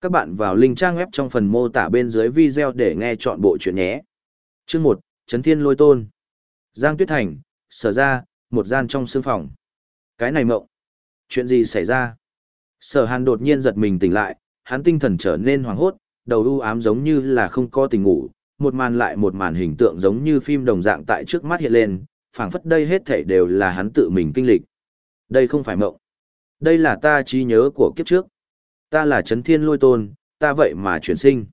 Các bạn vào link trang web trong phần mô tả bên dưới video để nghe chọn bộ chuyện nhé. Chương 1, Trấn Thiên Lôi Tôn. Giang Tuyết Thành, sở ra, một gian trong sương phòng. Cái này mộng. Chuyện gì xảy ra? Sở hàn đột nhiên giật mình tỉnh lại, hắn tinh thần trở nên hoảng hốt, đầu u ám giống như là không có tình ngủ, một màn lại một màn hình tượng giống như phim đồng dạng tại trước mắt hiện lên, phảng phất đây hết thảy đều là hắn tự mình kinh lịch. Đây không phải mộng. Đây là ta trí nhớ của kiếp trước. Ta là Trấn Thiên Lôi Tôn, ta vậy mà chuyển sinh.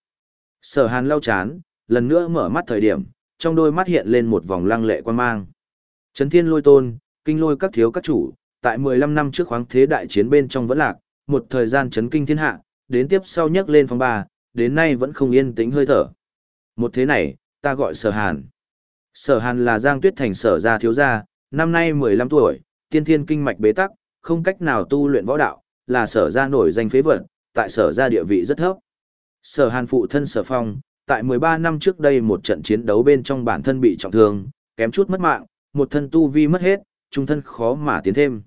Sở hàn lau chán, lần nữa mở mắt thời điểm, trong đôi mắt hiện lên một vòng lăng lệ quan mang. Trấn Thiên Lôi Tôn, kinh lôi các thiếu các chủ, tại 15 năm trước khoáng thế đại chiến bên trong vẫn lạc, một thời gian chấn kinh thiên hạ, đến tiếp sau nhấc lên phong ba, đến nay vẫn không yên tĩnh hơi thở. Một thế này, ta gọi Sở Hàn. Sở Hàn là Giang Tuyết Thành sở gia thiếu gia, năm nay 15 tuổi, tiên thiên kinh mạch bế tắc, không cách nào tu luyện võ đạo, là sở gia nổi danh phế vật, tại sở gia địa vị rất thấp. Sở Hàn phụ thân Sở Phong, tại 13 năm trước đây một trận chiến đấu bên trong bản thân bị trọng thương, kém chút mất mạng, một thân tu vi mất hết, trung thân khó mà tiến thêm.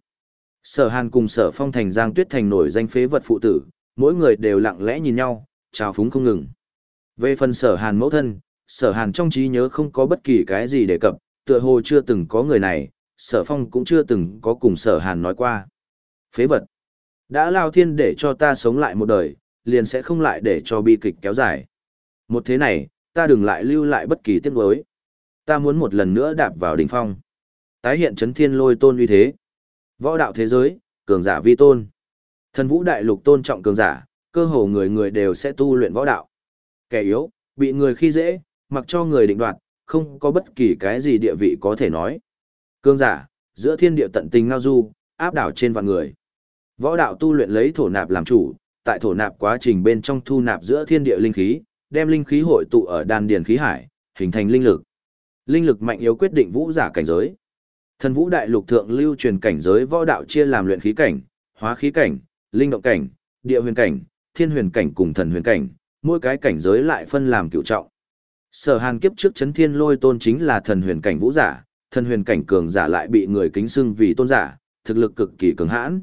Sở Hàn cùng Sở Phong thành Giang Tuyết thành nổi danh phế vật phụ tử, mỗi người đều lặng lẽ nhìn nhau, chào phúng không ngừng. Về phần Sở Hàn mẫu thân, Sở Hàn trong trí nhớ không có bất kỳ cái gì đề cập, tựa hồ chưa từng có người này, Sở Phong cũng chưa từng có cùng Sở Hàn nói qua. Phế vật. Đã lao thiên để cho ta sống lại một đời, liền sẽ không lại để cho bi kịch kéo dài. Một thế này, ta đừng lại lưu lại bất kỳ tiếc nuối. Ta muốn một lần nữa đạp vào đỉnh phong. Tái hiện chấn thiên lôi tôn uy thế. Võ đạo thế giới, cường giả vi tôn. Thần vũ đại lục tôn trọng cường giả, cơ hồ người người đều sẽ tu luyện võ đạo. Kẻ yếu, bị người khi dễ, mặc cho người định đoạt, không có bất kỳ cái gì địa vị có thể nói. Cường giả, giữa thiên địa tận tình ngao du, áp đảo trên vạn người. Võ đạo tu luyện lấy thổ nạp làm chủ, tại thổ nạp quá trình bên trong thu nạp giữa thiên địa linh khí, đem linh khí hội tụ ở đan điền khí hải, hình thành linh lực. Linh lực mạnh yếu quyết định vũ giả cảnh giới. Thần vũ đại lục thượng lưu truyền cảnh giới võ đạo chia làm luyện khí cảnh, hóa khí cảnh, linh động cảnh, địa huyền cảnh, thiên huyền cảnh cùng thần huyền cảnh, mỗi cái cảnh giới lại phân làm cựu trọng. Sở Hàn kiếp trước chấn thiên lôi tôn chính là thần huyền cảnh vũ giả, thần huyền cảnh cường giả lại bị người kính xưng vì tôn giả, thực lực cực kỳ cường hãn.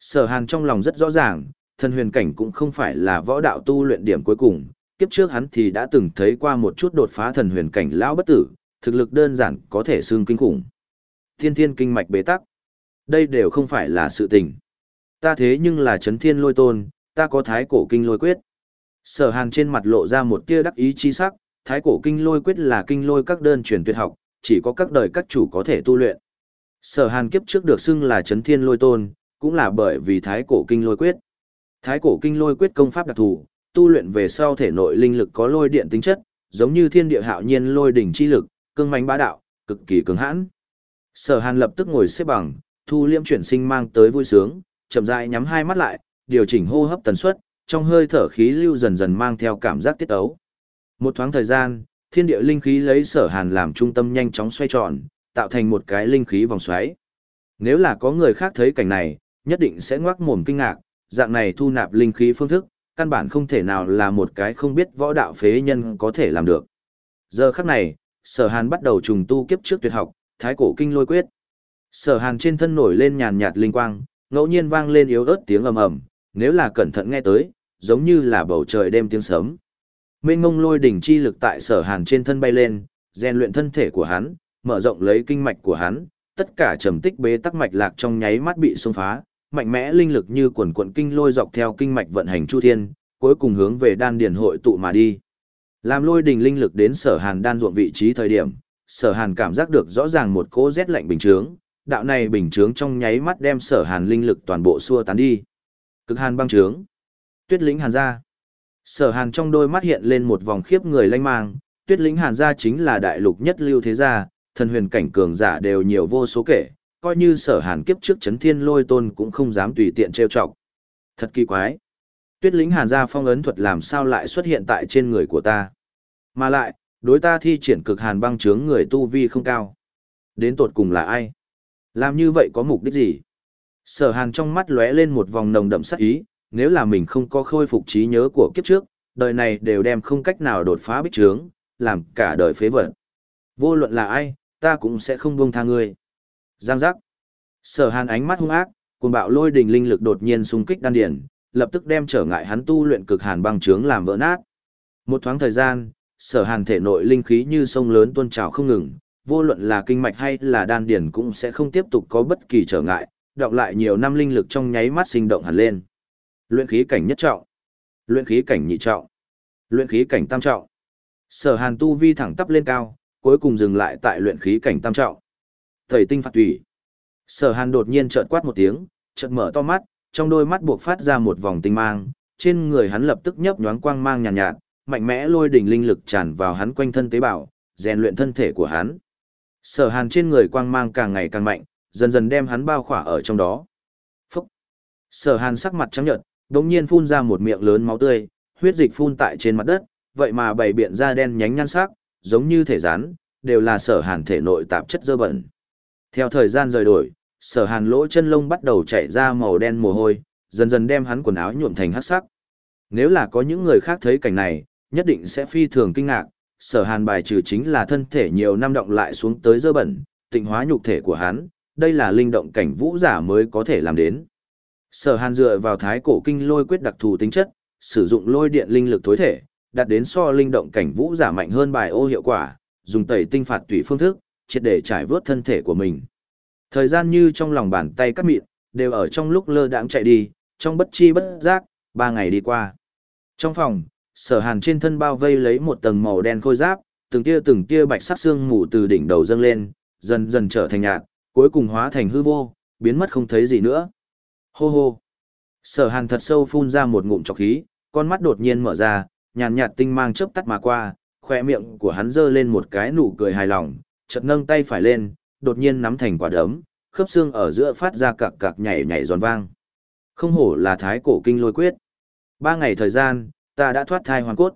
Sở Hàn trong lòng rất rõ ràng, thần huyền cảnh cũng không phải là võ đạo tu luyện điểm cuối cùng, kiếp trước hắn thì đã từng thấy qua một chút đột phá thần huyền cảnh lão bất tử, thực lực đơn giản có thể xương kinh khủng. Thiên thiên kinh mạch bế tắc. Đây đều không phải là sự tình. Ta thế nhưng là chấn thiên lôi tôn, ta có thái cổ kinh lôi quyết. Sở hàn trên mặt lộ ra một tia đắc ý chi sắc, thái cổ kinh lôi quyết là kinh lôi các đơn truyền tuyệt học, chỉ có các đời các chủ có thể tu luyện. Sở hàn kiếp trước được xưng là chấn thiên lôi tôn, cũng là bởi vì thái cổ kinh lôi quyết. Thái cổ kinh lôi quyết công pháp đặc thù, tu luyện về sau thể nội linh lực có lôi điện tính chất, giống như thiên địa hạo nhiên lôi đỉnh chi lực, cương mãnh bá đạo, cực kỳ cứng hãn. Sở Hàn lập tức ngồi xếp bằng, thu liễm chuyển sinh mang tới vui sướng, chậm rãi nhắm hai mắt lại, điều chỉnh hô hấp tần suất, trong hơi thở khí lưu dần dần mang theo cảm giác tiết ấu. Một thoáng thời gian, thiên địa linh khí lấy Sở Hàn làm trung tâm nhanh chóng xoay tròn, tạo thành một cái linh khí vòng xoáy. Nếu là có người khác thấy cảnh này, nhất định sẽ ngoác mồm kinh ngạc, dạng này thu nạp linh khí phương thức, căn bản không thể nào là một cái không biết võ đạo phế nhân có thể làm được. Giờ khắc này, sở hàn bắt đầu trùng tu kiếp trước tuyệt học, thái cổ kinh lôi quyết. Sở hàn trên thân nổi lên nhàn nhạt linh quang, ngẫu nhiên vang lên yếu ớt tiếng ầm ầm, nếu là cẩn thận nghe tới, giống như là bầu trời đêm tiếng sớm. Mênh mông lôi đỉnh chi lực tại sở hàn trên thân bay lên, rèn luyện thân thể của hắn, mở rộng lấy kinh mạch của hắn, tất cả trầm tích bế tắc mạch lạc trong nháy mắt bị xông phá, mạnh mẽ linh lực như quần quận kinh lôi dọc theo kinh mạch vận hành chu thiên, cuối cùng hướng về đan điền hội tụ mà đi. Làm lôi đình linh lực đến sở hàn đan ruộng vị trí thời điểm, sở hàn cảm giác được rõ ràng một cỗ rét lạnh bình chướng, đạo này bình chướng trong nháy mắt đem sở hàn linh lực toàn bộ xua tán đi. Cực hàn băng chướng Tuyết lĩnh hàn gia. Sở hàn trong đôi mắt hiện lên một vòng khiếp người lanh mang, tuyết lĩnh hàn gia chính là đại lục nhất lưu thế gia, thần huyền cảnh cường giả đều nhiều vô số kể, coi như sở hàn kiếp trước chấn thiên lôi tôn cũng không dám tùy tiện trêu chọc. Thật kỳ quái. Tuyết lính hàn gia phong ấn thuật làm sao lại xuất hiện tại trên người của ta. Mà lại, đối ta thi triển cực hàn băng chướng người tu vi không cao. Đến tột cùng là ai? Làm như vậy có mục đích gì? Sở hàn trong mắt lóe lên một vòng nồng đậm sắc ý, nếu là mình không có khôi phục trí nhớ của kiếp trước, đời này đều đem không cách nào đột phá bích trướng, làm cả đời phế vật. Vô luận là ai, ta cũng sẽ không buông tha ngươi. Giang giác. Sở hàn ánh mắt hung ác, cuồng bạo lôi đình linh lực đột nhiên xung kích đan điển, lập tức đem trở ngại hắn tu luyện cực hàn băng trướng làm vỡ nát. Một thoáng thời gian, sở hàn thể nội linh khí như sông lớn tuôn trào không ngừng, vô luận là kinh mạch hay là đan điển cũng sẽ không tiếp tục có bất kỳ trở ngại, đọng lại nhiều năm linh lực trong nháy mắt sinh động hẳn lên. Luyện khí cảnh nhất trọng, luyện khí cảnh nhị trọng, luyện khí cảnh tam trọng. Sở Hàn tu vi thẳng tắp lên cao, cuối cùng dừng lại tại luyện khí cảnh tam trọng. Thầy tinh phạt tùy. Sở Hàn đột nhiên chợt quát một tiếng, chợt mở to mắt, trong đôi mắt buộc phát ra một vòng tinh mang, trên người hắn lập tức nhấp nhoáng quang mang nhàn nhạt, nhạt, mạnh mẽ lôi đỉnh linh lực tràn vào hắn quanh thân tế bào, rèn luyện thân thể của hắn. Sở Hàn trên người quang mang càng ngày càng mạnh, dần dần đem hắn bao khỏa ở trong đó. Phúc! Sở Hàn sắc mặt trắng nhợt, đột nhiên phun ra một miệng lớn máu tươi, huyết dịch phun tại trên mặt đất, vậy mà bày biện ra đen nhánh nhăn sắc, giống như thể rán đều là sở hàn thể nội tạp chất dơ bẩn. Theo thời gian rời đổi, sở hàn lỗ chân lông bắt đầu chảy ra màu đen mồ hôi, dần dần đem hắn quần áo nhuộm thành hắc sắc. Nếu là có những người khác thấy cảnh này, nhất định sẽ phi thường kinh ngạc, sở hàn bài trừ chính là thân thể nhiều năm động lại xuống tới dơ bẩn, tịnh hóa nhục thể của hắn, đây là linh động cảnh vũ giả mới có thể làm đến. Sở hàn dựa vào thái cổ kinh lôi quyết đặc thù tính chất, sử dụng lôi điện linh lực tối thể, đạt đến so linh động cảnh vũ giả mạnh hơn bài ô hiệu quả, dùng tẩy tinh phạt tùy phương thức, triệt để trải vớt thân thể của mình. Thời gian như trong lòng bàn tay cắt mịn, đều ở trong lúc lơ đãng chạy đi, trong bất chi bất giác, ba ngày đi qua. Trong phòng, sở hàn trên thân bao vây lấy một tầng màu đen khôi giáp, từng tia từng tia bạch sắc xương mù từ đỉnh đầu dâng lên, dần dần trở thành nhạt, cuối cùng hóa thành hư vô, biến mất không thấy gì nữa. Hô hô. Sở hàn thật sâu phun ra một ngụm trọc khí, con mắt đột nhiên mở ra, nhàn nhạt tinh mang chớp tắt mà qua, khoe miệng của hắn giơ lên một cái nụ cười hài lòng, chợt nâng tay phải lên, đột nhiên nắm thành quả đấm, khớp xương ở giữa phát ra cạc cạc nhảy nhảy giòn vang. Không hổ là thái cổ kinh lôi quyết. Ba ngày thời gian, ta đã thoát thai hoàn cốt.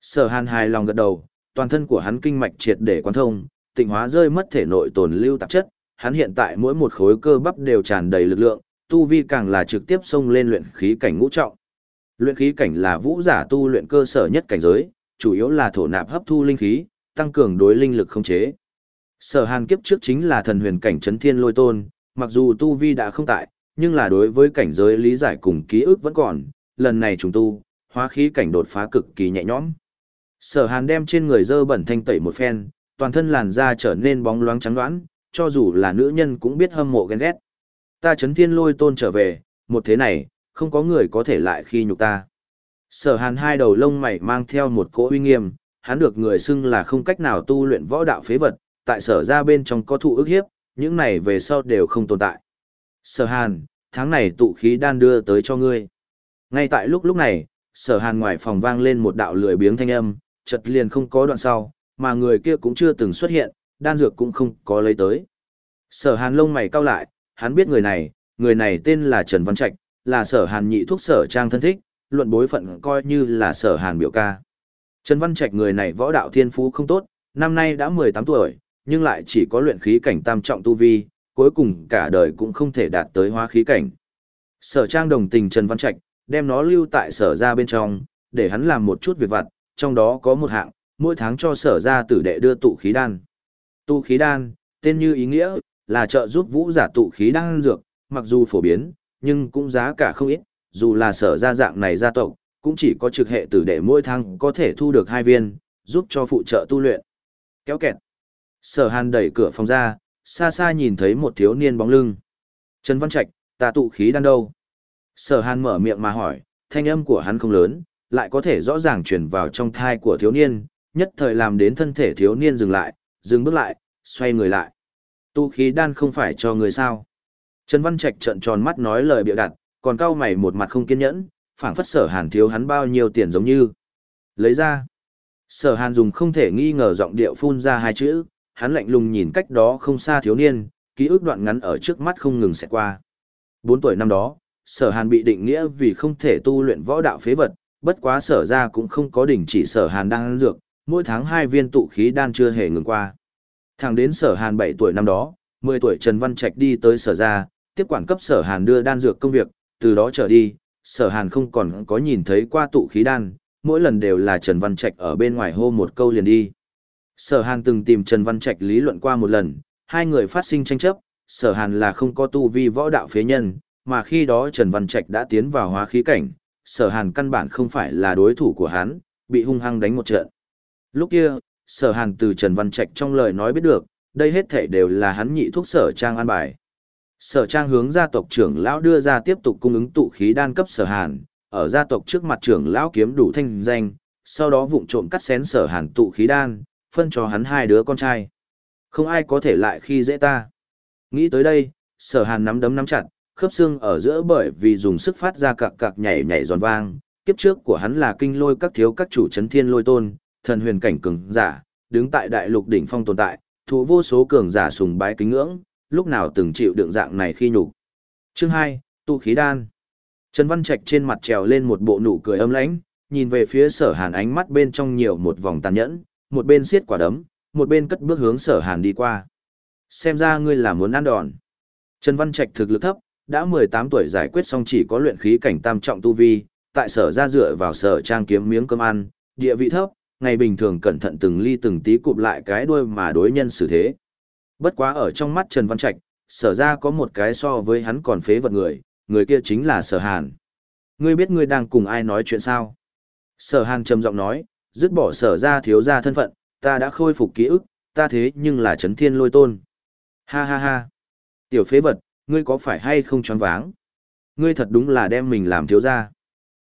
Sở hàn hài lòng gật đầu, toàn thân của hắn kinh mạch triệt để quan thông, tịnh hóa rơi mất thể nội tồn lưu tạp chất, hắn hiện tại mỗi một khối cơ bắp đều tràn đầy lực lượng, tu vi càng là trực tiếp xông lên luyện khí cảnh ngũ trọng. Luyện khí cảnh là vũ giả tu luyện cơ sở nhất cảnh giới, chủ yếu là thổ nạp hấp thu linh khí, tăng cường đối linh lực không chế. Sở Hàn kiếp trước chính là thần huyền cảnh chấn thiên lôi tôn, mặc dù tu vi đã không tại, nhưng là đối với cảnh giới lý giải cùng ký ức vẫn còn, lần này trùng tu, hóa khí cảnh đột phá cực kỳ nhẹ nhõm. Sở Hàn đem trên người dơ bẩn thanh tẩy một phen, toàn thân làn da trở nên bóng loáng trắng đoán, cho dù là nữ nhân cũng biết hâm mộ ghen ghét. Ta chấn thiên lôi tôn trở về, một thế này, không có người có thể lại khi nhục ta. Sở hàn hai đầu lông mày mang theo một cỗ uy nghiêm, hắn được người xưng là không cách nào tu luyện võ đạo phế vật, tại sở ra bên trong có thụ ức hiếp, những này về sau đều không tồn tại. Sở hàn, tháng này tụ khí đan đưa tới cho ngươi. Ngay tại lúc lúc này, sở hàn ngoài phòng vang lên một đạo lười biếng thanh âm, chật liền không có đoạn sau, mà người kia cũng chưa từng xuất hiện, đan dược cũng không có lấy tới. Sở hàn lông mày cau lại, hắn biết người này, người này tên là Trần Văn Trạch, là sở hàn nhị thuốc sở trang thân thích, luận bối phận coi như là sở hàn biểu ca. Trần Văn Trạch người này võ đạo thiên phú không tốt, năm nay đã 18 tuổi, nhưng lại chỉ có luyện khí cảnh tam trọng tu vi, cuối cùng cả đời cũng không thể đạt tới hóa khí cảnh. Sở trang đồng tình Trần Văn Trạch, đem nó lưu tại sở ra bên trong, để hắn làm một chút việc vặt, trong đó có một hạng, mỗi tháng cho sở ra tử đệ đưa tụ khí đan. Tụ khí đan, tên như ý nghĩa, là trợ giúp vũ giả tụ khí đan dược, mặc dù phổ biến, nhưng cũng giá cả không ít, dù là sở gia dạng này gia tộc, cũng chỉ có trực hệ tử đệ mỗi tháng có thể thu được hai viên, giúp cho phụ trợ tu luyện. Kéo kẹt. Sở Hàn đẩy cửa phòng ra, xa xa nhìn thấy một thiếu niên bóng lưng. Trần Văn Trạch, ta tụ khí đan đâu? Sở Hàn mở miệng mà hỏi, thanh âm của hắn không lớn, lại có thể rõ ràng truyền vào trong thai của thiếu niên, nhất thời làm đến thân thể thiếu niên dừng lại, dừng bước lại, xoay người lại. Tụ khí đan không phải cho người sao? Trần Văn Trạch trợn tròn mắt nói lời bịa đặt, còn cao mày một mặt không kiên nhẫn, phảng phất sở hàn thiếu hắn bao nhiêu tiền giống như. Lấy ra. Sở hàn dùng không thể nghi ngờ giọng điệu phun ra hai chữ, hắn lạnh lùng nhìn cách đó không xa thiếu niên, ký ức đoạn ngắn ở trước mắt không ngừng sẽ qua. Bốn tuổi năm đó, sở hàn bị định nghĩa vì không thể tu luyện võ đạo phế vật, bất quá sở ra cũng không có đỉnh chỉ sở hàn đang ăn dược, mỗi tháng hai viên tụ khí đan chưa hề ngừng qua. Thẳng đến sở hàn 7 tuổi năm đó, 10 tuổi Trần Văn Trạch đi tới sở ra, tiếp quản cấp sở hàn đưa đan dược công việc, từ đó trở đi, sở hàn không còn có nhìn thấy qua tụ khí đan, mỗi lần đều là Trần Văn Trạch ở bên ngoài hô một câu liền đi. Sở hàn từng tìm Trần Văn Trạch lý luận qua một lần, hai người phát sinh tranh chấp, sở hàn là không có tu vi võ đạo phế nhân, mà khi đó Trần Văn Trạch đã tiến vào hóa khí cảnh, sở hàn căn bản không phải là đối thủ của hắn, bị hung hăng đánh một trận. Lúc kia, sở hàn từ Trần Văn Trạch trong lời nói biết được, đây hết thể đều là hắn nhị thuốc sở trang an bài. Sở trang hướng gia tộc trưởng lão đưa ra tiếp tục cung ứng tụ khí đan cấp sở hàn, ở gia tộc trước mặt trưởng lão kiếm đủ thanh danh, sau đó vụng trộm cắt xén sở hàn tụ khí đan, phân cho hắn hai đứa con trai. Không ai có thể lại khi dễ ta. Nghĩ tới đây, sở hàn nắm đấm nắm chặt, khớp xương ở giữa bởi vì dùng sức phát ra cạc cạc nhảy nhảy giòn vang. Kiếp trước của hắn là kinh lôi các thiếu các chủ chấn thiên lôi tôn, thần huyền cảnh cường giả, đứng tại đại lục đỉnh phong tồn tại, thủ vô số cường giả sùng bái kính ngưỡng, lúc nào từng chịu đựng dạng này khi nhục. Chương 2, tu khí đan. Trần Văn Trạch trên mặt trèo lên một bộ nụ cười âm lãnh, nhìn về phía Sở Hàn ánh mắt bên trong nhiều một vòng tàn nhẫn, một bên siết quả đấm, một bên cất bước hướng Sở Hàn đi qua. Xem ra ngươi là muốn ăn đòn. Trần Văn Trạch thực lực thấp, đã 18 tuổi giải quyết xong chỉ có luyện khí cảnh tam trọng tu vi, tại sở ra dựa vào sở trang kiếm miếng cơm ăn, địa vị thấp, ngày bình thường cẩn thận từng ly từng tí cụp lại cái đuôi mà đối nhân xử thế. Bất quá ở trong mắt Trần Văn Trạch, sở ra có một cái so với hắn còn phế vật người, người kia chính là sở hàn. Ngươi biết ngươi đang cùng ai nói chuyện sao? Sở hàn trầm giọng nói, dứt bỏ sở ra thiếu ra thân phận, ta đã khôi phục ký ức, ta thế nhưng là chấn thiên lôi tôn. Ha ha ha. Tiểu phế vật, ngươi có phải hay không choáng váng? Ngươi thật đúng là đem mình làm thiếu ra.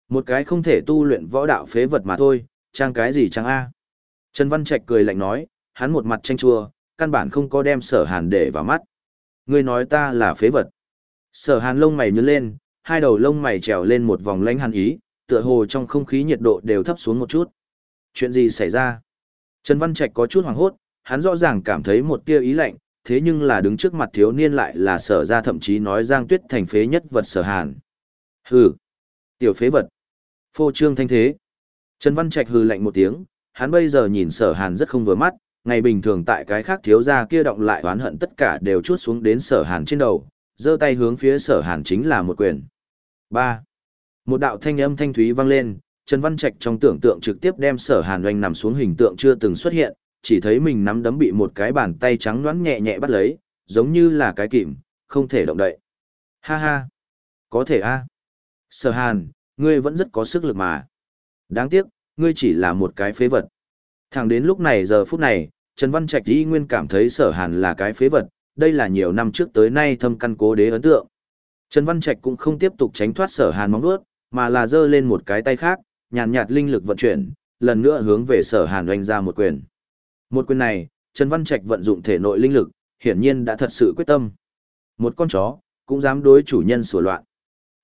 Một cái không thể tu luyện võ đạo phế vật mà thôi, trang cái gì trang A. Trần Văn Trạch cười lạnh nói, hắn một mặt tranh chua, căn bản không có đem sở hàn để vào mắt. Ngươi nói ta là phế vật. Sở hàn lông mày nhướng lên, hai đầu lông mày trèo lên một vòng lánh hàn ý, tựa hồ trong không khí nhiệt độ đều thấp xuống một chút. Chuyện gì xảy ra? Trần Văn Trạch có chút hoảng hốt, hắn rõ ràng cảm thấy một tia ý lạnh, thế nhưng là đứng trước mặt thiếu niên lại là sở ra thậm chí nói Giang Tuyết thành phế nhất vật sở hàn. Hừ, tiểu phế vật. Phô trương thanh thế. Trần Văn Trạch hừ lạnh một tiếng, hắn bây giờ nhìn sở hàn rất không vừa mắt, ngày bình thường tại cái khác thiếu gia kia động lại oán hận tất cả đều chuốt xuống đến sở hàn trên đầu, giơ tay hướng phía sở hàn chính là một quyền. 3. Một đạo thanh âm thanh thúy vang lên, Trần Văn Trạch trong tưởng tượng trực tiếp đem sở hàn oanh nằm xuống hình tượng chưa từng xuất hiện, chỉ thấy mình nắm đấm bị một cái bàn tay trắng đoán nhẹ nhẹ bắt lấy, giống như là cái kìm, không thể động đậy. Ha ha, có thể a. Sở Hàn, ngươi vẫn rất có sức lực mà. Đáng tiếc, ngươi chỉ là một cái phế vật. Thẳng đến lúc này giờ phút này, Trần Văn Trạch y nguyên cảm thấy Sở Hàn là cái phế vật, đây là nhiều năm trước tới nay thâm căn cố đế ấn tượng. Trần Văn Trạch cũng không tiếp tục tránh thoát Sở Hàn móng vuốt, mà là giơ lên một cái tay khác, nhàn nhạt linh lực vận chuyển, lần nữa hướng về Sở Hàn oanh ra một quyền. Một quyền này, Trần Văn Trạch vận dụng thể nội linh lực, hiển nhiên đã thật sự quyết tâm. Một con chó, cũng dám đối chủ nhân sủa loạn.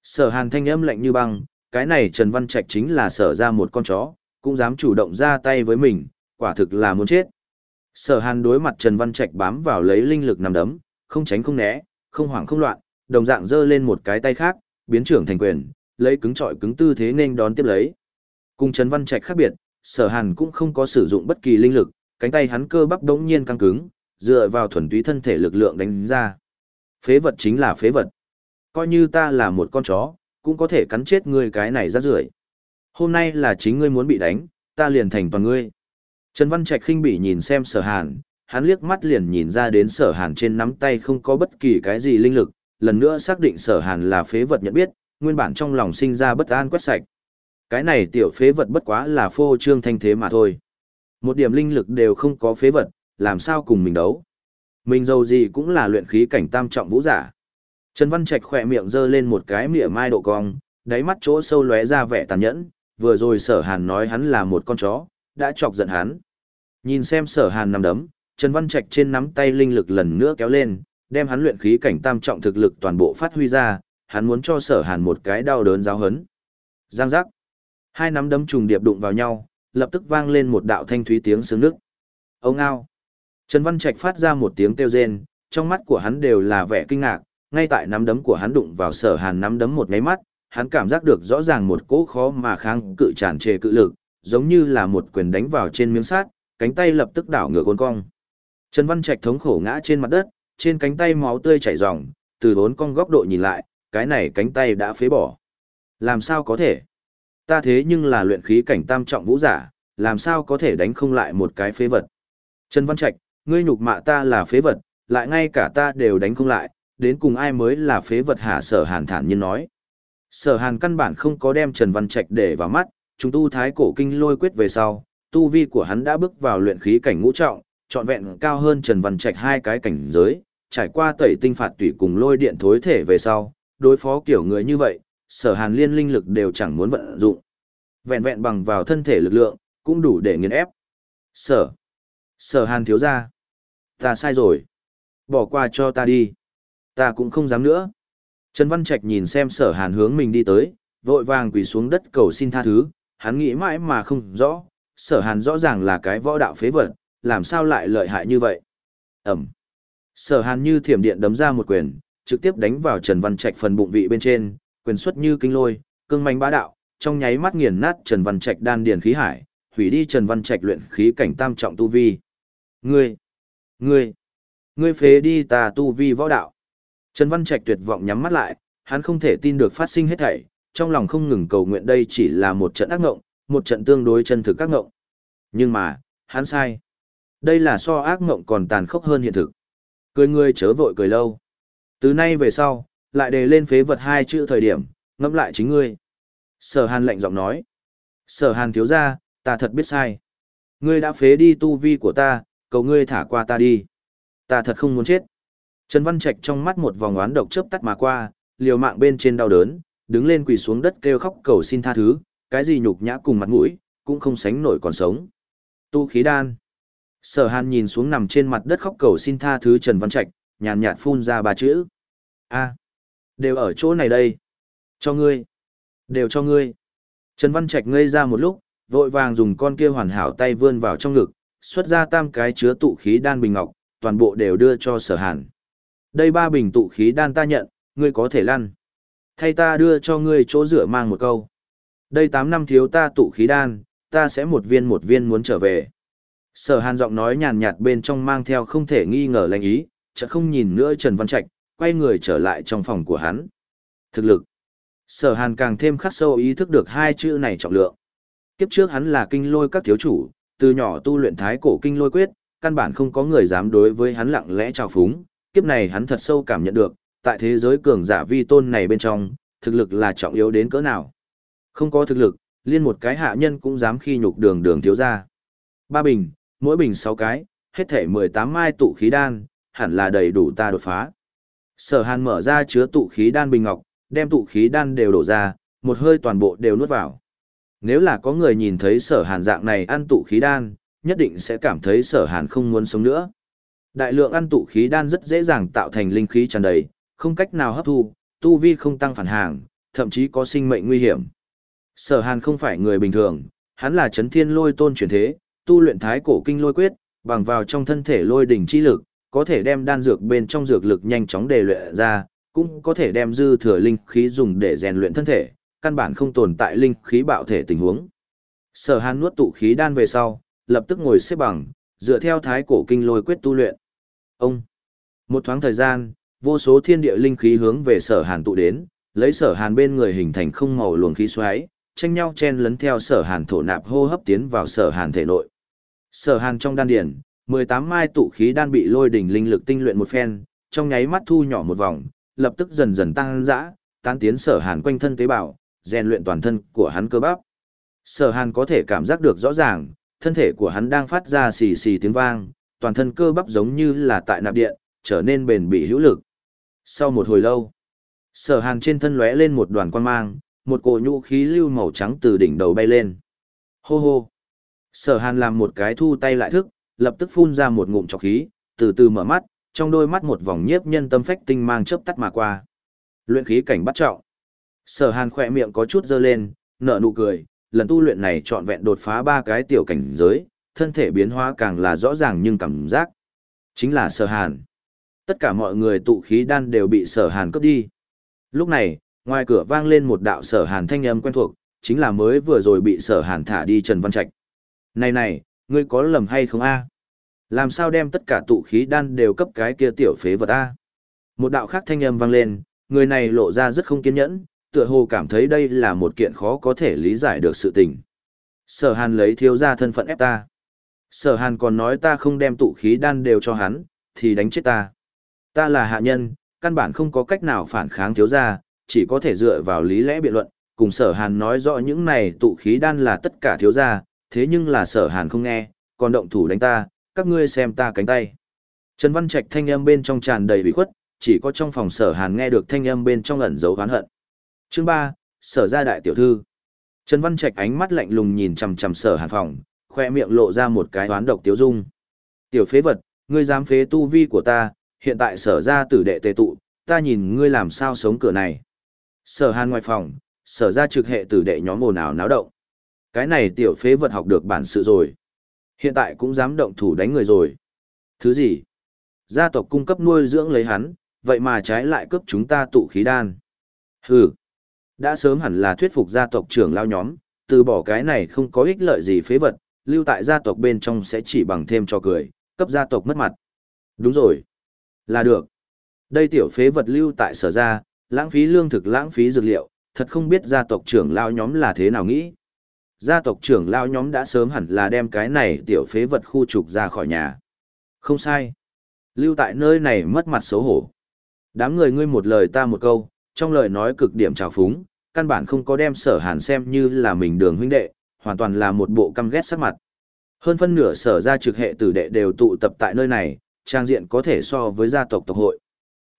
Sở Hàn thanh âm lạnh như băng, cái này Trần Văn Trạch chính là sở ra một con chó, cũng dám chủ động ra tay với mình, quả thực là muốn chết. Sở Hàn đối mặt Trần Văn Trạch bám vào lấy linh lực nằm đấm, không tránh không né, không hoảng không loạn, đồng dạng giơ lên một cái tay khác, biến trưởng thành quyền, lấy cứng trọi cứng tư thế nên đón tiếp lấy. Cùng Trần Văn Trạch khác biệt, Sở Hàn cũng không có sử dụng bất kỳ linh lực, cánh tay hắn cơ bắp đống nhiên căng cứng, dựa vào thuần túy thân thể lực lượng đánh ra. Phế vật chính là phế vật. Coi như ta là một con chó, cũng có thể cắn chết ngươi cái này ra rưởi. Hôm nay là chính ngươi muốn bị đánh, ta liền thành toàn ngươi. Trần Văn Trạch khinh bỉ nhìn xem sở hàn, hắn liếc mắt liền nhìn ra đến sở hàn trên nắm tay không có bất kỳ cái gì linh lực, lần nữa xác định sở hàn là phế vật nhận biết, nguyên bản trong lòng sinh ra bất an quét sạch. Cái này tiểu phế vật bất quá là phô trương thanh thế mà thôi. Một điểm linh lực đều không có phế vật, làm sao cùng mình đấu. Mình dầu gì cũng là luyện khí cảnh tam trọng vũ giả. Trần Văn Trạch khỏe miệng giơ lên một cái mỉa mai độ cong, đáy mắt chỗ sâu lóe ra vẻ tàn nhẫn, vừa rồi sở hàn nói hắn là một con chó, đã chọc giận hắn. Nhìn xem sở hàn nằm đấm, Trần Văn Trạch trên nắm tay linh lực lần nữa kéo lên, đem hắn luyện khí cảnh tam trọng thực lực toàn bộ phát huy ra, hắn muốn cho sở hàn một cái đau đớn giáo hấn. Giang giác. Hai nắm đấm trùng điệp đụng vào nhau, lập tức vang lên một đạo thanh thúy tiếng sướng nước. Ông ao. Trần Văn Trạch phát ra một tiếng kêu rên, trong mắt của hắn đều là vẻ kinh ngạc, ngay tại nắm đấm của hắn đụng vào sở hàn nắm đấm một ngáy mắt, hắn cảm giác được rõ ràng một cỗ khó mà kháng cự tràn trề cự lực, giống như là một quyền đánh vào trên miếng sắt, cánh tay lập tức đảo ngược côn cong. Trần Văn Trạch thống khổ ngã trên mặt đất, trên cánh tay máu tươi chảy ròng, từ bốn cong góc độ nhìn lại, cái này cánh tay đã phế bỏ. Làm sao có thể? Ta thế nhưng là luyện khí cảnh tam trọng vũ giả, làm sao có thể đánh không lại một cái phế vật. Trần Văn Trạch, ngươi nhục mạ ta là phế vật, lại ngay cả ta đều đánh không lại, đến cùng ai mới là phế vật hả sở hàn thản nhiên nói. Sở hàn căn bản không có đem Trần Văn Trạch để vào mắt, chúng tu thái cổ kinh lôi quyết về sau, tu vi của hắn đã bước vào luyện khí cảnh ngũ trọng, trọn vẹn cao hơn Trần Văn Trạch hai cái cảnh giới, trải qua tẩy tinh phạt tủy cùng lôi điện thối thể về sau, đối phó kiểu người như vậy, sở hàn liên linh lực đều chẳng muốn vận dụng. Vẹn vẹn bằng vào thân thể lực lượng, cũng đủ để nghiền ép. Sở. Sở hàn thiếu ra. Ta sai rồi. Bỏ qua cho ta đi. Ta cũng không dám nữa. Trần Văn Trạch nhìn xem sở hàn hướng mình đi tới, vội vàng quỳ xuống đất cầu xin tha thứ, hắn nghĩ mãi mà không rõ, sở hàn rõ ràng là cái võ đạo phế vật, làm sao lại lợi hại như vậy. Ẩm. Sở hàn như thiểm điện đấm ra một quyền, trực tiếp đánh vào Trần Văn Trạch phần bụng vị bên trên, quyền xuất như kinh lôi, cương manh bá đạo, trong nháy mắt nghiền nát Trần Văn Trạch đan điền khí hải, hủy đi Trần Văn Trạch luyện khí cảnh tam trọng tu vi. Ngươi, ngươi, ngươi phế đi tà tu vi võ đạo. Trần Văn Trạch tuyệt vọng nhắm mắt lại, hắn không thể tin được phát sinh hết thảy, trong lòng không ngừng cầu nguyện đây chỉ là một trận ác ngộng, một trận tương đối chân thực ác ngộng. Nhưng mà, hắn sai. Đây là so ác ngộng còn tàn khốc hơn hiện thực. Cười ngươi chớ vội cười lâu. Từ nay về sau, lại đề lên phế vật hai chữ thời điểm, ngẫm lại chính ngươi. Sở hàn lạnh giọng nói. Sở hàn thiếu ra, ta thật biết sai. Ngươi đã phế đi tu vi của ta, cầu ngươi thả qua ta đi. Ta thật không muốn chết. Trần Văn Trạch trong mắt một vòng oán độc chớp tắt mà qua, liều mạng bên trên đau đớn, đứng lên quỳ xuống đất kêu khóc cầu xin tha thứ, cái gì nhục nhã cùng mặt mũi, cũng không sánh nổi còn sống. Tu khí đan. Sở Hàn nhìn xuống nằm trên mặt đất khóc cầu xin tha thứ Trần Văn Trạch, nhàn nhạt phun ra ba chữ. A, đều ở chỗ này đây. Cho ngươi. Đều cho ngươi. Trần Văn Trạch ngây ra một lúc, vội vàng dùng con kia hoàn hảo tay vươn vào trong ngực, xuất ra tam cái chứa tụ khí đan bình ngọc, toàn bộ đều đưa cho sở hàn. Đây ba bình tụ khí đan ta nhận, ngươi có thể lăn. Thay ta đưa cho ngươi chỗ rửa mang một câu. Đây tám năm thiếu ta tụ khí đan, ta sẽ một viên một viên muốn trở về. Sở hàn giọng nói nhàn nhạt bên trong mang theo không thể nghi ngờ lành ý, chợt không nhìn nữa Trần Văn Trạch, quay người trở lại trong phòng của hắn. Thực lực. Sở hàn càng thêm khắc sâu ý thức được hai chữ này trọng lượng. Kiếp trước hắn là kinh lôi các thiếu chủ, từ nhỏ tu luyện thái cổ kinh lôi quyết, căn bản không có người dám đối với hắn lặng lẽ trào phúng. Kiếp này hắn thật sâu cảm nhận được, tại thế giới cường giả vi tôn này bên trong, thực lực là trọng yếu đến cỡ nào. Không có thực lực, liên một cái hạ nhân cũng dám khi nhục đường đường thiếu ra. Ba bình, mỗi bình sáu cái, hết thể 18 mai tụ khí đan, hẳn là đầy đủ ta đột phá. Sở hàn mở ra chứa tụ khí đan bình ngọc, đem tụ khí đan đều đổ ra, một hơi toàn bộ đều nuốt vào. Nếu là có người nhìn thấy sở hàn dạng này ăn tụ khí đan, nhất định sẽ cảm thấy sở hàn không muốn sống nữa. Đại lượng ăn tụ khí đan rất dễ dàng tạo thành linh khí tràn đầy, không cách nào hấp thu, tu vi không tăng phản hàng, thậm chí có sinh mệnh nguy hiểm. Sở hàn không phải người bình thường, hắn là chấn thiên lôi tôn chuyển thế, tu luyện thái cổ kinh lôi quyết, bằng vào trong thân thể lôi đỉnh chi lực, có thể đem đan dược bên trong dược lực nhanh chóng đề luyện ra, cũng có thể đem dư thừa linh khí dùng để rèn luyện thân thể, căn bản không tồn tại linh khí bạo thể tình huống. Sở Hàn nuốt tụ khí đan về sau, lập tức ngồi xếp bằng, dựa theo thái cổ kinh lôi quyết tu luyện. Ông. Một thoáng thời gian, vô số thiên địa linh khí hướng về Sở Hàn tụ đến, lấy Sở Hàn bên người hình thành không màu luồng khí xoáy, tranh nhau chen lấn theo Sở Hàn thổ nạp hô hấp tiến vào Sở Hàn thể nội. Sở Hàn trong đan điển, 18 mai tụ khí đan bị lôi đỉnh linh lực tinh luyện một phen, trong nháy mắt thu nhỏ một vòng, lập tức dần dần tăng dã, tán tiến sở hàn quanh thân tế bào, rèn luyện toàn thân của hắn cơ bắp. Sở hàn có thể cảm giác được rõ ràng, thân thể của hắn đang phát ra xì xì tiếng vang, toàn thân cơ bắp giống như là tại nạp điện, trở nên bền bỉ hữu lực. Sau một hồi lâu, sở hàn trên thân lóe lên một đoàn quan mang, một cỗ nhũ khí lưu màu trắng từ đỉnh đầu bay lên. Hô hô! Sở hàn làm một cái thu tay lại thức, lập tức phun ra một ngụm trọc khí, từ từ mở mắt, trong đôi mắt một vòng nhiếp nhân tâm phách tinh mang chớp tắt mà qua. Luyện khí cảnh bắt trọng. Sở Hàn khỏe miệng có chút dơ lên, nở nụ cười, lần tu luyện này trọn vẹn đột phá ba cái tiểu cảnh giới, thân thể biến hóa càng là rõ ràng nhưng cảm giác. Chính là Sở Hàn. Tất cả mọi người tụ khí đan đều bị Sở Hàn cướp đi. Lúc này, ngoài cửa vang lên một đạo Sở Hàn thanh âm quen thuộc, chính là mới vừa rồi bị Sở Hàn thả đi Trần Văn Trạch. Này này, ngươi có lầm hay không a? Làm sao đem tất cả tụ khí đan đều cấp cái kia tiểu phế vật a? Một đạo khác thanh âm vang lên, người này lộ ra rất không kiên nhẫn, tựa hồ cảm thấy đây là một kiện khó có thể lý giải được sự tình. Sở Hàn lấy thiếu gia thân phận ép ta. Sở Hàn còn nói ta không đem tụ khí đan đều cho hắn, thì đánh chết ta. Ta là hạ nhân, căn bản không có cách nào phản kháng thiếu gia, chỉ có thể dựa vào lý lẽ biện luận, cùng sở hàn nói rõ những này tụ khí đan là tất cả thiếu gia, thế nhưng là sở hàn không nghe, còn động thủ đánh ta, các ngươi xem ta cánh tay. Trần Văn Trạch thanh âm bên trong tràn đầy bị khuất, chỉ có trong phòng sở hàn nghe được thanh âm bên trong ẩn dấu oán hận. Chương ba, Sở gia đại tiểu thư. Trần Văn Trạch ánh mắt lạnh lùng nhìn chằm chằm sở hàn phòng, khoe miệng lộ ra một cái toán độc tiếu dung. Tiểu phế vật, ngươi dám phế tu vi của ta, hiện tại sở gia tử đệ tề tụ, ta nhìn ngươi làm sao sống cửa này. Sở hàn ngoài phòng, sở gia trực hệ tử đệ nhóm ồn ào náo động. Cái này tiểu phế vật học được bản sự rồi. Hiện tại cũng dám động thủ đánh người rồi. Thứ gì? Gia tộc cung cấp nuôi dưỡng lấy hắn, vậy mà trái lại cướp chúng ta tụ khí đan. Hừ. Đã sớm hẳn là thuyết phục gia tộc trưởng lao nhóm, từ bỏ cái này không có ích lợi gì phế vật, lưu tại gia tộc bên trong sẽ chỉ bằng thêm cho cười, cấp gia tộc mất mặt. Đúng rồi. Là được. Đây tiểu phế vật lưu tại sở gia, lãng phí lương thực lãng phí dược liệu, thật không biết gia tộc trưởng lao nhóm là thế nào nghĩ. Gia tộc trưởng lao nhóm đã sớm hẳn là đem cái này tiểu phế vật khu trục ra khỏi nhà. Không sai. Lưu tại nơi này mất mặt xấu hổ. Đám người ngươi một lời ta một câu, trong lời nói cực điểm trào phúng, căn bản không có đem sở hàn xem như là mình đường huynh đệ, hoàn toàn là một bộ căm ghét sắc mặt. Hơn phân nửa sở gia trực hệ tử đệ đều tụ tập tại nơi này, trang diện có thể so với gia tộc tộc hội.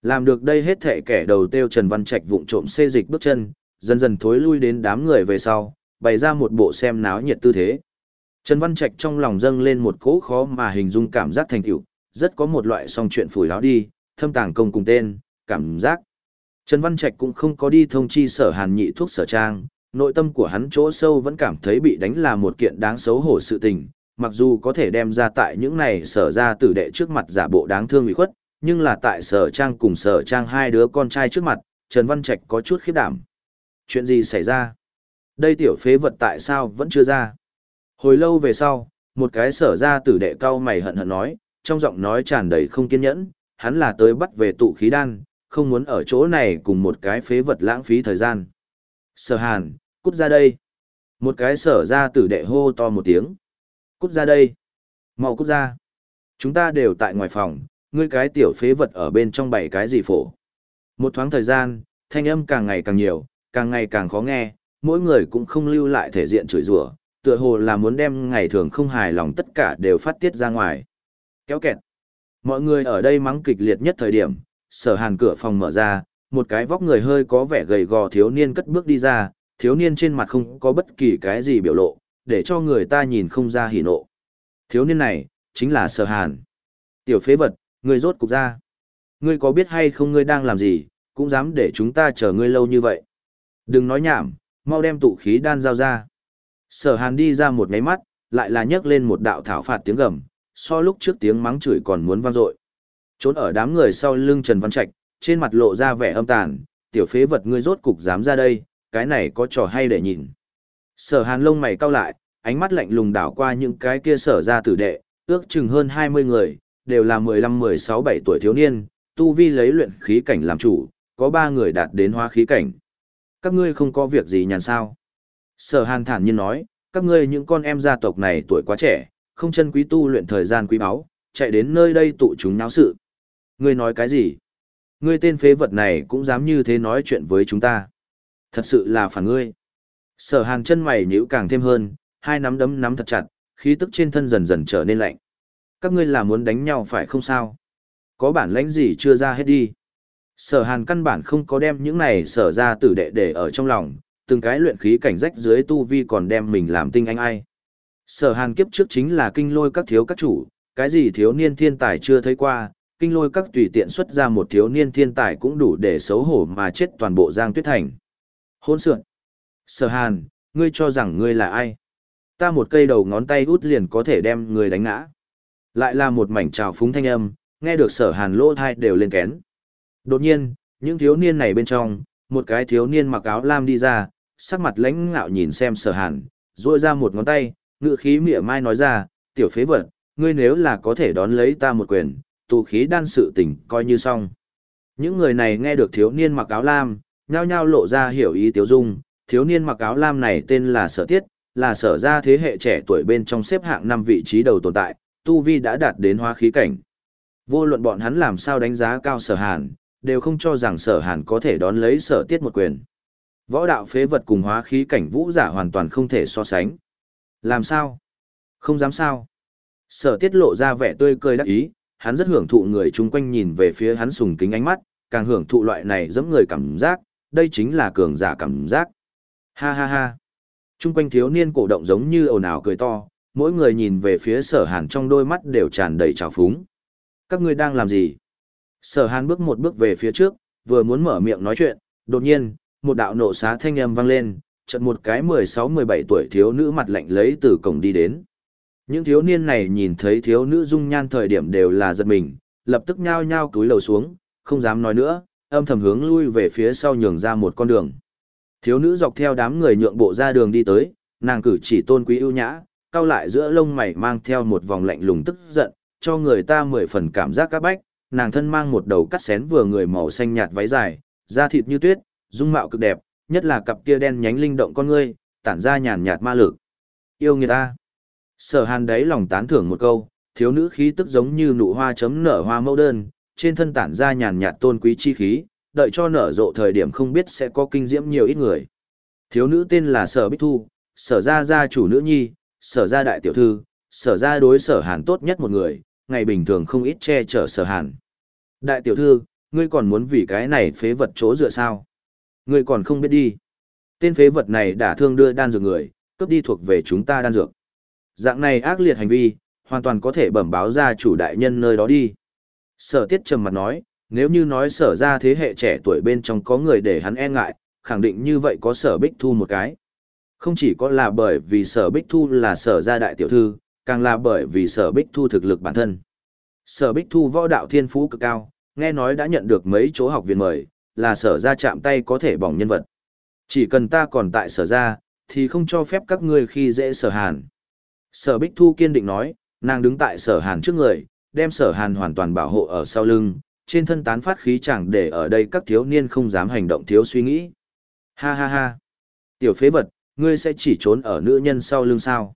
Làm được đây hết thể kẻ đầu tiêu Trần Văn Trạch vụng trộm xê dịch bước chân, dần dần thối lui đến đám người về sau, bày ra một bộ xem náo nhiệt tư thế. Trần Văn Trạch trong lòng dâng lên một cỗ khó mà hình dung cảm giác thành tựu, rất có một loại song chuyện phủi láo đi, thâm tàng công cùng tên, cảm giác. Trần Văn Trạch cũng không có đi thông chi sở hàn nhị thuốc sở trang, nội tâm của hắn chỗ sâu vẫn cảm thấy bị đánh là một kiện đáng xấu hổ sự tình, mặc dù có thể đem ra tại những này sở ra tử đệ trước mặt giả bộ đáng thương ủy khuất, nhưng là tại sở trang cùng sở trang hai đứa con trai trước mặt, Trần Văn Trạch có chút khiếp đảm. Chuyện gì xảy ra? Đây tiểu phế vật tại sao vẫn chưa ra? Hồi lâu về sau, một cái sở ra tử đệ cao mày hận hận nói, trong giọng nói tràn đầy không kiên nhẫn, hắn là tới bắt về tụ khí đan, không muốn ở chỗ này cùng một cái phế vật lãng phí thời gian. Sở hàn, cút ra đây. Một cái sở ra tử đệ hô to một tiếng. Cút ra đây. mau cút ra. Chúng ta đều tại ngoài phòng, ngươi cái tiểu phế vật ở bên trong bảy cái gì phổ. Một thoáng thời gian, thanh âm càng ngày càng nhiều, càng ngày càng khó nghe, mỗi người cũng không lưu lại thể diện chửi rủa, tựa hồ là muốn đem ngày thường không hài lòng tất cả đều phát tiết ra ngoài. Kéo kẹt. Mọi người ở đây mắng kịch liệt nhất thời điểm, sở hàn cửa phòng mở ra, một cái vóc người hơi có vẻ gầy gò thiếu niên cất bước đi ra, thiếu niên trên mặt không có bất kỳ cái gì biểu lộ, để cho người ta nhìn không ra hỉ nộ. Thiếu niên này, chính là sở hàn. Tiểu phế vật, ngươi rốt cục ra. Ngươi có biết hay không ngươi đang làm gì, cũng dám để chúng ta chờ ngươi lâu như vậy. Đừng nói nhảm, mau đem tụ khí đan giao ra. Sở hàn đi ra một ngáy mắt, lại là nhấc lên một đạo thảo phạt tiếng gầm, so lúc trước tiếng mắng chửi còn muốn vang dội. Trốn ở đám người sau lưng Trần Văn Trạch, trên mặt lộ ra vẻ âm tàn, tiểu phế vật ngươi rốt cục dám ra đây, cái này có trò hay để nhìn. Sở hàn lông mày cau lại, ánh mắt lạnh lùng đảo qua những cái kia sở ra tử đệ, ước chừng hơn 20 người, đều là 15, 16, 7 tuổi thiếu niên, tu vi lấy luyện khí cảnh làm chủ, có 3 người đạt đến hóa khí cảnh. Các ngươi không có việc gì nhàn sao? Sở hàn thản nhiên nói, các ngươi những con em gia tộc này tuổi quá trẻ, không chân quý tu luyện thời gian quý báu, chạy đến nơi đây tụ chúng náo sự. Ngươi nói cái gì? Ngươi tên phế vật này cũng dám như thế nói chuyện với chúng ta. Thật sự là phản ngươi. Sở hàn chân mày nhíu càng thêm hơn, hai nắm đấm nắm thật chặt, khí tức trên thân dần dần trở nên lạnh. Các ngươi là muốn đánh nhau phải không sao? Có bản lãnh gì chưa ra hết đi. Sở hàn căn bản không có đem những này sở ra tử đệ để ở trong lòng, từng cái luyện khí cảnh rách dưới tu vi còn đem mình làm tinh anh ai. Sở hàn kiếp trước chính là kinh lôi các thiếu các chủ, cái gì thiếu niên thiên tài chưa thấy qua, kinh lôi các tùy tiện xuất ra một thiếu niên thiên tài cũng đủ để xấu hổ mà chết toàn bộ giang tuyết thành. Hôn sượn. Sở hàn, ngươi cho rằng ngươi là ai? Ta một cây đầu ngón tay út liền có thể đem ngươi đánh ngã. Lại là một mảnh trào phúng thanh âm, nghe được sở hàn lỗ thai đều lên kén. Đột nhiên, những thiếu niên này bên trong, một cái thiếu niên mặc áo lam đi ra, sắc mặt lãnh ngạo nhìn xem sở hàn, ruôi ra một ngón tay, ngự khí mỉa mai nói ra, tiểu phế vật, ngươi nếu là có thể đón lấy ta một quyền, tù khí đan sự tình coi như xong. Những người này nghe được thiếu niên mặc áo lam, nhao nhao lộ ra hiểu ý tiếu dung, thiếu niên mặc áo lam này tên là sở tiết, là sở ra thế hệ trẻ tuổi bên trong xếp hạng năm vị trí đầu tồn tại, tu vi đã đạt đến hóa khí cảnh. Vô luận bọn hắn làm sao đánh giá cao sở hàn, đều không cho rằng sở hàn có thể đón lấy sở tiết một quyền. Võ đạo phế vật cùng hóa khí cảnh vũ giả hoàn toàn không thể so sánh. Làm sao? Không dám sao? Sở tiết lộ ra vẻ tươi cười đắc ý, hắn rất hưởng thụ người chung quanh nhìn về phía hắn sùng kính ánh mắt, càng hưởng thụ loại này giẫm người cảm giác, đây chính là cường giả cảm giác. Ha ha ha. chung quanh thiếu niên cổ động giống như ồn ào cười to, mỗi người nhìn về phía sở hàn trong đôi mắt đều tràn đầy trào phúng. Các ngươi đang làm gì? Sở hàn bước một bước về phía trước, vừa muốn mở miệng nói chuyện, đột nhiên, một đạo nộ xá thanh âm vang lên, chợt một cái 16-17 tuổi thiếu nữ mặt lạnh lấy từ cổng đi đến. Những thiếu niên này nhìn thấy thiếu nữ dung nhan thời điểm đều là giật mình, lập tức nhao nhao cúi lầu xuống, không dám nói nữa, âm thầm hướng lui về phía sau nhường ra một con đường. Thiếu nữ dọc theo đám người nhượng bộ ra đường đi tới, nàng cử chỉ tôn quý ưu nhã, cao lại giữa lông mày mang theo một vòng lạnh lùng tức giận, cho người ta mười phần cảm giác các bách, nàng thân mang một đầu cắt xén vừa người màu xanh nhạt váy dài, da thịt như tuyết, dung mạo cực đẹp, nhất là cặp kia đen nhánh linh động con ngươi, tản ra nhàn nhạt ma lực. Yêu người ta. Sở Hàn đấy lòng tán thưởng một câu, thiếu nữ khí tức giống như nụ hoa chấm nở hoa mẫu đơn, trên thân tản ra nhàn nhạt tôn quý chi khí, đợi cho nở rộ thời điểm không biết sẽ có kinh diễm nhiều ít người. Thiếu nữ tên là Sở Bích Thu, sở gia gia chủ nữ nhi, sở gia đại tiểu thư, sở gia đối sở hàn tốt nhất một người, ngày bình thường không ít che chở sở hàn. Đại tiểu thư, ngươi còn muốn vì cái này phế vật chỗ dựa sao? Ngươi còn không biết đi. Tên phế vật này đã thương đưa đan dược người, cướp đi thuộc về chúng ta đan dược. Dạng này ác liệt hành vi, hoàn toàn có thể bẩm báo ra chủ đại nhân nơi đó đi. Sở tiết trầm mặt nói, nếu như nói sở ra thế hệ trẻ tuổi bên trong có người để hắn e ngại, khẳng định như vậy có sở bích thu một cái. Không chỉ có là bởi vì sở bích thu là sở gia đại tiểu thư, càng là bởi vì sở bích thu thực lực bản thân. Sở bích thu võ đạo thiên phú cực cao, nghe nói đã nhận được mấy chỗ học viện mời, là sở gia chạm tay có thể bỏng nhân vật. Chỉ cần ta còn tại sở gia, thì không cho phép các ngươi khi dễ sở hàn. Sở bích thu kiên định nói, nàng đứng tại sở hàn trước người, đem sở hàn hoàn toàn bảo hộ ở sau lưng, trên thân tán phát khí chẳng để ở đây các thiếu niên không dám hành động thiếu suy nghĩ. Ha ha ha. Tiểu phế vật, ngươi sẽ chỉ trốn ở nữ nhân sau lưng sao.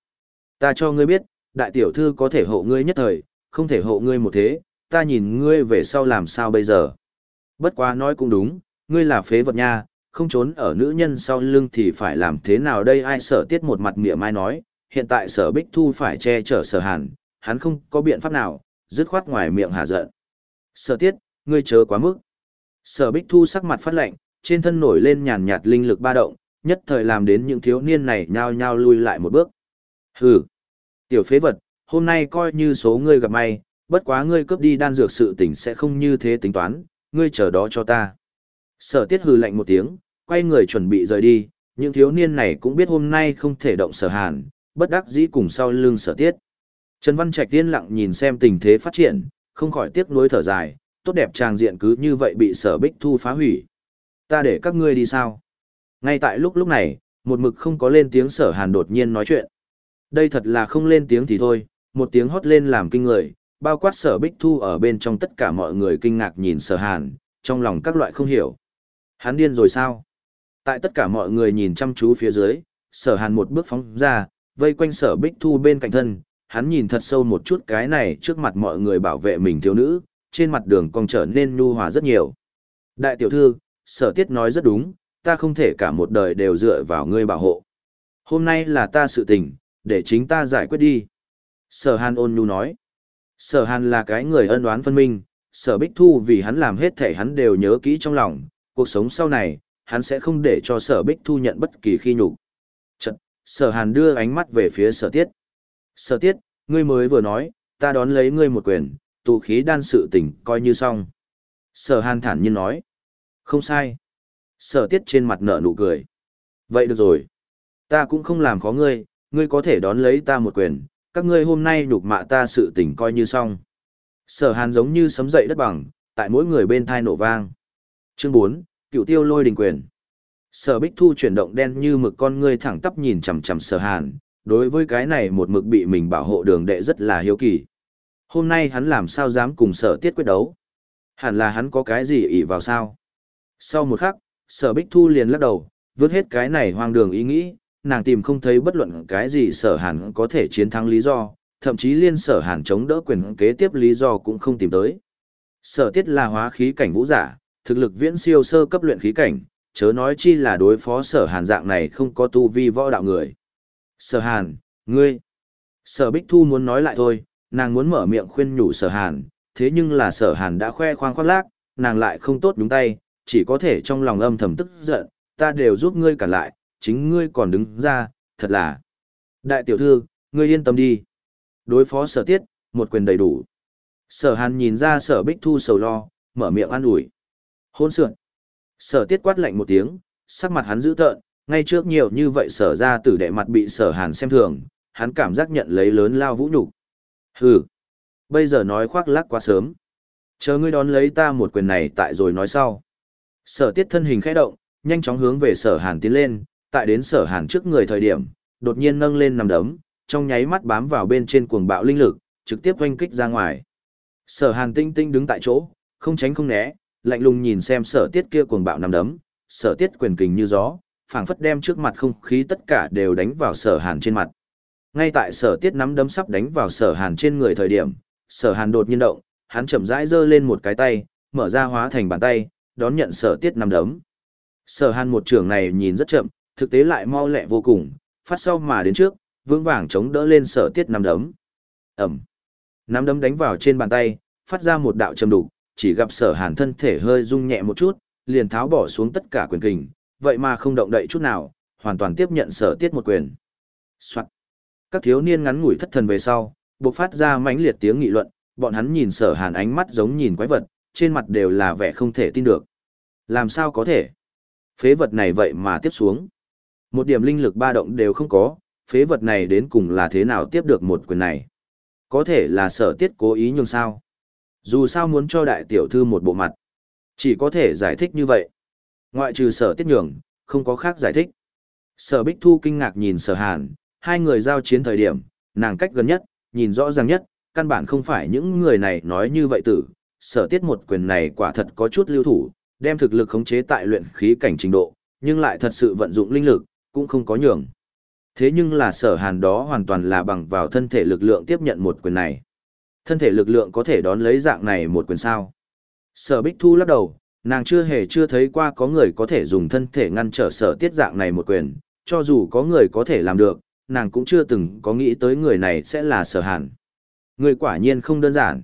Ta cho ngươi biết, đại tiểu thư có thể hộ ngươi nhất thời, không thể hộ ngươi một thế, ta nhìn ngươi về sau làm sao bây giờ. Bất quá nói cũng đúng, ngươi là phế vật nha, không trốn ở nữ nhân sau lưng thì phải làm thế nào đây ai sở tiết một mặt mỉa mai nói, hiện tại sở bích thu phải che chở sở hàn, hắn không có biện pháp nào, dứt khoát ngoài miệng hạ giận. Sở tiết, ngươi chớ quá mức. Sở bích thu sắc mặt phát lạnh, trên thân nổi lên nhàn nhạt linh lực ba động, nhất thời làm đến những thiếu niên này nhao nhao lui lại một bước. Hừ, tiểu phế vật, hôm nay coi như số ngươi gặp may, bất quá ngươi cướp đi đan dược sự tình sẽ không như thế tính toán, ngươi chờ đó cho ta. Sở tiết hừ lạnh một tiếng, quay người chuẩn bị rời đi, những thiếu niên này cũng biết hôm nay không thể động sở hàn, bất đắc dĩ cùng sau lưng sở tiết. Trần Văn Trạch tiên lặng nhìn xem tình thế phát triển, không khỏi tiếc nuối thở dài, tốt đẹp trang diện cứ như vậy bị sở bích thu phá hủy. Ta để các ngươi đi sao? Ngay tại lúc lúc này, một mực không có lên tiếng sở hàn đột nhiên nói chuyện. Đây thật là không lên tiếng thì thôi, một tiếng hót lên làm kinh người, bao quát sở bích thu ở bên trong tất cả mọi người kinh ngạc nhìn sở hàn, trong lòng các loại không hiểu. Hắn điên rồi sao? Tại tất cả mọi người nhìn chăm chú phía dưới, sở hàn một bước phóng ra, vây quanh sở bích thu bên cạnh thân, hắn nhìn thật sâu một chút cái này trước mặt mọi người bảo vệ mình thiếu nữ, trên mặt đường còn trở nên nhu hòa rất nhiều. Đại tiểu thư, sở tiết nói rất đúng, ta không thể cả một đời đều dựa vào ngươi bảo hộ. Hôm nay là ta sự tình, để chính ta giải quyết đi. Sở hàn ôn nhu nói. Sở hàn là cái người ân oán phân minh, sở bích thu vì hắn làm hết thể hắn đều nhớ kỹ trong lòng, cuộc sống sau này, hắn sẽ không để cho sở bích thu nhận bất kỳ khi nhục. Chật, sở hàn đưa ánh mắt về phía sở tiết. Sở tiết, ngươi mới vừa nói, ta đón lấy ngươi một quyền, tụ khí đan sự tình coi như xong. Sở hàn thản nhiên nói. Không sai. Sở tiết trên mặt nở nụ cười. Vậy được rồi. Ta cũng không làm khó ngươi, ngươi có thể đón lấy ta một quyền, các ngươi hôm nay nhục mạ ta sự tình coi như xong. Sở hàn giống như sấm dậy đất bằng, tại mỗi người bên thai nổ vang. Chương 4, cựu tiêu lôi đình quyền. Sở bích thu chuyển động đen như mực con ngươi thẳng tắp nhìn chằm chằm sở hàn, đối với cái này một mực bị mình bảo hộ đường đệ rất là hiếu kỳ. Hôm nay hắn làm sao dám cùng sở tiết quyết đấu? Hẳn là hắn có cái gì ỷ vào sao? Sau một khắc, sở bích thu liền lắc đầu, vứt hết cái này hoang đường ý nghĩ, nàng tìm không thấy bất luận cái gì sở hàn có thể chiến thắng lý do, thậm chí liên sở hàn chống đỡ quyền kế tiếp lý do cũng không tìm tới. Sở tiết là hóa khí cảnh vũ giả, thực lực viễn siêu sơ cấp luyện khí cảnh, chớ nói chi là đối phó sở hàn dạng này không có tu vi võ đạo người. Sở hàn, ngươi. Sở Bích Thu muốn nói lại thôi, nàng muốn mở miệng khuyên nhủ sở hàn, thế nhưng là sở hàn đã khoe khoang khoác lác, nàng lại không tốt đúng tay, chỉ có thể trong lòng âm thầm tức giận, ta đều giúp ngươi cản lại, chính ngươi còn đứng ra, thật là. Đại tiểu thư, ngươi yên tâm đi. Đối phó sở tiết, một quyền đầy đủ. Sở hàn nhìn ra sở bích thu sầu lo, mở miệng an ủi. Hôn sượn. Sở tiết quát lạnh một tiếng, sắc mặt hắn dữ tợn, ngay trước nhiều như vậy sở ra tử đệ mặt bị sở hàn xem thường, hắn cảm giác nhận lấy lớn lao vũ nhục Hừ. Bây giờ nói khoác lác quá sớm. Chờ ngươi đón lấy ta một quyền này tại rồi nói sau. Sở tiết thân hình khẽ động, nhanh chóng hướng về sở hàn tiến lên, tại đến sở hàn trước người thời điểm, đột nhiên nâng lên nằm đấm, trong nháy mắt bám vào bên trên cuồng bạo linh lực, trực tiếp oanh kích ra ngoài. Sở hàn tinh tinh đứng tại chỗ, không tránh không né, lạnh lùng nhìn xem sở tiết kia cuồng bạo nằm đấm, sở tiết quyền kình như gió, phảng phất đem trước mặt không khí tất cả đều đánh vào sở hàn trên mặt. Ngay tại sở tiết nắm đấm sắp đánh vào sở hàn trên người thời điểm, sở hàn đột nhiên động, hắn chậm rãi giơ lên một cái tay, mở ra hóa thành bàn tay, đón nhận sở tiết nắm đấm. Sở hàn một trường này nhìn rất chậm, thực tế lại mau lẹ vô cùng, phát sau mà đến trước, vững vàng chống đỡ lên sở tiết nắm đấm. Ẩm. Nắm đấm đánh vào trên bàn tay, phát ra một đạo trầm đục, chỉ gặp sở hàn thân thể hơi rung nhẹ một chút, liền tháo bỏ xuống tất cả quyền kình, vậy mà không động đậy chút nào, hoàn toàn tiếp nhận sở tiết một quyền. Soạn. Các thiếu niên ngắn ngủi thất thần về sau, bộc phát ra mãnh liệt tiếng nghị luận, bọn hắn nhìn sở hàn ánh mắt giống nhìn quái vật, trên mặt đều là vẻ không thể tin được. Làm sao có thể? Phế vật này vậy mà tiếp xuống. Một điểm linh lực ba động đều không có, phế vật này đến cùng là thế nào tiếp được một quyền này. Có thể là sở tiết cố ý nhưng sao. Dù sao muốn cho đại tiểu thư một bộ mặt. Chỉ có thể giải thích như vậy. Ngoại trừ sở tiết nhường, không có khác giải thích. Sở Bích Thu kinh ngạc nhìn sở hàn, hai người giao chiến thời điểm, nàng cách gần nhất, nhìn rõ ràng nhất, căn bản không phải những người này nói như vậy tử. Sở tiết một quyền này quả thật có chút lưu thủ, đem thực lực khống chế tại luyện khí cảnh trình độ, nhưng lại thật sự vận dụng linh lực, cũng không có nhường. Thế nhưng là sở hàn đó hoàn toàn là bằng vào thân thể lực lượng tiếp nhận một quyền này. Thân thể lực lượng có thể đón lấy dạng này một quyền sao. Sở Bích Thu lắc đầu, nàng chưa hề chưa thấy qua có người có thể dùng thân thể ngăn trở sở tiết dạng này một quyền, cho dù có người có thể làm được, nàng cũng chưa từng có nghĩ tới người này sẽ là sở hàn. Người quả nhiên không đơn giản.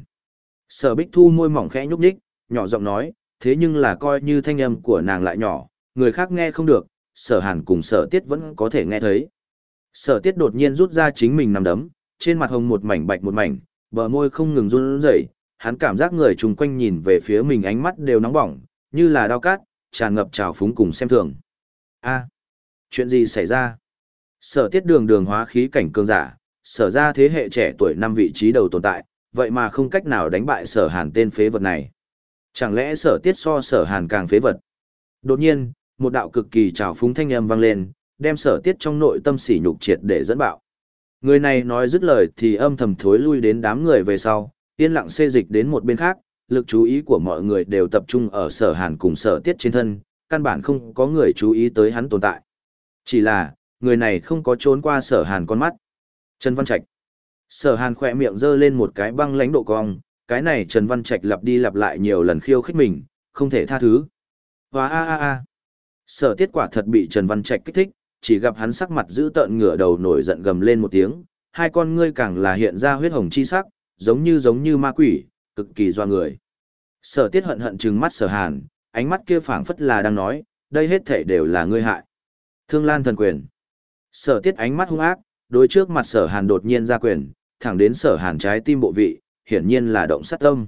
Sở Bích Thu môi mỏng khẽ nhúc nhích, nhỏ giọng nói, thế nhưng là coi như thanh âm của nàng lại nhỏ, người khác nghe không được, sở hàn cùng sở tiết vẫn có thể nghe thấy. Sở tiết đột nhiên rút ra chính mình nằm đấm, trên mặt hồng một mảnh bạch một mảnh, bờ môi không ngừng run rẩy, hắn cảm giác người chung quanh nhìn về phía mình ánh mắt đều nóng bỏng, như là đau cát, tràn ngập trào phúng cùng xem thường. A, chuyện gì xảy ra? Sở tiết đường đường hóa khí cảnh cường giả, sở ra thế hệ trẻ tuổi năm vị trí đầu tồn tại, vậy mà không cách nào đánh bại sở hàn tên phế vật này. Chẳng lẽ sở tiết so sở hàn càng phế vật? Đột nhiên, một đạo cực kỳ trào phúng thanh âm vang lên, đem sở tiết trong nội tâm sỉ nhục triệt để dẫn bạo. Người này nói dứt lời thì âm thầm thối lui đến đám người về sau, yên lặng xê dịch đến một bên khác, lực chú ý của mọi người đều tập trung ở sở hàn cùng sở tiết trên thân, căn bản không có người chú ý tới hắn tồn tại. Chỉ là, người này không có trốn qua sở hàn con mắt. Trần Văn Trạch. Sở hàn khỏe miệng giơ lên một cái băng lãnh độ cong, cái này Trần Văn Trạch lặp đi lặp lại nhiều lần khiêu khích mình, không thể tha thứ. Và a a a. Sở tiết quả thật bị Trần Văn Trạch kích thích, chỉ gặp hắn sắc mặt giữ tợn ngửa đầu nổi giận gầm lên một tiếng, hai con ngươi càng là hiện ra huyết hồng chi sắc, giống như giống như ma quỷ, cực kỳ doa người. Sở tiết hận hận trừng mắt sở hàn, ánh mắt kia phảng phất là đang nói, đây hết thể đều là ngươi hại. Thương lan thần quyền. Sở tiết ánh mắt hung ác, đối trước mặt sở hàn đột nhiên ra quyền, thẳng đến sở hàn trái tim bộ vị, hiển nhiên là động sát tâm.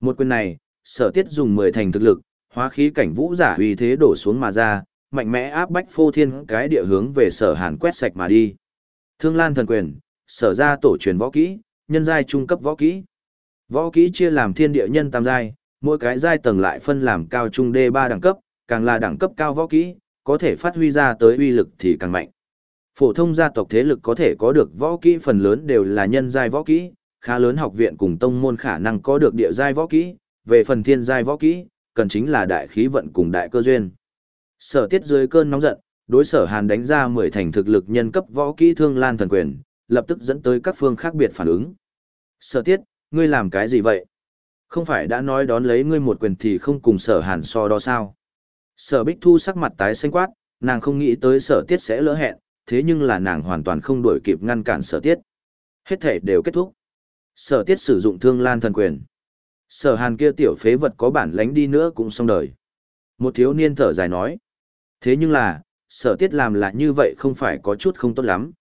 Một quyền này, sở tiết dùng 10 thành thực lực, hóa khí cảnh vũ giả uy thế đổ xuống mà ra, mạnh mẽ áp bách phô thiên cái địa hướng về sở hàn quét sạch mà đi. Thương Lan thần quyền, sở ra tổ truyền võ kỹ, nhân giai trung cấp võ kỹ. Võ kỹ chia làm thiên địa nhân tam giai, mỗi cái giai tầng lại phân làm cao trung đê ba đẳng cấp, càng là đẳng cấp cao võ kỹ, có thể phát huy ra tới uy lực thì càng mạnh. Phổ thông gia tộc thế lực có thể có được võ kỹ phần lớn đều là nhân giai võ kỹ, khá lớn học viện cùng tông môn khả năng có được địa giai võ kỹ, về phần thiên giai võ kỹ, cần chính là đại khí vận cùng đại cơ duyên. Sở tiết dưới cơn nóng giận, đối sở hàn đánh ra 10 thành thực lực nhân cấp võ kỹ thương lan thần quyền, lập tức dẫn tới các phương khác biệt phản ứng. Sở tiết, ngươi làm cái gì vậy? Không phải đã nói đón lấy ngươi một quyền thì không cùng sở hàn so đo sao? Sở Bích Thu sắc mặt tái xanh quát, nàng không nghĩ tới sở tiết sẽ lỡ hẹn, thế nhưng là nàng hoàn toàn không đuổi kịp ngăn cản sở tiết. Hết thể đều kết thúc. Sở tiết sử dụng thương lan thần quyền. Sở hàn kia tiểu phế vật có bản lánh đi nữa cũng xong đời. Một thiếu niên thở dài nói. Thế nhưng là, sở tiết làm là như vậy không phải có chút không tốt lắm.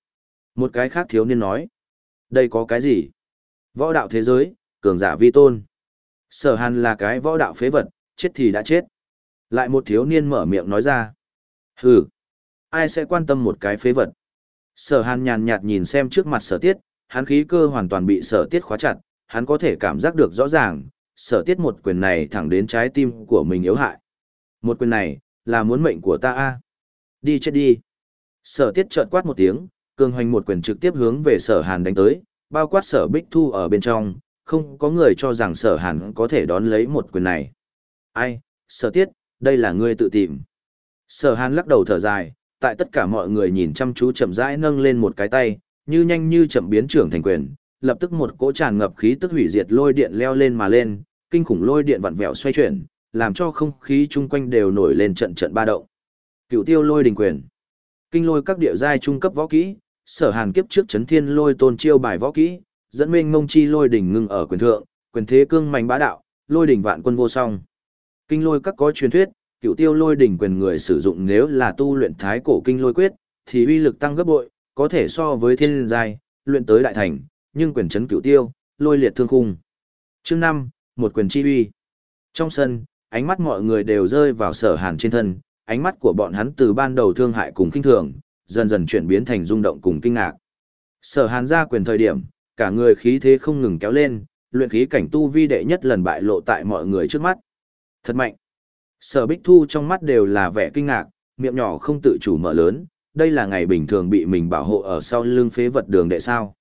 Một cái khác thiếu niên nói. Đây có cái gì? Võ đạo thế giới, cường giả vi tôn. Sở hàn là cái võ đạo phế vật, chết thì đã chết. Lại một thiếu niên mở miệng nói ra. Hừ, ai sẽ quan tâm một cái phế vật? Sở hàn nhàn nhạt nhìn xem trước mặt sở tiết, hắn khí cơ hoàn toàn bị sở tiết khóa chặt, hắn có thể cảm giác được rõ ràng, sở tiết một quyền này thẳng đến trái tim của mình yếu hại. Một quyền này, là muốn mệnh của ta a Đi chết đi. Sở tiết chợt quát một tiếng, cường hoành một quyền trực tiếp hướng về sở hàn đánh tới, bao quát sở bích thu ở bên trong, không có người cho rằng sở hàn có thể đón lấy một quyền này. Ai, sở tiết, đây là ngươi tự tìm. Sở hàn lắc đầu thở dài, tại tất cả mọi người nhìn chăm chú chậm rãi nâng lên một cái tay, như nhanh như chậm biến trưởng thành quyền, lập tức một cỗ tràn ngập khí tức hủy diệt lôi điện leo lên mà lên, kinh khủng lôi điện vặn vẹo xoay chuyển, làm cho không khí chung quanh đều nổi lên trận trận ba động. Cựu tiêu lôi đình quyền. Kinh lôi các địa giai trung cấp võ kỹ, sở hàn kiếp trước chấn thiên lôi tôn chiêu bài võ kỹ, dẫn mênh mông chi lôi đỉnh ngưng ở quyền thượng, quyền thế cương mạnh bá đạo, lôi đỉnh vạn quân vô song. Kinh lôi các có truyền thuyết, cựu tiêu lôi đỉnh quyền người sử dụng nếu là tu luyện thái cổ kinh lôi quyết, thì uy lực tăng gấp bội, có thể so với thiên giai, luyện tới đại thành, nhưng quyền chấn cựu tiêu, lôi liệt thương khung. Chương 5, một quyền chi uy. Trong sân, ánh mắt mọi người đều rơi vào sở hàn trên thân, ánh mắt của bọn hắn từ ban đầu thương hại cùng kinh thường, dần dần chuyển biến thành rung động cùng kinh ngạc. Sở hàn ra quyền thời điểm, cả người khí thế không ngừng kéo lên, luyện khí cảnh tu vi đệ nhất lần bại lộ tại mọi người trước mắt. Thật mạnh. Sở Bích Thu trong mắt đều là vẻ kinh ngạc, miệng nhỏ không tự chủ mở lớn, đây là ngày bình thường bị mình bảo hộ ở sau lưng phế vật đường đệ sao.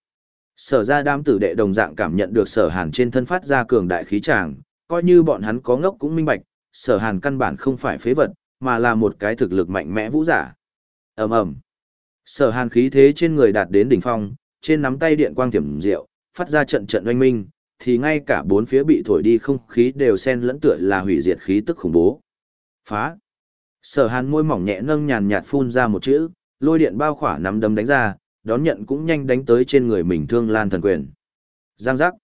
Sở ra đám tử đệ đồng dạng cảm nhận được sở hàn trên thân phát ra cường đại khí tràng, coi như bọn hắn có ngốc cũng minh bạch, sở hàn căn bản không phải phế vật, mà là một cái thực lực mạnh mẽ vũ giả. ầm ầm Sở hàn khí thế trên người đạt đến đỉnh phong, trên nắm tay điện quang thiểm diệu, phát ra trận trận oanh minh, thì ngay cả bốn phía bị thổi đi không khí đều xen lẫn tựa là hủy diệt khí tức khủng bố. Phá! Sở hàn môi mỏng nhẹ nâng nhàn nhạt phun ra một chữ, lôi điện bao khỏa nắm đấm đánh ra, đón nhận cũng nhanh đánh tới trên người mình thương lan thần quyền. Giang giác!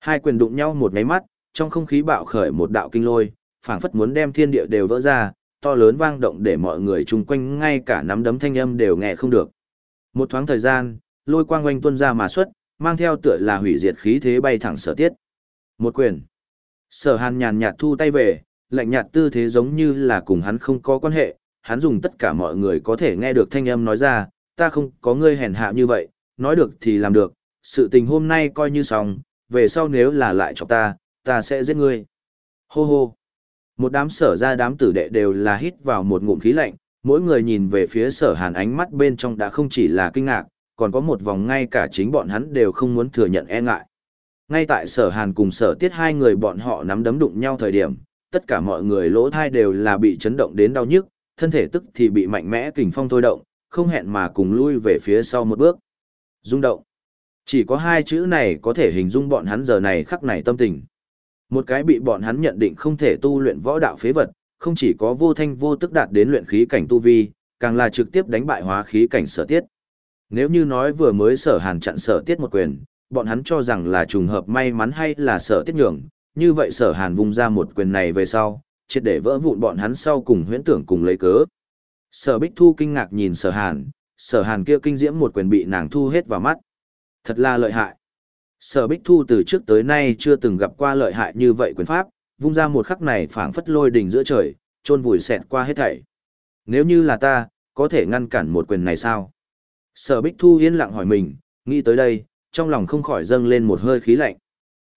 Hai quyền đụng nhau một ngáy mắt, trong không khí bạo khởi một đạo kinh lôi, phảng phất muốn đem thiên địa đều vỡ ra, to lớn vang động để mọi người chung quanh ngay cả nắm đấm thanh âm đều nghe không được. Một thoáng thời gian, lôi quang quanh tuân ra mà xuất, mang theo tựa là hủy diệt khí thế bay thẳng sở tiết. Một quyền. Sở hàn nhàn nhạt thu tay về, lạnh nhạt tư thế giống như là cùng hắn không có quan hệ, hắn dùng tất cả mọi người có thể nghe được thanh âm nói ra, ta không có ngươi hèn hạ như vậy, nói được thì làm được, sự tình hôm nay coi như xong, về sau nếu là lại cho ta, ta sẽ giết ngươi. Hô hô. Một đám sở ra đám tử đệ đều là hít vào một ngụm khí lạnh, mỗi người nhìn về phía sở hàn ánh mắt bên trong đã không chỉ là kinh ngạc, còn có một vòng ngay cả chính bọn hắn đều không muốn thừa nhận e ngại. Ngay tại sở hàn cùng sở tiết hai người bọn họ nắm đấm đụng nhau thời điểm, tất cả mọi người lỗ thai đều là bị chấn động đến đau nhức, thân thể tức thì bị mạnh mẽ kình phong thôi động, không hẹn mà cùng lui về phía sau một bước. Rung động. Chỉ có hai chữ này có thể hình dung bọn hắn giờ này khắc này tâm tình. Một cái bị bọn hắn nhận định không thể tu luyện võ đạo phế vật, không chỉ có vô thanh vô tức đạt đến luyện khí cảnh tu vi, càng là trực tiếp đánh bại hóa khí cảnh sở tiết. Nếu như nói vừa mới sở hàn chặn sở tiết một quyền, bọn hắn cho rằng là trùng hợp may mắn hay là sở tiết nhường, như vậy sở hàn vung ra một quyền này về sau, triệt để vỡ vụn bọn hắn sau cùng huyễn tưởng cùng lấy cớ. Sở Bích Thu kinh ngạc nhìn sở hàn, sở hàn kia kinh diễm một quyền bị nàng thu hết vào mắt. Thật là lợi hại. Sở Bích Thu từ trước tới nay chưa từng gặp qua lợi hại như vậy quyền pháp, vung ra một khắc này phảng phất lôi đỉnh giữa trời, trôn vùi xẹt qua hết thảy. Nếu như là ta, có thể ngăn cản một quyền này sao? Sở Bích Thu yên lặng hỏi mình, nghĩ tới đây, trong lòng không khỏi dâng lên một hơi khí lạnh.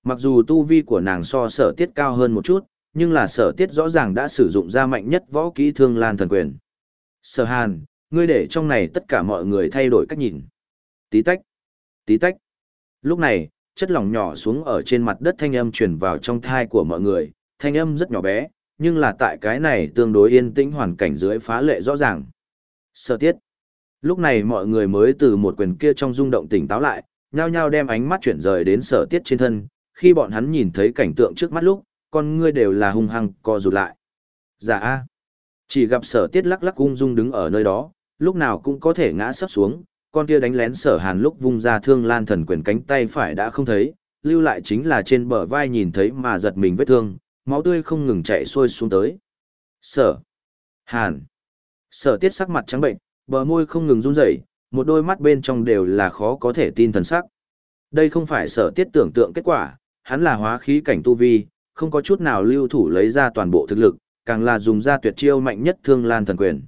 Mặc dù tu vi của nàng so sở tiết cao hơn một chút, nhưng là sở tiết rõ ràng đã sử dụng ra mạnh nhất võ kỹ thương lan thần quyền. Sở hàn, ngươi để trong này tất cả mọi người thay đổi cách nhìn. Tí tách, tí tách. Lúc này, chất lỏng nhỏ xuống ở trên mặt đất thanh âm truyền vào trong thai của mọi người, thanh âm rất nhỏ bé, nhưng là tại cái này tương đối yên tĩnh hoàn cảnh dưới phá lệ rõ ràng. Sở tiết. Lúc này mọi người mới từ một quyền kia trong rung động tỉnh táo lại, nhao nhao đem ánh mắt chuyển rời đến sở tiết trên thân, khi bọn hắn nhìn thấy cảnh tượng trước mắt lúc, con ngươi đều là hung hăng co rụt lại. Dạ a. Chỉ gặp sở tiết lắc lắc ung dung đứng ở nơi đó, lúc nào cũng có thể ngã sắp xuống, con kia đánh lén sở hàn lúc vung ra thương lan thần quyền cánh tay phải đã không thấy, lưu lại chính là trên bờ vai nhìn thấy mà giật mình vết thương, máu tươi không ngừng chạy xuôi xuống tới. Sở. Hàn. Sở tiết sắc mặt trắng bệnh, bờ môi không ngừng run rẩy, một đôi mắt bên trong đều là khó có thể tin thần sắc. Đây không phải sở tiết tưởng tượng kết quả, hắn là hóa khí cảnh tu vi, không có chút nào lưu thủ lấy ra toàn bộ thực lực, càng là dùng ra tuyệt chiêu mạnh nhất thương lan thần quyền.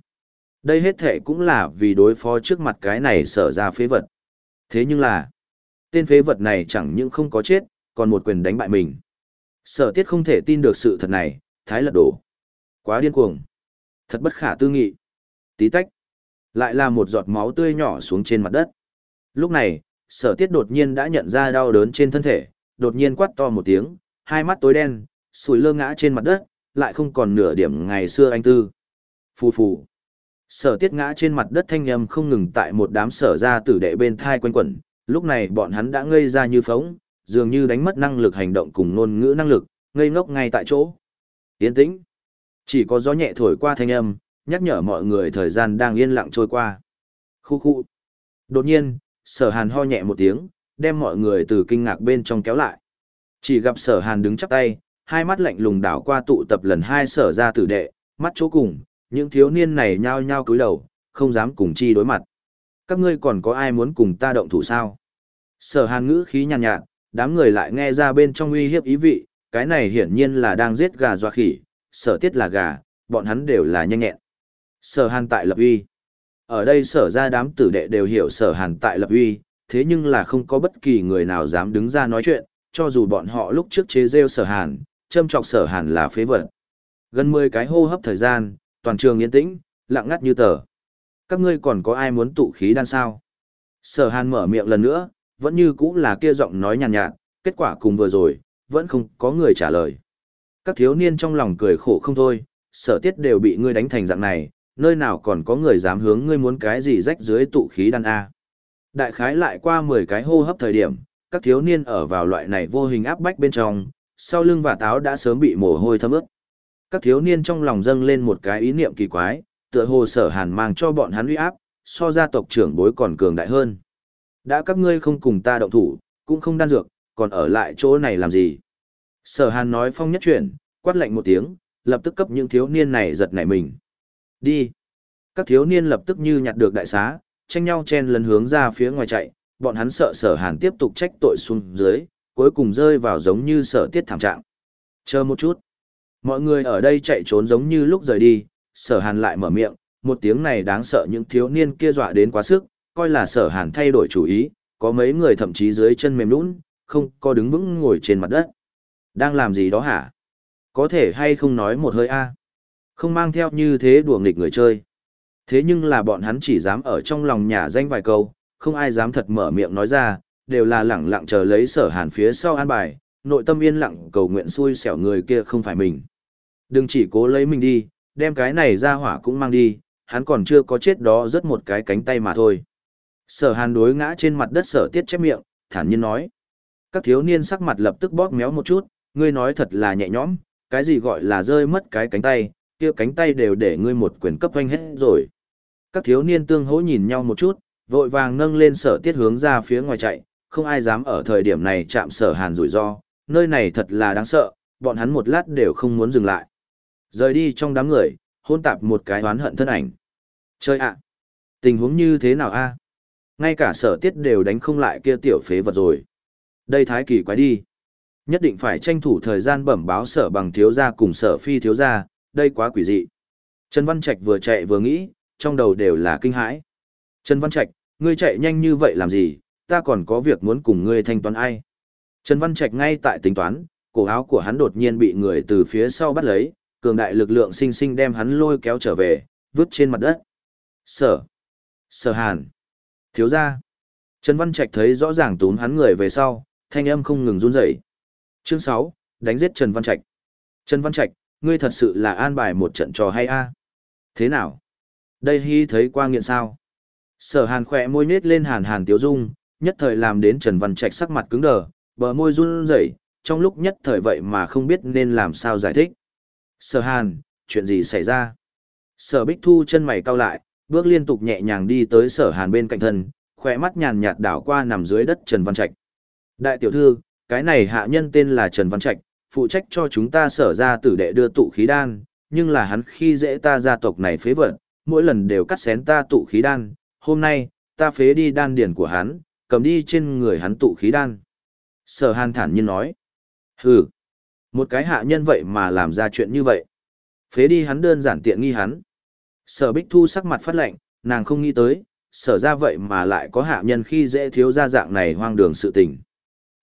Đây hết thể cũng là vì đối phó trước mặt cái này sở ra phế vật. Thế nhưng là, tên phế vật này chẳng những không có chết, còn một quyền đánh bại mình. Sở tiết không thể tin được sự thật này, thái lật đổ. Quá điên cuồng. Thật bất khả tư nghị. Tí tách. Lại là một giọt máu tươi nhỏ xuống trên mặt đất. Lúc này, sở tiết đột nhiên đã nhận ra đau đớn trên thân thể, đột nhiên quát to một tiếng, hai mắt tối đen, sùi lơ ngã trên mặt đất, lại không còn nửa điểm ngày xưa anh tư. Phù phù. Sở tiết ngã trên mặt đất thanh âm không ngừng tại một đám sở ra tử đệ bên thai quanh quẩn, lúc này bọn hắn đã ngây ra như phóng, dường như đánh mất năng lực hành động cùng ngôn ngữ năng lực, ngây ngốc ngay tại chỗ. Yên tĩnh. Chỉ có gió nhẹ thổi qua thanh âm, nhắc nhở mọi người thời gian đang yên lặng trôi qua. Khu khu. Đột nhiên, sở hàn ho nhẹ một tiếng, đem mọi người từ kinh ngạc bên trong kéo lại. Chỉ gặp sở hàn đứng chắp tay, hai mắt lạnh lùng đảo qua tụ tập lần hai sở ra tử đệ, mắt chỗ cùng, những thiếu niên này nhao nhao cúi đầu, không dám cùng chi đối mặt. Các ngươi còn có ai muốn cùng ta động thủ sao? Sở hàn ngữ khí nhàn nhạt, nhạt, đám người lại nghe ra bên trong uy hiếp ý vị, cái này hiển nhiên là đang giết gà doa khỉ, sở tiết là gà, bọn hắn đều là nhanh nhẹn. Sở hàn tại lập uy. Ở đây sở ra đám tử đệ đều hiểu sở hàn tại lập uy, thế nhưng là không có bất kỳ người nào dám đứng ra nói chuyện, cho dù bọn họ lúc trước chế rêu sở hàn, châm trọc sở hàn là phế vật. Gần 10 cái hô hấp thời gian, toàn trường yên tĩnh, lặng ngắt như tờ. Các ngươi còn có ai muốn tụ khí đan sao? Sở hàn mở miệng lần nữa, vẫn như cũ là kia giọng nói nhàn nhạt, nhạt, kết quả cùng vừa rồi, vẫn không có người trả lời. Các thiếu niên trong lòng cười khổ không thôi, sở tiết đều bị ngươi đánh thành dạng này, nơi nào còn có người dám hướng ngươi muốn cái gì rách dưới tụ khí đan A. Đại khái lại qua 10 cái hô hấp thời điểm, các thiếu niên ở vào loại này vô hình áp bách bên trong, sau lưng và táo đã sớm bị mồ hôi thấm ướt. Các thiếu niên trong lòng dâng lên một cái ý niệm kỳ quái, tựa hồ sở hàn mang cho bọn hắn uy áp, so gia tộc trưởng bối còn cường đại hơn. Đã các ngươi không cùng ta động thủ, cũng không đan dược, còn ở lại chỗ này làm gì? Sở hàn nói phong nhất chuyển, quát lạnh một tiếng, lập tức cấp những thiếu niên này giật nảy mình. Đi! Các thiếu niên lập tức như nhặt được đại xá, tranh nhau chen lấn hướng ra phía ngoài chạy, bọn hắn sợ sở hàn tiếp tục trách tội xuống dưới, cuối cùng rơi vào giống như sở tiết thảm trạng. Chờ một chút. Mọi người ở đây chạy trốn giống như lúc rời đi, sở hàn lại mở miệng, một tiếng này đáng sợ những thiếu niên kia dọa đến quá sức, coi là sở hàn thay đổi chủ ý, có mấy người thậm chí dưới chân mềm lún, không có đứng vững ngồi trên mặt đất. Đang làm gì đó hả? Có thể hay không nói một hơi a Không mang theo như thế đùa nghịch người chơi. Thế nhưng là bọn hắn chỉ dám ở trong lòng nhà danh vài câu, không ai dám thật mở miệng nói ra, đều là lẳng lặng chờ lấy sở hàn phía sau an bài, nội tâm yên lặng cầu nguyện xui xẻo người kia không phải mình. Đừng chỉ cố lấy mình đi, đem cái này ra hỏa cũng mang đi, hắn còn chưa có chết đó rất một cái cánh tay mà thôi. Sở hàn đối ngã trên mặt đất sở tiết chép miệng, thản nhiên nói. Các thiếu niên sắc mặt lập tức bóp méo một chút, ngươi nói thật là nhẹ nhõm, cái gì gọi là rơi mất cái cánh tay, kia cánh tay đều để ngươi một quyền cấp hoanh hết rồi. Các thiếu niên tương hỗ nhìn nhau một chút, vội vàng nâng lên sở tiết hướng ra phía ngoài chạy, không ai dám ở thời điểm này chạm sở hàn rủi ro, nơi này thật là đáng sợ, bọn hắn một lát đều không muốn dừng lại. Rời đi trong đám người, hôn tạp một cái oán hận thân ảnh. Chơi ạ! tình huống như thế nào a Ngay cả sở tiết đều đánh không lại kia tiểu phế vật rồi. Đây thái kỳ quái đi. Nhất định phải tranh thủ thời gian bẩm báo sở bằng thiếu gia cùng sở phi thiếu gia, đây quá quỷ dị. Trần Văn Trạch vừa chạy vừa nghĩ, trong đầu đều là kinh hãi. Trần Văn Trạch, ngươi chạy nhanh như vậy làm gì, ta còn có việc muốn cùng ngươi thanh toán ai. Trần Văn Trạch ngay tại tính toán, cổ áo của hắn đột nhiên bị người từ phía sau bắt lấy, cường đại lực lượng sinh sinh đem hắn lôi kéo trở về, vứt trên mặt đất. Sở. Sở Hàn. Thiếu gia. Trần Văn Trạch thấy rõ ràng túm hắn người về sau, thanh âm không ngừng run rẩy. Chương 6, đánh giết Trần Văn Trạch. Trần Văn Trạch, ngươi thật sự là an bài một trận trò hay a? Thế nào? Đây hy thấy qua nghiện sao? Sở Hàn khỏe môi nết lên hàn hàn tiếu dung, nhất thời làm đến Trần Văn Trạch sắc mặt cứng đờ, bờ môi run rẩy, trong lúc nhất thời vậy mà không biết nên làm sao giải thích. Sở hàn, chuyện gì xảy ra? Sở bích thu chân mày cau lại, bước liên tục nhẹ nhàng đi tới sở hàn bên cạnh thân, khỏe mắt nhàn nhạt đảo qua nằm dưới đất Trần Văn Trạch. Đại tiểu thư, cái này hạ nhân tên là Trần Văn Trạch, phụ trách cho chúng ta sở ra tử đệ đưa tụ khí đan, nhưng là hắn khi dễ ta gia tộc này phế vật, mỗi lần đều cắt xén ta tụ khí đan, hôm nay, ta phế đi đan điển của hắn, cầm đi trên người hắn tụ khí đan. Sở hàn thản nhiên nói, hừ, một cái hạ nhân vậy mà làm ra chuyện như vậy. Phế đi hắn đơn giản tiện nghi hắn. Sở bích thu sắc mặt phát lệnh, nàng không nghĩ tới, sở ra vậy mà lại có hạ nhân khi dễ thiếu ra dạng này hoang đường sự tình.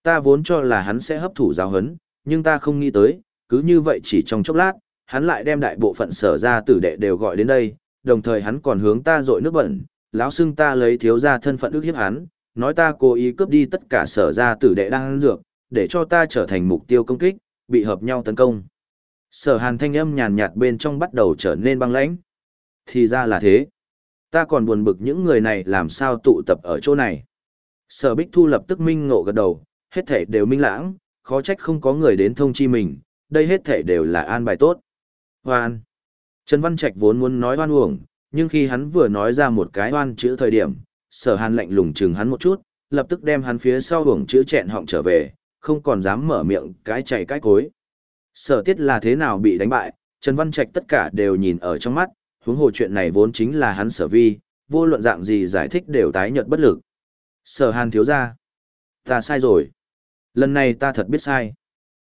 Ta vốn cho là hắn sẽ hấp thụ giáo hấn, nhưng ta không nghĩ tới, cứ như vậy chỉ trong chốc lát, hắn lại đem đại bộ phận sở ra tử đệ đều gọi đến đây, đồng thời hắn còn hướng ta dội nước bẩn, lão xưng ta lấy thiếu ra thân phận ước hiếp hắn, nói ta cố ý cướp đi tất cả sở ra tử đệ đang ăn dược, để cho ta trở thành mục tiêu công kích, bị hợp nhau tấn công. Sở hàn thanh âm nhàn nhạt bên trong bắt đầu trở nên băng lãnh. Thì ra là thế. Ta còn buồn bực những người này làm sao tụ tập ở chỗ này. Sở Bích Thu lập tức minh ngộ gật đầu, hết thể đều minh lãng, khó trách không có người đến thông chi mình, đây hết thể đều là an bài tốt. Hoan. Trần Văn Trạch vốn muốn nói hoan uổng, nhưng khi hắn vừa nói ra một cái hoan chữ thời điểm, sở hàn lạnh lùng chừng hắn một chút, lập tức đem hắn phía sau uổng chữ chẹn họng trở về, không còn dám mở miệng cái chạy cái cối. Sở tiết là thế nào bị đánh bại, Trần Văn Trạch tất cả đều nhìn ở trong mắt, huống hồ chuyện này vốn chính là hắn sở vi, vô luận dạng gì giải thích đều tái nhợt bất lực. Sở hàn thiếu ra. Ta sai rồi. Lần này ta thật biết sai.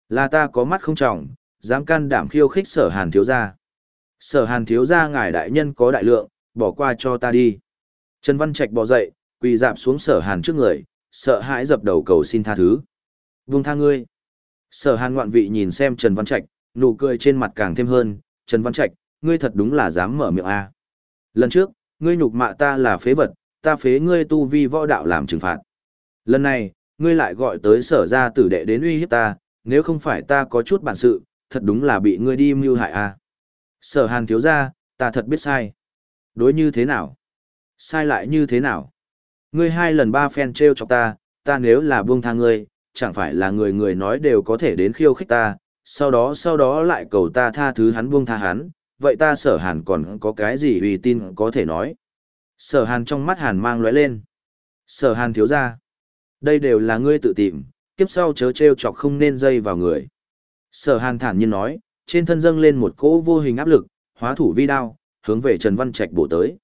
Là ta có mắt không trọng, dám can đảm khiêu khích sở hàn thiếu ra. Sở hàn thiếu ra ngài đại nhân có đại lượng, bỏ qua cho ta đi. Trần Văn Trạch bò dậy, quỳ dạp xuống sở hàn trước người, sợ hãi dập đầu cầu xin tha thứ. Vung tha ngươi. Sở hàn ngoạn vị nhìn xem Trần Văn Trạch, nụ cười trên mặt càng thêm hơn. Trần Văn Trạch, ngươi thật đúng là dám mở miệng a. Lần trước, ngươi nhục mạ ta là phế vật, ta phế ngươi tu vi võ đạo làm trừng phạt. Lần này, ngươi lại gọi tới sở gia tử đệ đến uy hiếp ta, nếu không phải ta có chút bản sự, thật đúng là bị ngươi đi mưu hại a. Sở hàn thiếu gia, ta thật biết sai. Đối như thế nào? Sai lại như thế nào? Ngươi hai lần ba phen treo chọc ta, ta nếu là buông tha ngươi, chẳng phải là người người nói đều có thể đến khiêu khích ta, sau đó sau đó lại cầu ta tha thứ hắn buông tha hắn, vậy ta sở hàn còn có cái gì uy tin có thể nói. Sở hàn trong mắt hàn mang lóe lên. Sở hàn thiếu ra. Đây đều là ngươi tự tìm, kiếp sau chớ treo chọc không nên dây vào người. Sở hàn thản nhiên nói, trên thân dâng lên một cỗ vô hình áp lực, hóa thủ vi đao, hướng về Trần Văn Trạch bổ tới.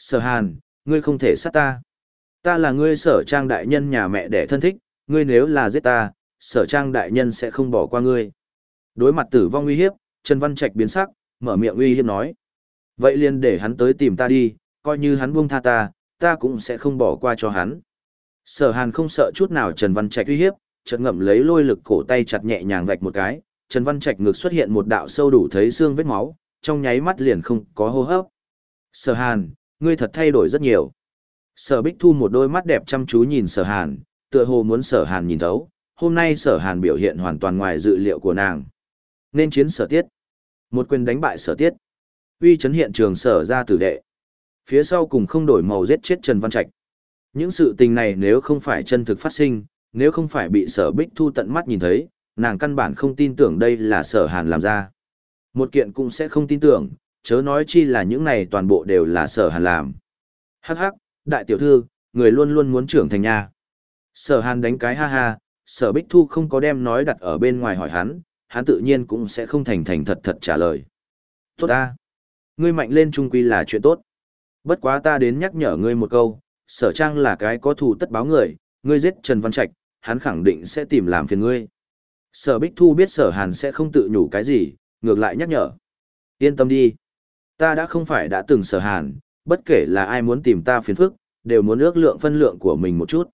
Sở hàn, ngươi không thể sát ta. Ta là ngươi sở trang đại nhân nhà mẹ đẻ thân thích, ngươi nếu là giết ta, sở trang đại nhân sẽ không bỏ qua ngươi. Đối mặt tử vong uy hiếp, Trần Văn Trạch biến sắc, mở miệng uy hiếp nói. Vậy liền để hắn tới tìm ta đi, coi như hắn buông tha ta, ta cũng sẽ không bỏ qua cho hắn. Sở hàn không sợ chút nào Trần Văn Trạch uy hiếp, chợt ngậm lấy lôi lực cổ tay chặt nhẹ nhàng vạch một cái, Trần Văn Trạch ngực xuất hiện một đạo sâu đủ thấy xương vết máu, trong nháy mắt liền không có hô hấp. Sở hàn, ngươi thật thay đổi rất nhiều. Sở Bích Thu một đôi mắt đẹp chăm chú nhìn sở hàn, tựa hồ muốn sở hàn nhìn thấu, hôm nay sở hàn biểu hiện hoàn toàn ngoài dự liệu của nàng. Nên chiến sở tiết. Một quyền đánh bại sở tiết. Uy chấn hiện trường sở ra tử đệ. Phía sau cùng không đổi màu giết chết Trần Văn Trạch. Những sự tình này nếu không phải chân thực phát sinh, nếu không phải bị sở bích thu tận mắt nhìn thấy, nàng căn bản không tin tưởng đây là sở hàn làm ra. Một kiện cũng sẽ không tin tưởng, chớ nói chi là những này toàn bộ đều là sở hàn làm. Hắc hắc, đại tiểu thư, người luôn luôn muốn trưởng thành nha. Sở hàn đánh cái ha ha, sở bích thu không có đem nói đặt ở bên ngoài hỏi hắn, hắn tự nhiên cũng sẽ không thành thành thật thật trả lời. Tốt ta. Ngươi mạnh lên trung quy là chuyện tốt. Bất quá ta đến nhắc nhở ngươi một câu, sở trang là cái có thù tất báo người, ngươi giết Trần Văn Trạch, hắn khẳng định sẽ tìm làm phiền ngươi. Sở Bích Thu biết sở hàn sẽ không tự nhủ cái gì, ngược lại nhắc nhở. Yên tâm đi. Ta đã không phải đã từng sở hàn, bất kể là ai muốn tìm ta phiền phức, đều muốn ước lượng phân lượng của mình một chút.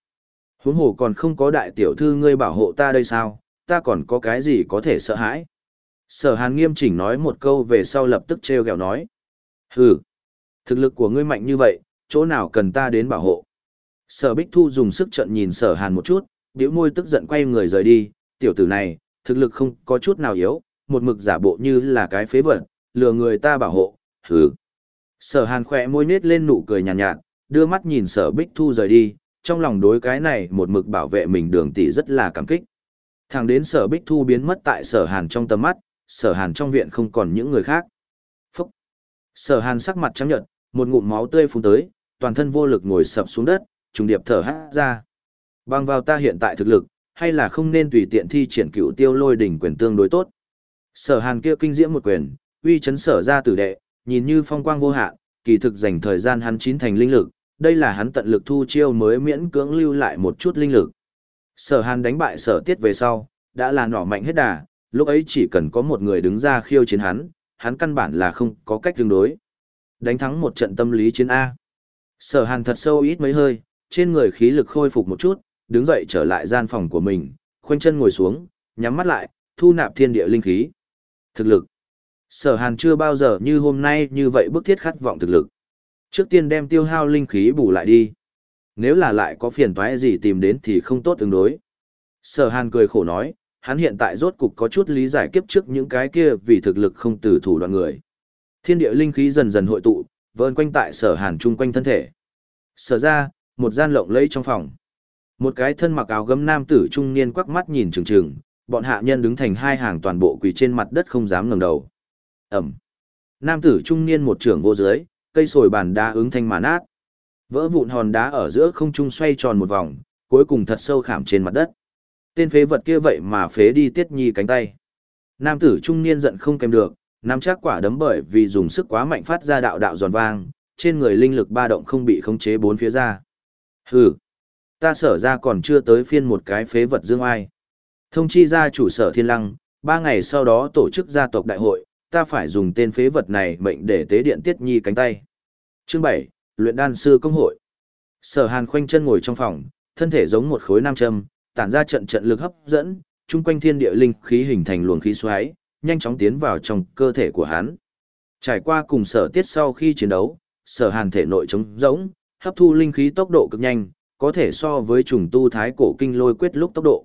Huống hồ còn không có đại tiểu thư ngươi bảo hộ ta đây sao, ta còn có cái gì có thể sợ hãi. Sở hàn nghiêm chỉnh nói một câu về sau lập tức treo gẹo nói. Hừ, thực lực của ngươi mạnh như vậy, chỗ nào cần ta đến bảo hộ. Sở Bích Thu dùng sức trận nhìn sở hàn một chút, bĩu môi tức giận quay người rời đi, tiểu tử này, thực lực không có chút nào yếu, một mực giả bộ như là cái phế vật, lừa người ta bảo hộ, hừ. Sở hàn khỏe môi nết lên nụ cười nhàn nhạt, nhạt, đưa mắt nhìn sở Bích Thu rời đi, trong lòng đối cái này một mực bảo vệ mình đường tỷ rất là cảm kích. Thẳng đến sở Bích Thu biến mất tại sở hàn trong tầm mắt, sở hàn trong viện không còn những người khác. Phúc! Sở hàn sắc mặt trắng nhợt, một ngụm máu tươi phun tới, toàn thân vô lực ngồi sập xuống đất, trùng điệp thở hát ra. Bằng vào ta hiện tại thực lực, hay là không nên tùy tiện thi triển cựu tiêu lôi đỉnh quyền tương đối tốt. Sở hàn kia kinh diễm một quyền, uy chấn sở ra tử đệ, nhìn như phong quang vô hạn, kỳ thực dành thời gian hắn chín thành linh lực, đây là hắn tận lực thu chiêu mới miễn cưỡng lưu lại một chút linh lực. Sở hàn đánh bại sở tiết về sau, đã là nỏ mạnh hết đà, lúc ấy chỉ cần có một người đứng ra khiêu chiến hắn, hắn căn bản là không có cách tương đối. Đánh thắng một trận tâm lý chiến A. Sở hàn thật sâu ít mấy hơi, trên người khí lực khôi phục một chút, đứng dậy trở lại gian phòng của mình, khoanh chân ngồi xuống, nhắm mắt lại, thu nạp thiên địa linh khí. Thực lực. Sở hàn chưa bao giờ như hôm nay như vậy bức thiết khát vọng thực lực. Trước tiên đem tiêu hao linh khí bù lại đi. Nếu là lại có phiền toái gì tìm đến thì không tốt tương đối. Sở hàn cười khổ nói, hắn hiện tại rốt cục có chút lý giải kiếp trước những cái kia vì thực lực không từ thủ đoạn người. Thiên địa linh khí dần dần hội tụ, vơn quanh tại sở hàn chung quanh thân thể. Sở ra, một gian lộng lẫy trong phòng. Một cái thân mặc áo gấm nam tử trung niên quắc mắt nhìn trừng trừng, bọn hạ nhân đứng thành hai hàng toàn bộ quỳ trên mặt đất không dám ngẩng đầu. Ẩm. Nam tử trung niên một trưởng vô dưới, cây sồi bàn đá ứng thanh mà nát. Vỡ vụn hòn đá ở giữa không trung xoay tròn một vòng, cuối cùng thật sâu khảm trên mặt đất. Tên phế vật kia vậy mà phế đi Tiết Nhi cánh tay. Nam tử trung niên giận không kèm được, nắm chắc quả đấm bởi vì dùng sức quá mạnh phát ra đạo đạo giòn vang, trên người linh lực ba động không bị khống chế bốn phía ra. Hừ, ta sở ra còn chưa tới phiên một cái phế vật dương ai. Thông chi ra chủ sở thiên lăng, ba ngày sau đó tổ chức gia tộc đại hội, ta phải dùng tên phế vật này mệnh để tế điện tiết nhi cánh tay. Chương 7, luyện đan sư công hội. Sở Hàn khoanh chân ngồi trong phòng, thân thể giống một khối nam châm, tản ra trận trận lực hấp dẫn, chung quanh thiên địa linh khí hình thành luồng khí xoáy, nhanh chóng tiến vào trong cơ thể của hắn. Trải qua cùng sở tiết sau khi chiến đấu, sở hàn thể nội trống rỗng, hấp thu linh khí tốc độ cực nhanh, có thể so với trùng tu thái cổ kinh lôi quyết lúc tốc độ.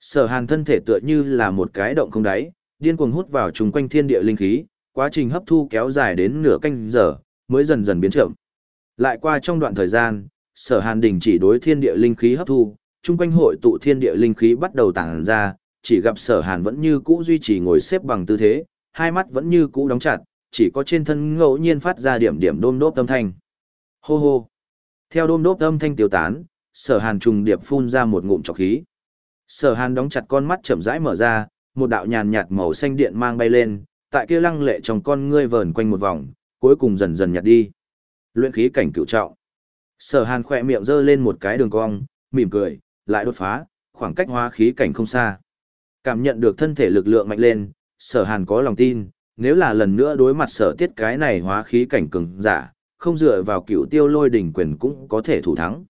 Sở hàn thân thể tựa như là một cái động không đáy, điên cuồng hút vào chung quanh thiên địa linh khí, quá trình hấp thu kéo dài đến nửa canh giờ, mới dần dần biến chậm. Lại qua trong đoạn thời gian, sở hàn đình chỉ đối thiên địa linh khí hấp thu, chung quanh hội tụ thiên địa linh khí bắt đầu tàng ra, chỉ gặp sở hàn vẫn như cũ duy trì ngồi xếp bằng tư thế, hai mắt vẫn như cũ đóng chặt, chỉ có trên thân ngẫu nhiên phát ra điểm điểm đôm đốp âm thanh. Hô hô. Theo đôm đốp âm thanh tiêu tán, sở hàn trùng điệp phun ra một ngụm trọc khí. Sở hàn đóng chặt con mắt chậm rãi mở ra, một đạo nhàn nhạt màu xanh điện mang bay lên, tại kia lăng lệ trong con ngươi vờn quanh một vòng, cuối cùng dần dần nhạt đi. Luyện khí cảnh cựu trọng. Sở hàn khỏe miệng giơ lên một cái đường cong, mỉm cười, lại đột phá, khoảng cách hóa khí cảnh không xa. Cảm nhận được thân thể lực lượng mạnh lên, sở hàn có lòng tin, nếu là lần nữa đối mặt sở tiết cái này hóa khí cảnh cường giả, không dựa vào cựu tiêu lôi đỉnh quyền cũng có thể thủ thắng.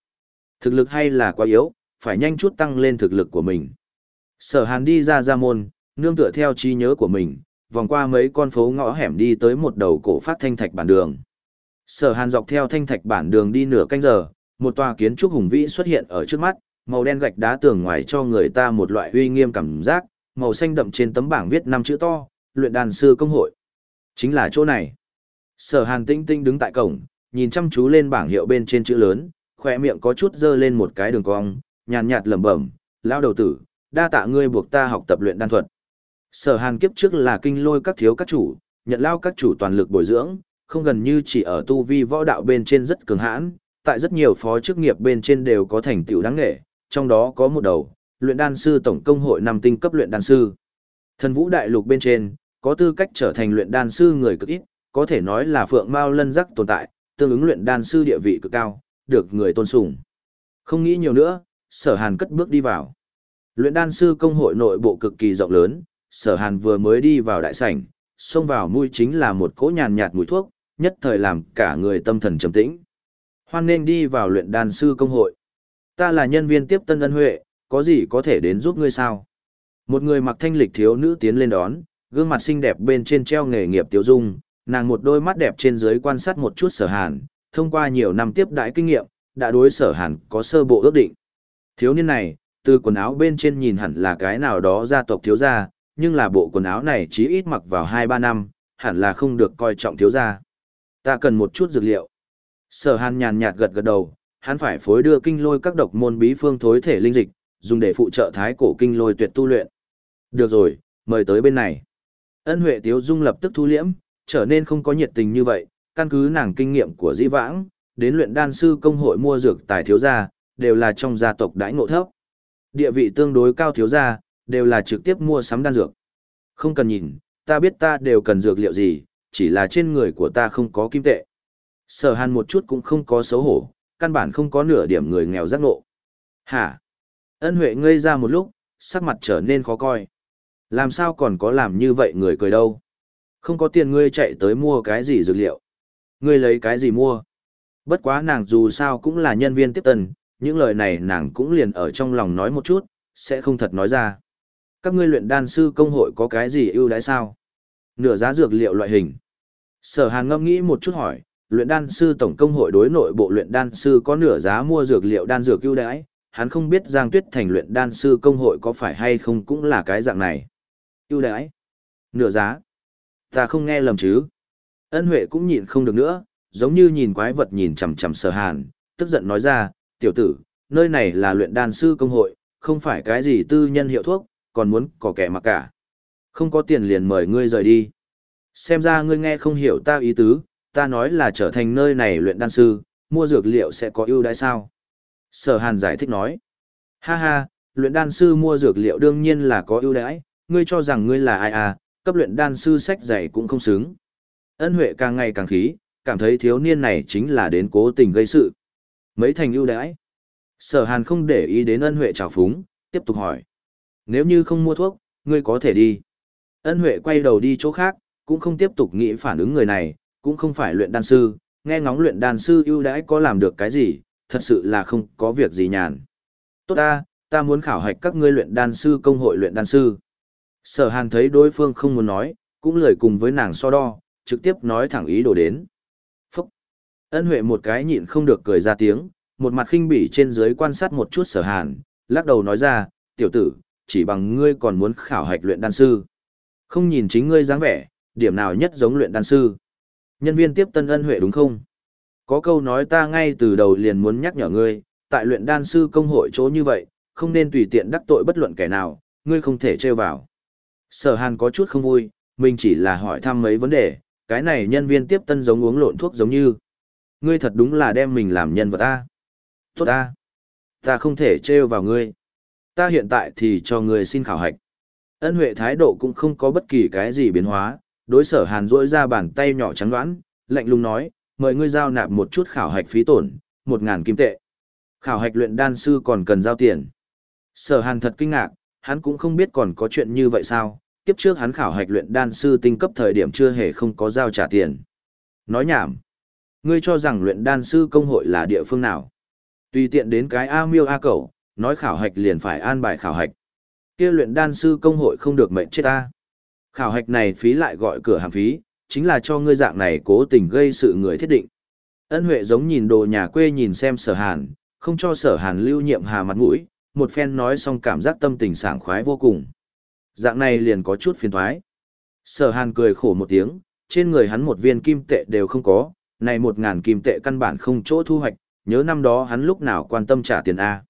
Thực lực hay là quá yếu, phải nhanh chút tăng lên thực lực của mình. Sở hàn đi ra ra môn, nương tựa theo trí nhớ của mình, vòng qua mấy con phố ngõ hẻm đi tới một đầu cổ phát thanh thạch bản đường. Sở hàn dọc theo thanh thạch bản đường đi nửa canh giờ, một tòa kiến trúc hùng vĩ xuất hiện ở trước mắt, màu đen gạch đá tường ngoài cho người ta một loại uy nghiêm cảm giác, màu xanh đậm trên tấm bảng viết năm chữ to, luyện đàn sư công hội. Chính là chỗ này. Sở Hàn Tinh Tinh đứng tại cổng, nhìn chăm chú lên bảng hiệu bên trên chữ lớn, khỏe miệng có chút dơ lên một cái đường cong, nhàn nhạt lẩm bẩm, "Lão đầu tử, đa tạ ngươi buộc ta học tập luyện đan thuật." Sở Hàn kiếp trước là kinh lôi các thiếu các chủ, nhận lao các chủ toàn lực bồi dưỡng, không gần như chỉ ở tu vi võ đạo bên trên rất cường hãn, tại rất nhiều phó chức nghiệp bên trên đều có thành tựu đáng nghệ, trong đó có một đầu, luyện đan sư tổng công hội năm tinh cấp luyện đan sư. Thần vũ đại lục bên trên, có tư cách trở thành luyện đan sư người cực ít, có thể nói là phượng mao lân rắc tồn tại, tương ứng luyện đan sư địa vị cực cao, được người tôn sùng. Không nghĩ nhiều nữa, sở hàn cất bước đi vào. Luyện đan sư công hội nội bộ cực kỳ rộng lớn, sở hàn vừa mới đi vào đại sảnh, xông vào mũi chính là một cỗ nhàn nhạt mùi thuốc, nhất thời làm cả người tâm thần trầm tĩnh. Hoan nên đi vào luyện đan sư công hội. Ta là nhân viên tiếp tân ân huệ, có gì có thể đến giúp ngươi sao? Một người mặc thanh lịch thiếu nữ tiến lên đón, gương mặt xinh đẹp bên trên treo nghề nghiệp tiêu dung, nàng một đôi mắt đẹp trên dưới quan sát một chút sở hàn, thông qua nhiều năm tiếp đãi kinh nghiệm, đã đối sở hàn có sơ bộ ước định. Thiếu niên này, từ quần áo bên trên nhìn hẳn là cái nào đó gia tộc thiếu gia, nhưng là bộ quần áo này chỉ ít mặc vào 2-3 năm, hẳn là không được coi trọng thiếu gia. Ta cần một chút dược liệu. Sở hàn nhàn nhạt gật gật đầu, hắn phải phối đưa kinh lôi các độc môn bí phương thối thể linh dịch, dùng để phụ trợ thái cổ kinh lôi tuyệt tu luyện. Được rồi, mời tới bên này. Ân Huệ Tiếu Dung lập tức thu liễm, trở nên không có nhiệt tình như vậy, căn cứ nàng kinh nghiệm của dĩ vãng, đến luyện đan sư công hội mua dược tài thiếu gia, đều là trong gia tộc đãi ngộ thấp. Địa vị tương đối cao thiếu gia, đều là trực tiếp mua sắm đan dược. Không cần nhìn, ta biết ta đều cần dược liệu gì, chỉ là trên người của ta không có kim tệ. Sở hàn một chút cũng không có xấu hổ, căn bản không có nửa điểm người nghèo giác ngộ. Hả? Ân Huệ ngây ra một lúc, sắc mặt trở nên khó coi. Làm sao còn có làm như vậy người cười đâu? Không có tiền ngươi chạy tới mua cái gì dược liệu? Ngươi lấy cái gì mua? Bất quá nàng dù sao cũng là nhân viên tiếp tân, những lời này nàng cũng liền ở trong lòng nói một chút, sẽ không thật nói ra. Các ngươi luyện đan sư công hội có cái gì ưu đãi sao? Nửa giá dược liệu loại hình. Sở Hàn ngâm nghĩ một chút hỏi, luyện đan sư tổng công hội đối nội bộ luyện đan sư có nửa giá mua dược liệu đan dược ưu đãi, hắn không biết Giang Tuyết Thành luyện đan sư công hội có phải hay không cũng là cái dạng này. Ưu đãi? Nửa giá? Ta không nghe lầm chứ? Ân Huệ cũng nhịn không được nữa, giống như nhìn quái vật nhìn chằm chằm Sở Hàn, tức giận nói ra, "Tiểu tử, nơi này là luyện đan sư công hội, không phải cái gì tư nhân hiệu thuốc, còn muốn có kẻ mặc cả. Không có tiền liền mời ngươi rời đi." Xem ra ngươi nghe không hiểu ta ý tứ, ta nói là trở thành nơi này luyện đan sư, mua dược liệu sẽ có ưu đãi sao? Sở Hàn giải thích nói. Ha ha, luyện đan sư mua dược liệu đương nhiên là có ưu đãi, ngươi cho rằng ngươi là ai à, cấp luyện đan sư sách dạy cũng không xứng. Ân Huệ càng ngày càng khí, cảm thấy thiếu niên này chính là đến cố tình gây sự. Mấy thành ưu đãi. Sở Hàn không để ý đến Ân Huệ trào phúng, tiếp tục hỏi. Nếu như không mua thuốc, ngươi có thể đi. Ân Huệ quay đầu đi chỗ khác, cũng không tiếp tục nghĩ phản ứng người này, cũng không phải luyện đan sư, nghe ngóng luyện đan sư ưu đãi có làm được cái gì, thật sự là không có việc gì nhàn. Tốt ta, ta muốn khảo hạch các ngươi luyện đan sư công hội luyện đan sư. Sở hàn thấy đối phương không muốn nói, cũng lời cùng với nàng so đo, trực tiếp nói thẳng ý đồ đến. Ân huệ một cái nhịn không được cười ra tiếng, một mặt khinh bỉ trên dưới quan sát một chút sở hàn, lắc đầu nói ra, tiểu tử, chỉ bằng ngươi còn muốn khảo hạch luyện đan sư. Không nhìn chính ngươi dáng vẻ, điểm nào nhất giống luyện đan sư. Nhân viên tiếp tân ân huệ đúng không? Có câu nói ta ngay từ đầu liền muốn nhắc nhở ngươi, tại luyện đan sư công hội chỗ như vậy, không nên tùy tiện đắc tội bất luận kẻ nào, ngươi không thể trêu vào. Sở hàn có chút không vui, mình chỉ là hỏi thăm mấy vấn đề, cái này nhân viên tiếp tân giống uống lộn thuốc giống như. Ngươi thật đúng là đem mình làm nhân vật ta. Tốt ta. Ta không thể trêu vào ngươi. Ta hiện tại thì cho ngươi xin khảo hạch. Ân huệ thái độ cũng không có bất kỳ cái gì biến hóa, đối sở hàn rỗi ra bàn tay nhỏ trắng đoán, lạnh lùng nói, mời ngươi giao nạp một chút khảo hạch phí tổn, một ngàn kim tệ. Khảo hạch luyện đan sư còn cần giao tiền. Sở hàn thật kinh ngạc, hắn cũng không biết còn có chuyện như vậy sao, kiếp trước hắn khảo hạch luyện đan sư tinh cấp thời điểm chưa hề không có giao trả tiền. Nói nhảm. Ngươi cho rằng luyện đan sư công hội là địa phương nào? Tùy tiện đến cái A miêu A cẩu, nói khảo hạch liền phải an bài khảo hạch. Kia luyện đan sư công hội không được mệnh chết ta. Khảo hạch này phí lại gọi cửa hàng phí, chính là cho ngươi dạng này cố tình gây sự người thiết định. Ân Huệ giống nhìn đồ nhà quê nhìn xem sở hàn, không cho sở hàn lưu nhiệm hà mặt mũi, một phen nói xong cảm giác tâm tình sảng khoái vô cùng. Dạng này liền có chút phiền thoái. Sở hàn cười khổ một tiếng, trên người hắn một viên kim tệ đều không có, này một ngàn kim tệ căn bản không chỗ thu hoạch, nhớ năm đó hắn lúc nào quan tâm trả tiền A.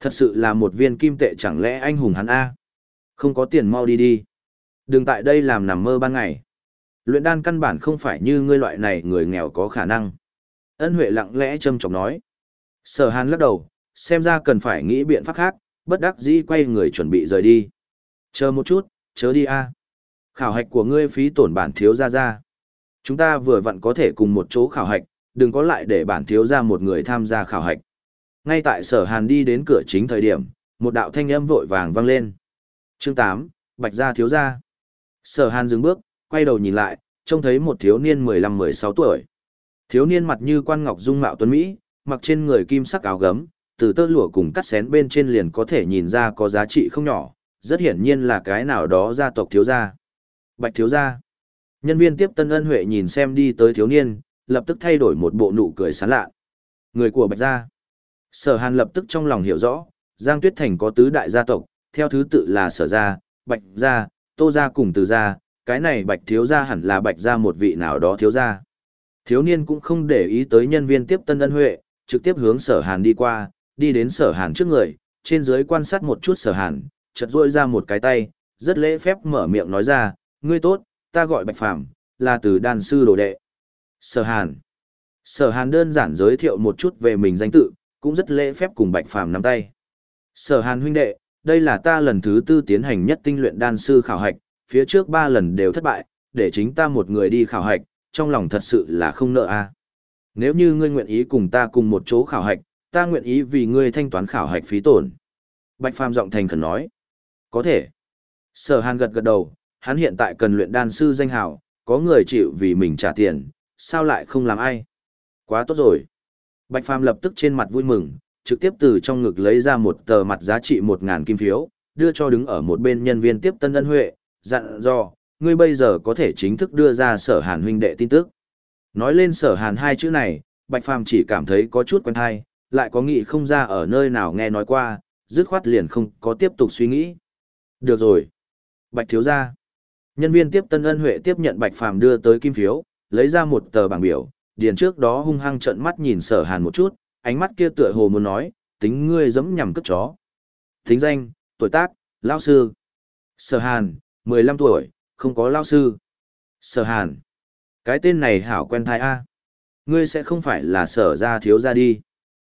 Thật sự là một viên kim tệ chẳng lẽ anh hùng hắn A. Không có tiền mau đi đi. Đừng tại đây làm nằm mơ ban ngày. Luyện đan căn bản không phải như ngươi loại này người nghèo có khả năng. Ân Huệ lặng lẽ châm chọc nói. Sở Hàn lắc đầu, xem ra cần phải nghĩ biện pháp khác, bất đắc dĩ quay người chuẩn bị rời đi. Chờ một chút, chớ đi a. Khảo hạch của ngươi phí tổn bản thiếu ra ra. Chúng ta vừa vặn có thể cùng một chỗ khảo hạch, đừng có lại để bản thiếu ra một người tham gia khảo hạch. Ngay tại sở hàn đi đến cửa chính thời điểm, một đạo thanh âm vội vàng vang lên. Chương 8, Bạch gia thiếu gia. Sở hàn dừng bước, quay đầu nhìn lại, trông thấy một thiếu niên 15-16 tuổi. Thiếu niên mặt như quan ngọc dung mạo tuấn Mỹ, mặc trên người kim sắc áo gấm, từ tơ lụa cùng cắt xén bên trên liền có thể nhìn ra có giá trị không nhỏ, rất hiển nhiên là cái nào đó gia tộc thiếu gia. Bạch thiếu gia. Nhân viên tiếp tân ân huệ nhìn xem đi tới thiếu niên, lập tức thay đổi một bộ nụ cười sán lạ. Người của Bạch gia. Sở Hàn lập tức trong lòng hiểu rõ, Giang Tuyết Thành có tứ đại gia tộc, theo thứ tự là Sở gia, Bạch gia, Tô gia cùng Từ gia, cái này bạch thiếu gia hẳn là bạch gia một vị nào đó thiếu gia. Thiếu niên cũng không để ý tới nhân viên tiếp tân ân huệ, trực tiếp hướng sở hàn đi qua, đi đến sở hàn trước người, trên dưới quan sát một chút sở hàn, chợt duỗi ra một cái tay, rất lễ phép mở miệng nói ra, ngươi tốt, ta gọi Bạch Phàm, là từ đan sư đồ đệ. Sở hàn. Sở hàn đơn giản giới thiệu một chút về mình danh tự, cũng rất lễ phép cùng Bạch Phàm nắm tay. Sở hàn huynh đệ, đây là ta lần thứ tư tiến hành nhất tinh luyện đan sư khảo hạch, phía trước ba lần đều thất bại, để chính ta một người đi khảo hạch, trong lòng thật sự là không nợ a. Nếu như ngươi nguyện ý cùng ta cùng một chỗ khảo hạch, ta nguyện ý vì ngươi thanh toán khảo hạch phí tổn. Bạch Phàm giọng thành khẩn nói. Có thể. Sở Hàn gật gật đầu, hắn hiện tại cần luyện đan sư danh hào, có người chịu vì mình trả tiền, sao lại không làm ai? Quá tốt rồi. Bạch Phàm lập tức trên mặt vui mừng, trực tiếp từ trong ngực lấy ra một tờ mặt giá trị 1000 kim phiếu, đưa cho đứng ở một bên nhân viên tiếp tân ân huệ, dặn dò, ngươi bây giờ có thể chính thức đưa ra sở hàn huynh đệ tin tức. Nói lên sở hàn hai chữ này, Bạch Phàm chỉ cảm thấy có chút quen hay, lại có nghĩ không ra ở nơi nào nghe nói qua, dứt khoát liền không có tiếp tục suy nghĩ. Được rồi. Bạch thiếu gia. Nhân viên tiếp tân ân huệ tiếp nhận Bạch Phàm đưa tới kim phiếu, lấy ra một tờ bảng biểu, điền trước đó hung hăng trợn mắt nhìn sở hàn một chút, ánh mắt kia tựa hồ muốn nói, tính ngươi giẫm nhằm cướp chó. Tính danh, tuổi tác, lão sư. Sở hàn, 15 tuổi, không có lão sư. Sở hàn. Cái tên này hảo quen thai A. Ngươi sẽ không phải là sở gia thiếu gia đi.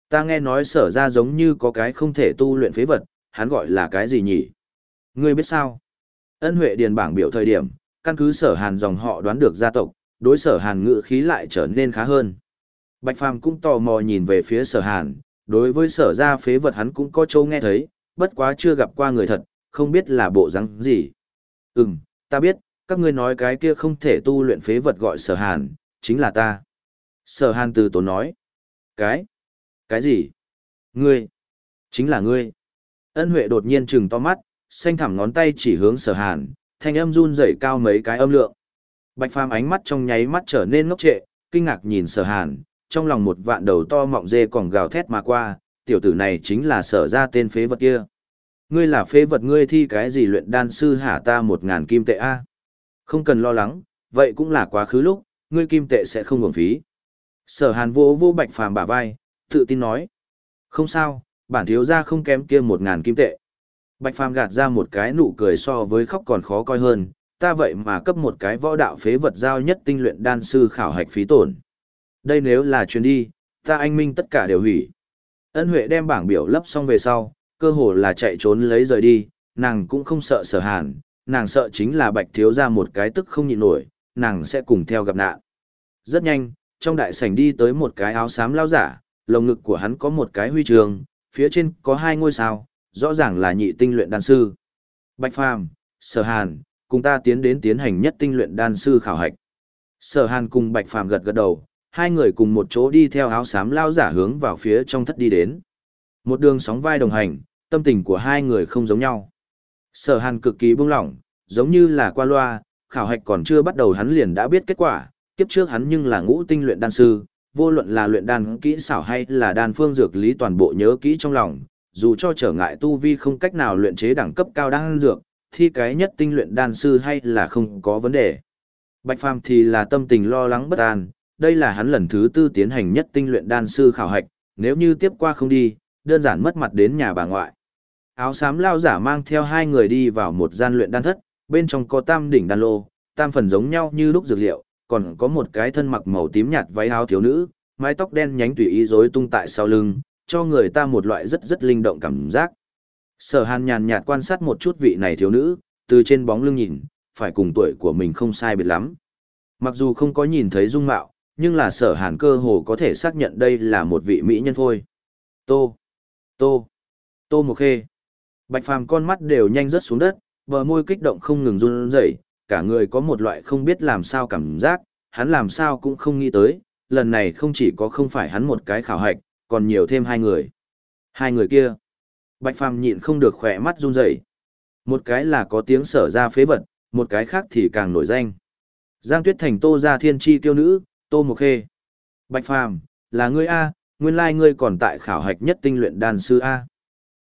Ta nghe nói sở gia giống như có cái không thể tu luyện phế vật, hắn gọi là cái gì nhỉ? Ngươi biết sao? Ân Huệ điền bảng biểu thời điểm, căn cứ sở hàn dòng họ đoán được gia tộc, đối sở hàn ngự khí lại trở nên khá hơn. Bạch Phàm cũng tò mò nhìn về phía sở hàn, đối với sở ra phế vật hắn cũng có châu nghe thấy, bất quá chưa gặp qua người thật, không biết là bộ rắn gì. Ừm, ta biết, các ngươi nói cái kia không thể tu luyện phế vật gọi sở hàn, chính là ta. Sở hàn từ tốn nói. Cái? Cái gì? Ngươi? Chính là ngươi. Ân Huệ đột nhiên trừng to mắt, xanh thẳm ngón tay chỉ hướng sở hàn, thanh âm run rẩy cao mấy cái âm lượng. Bạch Phàm ánh mắt trong nháy mắt trở nên ngốc trệ, kinh ngạc nhìn sở hàn, trong lòng một vạn đầu to mọng dê còn gào thét mà qua, tiểu tử này chính là sở ra tên phế vật kia. Ngươi là phế vật ngươi thi cái gì luyện đan sư hả ta một ngàn kim tệ a? Không cần lo lắng, vậy cũng là quá khứ lúc, ngươi kim tệ sẽ không hưởng phí. Sở hàn vô vô bạch phàm bả vai, tự tin nói. Không sao, bản thiếu ra không kém kia một ngàn kim tệ. Bạch phàm gạt ra một cái nụ cười so với khóc còn khó coi hơn, ta vậy mà cấp một cái võ đạo phế vật giao nhất tinh luyện đan sư khảo hạch phí tổn. Đây nếu là chuyến đi, ta anh minh tất cả đều hủy. Ân Huệ đem bảng biểu lấp xong về sau, cơ hồ là chạy trốn lấy rời đi, nàng cũng không sợ sở hàn, nàng sợ chính là bạch thiếu ra một cái tức không nhịn nổi, nàng sẽ cùng theo gặp nạn. Rất nhanh, trong đại sảnh đi tới một cái áo xám lao giả, lồng ngực của hắn có một cái huy trường, phía trên có hai ngôi sao, rõ ràng là nhị tinh luyện đan sư. Bạch Phàm, Sở Hàn, cùng ta tiến đến tiến hành nhất tinh luyện đan sư khảo hạch. Sở Hàn cùng Bạch Phàm gật gật đầu, hai người cùng một chỗ đi theo áo xám lao giả hướng vào phía trong thất đi đến. Một đường sóng vai đồng hành, tâm tình của hai người không giống nhau. Sở hàn cực kỳ buông lỏng, giống như là qua loa, khảo hạch còn chưa bắt đầu hắn liền đã biết kết quả, kiếp trước hắn nhưng là ngũ tinh luyện đan sư, vô luận là luyện đan kỹ xảo hay là đan phương dược lý toàn bộ nhớ kỹ trong lòng, dù cho trở ngại tu vi không cách nào luyện chế đẳng cấp cao đan dược, thì cái nhất tinh luyện đan sư hay là không có vấn đề. Bạch Phàm thì là tâm tình lo lắng bất an, đây là hắn lần thứ tư tiến hành nhất tinh luyện đan sư khảo hạch, nếu như tiếp qua không đi, đơn giản mất mặt đến nhà bà ngoại. Áo xám lao giả mang theo hai người đi vào một gian luyện đan thất, bên trong có tam đỉnh đan lô, tam phần giống nhau như lúc dược liệu, còn có một cái thân mặc màu tím nhạt váy áo thiếu nữ, mái tóc đen nhánh tùy ý rối tung tại sau lưng, cho người ta một loại rất rất linh động cảm giác. Sở Hàn nhàn nhạt quan sát một chút vị này thiếu nữ, từ trên bóng lưng nhìn, phải cùng tuổi của mình không sai biệt lắm. Mặc dù không có nhìn thấy dung mạo, nhưng là sở hàn cơ hồ có thể xác nhận đây là một vị mỹ nhân phôi. Tô, tô, tô một khê. Bạch phàm con mắt đều nhanh rớt xuống đất, bờ môi kích động không ngừng run rẩy, cả người có một loại không biết làm sao cảm giác, hắn làm sao cũng không nghĩ tới, lần này không chỉ có không phải hắn một cái khảo hạch, còn nhiều thêm hai người. Hai người kia. Bạch phàm nhịn không được khỏe mắt run rẩy. Một cái là có tiếng sở ra phế vật, một cái khác thì càng nổi danh. Giang Tuyết Thành Tô gia thiên chi tiêu nữ, Tô Mộc Khê. Bạch Phàm, là ngươi A, nguyên lai ngươi còn tại khảo hạch nhất tinh luyện đan sư A.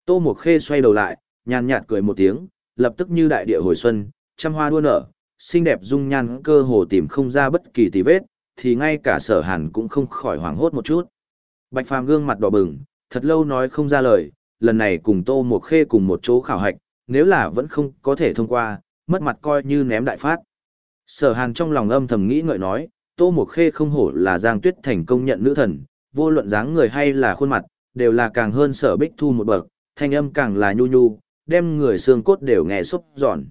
Tô Mộc Khê xoay đầu lại, nhàn nhạt cười một tiếng, lập tức như đại địa hồi xuân, trăm hoa đua nở, xinh đẹp dung nhan cơ hồ tìm không ra bất kỳ tì vết, thì ngay cả sở hàn cũng không khỏi hoảng hốt một chút. Bạch Phàm gương mặt đỏ bừng, thật lâu nói không ra lời, lần này cùng Tô Mộc Khê cùng một chỗ khảo hạch, nếu là vẫn không có thể thông qua, mất mặt coi như ném đại phát. Sở Hàn trong lòng âm thầm nghĩ ngợi nói, Tô Mộc Khê không hổ là Giang Tuyết thành công nhận nữ thần, vô luận dáng người hay là khuôn mặt, đều là càng hơn Sở Bích Thu một bậc, thanh âm càng là nhu nhu, đem người xương cốt đều nghe xúc giòn.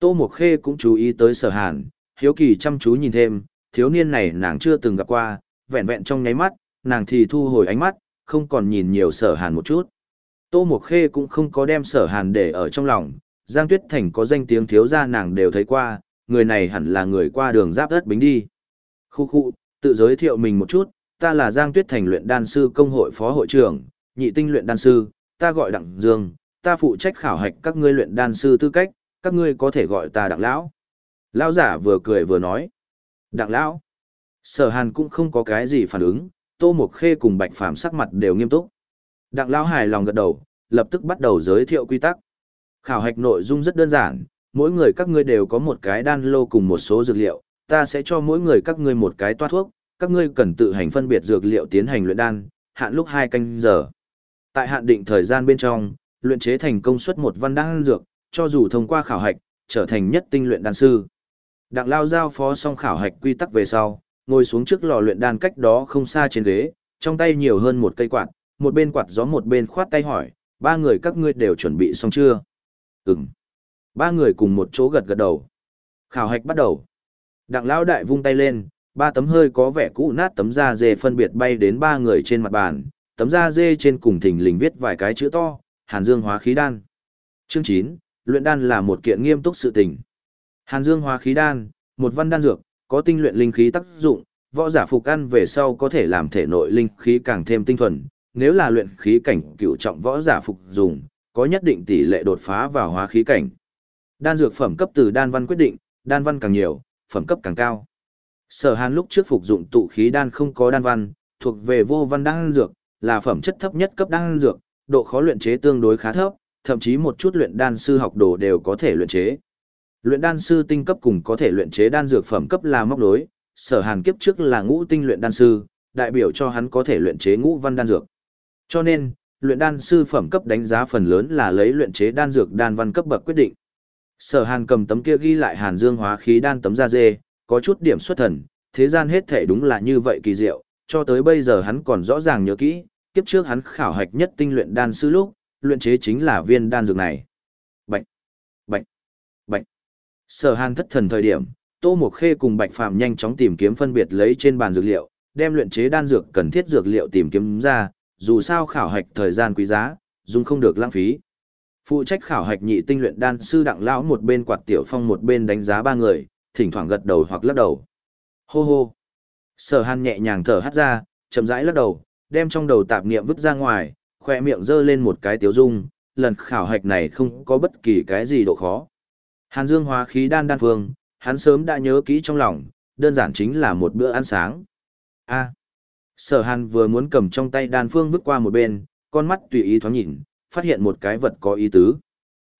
Tô Mộc Khê cũng chú ý tới Sở Hàn, hiếu kỳ chăm chú nhìn thêm, thiếu niên này nàng chưa từng gặp qua, vẹn vẹn trong nháy mắt, nàng thì thu hồi ánh mắt, không còn nhìn nhiều Sở Hàn một chút. Tô Mộc Khê cũng không có đem Sở Hàn để ở trong lòng, Giang Tuyết Thành có danh tiếng thiếu gia nàng đều thấy qua, người này hẳn là người qua đường giáp đất bính đi. Khu khu, tự giới thiệu mình một chút, ta là Giang Tuyết Thành luyện đan sư công hội phó hội trưởng, nhị tinh luyện đan sư, ta gọi Đặng Dương, ta phụ trách khảo hạch các ngươi luyện đan sư tư cách, các ngươi có thể gọi ta Đặng Lão. Lão giả vừa cười vừa nói. Đặng Lão. Sở Hàn cũng không có cái gì phản ứng, Tô Mộc Khê cùng Bạch Phàm sắc mặt đều nghiêm túc. Đặng Lão hài lòng gật đầu, lập tức bắt đầu giới thiệu quy tắc. Khảo hạch nội dung rất đơn giản, mỗi người các ngươi đều có một cái đan lô cùng một số dược liệu, ta sẽ cho mỗi người các ngươi một cái toa thuốc, các ngươi cần tự hành phân biệt dược liệu tiến hành luyện đan, hạn lúc 2 canh giờ. Tại hạn định thời gian bên trong, luyện chế thành công suất một văn đan dược, cho dù thông qua khảo hạch, trở thành nhất tinh luyện đan sư. Đặng Lao giao phó xong khảo hạch quy tắc về sau, ngồi xuống trước lò luyện đan cách đó không xa trên ghế, trong tay nhiều hơn một cây quạt, một bên quạt gió một bên khoát tay hỏi, ba người các ngươi đều chuẩn bị xong chưa? Ừm. Ba người cùng một chỗ gật gật đầu. Khảo hạch bắt đầu. Đặng lão đại vung tay lên, ba tấm hơi có vẻ cũ nát tấm da dê phân biệt bay đến ba người trên mặt bàn, tấm da dê trên cùng thình lình viết vài cái chữ to, Hàn Dương hóa khí đan. Chương 9, luyện đan là một kiện nghiêm túc sự tình. Hàn Dương hóa khí đan, một văn đan dược, có tinh luyện linh khí tác dụng, võ giả phục ăn về sau có thể làm thể nội linh khí càng thêm tinh thuần, nếu là luyện khí cảnh cựu trọng võ giả phục dùng, có nhất định tỷ lệ đột phá vào hóa khí cảnh. Đan dược phẩm cấp từ đan văn quyết định, đan văn càng nhiều, phẩm cấp càng cao. Sở Hàn lúc trước phục dụng tụ khí đan không có đan văn, thuộc về vô văn đan dược, là phẩm chất thấp nhất cấp đan dược, độ khó luyện chế tương đối khá thấp, thậm chí một chút luyện đan sư học đồ đều có thể luyện chế. Luyện đan sư tinh cấp cùng có thể luyện chế đan dược phẩm cấp là móc đối, Sở Hàn kiếp trước là ngũ tinh luyện đan sư, đại biểu cho hắn có thể luyện chế ngũ văn đan dược. Cho nên, luyện đan sư phẩm cấp đánh giá phần lớn là lấy luyện chế đan dược đan văn cấp bậc quyết định. Sở Hàn cầm tấm kia ghi lại Hàn Dương hóa khí đan tấm da dê, có chút điểm xuất thần, thế gian hết thể đúng là như vậy kỳ diệu, cho tới bây giờ hắn còn rõ ràng nhớ kỹ, kiếp trước hắn khảo hạch nhất tinh luyện đan sư lúc, luyện chế chính là viên đan dược này. Bạch, bạch, bạch. Sở Hàn thất thần thời điểm, Tô Mộc Khê cùng Bạch Phàm nhanh chóng tìm kiếm phân biệt lấy trên bàn dược liệu, đem luyện chế đan dược cần thiết dược liệu tìm kiếm ra, dù sao khảo hạch thời gian quý giá, dùng không được lãng phí. Phụ trách khảo hạch nhị tinh luyện đan sư đặng lão một bên quạt tiểu phong một bên đánh giá ba người, thỉnh thoảng gật đầu hoặc lắc đầu. Hô hô. Sở Hàn nhẹ nhàng thở hắt ra, chậm rãi lắc đầu, đem trong đầu tạp niệm vứt ra ngoài, khoe miệng giơ lên một cái tiếu dung, lần khảo hạch này không có bất kỳ cái gì độ khó. Hàn Dương hóa khí đan đan phương, hắn sớm đã nhớ kỹ trong lòng, đơn giản chính là một bữa ăn sáng. A. Sở Hàn vừa muốn cầm trong tay đan phương vứt qua một bên, con mắt tùy ý thoáng nhìn, phát hiện một cái vật có ý tứ.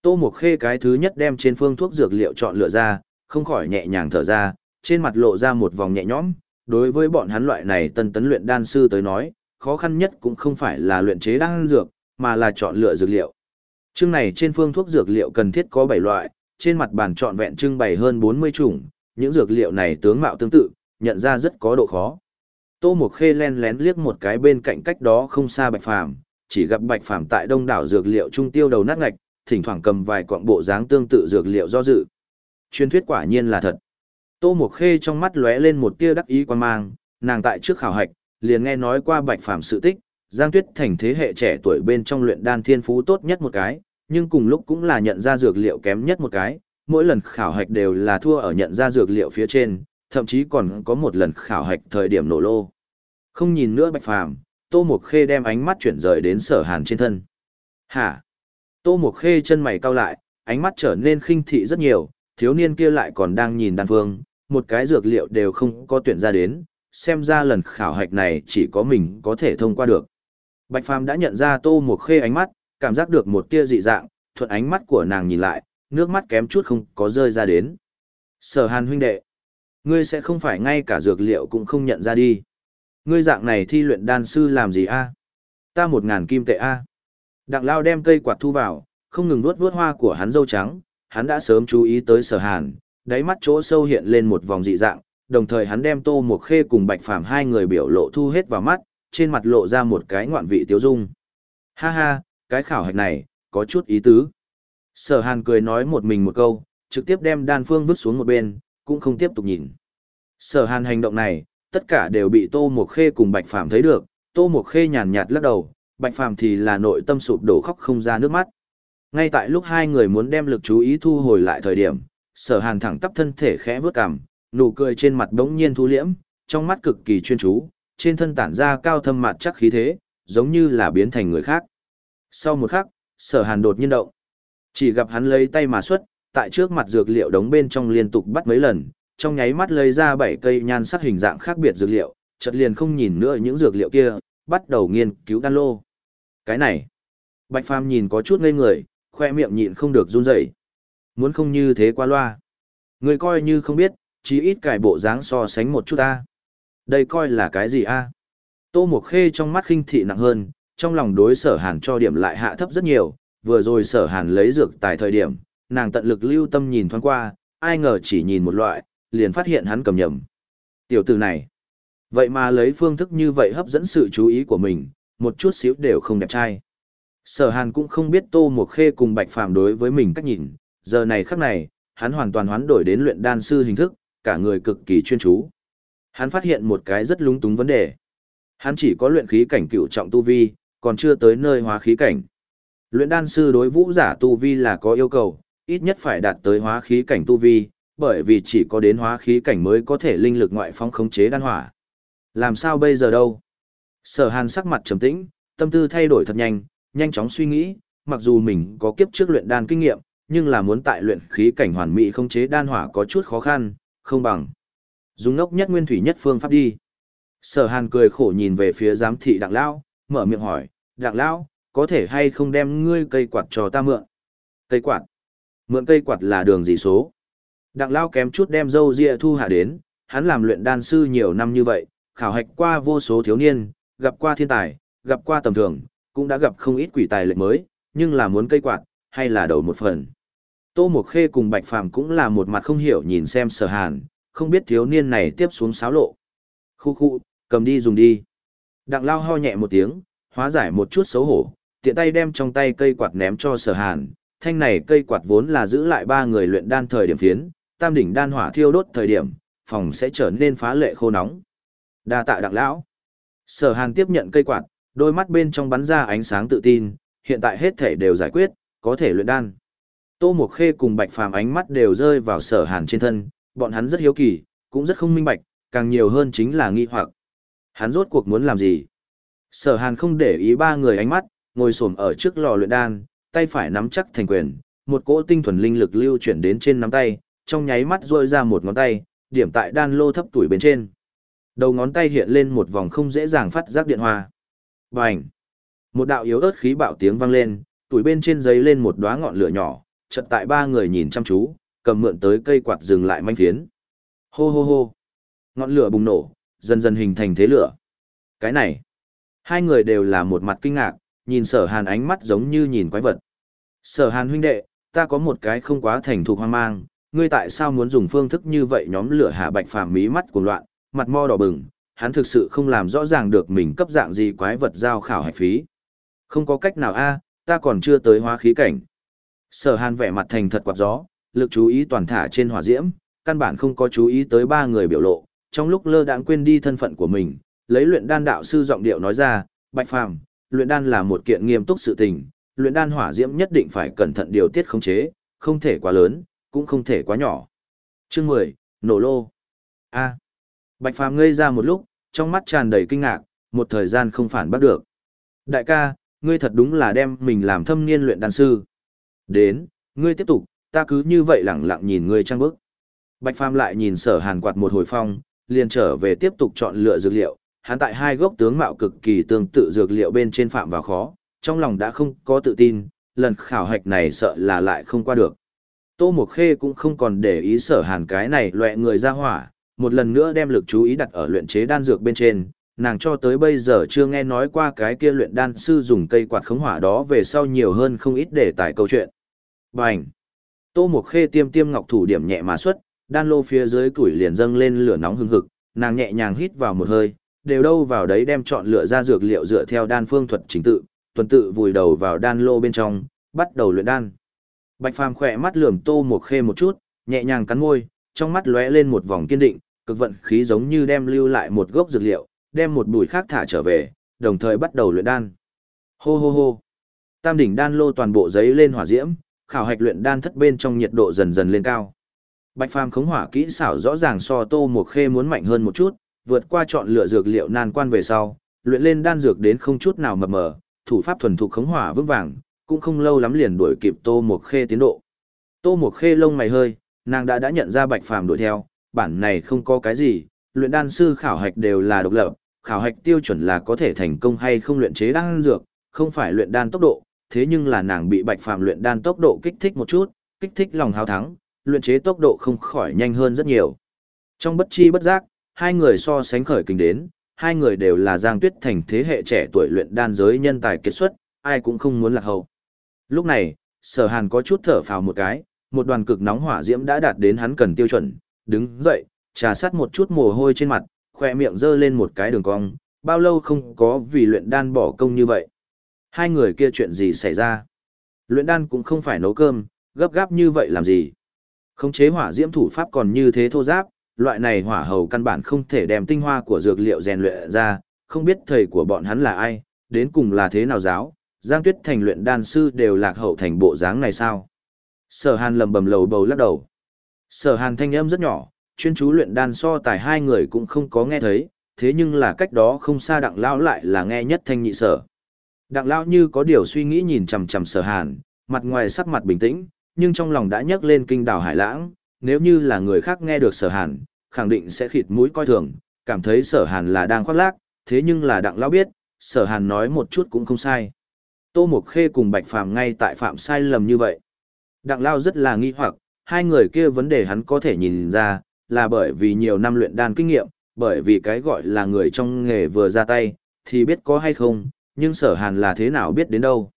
Tô Mộc Khê cái thứ nhất đem trên phương thuốc dược liệu chọn lựa ra, không khỏi nhẹ nhàng thở ra, trên mặt lộ ra một vòng nhẹ nhõm. Đối với bọn hắn loại này tân tấn luyện đan sư tới nói, khó khăn nhất cũng không phải là luyện chế đan dược, mà là chọn lựa dược liệu. Chương này trên phương thuốc dược liệu cần thiết có 7 loại, trên mặt bàn chọn vẹn trưng bày hơn 40 chủng, những dược liệu này tướng mạo tương tự, nhận ra rất có độ khó. Tô Mộc Khê len lén liếc một cái bên cạnh cách đó không xa Bạch Phàm, chỉ gặp Bạch Phàm tại đông đảo dược liệu trung tiêu đầu nát ngạch, thỉnh thoảng cầm vài quặng bộ dáng tương tự dược liệu do dự. Truyền thuyết quả nhiên là thật. Tô Mộc Khê trong mắt lóe lên một tia đắc ý quan mang, nàng tại trước khảo hạch, liền nghe nói qua Bạch Phàm sự tích, Giang Tuyết thành thế hệ trẻ tuổi bên trong luyện đan thiên phú tốt nhất một cái, nhưng cùng lúc cũng là nhận ra dược liệu kém nhất một cái, mỗi lần khảo hạch đều là thua ở nhận ra dược liệu phía trên, thậm chí còn có một lần khảo hạch thời điểm nổ lô. Không nhìn nữa Bạch Phàm, Tô Mộc Khê đem ánh mắt chuyển rời đến Sở Hàn trên thân. "Hả?" Tô Mộc Khê chân mày cau lại, ánh mắt trở nên khinh thị rất nhiều, thiếu niên kia lại còn đang nhìn đan phương, một cái dược liệu đều không có tuyển ra đến, xem ra lần khảo hạch này chỉ có mình có thể thông qua được. Bạch Phàm đã nhận ra Tô Mộc Khê ánh mắt, cảm giác được một tia dị dạng, thuận ánh mắt của nàng nhìn lại, nước mắt kém chút không có rơi ra đến. Sở Hàn huynh đệ, ngươi sẽ không phải ngay cả dược liệu cũng không nhận ra đi. Ngươi dạng này thi luyện đan sư làm gì a? Ta một ngàn kim tệ a. Đặng lao đem cây quạt thu vào, không ngừng vuốt vuốt hoa của hắn dâu trắng, hắn đã sớm chú ý tới sở hàn, đáy mắt chỗ sâu hiện lên một vòng dị dạng, đồng thời hắn đem tô một khê cùng bạch phàm hai người biểu lộ thu hết vào mắt, trên mặt lộ ra một cái ngoạn vị tiêu dung. Ha ha, cái khảo hạch này, có chút ý tứ. Sở hàn cười nói một mình một câu, trực tiếp đem đan phương vứt xuống một bên, cũng không tiếp tục nhìn. Sở hàn hành động này, tất cả đều bị tô Mộc khê cùng bạch phàm thấy được, tô Mộc khê nhàn nhạt lắc đầu, bạch phàm thì là nội tâm sụp đổ khóc không ra nước mắt. Ngay tại lúc hai người muốn đem lực chú ý thu hồi lại thời điểm, sở hàn thẳng tắp thân thể khẽ vớt cằm, nụ cười trên mặt đống nhiên thu liễm, trong mắt cực kỳ chuyên chú, trên thân tản ra cao thâm mặt chắc khí thế, giống như là biến thành người khác. Sau một khắc, sở hàn đột nhiên động. Chỉ gặp hắn lấy tay mà xuất, tại trước mặt dược liệu đống bên trong liên tục bắt mấy lần, trong nháy mắt lấy ra bảy cây nhan sắc hình dạng khác biệt dược liệu, chợt liền không nhìn nữa những dược liệu kia, bắt đầu nghiên cứu đan lô. Cái này, Bạch Phàm nhìn có chút ngây người, khoe miệng nhịn không được run rẩy. Muốn không như thế qua loa. Người coi như không biết, chí ít cải bộ dáng so sánh một chút ta. Đây coi là cái gì a? Tô Mộc Khê trong mắt khinh thị nặng hơn, trong lòng đối sở hàn cho điểm lại hạ thấp rất nhiều, vừa rồi sở hàn lấy dược tại thời điểm, nàng tận lực lưu tâm nhìn thoáng qua, ai ngờ chỉ nhìn một loại, liền phát hiện hắn cầm nhầm. Tiểu tử này, vậy mà lấy phương thức như vậy hấp dẫn sự chú ý của mình, một chút xíu đều không đẹp trai. Sở hàn cũng không biết Tô Mộc Khê cùng Bạch Phàm đối với mình cách nhìn, giờ này khắc này, hắn hoàn toàn hoán đổi đến luyện đan sư hình thức, cả người cực kỳ chuyên chú. Hắn phát hiện một cái rất lúng túng vấn đề. Hắn chỉ có luyện khí cảnh cựu trọng tu vi, còn chưa tới nơi hóa khí cảnh. Luyện đan sư đối vũ giả tu vi là có yêu cầu, ít nhất phải đạt tới hóa khí cảnh tu vi, bởi vì chỉ có đến hóa khí cảnh mới có thể linh lực ngoại phong khống chế đan hỏa. Làm sao bây giờ đâu? Sở Hàn sắc mặt trầm tĩnh, tâm tư thay đổi thật nhanh, nhanh chóng suy nghĩ, mặc dù mình có kiếp trước luyện đan kinh nghiệm, nhưng là muốn tại luyện khí cảnh hoàn mỹ khống chế đan hỏa có chút khó khăn, không bằng dùng ngốc nhất nguyên thủy nhất phương pháp đi. Sở Hàn cười khổ nhìn về phía giám thị Đặng lão, mở miệng hỏi, "Đặng lão, có thể hay không đem ngươi cây quạt cho ta mượn?" Cây quạt? Mượn cây quạt là đường gì số? Đặng lão kém chút đem dâu ria thu hạ đến, hắn làm luyện đan sư nhiều năm như vậy, khảo hạch qua vô số thiếu niên, gặp qua thiên tài, gặp qua tầm thường, cũng đã gặp không ít quỷ tài lệ mới, nhưng là muốn cây quạt, hay là đầu một phần. Tô Mộc Khê cùng Bạch Phàm cũng là một mặt không hiểu nhìn xem sở hàn, không biết thiếu niên này tiếp xuống sáo lộ. Khu khu, cầm đi dùng đi. Đặng lao ho nhẹ một tiếng, hóa giải một chút xấu hổ, tiện tay đem trong tay cây quạt ném cho sở hàn. Thanh này cây quạt vốn là giữ lại ba người luyện đan thời điểm phiến, tam đỉnh đan hỏa thiêu đốt thời điểm, phòng sẽ trở nên phá lệ khô nóng. Đa tạ đặng lão. Sở hàn tiếp nhận cây quạt, đôi mắt bên trong bắn ra ánh sáng tự tin, hiện tại hết thể đều giải quyết, có thể luyện đan. Tô Mộc Khê cùng Bạch Phàm ánh mắt đều rơi vào sở hàn trên thân, bọn hắn rất hiếu kỳ, cũng rất không minh bạch, càng nhiều hơn chính là nghi hoặc. Hắn rốt cuộc muốn làm gì? Sở hàn không để ý ba người ánh mắt, ngồi xổm ở trước lò luyện đan, tay phải nắm chắc thành quyền, một cỗ tinh thuần linh lực lưu chuyển đến trên nắm tay, trong nháy mắt rôi ra một ngón tay, điểm tại đan lô thấp tuổi bên trên. Đầu ngón tay hiện lên một vòng không dễ dàng phát giác điện hoa. Bành! Một đạo yếu ớt khí bạo tiếng vang lên, tuổi bên trên giấy lên một đóa ngọn lửa nhỏ, chợt tại ba người nhìn chăm chú, cầm mượn tới cây quạt dừng lại manh phiến. Hô hô hô! Ngọn lửa bùng nổ, dần dần hình thành thế lửa. Cái này! Hai người đều là một mặt kinh ngạc, nhìn sở hàn ánh mắt giống như nhìn quái vật. Sở hàn huynh đệ, ta có một cái không quá thành thục hoang mang, ngươi tại sao muốn dùng phương thức như vậy nhóm lửa hạ bạch phàm mí mắt cuồng loạn, mặt mo đỏ bừng, hắn thực sự không làm rõ ràng được mình cấp dạng gì quái vật giao khảo hạch phí. Không có cách nào a, ta còn chưa tới hóa khí cảnh. Sở Hàn vẻ mặt thành thật quạt gió, lực chú ý toàn thả trên hỏa diễm, căn bản không có chú ý tới ba người biểu lộ, trong lúc lơ đãng quên đi thân phận của mình, lấy luyện đan đạo sư giọng điệu nói ra, "Bạch Phàm, luyện đan là một kiện nghiêm túc sự tình, luyện đan hỏa diễm nhất định phải cẩn thận điều tiết khống chế, không thể quá lớn, cũng không thể quá nhỏ." Chương 10, nổ lô. A. Bạch Phàm ngây ra một lúc, trong mắt tràn đầy kinh ngạc, một thời gian không phản bắt được. Đại ca, ngươi thật đúng là đem mình làm thâm niên luyện đan sư. Đến, ngươi tiếp tục, ta cứ như vậy lẳng lặng nhìn ngươi trang bức. Bạch Phàm lại nhìn sở hàn quạt một hồi phong, liền trở về tiếp tục chọn lựa dược liệu. Hắn tại hai gốc tướng mạo cực kỳ tương tự dược liệu bên trên phạm vào khó, trong lòng đã không có tự tin, lần khảo hạch này sợ là lại không qua được. Tô Mộc Khê cũng không còn để ý sở hàn cái này loại người ra hỏa, một lần nữa đem lực chú ý đặt ở luyện chế đan dược bên trên, nàng cho tới bây giờ chưa nghe nói qua cái kia luyện đan sư dùng cây quạt khống hỏa đó về sau nhiều hơn không ít để tải câu chuyện. Bành! Tô Mộc Khê tiêm tiêm ngọc thủ điểm nhẹ mà xuất, đan lô phía dưới củi liền dâng lên lửa nóng hừng hực, nàng nhẹ nhàng hít vào một hơi, đều đâu vào đấy đem chọn lựa ra dược liệu dựa theo đan phương thuật chính tự, tuần tự vùi đầu vào đan lô bên trong, bắt đầu luyện đan. Bạch Phàm khỏe mắt lườm Tô Mộc Khê một chút, nhẹ nhàng cắn môi, trong mắt lóe lên một vòng kiên định, cực vận khí giống như đem lưu lại một gốc dược liệu, đem một bụi khác thả trở về, đồng thời bắt đầu luyện đan. Hô hô hô. Tam đỉnh đan lô toàn bộ giấy lên hỏa diễm, khảo hạch luyện đan thất bên trong nhiệt độ dần dần lên cao. Bạch Phàm khống hỏa kỹ xảo rõ ràng so Tô Mộc Khê muốn mạnh hơn một chút, vượt qua chọn lựa dược liệu nan quan về sau, luyện lên đan dược đến không chút nào mập mờ, thủ pháp thuần thục khống hỏa vững vàng, cũng không lâu lắm liền đuổi kịp Tô Mộc Khê tiến độ. Tô Mộc Khê lông mày hơi, nàng đã đã nhận ra Bạch Phàm đuổi theo, bản này không có cái gì, luyện đan sư khảo hạch đều là độc lập, khảo hạch tiêu chuẩn là có thể thành công hay không luyện chế đan dược, không phải luyện đan tốc độ, thế nhưng là nàng bị Bạch Phàm luyện đan tốc độ kích thích một chút, kích thích lòng hào thắng, luyện chế tốc độ không khỏi nhanh hơn rất nhiều. Trong bất chi bất giác, hai người so sánh khởi kinh đến, hai người đều là Giang Tuyết Thành thế hệ trẻ tuổi luyện đan giới nhân tài kết xuất, ai cũng không muốn lạc hậu. Lúc này, Sở Hàn có chút thở phào một cái, một đoàn cực nóng hỏa diễm đã đạt đến hắn cần tiêu chuẩn, đứng dậy, trà sát một chút mồ hôi trên mặt, khoe miệng giơ lên một cái đường cong, bao lâu không có vì luyện đan bỏ công như vậy. Hai người kia chuyện gì xảy ra? Luyện đan cũng không phải nấu cơm, gấp gáp như vậy làm gì? Khống chế hỏa diễm thủ pháp còn như thế thô giáp, loại này hỏa hầu căn bản không thể đem tinh hoa của dược liệu rèn luyện ra, không biết thầy của bọn hắn là ai, đến cùng là thế nào giáo, Giang Tuyết thành luyện đan sư đều lạc hậu thành bộ dáng này sao? Sở Hàn lầm bầm lầu bầu lắc đầu. Sở Hàn thanh âm rất nhỏ, chuyên chú luyện đan so tài hai người cũng không có nghe thấy, thế nhưng là cách đó không xa đặng lão lại là nghe nhất thanh nhị sở. Đặng lão như có điều suy nghĩ nhìn chằm chằm Sở Hàn, mặt ngoài sắc mặt bình tĩnh, nhưng trong lòng đã nhấc lên kinh đảo hải lãng, nếu như là người khác nghe được Sở Hàn, khẳng định sẽ khịt mũi coi thường, cảm thấy Sở Hàn là đang khoác lác, thế nhưng là đặng lão biết, Sở Hàn nói một chút cũng không sai. Tô Mộc Khê cùng Bạch Phàm ngay tại phạm sai lầm như vậy. Đặng Lao rất là nghi hoặc, hai người kia vấn đề hắn có thể nhìn ra, là bởi vì nhiều năm luyện đan kinh nghiệm, bởi vì cái gọi là người trong nghề vừa ra tay, thì biết có hay không, nhưng sở hàn là thế nào biết đến đâu.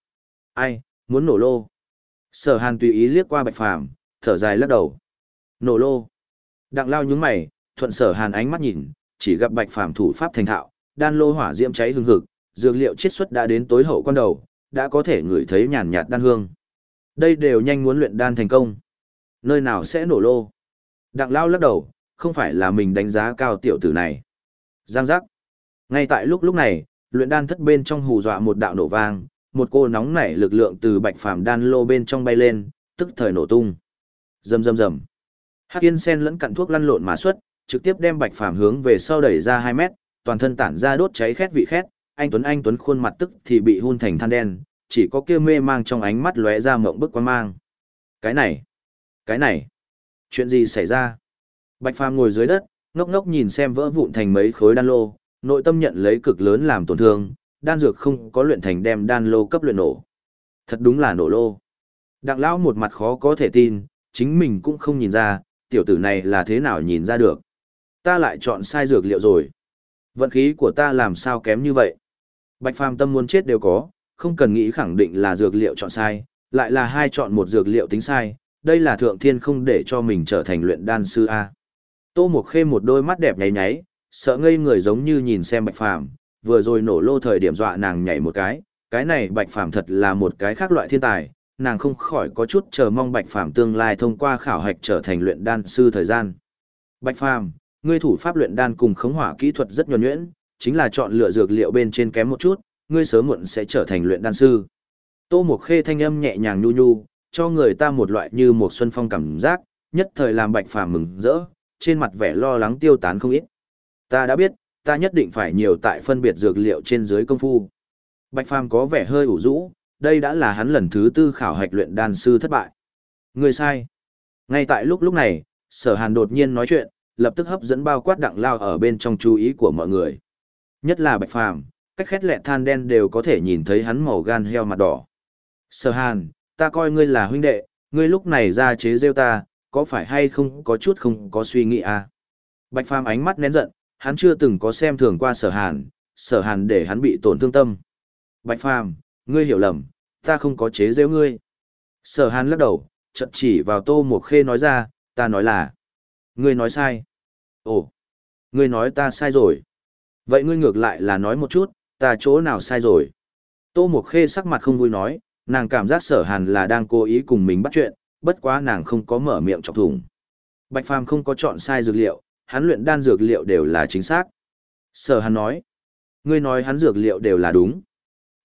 Ai, muốn nổ lô. Sở hàn tùy ý liếc qua bạch phàm, thở dài lắc đầu. Nổ lô. Đặng lao nhướng mày, thuận sở hàn ánh mắt nhìn, chỉ gặp bạch phàm thủ pháp thành thạo, đan lô hỏa diễm cháy hừng hực, dược liệu chiết xuất đã đến tối hậu quan đầu, đã có thể ngửi thấy nhàn nhạt đan hương. Đây đều nhanh muốn luyện đan thành công. Nơi nào sẽ nổ lô? Đặng lao lắc đầu, không phải là mình đánh giá cao tiểu tử này. Giang giác. Ngay tại lúc lúc này, luyện đan thất bên trong hù dọa một đạo nổ vang, một cô nóng nảy lực lượng từ bạch phàm đan lô bên trong bay lên, tức thời nổ tung. Rầm rầm rầm. Hắc Yên sen lẫn cặn thuốc lăn lộn mà xuất, trực tiếp đem bạch phàm hướng về sau đẩy ra 2 mét, toàn thân tản ra đốt cháy khét vị khét, anh Tuấn anh Tuấn khuôn mặt tức thì bị hun thành than đen, chỉ có kia mê mang trong ánh mắt lóe ra mộng bức quan mang. Cái này, cái này, chuyện gì xảy ra? Bạch Phàm ngồi dưới đất, ngốc ngốc nhìn xem vỡ vụn thành mấy khối đan lô, nội tâm nhận lấy cực lớn làm tổn thương, đan dược không có luyện thành đem đan lô cấp luyện nổ. Thật đúng là nổ lô. Đặng lão một mặt khó có thể tin, chính mình cũng không nhìn ra, tiểu tử này là thế nào nhìn ra được. Ta lại chọn sai dược liệu rồi. Vận khí của ta làm sao kém như vậy? Bạch Phàm tâm muốn chết đều có, không cần nghĩ khẳng định là dược liệu chọn sai, lại là hai chọn một dược liệu tính sai, đây là thượng thiên không để cho mình trở thành luyện đan sư A. Tô Mộc Khê một đôi mắt đẹp nháy nháy, sợ ngây người giống như nhìn xem Bạch Phàm, vừa rồi nổ lô thời điểm dọa nàng nhảy một cái, cái này Bạch Phàm thật là một cái khác loại thiên tài, nàng không khỏi có chút chờ mong Bạch Phàm tương lai thông qua khảo hạch trở thành luyện đan sư thời gian. Bạch Phàm, ngươi thủ pháp luyện đan cùng khống hỏa kỹ thuật rất nhuần nhuyễn, chính là chọn lựa dược liệu bên trên kém một chút, ngươi sớm muộn sẽ trở thành luyện đan sư. Tô Mộc Khê thanh âm nhẹ nhàng nhu nhu, cho người ta một loại như một xuân phong cảm giác, nhất thời làm Bạch Phàm mừng rỡ, trên mặt vẻ lo lắng tiêu tán không ít. Ta đã biết, ta nhất định phải nhiều tại phân biệt dược liệu trên dưới công phu. Bạch Phàm có vẻ hơi ủ rũ, đây đã là hắn lần thứ tư khảo hạch luyện đan sư thất bại. Người sai. Ngay tại lúc lúc này, sở hàn đột nhiên nói chuyện, lập tức hấp dẫn bao quát đặng lao ở bên trong chú ý của mọi người. Nhất là Bạch Phàm, cách khét lẹ than đen đều có thể nhìn thấy hắn màu gan heo mặt đỏ. Sở hàn, ta coi ngươi là huynh đệ, ngươi lúc này ra chế rêu ta, có phải hay không có chút không có suy nghĩ à? Bạch Phàm ánh mắt nén giận, hắn chưa từng có xem thường qua sở hàn, sở hàn để hắn bị tổn thương tâm. Bạch Phàm, ngươi hiểu lầm, ta không có chế giễu ngươi. Sở hàn lắc đầu, chậm chỉ vào tô một khê nói ra, ta nói là, ngươi nói sai. Ồ, ngươi nói ta sai rồi. Vậy ngươi ngược lại là nói một chút, ta chỗ nào sai rồi. Tô Mộc Khê sắc mặt không vui nói, nàng cảm giác sở hàn là đang cố ý cùng mình bắt chuyện, bất quá nàng không có mở miệng chọc thủng. Bạch Phàm không có chọn sai dược liệu, hắn luyện đan dược liệu đều là chính xác. Sở hàn nói, ngươi nói hắn dược liệu đều là đúng.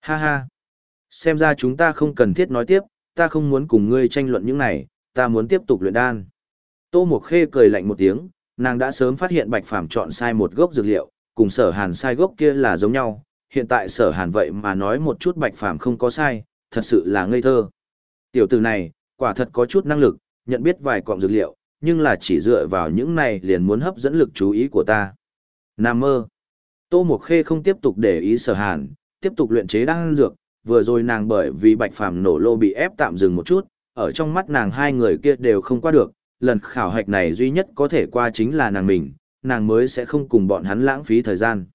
Ha ha, xem ra chúng ta không cần thiết nói tiếp, ta không muốn cùng ngươi tranh luận những này, ta muốn tiếp tục luyện đan. Tô Mộc Khê cười lạnh một tiếng, nàng đã sớm phát hiện Bạch Phàm chọn sai một gốc dược liệu, cùng sở hàn sai gốc kia là giống nhau, hiện tại sở hàn vậy mà nói một chút Bạch Phàm không có sai, thật sự là ngây thơ. Tiểu tử này, quả thật có chút năng lực, nhận biết vài cọng dược liệu, nhưng là chỉ dựa vào những này liền muốn hấp dẫn lực chú ý của ta. Nam mơ. Tô Mộc Khê không tiếp tục để ý sở hàn, tiếp tục luyện chế đan dược, vừa rồi nàng bởi vì bạch phàm nổ lô bị ép tạm dừng một chút, ở trong mắt nàng hai người kia đều không qua được, lần khảo hạch này duy nhất có thể qua chính là nàng mình, nàng mới sẽ không cùng bọn hắn lãng phí thời gian.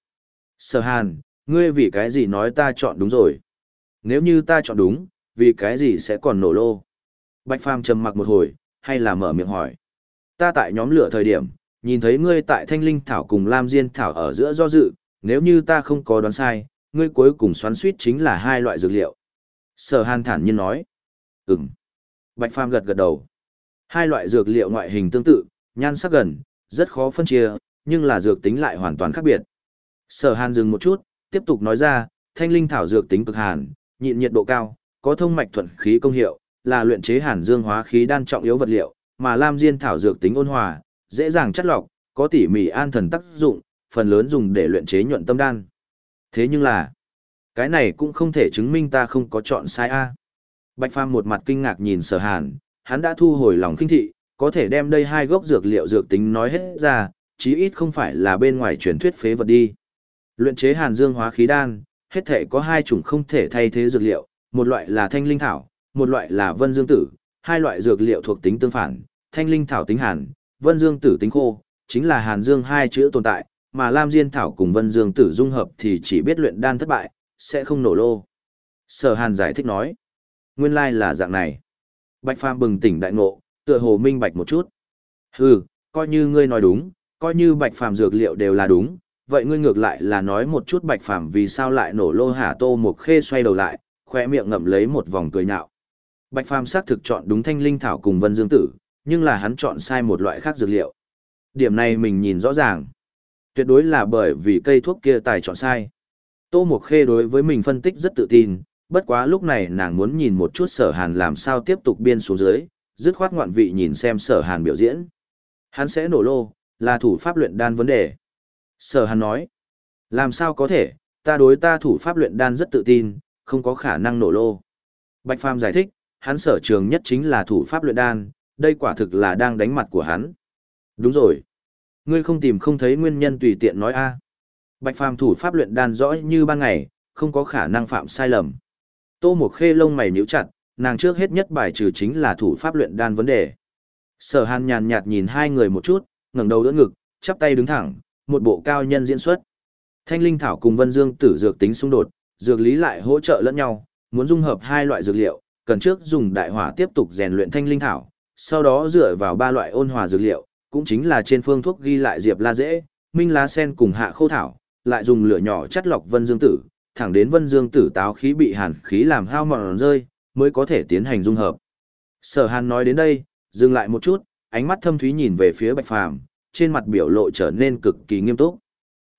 Sở hàn, ngươi vì cái gì nói ta chọn đúng rồi? Nếu như ta chọn đúng, vì cái gì sẽ còn nổ lô? Bạch phàm trầm mặc một hồi, hay là mở miệng hỏi. Ta tại nhóm lửa thời điểm, nhìn thấy ngươi tại thanh linh thảo cùng lam diên thảo ở giữa do dự, nếu như ta không có đoán sai, ngươi cuối cùng xoắn suýt chính là hai loại dược liệu. Sở hàn thản nhiên nói. Ừm. Bạch Phàm gật gật đầu. Hai loại dược liệu ngoại hình tương tự, nhan sắc gần, rất khó phân chia, nhưng là dược tính lại hoàn toàn khác biệt. Sở hàn dừng một chút, tiếp tục nói ra, thanh linh thảo dược tính cực hàn, nhịn nhiệt độ cao, có thông mạch thuận khí công hiệu, là luyện chế hàn dương hóa khí đan trọng yếu vật liệu, mà lam diên thảo dược tính ôn hòa, dễ dàng chất lọc, có tỉ mỉ an thần tác dụng, phần lớn dùng để luyện chế nhuận tâm đan. Thế nhưng là, cái này cũng không thể chứng minh ta không có chọn sai A. Bạch Phàm một mặt kinh ngạc nhìn sở hàn, hắn đã thu hồi lòng kinh thị, có thể đem đây hai gốc dược liệu dược tính nói hết ra, chí ít không phải là bên ngoài truyền thuyết phế vật đi. Luyện chế hàn dương hóa khí đan, hết thể có hai chủng không thể thay thế dược liệu, một loại là thanh linh thảo, một loại là vân dương tử, hai loại dược liệu thuộc tính tương phản, thanh linh thảo tính hàn, vân dương tử tính khô, chính là hàn dương hai chữ tồn tại, mà Lam Diên Thảo cùng Vân Dương Tử dung hợp thì chỉ biết luyện đan thất bại, sẽ không nổ lô. Sở Hàn giải thích nói, nguyên lai là dạng này. Bạch Phàm bừng tỉnh đại ngộ, tựa hồ minh bạch một chút. Hừ, coi như ngươi nói đúng, coi như Bạch Phàm dược liệu đều là đúng, vậy ngươi ngược lại là nói một chút Bạch Phàm vì sao lại nổ lô hả Tô Mộc Khê xoay đầu lại, khoe miệng ngậm lấy một vòng cười nhạo. Bạch Phàm xác thực chọn đúng Thanh Linh Thảo cùng Vân Dương Tử, nhưng là hắn chọn sai một loại khác dược liệu. Điểm này mình nhìn rõ ràng tuyệt đối là bởi vì cây thuốc kia tài chọn sai. Tô Mộc Khê đối với mình phân tích rất tự tin, bất quá lúc này nàng muốn nhìn một chút sở hàn làm sao tiếp tục biên xuống dưới, dứt khoát ngoạn vị nhìn xem sở hàn biểu diễn. Hắn sẽ nổ lô, là thủ pháp luyện đan vấn đề. Sở hàn nói, làm sao có thể, ta đối ta thủ pháp luyện đan rất tự tin, không có khả năng nổ lô. Bạch Phàm giải thích, hắn sở trường nhất chính là thủ pháp luyện đan, đây quả thực là đang đánh mặt của hắn. Đúng rồi. Ngươi không tìm không thấy nguyên nhân tùy tiện nói a. Bạch Phàm thủ pháp luyện đan rõ như ban ngày, không có khả năng phạm sai lầm. Tô Mộc Khê lông mày nhíu chặt, nàng trước hết nhất bài trừ chính là thủ pháp luyện đan vấn đề. Sở Hàn nhàn nhạt nhìn hai người một chút, ngẩng đầu đỡ ngực, chắp tay đứng thẳng, một bộ cao nhân diễn xuất. Thanh linh thảo cùng Vân Dương tử dược tính xung đột, dược lý lại hỗ trợ lẫn nhau, muốn dung hợp hai loại dược liệu, cần trước dùng đại hỏa tiếp tục rèn luyện thanh linh thảo, sau đó dựa vào ba loại ôn hòa dược liệu, cũng chính là trên phương thuốc ghi lại diệp la dễ, minh lá sen cùng hạ khô thảo, lại dùng lửa nhỏ chắt lọc vân dương tử, thẳng đến vân dương tử táo khí bị hàn khí làm hao mòn rơi, mới có thể tiến hành dung hợp. Sở Hàn nói đến đây, dừng lại một chút, ánh mắt thâm thúy nhìn về phía Bạch Phàm, trên mặt biểu lộ trở nên cực kỳ nghiêm túc.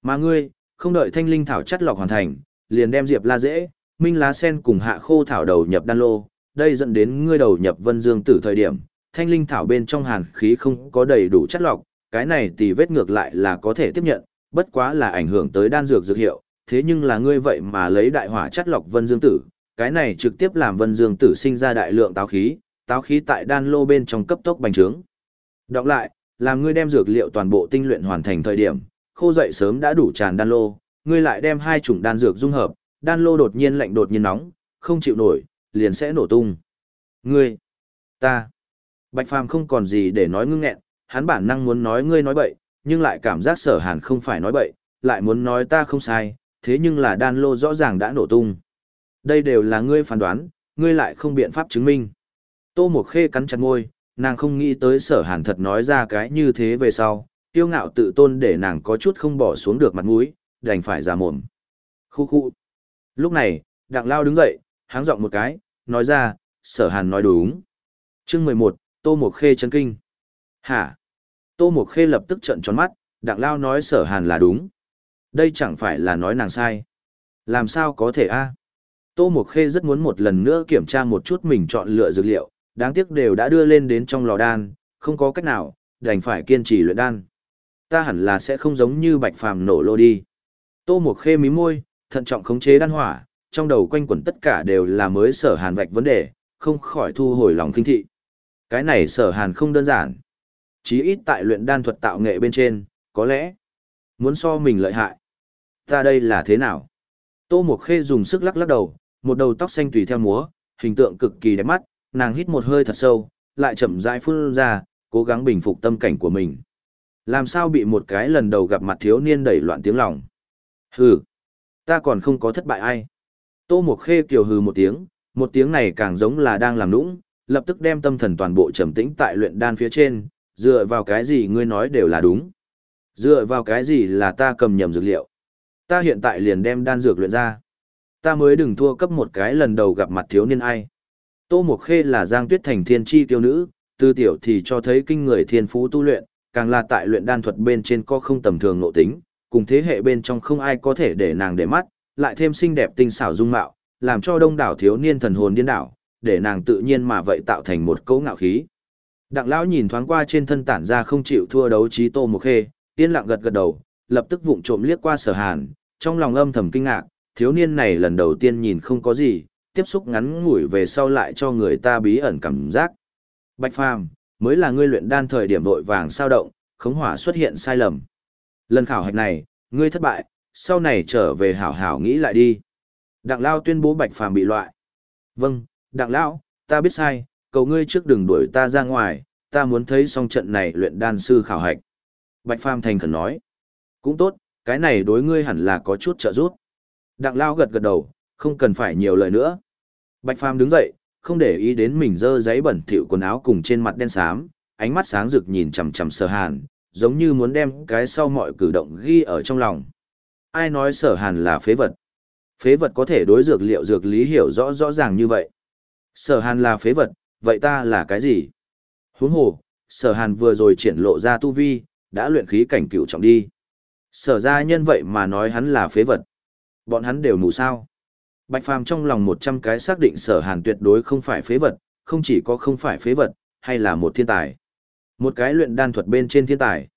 Mà ngươi, không đợi thanh linh thảo chắt lọc hoàn thành, liền đem diệp la dễ, minh lá sen cùng hạ khô thảo đầu nhập đan lô, đây dẫn đến ngươi đầu nhập vân dương tử thời điểm, thanh linh thảo bên trong hàn khí không có đầy đủ chất lọc, cái này thì vết ngược lại là có thể tiếp nhận, bất quá là ảnh hưởng tới đan dược dược hiệu, thế nhưng là ngươi vậy mà lấy đại hỏa chất lọc vân dương tử, cái này trực tiếp làm vân dương tử sinh ra đại lượng táo khí, táo khí tại đan lô bên trong cấp tốc bành trướng. Đọc lại, làm ngươi đem dược liệu toàn bộ tinh luyện hoàn thành thời điểm, khô dậy sớm đã đủ tràn đan lô, ngươi lại đem hai chủng đan dược dung hợp, đan lô đột nhiên lạnh đột nhiên nóng, không chịu nổi, liền sẽ nổ tung. Ngươi, ta, Bạch Phàm không còn gì để nói ngưng nghẹn, hắn bản năng muốn nói ngươi nói bậy, nhưng lại cảm giác sở hàn không phải nói bậy, lại muốn nói ta không sai, thế nhưng là đan lô rõ ràng đã nổ tung. Đây đều là ngươi phán đoán, ngươi lại không biện pháp chứng minh. Tô Mộc Khê cắn chặt môi, nàng không nghĩ tới sở hàn thật nói ra cái như thế về sau, tiêu ngạo tự tôn để nàng có chút không bỏ xuống được mặt mũi, đành phải ra mồm. Khu khu. Lúc này, đặng lao đứng dậy, háng giọng một cái, nói ra, sở hàn nói đúng. chương mười một Tô Mộc Khê chấn kinh. Hả? Tô Mộc Khê lập tức trợn tròn mắt, đặng lao nói sở hàn là đúng. Đây chẳng phải là nói nàng sai. Làm sao có thể a? Tô Mộc Khê rất muốn một lần nữa kiểm tra một chút mình chọn lựa dược liệu, đáng tiếc đều đã đưa lên đến trong lò đan, không có cách nào, đành phải kiên trì luyện đan. Ta hẳn là sẽ không giống như bạch phàm nổ lô đi. Tô Mộc Khê mí môi, thận trọng khống chế đan hỏa, trong đầu quanh quẩn tất cả đều là mới sở hàn vạch vấn đề, không khỏi thu hồi lòng kinh thị. Cái này sở hàn không đơn giản. Chí ít tại luyện đan thuật tạo nghệ bên trên, có lẽ muốn so mình lợi hại. Ta đây là thế nào? Tô Mộc Khê dùng sức lắc lắc đầu, một đầu tóc xanh tùy theo múa, hình tượng cực kỳ đẹp mắt, nàng hít một hơi thật sâu, lại chậm rãi phun ra, cố gắng bình phục tâm cảnh của mình. Làm sao bị một cái lần đầu gặp mặt thiếu niên đẩy loạn tiếng lòng? Hừ, ta còn không có thất bại ai. Tô Mộc Khê kiều hừ một tiếng, một tiếng này càng giống là đang làm nũng, lập tức đem tâm thần toàn bộ trầm tĩnh tại luyện đan phía trên, dựa vào cái gì ngươi nói đều là đúng. Dựa vào cái gì là ta cầm nhầm dược liệu. Ta hiện tại liền đem đan dược luyện ra. Ta mới đừng thua cấp một cái lần đầu gặp mặt thiếu niên ai. Tô Mộc Khê là Giang Tuyết Thành thiên chi tiêu nữ, tư tiểu thì cho thấy kinh người thiên phú tu luyện, càng là tại luyện đan thuật bên trên có không tầm thường nội tính, cùng thế hệ bên trong không ai có thể để nàng để mắt, lại thêm xinh đẹp tinh xảo dung mạo, làm cho đông đảo thiếu niên thần hồn điên đảo, để nàng tự nhiên mà vậy tạo thành một cấu ngạo khí. Đặng lão nhìn thoáng qua trên thân tản ra không chịu thua đấu trí Tô Mộc Khê, yên lặng gật gật đầu, lập tức vụng trộm liếc qua Sở Hàn, trong lòng âm thầm kinh ngạc, thiếu niên này lần đầu tiên nhìn không có gì, tiếp xúc ngắn ngủi về sau lại cho người ta bí ẩn cảm giác. Bạch Phàm, mới là ngươi luyện đan thời điểm vội vàng sao động, khống hỏa xuất hiện sai lầm. Lần khảo hạch này, ngươi thất bại, sau này trở về hảo hảo nghĩ lại đi. Đặng Lao tuyên bố Bạch Phàm bị loại. Vâng, Đặng Lão, ta biết sai, cầu ngươi trước đừng đuổi ta ra ngoài, ta muốn thấy xong trận này luyện đan sư khảo hạch. Bạch Phàm thành khẩn nói. Cũng tốt, cái này đối ngươi hẳn là có chút trợ giúp. Đặng Lao gật gật đầu, không cần phải nhiều lời nữa. Bạch Phàm đứng dậy, không để ý đến mình dơ giấy bẩn thỉu quần áo cùng trên mặt đen xám, ánh mắt sáng rực nhìn chằm chằm Sở Hàn, giống như muốn đem cái sau mọi cử động ghi ở trong lòng. Ai nói Sở Hàn là phế vật? Phế vật có thể đối dược liệu dược lý hiểu rõ rõ ràng như vậy. Sở Hàn là phế vật, vậy ta là cái gì? Huống hồ, Sở Hàn vừa rồi triển lộ ra tu vi, đã luyện khí cảnh cựu trọng đi. Sở ra nhân vậy mà nói hắn là phế vật. Bọn hắn đều mù sao. Bạch Phàm trong lòng một trăm cái xác định sở hàn tuyệt đối không phải phế vật, không chỉ có không phải phế vật, hay là một thiên tài. Một cái luyện đan thuật bên trên thiên tài.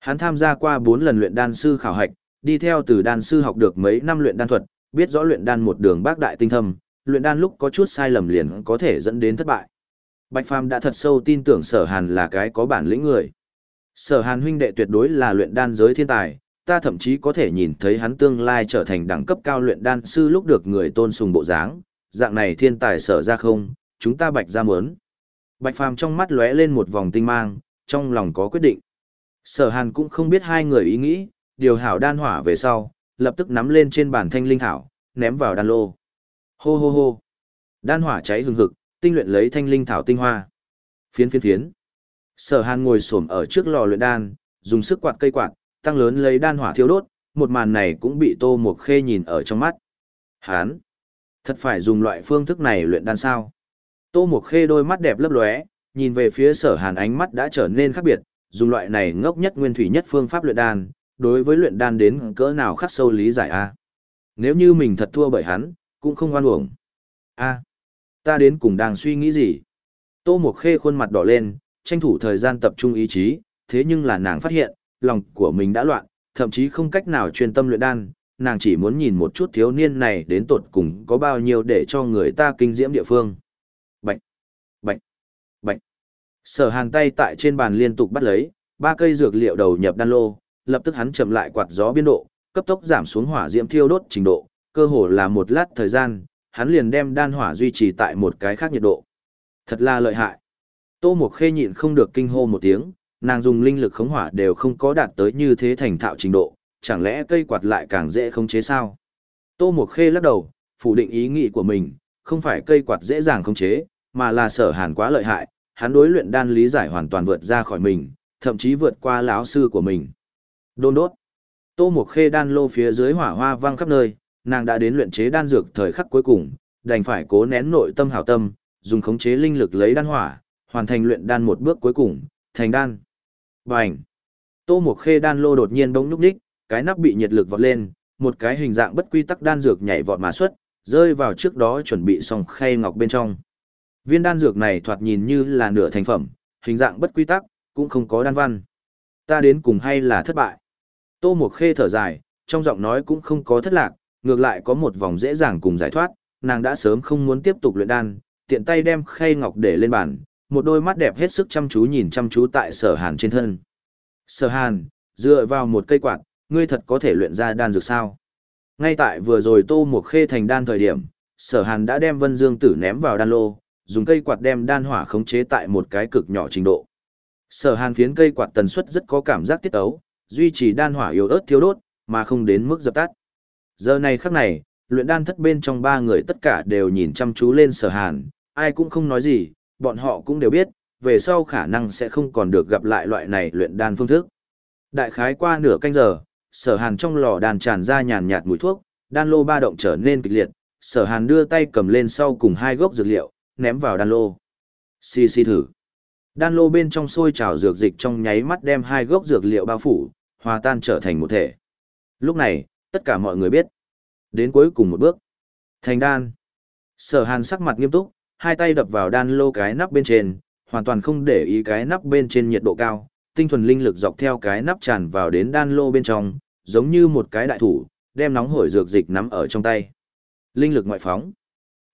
Hắn tham gia qua bốn lần luyện đan sư khảo hạch, đi theo từ đan sư học được mấy năm luyện đan thuật, biết rõ luyện đan một đường bác đại tinh thâm, luyện đan lúc có chút sai lầm liền có thể dẫn đến thất bại. Bạch Phàm đã thật sâu tin tưởng Sở Hàn là cái có bản lĩnh người. Sở Hàn huynh đệ tuyệt đối là luyện đan giới thiên tài, ta thậm chí có thể nhìn thấy hắn tương lai trở thành đẳng cấp cao luyện đan sư lúc được người tôn sùng bộ dáng, dạng này thiên tài sở ra không, chúng ta bạch ra muốn. Bạch phàm trong mắt lóe lên một vòng tinh mang, trong lòng có quyết định. Sở hàn cũng không biết hai người ý nghĩ, điều hảo đan hỏa về sau, lập tức nắm lên trên bàn thanh linh thảo, ném vào đan lô. Hô hô hô. Đan hỏa cháy hừng hực, tinh luyện lấy thanh linh thảo tinh hoa. Phiến phiến phiến. Sở hàn ngồi xổm ở trước lò luyện đan, dùng sức quạt cây quạt, tăng lớn lấy đan hỏa thiêu đốt, một màn này cũng bị Tô Mộc Khê nhìn ở trong mắt. Hán! Thật phải dùng loại phương thức này luyện đan sao? Tô Mộc Khê đôi mắt đẹp lấp lóe, nhìn về phía sở hàn ánh mắt đã trở nên khác biệt, dùng loại này ngốc nhất nguyên thủy nhất phương pháp luyện đan, đối với luyện đan đến cỡ nào khắc sâu lý giải a Nếu như mình thật thua bởi hắn, cũng không oan uổng. a ta đến cùng đang suy nghĩ gì? Tô Mộc Khê khuôn mặt đỏ lên, tranh thủ thời gian tập trung ý chí, thế nhưng là nàng phát hiện, lòng của mình đã loạn, thậm chí không cách nào chuyên tâm luyện đan, nàng chỉ muốn nhìn một chút thiếu niên này đến tột cùng có bao nhiêu để cho người ta kinh diễm địa phương. bệnh bệnh bệnh Sở hàn tay tại trên bàn liên tục bắt lấy, ba cây dược liệu đầu nhập đan lô, lập tức hắn chậm lại quạt gió biên độ, cấp tốc giảm xuống hỏa diễm thiêu đốt trình độ, cơ hồ là một lát thời gian, hắn liền đem đan hỏa duy trì tại một cái khác nhiệt độ. Thật là lợi hại. Tô Mộc Khê nhịn không được kinh hô một tiếng, nàng dùng linh lực khống hỏa đều không có đạt tới như thế thành thạo trình độ, chẳng lẽ cây quạt lại càng dễ khống chế sao? Tô Mộc Khê lắc đầu, phủ định ý nghĩ của mình, không phải cây quạt dễ dàng khống chế, mà là sở hàn quá lợi hại, hắn đối luyện đan lý giải hoàn toàn vượt ra khỏi mình, thậm chí vượt qua lão sư của mình. Đôn đốt. Tô Mộc Khê đan lô phía dưới hỏa hoa vang khắp nơi, nàng đã đến luyện chế đan dược thời khắc cuối cùng, đành phải cố nén nội tâm hảo tâm, dùng khống chế linh lực lấy đan hỏa, hoàn thành luyện đan một bước cuối cùng, thành đan. Bành! Tô Mộc Khê đan lô đột nhiên bỗng nhúc nhích, cái nắp bị nhiệt lực vọt lên, một cái hình dạng bất quy tắc đan dược nhảy vọt mà xuất, rơi vào trước đó chuẩn bị xong khay ngọc bên trong. Viên đan dược này thoạt nhìn như là nửa thành phẩm, hình dạng bất quy tắc, cũng không có đan văn. Ta đến cùng hay là thất bại. Tô Mộc Khê thở dài, trong giọng nói cũng không có thất lạc, ngược lại có một vòng dễ dàng cùng giải thoát, nàng đã sớm không muốn tiếp tục luyện đan, tiện tay đem khay ngọc để lên bàn, một đôi mắt đẹp hết sức chăm chú nhìn chăm chú tại sở hàn trên thân. Sở hàn, dựa vào một cây quạt, ngươi thật có thể luyện ra đan dược sao? Ngay tại vừa rồi tô một khê thành đan thời điểm, sở hàn đã đem vân dương tử ném vào đan lô, dùng cây quạt đem đan hỏa khống chế tại một cái cực nhỏ trình độ. Sở hàn phiến cây quạt tần suất rất có cảm giác tiết ấu, duy trì đan hỏa yếu ớt thiếu đốt, mà không đến mức dập tắt. Giờ này khắc này, luyện đan thất bên trong ba người tất cả đều nhìn chăm chú lên sở hàn, ai cũng không nói gì, bọn họ cũng đều biết, về sau khả năng sẽ không còn được gặp lại loại này luyện đan phương thức. Đại khái qua nửa canh giờ, sở hàn trong lò đàn tràn ra nhàn nhạt mùi thuốc, đan lô ba động trở nên kịch liệt, sở hàn đưa tay cầm lên sau cùng hai gốc dược liệu, ném vào đan lô. Xì xì thử. Đan lô bên trong sôi trào dược dịch trong nháy mắt đem hai gốc dược liệu bao phủ, hòa tan trở thành một thể. Lúc này, tất cả mọi người biết. Đến cuối cùng một bước. Thành đan. Sở hàn sắc mặt nghiêm túc, hai tay đập vào đan lô cái nắp bên trên, hoàn toàn không để ý cái nắp bên trên nhiệt độ cao, tinh thuần linh lực dọc theo cái nắp tràn vào đến đan lô bên trong, giống như một cái đại thủ, đem nóng hổi dược dịch nắm ở trong tay. Linh lực ngoại phóng.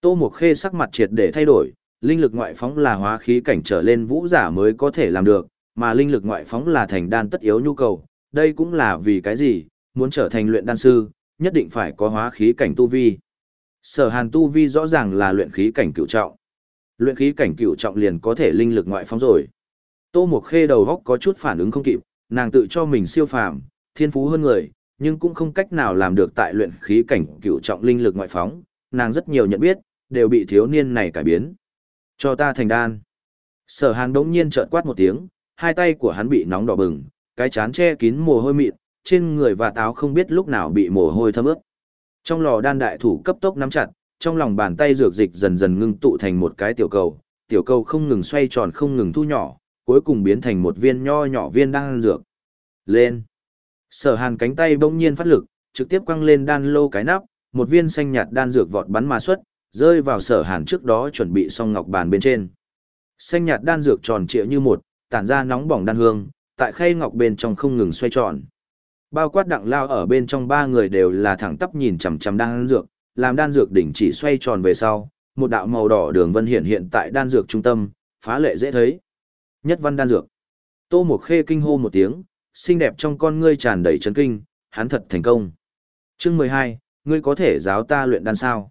Tô Mộc Khê sắc mặt triệt để thay đổi, linh lực ngoại phóng là hóa khí cảnh trở lên vũ giả mới có thể làm được, mà linh lực ngoại phóng là thành đan tất yếu nhu cầu, đây cũng là vì cái gì, muốn trở thành luyện đan sư, nhất định phải có hóa khí cảnh tu vi. Sở Hàn tu vi rõ ràng là luyện khí cảnh cửu trọng. Luyện khí cảnh cửu trọng liền có thể linh lực ngoại phóng rồi. Tô Mộc Khê đầu góc có chút phản ứng không kịp, nàng tự cho mình siêu phàm, thiên phú hơn người, nhưng cũng không cách nào làm được tại luyện khí cảnh cửu trọng linh lực ngoại phóng, nàng rất nhiều nhận biết, đều bị thiếu niên này cải biến. Cho ta thành đan. Sở Hàn đống nhiên chợt quát một tiếng, hai tay của hắn bị nóng đỏ bừng, cái chán che kín mồ hôi mịn, trên người và táo không biết lúc nào bị mồ hôi thấm ướt. Trong lò đan đại thủ cấp tốc nắm chặt, trong lòng bàn tay dược dịch dần dần ngưng tụ thành một cái tiểu cầu, tiểu cầu không ngừng xoay tròn không ngừng thu nhỏ, cuối cùng biến thành một viên nho nhỏ viên đan dược. Lên. Sở Hàn cánh tay bỗng nhiên phát lực, trực tiếp quăng lên đan lô cái nắp, một viên xanh nhạt đan dược vọt bắn mà xuất, rơi vào Sở Hàn trước đó chuẩn bị xong ngọc bàn bên trên. Xanh nhạt đan dược tròn trịa như một, tản ra nóng bỏng đan hương, tại khay ngọc bên trong không ngừng xoay tròn. Bao quát đặng lao ở bên trong ba người đều là thẳng tắp nhìn chằm chằm đan dược, làm đan dược đỉnh chỉ xoay tròn về sau, một đạo màu đỏ đường vân hiện hiện tại đan dược trung tâm, phá lệ dễ thấy. Nhất văn đan dược. Tô Mộc Khê kinh hô một tiếng, xinh đẹp trong con ngươi tràn đầy chấn kinh, hắn thật thành công. Chương mười hai, ngươi có thể giáo ta luyện đan sao?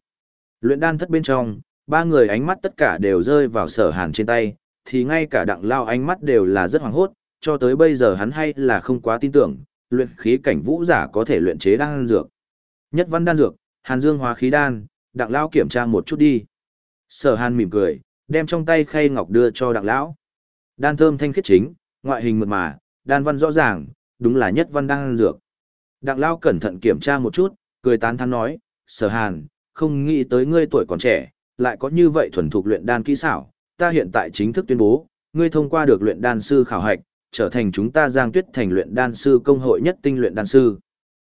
Luyện đan thất bên trong, ba người ánh mắt tất cả đều rơi vào sở hàn trên tay, thì ngay cả đặng lao ánh mắt đều là rất hoảng hốt, cho tới bây giờ hắn hay là không quá tin tưởng, luyện khí cảnh vũ giả có thể luyện chế đan dược. Nhất văn đan dược, hàn dương hóa khí đan, đặng lão kiểm tra một chút đi. Sở hàn mỉm cười, đem trong tay khay ngọc đưa cho đặng lão. Đan thơm thanh khiết chính, ngoại hình mượt mà, đan văn rõ ràng, đúng là nhất văn đan dược. Đặng lão cẩn thận kiểm tra một chút, cười tán thán nói, sở hàn, không nghĩ tới ngươi tuổi còn trẻ, lại có như vậy thuần thục luyện đan kỹ xảo, ta hiện tại chính thức tuyên bố, ngươi thông qua được luyện đan sư khảo hạch, trở thành chúng ta giang tuyết thành luyện đan sư công hội nhất tinh luyện đan sư.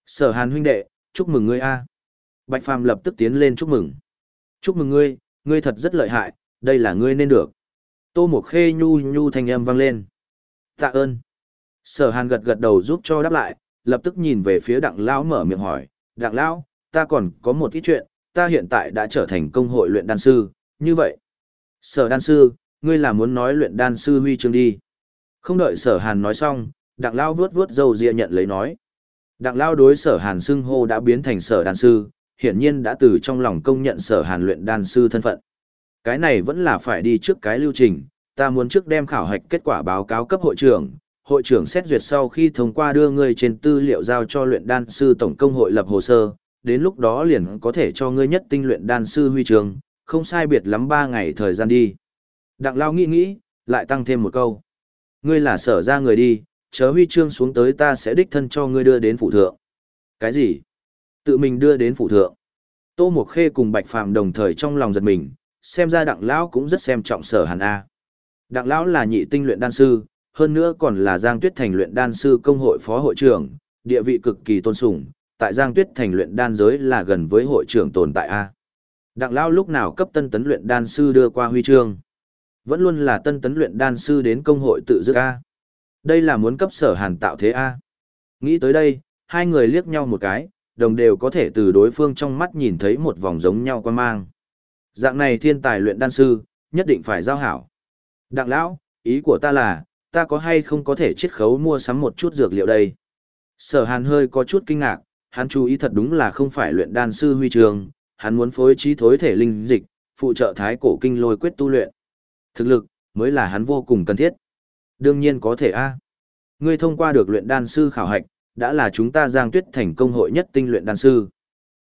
Sở hàn huynh đệ, chúc mừng ngươi a. Bạch Phàm lập tức tiến lên chúc mừng. Chúc mừng ngươi, ngươi thật rất lợi hại, đây là ngươi nên được. Tô Mộc Khê nhu nhu thanh âm vang lên. Tạ ơn. Sở Hàn gật gật đầu giúp cho đáp lại, lập tức nhìn về phía Đặng Lão mở miệng hỏi, Đặng Lão, ta còn có một ít chuyện, ta hiện tại đã trở thành công hội luyện đan sư, như vậy. Sở đan sư, ngươi là muốn nói luyện đan sư huy chương đi. Không đợi sở Hàn nói xong, Đặng Lão vuốt vuốt râu ria nhận lấy nói. Đặng Lão đối sở Hàn xưng hô đã biến thành sở đan sư, hiển nhiên đã từ trong lòng công nhận sở Hàn luyện đan sư thân phận. Cái này vẫn là phải đi trước cái lưu trình, ta muốn trước đem khảo hạch kết quả báo cáo cấp hội trưởng, hội trưởng xét duyệt sau khi thông qua đưa ngươi trên tư liệu giao cho luyện đan sư tổng công hội lập hồ sơ, đến lúc đó liền có thể cho ngươi nhất tinh luyện đan sư huy trường, không sai biệt lắm 3 ngày thời gian đi. Đặng Lao nghĩ nghĩ, lại tăng thêm một câu. Ngươi là sở ra người đi, chớ huy chương xuống tới ta sẽ đích thân cho ngươi đưa đến phủ thượng. Cái gì? Tự mình đưa đến phủ thượng. Tô Mộc Khê cùng Bạch Phàm đồng thời trong lòng giật mình, xem ra Đặng Lão cũng rất xem trọng sở hàn A. Đặng Lão là nhị tinh luyện đan sư, hơn nữa còn là Giang Tuyết Thành luyện đan sư công hội phó hội trưởng, địa vị cực kỳ tôn sùng, tại Giang Tuyết Thành luyện đan giới là gần với hội trưởng tồn tại A. Đặng Lão lúc nào cấp tân tấn luyện đan sư đưa qua huy chương. Vẫn luôn là tân tấn luyện đan sư đến công hội tự dứt A. Đây là muốn cấp sở hàn tạo thế A. Nghĩ tới đây, hai người liếc nhau một cái, đồng đều có thể từ đối phương trong mắt nhìn thấy một vòng giống nhau quan mang. Dạng này thiên tài luyện đan sư, nhất định phải giao hảo. Đặng lão, ý của ta là, ta có hay không có thể chiết khấu mua sắm một chút dược liệu đây? Sở hàn hơi có chút kinh ngạc, hắn chú ý thật đúng là không phải luyện đan sư huy trường, hắn muốn phối trí thối thể linh dịch, phụ trợ thái cổ kinh lôi quyết tu luyện. Thực lực, mới là hắn vô cùng cần thiết. Đương nhiên có thể a. À. Ngươi thông qua được luyện đan sư khảo hạch, đã là chúng ta giang tuyết thành công hội nhất tinh luyện đan sư.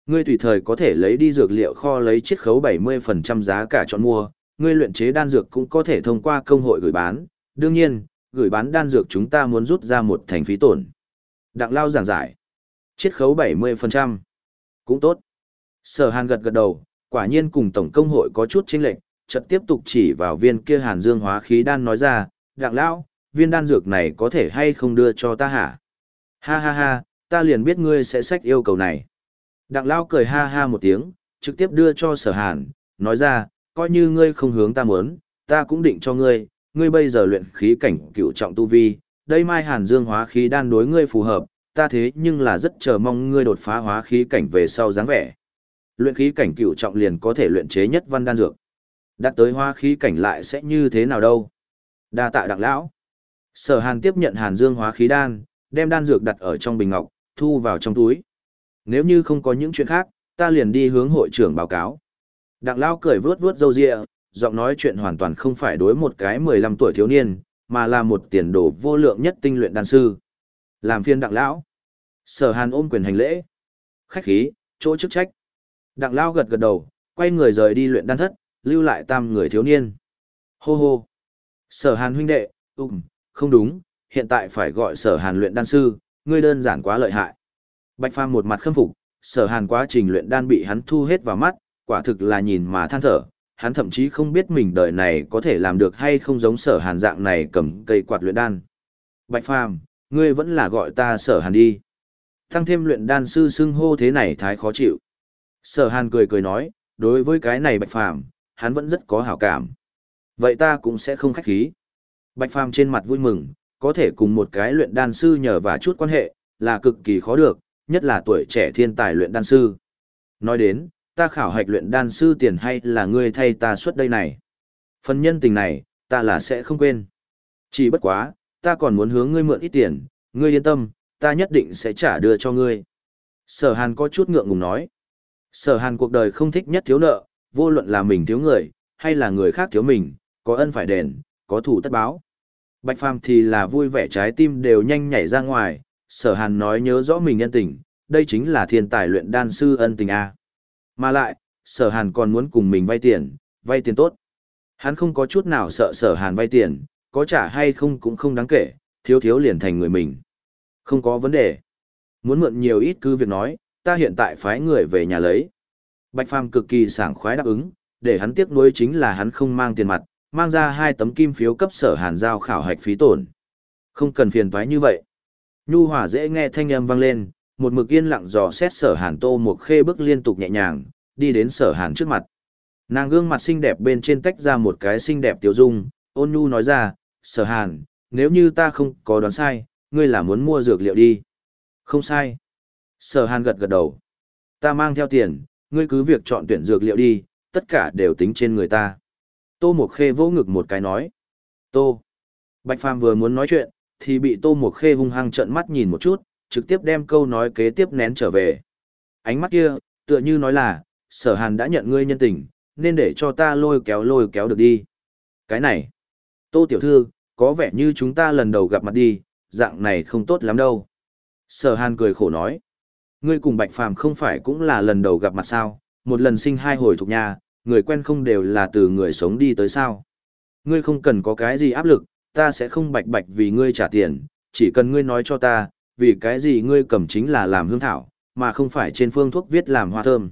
Ngươi tùy thời có thể lấy đi dược liệu kho lấy chiết khấu 70% giá cả chọn mua, ngươi luyện chế đan dược cũng có thể thông qua công hội gửi bán, đương nhiên, gửi bán đan dược chúng ta muốn rút ra một thành phí tổn. Đặng lao giảng giải. Chiết khấu 70%. Cũng tốt. Sở Hàn gật gật đầu, quả nhiên cùng tổng công hội có chút chênh lệch, chợt tiếp tục chỉ vào viên kia Hàn Dương hóa khí đan nói ra, "Đặng lão, viên đan dược này có thể hay không đưa cho ta hả?" Ha ha ha, ta liền biết ngươi sẽ sách yêu cầu này. Đặng Lão cười ha ha một tiếng, trực tiếp đưa cho sở hàn, nói ra, coi như ngươi không hướng ta muốn, ta cũng định cho ngươi, ngươi bây giờ luyện khí cảnh cựu trọng tu vi, đây mai hàn dương hóa khí đan đối ngươi phù hợp, ta thế nhưng là rất chờ mong ngươi đột phá hóa khí cảnh về sau dáng vẻ. Luyện khí cảnh cựu trọng liền có thể luyện chế nhất văn đan dược. Đạt tới hóa khí cảnh lại sẽ như thế nào đâu? Đa tạ đặng lão. Sở Hàn tiếp nhận Hàn Dương hóa khí đan, đem đan dược đặt ở trong bình ngọc, thu vào trong túi. Nếu như không có những chuyện khác, ta liền đi hướng hội trưởng báo cáo. Đặng lão cười vướt vướt râu ria, giọng nói chuyện hoàn toàn không phải đối một cái 15 tuổi thiếu niên, mà là một tiền đồ vô lượng nhất tinh luyện đan sư. Làm phiên Đặng Lão. Sở Hàn ôm quyền hành lễ. Khách khí, chỗ chức trách. Đặng lão gật gật đầu, quay người rời đi luyện đan thất, lưu lại tam người thiếu niên. Hô hô. Sở Hàn huynh đệ, ừm, không đúng, hiện tại phải gọi sở hàn luyện đan sư, ngươi đơn giản quá lợi hại. Bạch Phàm một mặt khâm phục, sở hàn quá trình luyện đan bị hắn thu hết vào mắt, quả thực là nhìn mà than thở, hắn thậm chí không biết mình đời này có thể làm được hay không giống sở hàn dạng này cầm cây quạt luyện đan. Bạch Phàm, ngươi vẫn là gọi ta sở hàn đi. Tăng thêm luyện đan sư xưng hô thế này thái khó chịu. Sở hàn cười cười nói, đối với cái này Bạch Phàm, hắn vẫn rất có hảo cảm. Vậy ta cũng sẽ không khách khí. Bạch Phàm trên mặt vui mừng, có thể cùng một cái luyện đan sư nhờ và chút quan hệ, là cực kỳ khó được, nhất là tuổi trẻ thiên tài luyện đan sư. Nói đến, ta khảo hạch luyện đan sư tiền hay là ngươi thay ta xuất đây này. Phần nhân tình này, ta là sẽ không quên. Chỉ bất quá, ta còn muốn hướng ngươi mượn ít tiền, ngươi yên tâm, ta nhất định sẽ trả đưa cho ngươi. Sở Hàn có chút ngượng ngùng nói. Sở Hàn cuộc đời không thích nhất thiếu nợ, vô luận là mình thiếu người, hay là người khác thiếu mình, có ân phải đền, có thủ tất báo. Bạch Phàm thì là vui vẻ trái tim đều nhanh nhảy ra ngoài, sở hàn nói nhớ rõ mình nhân tình, đây chính là thiên tài luyện đan sư ân tình A. Mà lại, sở hàn còn muốn cùng mình vay tiền, vay tiền tốt. Hắn không có chút nào sợ sở hàn vay tiền, có trả hay không cũng không đáng kể, thiếu thiếu liền thành người mình. Không có vấn đề. Muốn mượn nhiều ít cứ việc nói, ta hiện tại phái người về nhà lấy. Bạch Phàm cực kỳ sảng khoái đáp ứng, để hắn tiếc nuối chính là hắn không mang tiền mặt, mang ra hai tấm kim phiếu cấp sở hàn giao khảo hạch phí tổn. Không cần phiền toái như vậy. Nhu hòa dễ nghe thanh âm vang lên, một mực yên lặng dò xét sở hàn tô một khê bước liên tục nhẹ nhàng, đi đến sở hàn trước mặt. Nàng gương mặt xinh đẹp bên trên tách ra một cái xinh đẹp tiểu dung, ôn nhu nói ra, sở hàn, nếu như ta không có đoán sai, ngươi là muốn mua dược liệu đi. Không sai. Sở hàn gật gật đầu. Ta mang theo tiền, ngươi cứ việc chọn tuyển dược liệu đi, tất cả đều tính trên người ta. Tô Mộc Khê vỗ ngực một cái nói. Tô. Bạch Phàm vừa muốn nói chuyện, thì bị Tô Mộc Khê hung hăng trợn mắt nhìn một chút, trực tiếp đem câu nói kế tiếp nén trở về. Ánh mắt kia, tựa như nói là, sở hàn đã nhận ngươi nhân tình, nên để cho ta lôi kéo lôi kéo được đi. Cái này. Tô Tiểu Thư, có vẻ như chúng ta lần đầu gặp mặt đi, dạng này không tốt lắm đâu. Sở hàn cười khổ nói. Ngươi cùng Bạch Phàm không phải cũng là lần đầu gặp mặt sao, một lần sinh hai hồi thuộc nhà, người quen không đều là từ người sống đi tới sao. Ngươi không cần có cái gì áp lực, ta sẽ không bạch bạch vì ngươi trả tiền, chỉ cần ngươi nói cho ta, vì cái gì ngươi cầm chính là làm hương thảo, mà không phải trên phương thuốc viết làm hoa thơm.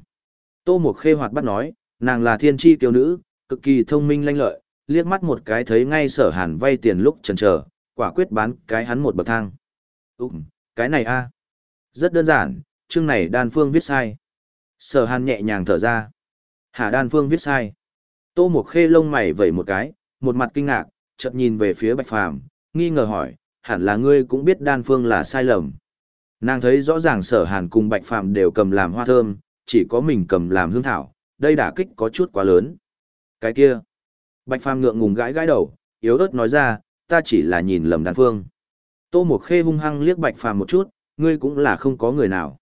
Tô Mộc Khê hoạt bắt nói, nàng là thiên tri kiều nữ, cực kỳ thông minh lanh lợi, liếc mắt một cái thấy ngay sở hàn vay tiền lúc chần chờ, quả quyết bán cái hắn một bậc thang. Ừm, cái này a Rất đơn giản, chương này đan phương viết sai. Sở hàn nhẹ nhàng thở ra. Hà đan phương viết sai. Tô Mộc Khê lông mày vẩy một cái, một mặt kinh ngạc, chợt nhìn về phía Bạch Phàm, nghi ngờ hỏi, hẳn là ngươi cũng biết đan phương là sai lầm. Nàng thấy rõ ràng sở hàn cùng Bạch Phàm đều cầm làm hoa thơm, chỉ có mình cầm làm hương thảo, đây đả kích có chút quá lớn. Cái kia. Bạch Phàm ngượng ngùng gãi gãi đầu, yếu ớt nói ra, ta chỉ là nhìn lầm đan phương. Tô Mộc Khê hung hăng liếc Bạch Phàm một chút, ngươi cũng là không có người nào.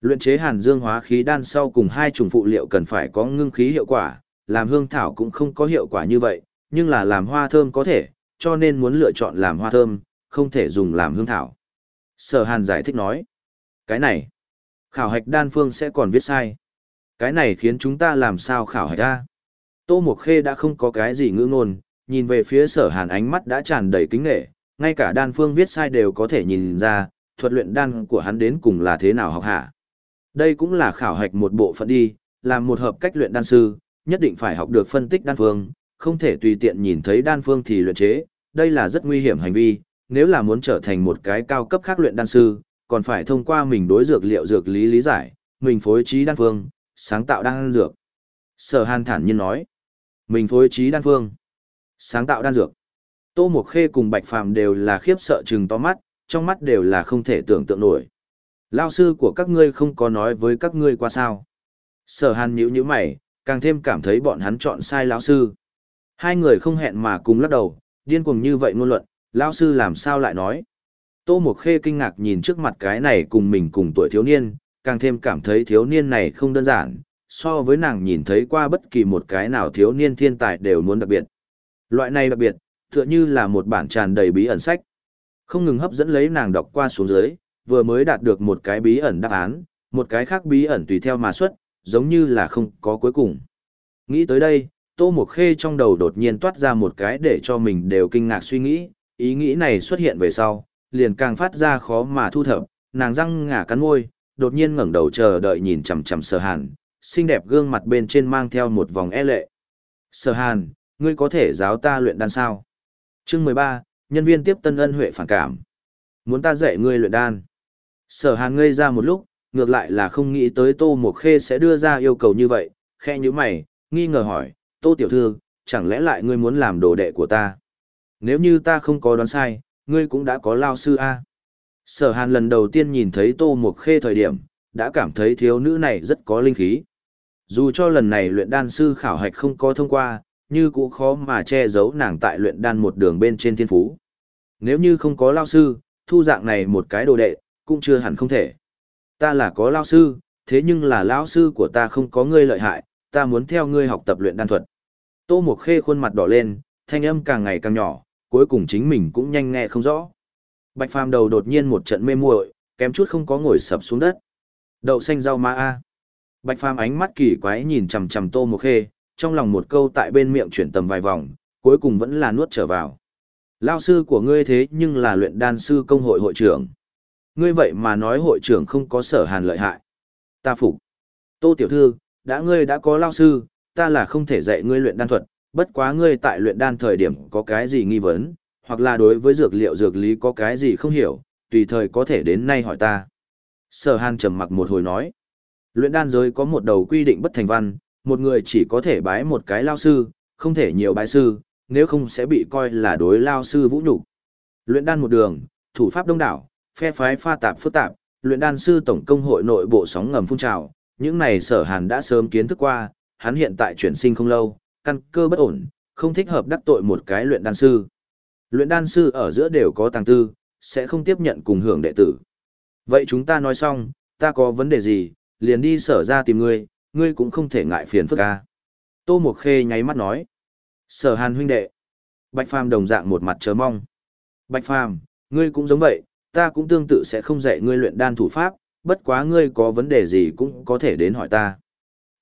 Luyện chế hàn dương hóa khí đan sau cùng hai chủng phụ liệu cần phải có ngưng khí hiệu quả, làm hương thảo cũng không có hiệu quả như vậy, nhưng là làm hoa thơm có thể, cho nên muốn lựa chọn làm hoa thơm, không thể dùng làm hương thảo. Sở hàn giải thích nói, cái này, khảo hạch đan phương sẽ còn viết sai. Cái này khiến chúng ta làm sao khảo hạch ra. Tô Mộc Khê đã không có cái gì ngữ ngôn, nhìn về phía sở hàn ánh mắt đã tràn đầy kính nghệ, ngay cả đan phương viết sai đều có thể nhìn ra, thuật luyện đan của hắn đến cùng là thế nào học hạ. Đây cũng là khảo hạch một bộ phận đi, làm một hợp cách luyện đan sư, nhất định phải học được phân tích đan phương, không thể tùy tiện nhìn thấy đan phương thì luyện chế, đây là rất nguy hiểm hành vi, nếu là muốn trở thành một cái cao cấp khác luyện đan sư, còn phải thông qua mình đối dược liệu dược lý lý giải, mình phối trí đan phương, sáng tạo đan dược. Sở Hàn thản nhiên nói, mình phối trí đan phương, sáng tạo đan dược. Tô Mộc Khê cùng Bạch Phàm đều là khiếp sợ chừng to mắt, trong mắt đều là không thể tưởng tượng nổi. Lao sư của các ngươi không có nói với các ngươi qua sao. Sở hàn nhữ nhữ mày, càng thêm cảm thấy bọn hắn chọn sai lão sư. Hai người không hẹn mà cùng lắc đầu, điên cuồng như vậy ngôn luận, lão sư làm sao lại nói. Tô Mộc Khê kinh ngạc nhìn trước mặt cái này cùng mình cùng tuổi thiếu niên, càng thêm cảm thấy thiếu niên này không đơn giản, so với nàng nhìn thấy qua bất kỳ một cái nào thiếu niên thiên tài đều muốn đặc biệt. Loại này đặc biệt, tựa như là một bản tràn đầy bí ẩn sách. Không ngừng hấp dẫn lấy nàng đọc qua xuống dưới, vừa mới đạt được một cái bí ẩn đáp án, một cái khác bí ẩn tùy theo mà xuất, giống như là không có cuối cùng. Nghĩ tới đây, Tô Mộc Khê trong đầu đột nhiên toát ra một cái để cho mình đều kinh ngạc suy nghĩ, ý nghĩ này xuất hiện về sau, liền càng phát ra khó mà thu thập, nàng răng ngả cắn môi, đột nhiên ngẩng đầu chờ đợi nhìn chằm chằm Sở Hàn, xinh đẹp gương mặt bên trên mang theo một vòng e lệ. Sở Hàn, ngươi có thể giáo ta luyện đan sao? Chương 13, nhân viên tiếp tân ân huệ phản cảm. Muốn ta dạy ngươi luyện đan? Sở hàn ngây ra một lúc, ngược lại là không nghĩ tới Tô Mộc Khê sẽ đưa ra yêu cầu như vậy, khe như mày, nghi ngờ hỏi, Tô Tiểu Thư, chẳng lẽ lại ngươi muốn làm đồ đệ của ta? Nếu như ta không có đoán sai, ngươi cũng đã có lao sư A. Sở hàn lần đầu tiên nhìn thấy Tô Mộc Khê thời điểm, đã cảm thấy thiếu nữ này rất có linh khí. Dù cho lần này luyện đan sư khảo hạch không có thông qua, như cũng khó mà che giấu nàng tại luyện đan một đường bên trên thiên phú. Nếu như không có lao sư, thu dạng này một cái đồ đệ, cũng chưa hẳn không thể. Ta là có lao sư, thế nhưng là lão sư của ta không có ngươi lợi hại, ta muốn theo ngươi học tập luyện đan thuật. Tô Mộc Khê khuôn mặt đỏ lên, thanh âm càng ngày càng nhỏ, cuối cùng chính mình cũng nhanh nghe không rõ. Bạch Phàm đầu đột nhiên một trận mê muội, kém chút không có ngồi sập xuống đất. Đậu xanh rau ma a. Bạch Phàm ánh mắt kỳ quái nhìn chằm chằm Tô Mộc Khê, trong lòng một câu tại bên miệng chuyển tầm vài vòng, cuối cùng vẫn là nuốt trở vào. Lao sư của ngươi thế nhưng là luyện đan sư công hội hội trưởng ngươi vậy mà nói hội trưởng không có sở hàn lợi hại. Ta phục. Tô tiểu thư, đã ngươi đã có lao sư, ta là không thể dạy ngươi luyện đan thuật, bất quá ngươi tại luyện đan thời điểm có cái gì nghi vấn, hoặc là đối với dược liệu dược lý có cái gì không hiểu, tùy thời có thể đến nay hỏi ta. Sở hàn trầm mặc một hồi nói. Luyện đan giới có một đầu quy định bất thành văn, một người chỉ có thể bái một cái lao sư, không thể nhiều bái sư, nếu không sẽ bị coi là đối lao sư vũ nhục. Luyện đan một đường, thủ pháp đông đảo, phe phái pha tạp phức tạp, luyện đan sư tổng công hội nội bộ sóng ngầm phun trào, những này sở hàn đã sớm kiến thức qua, hắn hiện tại chuyển sinh không lâu, căn cơ bất ổn, không thích hợp đắc tội một cái luyện đan sư. Luyện đan sư ở giữa đều có tàng tư, sẽ không tiếp nhận cùng hưởng đệ tử. Vậy chúng ta nói xong, ta có vấn đề gì, liền đi sở ra tìm ngươi, ngươi cũng không thể ngại phiền phức ca. Tô Mộc Khê nháy mắt nói. Sở hàn huynh đệ. Bạch Phàm đồng dạng một mặt chờ mong. Bạch Phàm, Ngươi cũng giống vậy, ta cũng tương tự sẽ không dạy ngươi luyện đan thủ pháp, bất quá ngươi có vấn đề gì cũng có thể đến hỏi ta.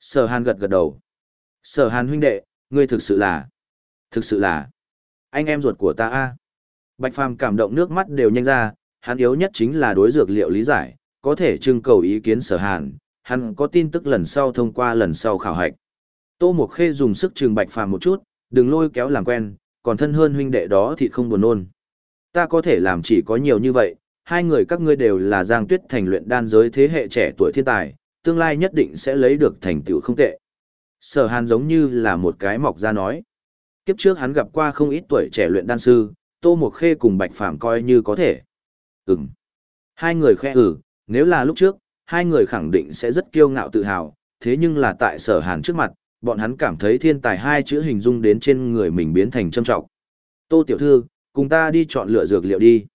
Sở hàn gật gật đầu. Sở hàn huynh đệ, ngươi thực sự là, thực sự là, anh em ruột của ta a. Bạch Phàm cảm động nước mắt đều nhanh ra, hắn yếu nhất chính là đối dược liệu lý giải, có thể trưng cầu ý kiến sở hàn, hắn có tin tức lần sau thông qua lần sau khảo hạch. Tô Mộc Khê dùng sức trừng Bạch Phàm một chút, đừng lôi kéo làm quen, còn thân hơn huynh đệ đó thì không buồn nôn. Ta có thể làm chỉ có nhiều như vậy, hai người các ngươi đều là Giang Tuyết thành luyện đan giới thế hệ trẻ tuổi thiên tài, tương lai nhất định sẽ lấy được thành tựu không tệ. Sở Hàn giống như là một cái mọc ra nói. Kiếp trước hắn gặp qua không ít tuổi trẻ luyện đan sư, Tô Mộc Khê cùng Bạch Phàm coi như có thể. Ừm. Hai người khẽ ử, ừ, nếu là lúc trước, hai người khẳng định sẽ rất kiêu ngạo tự hào, thế nhưng là tại sở hàn trước mặt, bọn hắn cảm thấy thiên tài hai chữ hình dung đến trên người mình biến thành trâm trọng. Tô tiểu thư, cùng ta đi chọn lựa dược liệu đi.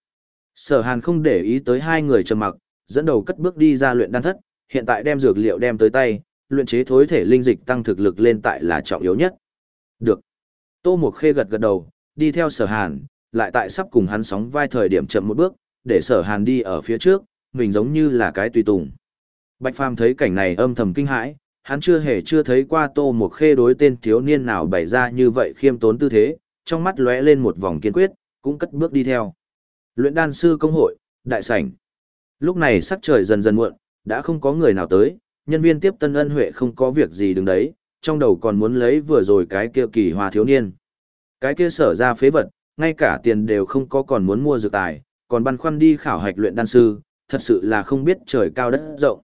Sở hàn không để ý tới hai người trầm mặc, dẫn đầu cất bước đi ra luyện đan thất, hiện tại đem dược liệu đem tới tay, luyện chế thối thể linh dịch tăng thực lực lên tại là trọng yếu nhất. Được. Tô Mộc Khê gật gật đầu, đi theo sở hàn, lại tại sắp cùng hắn sóng vai thời điểm chậm một bước, để sở hàn đi ở phía trước, mình giống như là cái tùy tùng. Bạch Phàm thấy cảnh này âm thầm kinh hãi, hắn chưa hề chưa thấy qua Tô Mộc Khê đối tên thiếu niên nào bày ra như vậy khiêm tốn tư thế, trong mắt lóe lên một vòng kiên quyết, cũng cất bước đi theo. Luyện đan sư công hội, đại sảnh. Lúc này sắc trời dần dần muộn, đã không có người nào tới, nhân viên tiếp tân ân huệ không có việc gì đứng đấy, trong đầu còn muốn lấy vừa rồi cái kia kỳ hoa thiếu niên. Cái kia sở ra phế vật, ngay cả tiền đều không có còn muốn mua dược tài, còn băn khoăn đi khảo hạch luyện đan sư, thật sự là không biết trời cao đất rộng.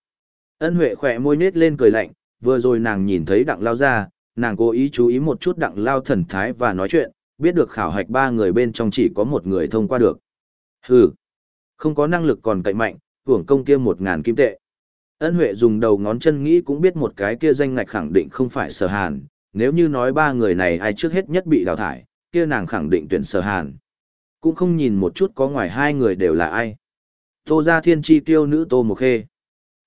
Ân Huệ khỏe môi nết lên cười lạnh, vừa rồi nàng nhìn thấy đặng lao ra, nàng cố ý chú ý một chút đặng lao thần thái và nói chuyện, biết được khảo hạch ba người bên trong chỉ có một người thông qua được. Hừ, không có năng lực còn cậy mạnh, hưởng công kia một ngàn kim tệ. Ân Huệ dùng đầu ngón chân nghĩ cũng biết một cái kia danh ngạch khẳng định không phải sở hàn, nếu như nói ba người này ai trước hết nhất bị đào thải, kia nàng khẳng định tuyển sở hàn. Cũng không nhìn một chút có ngoài hai người đều là ai. Tô gia thiên chi tiêu nữ Tô Mộc Khê.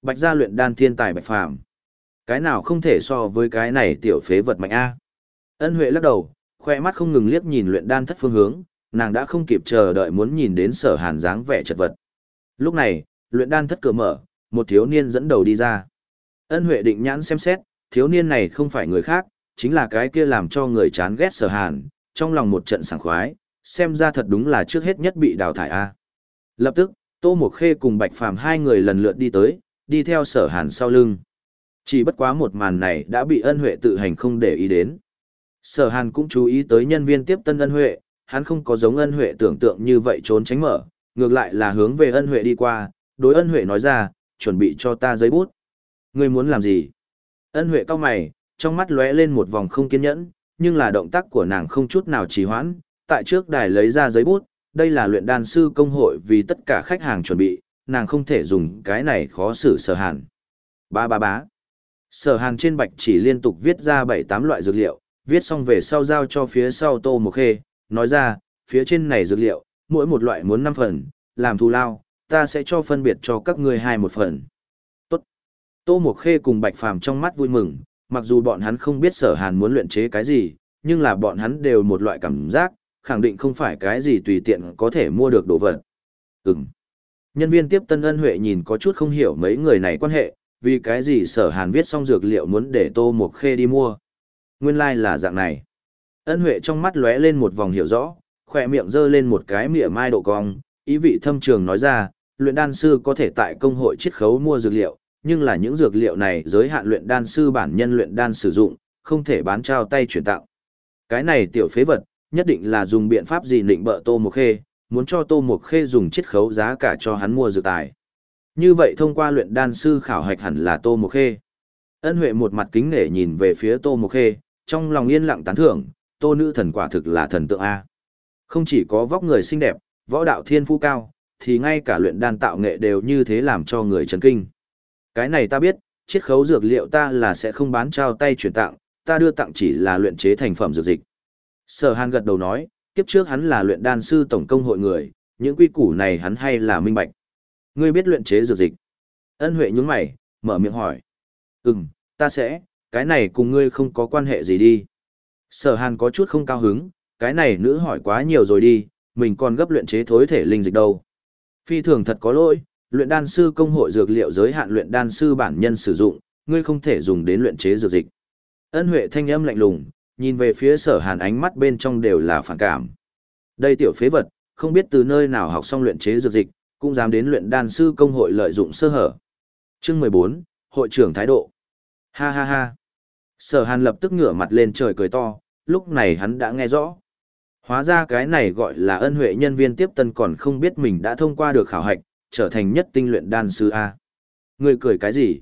Bạch gia luyện đan thiên tài Bạch Phàm. Cái nào không thể so với cái này tiểu phế vật mạnh A. Ân Huệ lắc đầu, khoe mắt không ngừng liếc nhìn luyện đan thất phương hướng, nàng đã không kịp chờ đợi muốn nhìn đến sở hàn dáng vẻ chật vật. Lúc này, luyện đan thất cửa mở, một thiếu niên dẫn đầu đi ra. Ân Huệ định nhãn xem xét, thiếu niên này không phải người khác, chính là cái kia làm cho người chán ghét sở hàn, trong lòng một trận sảng khoái, xem ra thật đúng là trước hết nhất bị đào thải A. Lập tức, Tô Mộc Khê cùng Bạch Phàm hai người lần lượt đi tới, đi theo sở hàn sau lưng. Chỉ bất quá một màn này đã bị ân huệ tự hành không để ý đến. Sở hàn cũng chú ý tới nhân viên tiếp tân ân huệ, hắn không có giống ân huệ tưởng tượng như vậy trốn tránh mở, ngược lại là hướng về ân huệ đi qua, đối ân huệ nói ra, chuẩn bị cho ta giấy bút. Ngươi muốn làm gì? Ân huệ cao mày, trong mắt lóe lên một vòng không kiên nhẫn, nhưng là động tác của nàng không chút nào trì hoãn, tại trước đài lấy ra giấy bút, đây là luyện đan sư công hội vì tất cả khách hàng chuẩn bị, nàng không thể dùng cái này khó xử sở hàn. Ba ba bá. Sở hàn trên bạch chỉ liên tục viết ra bảy tám loại dược liệu, viết xong về sau giao cho phía sau tô một khê, nói ra, phía trên này dược liệu, mỗi một loại muốn năm phần, làm thù lao, ta sẽ cho phân biệt cho các ngươi hai một phần. Tốt. Tô Mộc Khê cùng Bạch Phàm trong mắt vui mừng, mặc dù bọn hắn không biết sở hàn muốn luyện chế cái gì, nhưng là bọn hắn đều một loại cảm giác, khẳng định không phải cái gì tùy tiện có thể mua được đồ vật. Ừm. Nhân viên tiếp tân ân huệ nhìn có chút không hiểu mấy người này quan hệ, vì cái gì sở hàn viết xong dược liệu muốn để tô một khê đi mua. Nguyên lai like là dạng này. Ân huệ trong mắt lóe lên một vòng hiểu rõ, khỏe miệng giơ lên một cái mỉa mai độ cong, ý vị thâm trường nói ra, luyện đan sư có thể tại công hội chiết khấu mua dược liệu, nhưng là những dược liệu này giới hạn luyện đan sư bản nhân luyện đan sử dụng, không thể bán trao tay chuyển tặng. Cái này tiểu phế vật, nhất định là dùng biện pháp gì định bợ Tô Mộc Khê, muốn cho Tô Mộc Khê dùng chiết khấu giá cả cho hắn mua dược tài. Như vậy thông qua luyện đan sư khảo hạch hẳn là Tô Mộc Khê. Ân Huệ một mặt kính nể nhìn về phía Tô Mộc Khê, trong lòng yên lặng tán thưởng, Tô nữ thần quả thực là thần tượng A. Không chỉ có vóc người xinh đẹp, võ đạo thiên phú cao, thì ngay cả luyện đan tạo nghệ đều như thế làm cho người chấn kinh. Cái này ta biết, chiết khấu dược liệu ta là sẽ không bán trao tay chuyển tặng, ta đưa tặng chỉ là luyện chế thành phẩm dược dịch. Sở Hàn gật đầu nói, kiếp trước hắn là luyện đan sư tổng công hội người, những quy củ này hắn hay là minh bạch. Ngươi biết luyện chế dược dịch. Ân Huệ nhún mày, mở miệng hỏi. Ừm, ta sẽ, cái này cùng ngươi không có quan hệ gì đi. Sở Hàn có chút không cao hứng, cái này nữ hỏi quá nhiều rồi đi, mình còn gấp luyện chế thối thể linh dịch đâu. Phi thường thật có lỗi, luyện đan sư công hội dược liệu giới hạn luyện đan sư bản nhân sử dụng, ngươi không thể dùng đến luyện chế dược dịch. Ân Huệ thanh âm lạnh lùng, nhìn về phía sở hàn ánh mắt bên trong đều là phản cảm. Đây tiểu phế vật, không biết từ nơi nào học xong luyện chế dược dịch, cũng dám đến luyện đan sư công hội lợi dụng sơ hở. Chương mười bốn, hội trưởng thái độ. Ha ha ha. Sở hàn lập tức ngửa mặt lên trời cười to, lúc này hắn đã nghe rõ. Hóa ra cái này gọi là ân huệ nhân viên tiếp tân còn không biết mình đã thông qua được khảo hạch, trở thành nhất tinh luyện đan sư A. Người cười cái gì?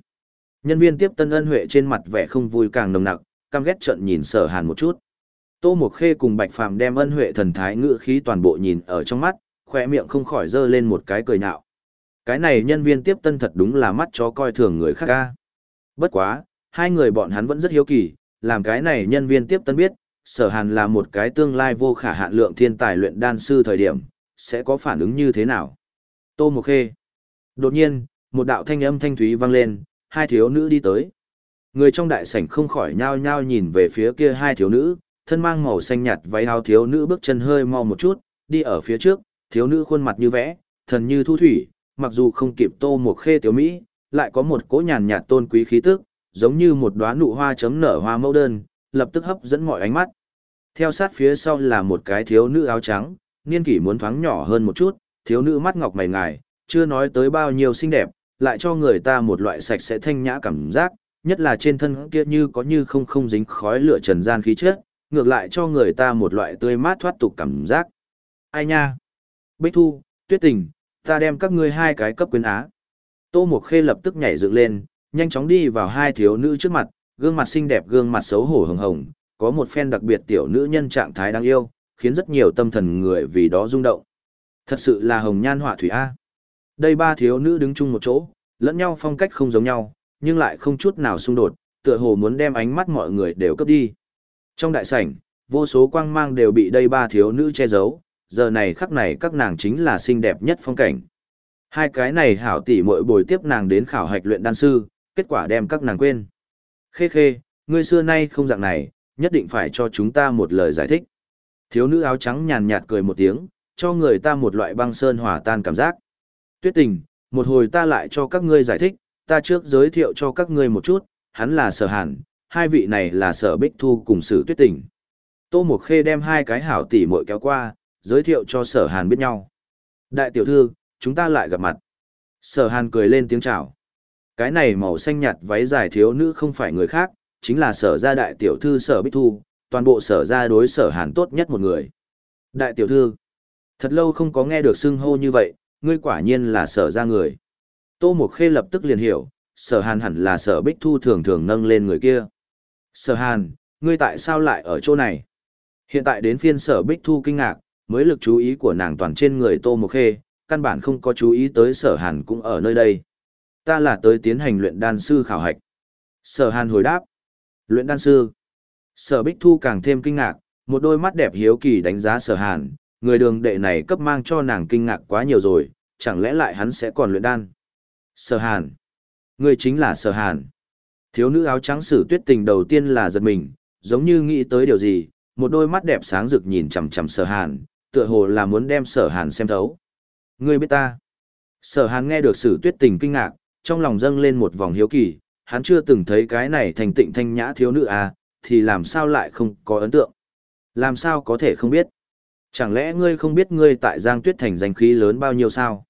Nhân viên tiếp tân ân huệ trên mặt vẻ không vui càng nồng nặc, căm ghét trận nhìn sở hàn một chút. Tô Mộc Khê cùng Bạch Phàm đem ân huệ thần thái ngự khí toàn bộ nhìn ở trong mắt, khoe miệng không khỏi dơ lên một cái cười nhạo. Cái này nhân viên tiếp tân thật đúng là mắt chó coi thường người khác ca. Bất quá, hai người bọn hắn vẫn rất hiếu kỳ, làm cái này nhân viên tiếp tân biết, sở hàn là một cái tương lai vô khả hạn lượng thiên tài luyện đan sư thời điểm, sẽ có phản ứng như thế nào. Tô Mộc Khê. Đột nhiên, một đạo thanh âm thanh thúy vang lên, hai thiếu nữ đi tới. Người trong đại sảnh không khỏi nhao nhao nhìn về phía kia hai thiếu nữ, thân mang màu xanh nhạt váy áo thiếu nữ bước chân hơi mau một chút, đi ở phía trước, thiếu nữ khuôn mặt như vẽ, thần như thu thủy, mặc dù không kịp tô một khê tiểu mỹ, lại có một cỗ nhàn nhạt tôn quý khí tức, giống như một đóa nụ hoa chấm nở hoa mẫu đơn, lập tức hấp dẫn mọi ánh mắt. Theo sát phía sau là một cái thiếu nữ áo trắng, niên kỷ muốn thoáng nhỏ hơn một chút, thiếu nữ mắt ngọc mày ngài, chưa nói tới bao nhiêu xinh đẹp, lại cho người ta một loại sạch sẽ thanh nhã cảm giác, nhất là trên thân kia như có như không không dính khói lửa trần gian khí chất, ngược lại cho người ta một loại tươi mát thoát tục cảm giác. Ai nha? Bích Thu, Tuyết Tình, ta đem các ngươi hai cái cấp quyến á. Tô Mộc Khê lập tức nhảy dựng lên, nhanh chóng đi vào hai thiếu nữ trước mặt, gương mặt xinh đẹp gương mặt xấu hổ hồng hồng, có một phen đặc biệt tiểu nữ nhân trạng thái đáng yêu, khiến rất nhiều tâm thần người vì đó rung động. Thật sự là hồng nhan họa thủy A. Đây ba thiếu nữ đứng chung một chỗ, lẫn nhau phong cách không giống nhau, nhưng lại không chút nào xung đột, tựa hồ muốn đem ánh mắt mọi người đều cấp đi. Trong đại sảnh, vô số quang mang đều bị đây ba thiếu nữ che giấu, giờ này khắc này các nàng chính là xinh đẹp nhất phong cảnh. Hai cái này hảo tỷ muội bồi tiếp nàng đến khảo hạch luyện đan sư, kết quả đem các nàng quên. Khê khê, ngươi xưa nay không dạng này, nhất định phải cho chúng ta một lời giải thích. Thiếu nữ áo trắng nhàn nhạt cười một tiếng, cho người ta một loại băng sơn hòa tan cảm giác. Tuyết tình, một hồi ta lại cho các ngươi giải thích, ta trước giới thiệu cho các ngươi một chút, hắn là sở hàn, hai vị này là sở bích thu cùng sử tuyết tình. Tô Mộc Khê đem hai cái hảo tỷ muội kéo qua, giới thiệu cho sở hàn biết nhau. Đại tiểu thư, chúng ta lại gặp mặt. Sở hàn cười lên tiếng chào. Cái này màu xanh nhạt váy dài thiếu nữ không phải người khác, chính là sở gia đại tiểu thư sở bích thu, toàn bộ sở gia đối sở hàn tốt nhất một người. Đại tiểu thư, thật lâu không có nghe được xưng hô như vậy, ngươi quả nhiên là sở gia người. Tô Mộc Khê lập tức liền hiểu, sở hàn hẳn là sở bích thu thường thường nâng lên người kia. Sở hàn, ngươi tại sao lại ở chỗ này? Hiện tại đến phiên sở bích thu kinh ngạc, mới lực chú ý của nàng toàn trên người Tô Mộc Khê, căn bản không có chú ý tới sở hàn cũng ở nơi đây. Ta là tới tiến hành luyện đan sư khảo hạch. Sở hàn hồi đáp. Luyện đan sư. Sở bích thu càng thêm kinh ngạc, một đôi mắt đẹp hiếu kỳ đánh giá sở hàn, người đường đệ này cấp mang cho nàng kinh ngạc quá nhiều rồi, chẳng lẽ lại hắn sẽ còn luyện đan. Sở hàn. Người chính là sở hàn. Thiếu nữ áo trắng sử tuyết tình đầu tiên là giật mình, giống như nghĩ tới điều gì, một đôi mắt đẹp sáng rực nhìn chằm chằm sở hàn, tựa hồ là muốn đem sở hàn xem thấu. Ngươi biết ta. Sở hàn nghe được sử tuyết tình kinh ngạc, trong lòng dâng lên một vòng hiếu kỳ, hắn chưa từng thấy cái này thành tịnh thanh nhã thiếu nữ à, thì làm sao lại không có ấn tượng. Làm sao có thể không biết. Chẳng lẽ ngươi không biết ngươi tại Giang Tuyết Thành danh khí lớn bao nhiêu sao?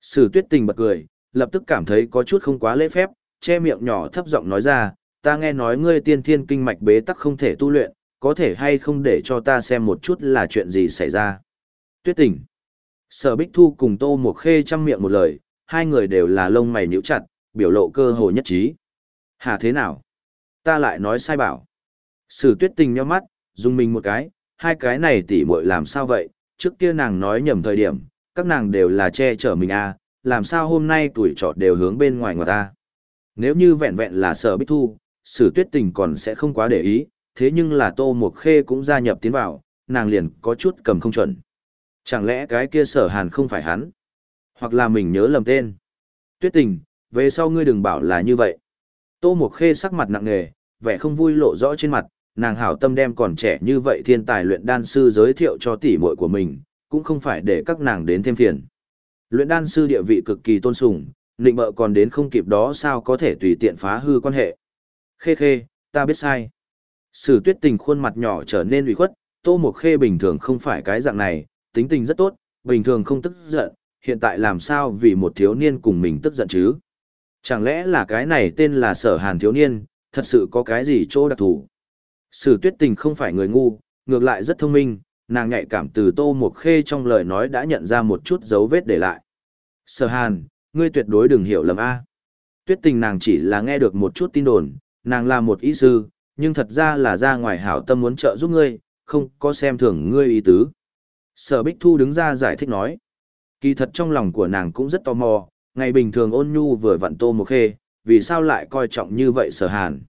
Sử tuyết tình bật cười, lập tức cảm thấy có chút không quá lễ phép, che miệng nhỏ thấp giọng nói ra, ta nghe nói ngươi tiên thiên kinh mạch bế tắc không thể tu luyện, có thể hay không để cho ta xem một chút là chuyện gì xảy ra. Tuyết tình. Sở Bích Thu cùng Tô Mộc Khê chăm miệng một lời, hai người đều là lông mày nhíu chặt, biểu lộ cơ hồ nhất trí. Hà thế nào? Ta lại nói sai bảo. Sử tuyết tình nhau mắt, dùng mình một cái, hai cái này tỉ muội làm sao vậy? Trước kia nàng nói nhầm thời điểm, các nàng đều là che chở mình à, làm sao hôm nay tuổi trọt đều hướng bên ngoài ngoài ta. Nếu như vẹn vẹn là sở bích thu, sử tuyết tình còn sẽ không quá để ý, thế nhưng là tô một khê cũng gia nhập tiến vào, nàng liền có chút cầm không chuẩn. Chẳng lẽ cái kia sở hàn không phải hắn? Hoặc là mình nhớ lầm tên? Tuyết tình, về sau ngươi đừng bảo là như vậy. Tô Mộc khê sắc mặt nặng nề, vẻ không vui lộ rõ trên mặt, nàng hảo tâm đem còn trẻ như vậy thiên tài luyện đan sư giới thiệu cho tỷ muội của mình, cũng không phải để các nàng đến thêm phiền. Luyện đan sư địa vị cực kỳ tôn sùng, định mợ còn đến không kịp đó sao có thể tùy tiện phá hư quan hệ. Khê khê, ta biết sai. Sử tuyết tình khuôn mặt nhỏ trở nên ủy khuất, tô Mộc khê bình thường không phải cái dạng này, tính tình rất tốt, bình thường không tức giận, hiện tại làm sao vì một thiếu niên cùng mình tức giận chứ? Chẳng lẽ là cái này tên là sở hàn thiếu niên, thật sự có cái gì chỗ đặc thù? Sử tuyết tình không phải người ngu, ngược lại rất thông minh, nàng nhạy cảm từ tô một khê trong lời nói đã nhận ra một chút dấu vết để lại. Sở hàn, ngươi tuyệt đối đừng hiểu lầm A. Tuyết tình nàng chỉ là nghe được một chút tin đồn, nàng là một ý sư, nhưng thật ra là ra ngoài hảo tâm muốn trợ giúp ngươi, không có xem thường ngươi ý tứ. Sở Bích Thu đứng ra giải thích nói. Kỳ thật trong lòng của nàng cũng rất tò mò, ngày bình thường ôn nhu vừa vặn tô một khê, vì sao lại coi trọng như vậy sở hàn.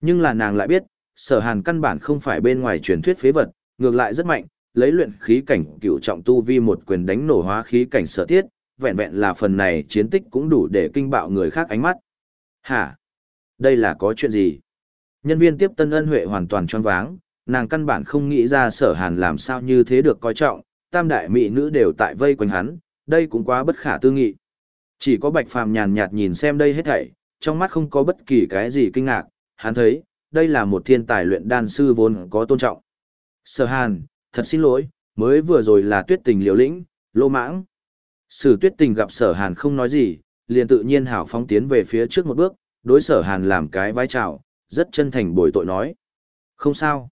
Nhưng là nàng lại biết, sở hàn căn bản không phải bên ngoài truyền thuyết phế vật, ngược lại rất mạnh, lấy luyện khí cảnh cựu trọng tu vi một quyền đánh nổ hóa khí cảnh sở tiết, vẹn vẹn là phần này chiến tích cũng đủ để kinh bạo người khác ánh mắt. Hả? Đây là có chuyện gì? Nhân viên tiếp tân ân huệ hoàn toàn choáng váng, nàng căn bản không nghĩ ra sở hàn làm sao như thế được coi trọng, tam đại mỹ nữ đều tại vây quanh hắn, đây cũng quá bất khả tư nghị. Chỉ có bạch phàm nhàn nhạt nhìn xem đây hết thảy, trong mắt không có bất kỳ cái gì kinh ngạc, hắn thấy, đây là một thiên tài luyện đan sư vốn có tôn trọng. Sở hàn, thật xin lỗi, mới vừa rồi là tuyết tình liều lĩnh, lô mãng. Sử tuyết tình gặp sở hàn không nói gì, liền tự nhiên hảo phóng tiến về phía trước một bước, đối sở hàn làm cái vai trào, rất chân thành bồi tội nói. Không sao.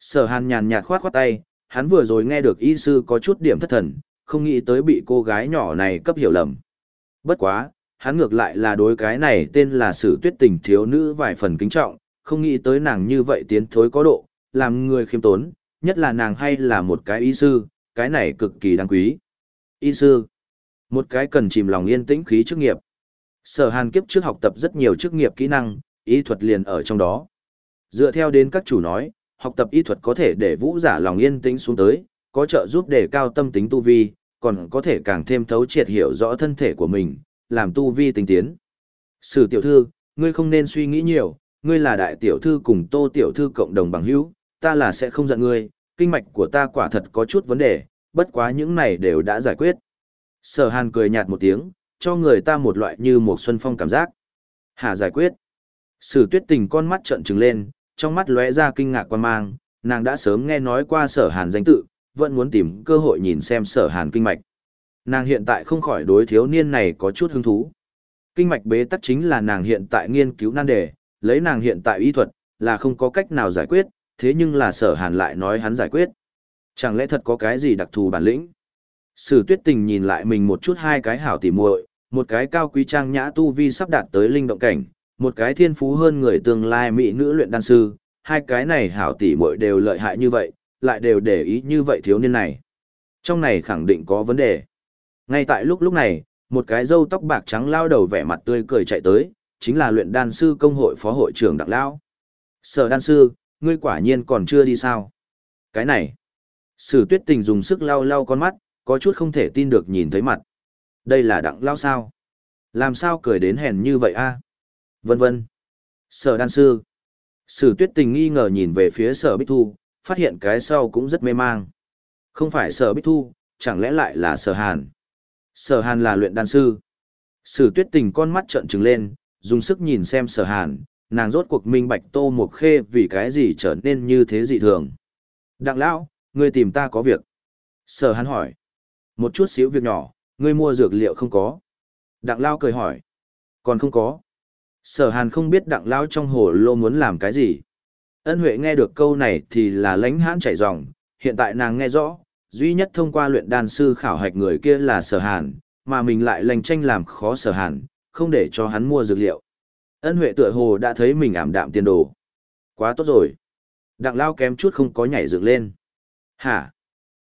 Sở hàn nhàn nhạt khoát khoát tay, hắn vừa rồi nghe được y sư có chút điểm thất thần, không nghĩ tới bị cô gái nhỏ này cấp hiểu lầm. Bất quá, hắn ngược lại là đối cái này tên là sử tuyết tình thiếu nữ vài phần kính trọng, không nghĩ tới nàng như vậy tiến thối có độ, làm người khiêm tốn, nhất là nàng hay là một cái y sư, cái này cực kỳ đáng quý. Y sư, một cái cần chìm lòng yên tĩnh khí chức nghiệp. Sở hàn kiếp trước học tập rất nhiều chức nghiệp kỹ năng, y thuật liền ở trong đó. Dựa theo đến các chủ nói, học tập y thuật có thể để vũ giả lòng yên tĩnh xuống tới, có trợ giúp để cao tâm tính tu vi, còn có thể càng thêm thấu triệt hiểu rõ thân thể của mình, làm tu vi tinh tiến. Sử tiểu thư, ngươi không nên suy nghĩ nhiều, ngươi là đại tiểu thư cùng tô tiểu thư cộng đồng bằng hữu, ta là sẽ không giận ngươi, kinh mạch của ta quả thật có chút vấn đề, bất quá những này đều đã giải quyết. Sở hàn cười nhạt một tiếng, cho người ta một loại như một xuân phong cảm giác. Hà giải quyết. Sử tuyết tình con mắt trợn trừng lên, trong mắt lóe ra kinh ngạc quan mang, nàng đã sớm nghe nói qua sở hàn danh tự, vẫn muốn tìm cơ hội nhìn xem sở hàn kinh mạch. Nàng hiện tại không khỏi đối thiếu niên này có chút hứng thú. Kinh mạch bế tắc chính là nàng hiện tại nghiên cứu nan đề, lấy nàng hiện tại y thuật, là không có cách nào giải quyết, thế nhưng là sở hàn lại nói hắn giải quyết. Chẳng lẽ thật có cái gì đặc thù bản lĩnh? Sử tuyết tình nhìn lại mình một chút hai cái hảo tỉ muội, một cái cao quý trang nhã tu vi sắp đạt tới linh động cảnh, một cái thiên phú hơn người tương lai mỹ nữ luyện đan sư, hai cái này hảo tỷ muội đều lợi hại như vậy, lại đều để ý như vậy thiếu niên này. Trong này khẳng định có vấn đề. Ngay tại lúc lúc này, một cái râu tóc bạc trắng lao đầu vẻ mặt tươi cười chạy tới, chính là luyện đan sư công hội phó hội trưởng Đặng Lao. Sở đan sư, ngươi quả nhiên còn chưa đi sao? Cái này. Sử tuyết tình dùng sức lau lau con mắt, có chút không thể tin được nhìn thấy mặt. Đây là Đặng Lao sao? Làm sao cười đến hèn như vậy a? Vân vân. Sở đan sư. Sử tuyết tình nghi ngờ nhìn về phía sở bích thu, phát hiện cái sau cũng rất mê mang. Không phải sở bích thu, chẳng lẽ lại là sở hàn. Sở hàn là luyện đan sư. Sử tuyết tình con mắt trợn trừng lên, dùng sức nhìn xem sở hàn, nàng rốt cuộc minh bạch tô một khê vì cái gì trở nên như thế dị thường. Đặng lão, ngươi tìm ta có việc. Sở hàn hỏi. Một chút xíu việc nhỏ, ngươi mua dược liệu không có. Đặng lao cười hỏi. Còn không có. Sở hàn không biết đặng Lão trong hồ lô muốn làm cái gì. Ân Huệ nghe được câu này thì là lánh hãn chảy ròng, hiện tại nàng nghe rõ, duy nhất thông qua luyện đan sư khảo hạch người kia là sở hàn, mà mình lại lành tranh làm khó sở hàn, không để cho hắn mua dược liệu. Ân Huệ tựa hồ đã thấy mình ảm đạm tiền đồ. Quá tốt rồi. Đặng lao kém chút không có nhảy dựng lên. Hả?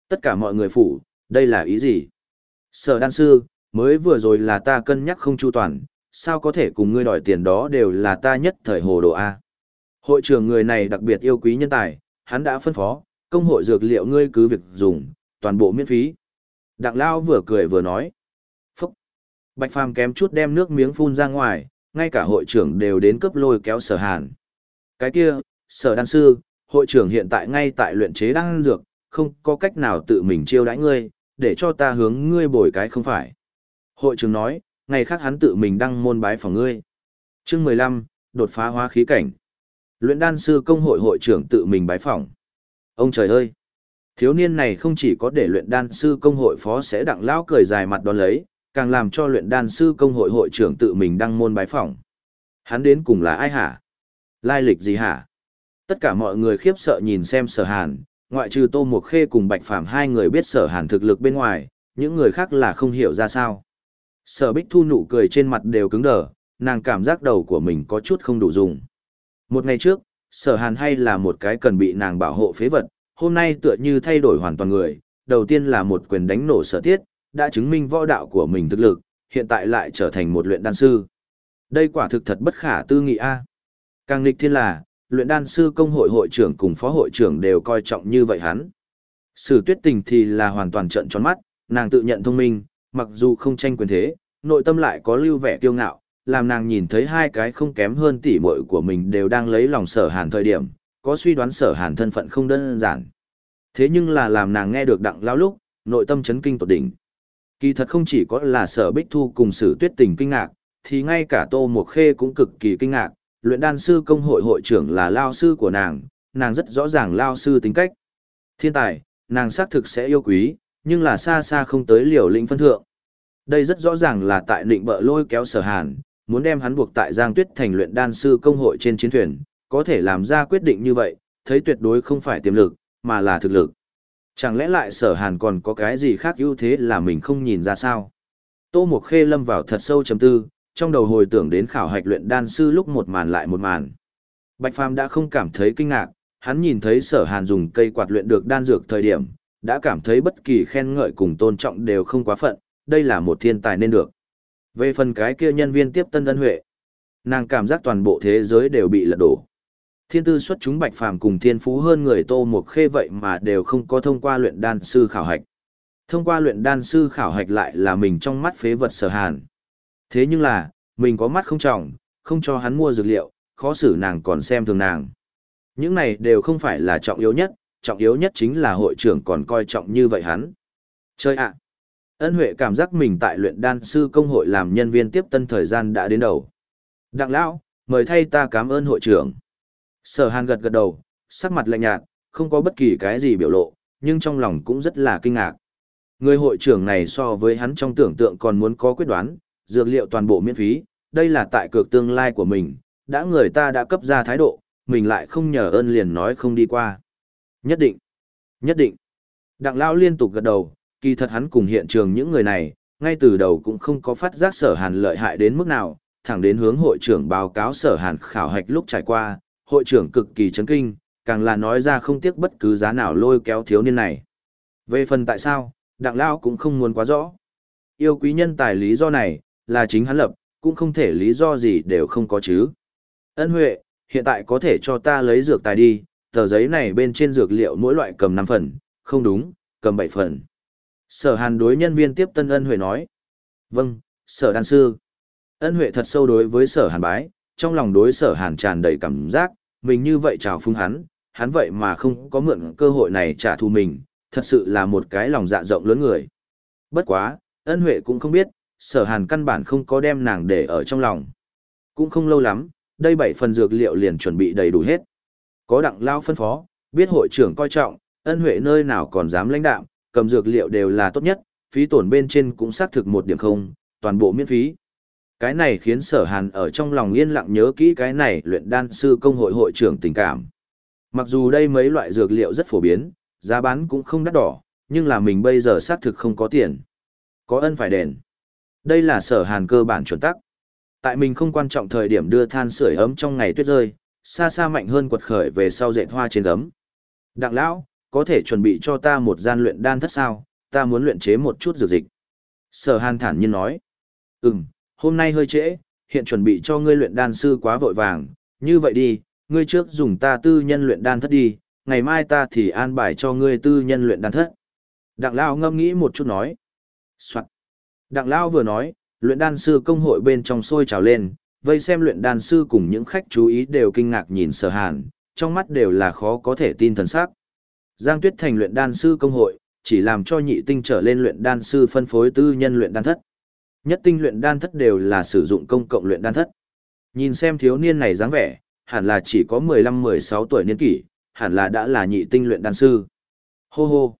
Tất cả mọi người phủ, đây là ý gì? Sở đan sư, mới vừa rồi là ta cân nhắc không chu toàn, sao có thể cùng ngươi đòi tiền đó đều là ta nhất thời hồ đồ A. Hội trưởng người này đặc biệt yêu quý nhân tài, hắn đã phân phó, công hội dược liệu ngươi cứ việc dùng, toàn bộ miễn phí. Đặng Lao vừa cười vừa nói. Phúc! Bạch Phàm kém chút đem nước miếng phun ra ngoài, ngay cả hội trưởng đều đến cấp lôi kéo sở hàn. Cái kia, sở đan sư, hội trưởng hiện tại ngay tại luyện chế đan dược, không có cách nào tự mình chiêu đãi ngươi, để cho ta hướng ngươi bồi cái không phải. Hội trưởng nói, ngày khác hắn tự mình đăng môn bái phòng ngươi. Chương 15, đột phá hóa khí cảnh. Luyện đan sư công hội hội trưởng tự mình bái phỏng. Ông trời ơi! Thiếu niên này không chỉ có để luyện đan sư công hội phó sẽ đặng lão cười dài mặt đón lấy, càng làm cho luyện đan sư công hội hội trưởng tự mình đăng môn bái phỏng. Hắn đến cùng là ai hả? Lai lịch gì hả? Tất cả mọi người khiếp sợ nhìn xem sở hàn, ngoại trừ Tô mục Khê cùng Bạch Phàm hai người biết sở hàn thực lực bên ngoài, những người khác là không hiểu ra sao. Sở Bích Thu nụ cười trên mặt đều cứng đờ, nàng cảm giác đầu của mình có chút không đủ dùng. Một ngày trước, sở hàn hay là một cái cần bị nàng bảo hộ phế vật, hôm nay tựa như thay đổi hoàn toàn người, đầu tiên là một quyền đánh nổ sở tiết, đã chứng minh võ đạo của mình thực lực, hiện tại lại trở thành một luyện đan sư. Đây quả thực thật bất khả tư nghị a. Càng nghịch thiên là, luyện đan sư công hội hội trưởng cùng phó hội trưởng đều coi trọng như vậy hắn. Sử tuyết tình thì là hoàn toàn trận tròn mắt, nàng tự nhận thông minh, mặc dù không tranh quyền thế, nội tâm lại có lưu vẻ kiêu ngạo, làm nàng nhìn thấy hai cái không kém hơn tỷ muội của mình đều đang lấy lòng sở hàn thời điểm, có suy đoán sở hàn thân phận không đơn giản. Thế nhưng là làm nàng nghe được đặng lao lúc, nội tâm chấn kinh tột đỉnh. Kỳ thật không chỉ có là sở bích thu cùng sử tuyết tình kinh ngạc, thì ngay cả tô mộc khê cũng cực kỳ kinh ngạc, luyện đan sư công hội hội trưởng là lao sư của nàng, nàng rất rõ ràng lao sư tính cách. Thiên tài, nàng xác thực sẽ yêu quý, nhưng là xa xa không tới liều lĩnh phân thượng. Đây rất rõ ràng là tại định bợ lôi kéo sở hàn, muốn đem hắn buộc tại Giang Tuyết thành luyện đan sư công hội trên chiến thuyền, có thể làm ra quyết định như vậy, thấy tuyệt đối không phải tiềm lực, mà là thực lực. Chẳng lẽ lại sở hàn còn có cái gì khác ưu thế là mình không nhìn ra sao? Tô Mộc Khê lâm vào thật sâu chấm tư, trong đầu hồi tưởng đến khảo hạch luyện đan sư lúc một màn lại một màn. Bạch Phàm đã không cảm thấy kinh ngạc, hắn nhìn thấy sở hàn dùng cây quạt luyện được đan dược thời điểm, đã cảm thấy bất kỳ khen ngợi cùng tôn trọng đều không quá phận, đây là một thiên tài nên được. Về phần cái kia nhân viên tiếp tân ân huệ, nàng cảm giác toàn bộ thế giới đều bị lật đổ. Thiên tư xuất chúng bạch phàm cùng thiên phú hơn người tô một khê vậy mà đều không có thông qua luyện đan sư khảo hạch. Thông qua luyện đan sư khảo hạch lại là mình trong mắt phế vật sở hàn. Thế nhưng là, mình có mắt không trọng, không cho hắn mua dược liệu, khó xử nàng còn xem thường nàng. Những này đều không phải là trọng yếu nhất, trọng yếu nhất chính là hội trưởng còn coi trọng như vậy hắn. Chơi ạ! Ân Huệ cảm giác mình tại luyện đan sư công hội làm nhân viên tiếp tân thời gian đã đến đầu. Đặng lão, mời thay ta cảm ơn hội trưởng. Sở Hàn gật gật đầu, sắc mặt lạnh nhạt, không có bất kỳ cái gì biểu lộ, nhưng trong lòng cũng rất là kinh ngạc. Người hội trưởng này so với hắn trong tưởng tượng còn muốn có quyết đoán, dược liệu toàn bộ miễn phí, đây là tại cược tương lai của mình, đã người ta đã cấp ra thái độ, mình lại không nhờ ơn liền nói không đi qua. Nhất định, nhất định. Đặng lão liên tục gật đầu, kỳ thật hắn cùng hiện trường những người này, ngay từ đầu cũng không có phát giác sở hàn lợi hại đến mức nào, thẳng đến hướng hội trưởng báo cáo sở hàn khảo hạch lúc trải qua, hội trưởng cực kỳ chấn kinh, càng là nói ra không tiếc bất cứ giá nào lôi kéo thiếu niên này. Về phần tại sao, đặng lao cũng không muốn quá rõ. Yêu quý nhân tài lý do này, là chính hắn lập, cũng không thể lý do gì đều không có chứ. Ân Huệ, hiện tại có thể cho ta lấy dược tài đi, tờ giấy này bên trên dược liệu mỗi loại cầm 5 phần, không đúng, cầm 7 phần. Sở hàn đối nhân viên tiếp tân ân huệ nói. Vâng, sở đan sư. Ân huệ thật sâu đối với sở hàn bái, trong lòng đối sở hàn tràn đầy cảm giác, mình như vậy chào phung hắn, hắn vậy mà không có mượn cơ hội này trả thù mình, thật sự là một cái lòng dạ rộng lớn người. Bất quá, ân huệ cũng không biết, sở hàn căn bản không có đem nàng để ở trong lòng. Cũng không lâu lắm, đây bảy phần dược liệu liền chuẩn bị đầy đủ hết. Có đặng lao phân phó, biết hội trưởng coi trọng, ân huệ nơi nào còn dám lãnh đạo, cầm dược liệu đều là tốt nhất, phí tổn bên trên cũng xác thực một điểm không, toàn bộ miễn phí. Cái này khiến sở hàn ở trong lòng yên lặng nhớ kỹ cái này luyện đan sư công hội hội trưởng tình cảm. Mặc dù đây mấy loại dược liệu rất phổ biến, giá bán cũng không đắt đỏ, nhưng là mình bây giờ xác thực không có tiền. Có ân phải đền. Đây là sở hàn cơ bản chuẩn tắc. Tại mình không quan trọng thời điểm đưa than sưởi ấm trong ngày tuyết rơi, xa xa mạnh hơn quật khởi về sau dệt hoa trên gấm. Đặng lão, có thể chuẩn bị cho ta một gian luyện đan thất sao, ta muốn luyện chế một chút dược dịch. Sở hàn thản nhiên nói, ừm, hôm nay hơi trễ, hiện chuẩn bị cho ngươi luyện đan sư quá vội vàng, như vậy đi, ngươi trước dùng ta tư nhân luyện đan thất đi, ngày mai ta thì an bài cho ngươi tư nhân luyện đan thất. Đặng Lao ngâm nghĩ một chút nói. Soạn. Đặng Lao vừa nói, luyện đan sư công hội bên trong sôi trào lên, vây xem luyện đan sư cùng những khách chú ý đều kinh ngạc nhìn sở hàn, trong mắt đều là khó có thể tin thần sắc. Giang Tuyết Thành luyện đan sư công hội, chỉ làm cho nhị tinh trở lên luyện đan sư phân phối tư nhân luyện đan thất. Nhất tinh luyện đan thất đều là sử dụng công cộng luyện đan thất. Nhìn xem thiếu niên này dáng vẻ, hẳn là chỉ có 15-16 tuổi niên kỷ, hẳn là đã là nhị tinh luyện đan sư. Hô hô.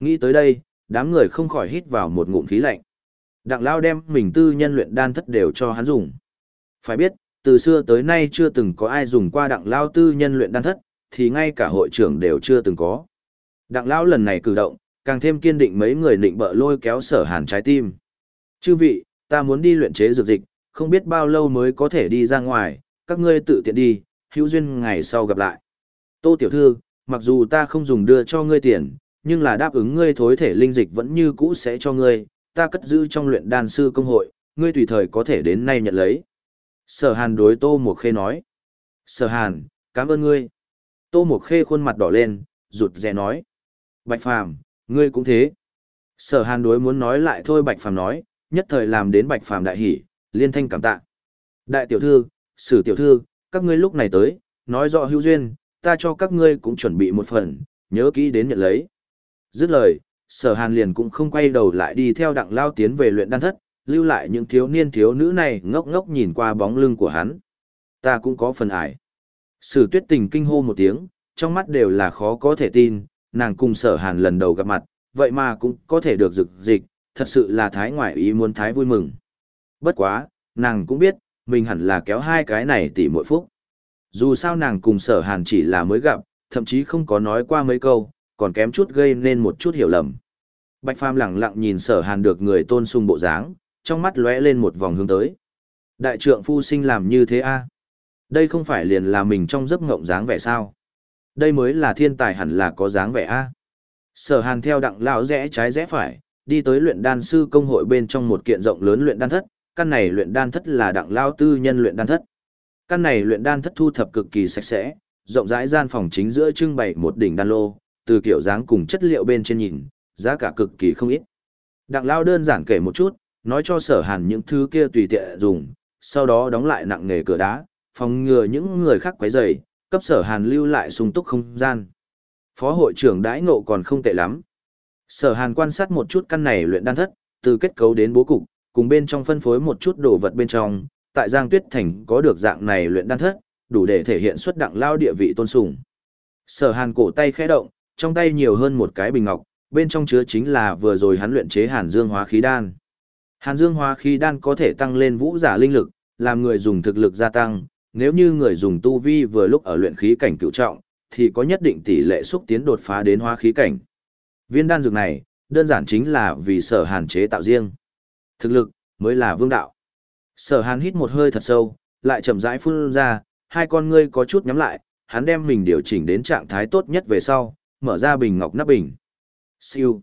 Nghĩ tới đây, đám người không khỏi hít vào một ngụm khí lạnh. Đặng lao đem mình tư nhân luyện đan thất đều cho hắn dùng. Phải biết, từ xưa tới nay chưa từng có ai dùng qua đặng lao tư nhân luyện đan thất, thì ngay cả hội trưởng đều chưa từng có. Đặng Lão lần này cử động, càng thêm kiên định mấy người định bợ lôi kéo sở hàn trái tim. Chư vị, ta muốn đi luyện chế dược dịch, không biết bao lâu mới có thể đi ra ngoài, các ngươi tự tiện đi, hữu duyên ngày sau gặp lại. Tô tiểu thư, mặc dù ta không dùng đưa cho ngươi tiền, nhưng là đáp ứng ngươi thối thể linh dịch vẫn như cũ sẽ cho ngươi, ta cất giữ trong luyện đan sư công hội, ngươi tùy thời có thể đến nay nhận lấy. Sở hàn đối Tô Mộc Khê nói. Sở hàn, cảm ơn ngươi. Tô Mộc Khê khuôn mặt đỏ lên, rụt rè nói. Bạch Phàm, ngươi cũng thế. Sở hàn đối muốn nói lại thôi Bạch Phàm nói, nhất thời làm đến Bạch Phàm đại hỉ, liên thanh cảm tạ. Đại tiểu thư, sử tiểu thư, các ngươi lúc này tới, nói rõ hữu duyên, ta cho các ngươi cũng chuẩn bị một phần, nhớ kỹ đến nhận lấy. Dứt lời, sở hàn liền cũng không quay đầu lại đi theo đặng lao tiến về luyện đan thất, lưu lại những thiếu niên thiếu nữ này ngốc ngốc nhìn qua bóng lưng của hắn. Ta cũng có phần ải. Sử tuyết tình kinh hô một tiếng, trong mắt đều là khó có thể tin, nàng cùng sở hàn lần đầu gặp mặt, vậy mà cũng có thể được rực dịch, thật sự là thái ngoại ý muốn thái vui mừng. Bất quá, nàng cũng biết, mình hẳn là kéo hai cái này tỉ mỗi phúc. Dù sao nàng cùng sở hàn chỉ là mới gặp, thậm chí không có nói qua mấy câu, còn kém chút gây nên một chút hiểu lầm. Bạch Phàm lẳng lặng nhìn sở hàn được người tôn sung bộ dáng, trong mắt lóe lên một vòng hướng tới. Đại trượng phu sinh làm như thế a đây không phải liền là mình trong giấc ngộng dáng vẻ sao? Đây mới là thiên tài hẳn là có dáng vẻ a Sở hàn theo đặng lão rẽ trái rẽ phải, đi tới luyện đan sư công hội bên trong một kiện rộng lớn luyện đan thất, căn này luyện đan thất là đặng lao tư nhân luyện đan thất. Căn này luyện đan thất thu thập cực kỳ sạch sẽ, rộng rãi gian phòng chính giữa trưng bày một đỉnh đan lô, từ kiểu dáng cùng chất liệu bên trên nhìn, giá cả cực kỳ không ít. Đặng lao đơn giản kể một chút, nói cho sở hàn những thứ kia tùy tiện dùng, sau đó đóng lại nặng nghề cửa đá, phòng ngừa những người khác quấy rầy, cấp sở hàn lưu lại sung túc không gian. Phó hội trưởng đãi ngộ còn không tệ lắm. Sở hàn quan sát một chút căn này luyện đan thất, từ kết cấu đến bố cục, cùng bên trong phân phối một chút đồ vật bên trong, tại Giang Tuyết Thành có được dạng này luyện đan thất, đủ để thể hiện xuất đặng lao địa vị tôn sùng. Sở Hàn cổ tay khẽ động, trong tay nhiều hơn một cái bình ngọc, bên trong chứa chính là vừa rồi hắn luyện chế Hàn Dương Hóa Khí Đan. Hàn Dương Hóa Khí Đan có thể tăng lên vũ giả linh lực, làm người dùng thực lực gia tăng, nếu như người dùng tu vi vừa lúc ở luyện khí cảnh cựu trọng, thì có nhất định tỷ lệ xúc tiến đột phá đến hóa khí cảnh. Viên đan dược này, đơn giản chính là vì sở hàn chế tạo riêng. Thực lực, mới là vương đạo. Sở hàn hít một hơi thật sâu, lại chậm rãi phun ra, hai con ngươi có chút nhắm lại, hắn đem mình điều chỉnh đến trạng thái tốt nhất về sau, mở ra bình ngọc nắp bình. Siêu.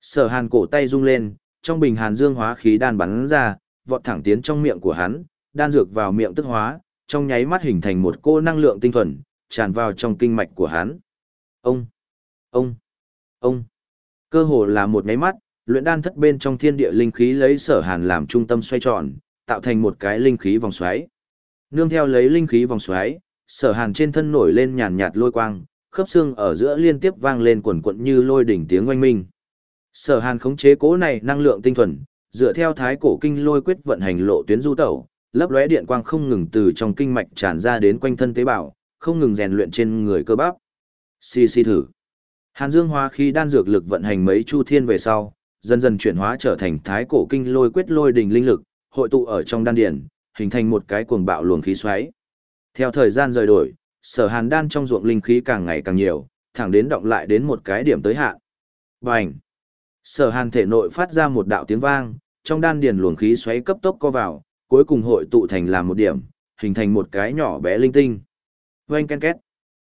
Sở hàn cổ tay rung lên, trong bình hàn dương hóa khí đan bắn ra, vọt thẳng tiến trong miệng của hắn, đan dược vào miệng tức hóa, trong nháy mắt hình thành một cô năng lượng tinh thuần, tràn vào trong kinh mạch của hắn. Ông, ông, ông. Cơ hồ là một nháy mắt, luyện đan thất bên trong thiên địa linh khí lấy sở hàn làm trung tâm xoay tròn, tạo thành một cái linh khí vòng xoáy. Nương theo lấy linh khí vòng xoáy, sở hàn trên thân nổi lên nhàn nhạt lôi quang, khớp xương ở giữa liên tiếp vang lên quần quận như lôi đỉnh tiếng oanh minh. Sở hàn khống chế cố này năng lượng tinh thuần, dựa theo thái cổ kinh lôi quyết vận hành lộ tuyến du tẩu, lấp lóe điện quang không ngừng từ trong kinh mạch tràn ra đến quanh thân tế bào, không ngừng rèn luyện trên người cơ bắp. Xì xì thử. Hàn Dương Hoa khi đan dược lực vận hành mấy chu thiên về sau, dần dần chuyển hóa trở thành thái cổ kinh lôi quyết lôi đỉnh linh lực, hội tụ ở trong đan điển, hình thành một cái cuồng bạo luồng khí xoáy. Theo thời gian rời đổi, sở hàn đan trong ruộng linh khí càng ngày càng nhiều, thẳng đến động lại đến một cái điểm tới hạn. Bành! Sở hàn thể nội phát ra một đạo tiếng vang, trong đan điền luồng khí xoáy cấp tốc co vào, cuối cùng hội tụ thành làm một điểm, hình thành một cái nhỏ bé linh tinh. Oanh ken két.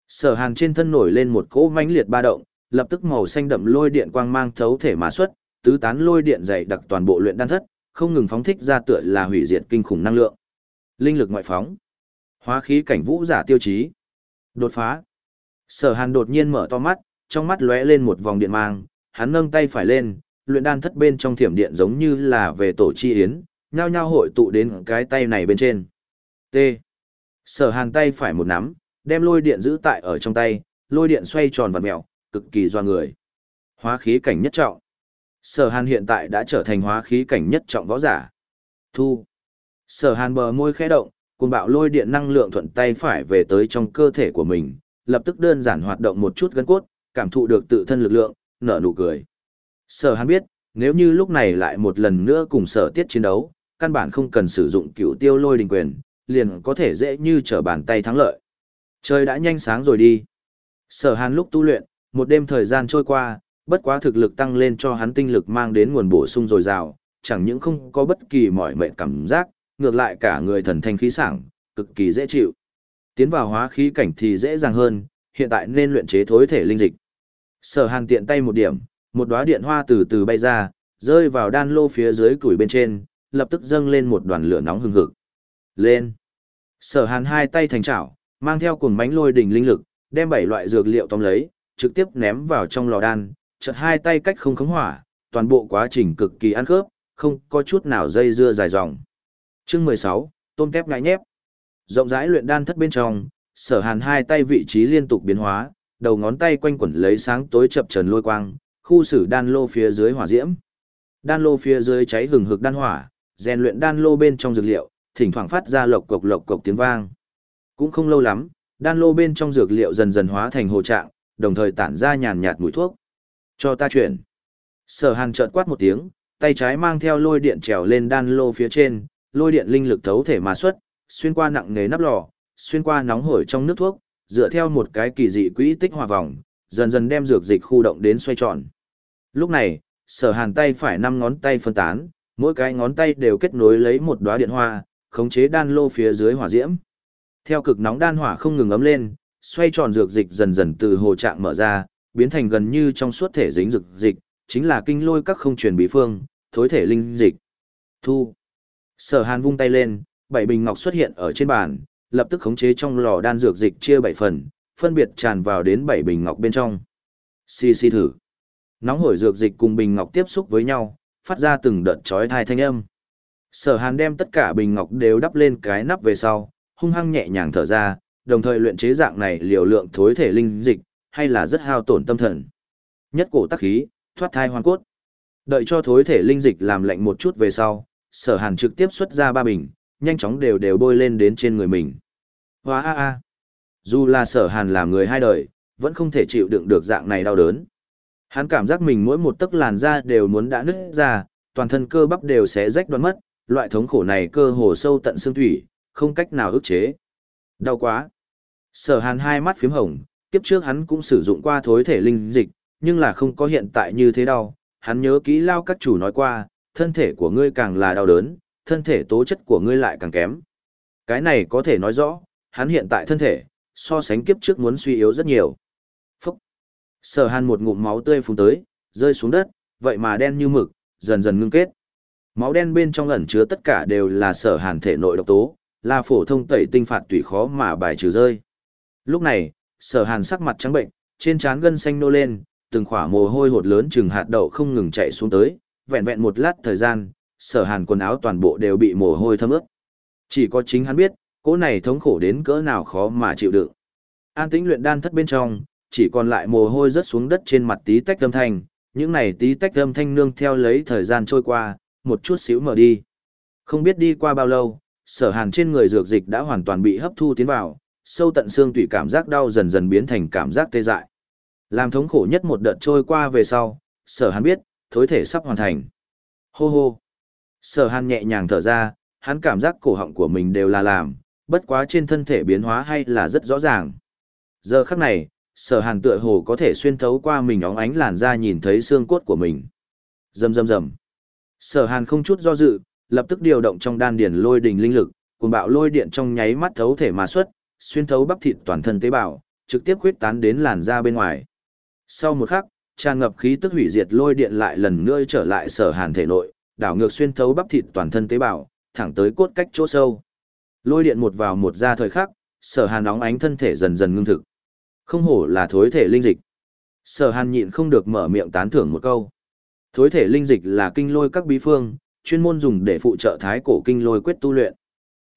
Sở hàn trên thân nổi lên một cỗ mãnh liệt ba động, lập tức màu xanh đậm lôi điện quang mang thấu thể mà xuất, tứ tán lôi điện dày đặc toàn bộ luyện đan thất, không ngừng phóng thích ra tựa là hủy diệt kinh khủng năng lượng. Linh lực ngoại phóng, hóa khí cảnh vũ giả tiêu chí, đột phá. Sở Hàn đột nhiên mở to mắt, trong mắt lóe lên một vòng điện mang, hắn nâng tay phải lên, luyện đan thất bên trong thiểm điện giống như là về tổ chi yến, nhao nhao hội tụ đến cái tay này bên trên. T. Sở Hàn tay phải một nắm, đem lôi điện giữ tại ở trong tay, lôi điện xoay tròn vặn mèo, cực kỳ doa người. Hóa khí cảnh nhất trọng. Sở hàn hiện tại đã trở thành hóa khí cảnh nhất trọng võ giả. Thu. Sở hàn bờ môi khẽ động, cùng bạo lôi điện năng lượng thuận tay phải về tới trong cơ thể của mình, lập tức đơn giản hoạt động một chút gân cốt, cảm thụ được tự thân lực lượng, nở nụ cười. Sở hàn biết, nếu như lúc này lại một lần nữa cùng sở tiết chiến đấu, căn bản không cần sử dụng cựu tiêu lôi đình quyền, liền có thể dễ như trở bàn tay thắng lợi. Trời đã nhanh sáng rồi đi. Sở hàn lúc tu luyện, một đêm thời gian trôi qua, bất quá thực lực tăng lên cho hắn tinh lực mang đến nguồn bổ sung dồi dào, chẳng những không có bất kỳ mỏi mệt cảm giác, ngược lại cả người thần thanh khí sảng, cực kỳ dễ chịu. Tiến vào hóa khí cảnh thì dễ dàng hơn, hiện tại nên luyện chế thối thể linh dịch. Sở Hàn tiện tay một điểm, một đóa điện hoa từ từ bay ra, rơi vào đan lô phía dưới củi bên trên, lập tức dâng lên một đoàn lửa nóng hừng hực. Lên. Sở Hàn hai tay thành chảo, mang theo cuồng bánh lôi đỉnh linh lực, đem bảy loại dược liệu tóm lấy, trực tiếp ném vào trong lò đan, chợt hai tay cách không khống hỏa, toàn bộ quá trình cực kỳ ăn khớp, không có chút nào dây dưa dài dòng. Chương 16, tôm kép ngại nhép. Rộng rãi luyện đan thất bên trong, Sở Hàn hai tay vị trí liên tục biến hóa, đầu ngón tay quanh quẩn lấy sáng tối chập trần lôi quang, khu xử đan lô phía dưới hỏa diễm. Đan lô phía dưới cháy hừng hực đan hỏa, rèn luyện đan lô bên trong dược liệu, thỉnh thoảng phát ra lộc cộc lộc cộc tiếng vang. Cũng không lâu lắm, đan lô bên trong dược liệu dần dần hóa thành hồ trạng, đồng thời tản ra nhàn nhạt mùi thuốc. Cho ta chuyển. Sở Hàn chợt quát một tiếng, tay trái mang theo lôi điện trèo lên đan lô phía trên, lôi điện linh lực thấu thể mà xuất, xuyên qua nặng nề nắp lò, xuyên qua nóng hổi trong nước thuốc, dựa theo một cái kỳ dị quỹ tích hòa vòng, dần dần đem dược dịch khu động đến xoay tròn. Lúc này, Sở Hàn tay phải năm ngón tay phân tán, mỗi cái ngón tay đều kết nối lấy một đóa điện hoa, khống chế đan lô phía dưới hỏa diễm. Theo cực nóng đan hỏa không ngừng ấm lên, xoay tròn dược dịch dần dần từ hồ trạng mở ra, biến thành gần như trong suốt thể dính dược dịch, chính là kinh lôi các không truyền bí phương, thối thể linh dịch. Thu. Sở Hàn vung tay lên, bảy bình ngọc xuất hiện ở trên bàn, lập tức khống chế trong lò đan dược dịch chia bảy phần, phân biệt tràn vào đến bảy bình ngọc bên trong. Xì xì thử. Nóng hổi dược dịch cùng bình ngọc tiếp xúc với nhau, phát ra từng đợt chói tai thanh âm. Sở Hàn đem tất cả bình ngọc đều đắp lên cái nắp về sau, hung hăng nhẹ nhàng thở ra, đồng thời luyện chế dạng này liều lượng thối thể linh dịch, hay là rất hao tổn tâm thần. Nhất cổ tắc khí, thoát thai hoàn cốt. Đợi cho thối thể linh dịch làm lạnh một chút về sau, sở hàn trực tiếp xuất ra ba bình, nhanh chóng đều đều bôi lên đến trên người mình. Hoa a a. Dù là sở hàn làm người hai đời, vẫn không thể chịu đựng được dạng này đau đớn. Hắn cảm giác mình mỗi một tấc làn da đều muốn đã nứt ra, toàn thân cơ bắp đều sẽ rách đoán mất, loại thống khổ này cơ hồ sâu tận xương thủy, không cách nào ức chế. Đau quá. Sở hàn hai mắt phím hồng, kiếp trước hắn cũng sử dụng qua thối thể linh dịch, nhưng là không có hiện tại như thế đau. Hắn nhớ kỹ lao các chủ nói qua, thân thể của ngươi càng là đau đớn, thân thể tố chất của ngươi lại càng kém. Cái này có thể nói rõ, hắn hiện tại thân thể, so sánh kiếp trước muốn suy yếu rất nhiều. Sở hàn một ngụm máu tươi phun tới, rơi xuống đất, vậy mà đen như mực, dần dần ngưng kết. Máu đen bên trong ẩn chứa tất cả đều là sở hàn thể nội độc tố, là phổ thông tẩy tinh phạt tùy khó mà bài trừ rơi. Lúc này, sở hàn sắc mặt trắng bệnh, trên trán gân xanh nô lên, từng khỏa mồ hôi hột lớn chừng hạt đậu không ngừng chạy xuống tới, vẹn vẹn một lát thời gian, sở hàn quần áo toàn bộ đều bị mồ hôi thấm ướt. Chỉ có chính hắn biết, cỗ này thống khổ đến cỡ nào khó mà chịu đựng. An tĩnh luyện đan thất bên trong, chỉ còn lại mồ hôi rớt xuống đất trên mặt tí tách âm thanh, những này tí tách âm thanh nương theo lấy thời gian trôi qua, một chút xíu mở đi. Không biết đi qua bao lâu, sở hàn trên người dược dịch đã hoàn toàn bị hấp thu tiến vào, sâu tận xương tủy cảm giác đau dần dần biến thành cảm giác tê dại. Làm thống khổ nhất một đợt trôi qua về sau, sở hàn biết, thối thể sắp hoàn thành. Hô hô. Sở hàn nhẹ nhàng thở ra, hắn cảm giác cổ họng của mình đều là làm, bất quá trên thân thể biến hóa hay là rất rõ ràng. Giờ khắc này, sở hàn tựa hồ có thể xuyên thấu qua mình óng ánh làn ra nhìn thấy xương cốt của mình. Rầm rầm rầm. Sở hàn không chút do dự, lập tức điều động trong đan điển lôi đình linh lực, cùng bạo lôi điện trong nháy mắt thấu thể mà xuất, xuyên thấu bắp thịt toàn thân tế bào, trực tiếp khuyết tán đến làn da bên ngoài. Sau một khắc, tràn ngập khí tức hủy diệt lôi điện lại lần nữa trở lại sở hàn thể nội, đảo ngược xuyên thấu bắp thịt toàn thân tế bào, thẳng tới cốt cách chỗ sâu. Lôi điện một vào một ra thời khắc, sở hàn nóng ánh thân thể dần dần ngưng thực. Không hổ là thối thể linh dịch. Sở hàn nhịn không được mở miệng tán thưởng một câu. Thối thể linh dịch là kinh lôi các bí phương, chuyên môn dùng để phụ trợ thái cổ kinh lôi quyết tu luyện.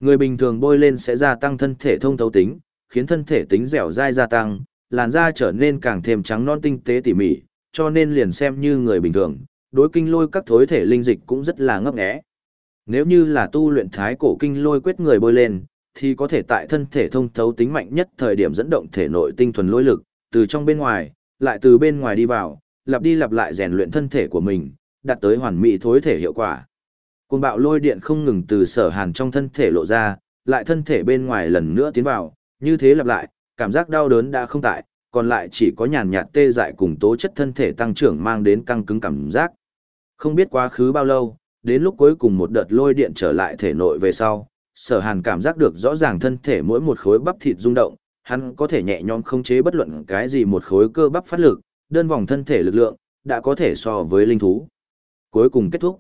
Người bình thường bôi lên sẽ gia tăng thân thể thông thấu tính, khiến thân thể tính dẻo dai gia tăng, làn da trở nên càng thêm trắng non tinh tế tỉ mỉ, cho nên liền xem như người bình thường, đối kinh lôi các thối thể linh dịch cũng rất là ngấp nghé. Nếu như là tu luyện thái cổ kinh lôi quyết người bôi lên, thì có thể tại thân thể thông thấu tính mạnh nhất thời điểm dẫn động thể nội tinh thuần lôi lực, từ trong bên ngoài, lại từ bên ngoài đi vào, lặp đi lặp lại rèn luyện thân thể của mình, đạt tới hoàn mỹ thối thể hiệu quả. Cuồng bạo lôi điện không ngừng từ sở hàn trong thân thể lộ ra, lại thân thể bên ngoài lần nữa tiến vào, như thế lặp lại, cảm giác đau đớn đã không tại, còn lại chỉ có nhàn nhạt tê dại cùng tố chất thân thể tăng trưởng mang đến căng cứng cảm giác. Không biết quá khứ bao lâu, đến lúc cuối cùng một đợt lôi điện trở lại thể nội về sau, sở hàn cảm giác được rõ ràng thân thể mỗi một khối bắp thịt rung động, hắn có thể nhẹ nhõm khống chế bất luận cái gì một khối cơ bắp phát lực, đơn vòng thân thể lực lượng, đã có thể so với linh thú. Cuối cùng kết thúc.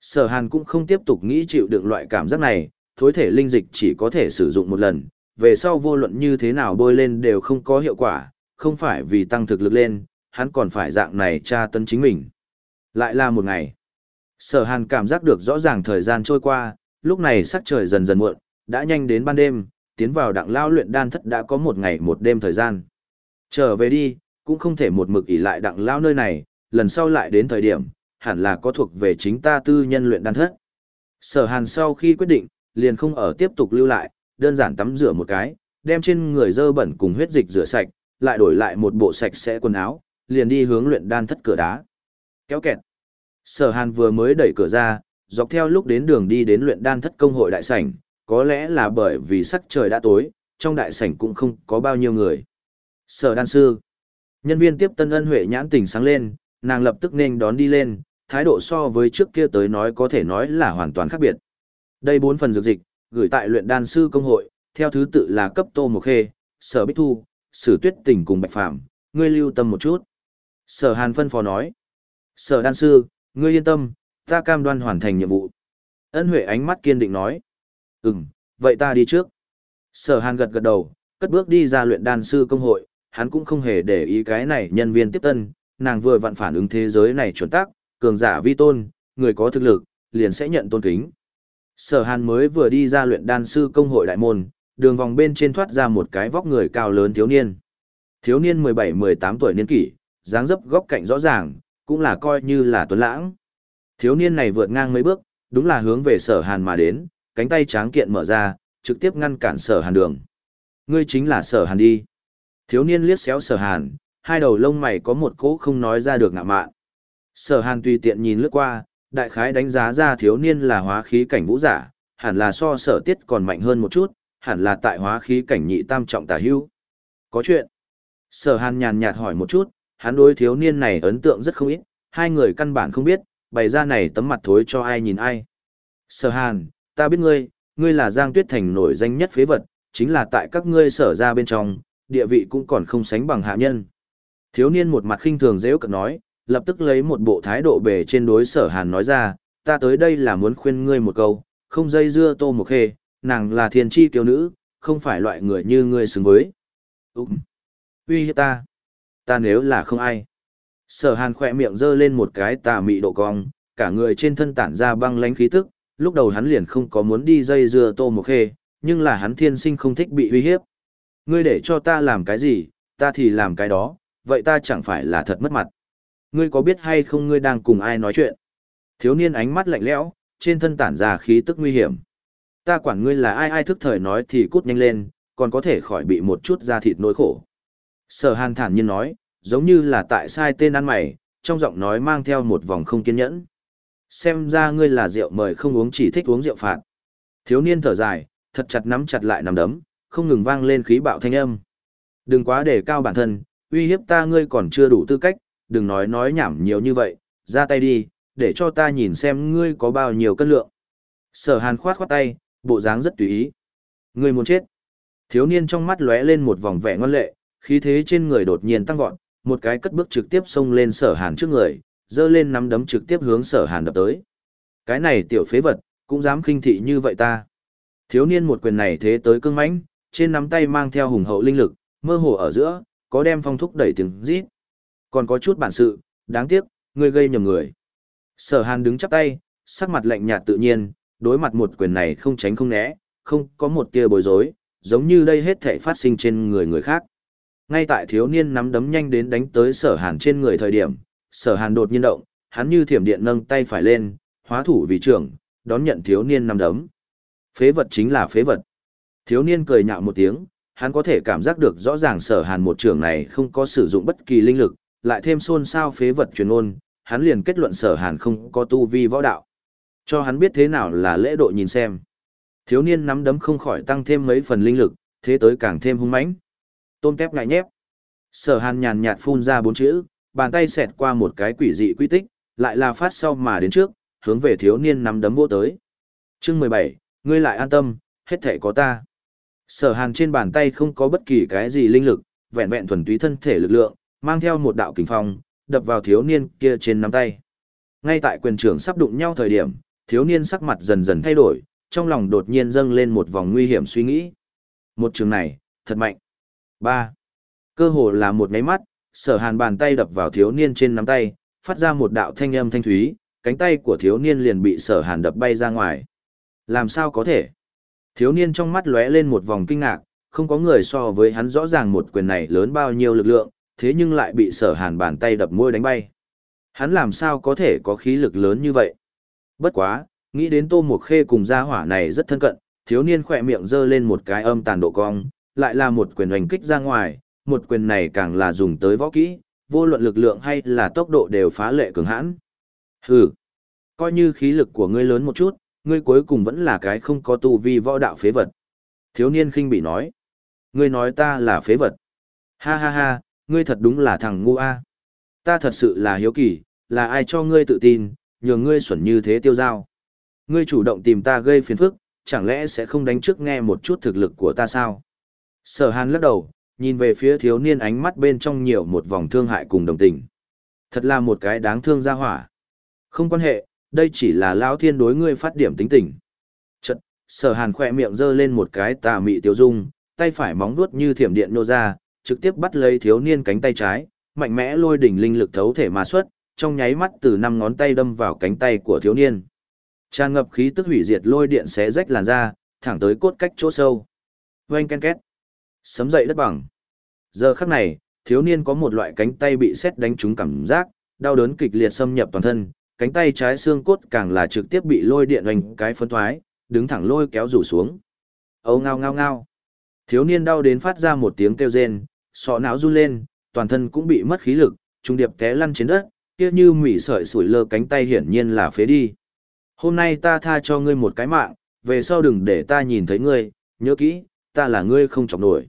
Sở hàn cũng không tiếp tục nghĩ chịu được loại cảm giác này, thối thể linh dịch chỉ có thể sử dụng một lần, về sau vô luận như thế nào bôi lên đều không có hiệu quả, không phải vì tăng thực lực lên, hắn còn phải dạng này tra tấn chính mình. Lại là một ngày. Sở hàn cảm giác được rõ ràng thời gian trôi qua, lúc này sắc trời dần dần muộn, đã nhanh đến ban đêm, tiến vào đặng lao luyện đan thất đã có một ngày một đêm thời gian. Trở về đi, cũng không thể một mực ỉ lại đặng lao nơi này, lần sau lại đến thời điểm, hẳn là có thuộc về chính ta tư nhân luyện đan thất. Sở hàn sau khi quyết định, liền không ở tiếp tục lưu lại, đơn giản tắm rửa một cái, đem trên người dơ bẩn cùng huyết dịch rửa sạch, lại đổi lại một bộ sạch sẽ quần áo, liền đi hướng luyện đan thất cửa đá. Kéo kẹt. Sở Hàn vừa mới đẩy cửa ra, dọc theo lúc đến đường đi đến luyện đan thất công hội đại sảnh, có lẽ là bởi vì sắc trời đã tối, trong đại sảnh cũng không có bao nhiêu người. Sở đan sư. Nhân viên tiếp tân ân huệ nhãn tỉnh sáng lên, nàng lập tức nên đón đi lên, thái độ so với trước kia tới nói có thể nói là hoàn toàn khác biệt. Đây bốn phần dược dịch, gửi tại luyện đan sư công hội, theo thứ tự là cấp Tô Mộc Khê, Sở Bích Thu, Sử Tuyết Tình cùng Bạch Phàm, ngươi lưu tâm một chút. Sở Hàn phân phó nói. Sở đan sư, ngươi yên tâm, ta cam đoan hoàn thành nhiệm vụ. Ân Huệ ánh mắt kiên định nói. Ừm, vậy ta đi trước. Sở Hàn gật gật đầu, cất bước đi ra luyện đan sư công hội, hắn cũng không hề để ý cái này nhân viên tiếp tân, nàng vừa vặn phản ứng thế giới này chuẩn tác, cường giả vi tôn, người có thực lực, liền sẽ nhận tôn kính. Sở Hàn mới vừa đi ra luyện đan sư công hội đại môn, đường vòng bên trên thoát ra một cái vóc người cao lớn thiếu niên. Thiếu niên 17-18 tuổi niên kỷ, dáng dấp góc cạnh rõ ràng, cũng là coi như là tuấn lãng. Thiếu niên này vượt ngang mấy bước, đúng là hướng về sở hàn mà đến, cánh tay tráng kiện mở ra, trực tiếp ngăn cản sở hàn đường. Ngươi chính là sở hàn đi. Thiếu niên liếc xéo sở hàn, hai đầu lông mày có một cỗ không nói ra được ngạ mạn. Sở hàn tùy tiện nhìn lướt qua, đại khái đánh giá ra thiếu niên là hóa khí cảnh vũ giả, hẳn là so sở tiết còn mạnh hơn một chút, hẳn là tại hóa khí cảnh nhị tam trọng tả hưu. Có chuyện. Sở hàn nhàn nhạt hỏi một chút, hắn đối thiếu niên này ấn tượng rất không ít, hai người căn bản không biết, bày ra này tấm mặt thối cho ai nhìn ai. Sở hàn, ta biết ngươi, ngươi là Giang Tuyết Thành nổi danh nhất phế vật, chính là tại các ngươi sở ra bên trong, địa vị cũng còn không sánh bằng hạ nhân. Thiếu niên một mặt khinh thường dễ cận nói, lập tức lấy một bộ thái độ bề trên đối sở hàn nói ra, ta tới đây là muốn khuyên ngươi một câu, không dây dưa tô một khê, nàng là thiên tri tiểu nữ, không phải loại người như ngươi xứng với. Úng! Uy hiếp ta! Ta nếu là không ai. Sở hàn khỏe miệng giơ lên một cái tà mị độ cong, cả người trên thân tản ra băng lánh khí tức, lúc đầu hắn liền không có muốn đi dây dưa tô một khê, nhưng là hắn thiên sinh không thích bị uy hiếp. Ngươi để cho ta làm cái gì, ta thì làm cái đó, vậy ta chẳng phải là thật mất mặt. Ngươi có biết hay không ngươi đang cùng ai nói chuyện? Thiếu niên ánh mắt lạnh lẽo, trên thân tản ra khí tức nguy hiểm. Ta quản ngươi là ai ai thức thời nói thì cút nhanh lên, còn có thể khỏi bị một chút da thịt nỗi khổ. Sở hàn thản nhiên nói, giống như là tại sai tên ăn mày, trong giọng nói mang theo một vòng không kiên nhẫn. Xem ra ngươi là rượu mời không uống chỉ thích uống rượu phạt. Thiếu niên thở dài, thật chặt nắm chặt lại nắm đấm, không ngừng vang lên khí bạo thanh âm. Đừng quá để cao bản thân, uy hiếp ta ngươi còn chưa đủ tư cách, đừng nói nói nhảm nhiều như vậy, ra tay đi, để cho ta nhìn xem ngươi có bao nhiêu cân lượng. Sở hàn khoát khoát tay, bộ dáng rất tùy ý. Ngươi muốn chết. Thiếu niên trong mắt lóe lên một vòng vẻ ngoan lệ, khí thế trên người đột nhiên tăng vọt, một cái cất bước trực tiếp xông lên sở hàn trước người, dơ lên nắm đấm trực tiếp hướng sở hàn đập tới. Cái này tiểu phế vật, cũng dám khinh thị như vậy ta. Thiếu niên một quyền này thế tới cương mãnh, trên nắm tay mang theo hùng hậu linh lực, mơ hồ ở giữa, có đem phong thúc đẩy tiếng rít. Còn có chút bản sự, đáng tiếc, ngươi gây nhầm người. Sở hàn đứng chắp tay, sắc mặt lạnh nhạt tự nhiên, đối mặt một quyền này không tránh không né, không có một tia bối rối, giống như đây hết thể phát sinh trên người người khác. Ngay tại thiếu niên nắm đấm nhanh đến đánh tới sở hàn trên người thời điểm, sở hàn đột nhiên động, hắn như thiểm điện nâng tay phải lên, hóa thủ vì trưởng, đón nhận thiếu niên nắm đấm. Phế vật chính là phế vật. Thiếu niên cười nhạo một tiếng, hắn có thể cảm giác được rõ ràng sở hàn một trưởng này không có sử dụng bất kỳ linh lực, lại thêm xôn xao phế vật truyền ôn, hắn liền kết luận sở hàn không có tu vi võ đạo. Cho hắn biết thế nào là lễ độ nhìn xem. Thiếu niên nắm đấm không khỏi tăng thêm mấy phần linh lực, thế tới càng thêm hung mãnh. Tôm tép ngại nhép. Sở hàn nhàn nhạt phun ra bốn chữ, bàn tay xẹt qua một cái quỷ dị quy tích, lại là phát sau mà đến trước, hướng về thiếu niên nắm đấm vô tới. Chương mười bảy, ngươi lại an tâm, hết thể có ta. Sở hàn trên bàn tay không có bất kỳ cái gì linh lực, vẹn vẹn thuần túy thân thể lực lượng, mang theo một đạo kình phong, đập vào thiếu niên kia trên nắm tay. Ngay tại quyền trưởng sắp đụng nhau thời điểm, thiếu niên sắc mặt dần dần thay đổi, trong lòng đột nhiên dâng lên một vòng nguy hiểm suy nghĩ. Một trường này, thật mạnh ba Cơ hồ là một máy mắt, sở hàn bàn tay đập vào thiếu niên trên nắm tay, phát ra một đạo thanh âm thanh thúy, cánh tay của thiếu niên liền bị sở hàn đập bay ra ngoài. Làm sao có thể? Thiếu niên trong mắt lóe lên một vòng kinh ngạc, không có người so với hắn rõ ràng một quyền này lớn bao nhiêu lực lượng, thế nhưng lại bị sở hàn bàn tay đập môi đánh bay. Hắn làm sao có thể có khí lực lớn như vậy? Bất quá, nghĩ đến tô mục khê cùng gia hỏa này rất thân cận, thiếu niên khỏe miệng giơ lên một cái âm tàn độ cong, lại là một quyền hoành kích ra ngoài, một quyền này càng là dùng tới võ kỹ, vô luận lực lượng hay là tốc độ đều phá lệ cường hãn. Hừ, coi như khí lực của ngươi lớn một chút, ngươi cuối cùng vẫn là cái không có tu vi võ đạo phế vật. Thiếu niên khinh bị nói, ngươi nói ta là phế vật. Ha ha ha, ngươi thật đúng là thằng ngu a. Ta thật sự là hiếu kỳ, là ai cho ngươi tự tin, nhường ngươi xuẩn như thế tiêu giao. Ngươi chủ động tìm ta gây phiền phức, chẳng lẽ sẽ không đánh trước nghe một chút thực lực của ta sao? Sở hàn lắc đầu, nhìn về phía thiếu niên ánh mắt bên trong nhiều một vòng thương hại cùng đồng tình. Thật là một cái đáng thương ra hỏa. Không quan hệ, đây chỉ là lão thiên đối ngươi phát điểm tính tình. Chật, sở hàn khỏe miệng giơ lên một cái tà mị tiêu dung, tay phải móng vuốt như thiểm điện nô ra, trực tiếp bắt lấy thiếu niên cánh tay trái, mạnh mẽ lôi đỉnh linh lực thấu thể mà xuất, trong nháy mắt từ năm ngón tay đâm vào cánh tay của thiếu niên. Tràn ngập khí tức hủy diệt lôi điện xé rách làn da, thẳng tới cốt cách chỗ sâu. Oanh ken két. Sấm dậy đất bằng. Giờ khắc này, thiếu niên có một loại cánh tay bị sét đánh trúng cảm giác, đau đớn kịch liệt xâm nhập toàn thân, cánh tay trái xương cốt càng là trực tiếp bị lôi điện hoành cái phân thoái, đứng thẳng lôi kéo rủ xuống. Âu ngao ngao ngao. Thiếu niên đau đến phát ra một tiếng kêu rên, sọ não run lên, toàn thân cũng bị mất khí lực, trung điệp té lăn trên đất, kia như mỉ sợi sủi lơ cánh tay hiển nhiên là phế đi. Hôm nay ta tha cho ngươi một cái mạng, về sau đừng để ta nhìn thấy ngươi, nhớ kỹ, ta là ngươi không chọc nổi.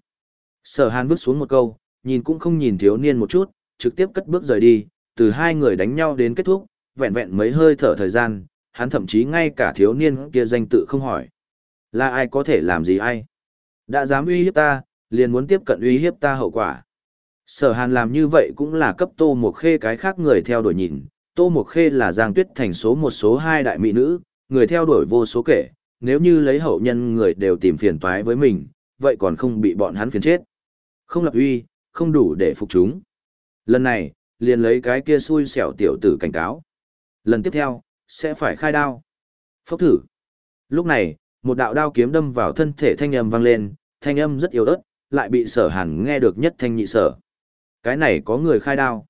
Sở hàn vứt xuống một câu, nhìn cũng không nhìn thiếu niên một chút, trực tiếp cất bước rời đi, từ hai người đánh nhau đến kết thúc, vẹn vẹn mấy hơi thở thời gian, hắn thậm chí ngay cả thiếu niên kia danh tự không hỏi. Là ai có thể làm gì ai? Đã dám uy hiếp ta, liền muốn tiếp cận uy hiếp ta hậu quả. Sở hàn làm như vậy cũng là cấp tô một khê cái khác người theo đuổi nhìn, tô một khê là giang tuyết thành số một số hai đại mỹ nữ, người theo đuổi vô số kể, nếu như lấy hậu nhân người đều tìm phiền toái với mình, vậy còn không bị bọn hắn phiền chết. Không lập uy, không đủ để phục chúng. Lần này, liền lấy cái kia xui xẻo tiểu tử cảnh cáo. Lần tiếp theo, sẽ phải khai đao. Phốc thử. Lúc này, một đạo đao kiếm đâm vào thân thể thanh âm vang lên, thanh âm rất yếu ớt, lại bị sở hàn nghe được nhất thanh nhị sở. Cái này có người khai đao.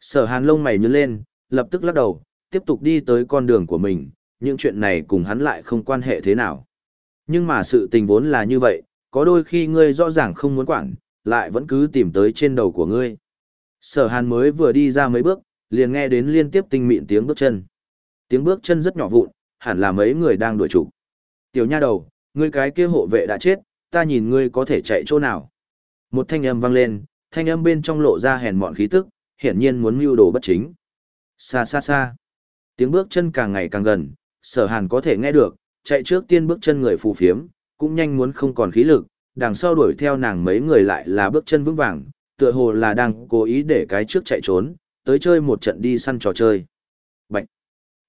Sở hàn lông mày nhướng lên, lập tức lắc đầu, tiếp tục đi tới con đường của mình, những chuyện này cùng hắn lại không quan hệ thế nào. Nhưng mà sự tình vốn là như vậy, có đôi khi ngươi rõ ràng không muốn quản, lại vẫn cứ tìm tới trên đầu của ngươi. Sở hàn mới vừa đi ra mấy bước, liền nghe đến liên tiếp tinh mịn tiếng bước chân. Tiếng bước chân rất nhỏ vụn, hẳn là mấy người đang đuổi trục. Tiểu nha đầu, ngươi cái kia hộ vệ đã chết, ta nhìn ngươi có thể chạy chỗ nào. Một thanh âm vang lên, thanh âm bên trong lộ ra hèn mọn khí tức, hiển nhiên muốn mưu đồ bất chính. Xa xa xa. Tiếng bước chân càng ngày càng gần, sở hàn có thể nghe được, chạy trước tiên bước chân người phù phiếm, cũng nhanh muốn không còn khí lực, đằng sau đuổi theo nàng mấy người lại là bước chân vững vàng, tựa hồ là đang cố ý để cái trước chạy trốn, tới chơi một trận đi săn trò chơi. Bạch!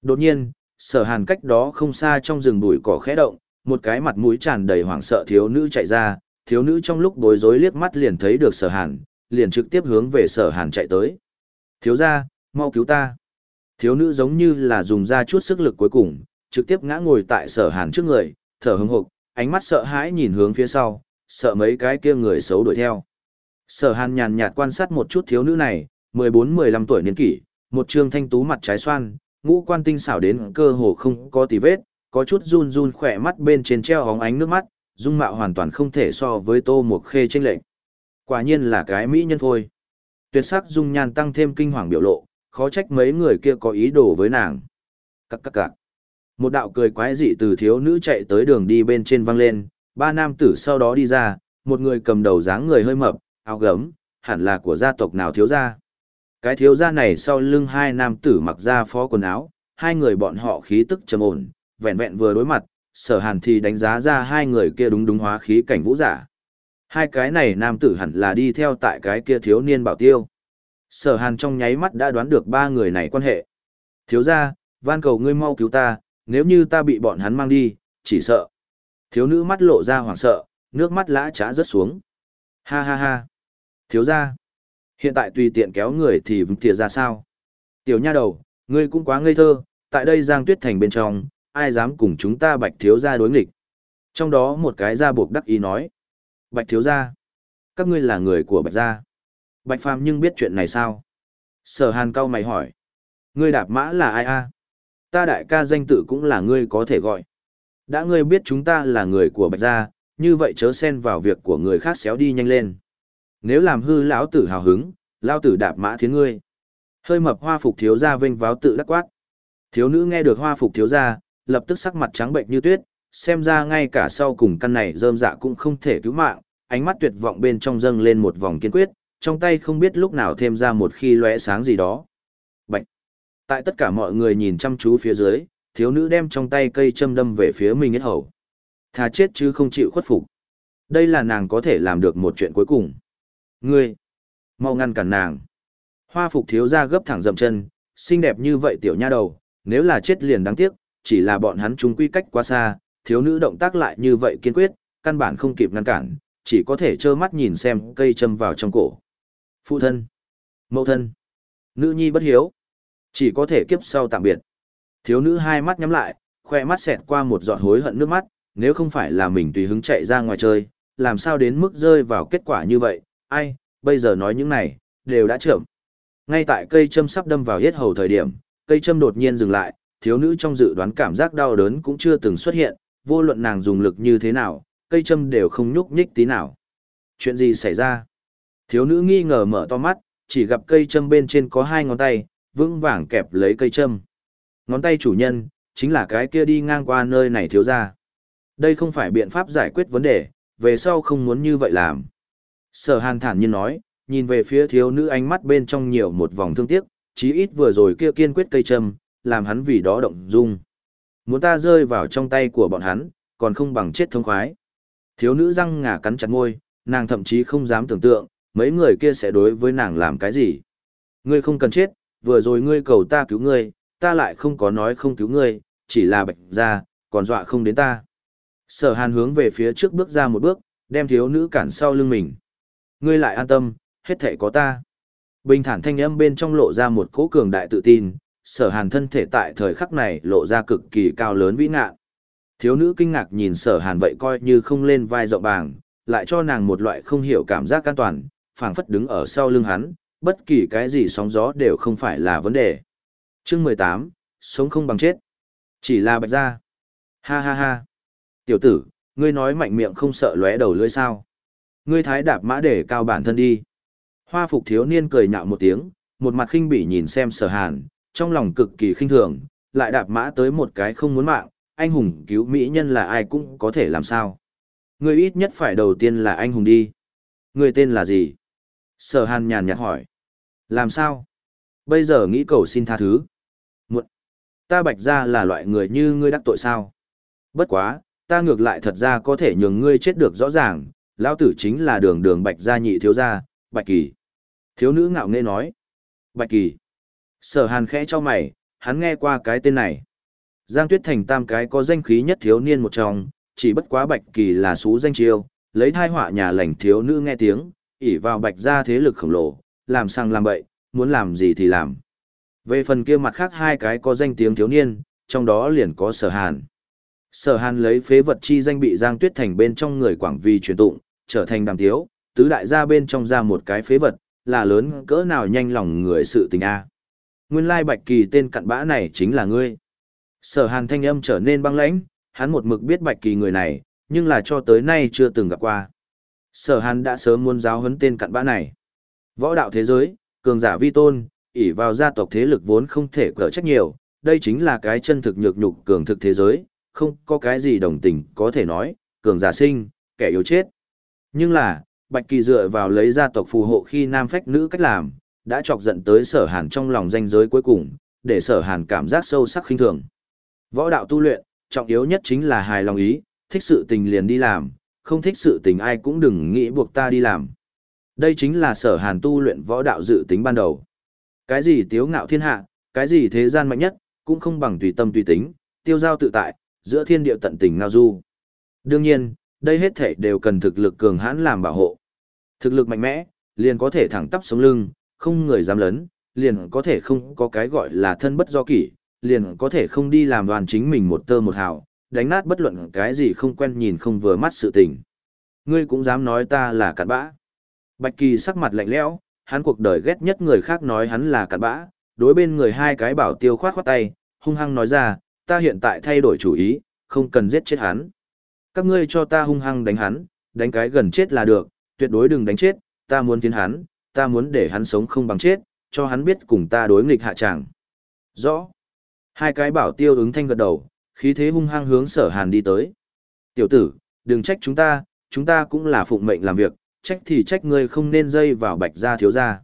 Đột nhiên, sở hàn cách đó không xa trong rừng bụi cỏ khẽ động, một cái mặt mũi tràn đầy hoảng sợ thiếu nữ chạy ra, thiếu nữ trong lúc bối rối liếc mắt liền thấy được sở hàn, liền trực tiếp hướng về sở hàn chạy tới. Thiếu ra, mau cứu ta. Thiếu nữ giống như là dùng ra chút sức lực cuối cùng, trực tiếp ngã ngồi tại sở hàn trước người, thở hừng hực, ánh mắt sợ hãi nhìn hướng phía sau, sợ mấy cái kia người xấu đuổi theo. Sở hàn nhàn nhạt quan sát một chút thiếu nữ này, 14-15 tuổi niên kỷ, Một trương thanh tú mặt trái xoan, ngũ quan tinh xảo đến cơ hồ không có tì vết, có chút run run khỏe mắt bên trên treo hóng ánh nước mắt, dung mạo hoàn toàn không thể so với tô một khê tranh lệch, Quả nhiên là cái mỹ nhân phôi. Tuyệt sắc dung nhan tăng thêm kinh hoàng biểu lộ, khó trách mấy người kia có ý đồ với nàng. Cắc cắc cắc. Một đạo cười quái dị từ thiếu nữ chạy tới đường đi bên trên văng lên, ba nam tử sau đó đi ra, một người cầm đầu dáng người hơi mập, áo gấm, hẳn là của gia tộc nào thiếu gia. Cái thiếu gia này sau lưng hai nam tử mặc ra phó quần áo, hai người bọn họ khí tức trầm ổn, vẹn vẹn vừa đối mặt, sở hàn thì đánh giá ra hai người kia đúng đúng hóa khí cảnh vũ giả. Hai cái này nam tử hẳn là đi theo tại cái kia thiếu niên bảo tiêu. Sở hàn trong nháy mắt đã đoán được ba người này quan hệ. Thiếu gia, van cầu ngươi mau cứu ta, nếu như ta bị bọn hắn mang đi, chỉ sợ. Thiếu nữ mắt lộ ra hoảng sợ, nước mắt lã trá rớt xuống. Ha ha ha. Thiếu gia. Hiện tại tùy tiện kéo người thì vững thìa ra sao. Tiểu nha đầu, ngươi cũng quá ngây thơ, tại đây giang tuyết thành bên trong, ai dám cùng chúng ta bạch thiếu gia đối nghịch. Trong đó một cái gia buộc đắc ý nói. Bạch thiếu gia. Các ngươi là người của bạch gia. Bạch phàm nhưng biết chuyện này sao? Sở hàn cao mày hỏi. Ngươi đạp mã là ai a? Ta đại ca danh tự cũng là ngươi có thể gọi. Đã ngươi biết chúng ta là người của bạch gia, như vậy chớ xen vào việc của người khác xéo đi nhanh lên. Nếu làm hư lão tử hào hứng, lão tử đạp mã thiến ngươi. Hơi mập hoa phục thiếu gia vênh váo tự đắc quát. Thiếu nữ nghe được hoa phục thiếu gia, lập tức sắc mặt trắng bệnh như tuyết, xem ra ngay cả sau cùng căn này rơm dạ cũng không thể cứu mạng, ánh mắt tuyệt vọng bên trong dâng lên một vòng kiên quyết, trong tay không biết lúc nào thêm ra một khi lóe sáng gì đó. Bạch! Tại tất cả mọi người nhìn chăm chú phía dưới, thiếu nữ đem trong tay cây châm đâm về phía mình hết hầu. Thà chết chứ không chịu khuất phục. Đây là nàng có thể làm được một chuyện cuối cùng. Ngươi! Mau ngăn cản nàng. Hoa phục thiếu ra gấp thẳng dậm chân, xinh đẹp như vậy tiểu nha đầu, nếu là chết liền đáng tiếc, chỉ là bọn hắn chúng quy cách quá xa, thiếu nữ động tác lại như vậy kiên quyết, căn bản không kịp ngăn cản, chỉ có thể trơ mắt nhìn xem cây châm vào trong cổ. Phụ thân, mẫu thân, nữ nhi bất hiếu, chỉ có thể kiếp sau tạm biệt. Thiếu nữ hai mắt nhắm lại, khoe mắt xẹt qua một giọt hối hận nước mắt, nếu không phải là mình tùy hứng chạy ra ngoài chơi, làm sao đến mức rơi vào kết quả như vậy, ai, bây giờ nói những này, đều đã chậm. Ngay tại cây châm sắp đâm vào hết hầu thời điểm, cây châm đột nhiên dừng lại, thiếu nữ trong dự đoán cảm giác đau đớn cũng chưa từng xuất hiện, vô luận nàng dùng lực như thế nào, cây châm đều không nhúc nhích tí nào. Chuyện gì xảy ra? Thiếu nữ nghi ngờ mở to mắt, chỉ gặp cây châm bên trên có hai ngón tay, vững vàng kẹp lấy cây châm. Ngón tay chủ nhân, chính là cái kia đi ngang qua nơi này thiếu ra. Đây không phải biện pháp giải quyết vấn đề, về sau không muốn như vậy làm. Sở hàn thản nhiên nói, nhìn về phía thiếu nữ ánh mắt bên trong nhiều một vòng thương tiếc, chí ít vừa rồi kia kiên quyết cây châm, làm hắn vì đó động dung. Muốn ta rơi vào trong tay của bọn hắn, còn không bằng chết thông khoái. Thiếu nữ răng ngà cắn chặt môi, nàng thậm chí không dám tưởng tượng, mấy người kia sẽ đối với nàng làm cái gì. Ngươi không cần chết, vừa rồi ngươi cầu ta cứu ngươi, ta lại không có nói không cứu ngươi, chỉ là bệnh ra, còn dọa không đến ta. Sở hàn hướng về phía trước bước ra một bước, đem thiếu nữ cản sau lưng mình. Ngươi lại an tâm, hết thể có ta. Bình thản thanh âm bên trong lộ ra một cỗ cường đại tự tin, sở hàn thân thể tại thời khắc này lộ ra cực kỳ cao lớn vĩ ngạn. Thiếu nữ kinh ngạc nhìn sở hàn vậy coi như không lên vai rộng bàng, lại cho nàng một loại không hiểu cảm giác an toàn, phảng phất đứng ở sau lưng hắn, bất kỳ cái gì sóng gió đều không phải là vấn đề. Chương mười tám sống không bằng chết. Chỉ là bạch ra. Ha ha ha. Tiểu tử, ngươi nói mạnh miệng không sợ lóe đầu lưỡi sao. Ngươi thái đạp mã để cao bản thân đi. Hoa phục thiếu niên cười nhạo một tiếng, một mặt khinh bỉ nhìn xem sở hàn, trong lòng cực kỳ khinh thường, lại đạp mã tới một cái không muốn mạng, anh hùng cứu mỹ nhân là ai cũng có thể làm sao. Ngươi ít nhất phải đầu tiên là anh hùng đi. Ngươi tên là gì? Sở hàn nhàn nhạt hỏi. Làm sao? Bây giờ nghĩ cầu xin tha thứ. Muộn. Ta bạch ra là loại người như ngươi đắc tội sao? Bất quá, ta ngược lại thật ra có thể nhường ngươi chết được rõ ràng, lão tử chính là đường đường bạch gia nhị thiếu gia, bạch kỳ. Thiếu nữ ngạo nghễ nói. Bạch kỳ. Sở hàn khẽ cho mày, hắn nghe qua cái tên này. Giang Tuyết Thành tam cái có danh khí nhất thiếu niên một trong, chỉ bất quá bạch kỳ là xú danh chiêu, lấy thai họa nhà lành thiếu nữ nghe tiếng, ỉ vào bạch gia thế lực khổng lồ, làm sang làm bậy, muốn làm gì thì làm. Về phần kia mặt khác hai cái có danh tiếng thiếu niên, trong đó liền có sở hàn. Sở hàn lấy phế vật chi danh bị Giang Tuyết Thành bên trong người Quảng Vi truyền tụng, trở thành đàm thiếu, tứ đại gia bên trong ra một cái phế vật, là lớn cỡ nào nhanh lòng người sự tình a. Nguyên lai bạch kỳ tên cặn bã này chính là ngươi. Sở hàn thanh âm trở nên băng lãnh, hắn một mực biết bạch kỳ người này, nhưng là cho tới nay chưa từng gặp qua. Sở hàn đã sớm muốn giáo huấn tên cặn bã này. Võ đạo thế giới, cường giả vi tôn, ỷ vào gia tộc thế lực vốn không thể cỡ trách nhiều, đây chính là cái chân thực nhược nhục cường thực thế giới, không có cái gì đồng tình có thể nói, cường giả sinh, kẻ yếu chết. Nhưng là, Bạch Kỳ dựa vào lấy gia tộc phù hộ khi nam phách nữ cách làm, đã chọc giận tới sở hàn trong lòng danh giới cuối cùng, để sở hàn cảm giác sâu sắc khinh thường. Võ đạo tu luyện, trọng yếu nhất chính là hài lòng ý, thích sự tình liền đi làm, không thích sự tình ai cũng đừng nghĩ buộc ta đi làm. Đây chính là sở hàn tu luyện võ đạo dự tính ban đầu. Cái gì tiếu ngạo thiên hạ, cái gì thế gian mạnh nhất, cũng không bằng tùy tâm tùy tính, tiêu giao tự tại, giữa thiên địa tận tình ngao du. Đương nhiên, đây hết thể đều cần thực lực cường hãn làm bảo hộ. Thực lực mạnh mẽ, liền có thể thẳng tắp sống lưng, không người dám lớn, liền có thể không có cái gọi là thân bất do kỷ, liền có thể không đi làm đoàn chính mình một tơ một hào, đánh nát bất luận cái gì không quen nhìn không vừa mắt sự tình. Ngươi cũng dám nói ta là cặn bã. Bạch Kỳ sắc mặt lạnh lẽo, hắn cuộc đời ghét nhất người khác nói hắn là cặn bã, đối bên người hai cái bảo tiêu khoát khoát tay, hung hăng nói ra, ta hiện tại thay đổi chủ ý, không cần giết chết hắn. Các ngươi cho ta hung hăng đánh hắn, đánh cái gần chết là được, tuyệt đối đừng đánh chết, ta muốn tiến hắn, ta muốn để hắn sống không bằng chết, cho hắn biết cùng ta đối nghịch hạ tràng. Rõ. Hai cái bảo tiêu ứng thanh gật đầu, khí thế hung hăng hướng sở hàn đi tới. Tiểu tử, đừng trách chúng ta, chúng ta cũng là phụng mệnh làm việc, trách thì trách ngươi không nên dây vào bạch gia thiếu gia.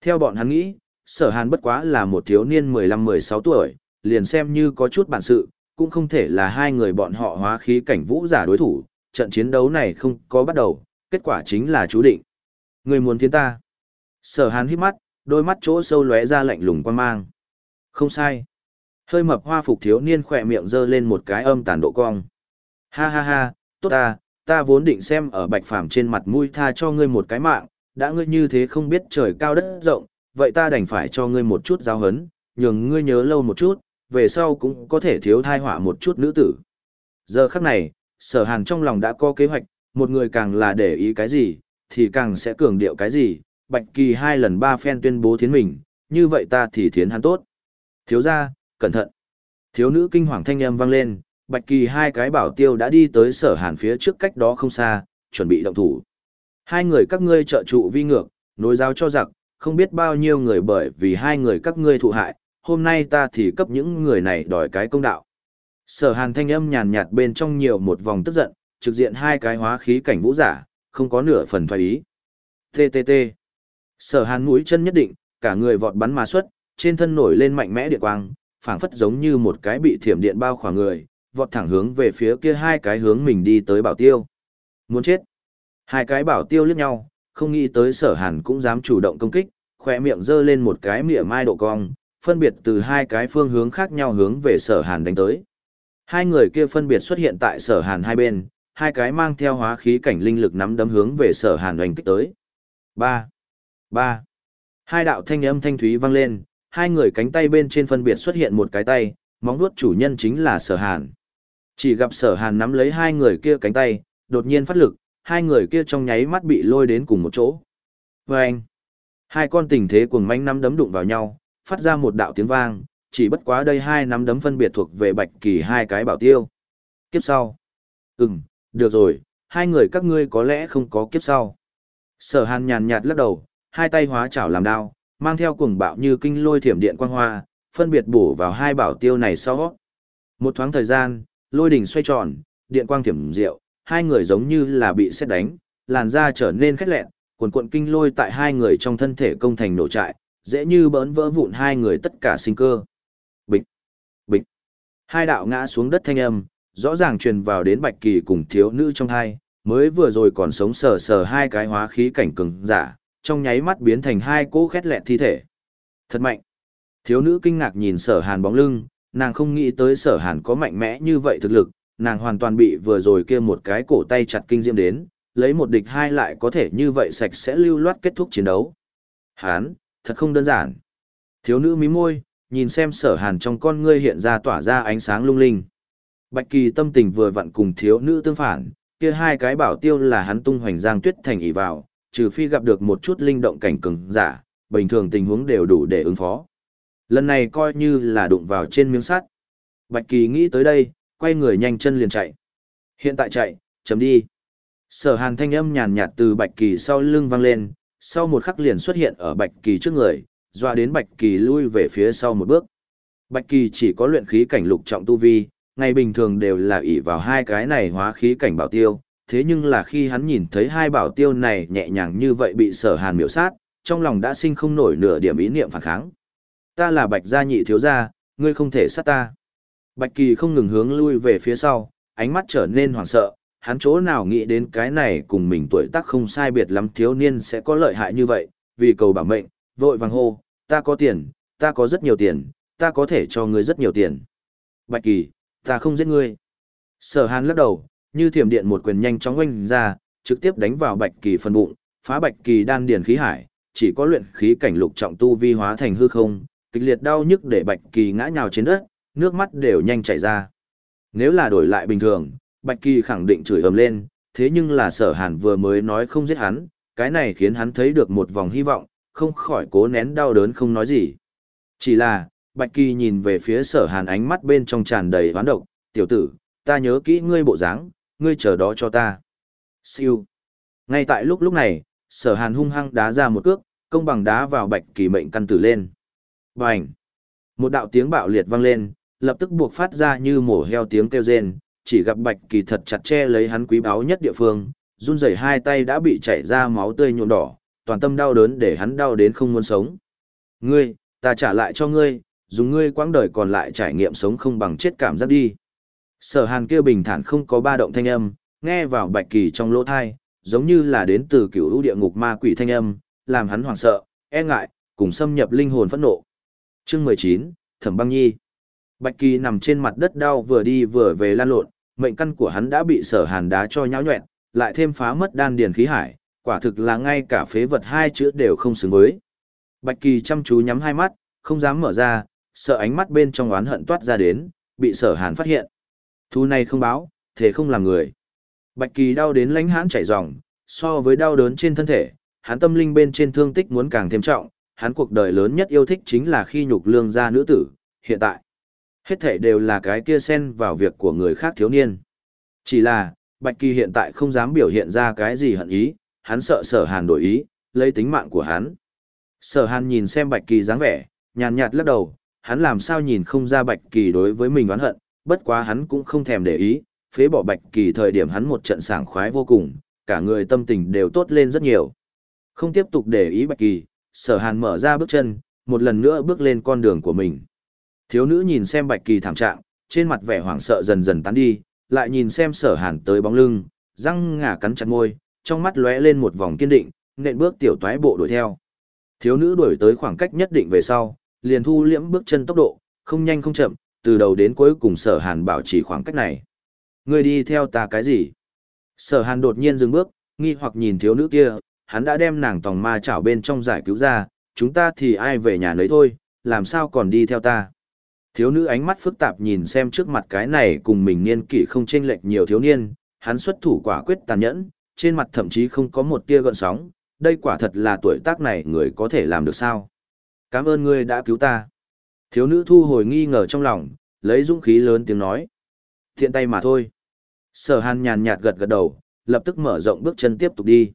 Theo bọn hắn nghĩ, sở hàn bất quá là một thiếu niên 15-16 tuổi, liền xem như có chút bản sự, cũng không thể là hai người bọn họ hóa khí cảnh vũ giả đối thủ, trận chiến đấu này không có bắt đầu, kết quả chính là chú định. Người muốn thiên ta. Sở hàn hít mắt, đôi mắt chỗ sâu lóe ra lạnh lùng quan mang. Không sai. Hơi mập hoa phục thiếu niên khỏe miệng giơ lên một cái âm tàn độ cong. Ha ha ha, tốt ta, ta vốn định xem ở bạch phàm trên mặt mũi tha cho ngươi một cái mạng, đã ngươi như thế không biết trời cao đất rộng, vậy ta đành phải cho ngươi một chút giáo hấn, nhường ngươi nhớ lâu một chút, về sau cũng có thể thiếu thai họa một chút nữ tử. Giờ khắc này, sở hàn trong lòng đã có kế hoạch, một người càng là để ý cái gì, thì càng sẽ cường điệu cái gì, bạch kỳ hai lần ba phen tuyên bố thiến mình, như vậy ta thì thiến hắn tốt. Thiếu ra, cẩn thận. Thiếu nữ kinh hoàng thanh âm vang lên, Bạch Kỳ hai cái bảo tiêu đã đi tới sở hàn phía trước cách đó không xa, chuẩn bị động thủ. Hai người các ngươi trợ trụ vi ngược, nối giáo cho giặc, không biết bao nhiêu người bởi vì hai người các ngươi thụ hại, hôm nay ta thì cấp những người này đòi cái công đạo. Sở hàn thanh âm nhàn nhạt bên trong nhiều một vòng tức giận, trực diện hai cái hóa khí cảnh vũ giả, không có nửa phần thoái ý. TTT. Sở hàn mũi chân nhất định, cả người vọt bắn mà xuất, trên thân nổi lên mạnh mẽ điện quang, phảng phất giống như một cái bị thiểm điện bao khoảng người, vọt thẳng hướng về phía kia hai cái hướng mình đi tới bảo tiêu. Muốn chết. Hai cái bảo tiêu liếc nhau, không nghĩ tới sở hàn cũng dám chủ động công kích, khỏe miệng giơ lên một cái mỉa mai độ cong, phân biệt từ hai cái phương hướng khác nhau hướng về sở hàn đánh tới. Hai người kia phân biệt xuất hiện tại sở hàn hai bên, hai cái mang theo hóa khí cảnh linh lực nắm đấm hướng về sở hàn oanh kích tới. Ba, ba. Hai đạo thanh âm thanh thúy vang lên, hai người cánh tay bên trên phân biệt xuất hiện một cái tay, móng vuốt chủ nhân chính là sở hàn. Chỉ gặp sở hàn nắm lấy hai người kia cánh tay, đột nhiên phát lực, hai người kia trong nháy mắt bị lôi đến cùng một chỗ. Và anh, hai con tình thế cuồng manh nắm đấm đụng vào nhau, phát ra một đạo tiếng vang, chỉ bất quá đây hai nắm đấm phân biệt thuộc về bạch kỳ hai cái bảo tiêu. Kiếp sau. Ừm, được rồi, hai người các ngươi có lẽ không có kiếp sau. Sở hàn nhàn nhạt lắc đầu, hai tay hóa chảo làm đao, mang theo cuồng bạo như kinh lôi thiểm điện quang hoa, phân biệt bổ vào hai bảo tiêu này sau. Một thoáng thời gian, lôi đỉnh xoay tròn, điện quang thiểm diệu, hai người giống như là bị xét đánh, làn da trở nên khét lẹn, cuộn cuộn kinh lôi tại hai người trong thân thể công thành nổ trại, dễ như bỡn vỡ vụn hai người tất cả sinh cơ. Bịch, bịch, hai đạo ngã xuống đất thanh âm, rõ ràng truyền vào đến bạch kỳ cùng thiếu nữ trong hai, mới vừa rồi còn sống sờ sờ hai cái hóa khí cảnh cường giả, trong nháy mắt biến thành hai cỗ khét lẹt thi thể. Thật mạnh. Thiếu nữ kinh ngạc nhìn sở hàn bóng lưng, nàng không nghĩ tới sở hàn có mạnh mẽ như vậy thực lực, nàng hoàn toàn bị vừa rồi kia một cái cổ tay chặt kinh diễm đến, lấy một địch hai lại có thể như vậy sạch sẽ lưu loát kết thúc chiến đấu. Hán, thật không đơn giản. Thiếu nữ mí môi, nhìn xem sở hàn trong con ngươi hiện ra tỏa ra ánh sáng lung linh. Bạch kỳ tâm tình vừa vặn cùng thiếu nữ tương phản, kia hai cái bảo tiêu là hắn tung hoành giang tuyết thành ỷ vào, trừ phi gặp được một chút linh động cảnh cường giả, bình thường tình huống đều đủ để ứng phó. Lần này coi như là đụng vào trên miếng sắt. Bạch Kỳ nghĩ tới đây, quay người nhanh chân liền chạy. Hiện tại chạy, chấm đi. Sở hàn thanh âm nhàn nhạt từ Bạch Kỳ sau lưng vang lên, sau một khắc liền xuất hiện ở Bạch Kỳ trước người, doa đến Bạch Kỳ lui về phía sau một bước. Bạch Kỳ chỉ có luyện khí cảnh lục trọng tu vi, ngày bình thường đều là ỷ vào hai cái này hóa khí cảnh bảo tiêu, thế nhưng là khi hắn nhìn thấy hai bảo tiêu này nhẹ nhàng như vậy bị sở hàn miểu sát, trong lòng đã sinh không nổi nửa điểm ý niệm phản kháng. Ta là Bạch gia nhị thiếu gia, ngươi không thể sát ta. Bạch Kỳ không ngừng hướng lui về phía sau, ánh mắt trở nên hoảng sợ, hắn chỗ nào nghĩ đến cái này cùng mình tuổi tác không sai biệt lắm thiếu niên sẽ có lợi hại như vậy, vì cầu bảo mệnh, vội vàng hô, ta có tiền, ta có rất nhiều tiền, ta có thể cho ngươi rất nhiều tiền. Bạch Kỳ, ta không giết ngươi. Sở Hàn lắc đầu, như thiểm điện một quyền nhanh chóng oanh ra, trực tiếp đánh vào Bạch Kỳ phần bụng, phá Bạch Kỳ đan điền khí hải, chỉ có luyện khí cảnh lục trọng tu vi hóa thành hư không, kịch liệt đau nhức để Bạch Kỳ ngã nhào trên đất, nước mắt đều nhanh chảy ra. Nếu là đổi lại bình thường, Bạch Kỳ khẳng định chửi ầm lên, thế nhưng là sở hàn vừa mới nói không giết hắn, cái này khiến hắn thấy được một vòng hy vọng, không khỏi cố nén đau đớn không nói gì. Chỉ là, Bạch Kỳ nhìn về phía sở hàn ánh mắt bên trong tràn đầy hoán độc, tiểu tử, ta nhớ kỹ ngươi bộ dáng, ngươi chờ đó cho ta. Siêu. Ngay tại lúc lúc này, sở hàn hung hăng đá ra một cước, công bằng đá vào Bạch Kỳ mệnh căn tử lên. Bành. Một đạo tiếng bạo liệt vang lên, lập tức buộc phát ra như mổ heo tiếng kêu rên, chỉ gặp Bạch Kỳ thật chặt che lấy hắn quý báu nhất địa phương, run rẩy hai tay đã bị chảy ra máu tươi nhuộm đỏ, toàn tâm đau đớn để hắn đau đến không muốn sống. Ngươi, ta trả lại cho ngươi, dùng ngươi quãng đời còn lại trải nghiệm sống không bằng chết cảm giác đi. Sở Hàn kia bình thản không có ba động thanh âm, nghe vào Bạch Kỳ trong lỗ thai, giống như là đến từ cựu lũ địa ngục ma quỷ thanh âm, làm hắn hoảng sợ, e ngại, cùng xâm nhập linh hồn phẫn nộ. Chương 19, Thẩm Băng Nhi. Bạch Kỳ nằm trên mặt đất đau vừa đi vừa về lan lộn, mệnh căn của hắn đã bị sở hàn đá cho nhão nhuẹn, lại thêm phá mất đan điền khí hải, quả thực là ngay cả phế vật hai chữ đều không xứng với. Bạch Kỳ chăm chú nhắm hai mắt, không dám mở ra, sợ ánh mắt bên trong oán hận toát ra đến, bị sở hàn phát hiện. Thu này không báo, thế không làm người. Bạch Kỳ đau đến lãnh hãn chảy ròng, so với đau đớn trên thân thể, hắn tâm linh bên trên thương tích muốn càng thêm trọng, hắn cuộc đời lớn nhất yêu thích chính là khi nhục lương gia nữ tử, hiện tại. Hết thể đều là cái kia xen vào việc của người khác thiếu niên. Chỉ là, Bạch Kỳ hiện tại không dám biểu hiện ra cái gì hận ý, hắn sợ sở hàn đổi ý, lấy tính mạng của hắn. Sở hàn nhìn xem Bạch Kỳ dáng vẻ, nhàn nhạt lắc đầu, hắn làm sao nhìn không ra Bạch Kỳ đối với mình oán hận, bất quá hắn cũng không thèm để ý, phế bỏ Bạch Kỳ thời điểm hắn một trận sảng khoái vô cùng, cả người tâm tình đều tốt lên rất nhiều. Không tiếp tục để ý Bạch Kỳ, sở hàn mở ra bước chân, một lần nữa bước lên con đường của mình. Thiếu nữ nhìn xem bạch kỳ thảm trạng, trên mặt vẻ hoảng sợ dần dần tán đi, lại nhìn xem sở hàn tới bóng lưng, răng ngả cắn chặt môi, trong mắt lóe lên một vòng kiên định, nện bước tiểu toái bộ đuổi theo. Thiếu nữ đuổi tới khoảng cách nhất định về sau, liền thu liễm bước chân tốc độ, không nhanh không chậm, từ đầu đến cuối cùng sở hàn bảo trì khoảng cách này. Ngươi đi theo ta cái gì? Sở hàn đột nhiên dừng bước, nghi hoặc nhìn thiếu nữ kia, hắn đã đem nàng tòng ma chảo bên trong giải cứu ra, chúng ta thì ai về nhà nấy thôi, làm sao còn đi theo ta. Thiếu nữ ánh mắt phức tạp nhìn xem trước mặt cái này cùng mình niên kỷ không chênh lệch nhiều thiếu niên, hắn xuất thủ quả quyết tàn nhẫn, trên mặt thậm chí không có một tia gợn sóng, đây quả thật là tuổi tác này người có thể làm được sao. Cảm ơn ngươi đã cứu ta. Thiếu nữ thu hồi nghi ngờ trong lòng, lấy dũng khí lớn tiếng nói. Thiện tay mà thôi. Sở hàn nhàn nhạt gật gật đầu, lập tức mở rộng bước chân tiếp tục đi.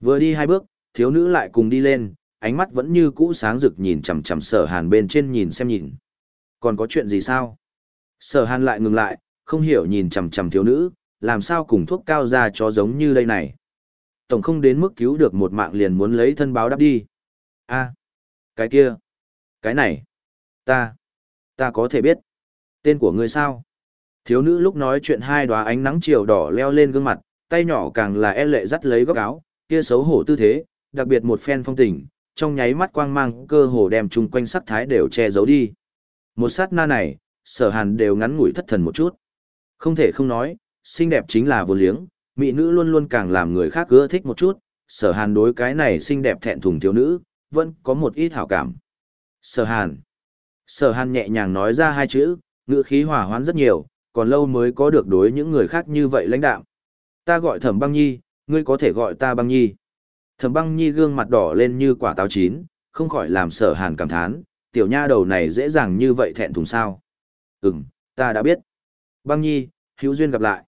Vừa đi hai bước, thiếu nữ lại cùng đi lên, ánh mắt vẫn như cũ sáng rực nhìn chằm chằm sở hàn bên trên nhìn xem nhìn. Còn có chuyện gì sao? Sở hàn lại ngừng lại, không hiểu nhìn chằm chằm thiếu nữ, làm sao cùng thuốc cao ra cho giống như đây này. Tổng không đến mức cứu được một mạng liền muốn lấy thân báo đáp đi. a cái kia, cái này, ta, ta có thể biết. Tên của ngươi sao? Thiếu nữ lúc nói chuyện hai đóa ánh nắng chiều đỏ leo lên gương mặt, tay nhỏ càng là e lệ dắt lấy góc áo, kia xấu hổ tư thế, đặc biệt một phen phong tình, trong nháy mắt quang mang cơ hồ đem chung quanh sắc thái đều che giấu đi. Một sát na này, sở hàn đều ngắn ngủi thất thần một chút. Không thể không nói, xinh đẹp chính là vô liếng, mỹ nữ luôn luôn càng làm người khác ưa thích một chút, sở hàn đối cái này xinh đẹp thẹn thùng thiếu nữ, vẫn có một ít hảo cảm. Sở hàn. Sở hàn nhẹ nhàng nói ra hai chữ, ngữ khí hỏa hoán rất nhiều, còn lâu mới có được đối những người khác như vậy lãnh đạo. Ta gọi thẩm băng nhi, ngươi có thể gọi ta băng nhi. Thẩm băng nhi gương mặt đỏ lên như quả táo chín, không khỏi làm sở hàn cảm thán, tiểu nha đầu này dễ dàng như vậy thẹn thùng sao. Ừm, ta đã biết. Băng nhi, hữu duyên gặp lại.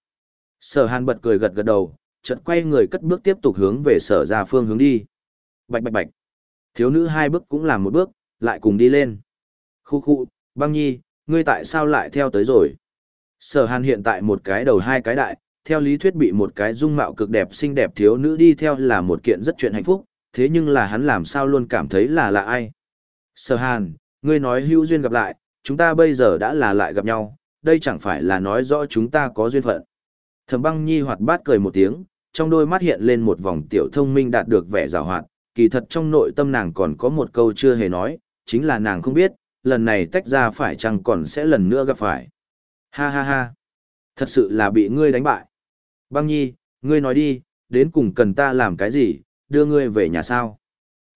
Sở hàn bật cười gật gật đầu, chợt quay người cất bước tiếp tục hướng về sở ra phương hướng đi. Bạch bạch bạch. Thiếu nữ hai bước cũng làm một bước, lại cùng đi lên. Khu khu, băng nhi, ngươi tại sao lại theo tới rồi? Sở hàn hiện tại một cái đầu hai cái đại, theo lý thuyết bị một cái dung mạo cực đẹp xinh đẹp thiếu nữ đi theo là một kiện rất chuyện hạnh phúc, thế nhưng là hắn làm sao luôn cảm thấy là lạ ai. Sở hàn, ngươi nói hữu duyên gặp lại, chúng ta bây giờ đã là lại gặp nhau, đây chẳng phải là nói rõ chúng ta có duyên phận. Thẩm băng nhi hoạt bát cười một tiếng, trong đôi mắt hiện lên một vòng tiểu thông minh đạt được vẻ rào hoạt, kỳ thật trong nội tâm nàng còn có một câu chưa hề nói, chính là nàng không biết, lần này tách ra phải chăng còn sẽ lần nữa gặp phải. Ha ha ha, thật sự là bị ngươi đánh bại. Băng nhi, ngươi nói đi, đến cùng cần ta làm cái gì, đưa ngươi về nhà sao?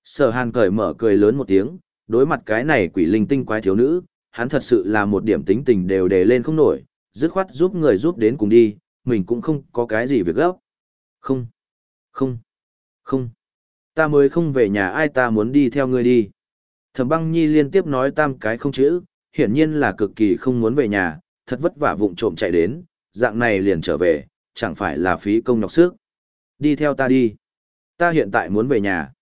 Sở hàn cởi mở cười lớn một tiếng, đối mặt cái này quỷ linh tinh quái thiếu nữ, hắn thật sự là một điểm tính tình đều đề lên không nổi, dứt khoát giúp người giúp đến cùng đi, mình cũng không có cái gì việc gấp. Không, không, không, ta mới không về nhà ai ta muốn đi theo ngươi đi. Thẩm băng nhi liên tiếp nói tam cái không chữ, hiển nhiên là cực kỳ không muốn về nhà, thật vất vả vụng trộm chạy đến, dạng này liền trở về, chẳng phải là phí công nhọc sức. Đi theo ta đi. Ta hiện tại muốn về nhà.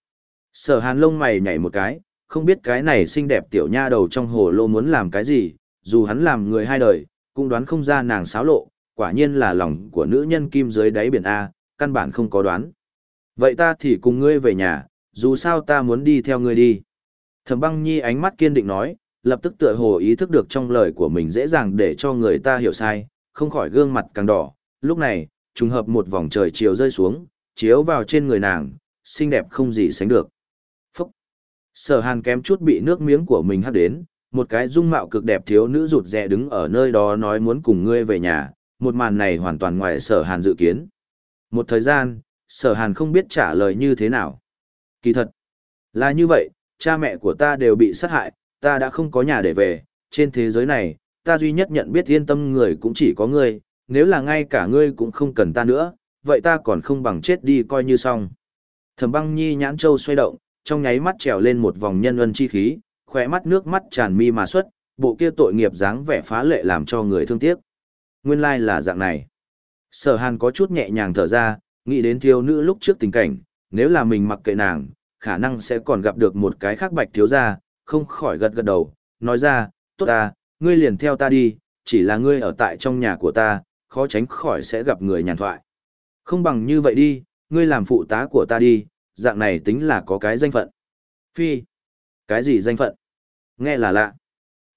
Sở hàn lông mày nhảy một cái, không biết cái này xinh đẹp tiểu nha đầu trong hồ lô muốn làm cái gì, dù hắn làm người hai đời, cũng đoán không ra nàng xáo lộ, quả nhiên là lòng của nữ nhân kim dưới đáy biển A, căn bản không có đoán. Vậy ta thì cùng ngươi về nhà, dù sao ta muốn đi theo ngươi đi. Thẩm băng nhi ánh mắt kiên định nói, lập tức tựa hồ ý thức được trong lời của mình dễ dàng để cho người ta hiểu sai, không khỏi gương mặt càng đỏ. Lúc này, trùng hợp một vòng trời chiều rơi xuống, chiếu vào trên người nàng, xinh đẹp không gì sánh được. Phúc! Sở hàn kém chút bị nước miếng của mình hắt đến, một cái dung mạo cực đẹp thiếu nữ rụt rè đứng ở nơi đó nói muốn cùng ngươi về nhà, một màn này hoàn toàn ngoài sở hàn dự kiến. Một thời gian, sở hàn không biết trả lời như thế nào. Kỳ thật, là như vậy, cha mẹ của ta đều bị sát hại, ta đã không có nhà để về, trên thế giới này, ta duy nhất nhận biết yên tâm người cũng chỉ có ngươi, nếu là ngay cả ngươi cũng không cần ta nữa, vậy ta còn không bằng chết đi coi như xong. Thẩm băng nhi nhãn châu xoay động, trong nháy mắt trèo lên một vòng nhân ân chi khí, khỏe mắt nước mắt tràn mi mà xuất, bộ kia tội nghiệp dáng vẻ phá lệ làm cho người thương tiếc. Nguyên lai là dạng này. Sở hàn có chút nhẹ nhàng thở ra, nghĩ đến thiếu nữ lúc trước tình cảnh, nếu là mình mặc kệ nàng, khả năng sẽ còn gặp được một cái khác bạch thiếu gia, không khỏi gật gật đầu, nói ra, tốt ta, ngươi liền theo ta đi, chỉ là ngươi ở tại trong nhà của ta, khó tránh khỏi sẽ gặp người nhàn thoại. Không bằng như vậy đi, ngươi làm phụ tá của ta đi, dạng này tính là có cái danh phận. Phi. Cái gì danh phận? Nghe là lạ.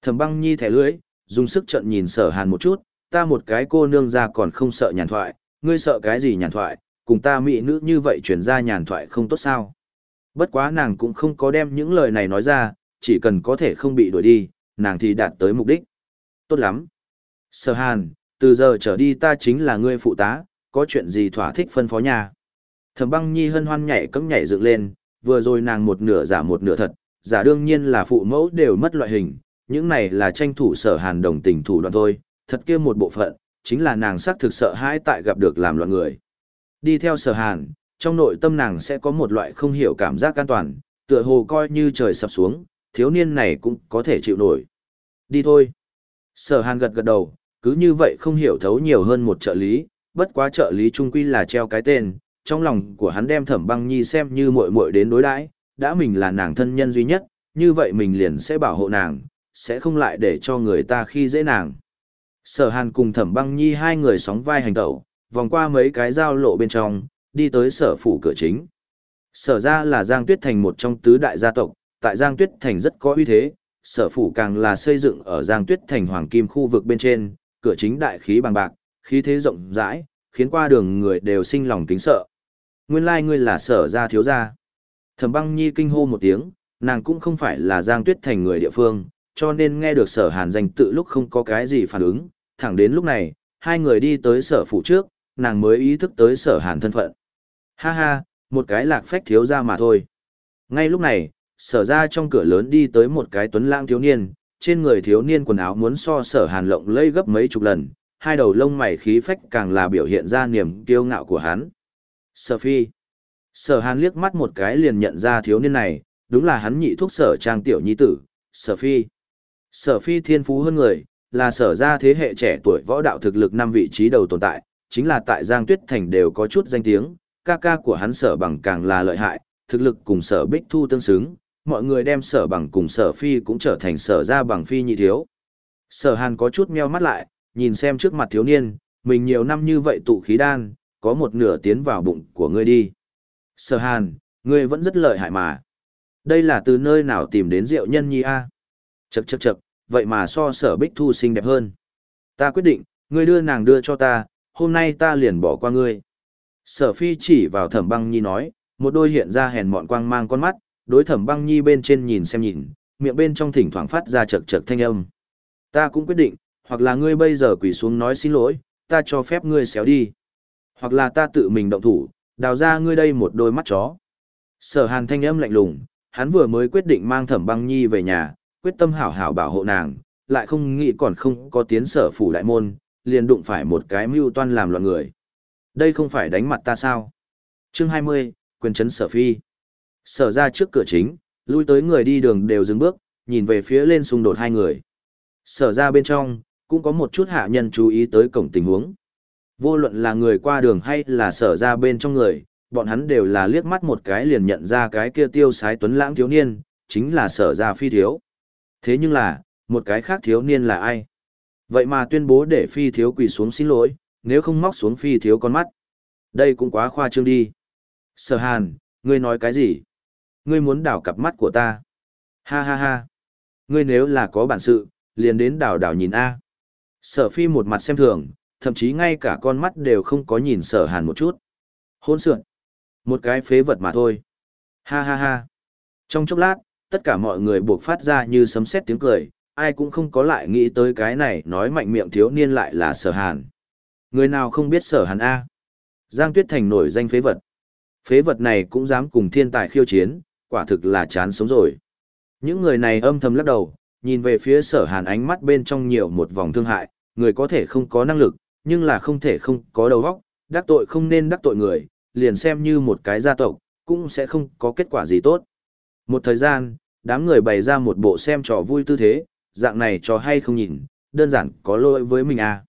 Thẩm băng nhi thẻ lưới, dùng sức trận nhìn sở hàn một chút, ta một cái cô nương ra còn không sợ nhàn thoại, ngươi sợ cái gì nhàn thoại, cùng ta mỹ nữ như vậy chuyển ra nhàn thoại không tốt sao. Bất quá nàng cũng không có đem những lời này nói ra, chỉ cần có thể không bị đuổi đi, nàng thì đạt tới mục đích. Tốt lắm. Sở hàn, từ giờ trở đi ta chính là ngươi phụ tá, có chuyện gì thỏa thích phân phó nhà. Thẩm băng nhi hân hoan nhảy cấm nhảy dựng lên, vừa rồi nàng một nửa giả một nửa thật, giả đương nhiên là phụ mẫu đều mất loại hình, những này là tranh thủ sở hàn đồng tình thủ đoạn thôi, thật kia một bộ phận, chính là nàng xác thực sợ hãi tại gặp được làm loạn người. Đi theo sở hàn, trong nội tâm nàng sẽ có một loại không hiểu cảm giác an toàn, tựa hồ coi như trời sập xuống, thiếu niên này cũng có thể chịu nổi. Đi thôi. Sở hàn gật gật đầu, cứ như vậy không hiểu thấu nhiều hơn một trợ lý, bất quá trợ lý trung quy là treo cái tên, trong lòng của hắn đem thẩm băng nhi xem như muội muội đến đối đãi, đã mình là nàng thân nhân duy nhất, như vậy mình liền sẽ bảo hộ nàng, sẽ không lại để cho người ta khi dễ nàng. Sở hàn cùng thẩm băng nhi hai người sóng vai hành tẩu, vòng qua mấy cái giao lộ bên trong, đi tới sở phủ cửa chính. Sở ra là Giang Tuyết Thành một trong tứ đại gia tộc, tại Giang Tuyết Thành rất có uy thế, sở phủ càng là xây dựng ở Giang Tuyết Thành Hoàng Kim khu vực bên trên, cửa chính đại khí bằng bạc, khí thế rộng rãi, khiến qua đường người đều sinh lòng kính sợ. Nguyên lai like ngươi là sở gia thiếu gia. Thẩm băng nhi kinh hô một tiếng, nàng cũng không phải là Giang Tuyết Thành người địa phương, cho nên nghe được sở hàn danh tự lúc không có cái gì phản ứng, thẳng đến lúc này, hai người đi tới sở phủ trước, nàng mới ý thức tới sở hàn thân phận. Ha ha, một cái lạc phách thiếu ra mà thôi. Ngay lúc này, sở ra trong cửa lớn đi tới một cái tuấn lãng thiếu niên, trên người thiếu niên quần áo muốn so sở hàn lộng lây gấp mấy chục lần, hai đầu lông mày khí phách càng là biểu hiện ra niềm kiêu ngạo của hắn. Sở phi. Sở hàn liếc mắt một cái liền nhận ra thiếu niên này, đúng là hắn nhị thuốc sở trang tiểu nhi tử, sở phi. Sở phi thiên phú hơn người, là sở ra thế hệ trẻ tuổi võ đạo thực lực năm vị trí đầu tồn tại, chính là tại Giang Tuyết Thành đều có chút danh tiếng, ca ca của hắn sở bằng càng là lợi hại, thực lực cùng sở bích thu tương xứng, mọi người đem sở bằng cùng sở phi cũng trở thành sở ra bằng phi nhị thiếu. Sở hàn có chút meo mắt lại, nhìn xem trước mặt thiếu niên, mình nhiều năm như vậy tụ khí đan, có một nửa tiến vào bụng của ngươi đi. Sở hàn, ngươi vẫn rất lợi hại mà. Đây là từ nơi nào tìm đến rượu nhân nhi a? Chậc chậc chậc, vậy mà so sở bích thu xinh đẹp hơn. Ta quyết định, ngươi đưa nàng đưa cho ta, hôm nay ta liền bỏ qua ngươi. Sở phi chỉ vào thẩm băng nhi nói, một đôi hiện ra hèn mọn quang mang con mắt, đối thẩm băng nhi bên trên nhìn xem nhìn, miệng bên trong thỉnh thoảng phát ra chật chật thanh âm. Ta cũng quyết định, hoặc là ngươi bây giờ quỳ xuống nói xin lỗi, ta cho phép ngươi xéo đi. Hoặc là ta tự mình động thủ, đào ra ngươi đây một đôi mắt chó. Sở hàn thanh âm lạnh lùng, hắn vừa mới quyết định mang thẩm băng nhi về nhà, quyết tâm hảo hảo bảo hộ nàng, lại không nghĩ còn không có tiến sở phủ đại môn, liền đụng phải một cái mưu toan làm loạn người. Đây không phải đánh mặt ta sao? Chương 20, quyền chấn sở phi. Sở ra trước cửa chính, lui tới người đi đường đều dừng bước, nhìn về phía lên xung đột hai người. Sở ra bên trong, cũng có một chút hạ nhân chú ý tới cổng tình huống. Vô luận là người qua đường hay là sở ra bên trong người, bọn hắn đều là liếc mắt một cái liền nhận ra cái kia tiêu sái tuấn lãng thiếu niên, chính là sở ra phi thiếu. Thế nhưng là, một cái khác thiếu niên là ai? Vậy mà tuyên bố để phi thiếu quỳ xuống xin lỗi, nếu không móc xuống phi thiếu con mắt. Đây cũng quá khoa trương đi. Sở hàn, ngươi nói cái gì? Ngươi muốn đảo cặp mắt của ta. Ha ha ha. Ngươi nếu là có bản sự, liền đến đảo đảo nhìn A. Sở phi một mặt xem thường, thậm chí ngay cả con mắt đều không có nhìn sở hàn một chút. Hôn sượn. Một cái phế vật mà thôi. Ha ha ha. Trong chốc lát, tất cả mọi người buộc phát ra như sấm sét tiếng cười, ai cũng không có lại nghĩ tới cái này nói mạnh miệng thiếu niên lại là sở hàn. Người nào không biết sở hàn A. Giang Tuyết Thành nổi danh phế vật. Phế vật này cũng dám cùng thiên tài khiêu chiến, quả thực là chán sống rồi. Những người này âm thầm lắc đầu, nhìn về phía sở hàn ánh mắt bên trong nhiều một vòng thương hại, người có thể không có năng lực, nhưng là không thể không có đầu óc, đắc tội không nên đắc tội người, liền xem như một cái gia tộc, cũng sẽ không có kết quả gì tốt. Một thời gian, đám người bày ra một bộ xem trò vui tư thế, dạng này trò hay không nhìn, đơn giản có lỗi với mình à.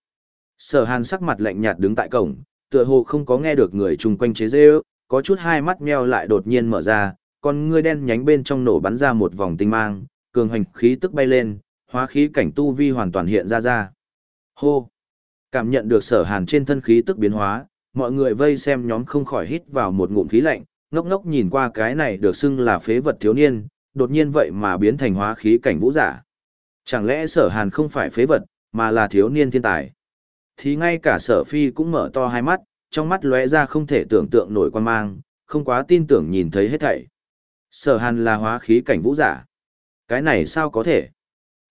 Sở hàn sắc mặt lạnh nhạt đứng tại cổng, tựa hồ không có nghe được người chung quanh chế dê ước, có chút hai mắt meo lại đột nhiên mở ra, con ngươi đen nhánh bên trong nổ bắn ra một vòng tinh mang, cường hành khí tức bay lên, hóa khí cảnh tu vi hoàn toàn hiện ra ra. Hô! Cảm nhận được sở hàn trên thân khí tức biến hóa, mọi người vây xem nhóm không khỏi hít vào một ngụm khí lạnh, ngốc ngốc nhìn qua cái này được xưng là phế vật thiếu niên, đột nhiên vậy mà biến thành hóa khí cảnh vũ giả. Chẳng lẽ sở hàn không phải phế vật, mà là thiếu niên thiên tài? Thì ngay cả sở phi cũng mở to hai mắt, trong mắt lóe ra không thể tưởng tượng nổi quan mang, không quá tin tưởng nhìn thấy hết thảy. Sở hàn là hóa khí cảnh vũ giả. Cái này sao có thể?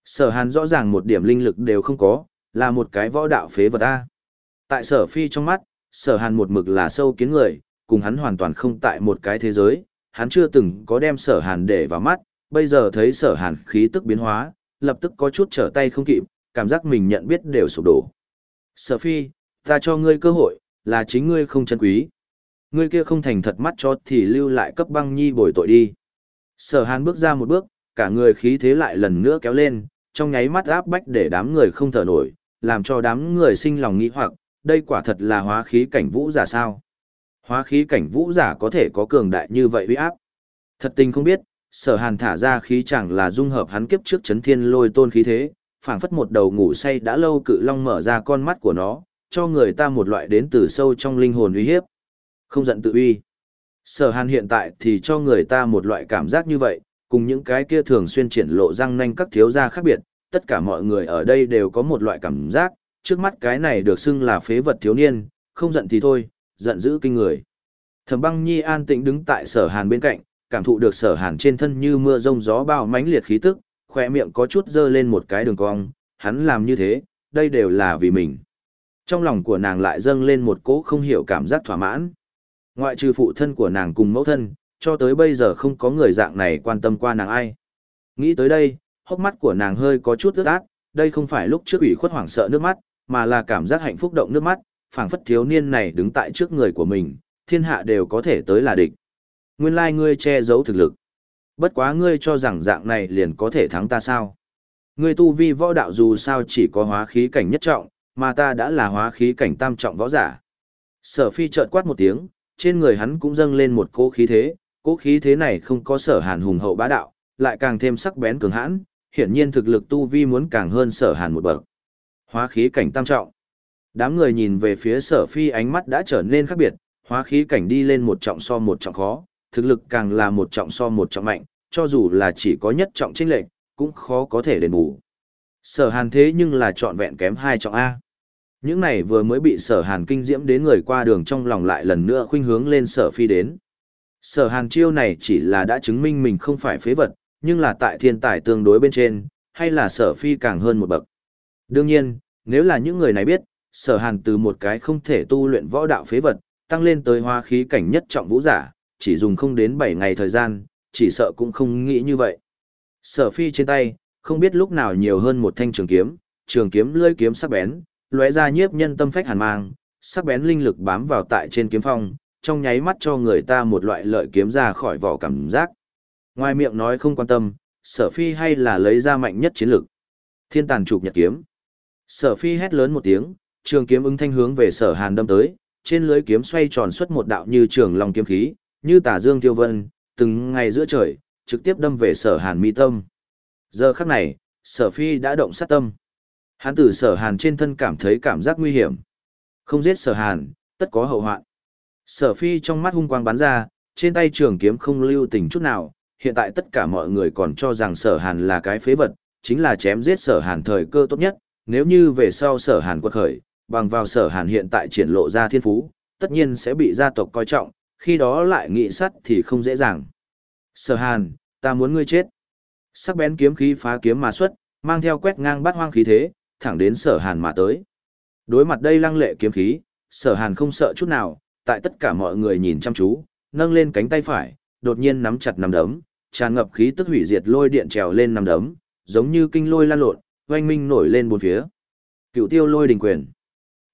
Sở hàn rõ ràng một điểm linh lực đều không có, là một cái võ đạo phế vật A. Tại sở phi trong mắt, sở hàn một mực là sâu kiến người, cùng hắn hoàn toàn không tại một cái thế giới, hắn chưa từng có đem sở hàn để vào mắt, bây giờ thấy sở hàn khí tức biến hóa, lập tức có chút trở tay không kịp, cảm giác mình nhận biết đều sụp đổ. Sở phi, ta cho ngươi cơ hội, là chính ngươi không chân quý. Ngươi kia không thành thật mắt cho thì lưu lại cấp băng nhi bồi tội đi. Sở hàn bước ra một bước, cả người khí thế lại lần nữa kéo lên, trong nháy mắt áp bách để đám người không thở nổi, làm cho đám người sinh lòng nghĩ hoặc, đây quả thật là hóa khí cảnh vũ giả sao. Hóa khí cảnh vũ giả có thể có cường đại như vậy uy áp. Thật tình không biết, sở hàn thả ra khí chẳng là dung hợp hắn kiếp trước chấn thiên lôi tôn khí thế, phảng phất một đầu ngủ say đã lâu cự long mở ra con mắt của nó, cho người ta một loại đến từ sâu trong linh hồn uy hiếp. Không giận tự uy. Sở hàn hiện tại thì cho người ta một loại cảm giác như vậy, cùng những cái kia thường xuyên triển lộ răng nanh các thiếu gia khác biệt, tất cả mọi người ở đây đều có một loại cảm giác, trước mắt cái này được xưng là phế vật thiếu niên, không giận thì thôi, giận dữ kinh người. Thẩm băng nhi an tĩnh đứng tại sở hàn bên cạnh, cảm thụ được sở hàn trên thân như mưa rông gió bao mãnh liệt khí tức, khoe miệng có chút dơ lên một cái đường cong, hắn làm như thế, đây đều là vì mình. Trong lòng của nàng lại dâng lên một cỗ không hiểu cảm giác thỏa mãn. Ngoại trừ phụ thân của nàng cùng mẫu thân, cho tới bây giờ không có người dạng này quan tâm qua nàng ai. Nghĩ tới đây, hốc mắt của nàng hơi có chút ướt át, đây không phải lúc trước ủy khuất hoảng sợ nước mắt, mà là cảm giác hạnh phúc động nước mắt, phảng phất thiếu niên này đứng tại trước người của mình, thiên hạ đều có thể tới là địch. Nguyên lai ngươi che giấu thực lực. Bất quá ngươi cho rằng dạng này liền có thể thắng ta sao? Ngươi tu vi võ đạo dù sao chỉ có hóa khí cảnh nhất trọng, mà ta đã là hóa khí cảnh tam trọng võ giả. Sở phi chợt quát một tiếng, trên người hắn cũng dâng lên một cỗ khí thế, cỗ khí thế này không có sở hàn hùng hậu bá đạo, lại càng thêm sắc bén cường hãn, hiển nhiên thực lực tu vi muốn càng hơn sở hàn một bậc. Hóa khí cảnh tam trọng. Đám người nhìn về phía sở phi ánh mắt đã trở nên khác biệt, hóa khí cảnh đi lên một trọng so một trọng khó, thực lực càng là một trọng so một trọng mạnh, cho dù là chỉ có nhất trọng chênh lệnh, cũng khó có thể đền bù. Sở hàn thế nhưng là trọn vẹn kém hai trọng A. Những này vừa mới bị sở hàn kinh diễm đến người qua đường trong lòng lại lần nữa khuynh hướng lên sở phi đến. Sở hàn chiêu này chỉ là đã chứng minh mình không phải phế vật, nhưng là tại thiên tài tương đối bên trên, hay là sở phi càng hơn một bậc. Đương nhiên, nếu là những người này biết, sở hàn từ một cái không thể tu luyện võ đạo phế vật, tăng lên tới hoa khí cảnh nhất trọng vũ giả, chỉ dùng không đến 7 ngày thời gian, chỉ sợ cũng không nghĩ như vậy. Sở phi trên tay, không biết lúc nào nhiều hơn một thanh trường kiếm, trường kiếm lưỡi kiếm sắc bén, lóe ra nhiếp nhân tâm phách hàn mang, sắc bén linh lực bám vào tại trên kiếm phong, trong nháy mắt cho người ta một loại lợi kiếm ra khỏi vỏ cảm giác. Ngoài miệng nói không quan tâm, sở phi hay là lấy ra mạnh nhất chiến lực. Thiên tàn trục nhật kiếm. Sở phi hét lớn một tiếng, trường kiếm ứng thanh hướng về sở hàn đâm tới, trên lưới kiếm xoay tròn xuất một đạo như trường long kiếm khí, như tả dương tiêu vân, từng ngày giữa trời, trực tiếp đâm về sở hàn mi tâm. Giờ khắc này, sở phi đã động sát tâm. Hắn từ sở hàn trên thân cảm thấy cảm giác nguy hiểm. Không giết sở hàn, tất có hậu hoạn. Sở phi trong mắt hung quang bắn ra, trên tay trường kiếm không lưu tình chút nào, hiện tại tất cả mọi người còn cho rằng sở hàn là cái phế vật, chính là chém giết sở hàn thời cơ tốt nhất, nếu như về sau sở hàn quật khởi, bằng vào sở hàn hiện tại triển lộ ra thiên phú, tất nhiên sẽ bị gia tộc coi trọng, khi đó lại nghị sắt thì không dễ dàng. Sở hàn, ta muốn ngươi chết. Sắc bén kiếm khí phá kiếm mà xuất, mang theo quét ngang bắt hoang khí thế, thẳng đến sở hàn mà tới. Đối mặt đây lăng lệ kiếm khí, sở hàn không sợ chút nào, tại tất cả mọi người nhìn chăm chú, nâng lên cánh tay phải, đột nhiên nắm chặt nằm đấm, tràn ngập khí tức hủy diệt lôi điện trèo lên nằm đấm, giống như kinh lôi lan lộn, oanh minh nổi lên bốn phía. Cựu tiêu lôi đình quyền.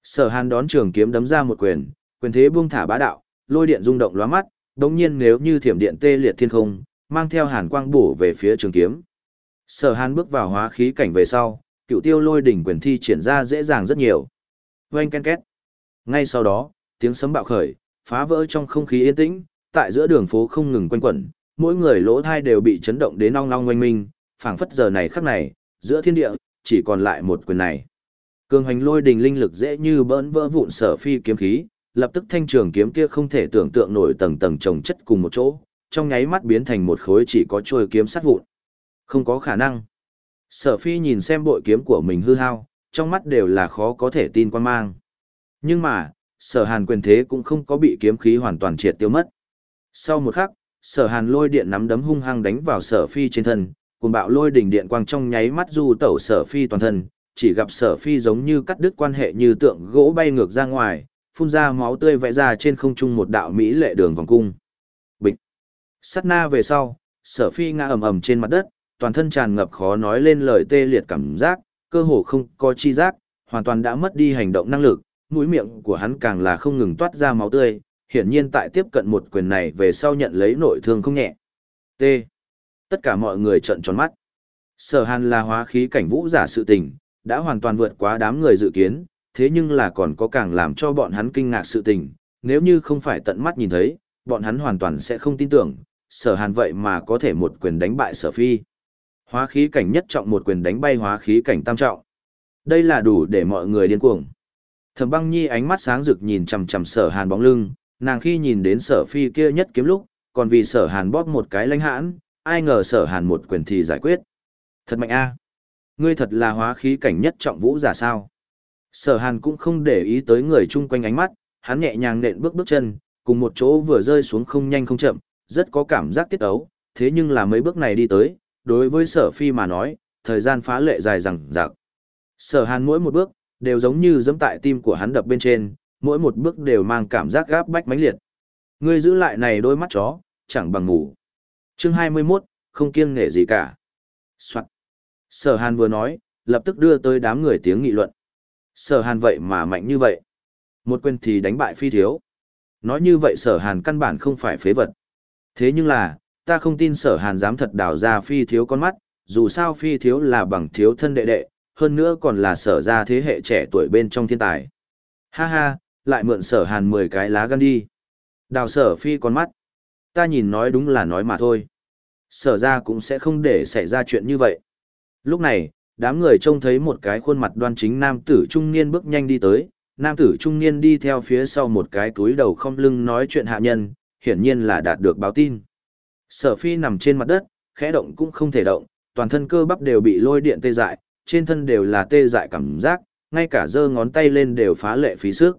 Sở hàn đón trường kiếm đấm ra một quyền, quyền thế buông thả bá đạo, lôi điện rung động lóa mắt, đồng nhiên nếu như thiểm điện tê liệt thiên không, mang theo hàn quang bổ về phía trường kiếm. Sở hàn bước vào hóa khí cảnh về sau, cựu tiêu lôi đỉnh quyền thi triển ra dễ dàng rất nhiều. Oanh ken két. Ngay sau đó, tiếng sấm bạo khởi, phá vỡ trong không khí yên tĩnh, tại giữa đường phố không ngừng quanh quẩn, mỗi người lỗ thai đều bị chấn động đến ong ong oanh minh, phảng phất giờ này khắc này, giữa thiên địa, chỉ còn lại một quyền này. Cường hành lôi đình linh lực dễ như bỡn vỡ vụn sở phi kiếm khí, lập tức thanh trường kiếm kia không thể tưởng tượng nổi tầng tầng chồng chất cùng một chỗ, trong nháy mắt biến thành một khối chỉ có trôi kiếm sắt vụn. Không có khả năng. Sở phi nhìn xem bội kiếm của mình hư hao, trong mắt đều là khó có thể tin quan mang. Nhưng mà, sở hàn quyền thế cũng không có bị kiếm khí hoàn toàn triệt tiêu mất. Sau một khắc, sở hàn lôi điện nắm đấm hung hăng đánh vào sở phi trên thân, cùng bạo lôi đỉnh điện quang trong nháy mắt du tẩu sở phi toàn thân, chỉ gặp sở phi giống như cắt đứt quan hệ như tượng gỗ bay ngược ra ngoài, phun ra máu tươi vẽ ra trên không trung một đạo mỹ lệ đường vòng cung. Bịch. Sát na về sau, sở phi ngã ầm ầm trên mặt đất, toàn thân tràn ngập khó nói lên lời tê liệt cảm giác, cơ hồ không có chi giác, hoàn toàn đã mất đi hành động năng lực, mũi miệng của hắn càng là không ngừng toát ra máu tươi, hiển nhiên tại tiếp cận một quyền này về sau nhận lấy nội thương không nhẹ. T. Tất cả mọi người trợn tròn mắt. Sở Hàn là hóa khí cảnh vũ giả sự tình, đã hoàn toàn vượt quá đám người dự kiến, thế nhưng là còn có càng làm cho bọn hắn kinh ngạc sự tình, nếu như không phải tận mắt nhìn thấy, bọn hắn hoàn toàn sẽ không tin tưởng, sở hàn vậy mà có thể một quyền đánh bại sở phi. Hóa khí cảnh nhất trọng một quyền đánh bay hóa khí cảnh tam trọng. Đây là đủ để mọi người điên cuồng. Thẩm băng nhi ánh mắt sáng rực nhìn chằm chằm sở hàn bóng lưng, nàng khi nhìn đến sở phi kia nhất kiếm lúc, còn vì sở hàn bóp một cái lãnh hãn, ai ngờ sở hàn một quyền thì giải quyết. Thật mạnh a Ngươi thật là hóa khí cảnh nhất trọng vũ giả sao. Sở hàn cũng không để ý tới người chung quanh ánh mắt, hắn nhẹ nhàng nện bước bước chân, cùng một chỗ vừa rơi xuống không nhanh không chậm, rất có cảm giác tiết ấu, thế nhưng là mấy bước này đi tới, đối với sở phi mà nói, thời gian phá lệ dài rằng rạc. Sở hàn mỗi một bước, đều giống như dẫm tại tim của hắn đập bên trên, mỗi một bước đều mang cảm giác gáp bách mãnh liệt. Ngươi giữ lại này đôi mắt chó, chẳng bằng ngủ. Chương 21, không kiêng nể gì cả. Soạn. Sở Hàn vừa nói, lập tức đưa tới đám người tiếng nghị luận. Sở Hàn vậy mà mạnh như vậy. Một quyền thì đánh bại phi thiếu. Nói như vậy sở Hàn căn bản không phải phế vật. Thế nhưng là, ta không tin sở hàn dám thật đào ra phi thiếu con mắt, dù sao phi thiếu là bằng thiếu thân đệ đệ, hơn nữa còn là sở ra thế hệ trẻ tuổi bên trong thiên tài. Ha ha, lại mượn sở hàn 10 cái lá gan đi. Đào sở phi con mắt. Ta nhìn nói đúng là nói mà thôi. Sở ra cũng sẽ không để xảy ra chuyện như vậy. Lúc này, đám người trông thấy một cái khuôn mặt đoan chính nam tử trung niên bước nhanh đi tới, nam tử trung niên đi theo phía sau một cái túi đầu không lưng nói chuyện hạ nhân, hiển nhiên là đạt được báo tin. Sở phi nằm trên mặt đất, khẽ động cũng không thể động, toàn thân cơ bắp đều bị lôi điện tê dại, trên thân đều là tê dại cảm giác, ngay cả giơ ngón tay lên đều phá lệ phí sức.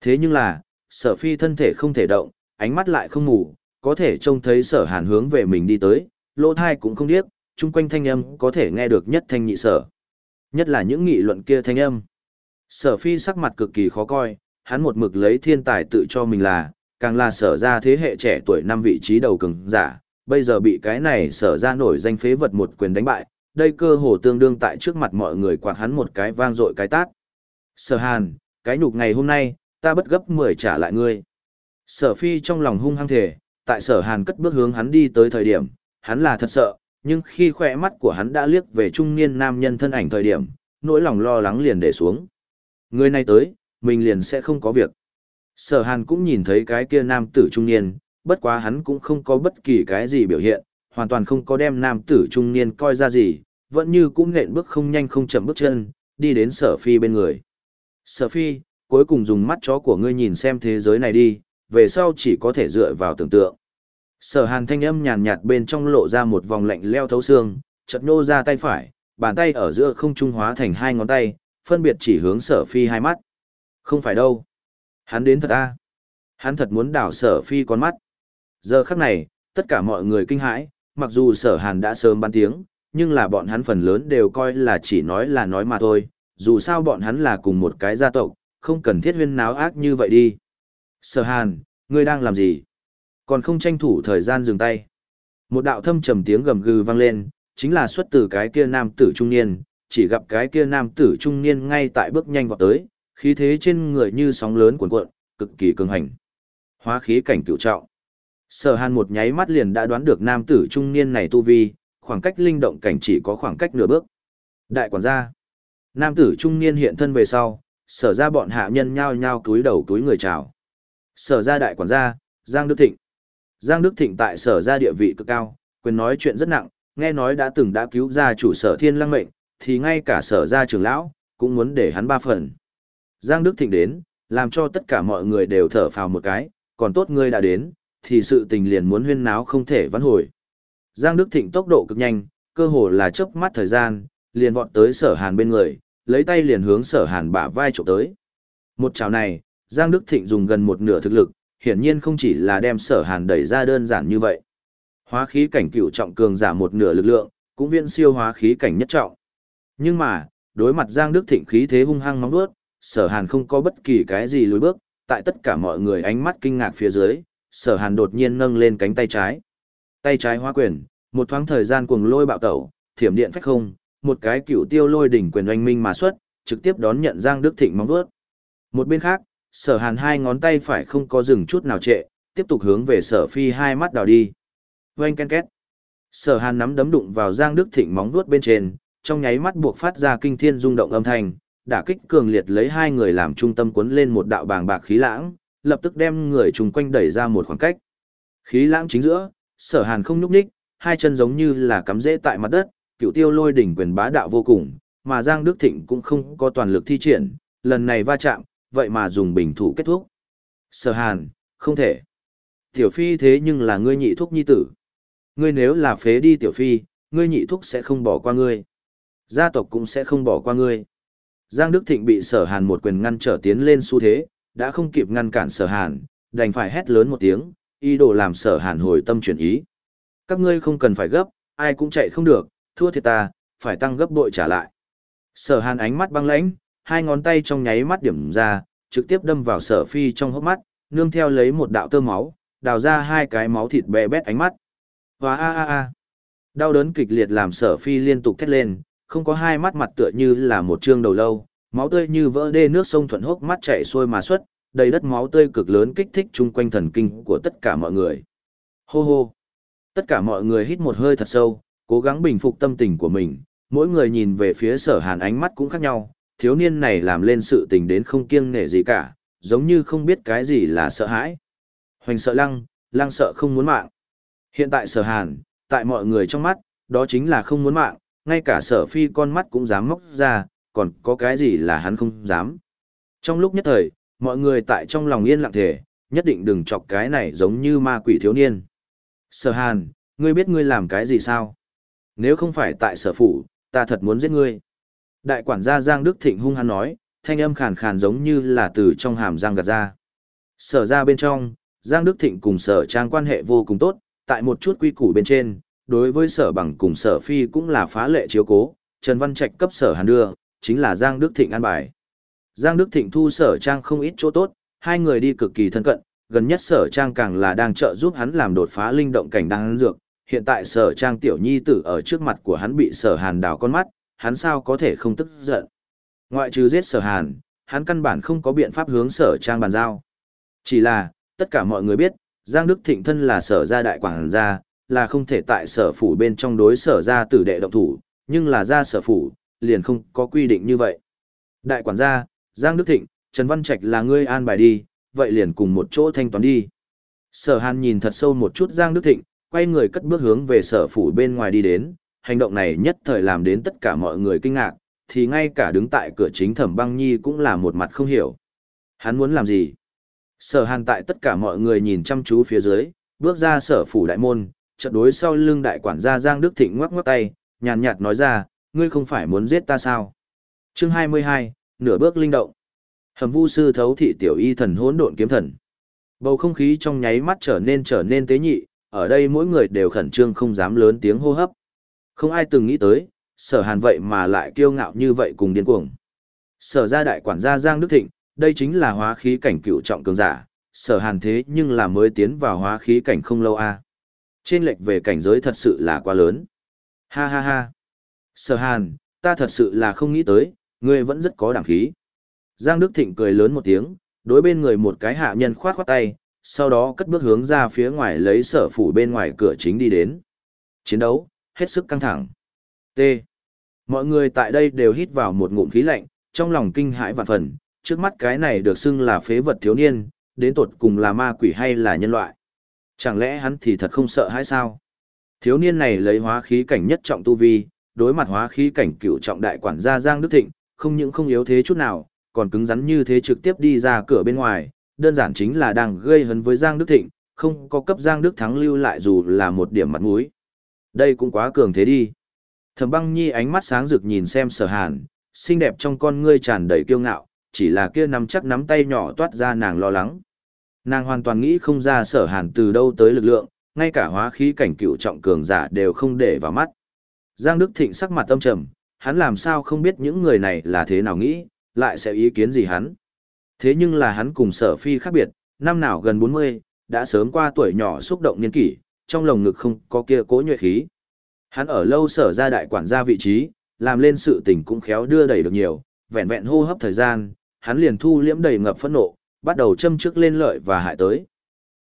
Thế nhưng là, sở phi thân thể không thể động, ánh mắt lại không ngủ, có thể trông thấy sở hàn hướng về mình đi tới, lỗ thai cũng không điếc, chung quanh thanh âm có thể nghe được nhất thanh nhị sở. Nhất là những nghị luận kia thanh âm. Sở phi sắc mặt cực kỳ khó coi, hắn một mực lấy thiên tài tự cho mình là, càng là sở ra thế hệ trẻ tuổi năm vị trí đầu cường giả, bây giờ bị cái này sở ra nổi danh phế vật một quyền đánh bại, đây cơ hồ tương đương tại trước mặt mọi người quạt hắn một cái vang dội cái tát. Sở hàn, cái nhục ngày hôm nay, ta bất gấp 10 trả lại ngươi. Sở phi trong lòng hung hăng thể, tại sở hàn cất bước hướng hắn đi tới thời điểm, hắn là thật sợ, nhưng khi khỏe mắt của hắn đã liếc về trung niên nam nhân thân ảnh thời điểm, nỗi lòng lo lắng liền để xuống. Người này tới, mình liền sẽ không có việc. Sở hàn cũng nhìn thấy cái kia nam tử trung niên, bất quá hắn cũng không có bất kỳ cái gì biểu hiện, hoàn toàn không có đem nam tử trung niên coi ra gì, vẫn như cũng nện bước không nhanh không chậm bước chân, đi đến sở phi bên người. Sở phi, cuối cùng dùng mắt chó của ngươi nhìn xem thế giới này đi, về sau chỉ có thể dựa vào tưởng tượng. Sở hàn thanh âm nhàn nhạt bên trong lộ ra một vòng lạnh leo thấu xương, chật nô ra tay phải, bàn tay ở giữa không trung hóa thành hai ngón tay, phân biệt chỉ hướng sở phi hai mắt. Không phải đâu. Hắn đến thật a Hắn thật muốn đảo sở phi con mắt. Giờ khắc này, tất cả mọi người kinh hãi, mặc dù sở hàn đã sớm ban tiếng, nhưng là bọn hắn phần lớn đều coi là chỉ nói là nói mà thôi, dù sao bọn hắn là cùng một cái gia tộc, không cần thiết huyên náo ác như vậy đi. Sở hàn, ngươi đang làm gì? Còn không tranh thủ thời gian dừng tay. Một đạo thâm trầm tiếng gầm gừ vang lên, chính là xuất từ cái kia nam tử trung niên, chỉ gặp cái kia nam tử trung niên ngay tại bước nhanh vọt tới, khí thế trên người như sóng lớn cuộn cuộn, cực kỳ cường hành. Hóa khí cảnh cửu trọng. Sở Hàn một nháy mắt liền đã đoán được nam tử trung niên này tu vi, khoảng cách linh động cảnh chỉ có khoảng cách nửa bước. Đại quản gia. Nam tử trung niên hiện thân về sau, sở ra bọn hạ nhân nhao nhao túi đầu túi người chào. Sở ra đại quản gia, Giang Đức Thịnh. Giang Đức Thịnh tại sở ra địa vị cực cao, quyền nói chuyện rất nặng, nghe nói đã từng đã cứu ra chủ sở thiên lăng mệnh, thì ngay cả sở ra trưởng lão, cũng muốn để hắn ba phần. Giang Đức Thịnh đến, làm cho tất cả mọi người đều thở phào một cái, còn tốt ngươi đã đến, thì sự tình liền muốn huyên náo không thể vãn hồi. Giang Đức Thịnh tốc độ cực nhanh, cơ hồ là chớp mắt thời gian, liền vọt tới sở hàn bên người, lấy tay liền hướng sở hàn bả vai trộm tới. Một chảo này, Giang Đức Thịnh dùng gần một nửa thực lực, hiển nhiên không chỉ là đem sở hàn đẩy ra đơn giản như vậy. Hóa khí cảnh cựu trọng cường giả một nửa lực lượng, cũng viễn siêu hóa khí cảnh nhất trọng. Nhưng mà, đối mặt Giang Đức Thịnh khí thế hung hăng nóng đuốt, sở hàn không có bất kỳ cái gì lùi bước, tại tất cả mọi người ánh mắt kinh ngạc phía dưới, sở hàn đột nhiên nâng lên cánh tay trái. Tay trái hóa quyền, một thoáng thời gian cuồng lôi bạo tẩu, thiểm điện phách không, một cái cựu tiêu lôi đỉnh quyền oanh minh mà xuất, trực tiếp đón nhận Giang Đức Thịnh móng vuốt. Một bên khác, sở hàn hai ngón tay phải không có dừng chút nào trệ, tiếp tục hướng về sở phi hai mắt đào đi. Oanh ken két. Sở hàn nắm đấm đụng vào Giang Đức Thịnh móng vuốt bên trên, trong nháy mắt buộc phát ra kinh thiên rung động âm thanh, đả kích cường liệt lấy hai người làm trung tâm cuốn lên một đạo bàng bạc khí lãng, lập tức đem người chung quanh đẩy ra một khoảng cách. Khí lãng chính giữa, sở hàn không nhúc ních, hai chân giống như là cắm rễ tại mặt đất, cựu tiêu lôi đỉnh quyền bá đạo vô cùng, mà Giang Đức Thịnh cũng không có toàn lực thi triển, lần này va chạm, vậy mà dùng bình thủ kết thúc. Sở hàn, không thể. Tiểu phi thế nhưng là ngươi nhị thúc nhi tử. Ngươi nếu là phế đi tiểu phi, ngươi nhị thúc sẽ không bỏ qua ngươi. Gia tộc cũng sẽ không bỏ qua ngươi. Giang Đức Thịnh bị sở hàn một quyền ngăn trở tiến lên xu thế, đã không kịp ngăn cản sở hàn, đành phải hét lớn một tiếng, ý đồ làm sở hàn hồi tâm chuyển ý. Các ngươi không cần phải gấp, ai cũng chạy không được, thua thiệt ta, phải tăng gấp bội trả lại. Sở hàn ánh mắt băng lãnh, hai ngón tay trong nháy mắt điểm ra, trực tiếp đâm vào sở phi trong hốc mắt, nương theo lấy một đạo tơ máu, đào ra hai cái máu thịt bé bét ánh mắt. Và a a a. Đau đớn kịch liệt làm sở phi liên tục thét lên, không có hai mắt mặt tựa như là một trương đầu lâu, máu tươi như vỡ đê nước sông thuận hốc mắt chảy xuôi mà xuất, đầy đất máu tươi cực lớn kích thích chung quanh thần kinh của tất cả mọi người. Hô hô. Tất cả mọi người hít một hơi thật sâu, cố gắng bình phục tâm tình của mình, mỗi người nhìn về phía sở hàn ánh mắt cũng khác nhau, thiếu niên này làm lên sự tình đến không kiêng nể gì cả, giống như không biết cái gì là sợ hãi. Hoành sợ lăng, lăng sợ không muốn mạng. Hiện tại sở hàn, tại mọi người trong mắt, đó chính là không muốn mạng, ngay cả sở phi con mắt cũng dám móc ra, còn có cái gì là hắn không dám. Trong lúc nhất thời, mọi người tại trong lòng yên lặng thể, nhất định đừng chọc cái này giống như ma quỷ thiếu niên. Sở hàn, ngươi biết ngươi làm cái gì sao? Nếu không phải tại sở phủ, ta thật muốn giết ngươi. Đại quản gia Giang Đức Thịnh hung hăng nói, thanh âm khàn khàn giống như là từ trong hàm Giang gạt ra. Sở ra bên trong, Giang Đức Thịnh cùng sở trang quan hệ vô cùng tốt, tại một chút quy củ bên trên, đối với sở bằng cùng sở phi cũng là phá lệ chiếu cố, Trần Văn Trạch cấp sở hàn đưa, chính là Giang Đức Thịnh an bài. Giang Đức Thịnh thu sở trang không ít chỗ tốt, hai người đi cực kỳ thân cận, gần nhất sở trang càng là đang trợ giúp hắn làm đột phá linh động cảnh đang dược. Hiện tại sở trang tiểu nhi tử ở trước mặt của hắn bị sở hàn đào con mắt, hắn sao có thể không tức giận. Ngoại trừ giết sở hàn, hắn căn bản không có biện pháp hướng sở trang bàn giao. Chỉ là, tất cả mọi người biết, Giang Đức Thịnh thân là sở gia đại quảng gia, là không thể tại sở phủ bên trong đối sở gia tử đệ động thủ, nhưng là gia sở phủ, liền không có quy định như vậy. Đại quản gia, Giang Đức Thịnh, Trần Văn Trạch là ngươi an bài đi, vậy liền cùng một chỗ thanh toán đi. Sở Hàn nhìn thật sâu một chút Giang Đức Thịnh, quay người cất bước hướng về sở phủ bên ngoài đi đến, hành động này nhất thời làm đến tất cả mọi người kinh ngạc, thì ngay cả đứng tại cửa chính thẩm băng nhi cũng là một mặt không hiểu. Hắn muốn làm gì? Sở Hàn tại tất cả mọi người nhìn chăm chú phía dưới, bước ra sở phủ đại môn, chợt đối sau lưng đại quản gia Giang Đức Thịnh ngoắc ngoắc tay, nhàn nhạt nói ra, ngươi không phải muốn giết ta sao? Chương 22, nửa bước linh động. Hầm vu sư thấu thị tiểu y thần hỗn độn kiếm thần. Bầu không khí trong nháy mắt trở nên trở nên tế nhị, ở đây mỗi người đều khẩn trương không dám lớn tiếng hô hấp. Không ai từng nghĩ tới, sở hàn vậy mà lại kiêu ngạo như vậy cùng điên cuồng. Sở gia đại quản gia Giang Đức Thịnh, đây chính là hóa khí cảnh cựu trọng cường giả, sở hàn thế nhưng là mới tiến vào hóa khí cảnh không lâu a. À. Trên lệch về cảnh giới thật sự là quá lớn. Ha ha ha. Sở hàn, ta thật sự là không nghĩ tới, ngươi vẫn rất có đẳng khí. Giang Đức Thịnh cười lớn một tiếng, đối bên người một cái hạ nhân khoát khoát tay, sau đó cất bước hướng ra phía ngoài lấy sở phủ bên ngoài cửa chính đi đến. Chiến đấu, hết sức căng thẳng. T. Mọi người tại đây đều hít vào một ngụm khí lạnh, trong lòng kinh hãi vạn phần, trước mắt cái này được xưng là phế vật thiếu niên, đến tột cùng là ma quỷ hay là nhân loại. Chẳng lẽ hắn thì thật không sợ hay sao? Thiếu niên này lấy hóa khí cảnh nhất trọng tu vi, đối mặt hóa khí cảnh cựu trọng đại quản gia Giang Đức Thịnh, không những không yếu thế chút nào, còn cứng rắn như thế trực tiếp đi ra cửa bên ngoài, đơn giản chính là đang gây hấn với Giang Đức Thịnh, không có cấp Giang Đức Thắng lưu lại dù là một điểm mặt mũi. Đây cũng quá cường thế đi. Thẩm băng nhi ánh mắt sáng rực nhìn xem sở hàn, xinh đẹp trong con ngươi tràn đầy kiêu ngạo, chỉ là kia nắm chắc nắm tay nhỏ toát ra nàng lo lắng. Nàng hoàn toàn nghĩ không ra sở hàn từ đâu tới lực lượng, ngay cả hóa khí cảnh cựu trọng cường giả đều không để vào mắt. Giang Đức Thịnh sắc mặt tâm trầm, hắn làm sao không biết những người này là thế nào nghĩ, lại sẽ ý kiến gì hắn. Thế nhưng là hắn cùng sở phi khác biệt, năm nào gần 40, đã sớm qua tuổi nhỏ xúc động niên kỷ, trong lồng ngực không có kia cố nhuệ khí. Hắn ở lâu sở ra đại quản gia vị trí, làm lên sự tình cũng khéo đưa đẩy được nhiều, vẹn vẹn hô hấp thời gian, hắn liền thu liễm đầy ngập phẫn nộ, bắt đầu châm trước lên lợi và hại tới.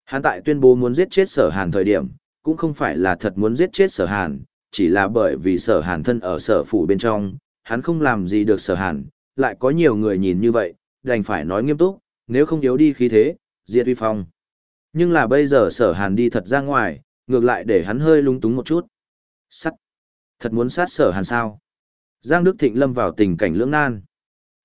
Hắn tại tuyên bố muốn giết chết sở hàn thời điểm, cũng không phải là thật muốn giết chết sở hàn, chỉ là bởi vì sở hàn thân ở sở phủ bên trong, hắn không làm gì được sở hàn, lại có nhiều người nhìn như vậy, đành phải nói nghiêm túc, nếu không yếu đi khí thế, diệt uy phong. Nhưng là bây giờ sở hàn đi thật ra ngoài, ngược lại để hắn hơi lung túng một chút. Sắt. Thật muốn sát sở hàn sao? Giang Đức Thịnh lâm vào tình cảnh lưỡng nan.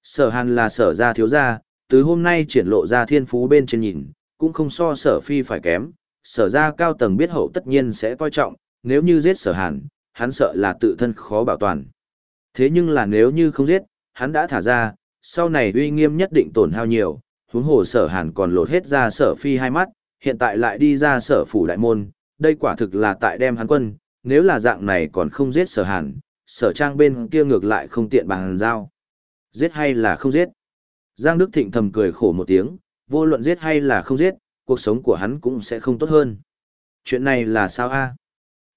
Sở hàn là sở gia thiếu gia, từ hôm nay triển lộ ra thiên phú bên trên nhìn, cũng không so sở phi phải kém. Sở gia cao tầng biết hậu tất nhiên sẽ coi trọng, nếu như giết sở hàn, hắn sợ là tự thân khó bảo toàn. Thế nhưng là nếu như không giết, hắn đã thả ra, sau này uy nghiêm nhất định tổn hao nhiều, huống hồ sở hàn còn lột hết ra sở phi hai mắt, hiện tại lại đi ra sở phủ đại môn, đây quả thực là tại đem hắn quân, nếu là dạng này còn không giết sở hàn, sở trang bên kia ngược lại không tiện bằng giao. Giết hay là không giết? Giang Đức Thịnh thầm cười khổ một tiếng, vô luận giết hay là không giết, cuộc sống của hắn cũng sẽ không tốt hơn. Chuyện này là sao a?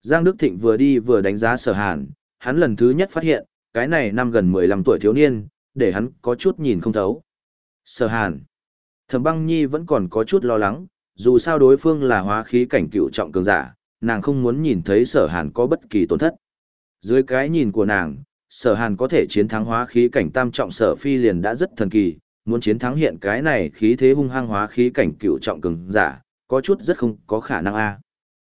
Giang Đức Thịnh vừa đi vừa đánh giá sở hàn, hắn lần thứ nhất phát hiện, cái này năm gần 15 tuổi thiếu niên, để hắn có chút nhìn không thấu. Sở hàn. Thẩm băng nhi vẫn còn có chút lo lắng, dù sao đối phương là hóa khí cảnh cựu trọng cường giả, nàng không muốn nhìn thấy sở hàn có bất kỳ tổn thất. Dưới cái nhìn của nàng, sở hàn có thể chiến thắng hóa khí cảnh tam trọng sở phi liền đã rất thần kỳ, muốn chiến thắng hiện cái này khí thế hung hăng hóa khí cảnh cựu trọng cường giả, có chút rất không có khả năng a.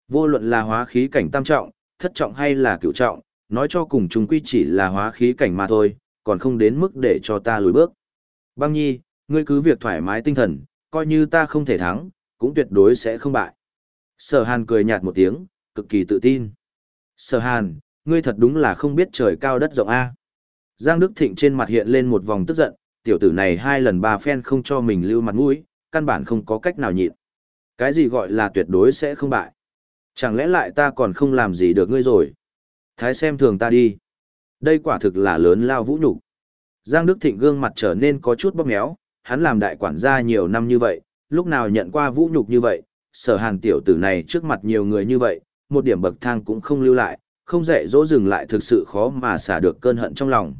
Vô luận là hóa khí cảnh tam trọng, thất trọng hay là cựu trọng, nói cho cùng chúng quy chỉ là hóa khí cảnh mà thôi, còn không đến mức để cho ta lùi bước. Băng nhi, ngươi cứ việc thoải mái tinh thần, coi như ta không thể thắng, cũng tuyệt đối sẽ không bại. Sở hàn cười nhạt một tiếng, cực kỳ tự tin. Sở hàn, ngươi thật đúng là không biết trời cao đất rộng A. Giang Đức Thịnh trên mặt hiện lên một vòng tức giận, tiểu tử này hai lần ba phen không cho mình lưu mặt mũi, căn bản không có cách nào nhịn. Cái gì gọi là tuyệt đối sẽ không bại? Chẳng lẽ lại ta còn không làm gì được ngươi rồi? Thái xem thường ta đi. Đây quả thực là lớn lao vũ nhục. Giang Đức Thịnh gương mặt trở nên có chút bóp méo, hắn làm đại quản gia nhiều năm như vậy, lúc nào nhận qua vũ nhục như vậy, sở hàn tiểu tử này trước mặt nhiều người như vậy, một điểm bậc thang cũng không lưu lại, không dạy dỗ dừng lại thực sự khó mà xả được cơn hận trong lòng.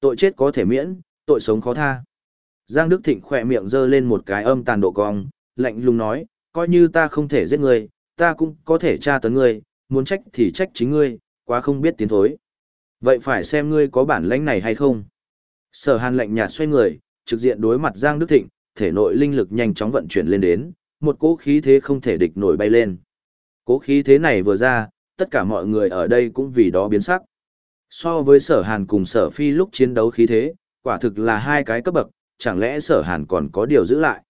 Tội chết có thể miễn, tội sống khó tha. Giang Đức Thịnh khỏe miệng giơ lên một cái âm tàn độ cong, lạnh lùng nói, coi như ta không thể giết ngươi, ta cũng có thể tra tấn ngươi, muốn trách thì trách chính ngươi, quá không biết tiến thối. Vậy phải xem ngươi có bản lãnh này hay không. Sở hàn lạnh nhạt xoay người, trực diện đối mặt Giang Đức Thịnh, thể nội linh lực nhanh chóng vận chuyển lên đến, một cỗ khí thế không thể địch nổi bay lên. Cỗ khí thế này vừa ra, tất cả mọi người ở đây cũng vì đó biến sắc. So với sở hàn cùng sở phi lúc chiến đấu khí thế, quả thực là hai cái cấp bậc, chẳng lẽ sở hàn còn có điều giữ lại.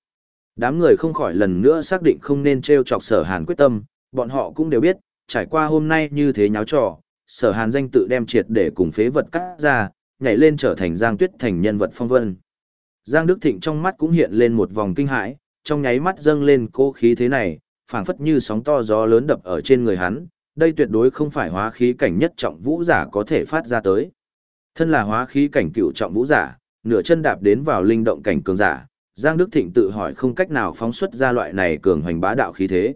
Đám người không khỏi lần nữa xác định không nên treo chọc sở hàn quyết tâm, bọn họ cũng đều biết, trải qua hôm nay như thế nháo trò, sở hàn danh tự đem triệt để cùng phế vật cắt ra, nhảy lên trở thành Giang Tuyết thành nhân vật phong vân. Giang Đức Thịnh trong mắt cũng hiện lên một vòng kinh hãi, trong nháy mắt dâng lên cô khí thế này, phảng phất như sóng to gió lớn đập ở trên người hắn, đây tuyệt đối không phải hóa khí cảnh nhất trọng vũ giả có thể phát ra tới. Thân là hóa khí cảnh cựu trọng vũ giả, nửa chân đạp đến vào linh động cảnh cường giả, Giang Đức Thịnh tự hỏi không cách nào phóng xuất ra loại này cường hoành bá đạo khí thế.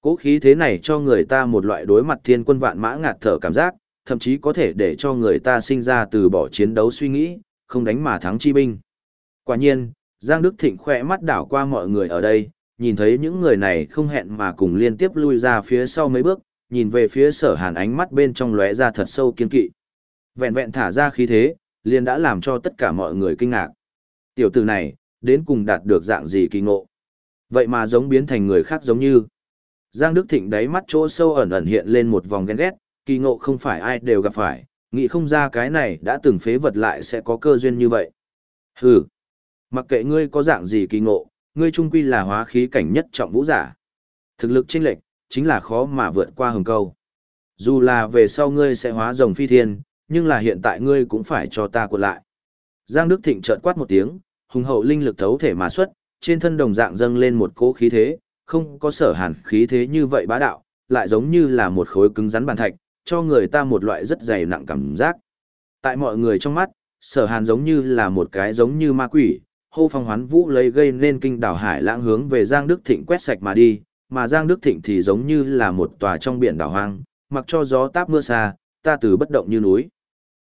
Cố khí thế này cho người ta một loại đối mặt thiên quân vạn mã ngạt thở cảm giác, thậm chí có thể để cho người ta sinh ra từ bỏ chiến đấu suy nghĩ, không đánh mà thắng chi binh. Quả nhiên, Giang Đức Thịnh khỏe mắt đảo qua mọi người ở đây, nhìn thấy những người này không hẹn mà cùng liên tiếp lui ra phía sau mấy bước, nhìn về phía sở hàn ánh mắt bên trong lóe ra thật sâu kiên kỵ. Vẹn vẹn thả ra khí thế, liền đã làm cho tất cả mọi người kinh ngạc. Tiểu tử này, đến cùng đạt được dạng gì kỳ ngộ. Vậy mà giống biến thành người khác giống như. Giang Đức Thịnh đáy mắt chỗ sâu ẩn ẩn hiện lên một vòng ghen ghét, kỳ ngộ không phải ai đều gặp phải, nghĩ không ra cái này đã từng phế vật lại sẽ có cơ duyên như vậy. Hừ, mặc kệ ngươi có dạng gì kỳ ngộ, ngươi trung quy là hóa khí cảnh nhất trọng vũ giả. Thực lực chênh lệch, chính là khó mà vượt qua hừng câu. Dù là về sau ngươi sẽ hóa rồng phi thiên, nhưng là hiện tại ngươi cũng phải cho ta cuộn lại. Giang Đức Thịnh chợt quát một tiếng, hùng hậu linh lực thấu thể mà xuất, trên thân đồng dạng dâng lên một cỗ khí thế, không có sở hàn khí thế như vậy bá đạo, lại giống như là một khối cứng rắn bàn thạch, cho người ta một loại rất dày nặng cảm giác. Tại mọi người trong mắt, sở hàn giống như là một cái giống như ma quỷ, hô phong hoán vũ lấy gây nên kinh đảo hải lãng hướng về Giang Đức Thịnh quét sạch mà đi, mà Giang Đức Thịnh thì giống như là một tòa trong biển đảo hoang, mặc cho gió táp mưa xa, ta từ bất động như núi.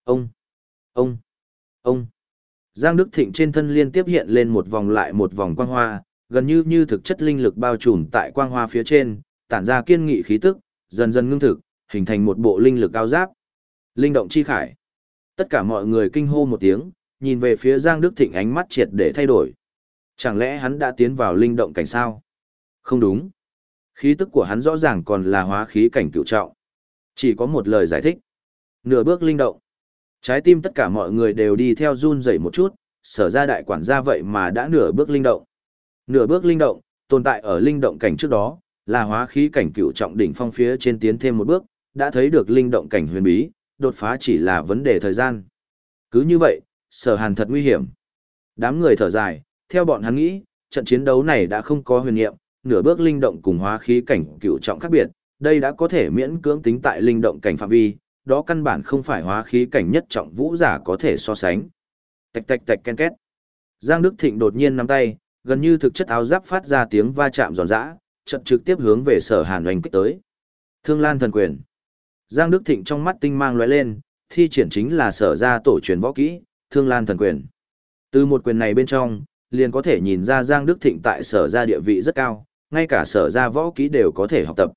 Ông, ông, ông. Giang Đức Thịnh trên thân liên tiếp hiện lên một vòng lại một vòng quang hoa, gần như như thực chất linh lực bao trùm tại quang hoa phía trên, tản ra kiên nghị khí tức, dần dần ngưng thực, hình thành một bộ linh lực cao giáp. Linh động chi khải. Tất cả mọi người kinh hô một tiếng, nhìn về phía Giang Đức Thịnh ánh mắt triệt để thay đổi. Chẳng lẽ hắn đã tiến vào linh động cảnh sao? Không đúng. Khí tức của hắn rõ ràng còn là hóa khí cảnh cựu trọng. Chỉ có một lời giải thích. Nửa bước linh động. Trái tim tất cả mọi người đều đi theo run dậy một chút, sở ra đại quản gia vậy mà đã nửa bước linh động. Nửa bước linh động, tồn tại ở linh động cảnh trước đó, là hóa khí cảnh cựu trọng đỉnh phong phía trên tiến thêm một bước, đã thấy được linh động cảnh huyền bí, đột phá chỉ là vấn đề thời gian. Cứ như vậy, sở hàn thật nguy hiểm. Đám người thở dài, theo bọn hắn nghĩ, trận chiến đấu này đã không có huyền nhiệm, nửa bước linh động cùng hóa khí cảnh cựu trọng khác biệt, đây đã có thể miễn cưỡng tính tại linh động cảnh phạm vi, đó căn bản không phải hóa khí cảnh nhất trọng vũ giả có thể so sánh. Tạch tạch tạch ken két. Giang Đức Thịnh đột nhiên nắm tay, gần như thực chất áo giáp phát ra tiếng va chạm giòn giã, trận trực tiếp hướng về sở hàn oanh kích tới. Thương Lan thần quyền. Giang Đức Thịnh trong mắt tinh mang lóe lên, thi triển chính là sở ra tổ truyền võ kỹ, Thương Lan thần quyền. Từ một quyền này bên trong, liền có thể nhìn ra Giang Đức Thịnh tại sở ra địa vị rất cao, ngay cả sở ra võ kỹ đều có thể học tập.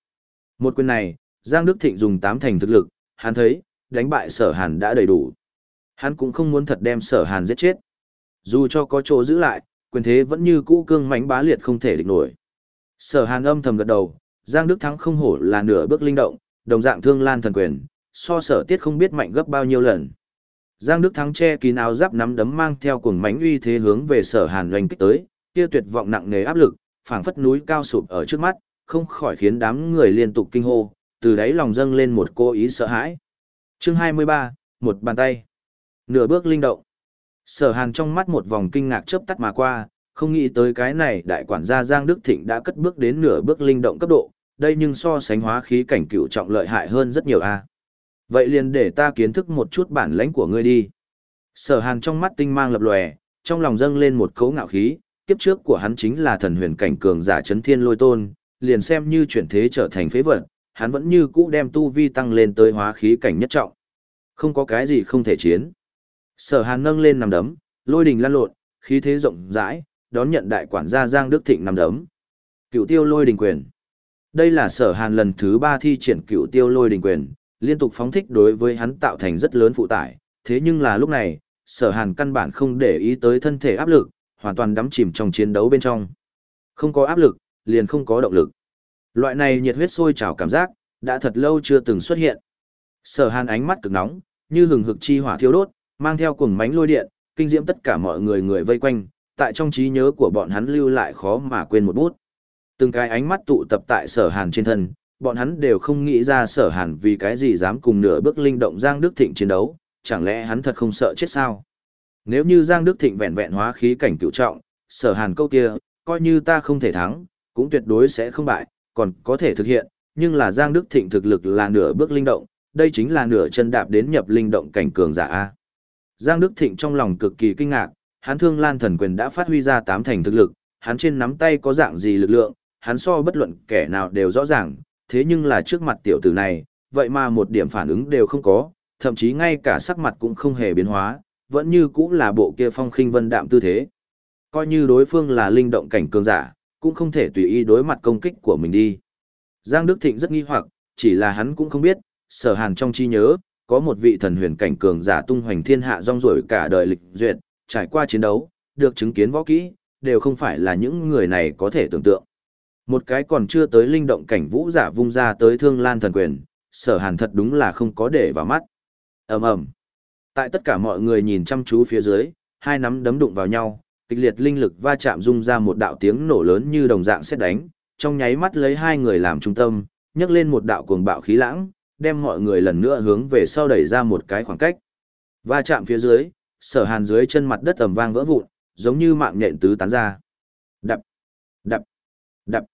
Một quyền này, Giang Đức Thịnh dùng tám thành thực lực, hắn thấy, đánh bại sở hàn đã đầy đủ. Hắn cũng không muốn thật đem sở hàn giết chết. Dù cho có chỗ giữ lại, quyền thế vẫn như cũ cương mãnh bá liệt không thể địch nổi. Sở hàn âm thầm gật đầu, Giang Đức Thắng không hổ là nửa bước linh động, đồng dạng thương lan thần quyền, so sở tiết không biết mạnh gấp bao nhiêu lần. Giang Đức Thắng che kín áo giáp nắm đấm mang theo cuồng mãnh uy thế hướng về sở hàn doanh kích tới, kia tuyệt vọng nặng nề áp lực, phảng phất núi cao sụp ở trước mắt, không khỏi khiến đám người liên tục kinh hô, từ đáy lòng dâng lên một cô ý sợ hãi. Chương 23, một bàn tay. Nửa bước linh động. Sở Hàn trong mắt một vòng kinh ngạc chớp tắt mà qua, không nghĩ tới cái này đại quản gia Giang Đức Thịnh đã cất bước đến nửa bước linh động cấp độ, đây nhưng so sánh hóa khí cảnh cựu trọng lợi hại hơn rất nhiều a. Vậy liền để ta kiến thức một chút bản lãnh của ngươi đi. Sở Hàn trong mắt tinh mang lập lòe, trong lòng dâng lên một cấu ngạo khí, kiếp trước của hắn chính là thần huyền cảnh cường giả chấn thiên lôi tôn, liền xem như chuyển thế trở thành phế vật, hắn vẫn như cũ đem tu vi tăng lên tới hóa khí cảnh nhất trọng. Không có cái gì không thể chiến. Sở Hàn nâng lên nằm đấm, lôi đình lan lộn, khí thế rộng rãi, đón nhận đại quản gia Giang Đức Thịnh nằm đấm. Cựu tiêu lôi đình quyền. Đây là sở Hàn lần thứ ba thi triển cựu tiêu lôi đình quyền, liên tục phóng thích đối với hắn tạo thành rất lớn phụ tải. Thế nhưng là lúc này, sở Hàn căn bản không để ý tới thân thể áp lực, hoàn toàn đắm chìm trong chiến đấu bên trong. Không có áp lực, liền không có động lực. Loại này nhiệt huyết sôi trào cảm giác, đã thật lâu chưa từng xuất hiện. Sở Hàn ánh mắt cực nóng, như hừng hực chi hỏa thiêu đốt, mang theo cuồng mánh lôi điện, kinh diễm tất cả mọi người người vây quanh, tại trong trí nhớ của bọn hắn lưu lại khó mà quên một bút. Từng cái ánh mắt tụ tập tại Sở Hàn trên thân, bọn hắn đều không nghĩ ra Sở Hàn vì cái gì dám cùng nửa bước linh động Giang Đức Thịnh chiến đấu, chẳng lẽ hắn thật không sợ chết sao? Nếu như Giang Đức Thịnh vẹn vẹn hóa khí cảnh cựu trọng, Sở Hàn câu kia, coi như ta không thể thắng, cũng tuyệt đối sẽ không bại, còn có thể thực hiện, nhưng là Giang Đức Thịnh thực lực là nửa bước linh động, đây chính là nửa chân đạp đến nhập linh động cảnh cường giả A. Giang Đức Thịnh trong lòng cực kỳ kinh ngạc, hắn thương lan thần quyền đã phát huy ra tám thành thực lực, hắn trên nắm tay có dạng gì lực lượng, hắn so bất luận kẻ nào đều rõ ràng, thế nhưng là trước mặt tiểu tử này, vậy mà một điểm phản ứng đều không có, thậm chí ngay cả sắc mặt cũng không hề biến hóa, vẫn như cũng là bộ kia phong khinh vân đạm tư thế. Coi như đối phương là linh động cảnh cường giả, cũng không thể tùy ý đối mặt công kích của mình đi. Giang Đức Thịnh rất nghi hoặc, chỉ là hắn cũng không biết, sở hàn trong chi nhớ, có một vị thần huyền cảnh cường giả tung hoành thiên hạ rong rổi cả đời lịch duyệt, trải qua chiến đấu, được chứng kiến võ kỹ, đều không phải là những người này có thể tưởng tượng. Một cái còn chưa tới linh động cảnh vũ giả vung ra tới thương lan thần quyền, sở hàn thật đúng là không có để vào mắt. ầm ầm Tại tất cả mọi người nhìn chăm chú phía dưới, hai nắm đấm đụng vào nhau, kịch liệt linh lực va chạm rung ra một đạo tiếng nổ lớn như đồng dạng xét đánh, trong nháy mắt lấy hai người làm trung tâm, nhấc lên một đạo cuồng bạo khí lãng, đem mọi người lần nữa hướng về sau đẩy ra một cái khoảng cách. Va chạm phía dưới, sở hàn dưới chân mặt đất ầm vang vỡ vụn, giống như mạng nhện tứ tán ra. Đập, đập, đập.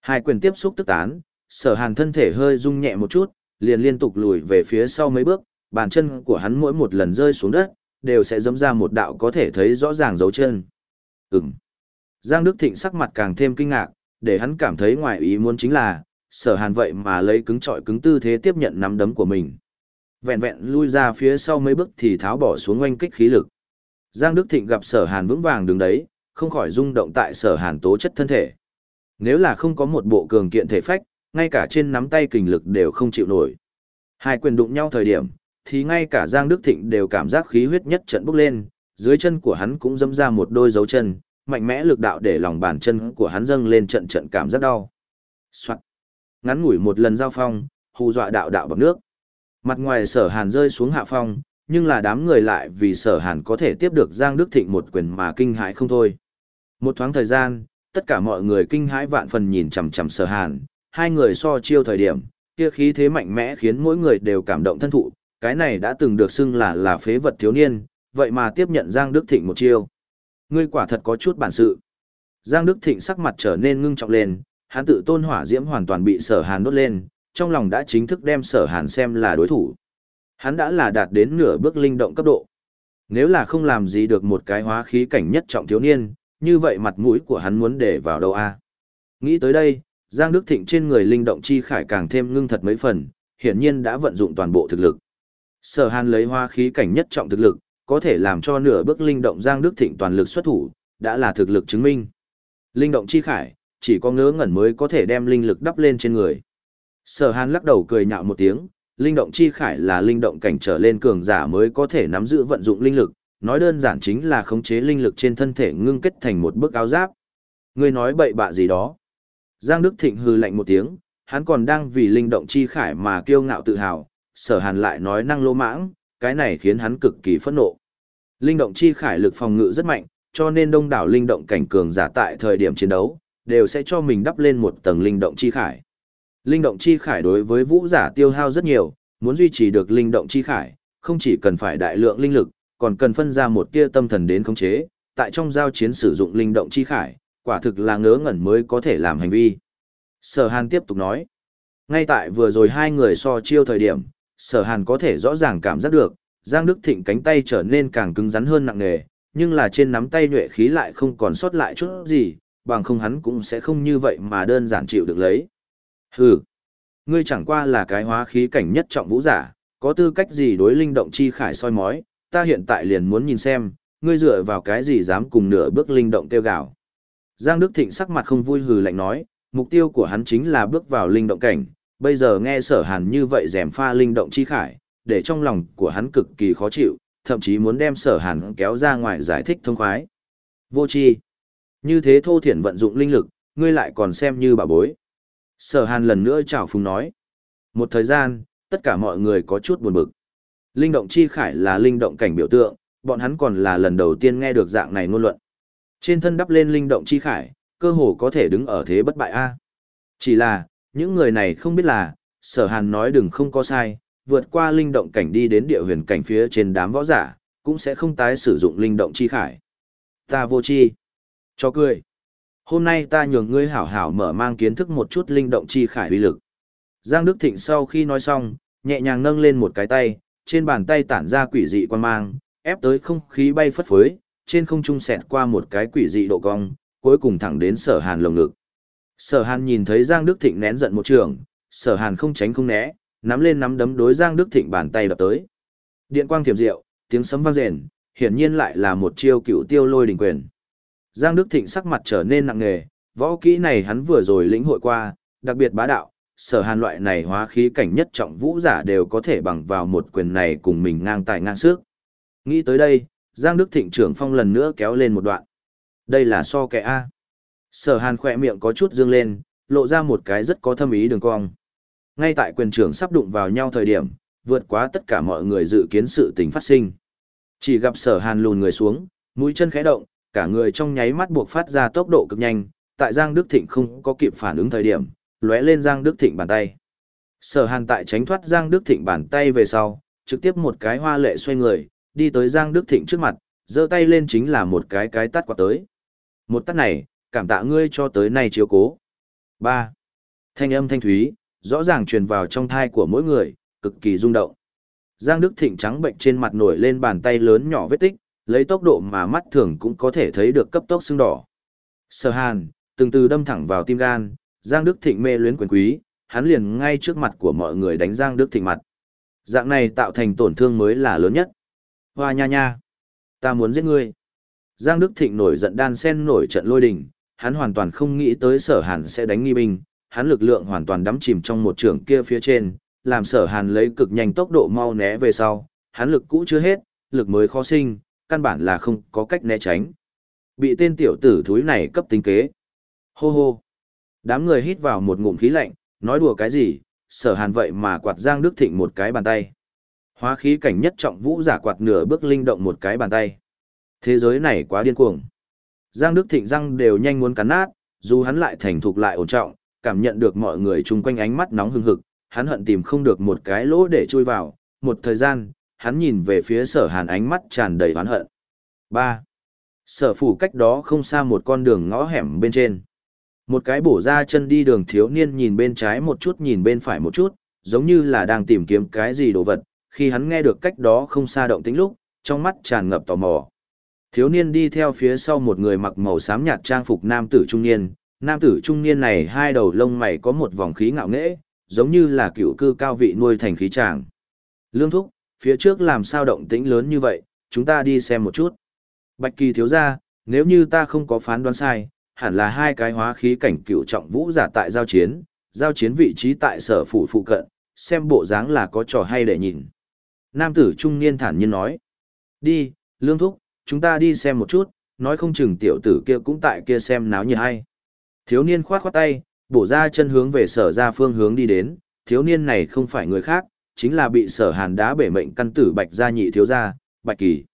Hai quyền tiếp xúc tức tán, sở hàn thân thể hơi rung nhẹ một chút, liền liên tục lùi về phía sau mấy bước, bàn chân của hắn mỗi một lần rơi xuống đất, đều sẽ dẫm ra một đạo có thể thấy rõ ràng dấu chân. Ừm. Giang Đức Thịnh sắc mặt càng thêm kinh ngạc, để hắn cảm thấy ngoài ý muốn chính là, sở hàn vậy mà lấy cứng trọi cứng tư thế tiếp nhận nắm đấm của mình. Vẹn vẹn lui ra phía sau mấy bước thì tháo bỏ xuống oanh kích khí lực. Giang Đức Thịnh gặp sở hàn vững vàng đứng đấy, không khỏi rung động tại sở hàn tố chất thân thể. Nếu là không có một bộ cường kiện thể phách, ngay cả trên nắm tay kình lực đều không chịu nổi. Hai quyền đụng nhau thời điểm, thì ngay cả Giang Đức Thịnh đều cảm giác khí huyết nhất trận bốc lên, dưới chân của hắn cũng dâm ra một đôi dấu chân, mạnh mẽ lực đạo để lòng bàn chân của hắn dâng lên trận trận cảm giác đau. Soạn. Ngắn ngủi một lần giao phong, hù dọa đạo đạo bằng nước. Mặt ngoài sở hàn rơi xuống hạ phong, nhưng là đám người lại vì sở hàn có thể tiếp được Giang Đức Thịnh một quyền mà kinh hãi không thôi. Một thoáng thời gian, tất cả mọi người kinh hãi vạn phần nhìn chằm chằm sở hàn, hai người so chiêu thời điểm, kia khí thế mạnh mẽ khiến mỗi người đều cảm động thân thụ, cái này đã từng được xưng là là phế vật thiếu niên, vậy mà tiếp nhận Giang Đức Thịnh một chiêu. Ngươi quả thật có chút bản sự. Giang Đức Thịnh sắc mặt trở nên ngưng trọng lên, hắn tự tôn hỏa diễm hoàn toàn bị sở hàn đốt lên, trong lòng đã chính thức đem sở hàn xem là đối thủ. Hắn đã là đạt đến nửa bước linh động cấp độ. Nếu là không làm gì được một cái hóa khí cảnh nhất trọng thiếu niên, như vậy mặt mũi của hắn muốn để vào đâu a? Nghĩ tới đây, Giang Đức Thịnh trên người linh động chi khải càng thêm ngưng thật mấy phần, hiển nhiên đã vận dụng toàn bộ thực lực. Sở Hàn lấy hoa khí cảnh nhất trọng thực lực, có thể làm cho nửa bước linh động Giang Đức Thịnh toàn lực xuất thủ, đã là thực lực chứng minh. Linh động chi khải, chỉ có ngớ ngẩn mới có thể đem linh lực đắp lên trên người. Sở hàn lắc đầu cười nhạo một tiếng, linh động chi khải là linh động cảnh trở lên cường giả mới có thể nắm giữ vận dụng linh lực, nói đơn giản chính là khống chế linh lực trên thân thể ngưng kết thành một bức áo giáp. Ngươi nói bậy bạ gì đó. Giang Đức Thịnh hừ lạnh một tiếng, hắn còn đang vì linh động chi khải mà kiêu ngạo tự hào, sở hàn lại nói năng lô mãng, cái này khiến hắn cực kỳ phẫn nộ. Linh động chi khải lực phòng ngự rất mạnh, cho nên đông đảo linh động cảnh cường giả tại thời điểm chiến đấu, đều sẽ cho mình đắp lên một tầng linh động chi khải. Linh động chi khải đối với vũ giả tiêu hao rất nhiều, muốn duy trì được linh động chi khải, không chỉ cần phải đại lượng linh lực, còn cần phân ra một tia tâm thần đến khống chế, tại trong giao chiến sử dụng linh động chi khải, quả thực là ngớ ngẩn mới có thể làm hành vi. Sở Hàn tiếp tục nói, ngay tại vừa rồi hai người so chiêu thời điểm, Sở Hàn có thể rõ ràng cảm giác được, Giang Đức Thịnh cánh tay trở nên càng cứng rắn hơn nặng nề, nhưng là trên nắm tay nhuệ khí lại không còn sót lại chút gì, bằng không hắn cũng sẽ không như vậy mà đơn giản chịu được lấy. Hừ, ngươi chẳng qua là cái hóa khí cảnh nhất trọng vũ giả, có tư cách gì đối linh động chi khải soi mói, ta hiện tại liền muốn nhìn xem, ngươi dựa vào cái gì dám cùng nửa bước linh động tiêu gạo. Giang Đức Thịnh sắc mặt không vui hừ lạnh nói, mục tiêu của hắn chính là bước vào linh động cảnh, bây giờ nghe sở hàn như vậy rèm pha linh động chi khải, để trong lòng của hắn cực kỳ khó chịu, thậm chí muốn đem sở hàn kéo ra ngoài giải thích thông khoái. Vô chi. Như thế thô thiển vận dụng linh lực, ngươi lại còn xem như bà bối. Sở hàn lần nữa chào phùng nói. Một thời gian, tất cả mọi người có chút buồn bực. Linh động chi khải là linh động cảnh biểu tượng, bọn hắn còn là lần đầu tiên nghe được dạng này ngôn luận. Trên thân đắp lên linh động chi khải, cơ hồ có thể đứng ở thế bất bại A. Chỉ là, những người này không biết là, sở hàn nói đừng không có sai, vượt qua linh động cảnh đi đến địa huyền cảnh phía trên đám võ giả, cũng sẽ không tái sử dụng linh động chi khải. Ta vô chi. Cho cười. Hôm nay ta nhường ngươi hảo hảo mở mang kiến thức một chút linh động chi khải uy lực. Giang Đức Thịnh sau khi nói xong, nhẹ nhàng nâng lên một cái tay, trên bàn tay tản ra quỷ dị quan mang, ép tới không khí bay phất phới, trên không trung xẹt qua một cái quỷ dị độ cong, cuối cùng thẳng đến sở hàn lồng ngực. Sở hàn nhìn thấy Giang Đức Thịnh nén giận một trường, sở hàn không tránh không né, nắm lên nắm đấm đối Giang Đức Thịnh bàn tay đập tới. Điện quang thiểm diệu, tiếng sấm vang rền, hiển nhiên lại là một chiêu cựu tiêu lôi đỉnh quyền. Giang Đức Thịnh sắc mặt trở nên nặng nề, võ kỹ này hắn vừa rồi lĩnh hội qua, đặc biệt bá đạo, sở hàn loại này hóa khí cảnh nhất trọng vũ giả đều có thể bằng vào một quyền này cùng mình ngang tài ngang sức. Nghĩ tới đây, Giang Đức Thịnh trưởng phong lần nữa kéo lên một đoạn. Đây là so kẻ A. Sở hàn khỏe miệng có chút dương lên, lộ ra một cái rất có thâm ý đường cong. Ngay tại quyền trưởng sắp đụng vào nhau thời điểm, vượt quá tất cả mọi người dự kiến sự tình phát sinh. Chỉ gặp sở hàn lùn người xuống, mũi chân khẽ động, cả người trong nháy mắt buộc phát ra tốc độ cực nhanh, tại Giang Đức Thịnh không có kịp phản ứng thời điểm, lóe lên Giang Đức Thịnh bàn tay. Sở Hàn tại tránh thoát Giang Đức Thịnh bàn tay về sau, trực tiếp một cái hoa lệ xoay người, đi tới Giang Đức Thịnh trước mặt, giơ tay lên chính là một cái cái tát quạt tới. Một tát này, cảm tạ ngươi cho tới nay chiếu cố. 3. Thanh âm thanh thúy, rõ ràng truyền vào trong thai của mỗi người, cực kỳ rung động. Giang Đức Thịnh trắng bệnh trên mặt nổi lên bàn tay lớn nhỏ vết tích, lấy tốc độ mà mắt thường cũng có thể thấy được cấp tốc sưng đỏ. Sở Hàn, từng từ đâm thẳng vào tim gan, Giang Đức Thịnh mê luyến quyền quý, hắn liền ngay trước mặt của mọi người đánh Giang Đức Thịnh mặt. Dạng này tạo thành tổn thương mới là lớn nhất. Hoa nha nha, ta muốn giết ngươi. Giang Đức Thịnh nổi giận đan sen nổi trận lôi đình, hắn hoàn toàn không nghĩ tới sở hàn sẽ đánh nghi binh, hắn lực lượng hoàn toàn đắm chìm trong một trường kia phía trên, làm sở hàn lấy cực nhanh tốc độ mau né về sau, hắn lực cũ chưa hết, lực mới khó sinh, căn bản là không có cách né tránh. Bị tên tiểu tử thúi này cấp tính kế. Hô hô. Đám người hít vào một ngụm khí lạnh, nói đùa cái gì, sở hàn vậy mà quạt Giang Đức Thịnh một cái bàn tay. Hóa khí cảnh nhất trọng vũ giả quạt nửa bước linh động một cái bàn tay. Thế giới này quá điên cuồng. Giang Đức Thịnh răng đều nhanh muốn cắn nát, dù hắn lại thành thục lại ổn trọng, cảm nhận được mọi người chung quanh ánh mắt nóng hừng hực, hắn hận tìm không được một cái lỗ để chui vào, một thời gian, hắn nhìn về phía sở hàn ánh mắt tràn đầy oán hận. 3. Sở phủ cách đó không xa một con đường ngõ hẻm bên trên. Một cái bổ ra chân đi đường thiếu niên nhìn bên trái một chút nhìn bên phải một chút, giống như là đang tìm kiếm cái gì đồ vật, khi hắn nghe được cách đó không xa động tĩnh lúc, trong mắt tràn ngập tò mò. Thiếu niên đi theo phía sau một người mặc màu xám nhạt trang phục nam tử trung niên, nam tử trung niên này hai đầu lông mày có một vòng khí ngạo nghễ, giống như là cựu cư cao vị nuôi thành khí tràng. Lương thúc, phía trước làm sao động tĩnh lớn như vậy, chúng ta đi xem một chút. Bạch kỳ thiếu ra, nếu như ta không có phán đoán sai, hẳn là hai cái hóa khí cảnh cựu trọng vũ giả tại giao chiến, giao chiến vị trí tại sở phủ phụ cận, xem bộ dáng là có trò hay để nhìn. Nam tử trung niên thản nhiên nói. Đi, lương thúc, chúng ta đi xem một chút, nói không chừng tiểu tử kia cũng tại kia xem náo như hay. Thiếu niên khoát khoát tay, bổ ra chân hướng về sở ra phương hướng đi đến, thiếu niên này không phải người khác, chính là bị sở hàn đá bể mệnh căn tử bạch gia nhị thiếu gia, bạch kỳ.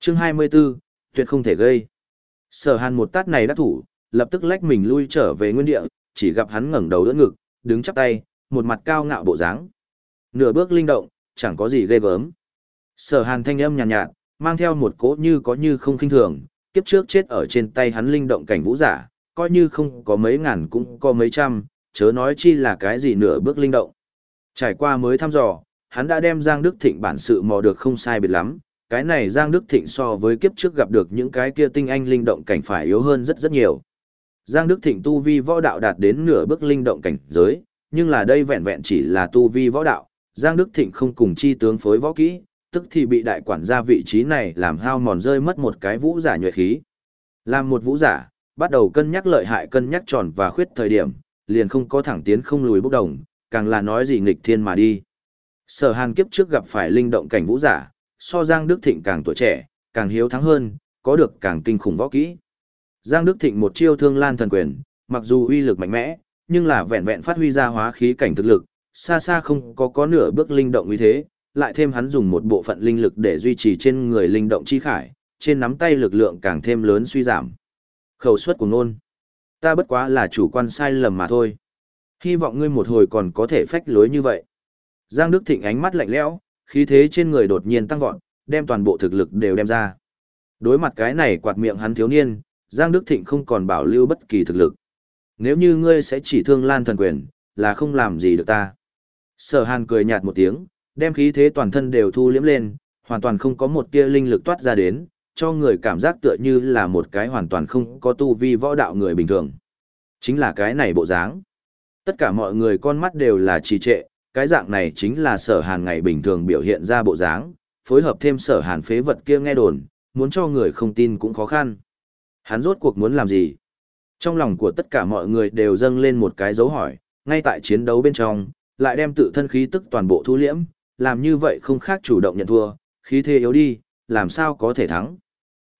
Chương 24, tuyệt không thể gây. Sở hàn một tát này đắc thủ, lập tức lách mình lui trở về nguyên địa, chỉ gặp hắn ngẩng đầu đỡ ngực, đứng chắp tay, một mặt cao ngạo bộ dáng. Nửa bước linh động, chẳng có gì ghê gớm. Sở hàn thanh âm nhàn nhạt, nhạt, mang theo một cỗ như có như không khinh thường, kiếp trước chết ở trên tay hắn linh động cảnh vũ giả, coi như không có mấy ngàn cũng có mấy trăm, chớ nói chi là cái gì nửa bước linh động. Trải qua mới thăm dò, hắn đã đem Giang Đức Thịnh bản sự mò được không sai biệt lắm, cái này Giang Đức Thịnh so với kiếp trước gặp được những cái kia tinh anh linh động cảnh phải yếu hơn rất rất nhiều. Giang Đức Thịnh tu vi võ đạo đạt đến nửa bước linh động cảnh giới, nhưng là đây vẹn vẹn chỉ là tu vi võ đạo, Giang Đức Thịnh không cùng chi tướng phối võ kỹ, tức thì bị đại quản gia vị trí này làm hao mòn rơi mất một cái vũ giả nhuệ khí. Làm một vũ giả, bắt đầu cân nhắc lợi hại cân nhắc tròn và khuyết thời điểm, liền không có thẳng tiến không lùi bốc đồng, càng là nói gì nghịch thiên mà đi. Sở Hàn kiếp trước gặp phải linh động cảnh vũ giả, so Giang Đức Thịnh càng tuổi trẻ, càng hiếu thắng hơn, có được càng kinh khủng võ kỹ. Giang Đức Thịnh một chiêu thương lan thần quyền, mặc dù uy lực mạnh mẽ, nhưng là vẹn vẹn phát huy ra hóa khí cảnh thực lực, xa xa không có có nửa bước linh động uy thế, lại thêm hắn dùng một bộ phận linh lực để duy trì trên người linh động chi khải, trên nắm tay lực lượng càng thêm lớn suy giảm. Khẩu suất của nôn. Ta bất quá là chủ quan sai lầm mà thôi. Hy vọng ngươi một hồi còn có thể phách lối như vậy. Giang Đức Thịnh ánh mắt lạnh lẽo, khí thế trên người đột nhiên tăng vọt, đem toàn bộ thực lực đều đem ra. Đối mặt cái này quạt miệng hắn thiếu niên, Giang Đức Thịnh không còn bảo lưu bất kỳ thực lực. Nếu như ngươi sẽ chỉ thương lan thần quyền, là không làm gì được ta. Sở Hàn cười nhạt một tiếng, đem khí thế toàn thân đều thu liễm lên, hoàn toàn không có một tia linh lực toát ra đến, cho người cảm giác tựa như là một cái hoàn toàn không có tu vi võ đạo người bình thường. Chính là cái này bộ dáng. Tất cả mọi người con mắt đều là trì trệ, cái dạng này chính là sở hàn ngày bình thường biểu hiện ra bộ dáng, phối hợp thêm sở hàn phế vật kia nghe đồn, muốn cho người không tin cũng khó khăn. Hắn rốt cuộc muốn làm gì? Trong lòng của tất cả mọi người đều dâng lên một cái dấu hỏi, ngay tại chiến đấu bên trong, lại đem tự thân khí tức toàn bộ thu liễm, làm như vậy không khác chủ động nhận thua, khí thế yếu đi, làm sao có thể thắng.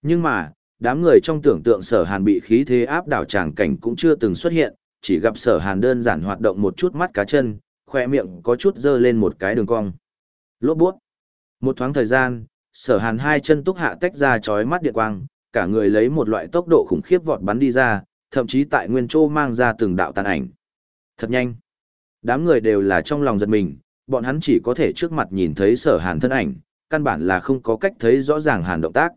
Nhưng mà, đám người trong tưởng tượng sở hàn bị khí thế áp đảo tràng cảnh cũng chưa từng xuất hiện, chỉ gặp sở hàn đơn giản hoạt động một chút mắt cá chân, khoe miệng có chút dơ lên một cái đường cong. Lốt buốt. Một thoáng thời gian, sở hàn hai chân túc hạ tách ra chói mắt điện quang, cả người lấy một loại tốc độ khủng khiếp vọt bắn đi ra, thậm chí tại nguyên châu mang ra từng đạo tàn ảnh. Thật nhanh. Đám người đều là trong lòng giật mình, bọn hắn chỉ có thể trước mặt nhìn thấy sở hàn thân ảnh, căn bản là không có cách thấy rõ ràng hàn động tác.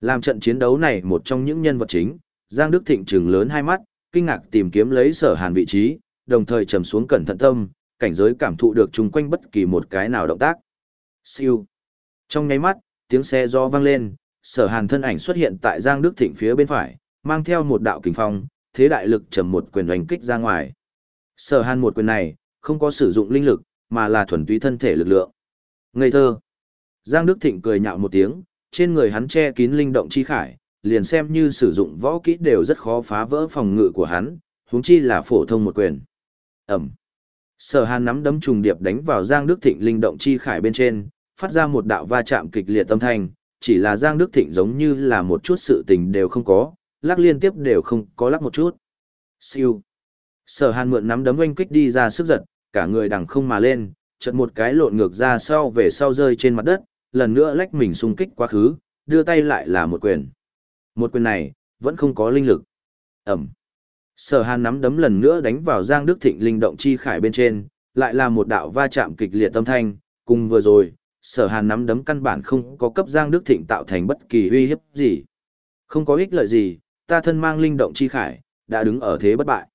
Làm trận chiến đấu này một trong những nhân vật chính, Giang Đức Thịnh trừng lớn hai mắt, kinh ngạc tìm kiếm lấy sở hàn vị trí, đồng thời trầm xuống cẩn thận tâm, cảnh giới cảm thụ được chung quanh bất kỳ một cái nào động tác. Siêu. Trong nháy mắt, tiếng xe do vang lên, sở hàn thân ảnh xuất hiện tại Giang Đức Thịnh phía bên phải, mang theo một đạo kình phong, thế đại lực trầm một quyền oanh kích ra ngoài. Sở hàn một quyền này, không có sử dụng linh lực, mà là thuần túy thân thể lực lượng. Ngây thơ. Giang Đức Thịnh cười nhạo một tiếng, trên người hắn che kín linh động chi khải, liền xem như sử dụng võ kỹ đều rất khó phá vỡ phòng ngự của hắn, huống chi là phổ thông một quyền. Ẩm. Sở Hàn nắm đấm trùng điệp đánh vào Giang Đức Thịnh linh động chi khải bên trên, phát ra một đạo va chạm kịch liệt tâm thanh, chỉ là Giang Đức Thịnh giống như là một chút sự tình đều không có, lắc liên tiếp đều không có lắc một chút. Siêu. Sở Hàn mượn nắm đấm oanh kích đi ra sức giật, cả người đằng không mà lên, chợt một cái lộn ngược ra sau về sau rơi trên mặt đất, lần nữa lách mình xung kích quá khứ, đưa tay lại là một quyền. Một quyền này, vẫn không có linh lực. Ẩm. Sở hàn nắm đấm lần nữa đánh vào Giang Đức Thịnh linh động chi khải bên trên, lại là một đạo va chạm kịch liệt tâm thanh, cùng vừa rồi, sở hàn nắm đấm căn bản không có cấp Giang Đức Thịnh tạo thành bất kỳ uy hiếp gì. Không có ích lợi gì, ta thân mang linh động chi khải, đã đứng ở thế bất bại.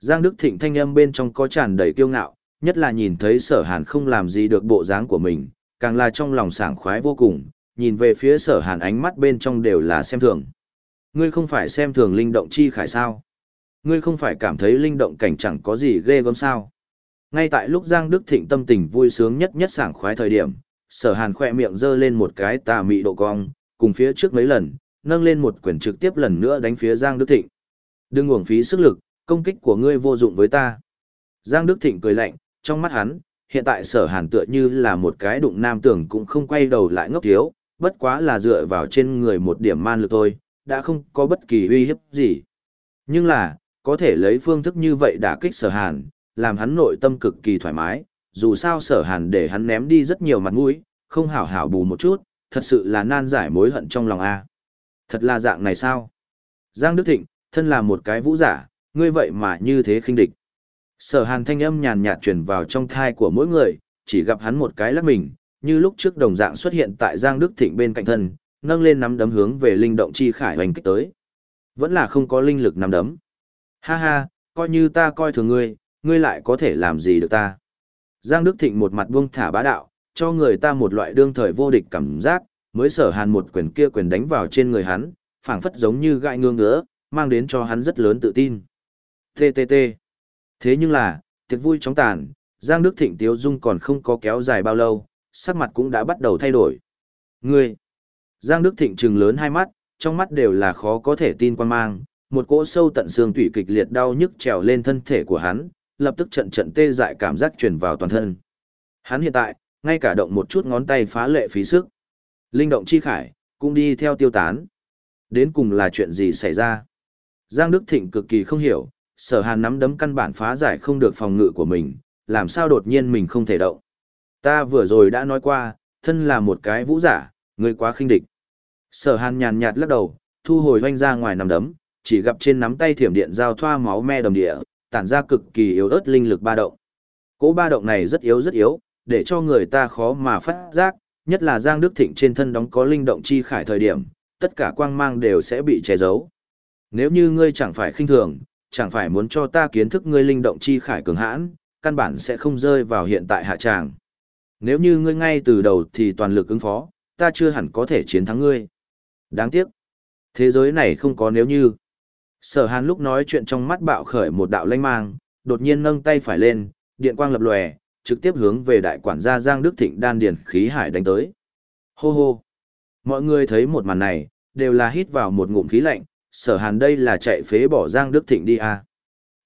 Giang Đức Thịnh thanh âm bên trong có tràn đầy kiêu ngạo, nhất là nhìn thấy sở hàn không làm gì được bộ dáng của mình, càng là trong lòng sảng khoái vô cùng, nhìn về phía sở hàn ánh mắt bên trong đều là xem thường. Ngươi không phải xem thường linh động chi khải sao? Ngươi không phải cảm thấy linh động cảnh chẳng có gì ghê gớm sao? Ngay tại lúc Giang Đức Thịnh tâm tình vui sướng nhất nhất sảng khoái thời điểm, sở hàn khoe miệng giơ lên một cái tà mị độ cong, cùng phía trước mấy lần, nâng lên một quyển trực tiếp lần nữa đánh phía Giang Đức Thịnh. Đừng uổng phí sức lực, công kích của ngươi vô dụng với ta. Giang Đức Thịnh cười lạnh, trong mắt hắn, hiện tại sở hàn tựa như là một cái đụng nam tưởng cũng không quay đầu lại ngốc thiếu, bất quá là dựa vào trên người một điểm man lực thôi, đã không có bất kỳ uy hiếp gì. Nhưng là, có thể lấy phương thức như vậy đả kích sở hàn, làm hắn nội tâm cực kỳ thoải mái, dù sao sở hàn để hắn ném đi rất nhiều mặt mũi, không hảo hảo bù một chút, thật sự là nan giải mối hận trong lòng A. Thật là dạng này sao? Giang Đức Thịnh, thân là một cái vũ giả, ngươi vậy mà như thế khinh địch. Sở hàn thanh âm nhàn nhạt truyền vào trong thai của mỗi người, chỉ gặp hắn một cái lắc mình, như lúc trước đồng dạng xuất hiện tại Giang Đức Thịnh bên cạnh thân, nâng lên nắm đấm hướng về linh động chi khải hoành kích tới. Vẫn là không có linh lực nắm đấm. Ha ha, coi như ta coi thường ngươi, ngươi lại có thể làm gì được ta. Giang Đức Thịnh một mặt buông thả bá đạo, cho người ta một loại đương thời vô địch cảm giác, mới sở hàn một quyền kia quyền đánh vào trên người hắn, phảng phất giống như gãi ngương ngứa, mang đến cho hắn rất lớn tự tin. TTT. Thế nhưng là, tiệc vui chóng tàn, Giang Đức Thịnh Tiếu Dung còn không có kéo dài bao lâu, sắc mặt cũng đã bắt đầu thay đổi. Ngươi! Giang Đức Thịnh trừng lớn hai mắt, trong mắt đều là khó có thể tin quan mang, một cỗ sâu tận xương tủy kịch liệt đau nhức trèo lên thân thể của hắn, lập tức trận trận tê dại cảm giác truyền vào toàn thân. Hắn hiện tại, ngay cả động một chút ngón tay phá lệ phí sức. Linh động chi khải, cũng đi theo tiêu tán. Đến cùng là chuyện gì xảy ra? Giang Đức Thịnh cực kỳ không hiểu, sở hàn nắm đấm căn bản phá giải không được phòng ngự của mình, làm sao đột nhiên mình không thể động. Ta vừa rồi đã nói qua, thân là một cái vũ giả, người quá khinh địch. Sở hàn nhàn nhạt lắc đầu, thu hồi hoanh ra ngoài nắm đấm, chỉ gặp trên nắm tay thiểm điện giao thoa máu me đầm địa, tản ra cực kỳ yếu ớt linh lực ba động. Cỗ ba động này rất yếu rất yếu, để cho người ta khó mà phát giác, nhất là Giang Đức Thịnh trên thân đóng có linh động chi khải thời điểm, tất cả quang mang đều sẽ bị che giấu. Nếu như ngươi chẳng phải khinh thường, chẳng phải muốn cho ta kiến thức ngươi linh động chi khải cường hãn, căn bản sẽ không rơi vào hiện tại hạ tràng. Nếu như ngươi ngay từ đầu thì toàn lực ứng phó, ta chưa hẳn có thể chiến thắng ngươi. Đáng tiếc. Thế giới này không có nếu như. Sở hàn lúc nói chuyện trong mắt bạo khởi một đạo lanh mang, đột nhiên nâng tay phải lên, điện quang lập lòe, trực tiếp hướng về đại quản gia Giang Đức Thịnh đan điền khí hải đánh tới. Hô hô. Mọi người thấy một màn này, đều là hít vào một ngụm khí lạnh, sở hàn đây là chạy phế bỏ Giang Đức Thịnh đi à.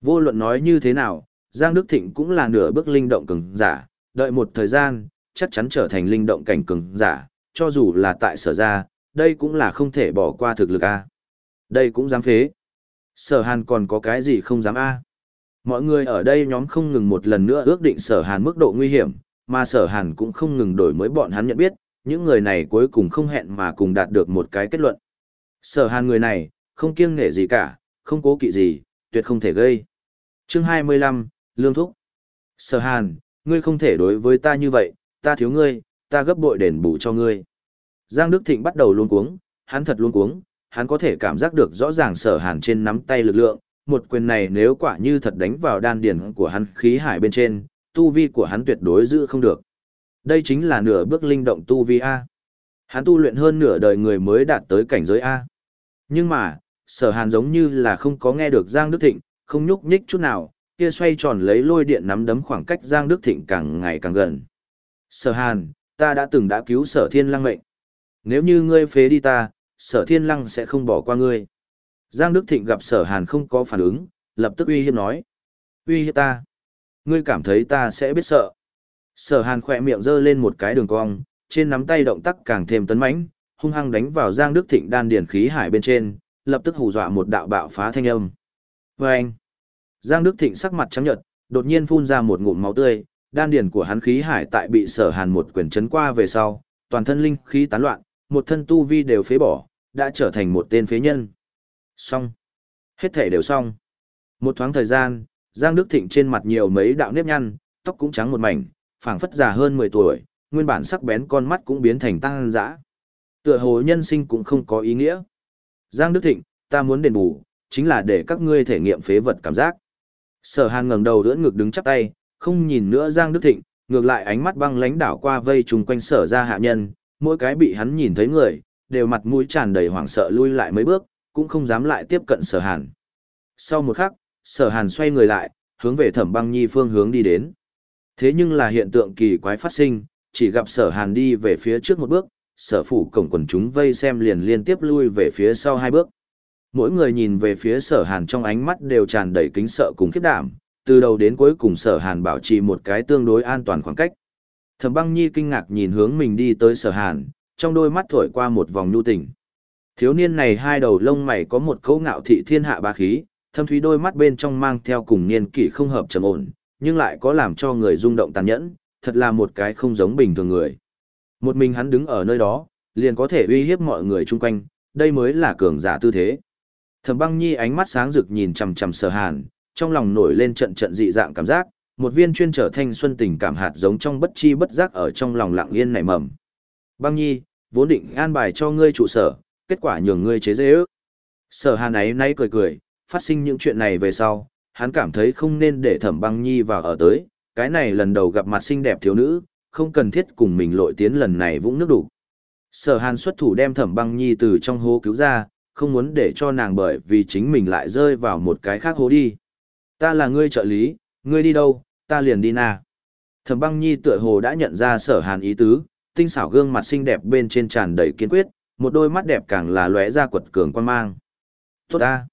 Vô luận nói như thế nào, Giang Đức Thịnh cũng là nửa bước linh động cường giả, đợi một thời gian, chắc chắn trở thành linh động cảnh cường giả, cho dù là tại sở gia, đây cũng là không thể bỏ qua thực lực a. Đây cũng dám phế. Sở Hàn còn có cái gì không dám a? Mọi người ở đây nhóm không ngừng một lần nữa ước định Sở Hàn mức độ nguy hiểm, mà Sở Hàn cũng không ngừng đổi mới bọn hắn nhận biết, những người này cuối cùng không hẹn mà cùng đạt được một cái kết luận. Sở Hàn người này, không kiêng nể gì cả, không cố kỵ gì, tuyệt không thể gây. Chương 25, Lương Thúc. Sở Hàn, ngươi không thể đối với ta như vậy, ta thiếu ngươi, ta gấp bội đền bù cho ngươi. Giang Đức Thịnh bắt đầu luống cuống, hắn thật luống cuống, hắn có thể cảm giác được rõ ràng sở hàn trên nắm tay lực lượng, một quyền này nếu quả như thật đánh vào đan điển của hắn khí hải bên trên, tu vi của hắn tuyệt đối giữ không được. Đây chính là nửa bước linh động tu vi A. Hắn tu luyện hơn nửa đời người mới đạt tới cảnh giới A. Nhưng mà, sở hàn giống như là không có nghe được Giang Đức Thịnh, không nhúc nhích chút nào, kia xoay tròn lấy lôi điện nắm đấm khoảng cách Giang Đức Thịnh càng ngày càng gần. Sở hàn, ta đã từng đã cứu sở thiên lang mệnh. Nếu như ngươi phế đi ta, sở thiên lăng sẽ không bỏ qua ngươi. Giang Đức Thịnh gặp sở hàn không có phản ứng, lập tức uy hiếp nói. Uy hiếp ta. Ngươi cảm thấy ta sẽ biết sợ. Sở hàn khỏe miệng giơ lên một cái đường cong, trên nắm tay động tác càng thêm tấn mãnh, hung hăng đánh vào Giang Đức Thịnh đan điển khí hải bên trên, lập tức hù dọa một đạo bạo phá thanh âm. Và anh. Giang Đức Thịnh sắc mặt trắng nhợt, đột nhiên phun ra một ngụm máu tươi, đan điển của hắn khí hải tại bị sở hàn một quyền chấn qua về sau, toàn thân linh khí tán loạn, một thân tu vi đều phế bỏ, đã trở thành một tên phế nhân. Xong. Hết thể đều xong. Một thoáng thời gian, Giang Đức Thịnh trên mặt nhiều mấy đạo nếp nhăn, tóc cũng trắng một mảnh, phảng phất già hơn 10 tuổi, nguyên bản sắc bén con mắt cũng biến thành tăng dã. Tựa hồ nhân sinh cũng không có ý nghĩa. Giang Đức Thịnh, ta muốn đền bù, chính là để các ngươi thể nghiệm phế vật cảm giác. Sở Hàn ngẩng đầu đỡ ngực đứng chắp tay, không nhìn nữa Giang Đức Thịnh, ngược lại ánh mắt băng lãnh đảo qua vây trùng quanh sở ra hạ nhân, mỗi cái bị hắn nhìn thấy người, đều mặt mũi tràn đầy hoảng sợ lui lại mấy bước, cũng không dám lại tiếp cận sở hàn. Sau một khắc, sở hàn xoay người lại, hướng về thẩm băng nhi phương hướng đi đến. Thế nhưng là hiện tượng kỳ quái phát sinh, chỉ gặp sở hàn đi về phía trước một bước, sở phủ cổng quần chúng vây xem liền liên tiếp lui về phía sau hai bước. Mỗi người nhìn về phía sở hàn trong ánh mắt đều tràn đầy kính sợ cùng khiếp đảm, từ đầu đến cuối cùng sở hàn bảo trì một cái tương đối an toàn khoảng cách. Thẩm băng nhi kinh ngạc nhìn hướng mình đi tới sở hàn, trong đôi mắt thổi qua một vòng nhu tình. Thiếu niên này hai đầu lông mày có một cấu ngạo thị thiên hạ ba khí, thâm thúy đôi mắt bên trong mang theo cùng niên kỷ không hợp trầm ổn, nhưng lại có làm cho người rung động tàn nhẫn, thật là một cái không giống bình thường người. Một mình hắn đứng ở nơi đó, liền có thể uy hiếp mọi người chung quanh, đây mới là cường giả tư thế. Thẩm băng nhi ánh mắt sáng rực nhìn chằm chằm sở hàn, trong lòng nổi lên trận trận dị dạng cảm giác, một viên chuyên trở thanh xuân tình cảm hạt giống trong bất chi bất giác ở trong lòng lặng yên nảy mầm. Băng nhi, vốn định an bài cho ngươi trụ sở, kết quả nhường ngươi chế dễ ước. Sở hàn ấy nay cười cười, phát sinh những chuyện này về sau, hắn cảm thấy không nên để thẩm băng nhi vào ở tới, cái này lần đầu gặp mặt xinh đẹp thiếu nữ, không cần thiết cùng mình lội tiến lần này vũng nước đủ. Sở hàn xuất thủ đem thẩm băng nhi từ trong hố cứu ra, không muốn để cho nàng bởi vì chính mình lại rơi vào một cái khác hố đi. Ta là ngươi trợ lý, ngươi đi đâu, ta liền đi na. Thẩm băng nhi tựa hồ đã nhận ra sở hàn ý tứ, tinh xảo gương mặt xinh đẹp bên trên tràn đầy kiên quyết, một đôi mắt đẹp càng là lóe ra quật cường quan mang. Tốt ta.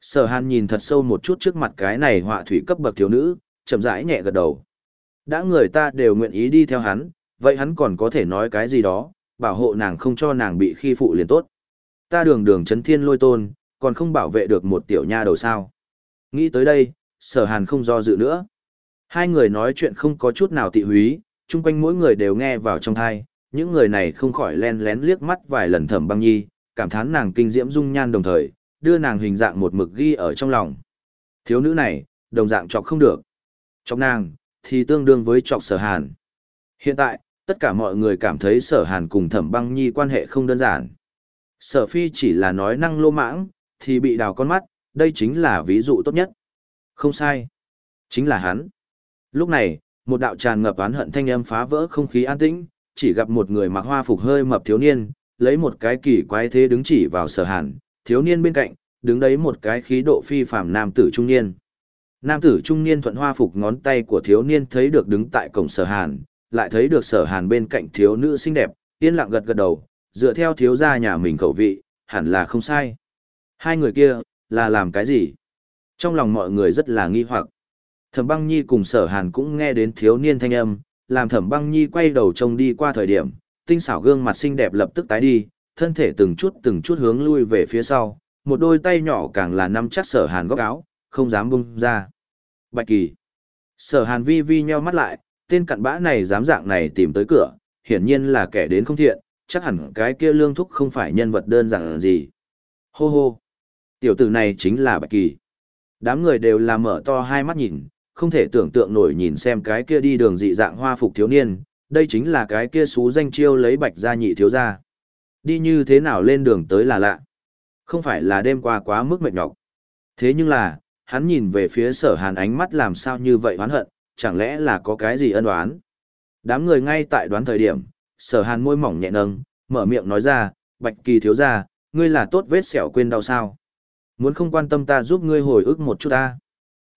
Sở hàn nhìn thật sâu một chút trước mặt cái này họa thủy cấp bậc thiếu nữ, chậm rãi nhẹ gật đầu. Đã người ta đều nguyện ý đi theo hắn, vậy hắn còn có thể nói cái gì đó, bảo hộ nàng không cho nàng bị khi phụ liền tốt. Ta đường đường chấn thiên lôi tôn, còn không bảo vệ được một tiểu nha đầu sao. Nghĩ tới đây, sở hàn không do dự nữa. Hai người nói chuyện không có chút nào tị húy, chung quanh mỗi người đều nghe vào trong thai, những người này không khỏi len lén liếc mắt vài lần thẩm băng nhi, cảm thán nàng kinh diễm dung nhan đồng thời, đưa nàng hình dạng một mực ghi ở trong lòng. Thiếu nữ này, đồng dạng chọc không được. Chọc nàng, thì tương đương với chọc sở hàn. Hiện tại, tất cả mọi người cảm thấy sở hàn cùng thẩm băng nhi quan hệ không đơn giản. Sở phi chỉ là nói năng lô mãng, thì bị đào con mắt, đây chính là ví dụ tốt nhất. Không sai. Chính là hắn. Lúc này, một đạo tràn ngập oán hận thanh âm phá vỡ không khí an tĩnh, chỉ gặp một người mặc hoa phục hơi mập thiếu niên, lấy một cái kỳ quái thế đứng chỉ vào sở hàn, thiếu niên bên cạnh, đứng đấy một cái khí độ phi phàm nam tử trung niên. Nam tử trung niên thuận hoa phục ngón tay của thiếu niên thấy được đứng tại cổng sở hàn, lại thấy được sở hàn bên cạnh thiếu nữ xinh đẹp, yên lặng gật gật đầu, dựa theo thiếu gia nhà mình khẩu vị, hẳn là không sai. Hai người kia, là làm cái gì? Trong lòng mọi người rất là nghi hoặc. Thẩm băng nhi cùng sở hàn cũng nghe đến thiếu niên thanh âm, làm thẩm băng nhi quay đầu trông đi qua thời điểm, tinh xảo gương mặt xinh đẹp lập tức tái đi, thân thể từng chút từng chút hướng lui về phía sau, một đôi tay nhỏ càng là nắm chắc sở hàn góc áo, không dám bung ra. Bạch kỳ. Sở hàn vi vi nheo mắt lại, tên cặn bã này dám dạng này tìm tới cửa, hiển nhiên là kẻ đến không thiện, chắc hẳn cái kia lương thúc không phải nhân vật đơn giản gì. Hô hô. Tiểu tử này chính là Bạch kỳ. Đám người đều là mở to hai mắt nhìn, không thể tưởng tượng nổi nhìn xem cái kia đi đường dị dạng hoa phục thiếu niên, đây chính là cái kia xú danh chiêu lấy bạch gia nhị thiếu gia. Đi như thế nào lên đường tới là lạ. Không phải là đêm qua quá mức mệt nhọc. Thế nhưng là, hắn nhìn về phía sở hàn ánh mắt làm sao như vậy oán hận, chẳng lẽ là có cái gì ân oán? Đám người ngay tại đoán thời điểm, sở hàn môi mỏng nhẹ nâng, mở miệng nói ra, bạch kỳ thiếu gia, ngươi là tốt vết sẹo quên đau sao. Muốn không quan tâm ta giúp ngươi hồi ức một chút ta.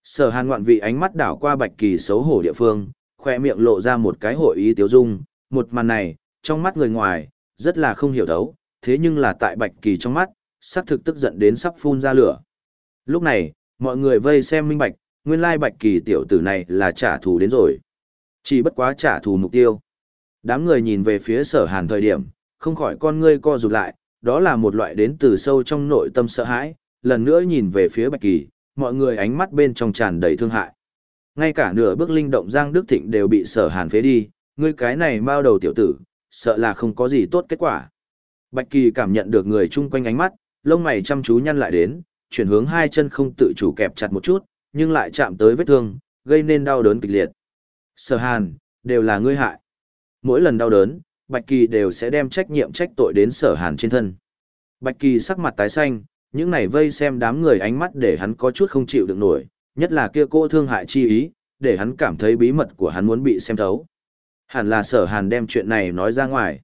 Sở hàn ngoạn vị ánh mắt đảo qua bạch kỳ xấu hổ địa phương, khoe miệng lộ ra một cái hội ý tiếu dung, một màn này, trong mắt người ngoài, rất là không hiểu thấu, thế nhưng là tại bạch kỳ trong mắt, xác thực tức giận đến sắp phun ra lửa. Lúc này, mọi người vây xem minh bạch, nguyên lai bạch kỳ tiểu tử này là trả thù đến rồi. Chỉ bất quá trả thù mục tiêu. Đám người nhìn về phía sở hàn thời điểm, không khỏi con ngươi co rụt lại, đó là một loại đến từ sâu trong nội tâm sợ hãi, lần nữa nhìn về phía bạch kỳ, mọi người ánh mắt bên trong tràn đầy thương hại. Ngay cả nửa bước linh động Giang Đức Thịnh đều bị sở hàn phế đi, ngươi cái này bao đầu tiểu tử, sợ là không có gì tốt kết quả. Bạch Kỳ cảm nhận được người chung quanh ánh mắt, lông mày chăm chú nhăn lại đến, chuyển hướng hai chân không tự chủ kẹp chặt một chút, nhưng lại chạm tới vết thương, gây nên đau đớn kịch liệt. Sở Hàn, đều là ngươi hại. Mỗi lần đau đớn, Bạch Kỳ đều sẽ đem trách nhiệm trách tội đến Sở Hàn trên thân. Bạch Kỳ sắc mặt tái xanh, những này vây xem đám người ánh mắt để hắn có chút không chịu được nổi, nhất là kia cô thương hại chi ý, để hắn cảm thấy bí mật của hắn muốn bị xem thấu. Hẳn là sở hàn đem chuyện này nói ra ngoài.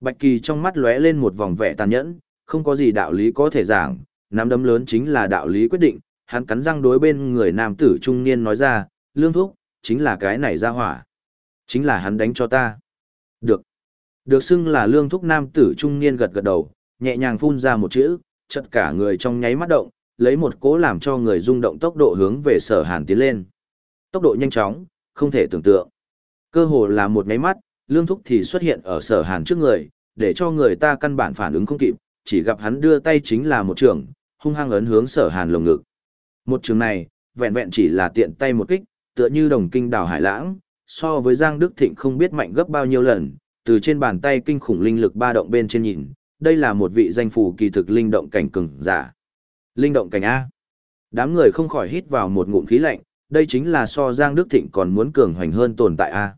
Bạch Kỳ trong mắt lóe lên một vòng vẻ tàn nhẫn, không có gì đạo lý có thể giảng, nắm đấm lớn chính là đạo lý quyết định, hắn cắn răng đối bên người nam tử trung niên nói ra, lương thúc, chính là cái này ra hỏa. Chính là hắn đánh cho ta. Được. Được xưng là lương thúc nam tử trung niên gật gật đầu, nhẹ nhàng phun ra một chữ, chật cả người trong nháy mắt động, lấy một cố làm cho người rung động tốc độ hướng về sở hàn tiến lên. Tốc độ nhanh chóng, không thể tưởng tượng. Cơ hồ là một nháy mắt, lương thúc thì xuất hiện ở sở hàn trước người, để cho người ta căn bản phản ứng không kịp, chỉ gặp hắn đưa tay chính là một trường, hung hăng ấn hướng sở hàn lồng ngực. Một trường này, vẹn vẹn chỉ là tiện tay một kích, tựa như đồng kinh đảo hải lãng, so với Giang Đức Thịnh không biết mạnh gấp bao nhiêu lần, từ trên bàn tay kinh khủng linh lực ba động bên trên nhìn, đây là một vị danh phủ kỳ thực linh động cảnh cường giả. Linh động cảnh A. Đám người không khỏi hít vào một ngụm khí lạnh, đây chính là so Giang Đức Thịnh còn muốn cường hoành hơn tồn tại A.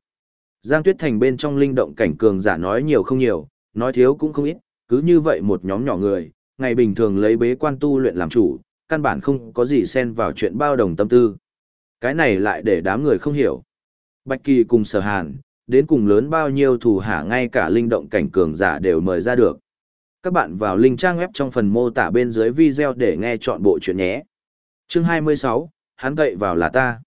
Giang Tuyết Thành bên trong linh động cảnh cường giả nói nhiều không nhiều, nói thiếu cũng không ít, cứ như vậy một nhóm nhỏ người, ngày bình thường lấy bế quan tu luyện làm chủ, căn bản không có gì xen vào chuyện bao đồng tâm tư. Cái này lại để đám người không hiểu. Bạch Kỳ cùng sở hàn, đến cùng lớn bao nhiêu thủ hạ ngay cả linh động cảnh cường giả đều mời ra được. Các bạn vào link trang web trong phần mô tả bên dưới video để nghe chọn bộ chuyện nhé. Chương 26, hắn gậy vào là ta.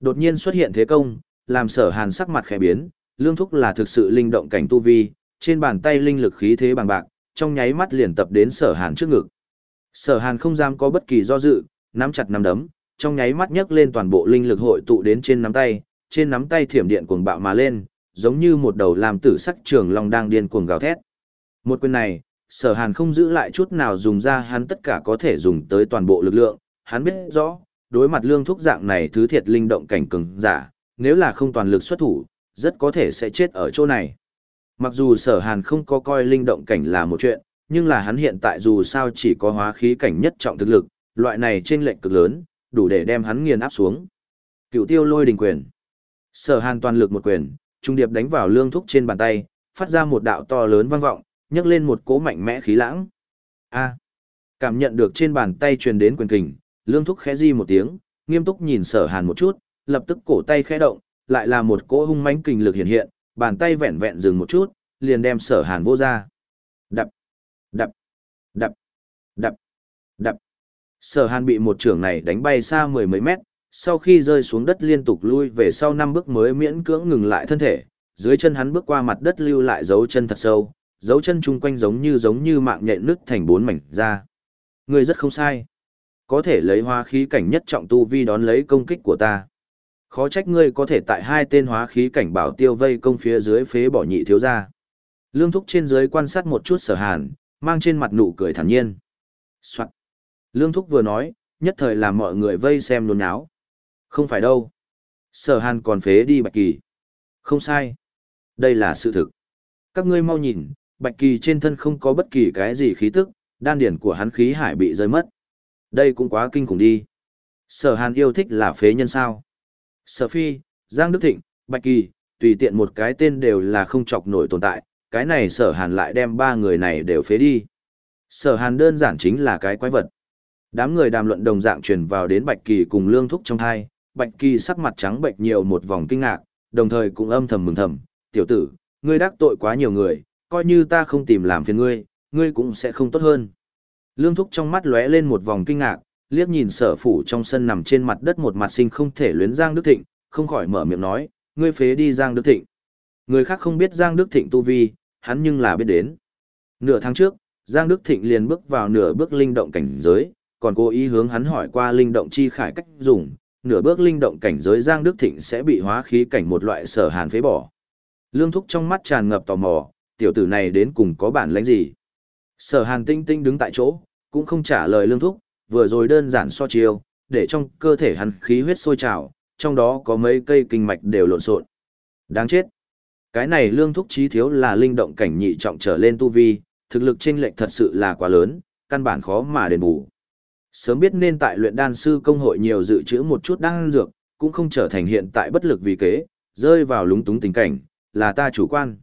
Đột nhiên xuất hiện thế công, làm sở hàn sắc mặt khẽ biến, lương thúc là thực sự linh động cảnh tu vi, trên bàn tay linh lực khí thế bằng bạc, trong nháy mắt liền tập đến sở hàn trước ngực. Sở hàn không dám có bất kỳ do dự, nắm chặt nắm đấm, trong nháy mắt nhấc lên toàn bộ linh lực hội tụ đến trên nắm tay, trên nắm tay thiểm điện cuồng bạo mà lên, giống như một đầu làm tử sắc trường long đang điên cuồng gào thét. Một quyền này, sở hàn không giữ lại chút nào dùng ra hắn tất cả có thể dùng tới toàn bộ lực lượng, hắn biết rõ, đối mặt lương thúc dạng này thứ thiệt linh động cảnh cường giả, nếu là không toàn lực xuất thủ, rất có thể sẽ chết ở chỗ này. Mặc dù sở hàn không có coi linh động cảnh là một chuyện, nhưng là hắn hiện tại dù sao chỉ có hóa khí cảnh nhất trọng thực lực, loại này trên lệnh cực lớn, đủ để đem hắn nghiền áp xuống. Cựu tiêu lôi đình quyền. Sở hàn toàn lực một quyền, trung điệp đánh vào lương thúc trên bàn tay, phát ra một đạo to lớn vang vọng, nhấc lên một cỗ mạnh mẽ khí lãng. A. cảm nhận được trên bàn tay truyền đến quyền kình, lương thúc khẽ di một tiếng, nghiêm túc nhìn sở hàn một chút, lập tức cổ tay khẽ động, lại là một cỗ hung mãnh kình lực hiện hiện, bàn tay vẹn vẹn dừng một chút, liền đem sở hàn vô ra. Đập, đập, đập, đập, đập. Sở hàn bị một trưởng này đánh bay xa mười mấy mét, sau khi rơi xuống đất liên tục lui về sau năm bước mới miễn cưỡng ngừng lại thân thể, dưới chân hắn bước qua mặt đất lưu lại dấu chân thật sâu, dấu chân chung quanh giống như giống như mạng nhện nứt thành bốn mảnh ra. Người rất không sai. Có thể lấy hoa khí cảnh nhất trọng tu vi đón lấy công kích của ta. Khó trách ngươi có thể tại hai tên hóa khí cảnh bảo tiêu vây công phía dưới phế bỏ nhị thiếu gia. Lương Thúc trên dưới quan sát một chút sở hàn, mang trên mặt nụ cười thản nhiên. Soạn. Lương Thúc vừa nói, nhất thời làm mọi người vây xem nôn áo. Không phải đâu. Sở hàn còn phế đi Bạch Kỳ. Không sai. Đây là sự thực. Các ngươi mau nhìn, Bạch Kỳ trên thân không có bất kỳ cái gì khí tức, đan điển của hắn khí hải bị rơi mất. Đây cũng quá kinh khủng đi. Sở hàn yêu thích là phế nhân sao. Sở Phi, Giang Đức Thịnh, Bạch Kỳ, tùy tiện một cái tên đều là không chọc nổi tồn tại, cái này sở hàn lại đem ba người này đều phế đi. Sở hàn đơn giản chính là cái quái vật. Đám người đàm luận đồng dạng truyền vào đến Bạch Kỳ cùng Lương Thúc trong hai. Bạch Kỳ sắc mặt trắng bệnh nhiều một vòng kinh ngạc, đồng thời cũng âm thầm mừng thầm, tiểu tử, ngươi đắc tội quá nhiều người, coi như ta không tìm làm phiền ngươi, ngươi cũng sẽ không tốt hơn. Lương Thúc trong mắt lóe lên một vòng kinh ngạc, liếc nhìn sở phủ trong sân nằm trên mặt đất một mặt sinh không thể luyến Giang Đức Thịnh, không khỏi mở miệng nói, ngươi phế đi Giang Đức Thịnh. Người khác không biết Giang Đức Thịnh tu vi, hắn nhưng là biết đến. Nửa tháng trước, Giang Đức Thịnh liền bước vào nửa bước linh động cảnh giới, còn cố ý hướng hắn hỏi qua linh động chi khải cách dùng, nửa bước linh động cảnh giới Giang Đức Thịnh sẽ bị hóa khí cảnh một loại sở hàn phế bỏ. Lương Thúc trong mắt tràn ngập tò mò, tiểu tử này đến cùng có bản lãnh gì? Sở hàn tinh tinh đứng tại chỗ, cũng không trả lời Lương Thúc, vừa rồi đơn giản so chiêu, để trong cơ thể hắn khí huyết sôi trào, trong đó có mấy cây kinh mạch đều lộn xộn. Đáng chết. Cái này lương thúc trí thiếu là linh động cảnh nhị trọng trở lên tu vi, thực lực chênh lệch thật sự là quá lớn, căn bản khó mà đền bù. Sớm biết nên tại luyện đan sư công hội nhiều dự trữ một chút đan dược, cũng không trở thành hiện tại bất lực vì kế, rơi vào lúng túng tình cảnh, là ta chủ quan.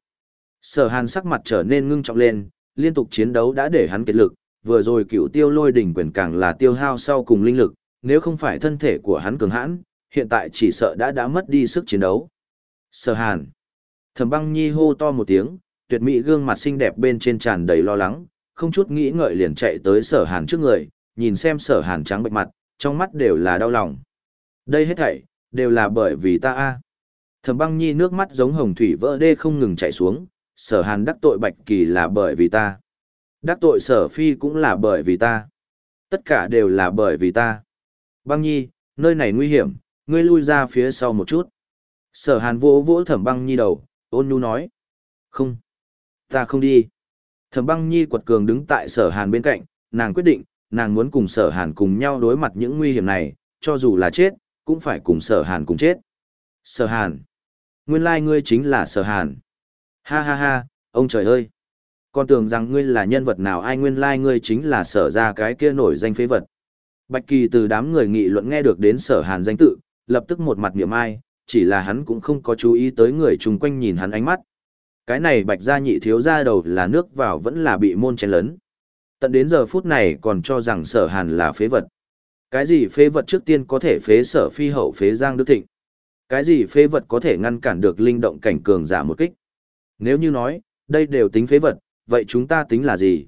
Sở hàn sắc mặt trở nên ngưng trọng lên, liên tục chiến đấu đã để hắn kiệt lực, vừa rồi cựu tiêu lôi đỉnh quyền càng là tiêu hao sau cùng linh lực, nếu không phải thân thể của hắn cường hãn, hiện tại chỉ sợ đã đã mất đi sức chiến đấu. Sở hàn. Thẩm băng nhi hô to một tiếng, tuyệt mỹ gương mặt xinh đẹp bên trên tràn đầy lo lắng, không chút nghĩ ngợi liền chạy tới sở hàn trước người, nhìn xem sở hàn trắng bệch mặt, trong mắt đều là đau lòng. Đây hết thảy, đều là bởi vì ta a. Thẩm băng nhi nước mắt giống hồng thủy vỡ đê không ngừng chảy xuống, sở hàn đắc tội bạch kỳ là bởi vì ta. Đắc tội sở phi cũng là bởi vì ta. Tất cả đều là bởi vì ta. Băng nhi, nơi này nguy hiểm, ngươi lui ra phía sau một chút. Sở hàn vỗ vỗ thẩm băng nhi đầu, ôn nhu nói. Không, ta không đi. Thẩm băng nhi quật cường đứng tại sở hàn bên cạnh, nàng quyết định, nàng muốn cùng sở hàn cùng nhau đối mặt những nguy hiểm này, cho dù là chết, cũng phải cùng sở hàn cùng chết. Sở hàn. Nguyên lai ngươi chính là sở hàn. Ha ha ha, ông trời ơi. Con tưởng rằng ngươi là nhân vật nào ai nguyên lai ngươi chính là sở ra cái kia nổi danh phế vật. Bạch Kỳ từ đám người nghị luận nghe được đến sở hàn danh tự, lập tức một mặt niệm ai, chỉ là hắn cũng không có chú ý tới người chung quanh nhìn hắn ánh mắt. Cái này bạch gia nhị thiếu ra đầu là nước vào vẫn là bị môn chén lớn. Tận đến giờ phút này còn cho rằng sở hàn là phế vật. Cái gì phế vật trước tiên có thể phế sở phi hậu phế Giang Đức Thịnh? Cái gì phế vật có thể ngăn cản được linh động cảnh cường giả một kích? Nếu như nói, đây đều tính phế vật, vậy chúng ta tính là gì?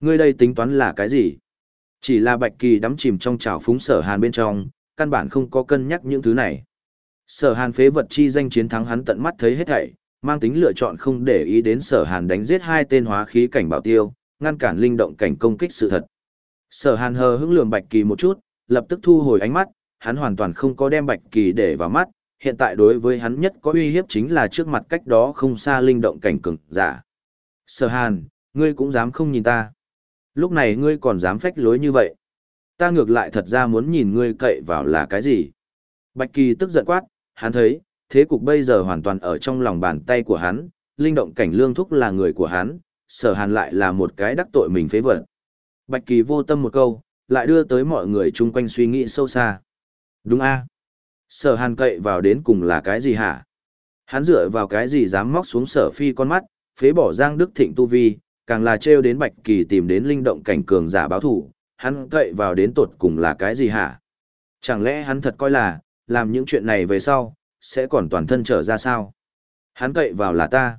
Ngươi đây tính toán là cái gì? Chỉ là Bạch Kỳ đắm chìm trong trào phúng sở hàn bên trong, căn bản không có cân nhắc những thứ này. Sở hàn phế vật chi danh chiến thắng hắn tận mắt thấy hết thảy, mang tính lựa chọn không để ý đến sở hàn đánh giết hai tên hóa khí cảnh bảo tiêu, ngăn cản linh động cảnh công kích sự thật. Sở hàn hờ hững lường Bạch Kỳ một chút, lập tức thu hồi ánh mắt, hắn hoàn toàn không có đem Bạch Kỳ để vào mắt, hiện tại đối với hắn nhất có uy hiếp chính là trước mặt cách đó không xa linh động cảnh cường giả. Sở Hàn, ngươi cũng dám không nhìn ta. Lúc này ngươi còn dám phách lối như vậy. Ta ngược lại thật ra muốn nhìn ngươi cậy vào là cái gì. Bạch Kỳ tức giận quát, hắn thấy, thế cục bây giờ hoàn toàn ở trong lòng bàn tay của hắn, linh động cảnh lương thúc là người của hắn, sở hàn lại là một cái đắc tội mình phế vật. Bạch Kỳ vô tâm một câu, lại đưa tới mọi người chung quanh suy nghĩ sâu xa. Đúng a Sở hàn cậy vào đến cùng là cái gì hả? Hắn dựa vào cái gì dám móc xuống sở phi con mắt, phế bỏ Giang Đức Thịnh tu vi, càng là trêu đến Bạch Kỳ tìm đến linh động cảnh cường giả báo thủ, hắn cậy vào đến tột cùng là cái gì hả? Chẳng lẽ hắn thật coi là, làm những chuyện này về sau, sẽ còn toàn thân trở ra sao? Hắn cậy vào là ta.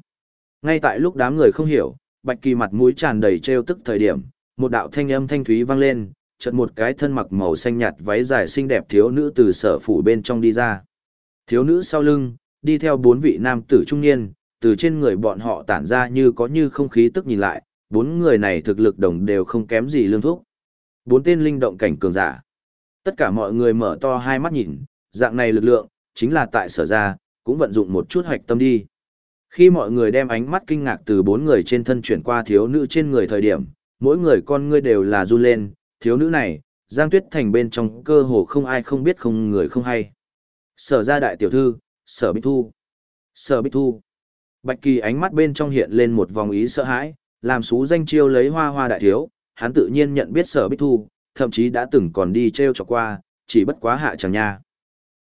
Ngay tại lúc đám người không hiểu, Bạch Kỳ mặt mũi tràn đầy trêu tức thời điểm, một đạo thanh âm thanh thúy vang lên, chợt một cái thân mặc màu xanh nhạt váy dài xinh đẹp thiếu nữ từ sở phủ bên trong đi ra. Thiếu nữ sau lưng, đi theo bốn vị nam tử trung niên, từ trên người bọn họ tản ra như có như không khí tức nhìn lại, bốn người này thực lực đồng đều không kém gì lương thúc. Bốn tên linh động cảnh cường giả. Tất cả mọi người mở to hai mắt nhìn, dạng này lực lượng, chính là tại sở ra, cũng vận dụng một chút hoạch tâm đi. Khi mọi người đem ánh mắt kinh ngạc từ bốn người trên thân chuyển qua thiếu nữ trên người thời điểm, mỗi người con ngươi đều là run lên, thiếu nữ này, Giang Tuyết Thành bên trong cơ hồ không ai không biết không người không hay. Sở ra đại tiểu thư, sở bích thu. Sở bích thu. Bạch Kỳ ánh mắt bên trong hiện lên một vòng ý sợ hãi, làm xú danh chiêu lấy hoa hoa đại thiếu, hắn tự nhiên nhận biết sở bích thu, thậm chí đã từng còn đi treo cho qua, chỉ bất quá hạ chẳng nha.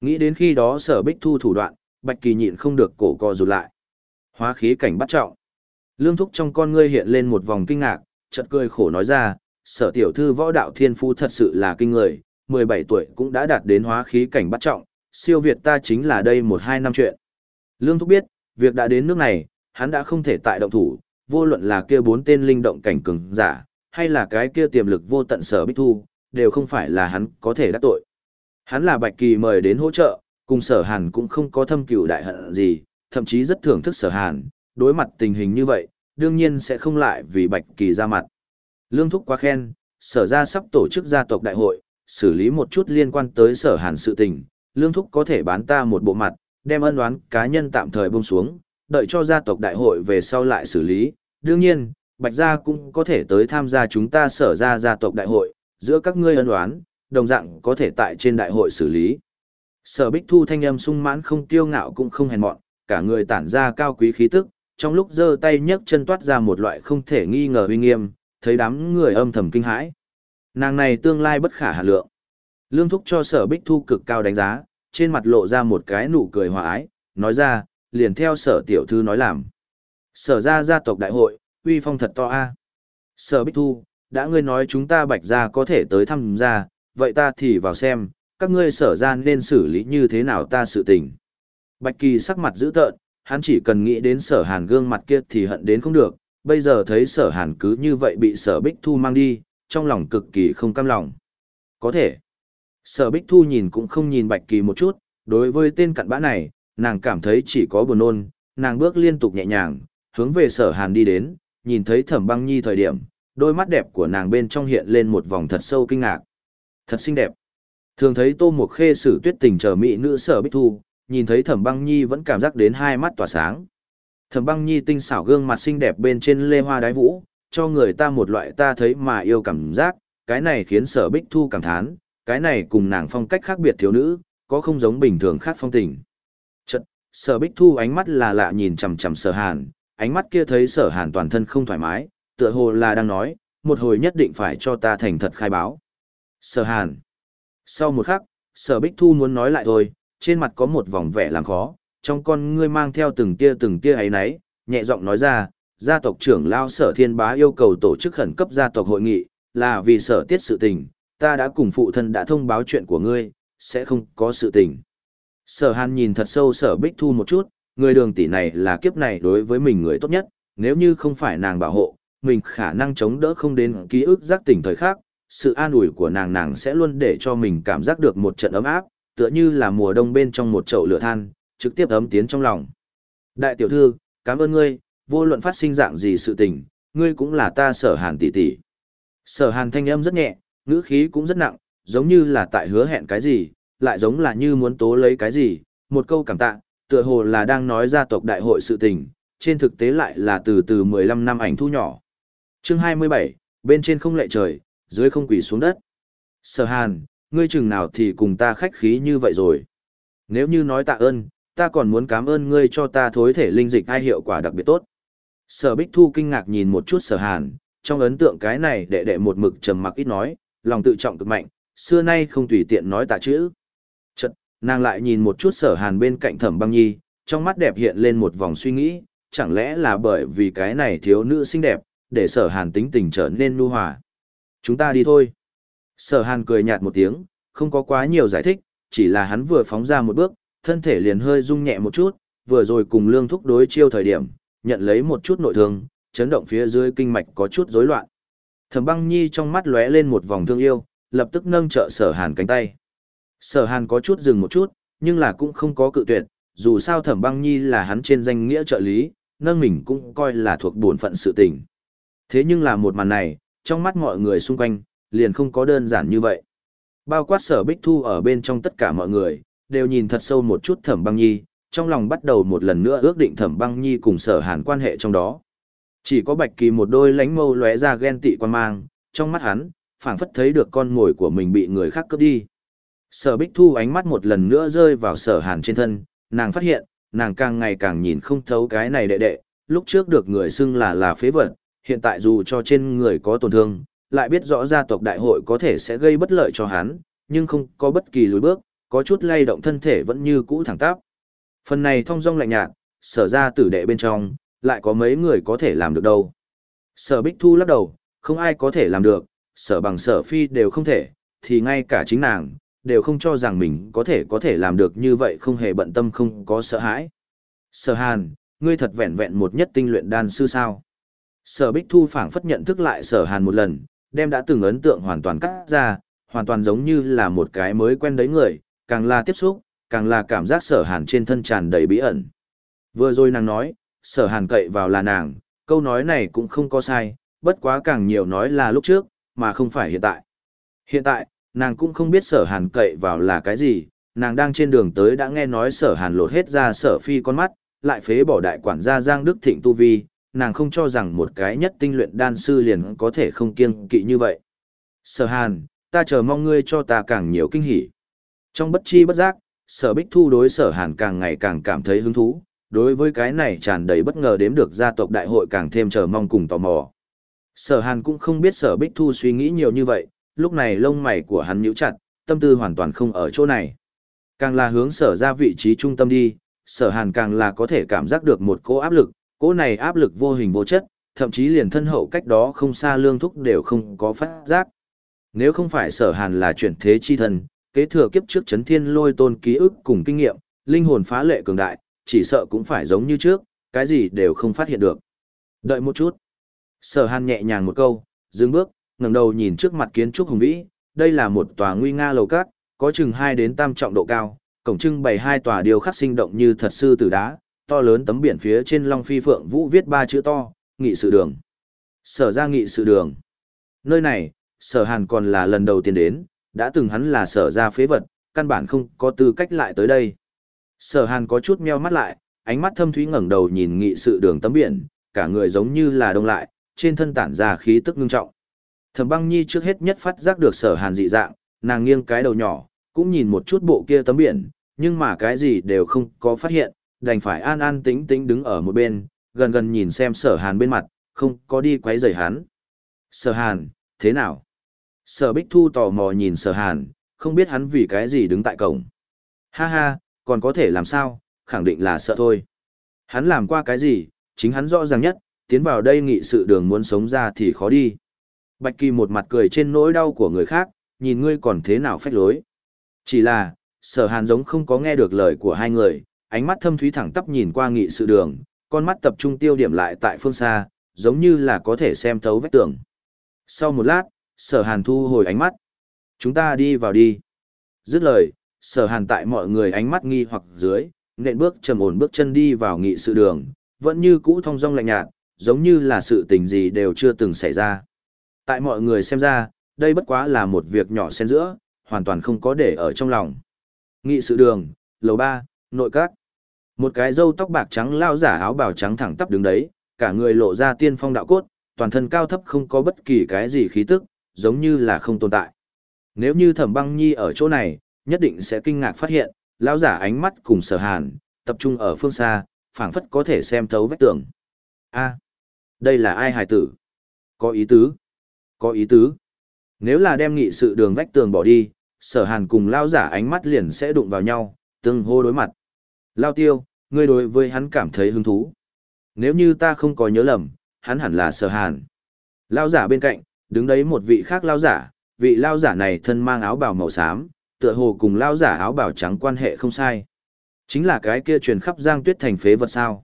Nghĩ đến khi đó sở bích thu thủ đoạn, Bạch Kỳ nhịn không được cổ co rụt lại. Hóa khí cảnh bắt trọng. Lương thúc trong con ngươi hiện lên một vòng kinh ngạc, chợt cười khổ nói ra, sở tiểu thư võ đạo thiên phu thật sự là kinh người, 17 tuổi cũng đã đạt đến hóa khí cảnh bắt trọng, siêu việt ta chính là đây một hai năm chuyện. Lương Thúc biết, việc đã đến nước này, hắn đã không thể tại động thủ, vô luận là kia bốn tên linh động cảnh cường giả, hay là cái kia tiềm lực vô tận sở bích thu, đều không phải là hắn có thể đắc tội. Hắn là Bạch Kỳ mời đến hỗ trợ, cùng sở hàn cũng không có thâm cửu đại hận gì, thậm chí rất thưởng thức sở hàn, đối mặt tình hình như vậy, đương nhiên sẽ không lại vì Bạch Kỳ ra mặt. Lương Thúc quá khen, sở ra sắp tổ chức gia tộc đại hội, xử lý một chút liên quan tới sở hàn sự tình, Lương Thúc có thể bán ta một bộ mặt, đem ân oán cá nhân tạm thời buông xuống, đợi cho gia tộc đại hội về sau lại xử lý. Đương nhiên, Bạch Gia cũng có thể tới tham gia chúng ta sở ra gia tộc đại hội, giữa các ngươi ân oán, đồng dạng có thể tại trên đại hội xử lý. Sở Bích Thu thanh âm sung mãn không tiêu ngạo cũng không hèn mọn, cả người tản ra cao quý khí tức, trong lúc giơ tay nhấc chân toát ra một loại không thể nghi ngờ uy nghiêm, thấy đám người âm thầm kinh hãi. Nàng này tương lai bất khả hà lượng. Lương Thúc cho sở Bích Thu cực cao đánh giá, trên mặt lộ ra một cái nụ cười hòa ái, nói ra, liền theo sở tiểu thư nói làm. Sở ra gia tộc đại hội, uy phong thật to a. Sở Bích Thu, đã ngươi nói chúng ta bạch ra có thể tới thăm gia, vậy ta thì vào xem, các ngươi sở ra nên xử lý như thế nào ta sự tình. Bạch Kỳ sắc mặt dữ tợn, hắn chỉ cần nghĩ đến sở hàn gương mặt kia thì hận đến không được, bây giờ thấy sở hàn cứ như vậy bị sở bích thu mang đi, trong lòng cực kỳ không cam lòng. Có thể, sở bích thu nhìn cũng không nhìn bạch kỳ một chút, đối với tên cặn bã này, nàng cảm thấy chỉ có buồn nôn, nàng bước liên tục nhẹ nhàng, hướng về sở hàn đi đến, nhìn thấy thẩm băng nhi thời điểm, đôi mắt đẹp của nàng bên trong hiện lên một vòng thật sâu kinh ngạc. Thật xinh đẹp. Thường thấy Tô Mộc Khê sử tuyết tình chờ mỹ nữ sở bích thu, nhìn thấy Thẩm Băng Nhi vẫn cảm giác đến hai mắt tỏa sáng. Thẩm Băng Nhi tinh xảo gương mặt xinh đẹp bên trên lê hoa đái vũ, cho người ta một loại ta thấy mà yêu cảm giác, cái này khiến sở bích thu cảm thán, cái này cùng nàng phong cách khác biệt thiếu nữ, có không giống bình thường khác phong tình. Chật, sở bích thu ánh mắt là lạ nhìn chằm chằm sở hàn, ánh mắt kia thấy sở hàn toàn thân không thoải mái, tựa hồ là đang nói, một hồi nhất định phải cho ta thành thật khai báo. Sở hàn. Sau một khắc, sở bích thu muốn nói lại thôi, trên mặt có một vòng vẻ làm khó, trong con ngươi mang theo từng tia từng tia ấy náy, nhẹ giọng nói ra, gia tộc trưởng lao sở thiên bá yêu cầu tổ chức khẩn cấp gia tộc hội nghị, là vì sở tiết sự tình, ta đã cùng phụ thân đã thông báo chuyện của ngươi, sẽ không có sự tình. Sở hàn nhìn thật sâu sở bích thu một chút, người đường tỷ này là kiếp này đối với mình người tốt nhất, nếu như không phải nàng bảo hộ, mình khả năng chống đỡ không đến ký ức giác tỉnh thời khác, sự an ủi của nàng nàng sẽ luôn để cho mình cảm giác được một trận ấm áp, tựa như là mùa đông bên trong một chậu lửa than, trực tiếp ấm tiến trong lòng. Đại tiểu thư, cảm ơn ngươi, vô luận phát sinh dạng gì sự tình, ngươi cũng là ta sở hàn tỷ tỷ. Sở hàn thanh âm rất nhẹ, ngữ khí cũng rất nặng, giống như là tại hứa hẹn cái gì, lại giống là như muốn tố lấy cái gì, một câu cảm tạ, tựa hồ là đang nói gia tộc đại hội sự tình, trên thực tế lại là từ từ 15 năm ảnh thu nhỏ. Chương 27, bên trên không lệ trời, dưới không quỳ xuống đất. Sở Hàn, ngươi chừng nào thì cùng ta khách khí như vậy rồi. Nếu như nói tạ ơn, ta còn muốn cảm ơn ngươi cho ta thối thể linh dịch ai hiệu quả đặc biệt tốt. Sở Bích Thu kinh ngạc nhìn một chút Sở Hàn, trong ấn tượng cái này đệ đệ một mực trầm mặc ít nói, lòng tự trọng cực mạnh, xưa nay không tùy tiện nói tạ chữ. Chật, nàng lại nhìn một chút Sở Hàn bên cạnh Thẩm Băng Nhi, trong mắt đẹp hiện lên một vòng suy nghĩ, chẳng lẽ là bởi vì cái này thiếu nữ xinh đẹp, để Sở Hàn tính tình trở nên nu hòa. Chúng ta đi thôi. Sở hàn cười nhạt một tiếng, không có quá nhiều giải thích, chỉ là hắn vừa phóng ra một bước, thân thể liền hơi rung nhẹ một chút, vừa rồi cùng lương thúc đối chiêu thời điểm, nhận lấy một chút nội thương, chấn động phía dưới kinh mạch có chút rối loạn. Thẩm băng nhi trong mắt lóe lên một vòng thương yêu, lập tức nâng trợ sở hàn cánh tay. Sở hàn có chút dừng một chút, nhưng là cũng không có cự tuyệt, dù sao thẩm băng nhi là hắn trên danh nghĩa trợ lý, nâng mình cũng coi là thuộc bổn phận sự tình. Thế nhưng là một màn này, trong mắt mọi người xung quanh, liền không có đơn giản như vậy. Bao quát sở bích thu ở bên trong tất cả mọi người, đều nhìn thật sâu một chút thẩm băng nhi, trong lòng bắt đầu một lần nữa ước định thẩm băng nhi cùng sở hàn quan hệ trong đó. Chỉ có bạch kỳ một đôi lánh mâu lóe ra ghen tị quan mang, trong mắt hắn, phảng phất thấy được con mồi của mình bị người khác cướp đi. Sở bích thu ánh mắt một lần nữa rơi vào sở hàn trên thân, nàng phát hiện, nàng càng ngày càng nhìn không thấu cái này đệ đệ, lúc trước được người xưng là là phế vật, hiện tại dù cho trên người có tổn thương, lại biết rõ gia tộc đại hội có thể sẽ gây bất lợi cho hắn, nhưng không có bất kỳ lối bước, có chút lay động thân thể vẫn như cũ thẳng tắp. Phần này thông dong lạnh nhạt, sở ra tử đệ bên trong, lại có mấy người có thể làm được đâu. Sở Bích Thu lắc đầu, không ai có thể làm được, sở bằng sở phi đều không thể, thì ngay cả chính nàng, đều không cho rằng mình có thể có thể làm được như vậy không hề bận tâm không có sợ hãi. Sở Hàn, ngươi thật vẹn vẹn một nhất tinh luyện đan sư sao? Sở Bích Thu phảng phất nhận thức lại sở hàn một lần, đem đã từng ấn tượng hoàn toàn cắt ra, hoàn toàn giống như là một cái mới quen đấy người, càng là tiếp xúc, càng là cảm giác sở hàn trên thân tràn đầy bí ẩn. Vừa rồi nàng nói, sở hàn cậy vào là nàng, câu nói này cũng không có sai, bất quá càng nhiều nói là lúc trước, mà không phải hiện tại. Hiện tại, nàng cũng không biết sở hàn cậy vào là cái gì, nàng đang trên đường tới đã nghe nói sở hàn lột hết ra sở phi con mắt, lại phế bỏ đại quản gia Giang Đức Thịnh Tu Vi, nàng không cho rằng một cái nhất tinh luyện đan sư liền có thể không kiêng kỵ như vậy. Sở hàn, ta chờ mong ngươi cho ta càng nhiều kinh hỉ. Trong bất chi bất giác, sở bích thu đối sở hàn càng ngày càng cảm thấy hứng thú, đối với cái này tràn đầy bất ngờ đếm được gia tộc đại hội càng thêm chờ mong cùng tò mò. Sở hàn cũng không biết sở bích thu suy nghĩ nhiều như vậy, lúc này lông mày của hắn nhíu chặt, tâm tư hoàn toàn không ở chỗ này. Càng là hướng sở ra vị trí trung tâm đi, sở hàn càng là có thể cảm giác được một cỗ áp lực, cỗ này áp lực vô hình vô chất, thậm chí liền thân hậu cách đó không xa lương thúc đều không có phát giác. Nếu không phải sở hàn là chuyển thế chi thần, kế thừa kiếp trước chấn thiên lôi tôn ký ức cùng kinh nghiệm, linh hồn phá lệ cường đại, chỉ sợ cũng phải giống như trước, cái gì đều không phát hiện được. Đợi một chút. Sở hàn nhẹ nhàng một câu, dừng bước, ngẩng đầu nhìn trước mặt kiến trúc hùng vĩ, đây là một tòa nguy nga lầu cát, có chừng 2 đến tam trọng độ cao, cổng trưng bày hai tòa điêu khắc sinh động như thật sư tử đá, to lớn tấm biển phía trên Long Phi Phượng Vũ viết ba chữ to, nghị sự đường. Sở ra nghị sự đường. Nơi này, sở hàn còn là lần đầu tiên đến, đã từng hắn là sở ra phế vật, căn bản không có tư cách lại tới đây. Sở hàn có chút meo mắt lại, ánh mắt thâm thúy ngẩng đầu nhìn nghị sự đường tấm biển, cả người giống như là đông lại, trên thân tản ra khí tức ngưng trọng. Thẩm băng nhi trước hết nhất phát giác được sở hàn dị dạng, nàng nghiêng cái đầu nhỏ, cũng nhìn một chút bộ kia tấm biển, nhưng mà cái gì đều không có phát hiện, đành phải an an tĩnh tĩnh đứng ở một bên, gần gần nhìn xem sở hàn bên mặt, không có đi quấy rầy hắn. Sở hàn, thế nào? Sở bích thu tò mò nhìn sở hàn, không biết hắn vì cái gì đứng tại cổng. Ha ha, còn có thể làm sao, khẳng định là sợ thôi. Hắn làm qua cái gì, chính hắn rõ ràng nhất, tiến vào đây nghị sự đường muốn sống ra thì khó đi. Bạch Kỳ một mặt cười trên nỗi đau của người khác, nhìn ngươi còn thế nào phách lối. Chỉ là, sở hàn giống không có nghe được lời của hai người, ánh mắt thâm thúy thẳng tắp nhìn qua nghị sự đường, con mắt tập trung tiêu điểm lại tại phương xa, giống như là có thể xem thấu vách tường. Sau một lát, sở hàn thu hồi ánh mắt. Chúng ta đi vào đi. Dứt lời, sở hàn tại mọi người ánh mắt nghi hoặc dưới, nện bước trầm ổn bước chân đi vào nghị sự đường, vẫn như cũ thong dong lạnh nhạt, giống như là sự tình gì đều chưa từng xảy ra. Tại mọi người xem ra, đây bất quá là một việc nhỏ xen giữa, hoàn toàn không có để ở trong lòng. Nghị sự đường, lầu ba, nội các. Một cái râu tóc bạc trắng lao giả áo bào trắng thẳng tắp đứng đấy, cả người lộ ra tiên phong đạo cốt, toàn thân cao thấp không có bất kỳ cái gì khí tức, giống như là không tồn tại. Nếu như thẩm băng nhi ở chỗ này, nhất định sẽ kinh ngạc phát hiện, lão giả ánh mắt cùng sở hàn, tập trung ở phương xa, phảng phất có thể xem thấu vách tường. a đây là ai hài tử? Có ý tứ? Có ý tứ? Nếu là đem nghị sự đường vách tường bỏ đi, sở hàn cùng lao giả ánh mắt liền sẽ đụng vào nhau, từng hô đối mặt. Lao tiêu, ngươi đối với hắn cảm thấy hứng thú. Nếu như ta không có nhớ lầm, hắn hẳn là sở hàn. Lao giả bên cạnh, đứng đấy một vị khác lao giả, vị lao giả này thân mang áo bào màu xám, tựa hồ cùng lao giả áo bào trắng quan hệ không sai. Chính là cái kia truyền khắp giang tuyết thành phế vật sao.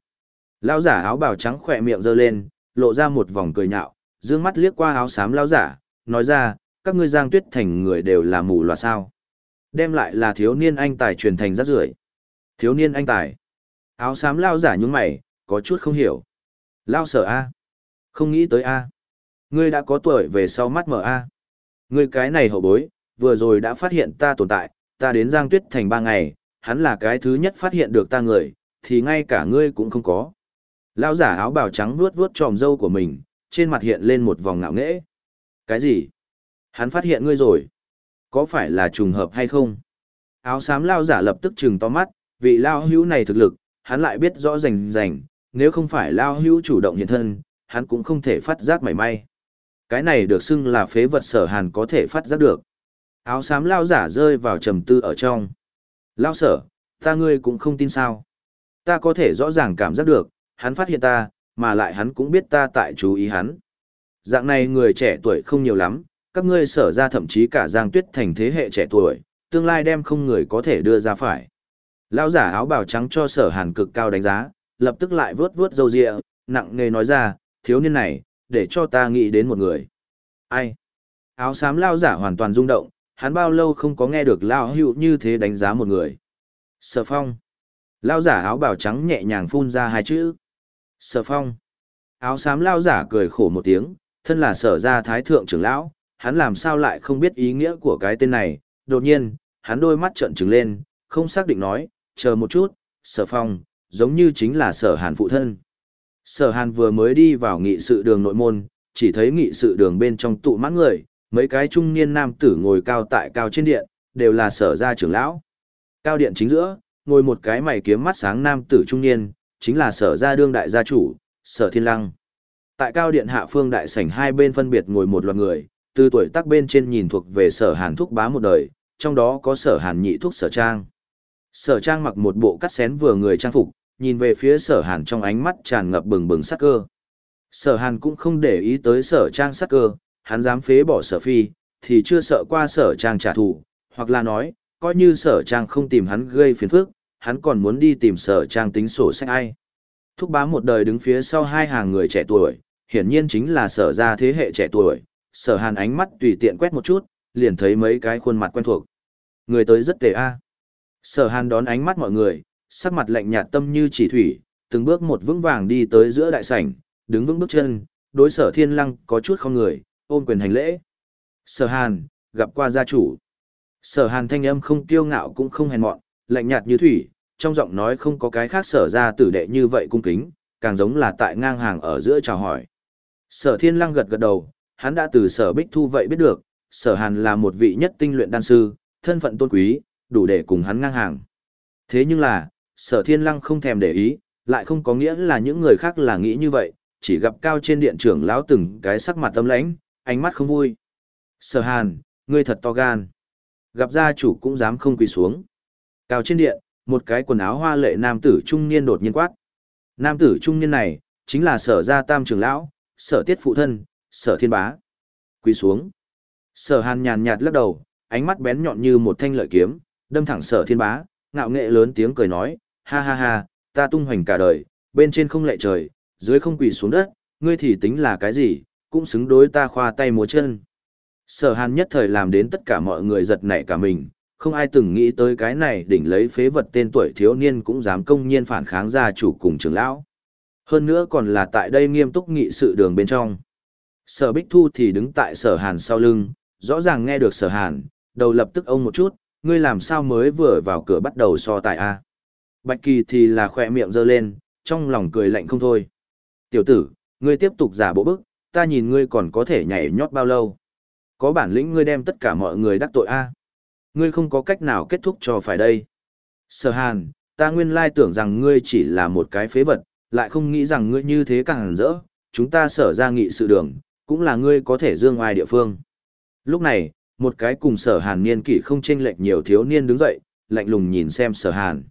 Lao giả áo bào trắng khỏe miệng giơ lên, lộ ra một vòng cười nhạo, dương mắt liếc qua áo xám lao giả, nói ra, các ngươi giang tuyết thành người đều là mù loà sao. Đem lại là thiếu niên anh tài truyền thành rác rưởi Thiếu niên anh tài. Áo xám lao giả nhúng mày, có chút không hiểu. Lao sở A. Không nghĩ tới A. Ngươi đã có tuổi về sau mắt mở A. Ngươi cái này hậu bối, vừa rồi đã phát hiện ta tồn tại, ta đến Giang Tuyết Thành ba ngày, hắn là cái thứ nhất phát hiện được ta người, thì ngay cả ngươi cũng không có. Lao giả áo bào trắng vuốt vuốt tròm râu của mình, trên mặt hiện lên một vòng ngạo nghễ. Cái gì? Hắn phát hiện ngươi rồi. Có phải là trùng hợp hay không? Áo xám lao giả lập tức trừng to mắt, vị lao hữu này thực lực, hắn lại biết rõ rành rành, nếu không phải lao hữu chủ động hiện thân, hắn cũng không thể phát giác mảy may. Cái này được xưng là phế vật sở hàn có thể phát giác được. Áo xám lao giả rơi vào trầm tư ở trong. Lao sở, ta ngươi cũng không tin sao. Ta có thể rõ ràng cảm giác được, hắn phát hiện ta, mà lại hắn cũng biết ta tại chú ý hắn. Dạng này người trẻ tuổi không nhiều lắm, các ngươi sở ra thậm chí cả Giang Tuyết thành thế hệ trẻ tuổi, tương lai đem không người có thể đưa ra phải. Lão giả áo bào trắng cho sở hàn cực cao đánh giá, lập tức lại vớt vớt râu rịa nặng nề nói ra, thiếu niên này, để cho ta nghĩ đến một người. Ai? Áo xám lao giả hoàn toàn rung động, hắn bao lâu không có nghe được lao hữu như thế đánh giá một người. Sở phong. Lao giả áo bào trắng nhẹ nhàng phun ra hai chữ. Sở phong. Áo xám lao giả cười khổ một tiếng, thân là sở gia thái thượng trưởng lão, hắn làm sao lại không biết ý nghĩa của cái tên này. Đột nhiên, hắn đôi mắt trợn trừng lên, không xác định nói, chờ một chút, sở phong, giống như chính là sở hàn phụ thân. Sở hàn vừa mới đi vào nghị sự đường nội môn, chỉ thấy nghị sự đường bên trong tụ mãn người, mấy cái trung niên nam tử ngồi cao tại cao trên điện, đều là sở gia trưởng lão. Cao điện chính giữa, ngồi một cái mày kiếm mắt sáng nam tử trung niên, chính là sở gia đương đại gia chủ, sở thiên lăng. Tại cao điện hạ phương đại sảnh hai bên phân biệt ngồi một loạt người, từ tuổi tác bên trên nhìn thuộc về sở hàn thúc bá một đời, trong đó có sở hàn nhị thúc sở trang. Sở trang mặc một bộ cắt xén vừa người trang phục, nhìn về phía sở hàn trong ánh mắt tràn ngập bừng bừng sắc cơ. Sở hàn cũng không để ý tới sở trang sắc cơ, hắn dám phế bỏ sở phi, thì chưa sợ qua sở trang trả thù, hoặc là nói, coi như sở trang không tìm hắn gây phiền phức, hắn còn muốn đi tìm sở trang tính sổ sách ai. Thúc bá một đời đứng phía sau hai hàng người trẻ tuổi, hiển nhiên chính là sở ra thế hệ trẻ tuổi, sở hàn ánh mắt tùy tiện quét một chút, liền thấy mấy cái khuôn mặt quen thuộc. Người tới rất tệ a. Sở hàn đón ánh mắt mọi người, sắc mặt lạnh nhạt tâm như chỉ thủy, từng bước một vững vàng đi tới giữa đại sảnh, đứng vững bước chân, đối sở thiên lăng có chút không người, ôm quyền hành lễ. Sở hàn, gặp qua gia chủ. Sở hàn thanh âm không kiêu ngạo cũng không hèn mọn, lạnh nhạt như thủy, trong giọng nói không có cái khác sở ra tử đệ như vậy cung kính, càng giống là tại ngang hàng ở giữa chào hỏi. Sở thiên lăng gật gật đầu, hắn đã từ sở bích thu vậy biết được, sở hàn là một vị nhất tinh luyện đan sư, thân phận tôn quý, đủ để cùng hắn ngang hàng. Thế nhưng là, sở thiên lăng không thèm để ý, lại không có nghĩa là những người khác là nghĩ như vậy, chỉ gặp cao trên điện trưởng lão từng cái sắc mặt tâm lãnh, ánh mắt không vui. Sở hàn, ngươi thật to gan. Gặp gia chủ cũng dám không quỳ xuống. Cao trên điện, một cái quần áo hoa lệ nam tử trung niên đột nhiên quát. Nam tử trung niên này, chính là sở gia tam trưởng lão, sở tiết phụ thân, sở thiên bá. Quỳ xuống. Sở hàn nhàn nhạt lắc đầu, ánh mắt bén nhọn như một thanh lợi kiếm, đâm thẳng sở thiên bá, ngạo nghệ lớn tiếng cười nói, ha ha ha, ta tung hoành cả đời, bên trên không lệ trời, dưới không quỳ xuống đất, ngươi thì tính là cái gì, cũng xứng đối ta khoa tay múa chân. Sở hàn nhất thời làm đến tất cả mọi người giật nảy cả mình, không ai từng nghĩ tới cái này đỉnh lấy phế vật tên tuổi thiếu niên cũng dám công nhiên phản kháng gia chủ cùng trưởng lão. Hơn nữa còn là tại đây nghiêm túc nghị sự đường bên trong. Sở Bích Thu thì đứng tại sở hàn sau lưng, rõ ràng nghe được sở hàn, đầu lập tức ông một chút, ngươi làm sao mới vừa vào cửa bắt đầu so tài a Bạch Kỳ thì là khỏe miệng giơ lên, trong lòng cười lạnh không thôi. Tiểu tử, ngươi tiếp tục giả bộ bức, ta nhìn ngươi còn có thể nhảy nhót bao lâu. Có bản lĩnh ngươi đem tất cả mọi người đắc tội a Ngươi không có cách nào kết thúc cho phải đây. Sở hàn, ta nguyên lai tưởng rằng ngươi chỉ là một cái phế vật, lại không nghĩ rằng ngươi như thế càng hẳn rỡ, chúng ta sở ra nghị sự đường, cũng là ngươi có thể dương ngoài địa phương. Lúc này, một cái cùng sở hàn niên kỷ không chênh lệch nhiều thiếu niên đứng dậy, lạnh lùng nhìn xem sở hàn.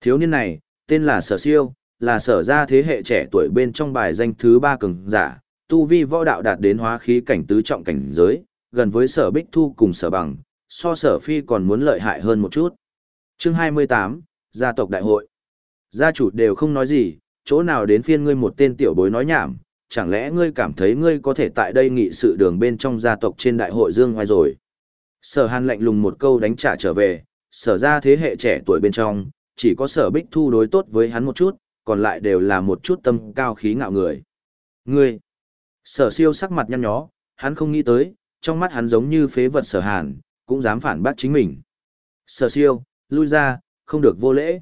Thiếu niên này, tên là sở siêu, là sở ra thế hệ trẻ tuổi bên trong bài danh thứ ba cường giả, tu vi võ đạo đạt đến hóa khí cảnh tứ trọng cảnh giới, gần với sở bích thu cùng sở bằng, so sở phi còn muốn lợi hại hơn một chút. Chương 28, Gia tộc đại hội. Gia chủ đều không nói gì, chỗ nào đến phiên ngươi một tên tiểu bối nói nhảm, chẳng lẽ ngươi cảm thấy ngươi có thể tại đây nghị sự đường bên trong gia tộc trên đại hội dương ngoài rồi. Sở hàn lạnh lùng một câu đánh trả trở về, sở ra thế hệ trẻ tuổi bên trong, chỉ có sở bích thu đối tốt với hắn một chút, còn lại đều là một chút tâm cao khí ngạo người. Ngươi, sở siêu sắc mặt nhăn nhó, hắn không nghĩ tới, trong mắt hắn giống như phế vật sở hàn, cũng dám phản bác chính mình. Sở siêu, lui ra, không được vô lễ.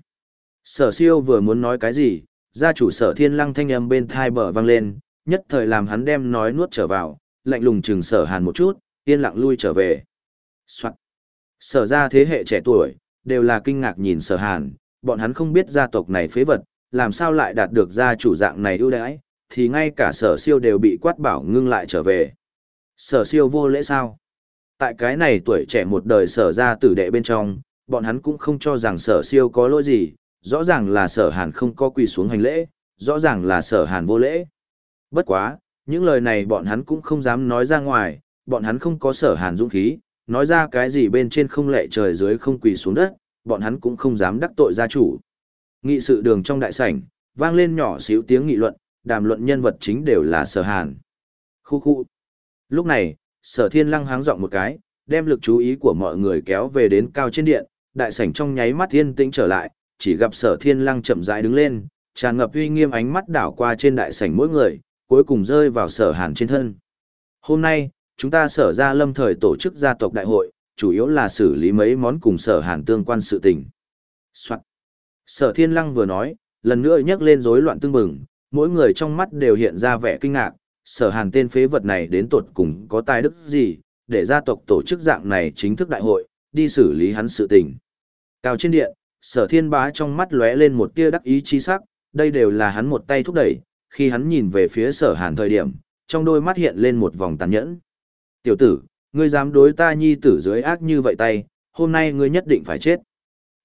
Sở siêu vừa muốn nói cái gì, gia chủ sở thiên lăng thanh âm bên thai bờ vang lên, nhất thời làm hắn đem nói nuốt trở vào, lạnh lùng chừng sở hàn một chút, yên lặng lui trở về. Soạn. Sở ra thế hệ trẻ tuổi, đều là kinh ngạc nhìn sở hàn, bọn hắn không biết gia tộc này phế vật, làm sao lại đạt được gia chủ dạng này ưu đãi, thì ngay cả sở siêu đều bị quát bảo ngưng lại trở về. Sở siêu vô lễ sao? Tại cái này tuổi trẻ một đời sở ra tử đệ bên trong, bọn hắn cũng không cho rằng sở siêu có lỗi gì, rõ ràng là sở hàn không có quỳ xuống hành lễ, rõ ràng là sở hàn vô lễ. Bất quá, những lời này bọn hắn cũng không dám nói ra ngoài, bọn hắn không có sở hàn dũng khí, nói ra cái gì bên trên không lệ trời dưới không quỳ xuống đất, bọn hắn cũng không dám đắc tội gia chủ. Nghị sự đường trong đại sảnh, vang lên nhỏ xíu tiếng nghị luận, đàm luận nhân vật chính đều là sở hàn. Khu khu. Lúc này, sở thiên lăng háng giọng một cái, đem lực chú ý của mọi người kéo về đến cao trên điện, đại sảnh trong nháy mắt thiên tĩnh trở lại, chỉ gặp sở thiên lăng chậm rãi đứng lên, tràn ngập uy nghiêm ánh mắt đảo qua trên đại sảnh mỗi người, cuối cùng rơi vào sở hàn trên thân. Hôm nay, chúng ta sở ra lâm thời tổ chức gia tộc đại hội, chủ yếu là xử lý mấy món cùng sở hàn tương quan sự tình. Soạn. Sở thiên lăng vừa nói, lần nữa nhắc lên rối loạn tương bừng, mỗi người trong mắt đều hiện ra vẻ kinh ngạc, sở hàn tên phế vật này đến tột cùng có tài đức gì, để gia tộc tổ chức dạng này chính thức đại hội, đi xử lý hắn sự tình. Cao trên điện, sở thiên bá trong mắt lóe lên một tia đắc ý chi sắc, đây đều là hắn một tay thúc đẩy, khi hắn nhìn về phía sở hàn thời điểm, trong đôi mắt hiện lên một vòng tàn nhẫn. Tiểu tử, ngươi dám đối ta nhi tử dưới ác như vậy tay, hôm nay ngươi nhất định phải chết.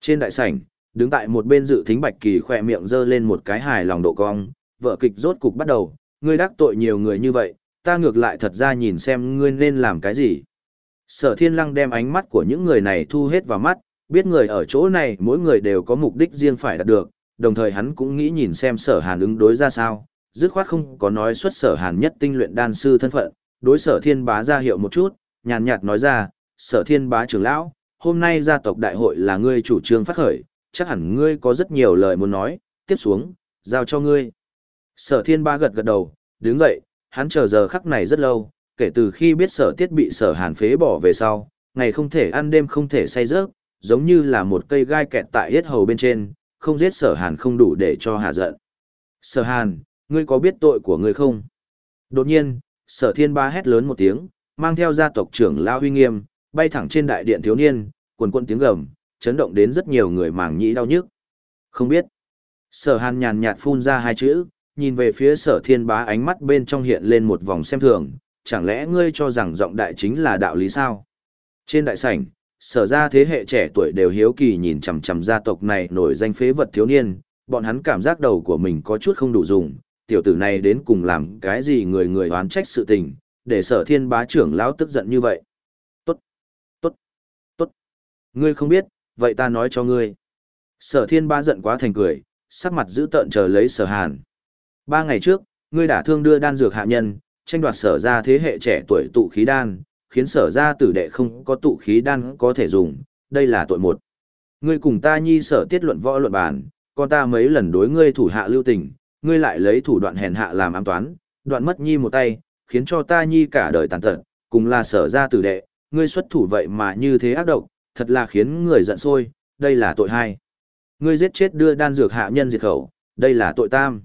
Trên đại sảnh, đứng tại một bên dự thính bạch kỳ khỏe miệng giơ lên một cái hài lòng độ cong, vợ kịch rốt cục bắt đầu, ngươi đắc tội nhiều người như vậy, ta ngược lại thật ra nhìn xem ngươi nên làm cái gì. Sở thiên lăng đem ánh mắt của những người này thu hết vào mắt, biết người ở chỗ này mỗi người đều có mục đích riêng phải đạt được, đồng thời hắn cũng nghĩ nhìn xem sở hàn ứng đối ra sao, dứt khoát không có nói xuất sở hàn nhất tinh luyện đan sư thân phận, đối sở thiên bá ra hiệu một chút, nhàn nhạt nói ra, sở thiên bá trưởng lão, hôm nay gia tộc đại hội là ngươi chủ trương phát khởi, chắc hẳn ngươi có rất nhiều lời muốn nói, tiếp xuống, giao cho ngươi. Sở thiên bá gật gật đầu, đứng dậy, hắn chờ giờ khắc này rất lâu, kể từ khi biết sở tiết bị sở hàn phế bỏ về sau, ngày không thể ăn đêm không thể say rớt, giống như là một cây gai kẹt tại hết hầu bên trên, không giết sở hàn không đủ để cho hạ giận. Sở hàn, ngươi có biết tội của ngươi không? Đột nhiên, sở thiên ba hét lớn một tiếng, mang theo gia tộc trưởng lao huy nghiêm, bay thẳng trên đại điện thiếu niên, quần quận tiếng gầm, chấn động đến rất nhiều người màng nhĩ đau nhức. Không biết. Sở hàn nhàn nhạt phun ra hai chữ, nhìn về phía sở thiên bá ánh mắt bên trong hiện lên một vòng xem thường, chẳng lẽ ngươi cho rằng giọng đại chính là đạo lý sao? Trên đại sảnh, sở ra thế hệ trẻ tuổi đều hiếu kỳ nhìn chằm chằm gia tộc này nổi danh phế vật thiếu niên, bọn hắn cảm giác đầu của mình có chút không đủ dùng, tiểu tử này đến cùng làm cái gì người người oán trách sự tình, để sở thiên bá trưởng lão tức giận như vậy. Tốt, tốt, tốt. Ngươi không biết, vậy ta nói cho ngươi. Sở thiên bá giận quá thành cười, sắc mặt giữ tợn chờ lấy sở hàn. Ba ngày trước, ngươi đã thương đưa đan dược hạ nhân, tranh đoạt sở ra thế hệ trẻ tuổi tụ khí đan, khiến sở ra tử đệ không có tụ khí đan có thể dùng, đây là tội một. Ngươi cùng ta nhi sở tiết luận võ luận bàn, con ta mấy lần đối ngươi thủ hạ lưu tình, ngươi lại lấy thủ đoạn hèn hạ làm ám toán, đoạn mất nhi một tay, khiến cho ta nhi cả đời tàn tật, cùng là sở ra tử đệ, ngươi xuất thủ vậy mà như thế ác độc, thật là khiến người giận sôi, đây là tội hai. Ngươi giết chết đưa đan dược hạ nhân diệt khẩu, đây là tội tam.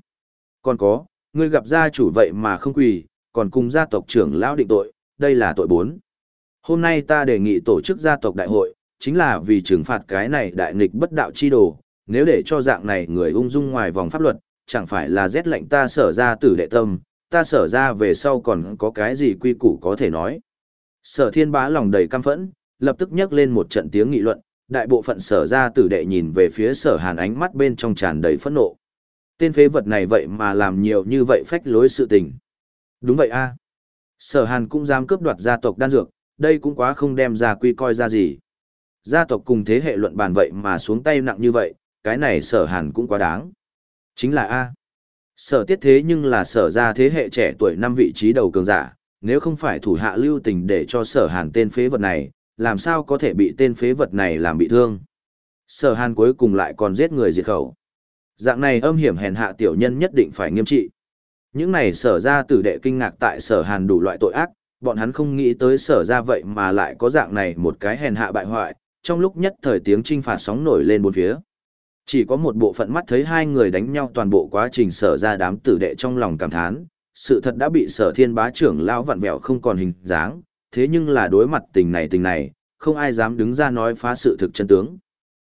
Còn có, ngươi gặp gia chủ vậy mà không quỳ, còn cùng gia tộc trưởng lão định tội, đây là tội bốn. Hôm nay ta đề nghị tổ chức gia tộc đại hội, chính là vì trừng phạt cái này đại nghịch bất đạo chi đồ, nếu để cho dạng này người ung dung ngoài vòng pháp luật, chẳng phải là rét lạnh ta sở ra tử đệ tâm, ta sở ra về sau còn có cái gì quy củ có thể nói. Sở thiên bá lòng đầy căm phẫn, lập tức nhắc lên một trận tiếng nghị luận, đại bộ phận sở ra tử đệ nhìn về phía sở hàn ánh mắt bên trong tràn đầy phẫn nộ. Tên phế vật này vậy mà làm nhiều như vậy phách lối sự tình. Đúng vậy a Sở hàn cũng dám cướp đoạt gia tộc đan dược, đây cũng quá không đem ra quy coi ra gì. Gia tộc cùng thế hệ luận bàn vậy mà xuống tay nặng như vậy, cái này sở hàn cũng quá đáng. Chính là A. Sở tiết thế nhưng là sở ra thế hệ trẻ tuổi năm vị trí đầu cường giả, nếu không phải thủ hạ lưu tình để cho sở hàn tên phế vật này, làm sao có thể bị tên phế vật này làm bị thương. Sở hàn cuối cùng lại còn giết người diệt khẩu. Dạng này âm hiểm hèn hạ tiểu nhân nhất định phải nghiêm trị. Những này sở ra tử đệ kinh ngạc tại sở hàn đủ loại tội ác, bọn hắn không nghĩ tới sở ra vậy mà lại có dạng này một cái hèn hạ bại hoại, trong lúc nhất thời tiếng trinh phạt sóng nổi lên bốn phía. Chỉ có một bộ phận mắt thấy hai người đánh nhau toàn bộ quá trình sở ra đám tử đệ trong lòng cảm thán, sự thật đã bị sở thiên bá trưởng lão vặn vẹo không còn hình dáng, thế nhưng là đối mặt tình này tình này, không ai dám đứng ra nói phá sự thực chân tướng.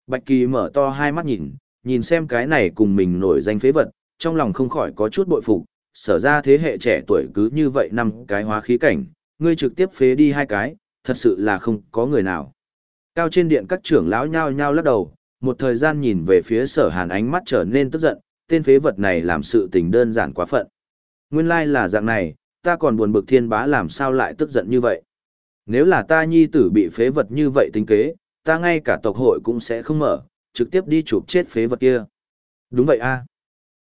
Bạch Kỳ mở to hai mắt nhìn, nhìn xem cái này cùng mình nổi danh phế vật, trong lòng không khỏi có chút bội phục, sở ra thế hệ trẻ tuổi cứ như vậy năm cái hóa khí cảnh, ngươi trực tiếp phế đi hai cái, thật sự là không có người nào. Cao trên điện các trưởng lão nhao nhao lắc đầu, một thời gian nhìn về phía sở hàn ánh mắt trở nên tức giận, tên phế vật này làm sự tình đơn giản quá phận. Nguyên lai là dạng này, ta còn buồn bực thiên bá làm sao lại tức giận như vậy. Nếu là ta nhi tử bị phế vật như vậy tính kế, ta ngay cả tộc hội cũng sẽ không mở, trực tiếp đi chụp chết phế vật kia. Đúng vậy a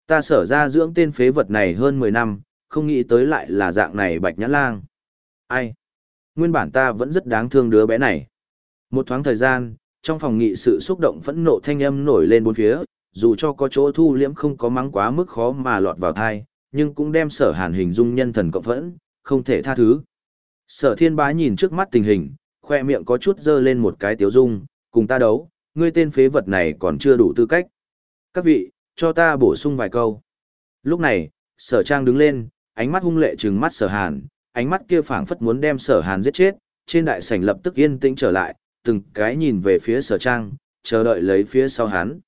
Ta sở ra dưỡng tên phế vật này hơn 10 năm, không nghĩ tới lại là dạng này bạch nhã lang. Ai? Nguyên bản ta vẫn rất đáng thương đứa bé này. Một thoáng thời gian, trong phòng nghị sự xúc động phẫn nộ thanh âm nổi lên bốn phía, dù cho có chỗ thu liễm không có mắng quá mức khó mà lọt vào thai, nhưng cũng đem sở hàn hình dung nhân thần cộng phẫn, không thể tha thứ. Sở thiên bá nhìn trước mắt tình hình, khoe miệng có chút dơ lên một cái tiếu dung, cùng ta đấu, ngươi tên phế vật này còn chưa đủ tư cách. Các vị, cho ta bổ sung vài câu. Lúc này, sở trang đứng lên, ánh mắt hung lệ trừng mắt sở hàn, ánh mắt kia phảng phất muốn đem sở hàn giết chết, trên đại sảnh lập tức yên tĩnh trở lại, từng cái nhìn về phía sở trang, chờ đợi lấy phía sau hắn.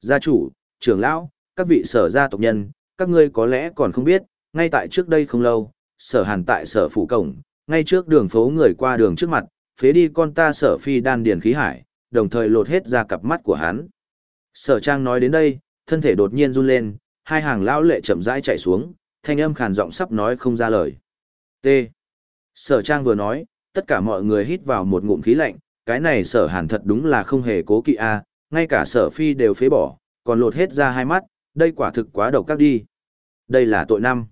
Gia chủ, trưởng lão, các vị sở gia tộc nhân, các ngươi có lẽ còn không biết, ngay tại trước đây không lâu, sở hàn tại sở phủ cổng, ngay trước đường phố người qua đường trước mặt, phế đi con ta sở phi đan điền khí hải, đồng thời lột hết ra cặp mắt của hắn. Sở trang nói đến đây, thân thể đột nhiên run lên, hai hàng lão lệ chậm rãi chạy xuống, thanh âm khàn giọng sắp nói không ra lời. T. Sở trang vừa nói, tất cả mọi người hít vào một ngụm khí lạnh, cái này sở hàn thật đúng là không hề cố kỵ a, ngay cả sở phi đều phế bỏ, còn lột hết ra hai mắt, đây quả thực quá độc các đi. Đây là tội năm.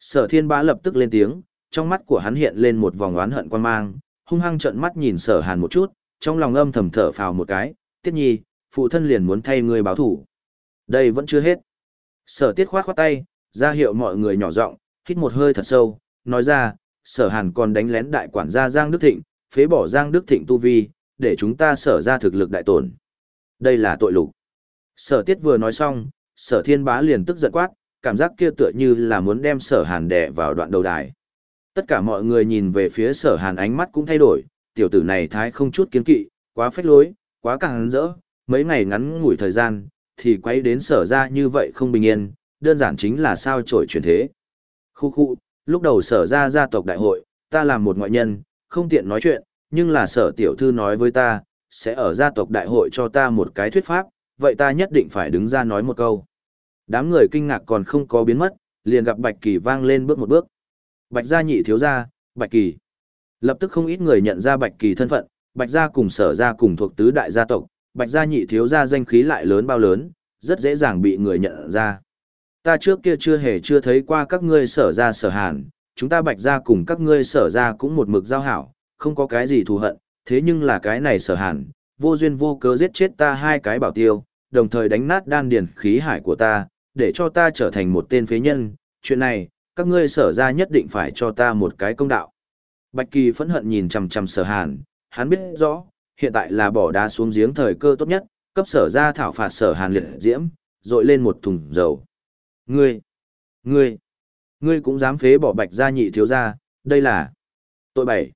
Sở thiên bá lập tức lên tiếng, trong mắt của hắn hiện lên một vòng oán hận quan mang, hung hăng trợn mắt nhìn sở hàn một chút, trong lòng âm thầm thở phào một cái, tiết nhi, phụ thân liền muốn thay ngươi báo thủ. Đây vẫn chưa hết. Sở tiết khoát khoát tay, ra hiệu mọi người nhỏ giọng hít một hơi thật sâu, nói ra, sở hàn còn đánh lén đại quản gia Giang Đức Thịnh, phế bỏ Giang Đức Thịnh tu vi, để chúng ta sở ra thực lực đại tổn. Đây là tội lục. Sở tiết vừa nói xong, sở thiên bá liền tức giận quát, cảm giác kia tựa như là muốn đem sở hàn đè vào đoạn đầu đài. Tất cả mọi người nhìn về phía sở hàn ánh mắt cũng thay đổi, tiểu tử này thái không chút kiến kỵ, quá phách lối, quá càng rỡ, mấy ngày ngắn ngủi thời gian, thì quay đến sở ra như vậy không bình yên, đơn giản chính là sao trổi chuyển thế. Khu khu, lúc đầu sở ra gia tộc đại hội, ta làm một ngoại nhân, không tiện nói chuyện, nhưng là sở tiểu thư nói với ta, sẽ ở gia tộc đại hội cho ta một cái thuyết pháp, vậy ta nhất định phải đứng ra nói một câu. Đám người kinh ngạc còn không có biến mất, liền gặp Bạch Kỳ vang lên bước một bước. Bạch gia nhị thiếu gia, Bạch Kỳ. Lập tức không ít người nhận ra Bạch Kỳ thân phận, Bạch gia cùng sở gia cùng thuộc tứ đại gia tộc, Bạch gia nhị thiếu gia danh khí lại lớn bao lớn, rất dễ dàng bị người nhận ra. Ta trước kia chưa hề chưa thấy qua các ngươi sở gia sở hàn, chúng ta Bạch gia cùng các ngươi sở gia cũng một mực giao hảo, không có cái gì thù hận, thế nhưng là cái này sở hàn, vô duyên vô cớ giết chết ta hai cái bảo tiêu, đồng thời đánh nát đan điền khí hải của ta, để cho ta trở thành một tên phế nhân, chuyện này, các ngươi sở ra nhất định phải cho ta một cái công đạo. Bạch Kỳ phẫn hận nhìn chằm chằm sở hàn, hắn biết rõ, hiện tại là bỏ đá xuống giếng thời cơ tốt nhất, cấp sở ra thảo phạt sở hàn liệt diễm, dội lên một thùng dầu. Ngươi, ngươi, ngươi cũng dám phế bỏ bạch gia nhị thiếu gia, đây là tội bảy.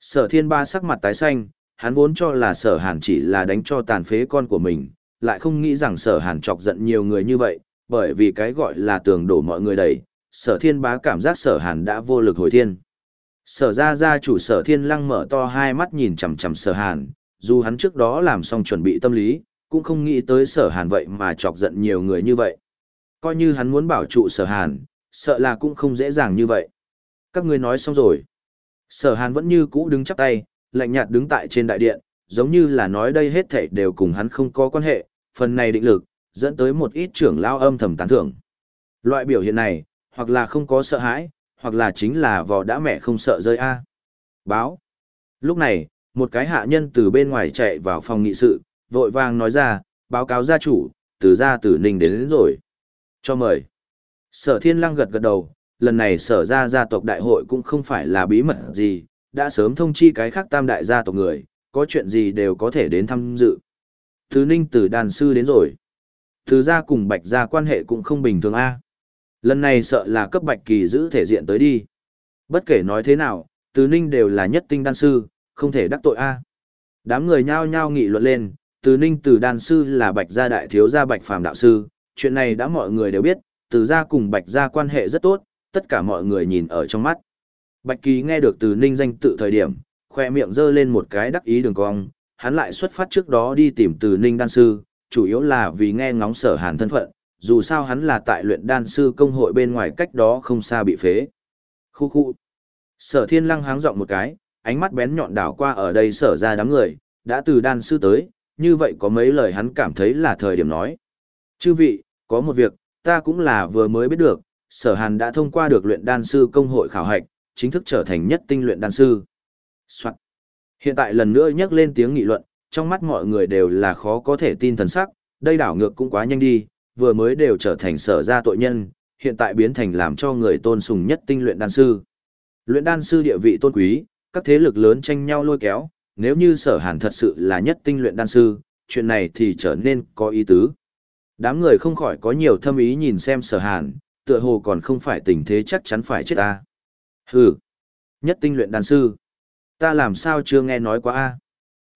Sở thiên ba sắc mặt tái xanh, hắn vốn cho là sở hàn chỉ là đánh cho tàn phế con của mình, lại không nghĩ rằng sở hàn chọc giận nhiều người như vậy, bởi vì cái gọi là tường đổ mọi người đầy, sở thiên bá cảm giác sở hàn đã vô lực hồi thiên. Sở ra ra chủ sở thiên lăng mở to hai mắt nhìn chằm chằm sở hàn, dù hắn trước đó làm xong chuẩn bị tâm lý, cũng không nghĩ tới sở hàn vậy mà chọc giận nhiều người như vậy. Coi như hắn muốn bảo trụ sở hàn, sợ là cũng không dễ dàng như vậy. Các ngươi nói xong rồi. Sở hàn vẫn như cũ đứng chắp tay, lạnh nhạt đứng tại trên đại điện, giống như là nói đây hết thảy đều cùng hắn không có quan hệ, phần này định lực, dẫn tới một ít trưởng lao âm thầm tán thưởng. Loại biểu hiện này, hoặc là không có sợ hãi, hoặc là chính là vò đã mẹ không sợ rơi a. Báo. Lúc này, một cái hạ nhân từ bên ngoài chạy vào phòng nghị sự, vội vàng nói ra, báo cáo gia chủ, từ gia tử ninh đến, đến rồi. Cho mời. Sở thiên lăng gật gật đầu, lần này sở ra gia tộc đại hội cũng không phải là bí mật gì, đã sớm thông chi cái khác tam đại gia tộc người, có chuyện gì đều có thể đến tham dự. Thứ ninh từ đàn sư đến rồi. thứ gia cùng bạch gia quan hệ cũng không bình thường a. Lần này sợ là cấp bạch kỳ giữ thể diện tới đi. Bất kể nói thế nào, từ ninh đều là nhất tinh đan sư, không thể đắc tội a. Đám người nhao nhao nghị luận lên, từ ninh từ đan sư là bạch gia đại thiếu gia bạch phàm đạo sư, chuyện này đã mọi người đều biết, từ gia cùng bạch gia quan hệ rất tốt, tất cả mọi người nhìn ở trong mắt. Bạch kỳ nghe được từ ninh danh tự thời điểm, khoe miệng giơ lên một cái đắc ý đường cong, hắn lại xuất phát trước đó đi tìm từ ninh đan sư, chủ yếu là vì nghe ngóng sở hàn thân phận, dù sao hắn là tại luyện đan sư công hội bên ngoài cách đó không xa bị phế. Khu khu. Sở thiên lăng háng giọng một cái, ánh mắt bén nhọn đảo qua ở đây sở ra đám người, đã từ đan sư tới, như vậy có mấy lời hắn cảm thấy là thời điểm nói. Chư vị, có một việc, ta cũng là vừa mới biết được, sở hàn đã thông qua được luyện đan sư công hội khảo hạch, chính thức trở thành nhất tinh luyện đan sư. Soạn. Hiện tại lần nữa nhắc lên tiếng nghị luận, trong mắt mọi người đều là khó có thể tin thần sắc, đây đảo ngược cũng quá nhanh đi, vừa mới đều trở thành sở ra tội nhân, hiện tại biến thành làm cho người tôn sùng nhất tinh luyện đan sư. Luyện đan sư địa vị tôn quý, các thế lực lớn tranh nhau lôi kéo, nếu như sở hàn thật sự là nhất tinh luyện đan sư, chuyện này thì trở nên có ý tứ. Đám người không khỏi có nhiều thâm ý nhìn xem sở hàn, tựa hồ còn không phải tình thế chắc chắn phải chết ta. Hừ, nhất tinh luyện đàn sư. Ta làm sao chưa nghe nói quá a?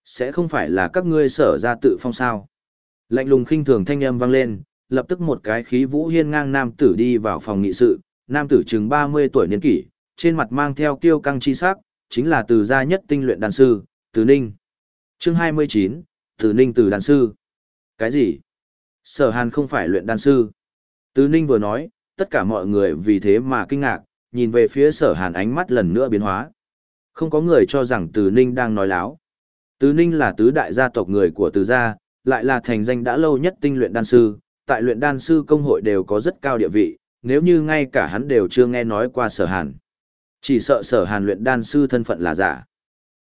Sẽ không phải là các ngươi sở ra tự phong sao? Lạnh lùng khinh thường thanh âm vang lên, lập tức một cái khí vũ hiên ngang nam tử đi vào phòng nghị sự, nam tử chừng 30 tuổi niên kỷ, trên mặt mang theo kiêu căng chi sắc, chính là từ gia nhất tinh luyện đàn sư, Từ Ninh. Chương 29, Từ Ninh từ đàn sư. Cái gì? Sở Hàn không phải luyện đan sư. Từ Ninh vừa nói, tất cả mọi người vì thế mà kinh ngạc, nhìn về phía Sở Hàn ánh mắt lần nữa biến hóa. Không có người cho rằng Từ Ninh đang nói láo. Từ Ninh là tứ đại gia tộc người của Từ gia, lại là thành danh đã lâu nhất tinh luyện đan sư, tại luyện đan sư công hội đều có rất cao địa vị, nếu như ngay cả hắn đều chưa nghe nói qua sở hàn. Chỉ sợ sở hàn luyện đan sư thân phận là giả.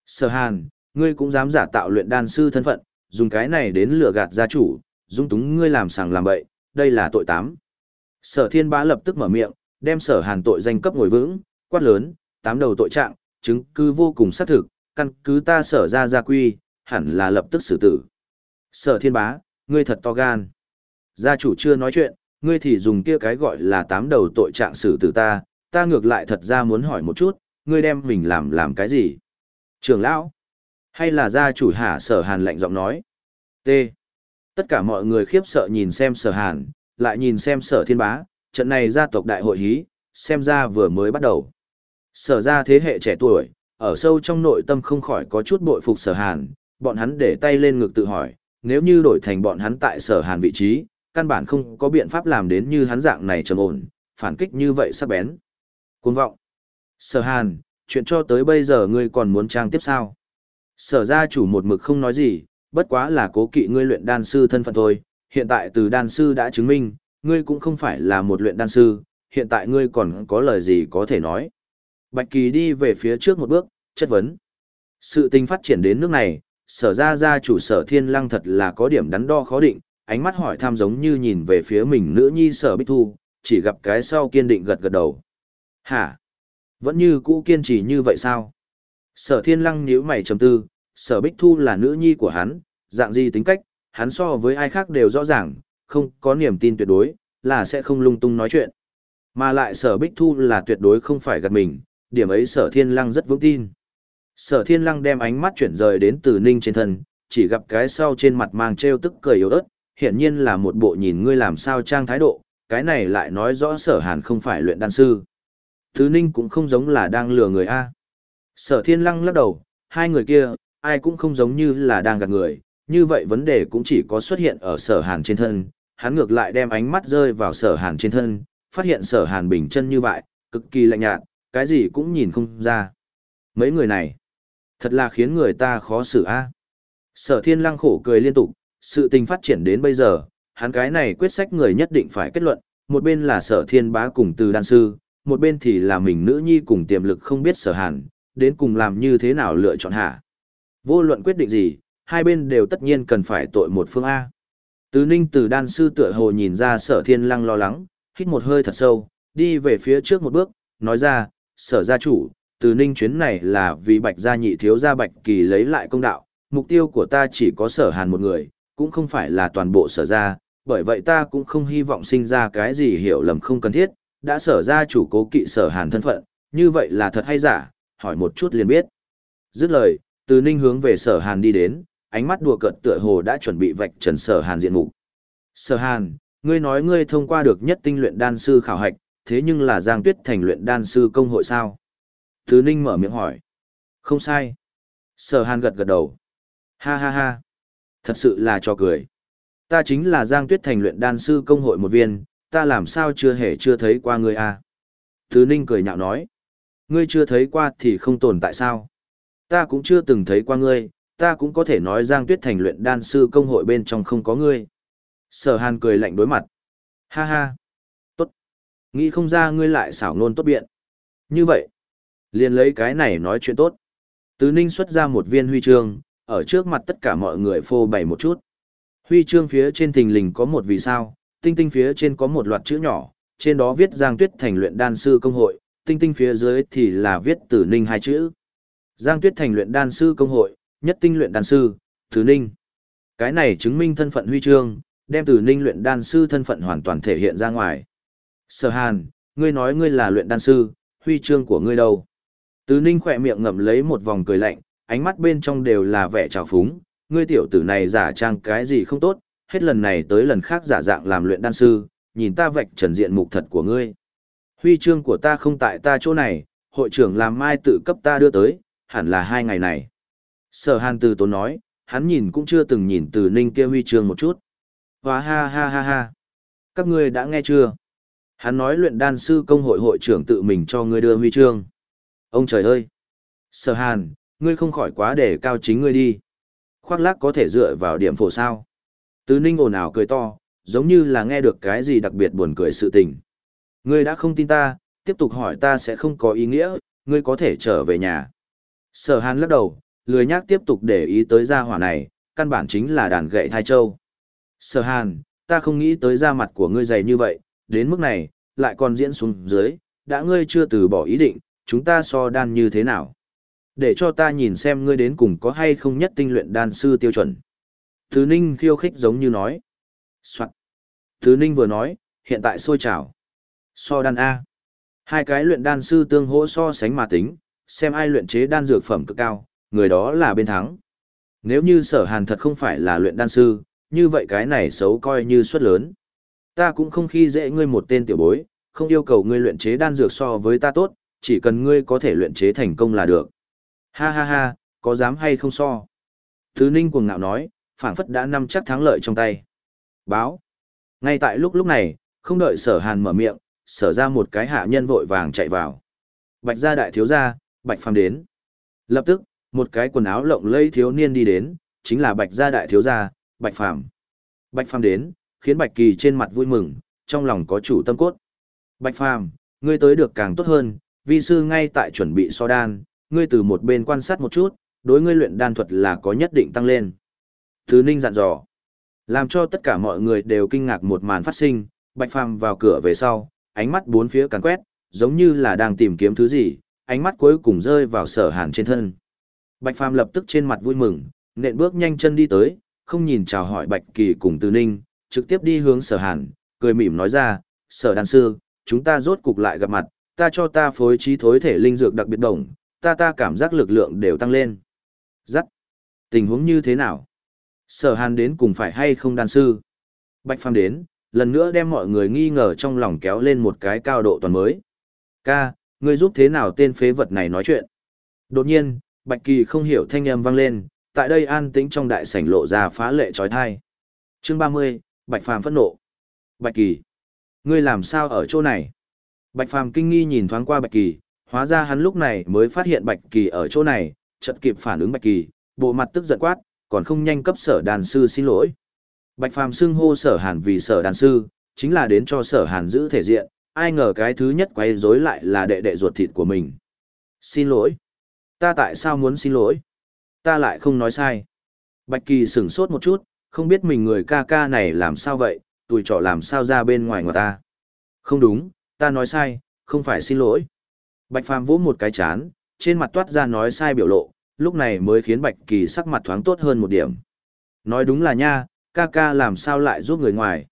Sở hàn, ngươi cũng dám giả tạo luyện đan sư thân phận, dùng cái này đến lừa gạt gia chủ, dung túng ngươi làm sàng làm bậy, đây là tội tám. Sở thiên bá lập tức mở miệng, đem sở hàn tội danh cấp ngồi vững, quát lớn, tám đầu tội trạng, chứng cứ vô cùng xác thực, căn cứ ta sở ra gia quy, hẳn là lập tức xử tử. Sở thiên bá, ngươi thật to gan. Gia chủ chưa nói chuyện, ngươi thì dùng kia cái gọi là tám đầu tội trạng xử tử ta, ta ngược lại thật ra muốn hỏi một chút, ngươi đem mình làm làm cái gì? Trưởng lão? Hay là gia chủ hả sở hàn lạnh giọng nói? T. Tất cả mọi người khiếp sợ nhìn xem sở hàn, lại nhìn xem sở thiên bá, trận này gia tộc đại hội hí, xem ra vừa mới bắt đầu. Sở ra thế hệ trẻ tuổi, ở sâu trong nội tâm không khỏi có chút bội phục sở hàn, bọn hắn để tay lên ngực tự hỏi, nếu như đổi thành bọn hắn tại sở hàn vị trí, căn bản không có biện pháp làm đến như hắn dạng này trầm ổn, phản kích như vậy sắc bén. Cuồng vọng. Sở hàn, chuyện cho tới bây giờ ngươi còn muốn trang tiếp sao? Sở ra chủ một mực không nói gì, bất quá là cố kỵ ngươi luyện đan sư thân phận thôi, hiện tại từ đan sư đã chứng minh, ngươi cũng không phải là một luyện đan sư, hiện tại ngươi còn có lời gì có thể nói. Bạch Kỳ đi về phía trước một bước, chất vấn. Sự tình phát triển đến nước này, sở ra ra chủ sở thiên lăng thật là có điểm đắn đo khó định, ánh mắt hỏi tham giống như nhìn về phía mình nữ nhi sở bích thu, chỉ gặp cái sau kiên định gật gật đầu. Hả? Vẫn như cũ kiên trì như vậy sao? Sở thiên lăng nhíu mày trầm tư, sở bích thu là nữ nhi của hắn, dạng gì tính cách, hắn so với ai khác đều rõ ràng, không có niềm tin tuyệt đối, là sẽ không lung tung nói chuyện. Mà lại sở bích thu là tuyệt đối không phải gạt mình, điểm ấy sở thiên lăng rất vững tin. Sở thiên lăng đem ánh mắt chuyển rời đến từ ninh trên thân, chỉ gặp cái sau trên mặt mang treo tức cười yếu ớt, hiện nhiên là một bộ nhìn ngươi làm sao trang thái độ, cái này lại nói rõ sở hàn không phải luyện đan sư. Từ ninh cũng không giống là đang lừa người A. Sở thiên lăng lắc đầu, hai người kia, ai cũng không giống như là đang gạt người, như vậy vấn đề cũng chỉ có xuất hiện ở sở hàn trên thân, hắn ngược lại đem ánh mắt rơi vào sở hàn trên thân, phát hiện sở hàn bình chân như vậy, cực kỳ lạnh nhạt, cái gì cũng nhìn không ra. Mấy người này, thật là khiến người ta khó xử a. Sở thiên lăng khổ cười liên tục, sự tình phát triển đến bây giờ, hắn cái này quyết sách người nhất định phải kết luận, một bên là sở thiên bá cùng từ đan sư, một bên thì là mình nữ nhi cùng tiềm lực không biết sở hàn, đến cùng làm như thế nào lựa chọn hả. Vô luận quyết định gì, hai bên đều tất nhiên cần phải tội một phương A. Từ ninh từ đan sư tựa hồ nhìn ra sở thiên lăng lo lắng, hít một hơi thật sâu, đi về phía trước một bước, nói ra, sở gia chủ, từ ninh chuyến này là vì bạch gia nhị thiếu gia bạch kỳ lấy lại công đạo, mục tiêu của ta chỉ có sở hàn một người, cũng không phải là toàn bộ sở gia, bởi vậy ta cũng không hy vọng sinh ra cái gì hiểu lầm không cần thiết, đã sở gia chủ cố kỵ sở hàn thân phận, như vậy là thật hay giả, hỏi một chút liền biết. Dứt lời, từ ninh hướng về sở hàn đi đến, ánh mắt đùa cợt tựa hồ đã chuẩn bị vạch trần sở hàn diện mục. Sở hàn, ngươi nói ngươi thông qua được nhất tinh luyện đan sư khảo hạch, thế nhưng là Giang Tuyết thành luyện đan sư công hội sao? Từ Ninh mở miệng hỏi. Không sai. Sở Hàn gật gật đầu. Ha ha ha. Thật sự là cho cười. Ta chính là Giang Tuyết thành luyện đan sư công hội một viên, ta làm sao chưa hề chưa thấy qua ngươi à? Từ Ninh cười nhạo nói. Ngươi chưa thấy qua thì không tồn tại sao? Ta cũng chưa từng thấy qua ngươi, ta cũng có thể nói Giang Tuyết thành luyện đan sư công hội bên trong không có ngươi. Sở Hàn cười lạnh đối mặt. Ha ha. Tốt. Nghĩ không ra ngươi lại xảo nôn tốt biện. Như vậy. liền lấy cái này nói chuyện tốt. Tứ Ninh xuất ra một viên huy chương, ở trước mặt tất cả mọi người phô bày một chút. Huy chương phía trên thình lình có một vì sao, tinh tinh phía trên có một loạt chữ nhỏ, trên đó viết Giang Tuyết thành luyện đan sư công hội, tinh tinh phía dưới thì là viết Tử Ninh hai chữ. Giang Tuyết thành luyện đan sư công hội, nhất tinh luyện đan sư, Từ Ninh. Cái này chứng minh thân phận huy chương, đem từ ninh luyện đan sư thân phận hoàn toàn thể hiện ra ngoài. Sở hàn, ngươi nói ngươi là luyện đan sư, huy chương của ngươi đâu? Từ ninh khỏe miệng ngậm lấy một vòng cười lạnh, ánh mắt bên trong đều là vẻ trào phúng, ngươi tiểu tử này giả trang cái gì không tốt, hết lần này tới lần khác giả dạng làm luyện đan sư, nhìn ta vạch trần diện mục thật của ngươi. Huy chương của ta không tại ta chỗ này, hội trưởng làm mai tự cấp ta đưa tới, hẳn là hai ngày này. Sở hàn từ tốn nói, hắn nhìn cũng chưa từng nhìn từ ninh kia huy chương một chút. Hóa ha ha ha ha. Các ngươi đã nghe chưa? Hắn nói luyện đan sư công hội hội trưởng tự mình cho ngươi đưa huy chương. Ông trời ơi! Sở hàn, ngươi không khỏi quá để cao chính ngươi đi. Khoác lác có thể dựa vào điểm phổ sao. Tứ ninh ồn ào cười to, giống như là nghe được cái gì đặc biệt buồn cười sự tình. Ngươi đã không tin ta, tiếp tục hỏi ta sẽ không có ý nghĩa, ngươi có thể trở về nhà. Sở hàn lắc đầu, lười nhác tiếp tục để ý tới gia hỏa này, căn bản chính là đàn gậy thai châu. Sở hàn, ta không nghĩ tới da mặt của ngươi dày như vậy, đến mức này, lại còn diễn xuống dưới, đã ngươi chưa từ bỏ ý định, chúng ta so đan như thế nào. Để cho ta nhìn xem ngươi đến cùng có hay không nhất tinh luyện đan sư tiêu chuẩn. Thứ Ninh khiêu khích giống như nói. Soạn. Thứ Ninh vừa nói, hiện tại sôi trào. So đan A. Hai cái luyện đan sư tương hỗ so sánh mà tính, xem ai luyện chế đan dược phẩm cực cao, người đó là bên thắng. Nếu như sở hàn thật không phải là luyện đan sư, như vậy cái này xấu coi như suất lớn. Ta cũng không khi dễ ngươi một tên tiểu bối, không yêu cầu ngươi luyện chế đan dược so với ta tốt, chỉ cần ngươi có thể luyện chế thành công là được. Ha ha ha, có dám hay không so? Thứ Ninh cuồng ngạo nói, phảng phất đã nắm chắc thắng lợi trong tay. Báo. Ngay tại lúc lúc này, không đợi sở hàn mở miệng, sở ra một cái hạ nhân vội vàng chạy vào. Bạch gia đại thiếu gia, Bạch Phàm đến. Lập tức, một cái quần áo lộng lẫy thiếu niên đi đến, chính là Bạch gia đại thiếu gia, Bạch Phàm. Bạch Phàm đến, khiến Bạch Kỳ trên mặt vui mừng, trong lòng có chủ tâm cốt. Bạch Phàm, ngươi tới được càng tốt hơn, vi sư ngay tại chuẩn bị so đan, ngươi từ một bên quan sát một chút, đối ngươi luyện đan thuật là có nhất định tăng lên. Thứ Ninh dặn dò, làm cho tất cả mọi người đều kinh ngạc một màn phát sinh, Bạch Phàm vào cửa về sau, ánh mắt bốn phía càn quét, giống như là đang tìm kiếm thứ gì, ánh mắt cuối cùng rơi vào sở hàn trên thân. Bạch Phàm lập tức trên mặt vui mừng, nện bước nhanh chân đi tới, không nhìn chào hỏi Bạch Kỳ cùng Từ Ninh, trực tiếp đi hướng sở hàn, cười mỉm nói ra, sở đàn sư, chúng ta rốt cục lại gặp mặt, ta cho ta phối trí thối thể linh dược đặc biệt đồng, ta ta cảm giác lực lượng đều tăng lên. Dắt. Tình huống như thế nào? Sở hàn đến cùng phải hay không đàn sư? Bạch Phàm đến, lần nữa đem mọi người nghi ngờ trong lòng kéo lên một cái cao độ toàn mới. Ca, ngươi giúp thế nào tên phế vật này nói chuyện? Đột nhiên, Bạch Kỳ không hiểu thanh âm vang lên, tại đây an tĩnh trong đại sảnh lộ ra phá lệ trói thai. Chương 30, Bạch Phàm phẫn nộ. Bạch Kỳ, ngươi làm sao ở chỗ này? Bạch Phàm kinh nghi nhìn thoáng qua Bạch Kỳ, hóa ra hắn lúc này mới phát hiện Bạch Kỳ ở chỗ này, chợt kịp phản ứng Bạch Kỳ, bộ mặt tức giận quát, còn không nhanh cấp sở đàn sư xin lỗi. Bạch Phàm xưng hô sở hàn vì sở đàn sư, chính là đến cho sở hàn giữ thể diện, ai ngờ cái thứ nhất quay rối lại là đệ đệ ruột thịt của mình. Xin lỗi. Ta tại sao muốn xin lỗi? Ta lại không nói sai. Bạch Kỳ sửng sốt một chút, không biết mình người ca ca này làm sao vậy, tuổi trọ làm sao ra bên ngoài ngoài ta. Không đúng, ta nói sai, không phải xin lỗi. Bạch Phàm vỗ một cái chán, trên mặt toát ra nói sai biểu lộ, lúc này mới khiến Bạch Kỳ sắc mặt thoáng tốt hơn một điểm. Nói đúng là nha, ca ca làm sao lại giúp người ngoài.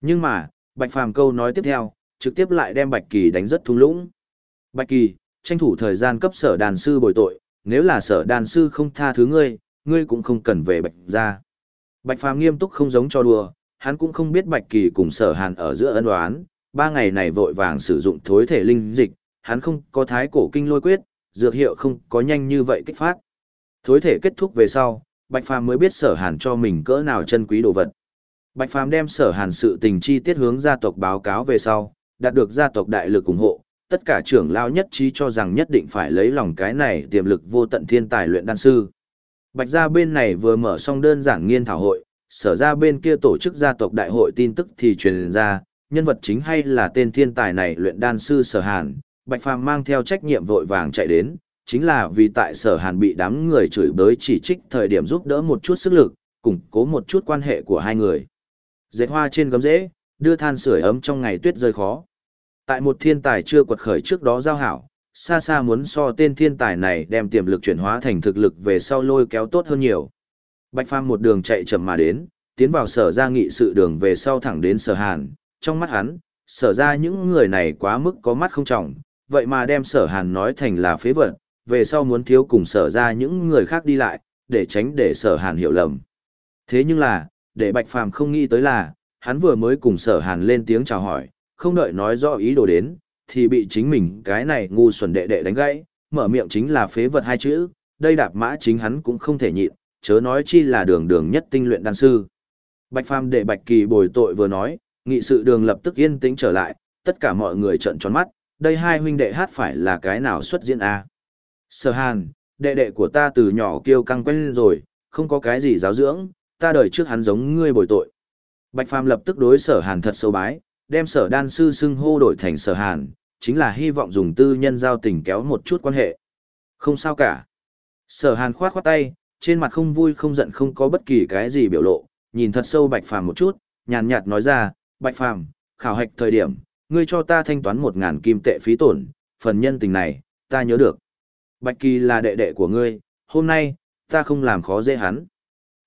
Nhưng mà, Bạch Phàm câu nói tiếp theo, trực tiếp lại đem Bạch Kỳ đánh rất thung lũng. Bạch Kỳ, tranh thủ thời gian cấp sở đàn sư bồi tội, nếu là sở đàn sư không tha thứ ngươi, ngươi cũng không cần về Bạch ra. Bạch Phàm nghiêm túc không giống cho đùa, hắn cũng không biết Bạch Kỳ cùng sở hàn ở giữa ân oán, ba ngày này vội vàng sử dụng thối thể linh dịch, hắn không có thái cổ kinh lôi quyết, dược hiệu không có nhanh như vậy kích phát. Thối thể kết thúc về sau, Bạch Phàm mới biết sở hàn cho mình cỡ nào chân quý đồ vật. Bạch Phàm đem sở hàn sự tình chi tiết hướng gia tộc báo cáo về sau, đạt được gia tộc đại lực ủng hộ, tất cả trưởng lao nhất trí cho rằng nhất định phải lấy lòng cái này tiềm lực vô tận thiên tài luyện đan sư. Bạch gia bên này vừa mở xong đơn giản nghiên thảo hội, sở ra bên kia tổ chức gia tộc đại hội tin tức thì truyền ra, nhân vật chính hay là tên thiên tài này luyện đan sư sở hàn, Bạch Phàm mang theo trách nhiệm vội vàng chạy đến, chính là vì tại sở hàn bị đám người chửi bới chỉ trích thời điểm giúp đỡ một chút sức lực, củng cố một chút quan hệ của hai người. Dệt hoa trên gấm rễ, đưa than sưởi ấm trong ngày tuyết rơi khó. Tại một thiên tài chưa quật khởi trước đó giao hảo, xa xa muốn so tên thiên tài này đem tiềm lực chuyển hóa thành thực lực về sau lôi kéo tốt hơn nhiều. Bạch Phàm một đường chạy chậm mà đến, tiến vào sở ra nghị sự đường về sau thẳng đến sở hàn, trong mắt hắn, sở ra những người này quá mức có mắt không trọng, vậy mà đem sở hàn nói thành là phế vật, về sau muốn thiếu cùng sở ra những người khác đi lại, để tránh để sở hàn hiểu lầm. Thế nhưng là, để Bạch Phàm không nghĩ tới là, hắn vừa mới cùng sở hàn lên tiếng chào hỏi, không đợi nói rõ ý đồ đến, thì bị chính mình cái này ngu xuẩn đệ đệ đánh gãy, mở miệng chính là phế vật hai chữ, đây đạp mã chính hắn cũng không thể nhịn, chớ nói chi là đường đường nhất tinh luyện đan sư. Bạch Phàm đệ Bạch Kỳ bồi tội vừa nói, nghị sự đường lập tức yên tĩnh trở lại, tất cả mọi người trợn tròn mắt, đây hai huynh đệ hát phải là cái nào xuất diễn a? Sở Hàn, đệ đệ của ta từ nhỏ kiêu căng quen rồi, không có cái gì giáo dưỡng, ta đời trước hắn giống ngươi bồi tội. Bạch Phàm lập tức đối Sở Hàn thật sâu bái, đem Sở Đan sư xưng hô đổi thành Sở Hàn, chính là hy vọng dùng tư nhân giao tình kéo một chút quan hệ. Không sao cả. Sở Hàn khoát khoát tay, trên mặt không vui không giận không có bất kỳ cái gì biểu lộ, nhìn thật sâu Bạch Phàm một chút, nhàn nhạt nói ra, Bạch Phàm, khảo hạch thời điểm, ngươi cho ta thanh toán một ngàn kim tệ phí tổn, phần nhân tình này, ta nhớ được. Bạch Kỳ là đệ đệ của ngươi, hôm nay, ta không làm khó dễ hắn.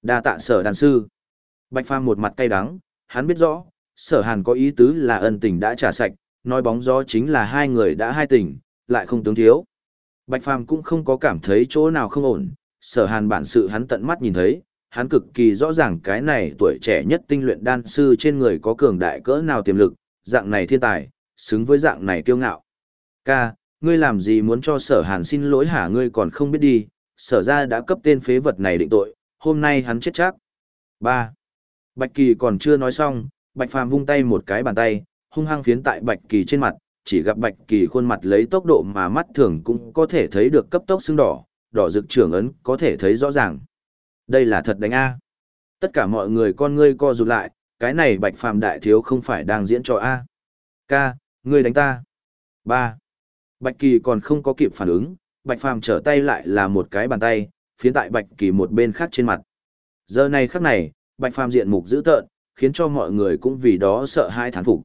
Đa tạ sở đàn sư. Bạch Phàm một mặt cay đắng, hắn biết rõ, sở hàn có ý tứ là ân tình đã trả sạch, nói bóng gió chính là hai người đã hai tình, lại không tướng thiếu. Bạch Phàm cũng không có cảm thấy chỗ nào không ổn, sở hàn bản sự hắn tận mắt nhìn thấy, hắn cực kỳ rõ ràng cái này tuổi trẻ nhất tinh luyện đan sư trên người có cường đại cỡ nào tiềm lực, dạng này thiên tài, xứng với dạng này kiêu ngạo. Ca, ngươi làm gì muốn cho sở hàn xin lỗi hả ngươi còn không biết đi, sở ra đã cấp tên phế vật này định tội, hôm nay hắn chết chắc. 3. Bạch Kỳ còn chưa nói xong, Bạch Phàm vung tay một cái bàn tay, hung hăng phiến tại Bạch Kỳ trên mặt, chỉ gặp Bạch Kỳ khuôn mặt lấy tốc độ mà mắt thường cũng có thể thấy được cấp tốc sưng đỏ, đỏ rực trưởng ấn có thể thấy rõ ràng. Đây là thật đánh A. Tất cả mọi người con ngươi co rụt lại, cái này Bạch Phàm đại thiếu không phải đang diễn trò A. Ca, ngươi đánh ta. Ba, Bạch Kỳ còn không có kịp phản ứng, Bạch Phàm trở tay lại là một cái bàn tay, phiến tại Bạch Kỳ một bên khác trên mặt. Giờ này khắc này, Bạch Phàm diện mục dữ tợn, khiến cho mọi người cũng vì đó sợ hai thán phục.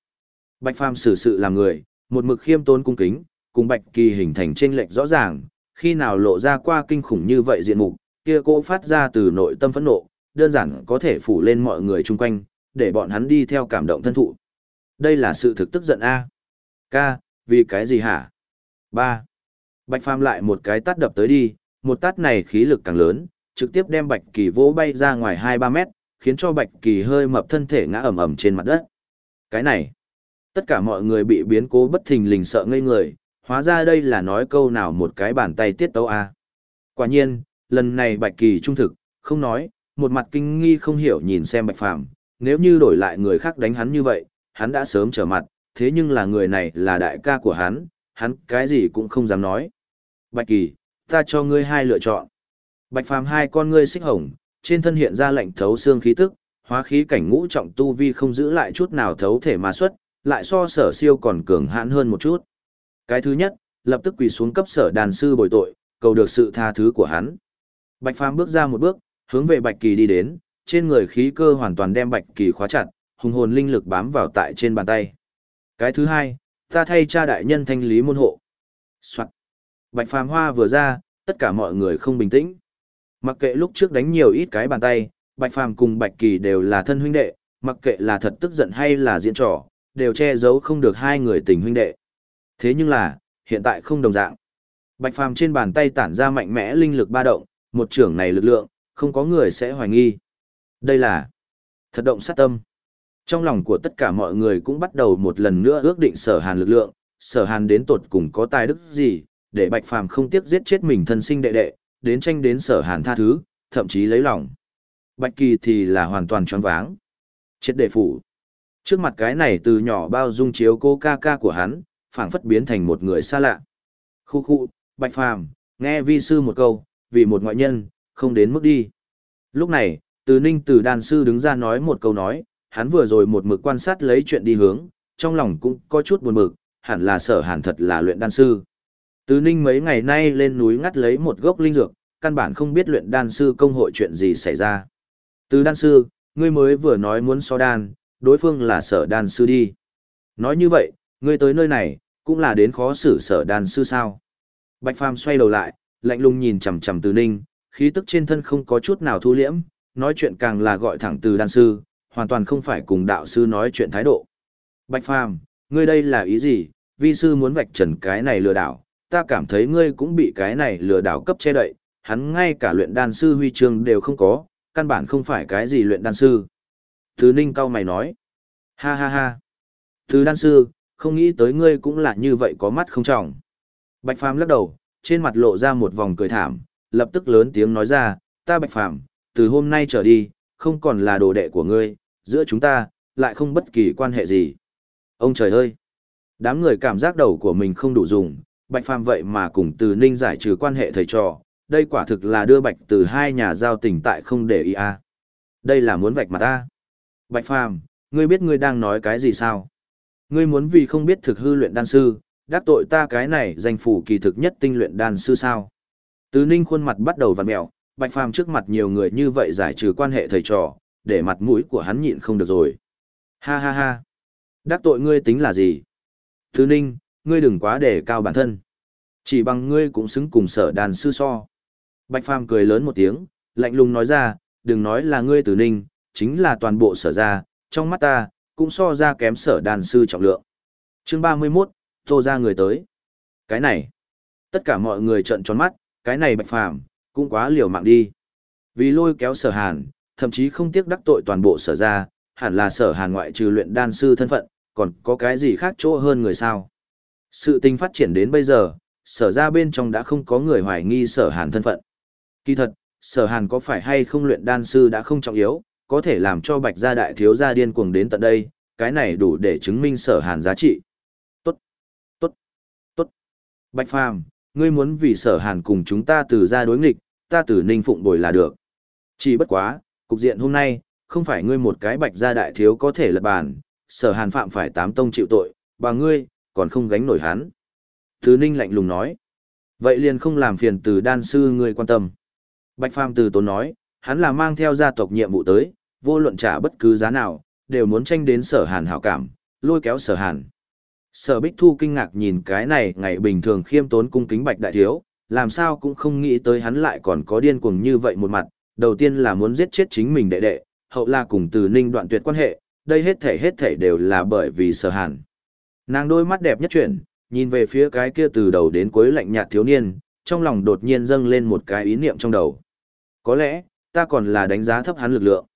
Bạch Phàm xử sự làm người, một mực khiêm tốn cung kính, cùng Bạch Kỳ hình thành chênh lệch rõ ràng, khi nào lộ ra qua kinh khủng như vậy diện mục, kia cô phát ra từ nội tâm phẫn nộ, đơn giản có thể phủ lên mọi người chung quanh, để bọn hắn đi theo cảm động thân thụ. Đây là sự thực tức giận A. Ca, vì cái gì hả? Ba. Bạch Phàm lại một cái tát đập tới đi, một tát này khí lực càng lớn, trực tiếp đem Bạch Kỳ vỗ bay ra ngoài 2-3 mét, khiến cho Bạch Kỳ hơi mập thân thể ngã ầm ầm trên mặt đất. Cái này, tất cả mọi người bị biến cố bất thình lình sợ ngây người, hóa ra đây là nói câu nào một cái bàn tay tiết tấu a. Quả nhiên, lần này Bạch Kỳ trung thực, không nói, một mặt kinh nghi không hiểu nhìn xem Bạch Phàm, nếu như đổi lại người khác đánh hắn như vậy, hắn đã sớm trở mặt, thế nhưng là người này là đại ca của hắn, hắn cái gì cũng không dám nói. Bạch Kỳ, ta cho ngươi hai lựa chọn. Bạch Phàm hai con ngươi xích hồng, trên thân hiện ra lạnh thấu xương khí tức, hóa khí cảnh ngũ trọng tu vi không giữ lại chút nào thấu thể mà xuất, lại so sở siêu còn cường hãn hơn một chút. Cái thứ nhất, lập tức quỳ xuống cấp sở đàn sư bồi tội, cầu được sự tha thứ của hắn. Bạch Phàm bước ra một bước, hướng về Bạch Kỳ đi đến, trên người khí cơ hoàn toàn đem Bạch Kỳ khóa chặt, hùng hồn linh lực bám vào tại trên bàn tay. Cái thứ hai, ta thay cha đại nhân thanh lý môn hộ. Soạn. Bạch Phàm Hoa vừa ra, tất cả mọi người không bình tĩnh. Mặc kệ lúc trước đánh nhiều ít cái bàn tay, Bạch Phàm cùng Bạch Kỳ đều là thân huynh đệ, mặc kệ là thật tức giận hay là diễn trò, đều che giấu không được hai người tình huynh đệ. Thế nhưng là, hiện tại không đồng dạng. Bạch Phàm trên bàn tay tản ra mạnh mẽ linh lực ba động, một trưởng này lực lượng, không có người sẽ hoài nghi. Đây là thật động sát tâm. Trong lòng của tất cả mọi người cũng bắt đầu một lần nữa ước định sở hàn lực lượng, sở hàn đến tột cùng có tài đức gì, để Bạch Phàm không tiếc giết chết mình thân sinh đệ đệ, đến tranh đến sở hàn tha thứ, thậm chí lấy lòng. Bạch Kỳ thì là hoàn toàn choáng váng. Chết đệ phủ. Trước mặt cái này từ nhỏ bao dung chiếu cô ca ca của hắn, phảng phất biến thành một người xa lạ. Khu khu, Bạch Phàm, nghe vi sư một câu, vì một ngoại nhân, không đến mức đi. Lúc này, từ ninh từ đàn sư đứng ra nói một câu nói, hắn vừa rồi một mực quan sát lấy chuyện đi hướng, trong lòng cũng có chút buồn bực, hẳn là sở hàn thật là luyện đan sư. Từ ninh mấy ngày nay lên núi ngắt lấy một gốc linh dược, căn bản không biết luyện đan sư công hội chuyện gì xảy ra. Từ đan sư, ngươi mới vừa nói muốn so đan, đối phương là sở đan sư đi. Nói như vậy, ngươi tới nơi này, cũng là đến khó xử sở đan sư sao. Bạch Phàm xoay đầu lại, lạnh lùng nhìn chằm chằm từ ninh, khí tức trên thân không có chút nào thu liễm, nói chuyện càng là gọi thẳng từ đan sư, hoàn toàn không phải cùng đạo sư nói chuyện thái độ. Bạch Phàm, ngươi đây là ý gì? Vi sư muốn vạch trần cái này lừa đảo, ta cảm thấy ngươi cũng bị cái này lừa đảo cấp che đậy, hắn ngay cả luyện đan sư huy chương đều không có, căn bản không phải cái gì luyện đan sư. thứ Ninh cao mày nói, ha ha ha, thứ đan sư, không nghĩ tới ngươi cũng là như vậy có mắt không trọng. Bạch Phàm lắc đầu, trên mặt lộ ra một vòng cười thảm, lập tức lớn tiếng nói ra, ta Bạch Phàm, từ hôm nay trở đi, không còn là đồ đệ của ngươi, giữa chúng ta, lại không bất kỳ quan hệ gì. Ông trời ơi! Đám người cảm giác đầu của mình không đủ dùng, Bạch Phàm vậy mà cùng Từ Ninh giải trừ quan hệ thầy trò, đây quả thực là đưa Bạch từ hai nhà giao tình tại không để ý a. Đây là muốn vạch mặt ta. Bạch Phàm, ngươi biết ngươi đang nói cái gì sao? Ngươi muốn vì không biết thực hư luyện đan sư, đắc tội ta cái này danh phủ kỳ thực nhất tinh luyện đan sư sao? Từ Ninh khuôn mặt bắt đầu vặn mèo, Bạch Phàm trước mặt nhiều người như vậy giải trừ quan hệ thầy trò, để mặt mũi của hắn nhịn không được rồi. Ha ha ha. Đắc tội ngươi tính là gì? Từ Ninh, ngươi đừng quá để cao bản thân. Chỉ bằng ngươi cũng xứng cùng sở đàn sư so. Bạch Phàm cười lớn một tiếng, lạnh lùng nói ra, đừng nói là ngươi tử ninh, chính là toàn bộ sở ra, trong mắt ta, cũng so ra kém sở đàn sư trọng lượng. Chương 31, tô ra người tới. Cái này, tất cả mọi người trợn tròn mắt, cái này Bạch Phàm cũng quá liều mạng đi. Vì lôi kéo sở hàn, thậm chí không tiếc đắc tội toàn bộ sở ra, hẳn là sở hàn ngoại trừ luyện đan sư thân phận, còn có cái gì khác chỗ hơn người sao. Sự tình phát triển đến bây giờ, sở ra bên trong đã không có người hoài nghi sở hàn thân phận. Kỳ thật, sở hàn có phải hay không luyện đan sư đã không trọng yếu, có thể làm cho bạch gia đại thiếu gia điên cuồng đến tận đây, cái này đủ để chứng minh sở hàn giá trị. Tốt, tốt, tốt. Bạch phàm, ngươi muốn vì sở hàn cùng chúng ta từ ra đối nghịch, ta từ ninh phụng bồi là được. Chỉ bất quá, cục diện hôm nay, không phải ngươi một cái bạch gia đại thiếu có thể lật bàn, sở hàn phạm phải tám tông chịu tội, bà ngươi, còn không gánh nổi hắn. Từ ninh lạnh lùng nói. Vậy liền không làm phiền từ đan sư ngươi quan tâm. Bạch phàm từ tốn nói, hắn là mang theo gia tộc nhiệm vụ tới, vô luận trả bất cứ giá nào, đều muốn tranh đến sở hàn hảo cảm, lôi kéo sở hàn. Sở Bích Thu kinh ngạc nhìn cái này ngày bình thường khiêm tốn cung kính bạch đại thiếu, làm sao cũng không nghĩ tới hắn lại còn có điên cuồng như vậy một mặt, đầu tiên là muốn giết chết chính mình đệ đệ, hậu là cùng từ ninh đoạn tuyệt quan hệ, đây hết thể hết thể đều là bởi vì sở hàn. Nàng đôi mắt đẹp nhất chuyển, nhìn về phía cái kia từ đầu đến cuối lạnh nhạt thiếu niên, trong lòng đột nhiên dâng lên một cái ý niệm trong đầu. Có lẽ, ta còn là đánh giá thấp hắn lực lượng.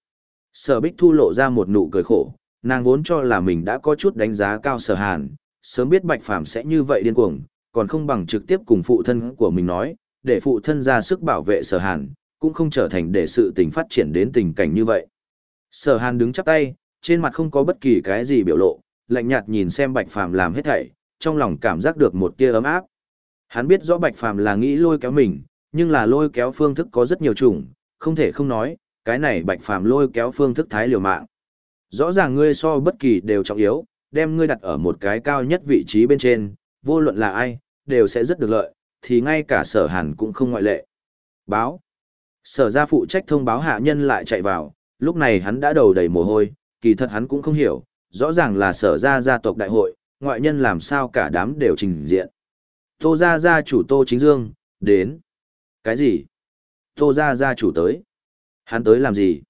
Sở Bích Thu lộ ra một nụ cười khổ, nàng vốn cho là mình đã có chút đánh giá cao sở hàn, sớm biết Bạch Phàm sẽ như vậy điên cuồng, còn không bằng trực tiếp cùng phụ thân của mình nói, để phụ thân ra sức bảo vệ sở hàn, cũng không trở thành để sự tình phát triển đến tình cảnh như vậy. Sở hàn đứng chắp tay, trên mặt không có bất kỳ cái gì biểu lộ, lạnh nhạt nhìn xem Bạch Phàm làm hết thảy, trong lòng cảm giác được một tia ấm áp. Hắn biết rõ Bạch Phàm là nghĩ lôi kéo mình, nhưng là lôi kéo phương thức có rất nhiều chủng, không thể không nói, cái này Bạch Phàm lôi kéo phương thức thái liều mạng. Rõ ràng ngươi so bất kỳ đều trọng yếu, đem ngươi đặt ở một cái cao nhất vị trí bên trên, vô luận là ai, đều sẽ rất được lợi, thì ngay cả sở hàn cũng không ngoại lệ. Báo. Sở gia phụ trách thông báo hạ nhân lại chạy vào, lúc này hắn đã đầu đầy mồ hôi, kỳ thật hắn cũng không hiểu, rõ ràng là sở ra gia tộc đại hội, ngoại nhân làm sao cả đám đều trình diện. Tô gia gia chủ Tô Chính Dương, đến. Cái gì? Tô gia gia chủ tới. Hắn tới làm gì?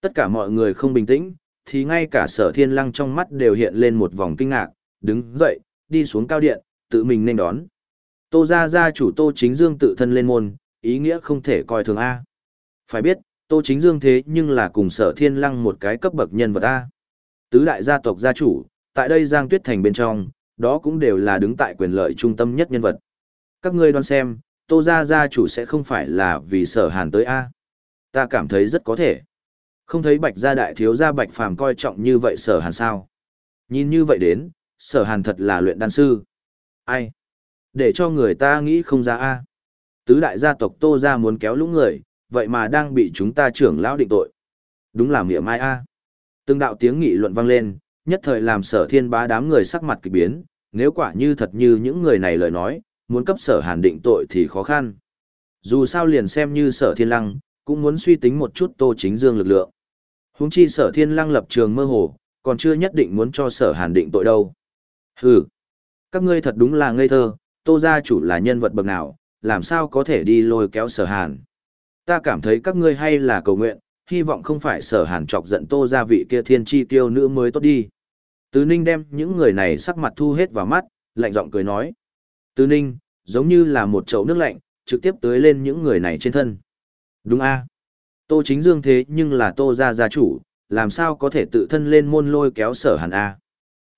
Tất cả mọi người không bình tĩnh, thì ngay cả sở thiên lăng trong mắt đều hiện lên một vòng kinh ngạc, đứng dậy, đi xuống cao điện, tự mình nên đón. Tô gia gia chủ Tô Chính Dương tự thân lên môn, ý nghĩa không thể coi thường A. Phải biết, Tô Chính Dương thế nhưng là cùng sở thiên lăng một cái cấp bậc nhân vật A. Tứ đại gia tộc gia chủ, tại đây Giang Tuyết Thành bên trong, đó cũng đều là đứng tại quyền lợi trung tâm nhất nhân vật. Các ngươi đoán xem, Tô gia gia chủ sẽ không phải là vì sở hàn tới A. Ta cảm thấy rất có thể. Không thấy bạch gia đại thiếu gia bạch phàm coi trọng như vậy sở hàn sao. Nhìn như vậy đến, sở hàn thật là luyện đan sư. Ai? Để cho người ta nghĩ không ra A. Tứ đại gia tộc tô gia muốn kéo lũ người, vậy mà đang bị chúng ta trưởng lão định tội. Đúng là miệng mai A. Từng đạo tiếng nghị luận vang lên, nhất thời làm sở thiên bá đám người sắc mặt kỳ biến, nếu quả như thật như những người này lời nói, muốn cấp sở hàn định tội thì khó khăn. Dù sao liền xem như sở thiên lăng, cũng muốn suy tính một chút tô chính dương lực lượng. Húng chi sở thiên lăng lập trường mơ hồ, còn chưa nhất định muốn cho sở hàn định tội đâu. Hừ, các ngươi thật đúng là ngây thơ, tô gia chủ là nhân vật bậc nào, làm sao có thể đi lôi kéo sở hàn. Ta cảm thấy các ngươi hay là cầu nguyện, hy vọng không phải sở hàn chọc giận tô gia vị kia thiên chi tiêu nữ mới tốt đi. Tứ Ninh đem những người này sắc mặt thu hết vào mắt, lạnh giọng cười nói. Tứ Ninh, giống như là một chậu nước lạnh, trực tiếp tưới lên những người này trên thân. Đúng a Tô chính dương thế nhưng là tô gia gia chủ, làm sao có thể tự thân lên môn lôi kéo sở hàn A.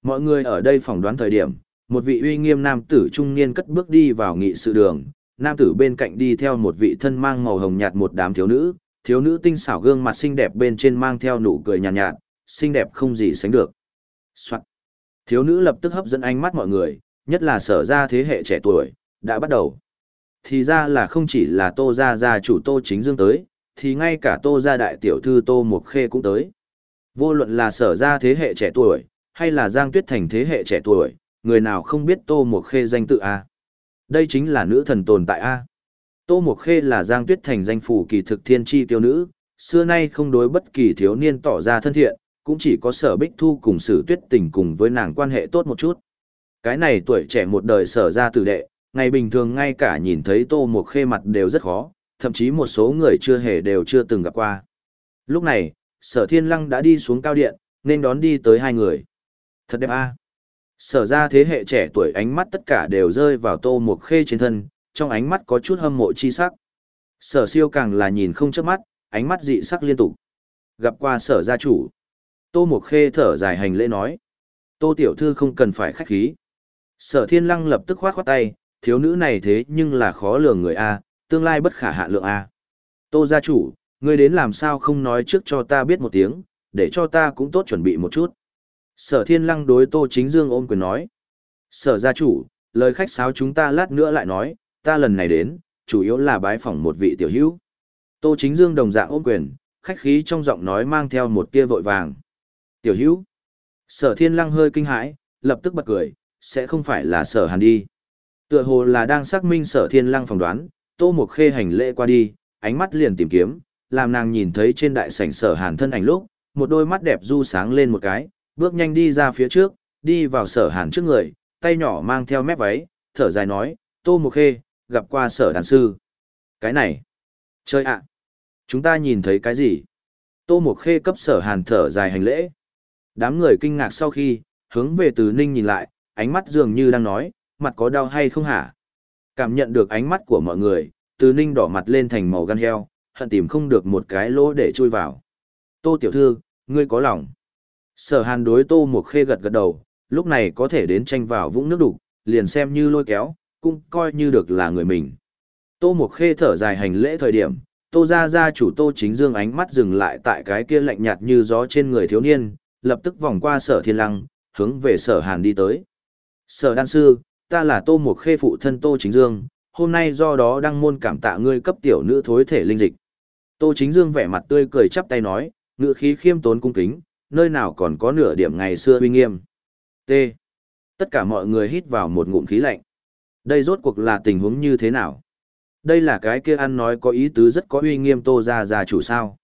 Mọi người ở đây phỏng đoán thời điểm, một vị uy nghiêm nam tử trung niên cất bước đi vào nghị sự đường, nam tử bên cạnh đi theo một vị thân mang màu hồng nhạt một đám thiếu nữ, thiếu nữ tinh xảo gương mặt xinh đẹp bên trên mang theo nụ cười nhàn nhạt, nhạt, xinh đẹp không gì sánh được. Soạn. Thiếu nữ lập tức hấp dẫn ánh mắt mọi người, nhất là sở ra thế hệ trẻ tuổi, đã bắt đầu. Thì ra là không chỉ là tô gia gia chủ tô chính dương tới, thì ngay cả tô gia đại tiểu thư tô mộc khê cũng tới. Vô luận là sở ra thế hệ trẻ tuổi, hay là giang tuyết thành thế hệ trẻ tuổi, người nào không biết tô mộc khê danh tự A. Đây chính là nữ thần tồn tại A. Tô Mộc khê là giang tuyết thành danh phủ kỳ thực thiên tri tiêu nữ, xưa nay không đối bất kỳ thiếu niên tỏ ra thân thiện, cũng chỉ có sở bích thu cùng sử tuyết tình cùng với nàng quan hệ tốt một chút. Cái này tuổi trẻ một đời sở ra tử đệ, Ngày bình thường ngay cả nhìn thấy Tô Mộc Khê mặt đều rất khó, thậm chí một số người chưa hề đều chưa từng gặp qua. Lúc này, sở thiên lăng đã đi xuống cao điện, nên đón đi tới hai người. Thật đẹp a Sở ra thế hệ trẻ tuổi ánh mắt tất cả đều rơi vào Tô Mộc Khê trên thân, trong ánh mắt có chút hâm mộ chi sắc. Sở siêu càng là nhìn không chớp mắt, ánh mắt dị sắc liên tục. Gặp qua sở gia chủ. Tô Mộc Khê thở dài hành lễ nói. Tô Tiểu Thư không cần phải khách khí. Sở thiên lăng lập tức khoát khoát tay, thiếu nữ này thế nhưng là khó lường người A, tương lai bất khả hạ lượng A. Tô gia chủ, ngươi đến làm sao không nói trước cho ta biết một tiếng, để cho ta cũng tốt chuẩn bị một chút. Sở thiên lăng đối Tô Chính Dương ôm quyền nói. Sở gia chủ, lời khách sáo chúng ta lát nữa lại nói, ta lần này đến, chủ yếu là bái phỏng một vị tiểu hữu. Tô Chính Dương đồng dạng ôm quyền, khách khí trong giọng nói mang theo một tia vội vàng. Tiểu hữu. Sở thiên lăng hơi kinh hãi, lập tức bật cười, sẽ không phải là sở hàn đi. Tựa hồ là đang xác minh sở thiên lăng phỏng đoán, tô một khê hành lễ qua đi, ánh mắt liền tìm kiếm, làm nàng nhìn thấy trên đại sảnh sở hàn thân ảnh lúc, một đôi mắt đẹp du sáng lên một cái, bước nhanh đi ra phía trước, đi vào sở hàn trước người, tay nhỏ mang theo mép váy, thở dài nói, tô một khê, gặp qua sở đàn sư. Cái này, chơi ạ, chúng ta nhìn thấy cái gì? Tô một khê cấp sở hàn thở dài hành lễ. Đám người kinh ngạc sau khi, hướng về từ ninh nhìn lại, ánh mắt dường như đang nói, mặt có đau hay không hả? Cảm nhận được ánh mắt của mọi người, từ ninh đỏ mặt lên thành màu gan heo, hận tìm không được một cái lỗ để chui vào. Tô tiểu thư, ngươi có lòng. Sở hàn đối tô một khê gật gật đầu, lúc này có thể đến tranh vào vũng nước đục, liền xem như lôi kéo, cũng coi như được là người mình. Tô một khê thở dài hành lễ thời điểm, tô ra ra chủ tô chính dương ánh mắt dừng lại tại cái kia lạnh nhạt như gió trên người thiếu niên, lập tức vòng qua sở thiên lăng, hướng về sở hàn đi tới. Sở đan sư, ta là tô một khê phụ thân tô chính dương, hôm nay do đó đăng môn cảm tạ ngươi cấp tiểu nữ thối thể linh dịch. Tô chính dương vẻ mặt tươi cười chắp tay nói, ngựa khí khiêm tốn cung kính, nơi nào còn có nửa điểm ngày xưa uy nghiêm. T. Tất cả mọi người hít vào một ngụm khí lạnh. Đây rốt cuộc là tình huống như thế nào? Đây là cái kia ăn nói có ý tứ rất có uy nghiêm tô gia gia chủ sao.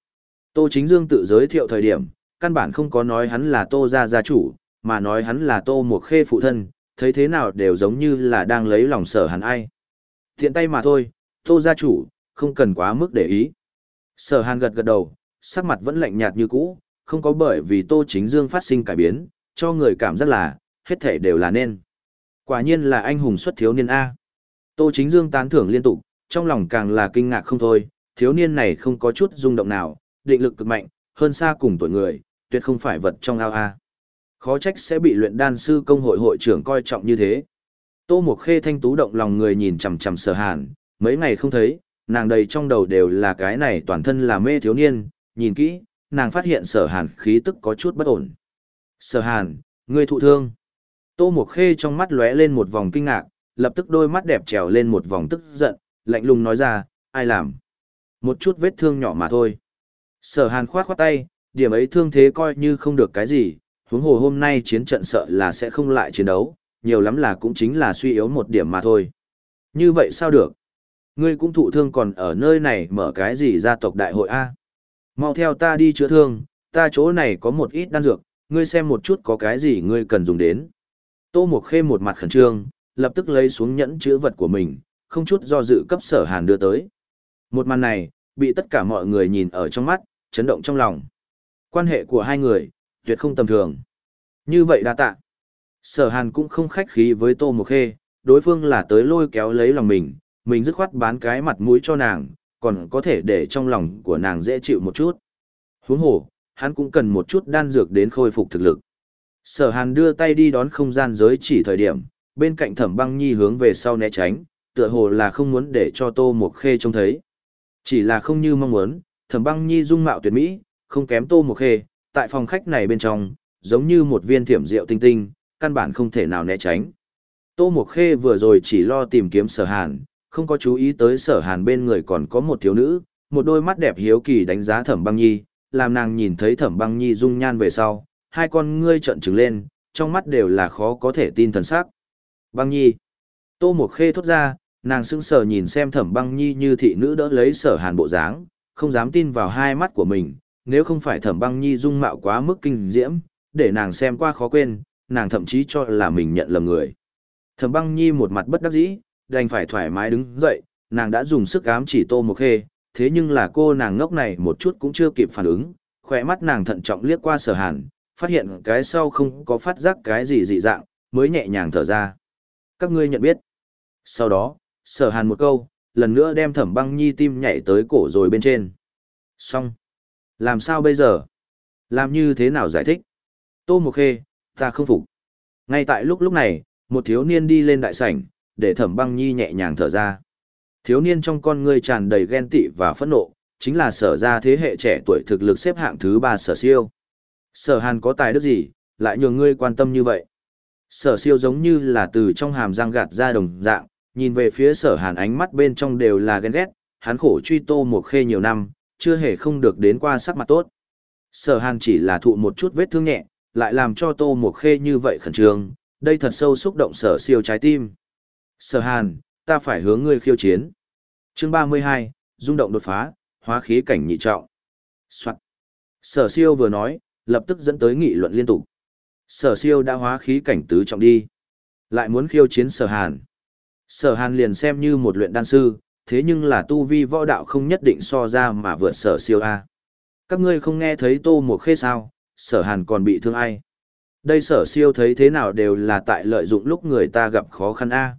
Tô chính dương tự giới thiệu thời điểm, căn bản không có nói hắn là tô gia gia chủ, mà nói hắn là tô một khê phụ thân, thấy thế nào đều giống như là đang lấy lòng sở hắn ai. Thiện tay mà thôi, tô gia chủ, không cần quá mức để ý. Sở hàn gật gật đầu, sắc mặt vẫn lạnh nhạt như cũ, không có bởi vì tô chính dương phát sinh cải biến, cho người cảm giác là, hết thể đều là nên. Quả nhiên là anh hùng xuất thiếu niên A. Tô chính dương tán thưởng liên tục, trong lòng càng là kinh ngạc không thôi, thiếu niên này không có chút rung động nào, định lực cực mạnh, hơn xa cùng tuổi người, tuyệt không phải vật trong ao A. Khó trách sẽ bị luyện đan sư công hội hội trưởng coi trọng như thế. Tô Mộc Khê thanh tú động lòng người nhìn chằm chằm sở hàn, mấy ngày không thấy, nàng đầy trong đầu đều là cái này toàn thân là mê thiếu niên, nhìn kỹ, nàng phát hiện sở hàn khí tức có chút bất ổn. Sở hàn, ngươi thụ thương. Tô Mộc Khê trong mắt lóe lên một vòng kinh ngạc, lập tức đôi mắt đẹp trèo lên một vòng tức giận, lạnh lùng nói ra, ai làm? Một chút vết thương nhỏ mà thôi. Sở hàn khoát khoát tay, điểm ấy thương thế coi như không được cái gì, huống hồ hôm nay chiến trận sợ là sẽ không lại chiến đấu, nhiều lắm là cũng chính là suy yếu một điểm mà thôi. Như vậy sao được? Ngươi cũng thụ thương còn ở nơi này mở cái gì gia tộc đại hội A? Mau theo ta đi chữa thương, ta chỗ này có một ít đan dược, ngươi xem một chút có cái gì ngươi cần dùng đến. Tô Mộc Khê một mặt khẩn trương, lập tức lấy xuống nhẫn chữ vật của mình, không chút do dự cấp sở hàn đưa tới. Một màn này, bị tất cả mọi người nhìn ở trong mắt, chấn động trong lòng. Quan hệ của hai người, tuyệt không tầm thường. Như vậy đa tạ. Sở hàn cũng không khách khí với Tô Mộc Khê, đối phương là tới lôi kéo lấy lòng mình, mình dứt khoát bán cái mặt mũi cho nàng, còn có thể để trong lòng của nàng dễ chịu một chút. Huống hồ, hắn cũng cần một chút đan dược đến khôi phục thực lực. Sở hàn đưa tay đi đón không gian giới chỉ thời điểm, bên cạnh thẩm băng nhi hướng về sau né tránh, tựa hồ là không muốn để cho Tô Mộc Khê trông thấy. Chỉ là không như mong muốn, thẩm băng nhi dung mạo tuyệt mỹ, không kém Tô Mộc Khê, tại phòng khách này bên trong, giống như một viên thiểm rượu tinh tinh, căn bản không thể nào né tránh. Tô Mộc Khê vừa rồi chỉ lo tìm kiếm sở hàn, không có chú ý tới sở hàn bên người còn có một thiếu nữ, một đôi mắt đẹp hiếu kỳ đánh giá thẩm băng nhi, làm nàng nhìn thấy thẩm băng nhi dung nhan về sau, hai con ngươi trợn trừng lên, trong mắt đều là khó có thể tin thần sắc. Băng nhi. Tô Mộc Khê thốt ra, nàng sững sờ nhìn xem thẩm băng nhi như thị nữ đỡ lấy sở hàn bộ dáng, không dám tin vào hai mắt của mình, nếu không phải thẩm băng nhi dung mạo quá mức kinh diễm, để nàng xem qua khó quên, nàng thậm chí cho là mình nhận lầm người. Thẩm băng nhi một mặt bất đắc dĩ, đành phải thoải mái đứng dậy, nàng đã dùng sức ám chỉ Tô Mộc Khê, thế nhưng là cô nàng ngốc này một chút cũng chưa kịp phản ứng, khỏe mắt nàng thận trọng liếc qua sở hàn, phát hiện cái sau không có phát giác cái gì dị dạng, mới nhẹ nhàng thở ra. Các ngươi nhận biết. Sau đó, sở hàn một câu, lần nữa đem thẩm băng nhi tim nhảy tới cổ rồi bên trên. Xong. Làm sao bây giờ? Làm như thế nào giải thích? Tô Mộc Khê, ta không phục. Ngay tại lúc lúc này, một thiếu niên đi lên đại sảnh, để thẩm băng nhi nhẹ nhàng thở ra. Thiếu niên trong con ngươi tràn đầy ghen tị và phẫn nộ, chính là sở ra thế hệ trẻ tuổi thực lực xếp hạng thứ ba sở siêu. Sở hàn có tài đức gì, lại nhường ngươi quan tâm như vậy. Sở siêu giống như là từ trong hàm răng gạt ra đồng dạng, nhìn về phía sở hàn ánh mắt bên trong đều là ghen ghét, hắn khổ truy tô một khê nhiều năm, chưa hề không được đến qua sắc mặt tốt. Sở hàn chỉ là thụ một chút vết thương nhẹ, lại làm cho tô một khê như vậy khẩn trương, đây thật sâu xúc động sở siêu trái tim. Sở hàn, ta phải hướng ngươi khiêu chiến. Chương 32, rung động đột phá, hóa khí cảnh nhị trọng. Soạn. Sở siêu vừa nói, lập tức dẫn tới nghị luận liên tục. Sở siêu đã hóa khí cảnh tứ trọng đi. Lại muốn khiêu chiến sở hàn. Sở hàn liền xem như một luyện đan sư, thế nhưng là tu vi võ đạo không nhất định so ra mà vượt sở siêu A. Các ngươi không nghe thấy tô một khê sao, sở hàn còn bị thương ai. Đây sở siêu thấy thế nào đều là tại lợi dụng lúc người ta gặp khó khăn A.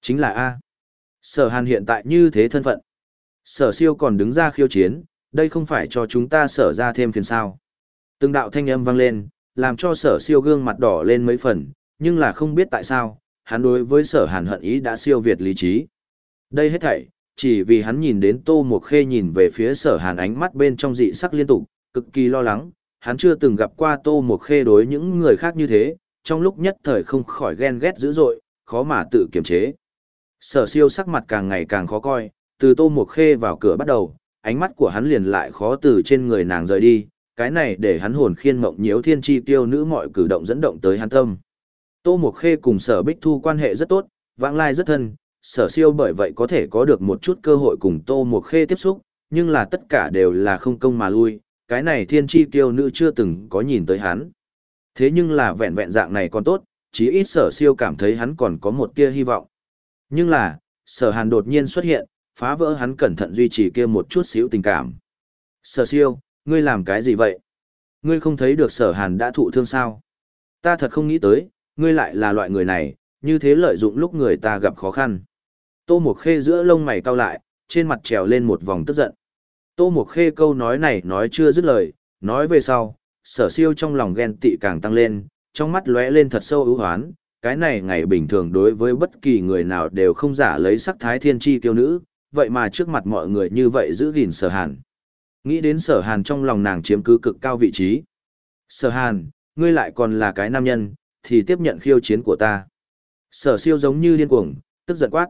Chính là A. Sở hàn hiện tại như thế thân phận. Sở siêu còn đứng ra khiêu chiến, đây không phải cho chúng ta sở ra thêm phiền sao. Từng đạo thanh âm vang lên, làm cho sở siêu gương mặt đỏ lên mấy phần, nhưng là không biết tại sao, hắn đối với sở hàn hận ý đã siêu việt lý trí. Đây hết thảy, chỉ vì hắn nhìn đến tô một khê nhìn về phía sở hàn ánh mắt bên trong dị sắc liên tục, cực kỳ lo lắng, hắn chưa từng gặp qua tô một khê đối những người khác như thế, trong lúc nhất thời không khỏi ghen ghét dữ dội, khó mà tự kiềm chế. Sở siêu sắc mặt càng ngày càng khó coi, từ tô một khê vào cửa bắt đầu, ánh mắt của hắn liền lại khó từ trên người nàng rời đi, cái này để hắn hồn khiên mộng nhiễu thiên chi tiêu nữ mọi cử động dẫn động tới hắn tâm. Tô Mộc Khê cùng sở Bích Thu quan hệ rất tốt, vãng lai rất thân, sở siêu bởi vậy có thể có được một chút cơ hội cùng Tô Mộc Khê tiếp xúc, nhưng là tất cả đều là không công mà lui, cái này thiên chi tiêu nữ chưa từng có nhìn tới hắn. Thế nhưng là vẹn vẹn dạng này còn tốt, chí ít sở siêu cảm thấy hắn còn có một tia hy vọng. Nhưng là, sở hàn đột nhiên xuất hiện, phá vỡ hắn cẩn thận duy trì kia một chút xíu tình cảm. Sở siêu, ngươi làm cái gì vậy? Ngươi không thấy được sở hàn đã thụ thương sao? Ta thật không nghĩ tới, ngươi lại là loại người này, như thế lợi dụng lúc người ta gặp khó khăn. Tô Mộc Khê giữa lông mày cau lại, trên mặt trèo lên một vòng tức giận. Tô Mộc Khê câu nói này nói chưa dứt lời, nói về sau, sở siêu trong lòng ghen tị càng tăng lên, trong mắt lóe lên thật sâu ưu hoán, cái này ngày bình thường đối với bất kỳ người nào đều không giả lấy sắc thái thiên chi kiêu nữ, vậy mà trước mặt mọi người như vậy giữ gìn sở hàn. Nghĩ đến sở hàn trong lòng nàng chiếm cứ cực cao vị trí. Sở hàn, ngươi lại còn là cái nam nhân, thì tiếp nhận khiêu chiến của ta. Sở siêu giống như điên cuồng, tức giận quát.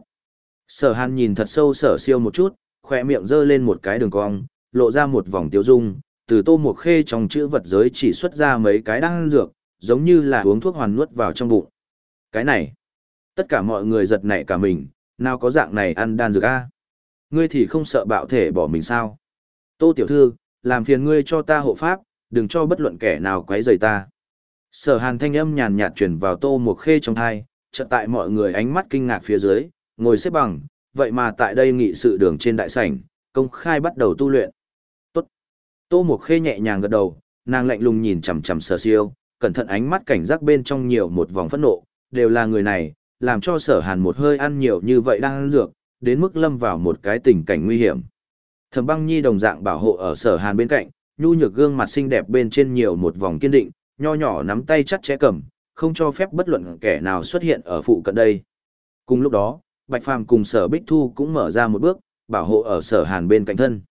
Sở hàn nhìn thật sâu sở siêu một chút, khỏe miệng giơ lên một cái đường cong, lộ ra một vòng tiêu dung, từ tô một khê trong chữ vật giới chỉ xuất ra mấy cái đan dược, giống như là uống thuốc hoàn nuốt vào trong bụng. Cái này, tất cả mọi người giật nảy cả mình, nào có dạng này ăn đan dược a? Ngươi thì không sợ bạo thể bỏ mình sao? Tô tiểu thư, làm phiền ngươi cho ta hộ pháp, đừng cho bất luận kẻ nào quấy rầy ta. Sở hàn thanh âm nhàn nhạt truyền vào tô một khê trong thai, chợt tại mọi người ánh mắt kinh ngạc phía dưới, ngồi xếp bằng, vậy mà tại đây nghị sự đường trên đại sảnh, công khai bắt đầu tu luyện. Tốt. Tô một khê nhẹ nhàng gật đầu, nàng lạnh lùng nhìn chằm chằm sở siêu, cẩn thận ánh mắt cảnh giác bên trong nhiều một vòng phẫn nộ, đều là người này, làm cho sở hàn một hơi ăn nhiều như vậy đang ăn dược, đến mức lâm vào một cái tình cảnh nguy hiểm. Thẩm băng nhi đồng dạng bảo hộ ở sở hàn bên cạnh, nhu nhược gương mặt xinh đẹp bên trên nhiều một vòng kiên định, nho nhỏ nắm tay chắt chẽ cầm, không cho phép bất luận kẻ nào xuất hiện ở phụ cận đây. Cùng lúc đó, Bạch Phàm cùng sở Bích Thu cũng mở ra một bước, bảo hộ ở sở hàn bên cạnh thân.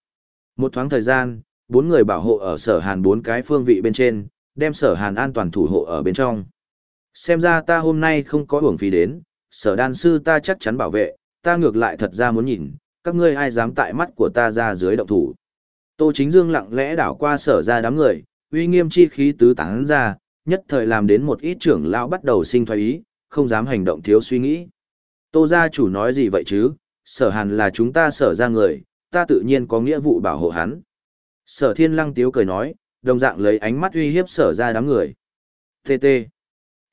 Một thoáng thời gian, bốn người bảo hộ ở sở hàn bốn cái phương vị bên trên, đem sở hàn an toàn thủ hộ ở bên trong. Xem ra ta hôm nay không có uổng phí đến, sở đan sư ta chắc chắn bảo vệ, ta ngược lại thật ra muốn nhìn, các ngươi ai dám tại mắt của ta ra dưới động thủ. Tô Chính Dương lặng lẽ đảo qua sở ra đám người, uy nghiêm chi khí tứ tán ra, nhất thời làm đến một ít trưởng lão bắt đầu sinh thoái ý, không dám hành động thiếu suy nghĩ. Tô gia chủ nói gì vậy chứ, sở hàn là chúng ta sở ra người, ta tự nhiên có nghĩa vụ bảo hộ hắn. Sở thiên lăng tiếu cười nói, đồng dạng lấy ánh mắt uy hiếp sở ra đám người. TT.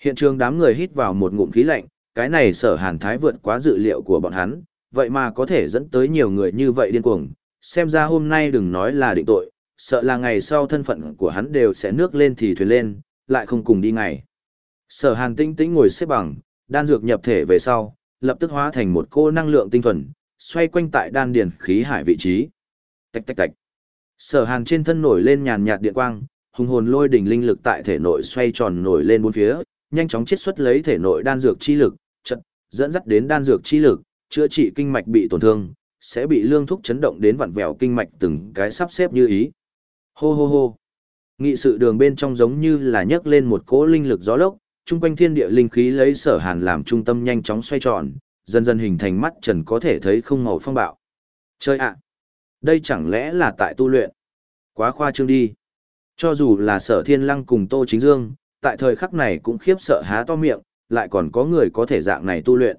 Hiện trường đám người hít vào một ngụm khí lạnh, Cái này sở hàn thái vượt quá dự liệu của bọn hắn, vậy mà có thể dẫn tới nhiều người như vậy điên cuồng. Xem ra hôm nay đừng nói là định tội, sợ là ngày sau thân phận của hắn đều sẽ nước lên thì thuyền lên, lại không cùng đi ngày. Sở hàn tinh tĩnh ngồi xếp bằng, đan dược nhập thể về sau, lập tức hóa thành một cô năng lượng tinh thuần, xoay quanh tại đan điền khí hải vị trí. Tạch tạch tạch. Sở hàn trên thân nổi lên nhàn nhạt điện quang, hùng hồn lôi đỉnh linh lực tại thể nội xoay tròn nổi lên bốn phía, nhanh chóng chiết xuất lấy thể nội đan dược chi lực, chợt dẫn dắt đến đan dược chi lực, chữa trị kinh mạch bị tổn thương, sẽ bị lương thúc chấn động đến vặn vẹo kinh mạch từng cái sắp xếp như ý. Hô hô hô. Nghị sự đường bên trong giống như là nhấc lên một cỗ linh lực gió lốc, trung quanh thiên địa linh khí lấy sở hàn làm trung tâm nhanh chóng xoay tròn, dần dần hình thành mắt trần có thể thấy không màu phong bạo. Chơi ạ! đây chẳng lẽ là tại tu luyện? Quá khoa trương đi. Cho dù là sở thiên lăng cùng Tô Chính Dương, tại thời khắc này cũng khiếp sợ há to miệng, lại còn có người có thể dạng này tu luyện.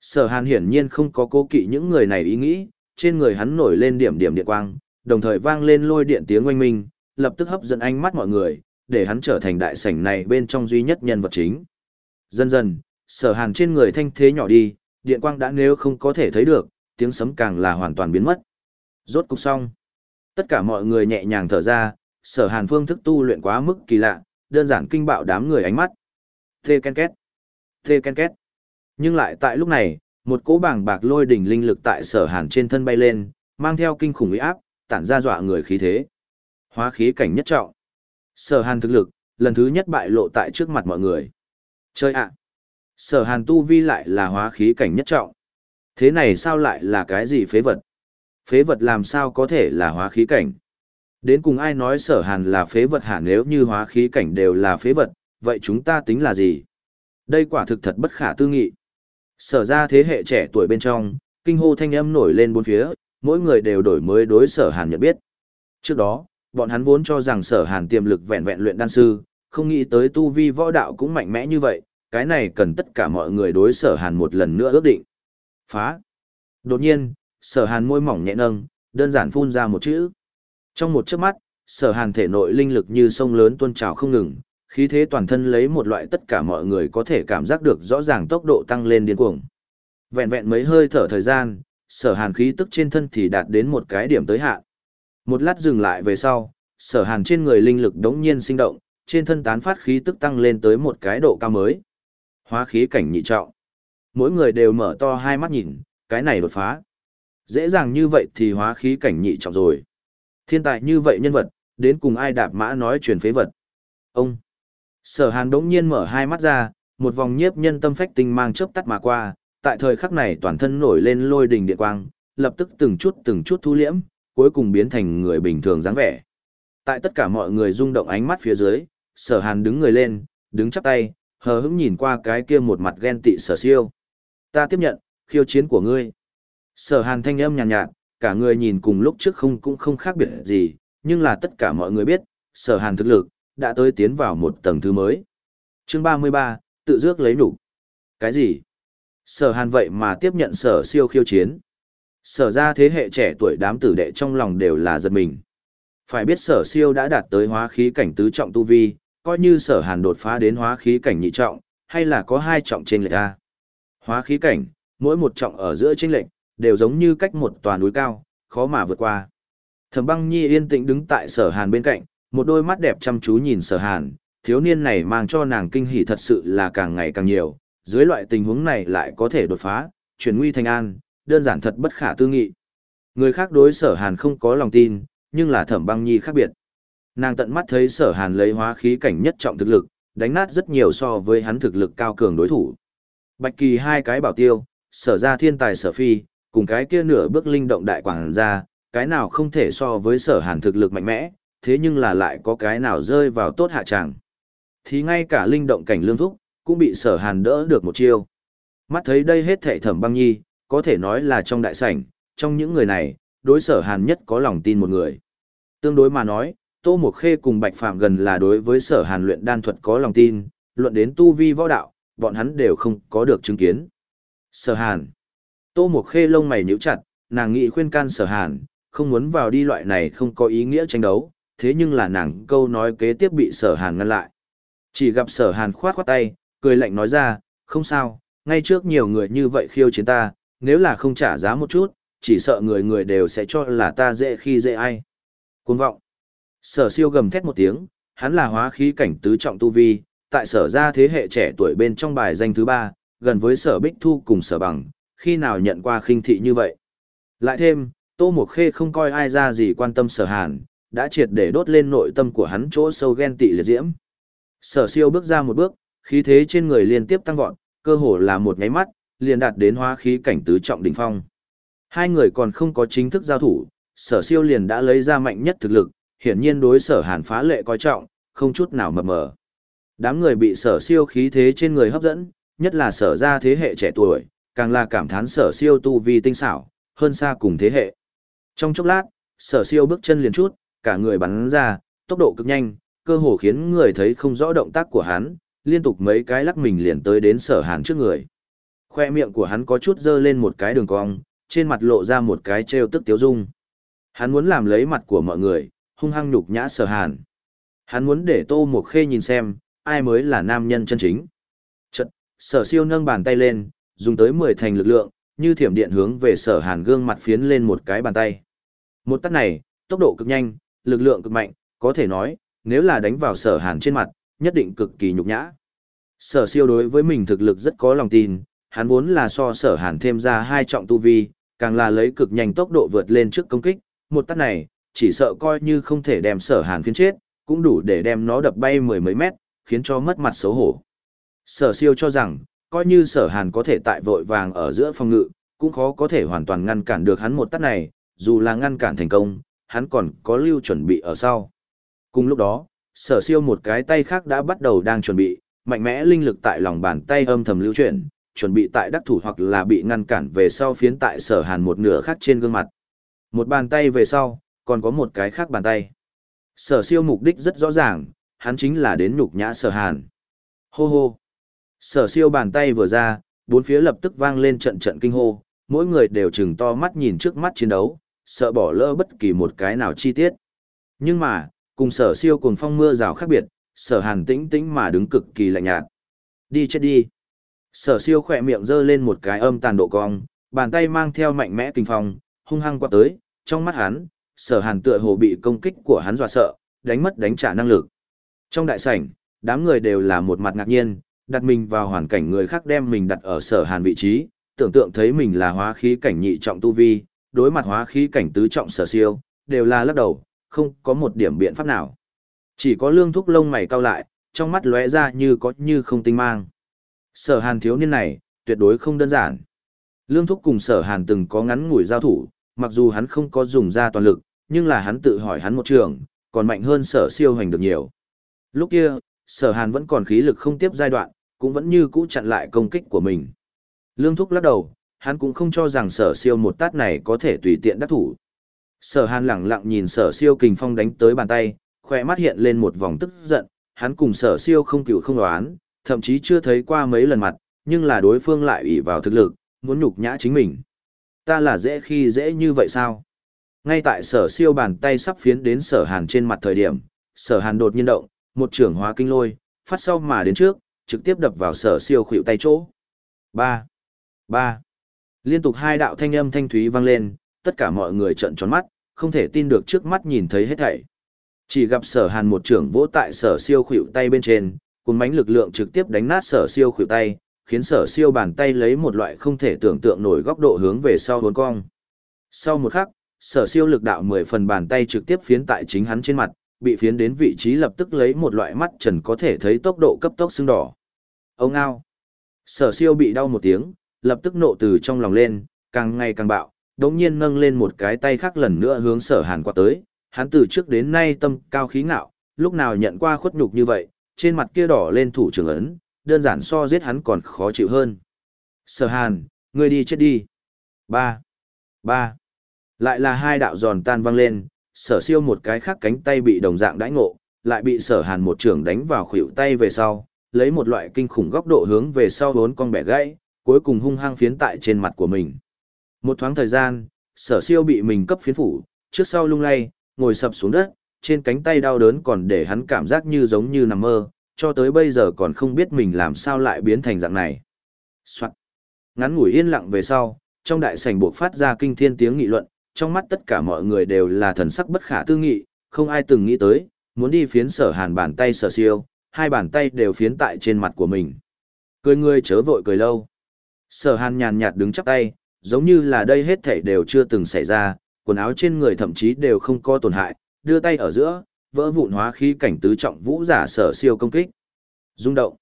Sở hàn hiển nhiên không có cố kỵ những người này ý nghĩ, trên người hắn nổi lên điểm điểm điện quang, đồng thời vang lên lôi điện tiếng oanh minh, lập tức hấp dẫn ánh mắt mọi người, để hắn trở thành đại sảnh này bên trong duy nhất nhân vật chính. Dần dần, sở hàn trên người thanh thế nhỏ đi, điện quang đã nếu không có thể thấy được, tiếng sấm càng là hoàn toàn biến mất. Rốt cục xong. Tất cả mọi người nhẹ nhàng thở ra, sở hàn phương thức tu luyện quá mức kỳ lạ, đơn giản kinh bạo đám người ánh mắt. Tê ken két. Tê ken két. Nhưng lại tại lúc này, một cỗ bảng bạc lôi đỉnh linh lực tại sở hàn trên thân bay lên, mang theo kinh khủng uy áp, tản ra dọa người khí thế. Hóa khí cảnh nhất trọng. Sở hàn thực lực, lần thứ nhất bại lộ tại trước mặt mọi người. Chơi ạ! Sở hàn tu vi lại là hóa khí cảnh nhất trọng. Thế này sao lại là cái gì phế vật? Phế vật làm sao có thể là hóa khí cảnh? Đến cùng ai nói sở hàn là phế vật hả nếu như hóa khí cảnh đều là phế vật, vậy chúng ta tính là gì? Đây quả thực thật bất khả tư nghị. Sở ra thế hệ trẻ tuổi bên trong, kinh hô thanh âm nổi lên bốn phía, mỗi người đều đổi mới đối sở hàn nhận biết. Trước đó, bọn hắn vốn cho rằng sở hàn tiềm lực vẹn vẹn luyện đan sư, không nghĩ tới tu vi võ đạo cũng mạnh mẽ như vậy, cái này cần tất cả mọi người đối sở hàn một lần nữa ước định. Phá. Đột nhiên, sở hàn môi mỏng nhẹ nâng, đơn giản phun ra một chữ. Trong một chớp mắt, sở hàn thể nội linh lực như sông lớn tuôn trào không ngừng, khí thế toàn thân lấy một loại tất cả mọi người có thể cảm giác được rõ ràng tốc độ tăng lên điên cuồng. Vẹn vẹn mấy hơi thở thời gian, sở hàn khí tức trên thân thì đạt đến một cái điểm tới hạn. Một lát dừng lại về sau, sở hàn trên người linh lực đống nhiên sinh động, trên thân tán phát khí tức tăng lên tới một cái độ cao mới. Hóa khí cảnh nhị trọng. Mỗi người đều mở to hai mắt nhìn, cái này đột phá. Dễ dàng như vậy thì hóa khí cảnh nhị trọng rồi. Thiên tài như vậy nhân vật, đến cùng ai đạp mã nói truyền phế vật. Ông. Sở hàn đống nhiên mở hai mắt ra, một vòng nhiếp nhân tâm phách tinh mang chớp tắt mà qua, tại thời khắc này toàn thân nổi lên lôi đình địa quang, lập tức từng chút từng chút thu liễm, cuối cùng biến thành người bình thường dáng vẻ. Tại tất cả mọi người rung động ánh mắt phía dưới, sở hàn đứng người lên, đứng chắp tay, hờ hững nhìn qua cái kia một mặt ghen tị sở siêu. Ta tiếp nhận, khiêu chiến của ngươi. Sở hàn thanh âm nhàn nhạt, nhạt, cả người nhìn cùng lúc trước không cũng không khác biệt gì, nhưng là tất cả mọi người biết, sở hàn thực lực, đã tới tiến vào một tầng thứ mới. Chương 33, tự dước lấy đủ. Cái gì? Sở hàn vậy mà tiếp nhận sở siêu khiêu chiến. Sở ra thế hệ trẻ tuổi đám tử đệ trong lòng đều là giật mình. Phải biết sở siêu đã đạt tới hóa khí cảnh tứ trọng tu vi, coi như sở hàn đột phá đến hóa khí cảnh nhị trọng, hay là có hai trọng trên lệch A. Hóa khí cảnh, mỗi một trọng ở giữa trên lệch, đều giống như cách một tòa núi cao, khó mà vượt qua. Thẩm băng nhi yên tĩnh đứng tại sở hàn bên cạnh, một đôi mắt đẹp chăm chú nhìn sở hàn, thiếu niên này mang cho nàng kinh hỉ thật sự là càng ngày càng nhiều, dưới loại tình huống này lại có thể đột phá, chuyển nguy thành an, đơn giản thật bất khả tư nghị. Người khác đối sở hàn không có lòng tin, nhưng là thẩm băng nhi khác biệt. Nàng tận mắt thấy sở hàn lấy hóa khí cảnh nhất trọng thực lực, đánh nát rất nhiều so với hắn thực lực cao cường đối thủ. Bạch kỳ hai cái bảo tiêu, sở ra thiên tài sở phi, cùng cái kia nửa bước linh động đại quảng ra, cái nào không thể so với sở hàn thực lực mạnh mẽ, thế nhưng là lại có cái nào rơi vào tốt hạ tràng. Thì ngay cả linh động cảnh lương thúc, cũng bị sở hàn đỡ được một chiêu. Mắt thấy đây hết thệ thẩm băng nhi, có thể nói là trong đại sảnh, trong những người này, đối sở hàn nhất có lòng tin một người. Tương đối mà nói, Tô Mộc Khê cùng Bạch Phạm gần là đối với sở hàn luyện đan thuật có lòng tin, luận đến tu vi võ đạo, bọn hắn đều không có được chứng kiến. Sở hàn. Tô Mộc Khê lông mày nhíu chặt, nàng nghĩ khuyên can sở hàn, không muốn vào đi loại này không có ý nghĩa tranh đấu, thế nhưng là nàng câu nói kế tiếp bị sở hàn ngăn lại. Chỉ gặp sở hàn khoát khoát tay, cười lạnh nói ra, không sao, Ngay trước nhiều người như vậy khiêu chiến ta, nếu là không trả giá một chút, chỉ sợ người người đều sẽ cho là ta dễ khi dễ ai. Cuồng vọng. Sở siêu gầm thét một tiếng, hắn là hóa khí cảnh tứ trọng tu vi, tại sở ra thế hệ trẻ tuổi bên trong bài danh thứ ba, gần với sở bích thu cùng sở bằng, khi nào nhận qua khinh thị như vậy. Lại thêm, Tô Mộc Khê không coi ai ra gì quan tâm sở hàn, đã triệt để đốt lên nội tâm của hắn chỗ sâu ghen tị liệt diễm. Sở siêu bước ra một bước, khí thế trên người liên tiếp tăng vọt, cơ hồ là một nháy mắt, liền đạt đến hóa khí cảnh tứ trọng đỉnh phong. Hai người còn không có chính thức giao thủ, sở siêu liền đã lấy ra mạnh nhất thực lực, hiển nhiên đối sở hàn phá lệ coi trọng, không chút nào mập mờ. Đám người bị sở siêu khí thế trên người hấp dẫn, nhất là sở ra thế hệ trẻ tuổi, càng là cảm thán sở siêu tu vi tinh xảo, hơn xa cùng thế hệ. Trong chốc lát, sở siêu bước chân liền chút, cả người bắn ra, tốc độ cực nhanh, cơ hồ khiến người thấy không rõ động tác của hắn, liên tục mấy cái lắc mình liền tới đến sở hàn trước người. Khoe miệng của hắn có chút dơ lên một cái đường cong, trên mặt lộ ra một cái trêu tức tiếu dung. Hắn muốn làm lấy mặt của mọi người, hung hăng nhục nhã sở hàn. Hắn muốn để tô một khê nhìn xem, ai mới là nam nhân chân chính. Chật, sở siêu nâng bàn tay lên, dùng tới 10 thành lực lượng, như thiểm điện hướng về sở hàn gương mặt phiến lên một cái bàn tay. Một tắt này, tốc độ cực nhanh, lực lượng cực mạnh, có thể nói, nếu là đánh vào sở hàn trên mặt, nhất định cực kỳ nhục nhã. Sở siêu đối với mình thực lực rất có lòng tin, hắn vốn là so sở hàn thêm ra hai trọng tu vi, càng là lấy cực nhanh tốc độ vượt lên trước công kích, một tát này, chỉ sợ coi như không thể đem sở hàn phiến chết, cũng đủ để đem nó đập bay mười mấy mét, khiến cho mất mặt xấu hổ. Sở siêu cho rằng, coi như sở hàn có thể tại vội vàng ở giữa phòng ngự, cũng khó có thể hoàn toàn ngăn cản được hắn một tát này, dù là ngăn cản thành công, hắn còn có lưu chuẩn bị ở sau. Cùng lúc đó, sở siêu một cái tay khác đã bắt đầu đang chuẩn bị, mạnh mẽ linh lực tại lòng bàn tay âm thầm lưu chuyển, chuẩn bị tại đắc thủ hoặc là bị ngăn cản về sau phiến tại sở hàn một nửa khác trên gương mặt. Một bàn tay về sau, còn có một cái khác bàn tay. Sở siêu mục đích rất rõ ràng, hắn chính là đến nhục nhã sở hàn. Hô hô. Sở siêu bàn tay vừa ra, bốn phía lập tức vang lên trận trận kinh hô, mỗi người đều chừng to mắt nhìn trước mắt chiến đấu, sợ bỏ lỡ bất kỳ một cái nào chi tiết. Nhưng mà, cùng sở siêu cùng phong mưa rào khác biệt, sở hàn tĩnh tĩnh mà đứng cực kỳ lạnh nhạt. Đi chết đi. Sở siêu khỏe miệng giơ lên một cái âm tàn độ cong, bàn tay mang theo mạnh mẽ kinh phong, hung hăng qua tới, trong mắt hắn, sở hàn tựa hồ bị công kích của hắn dọa sợ, đánh mất đánh trả năng lực. Trong đại sảnh, đám người đều là một mặt ngạc nhiên, đặt mình vào hoàn cảnh người khác đem mình đặt ở sở hàn vị trí, tưởng tượng thấy mình là hóa khí cảnh nhị trọng tu vi, đối mặt hóa khí cảnh tứ trọng sở siêu, đều là lắc đầu, không có một điểm biện pháp nào. Chỉ có lương thúc lông mày cau lại, trong mắt lóe ra như có như không tinh mang. Sở hàn thiếu niên này, tuyệt đối không đơn giản. Lương thúc cùng sở hàn từng có ngắn ngủi giao thủ, mặc dù hắn không có dùng ra toàn lực, nhưng là hắn tự hỏi hắn một trường, còn mạnh hơn sở siêu hành được nhiều. Lúc kia, sở hàn vẫn còn khí lực không tiếp giai đoạn, cũng vẫn như cũ chặn lại công kích của mình. Lương thúc lắc đầu, hắn cũng không cho rằng sở siêu một tát này có thể tùy tiện đắc thủ. Sở hàn lẳng lặng nhìn sở siêu kình phong đánh tới bàn tay, khỏe mắt hiện lên một vòng tức giận, hắn cùng sở siêu không cựu không đoán, thậm chí chưa thấy qua mấy lần mặt, nhưng là đối phương lại ủy vào thực lực, muốn nhục nhã chính mình. Ta là dễ khi dễ như vậy sao? Ngay tại sở siêu bàn tay sắp phiến đến sở hàn trên mặt thời điểm, sở hàn đột nhiên động, một trưởng hóa kinh lôi, phát sau mà đến trước, trực tiếp đập vào sở siêu khuỵu tay chỗ. Ba, ba. Liên tục hai đạo thanh âm thanh thúy vang lên, tất cả mọi người trợn tròn mắt, không thể tin được trước mắt nhìn thấy hết thảy. Chỉ gặp sở hàn một trưởng vỗ tại sở siêu khuỷu tay bên trên, cuốn bánh lực lượng trực tiếp đánh nát sở siêu khuỷu tay, khiến sở siêu bàn tay lấy một loại không thể tưởng tượng nổi góc độ hướng về sau hốn cong. Sau một khắc, sở siêu lực đạo mười phần bàn tay trực tiếp phiến tại chính hắn trên mặt, bị phiến đến vị trí lập tức lấy một loại mắt trần có thể thấy tốc độ cấp tốc sưng đỏ. Ông ao! Sở siêu bị đau một tiếng, lập tức nộ từ trong lòng lên, càng ngày càng bạo, đống nhiên nâng lên một cái tay khác lần nữa hướng sở hàn qua tới, hắn từ trước đến nay tâm cao khí ngạo, lúc nào nhận qua khuất nhục như vậy, trên mặt kia đỏ lên thủ trưởng ấn, đơn giản so giết hắn còn khó chịu hơn. Sở hàn, ngươi đi chết đi. Ba, ba, lại là hai đạo giòn tan văng lên, sở siêu một cái khác cánh tay bị đồng dạng đãi ngộ, lại bị sở hàn một trưởng đánh vào khuỷu tay về sau, lấy một loại kinh khủng góc độ hướng về sau vốn con bẻ gãy, cuối cùng hung hăng phiến tại trên mặt của mình. Một thoáng thời gian, sở siêu bị mình cấp phiến phủ, trước sau lung lay, ngồi sập xuống đất, trên cánh tay đau đớn còn để hắn cảm giác như giống như nằm mơ, cho tới bây giờ còn không biết mình làm sao lại biến thành dạng này. Soạn. Ngắn ngủi yên lặng về sau, trong đại sảnh buộc phát ra kinh thiên tiếng nghị luận, trong mắt tất cả mọi người đều là thần sắc bất khả tư nghị, không ai từng nghĩ tới, muốn đi phiến sở hàn bàn tay sở siêu, hai bàn tay đều phiến tại trên mặt của mình. Cười người chớ vội cười lâu. Sở hàn nhàn nhạt đứng chắp tay, giống như là đây hết thảy đều chưa từng xảy ra, quần áo trên người thậm chí đều không có tổn hại, đưa tay ở giữa, vỡ vụn hóa khí cảnh tứ trọng vũ giả sở siêu công kích. Rung động.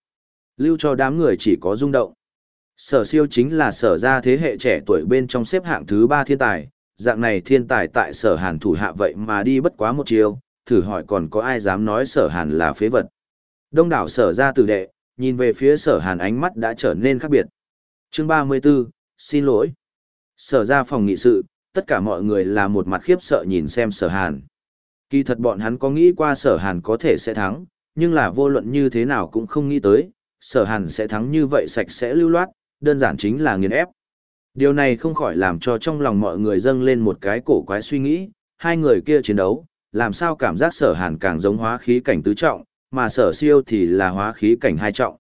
Lưu cho đám người chỉ có rung động. Sở siêu chính là sở ra thế hệ trẻ tuổi bên trong xếp hạng thứ ba thiên tài, dạng này thiên tài tại sở hàn thủ hạ vậy mà đi bất quá một chiều, thử hỏi còn có ai dám nói sở hàn là phế vật. Đông đảo sở ra từ đệ, nhìn về phía sở hàn ánh mắt đã trở nên khác biệt. Chương 34, xin lỗi. Sở ra phòng nghị sự, tất cả mọi người là một mặt khiếp sợ nhìn xem sở hàn. Kỳ thật bọn hắn có nghĩ qua sở hàn có thể sẽ thắng, nhưng là vô luận như thế nào cũng không nghĩ tới, sở hàn sẽ thắng như vậy sạch sẽ lưu loát, đơn giản chính là nghiền ép. Điều này không khỏi làm cho trong lòng mọi người dâng lên một cái cổ quái suy nghĩ, hai người kia chiến đấu, làm sao cảm giác sở hàn càng giống hóa khí cảnh tứ trọng, mà sở siêu thì là hóa khí cảnh hai trọng.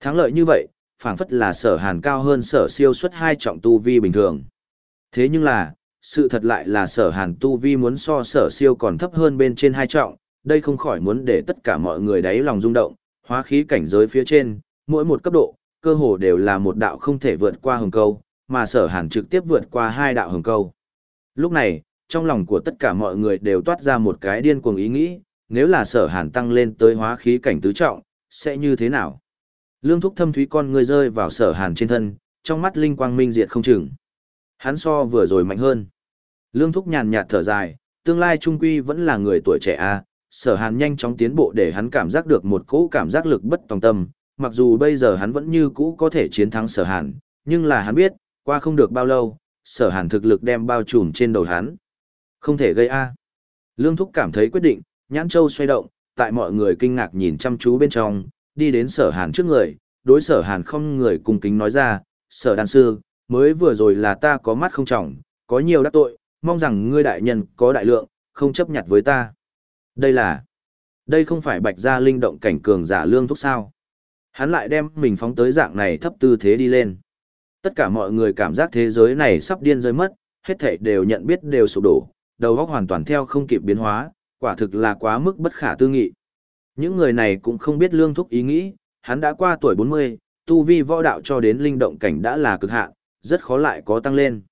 Thắng lợi như vậy, phảng phất là sở hàn cao hơn sở siêu xuất hai trọng tu vi bình thường. Thế nhưng là, sự thật lại là sở hàn tu vi muốn so sở siêu còn thấp hơn bên trên hai trọng, đây không khỏi muốn để tất cả mọi người đáy lòng rung động, hóa khí cảnh giới phía trên, mỗi một cấp độ, cơ hồ đều là một đạo không thể vượt qua hồng câu, mà sở hàn trực tiếp vượt qua hai đạo hồng câu. Lúc này, trong lòng của tất cả mọi người đều toát ra một cái điên cuồng ý nghĩ, nếu là sở hàn tăng lên tới hóa khí cảnh tứ trọng, sẽ như thế nào? Lương thúc thâm thúy con người rơi vào sở hàn trên thân, trong mắt linh quang minh diệt không chừng. Hắn so vừa rồi mạnh hơn. Lương thúc nhàn nhạt thở dài, tương lai trung quy vẫn là người tuổi trẻ a sở hàn nhanh chóng tiến bộ để hắn cảm giác được một cỗ cảm giác lực bất tòng tâm, mặc dù bây giờ hắn vẫn như cũ có thể chiến thắng sở hàn, nhưng là hắn biết, qua không được bao lâu, sở hàn thực lực đem bao trùm trên đầu hắn. Không thể gây a Lương thúc cảm thấy quyết định, nhãn châu xoay động, tại mọi người kinh ngạc nhìn chăm chú bên trong, đi đến sở hàn trước người, đối sở hàn không người cùng kính nói ra, sở đàn sư, mới vừa rồi là ta có mắt không trọng, có nhiều đắc tội, mong rằng ngươi đại nhân có đại lượng, không chấp nhặt với ta. Đây là, đây không phải bạch gia linh động cảnh cường giả lương thúc sao. Hắn lại đem mình phóng tới dạng này thấp tư thế đi lên. Tất cả mọi người cảm giác thế giới này sắp điên rơi mất, hết thảy đều nhận biết đều sụp đổ, đầu óc hoàn toàn theo không kịp biến hóa, quả thực là quá mức bất khả tư nghị. Những người này cũng không biết lương thúc ý nghĩ, hắn đã qua tuổi 40, tu vi võ đạo cho đến linh động cảnh đã là cực hạn, rất khó lại có tăng lên.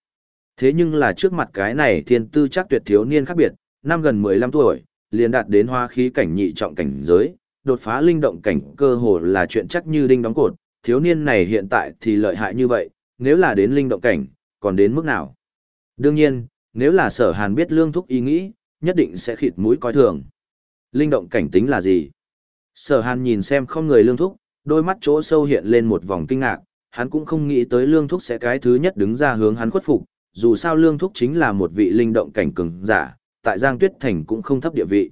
Thế nhưng là trước mặt cái này thiên tư chắc tuyệt thiếu niên khác biệt, năm gần 15 tuổi, liền đạt đến hoa khí cảnh nhị trọng cảnh giới, đột phá linh động cảnh cơ hồ là chuyện chắc như đinh đóng cột, thiếu niên này hiện tại thì lợi hại như vậy, nếu là đến linh động cảnh, còn đến mức nào? Đương nhiên, nếu là sở hàn biết lương thúc ý nghĩ, nhất định sẽ khịt mũi coi thường. Linh động cảnh tính là gì? Sở hàn nhìn xem không người lương thúc, đôi mắt chỗ sâu hiện lên một vòng kinh ngạc, hắn cũng không nghĩ tới lương thúc sẽ cái thứ nhất đứng ra hướng hắn khuất phục, dù sao lương thúc chính là một vị linh động cảnh cường giả, tại Giang Tuyết Thành cũng không thấp địa vị.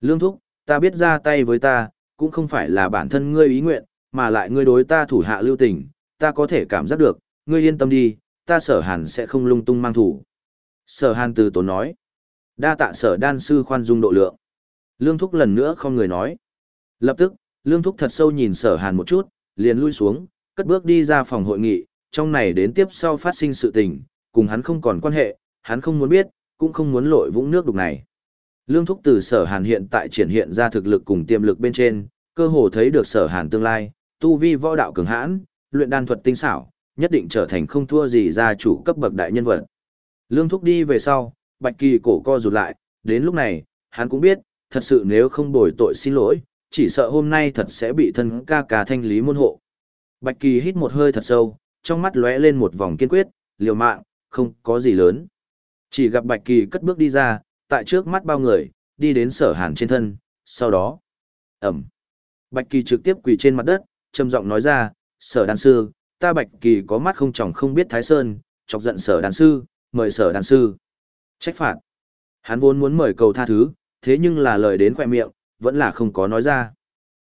Lương thúc, ta biết ra tay với ta, cũng không phải là bản thân ngươi ý nguyện, mà lại ngươi đối ta thủ hạ lưu tình, ta có thể cảm giác được, ngươi yên tâm đi, ta sở hàn sẽ không lung tung mang thủ. Sở hàn từ tổ nói, đa tạ sở đan sư khoan dung độ lượng. Lương thúc lần nữa không người nói. Lập tức, lương thúc thật sâu nhìn sở hàn một chút, liền lui xuống, cất bước đi ra phòng hội nghị, trong này đến tiếp sau phát sinh sự tình, cùng hắn không còn quan hệ, hắn không muốn biết, cũng không muốn lội vũng nước đục này. Lương thúc từ sở hàn hiện tại triển hiện ra thực lực cùng tiềm lực bên trên, cơ hồ thấy được sở hàn tương lai, tu vi võ đạo cường hãn, luyện đan thuật tinh xảo, nhất định trở thành không thua gì gia chủ cấp bậc đại nhân vật. Lương thúc đi về sau, bạch kỳ cổ co rụt lại, đến lúc này, hắn cũng biết, thật sự nếu không bồi tội xin lỗi, chỉ sợ hôm nay thật sẽ bị thân ca ca thanh lý môn hộ. Bạch kỳ hít một hơi thật sâu, trong mắt lóe lên một vòng kiên quyết, liều mạng, không có gì lớn. Chỉ gặp bạch kỳ cất bước đi ra, tại trước mắt bao người, đi đến sở hàn trên thân, sau đó, ẩm. Bạch kỳ trực tiếp quỳ trên mặt đất, trầm giọng nói ra, sở đàn sư, ta bạch kỳ có mắt không tròng không biết thái sơn, chọc giận sở đàn sư, mời sở đàn sư. Trách phạt. Hắn vốn muốn mời cầu tha thứ, thế nhưng là lời đến khoe miệng, vẫn là không có nói ra.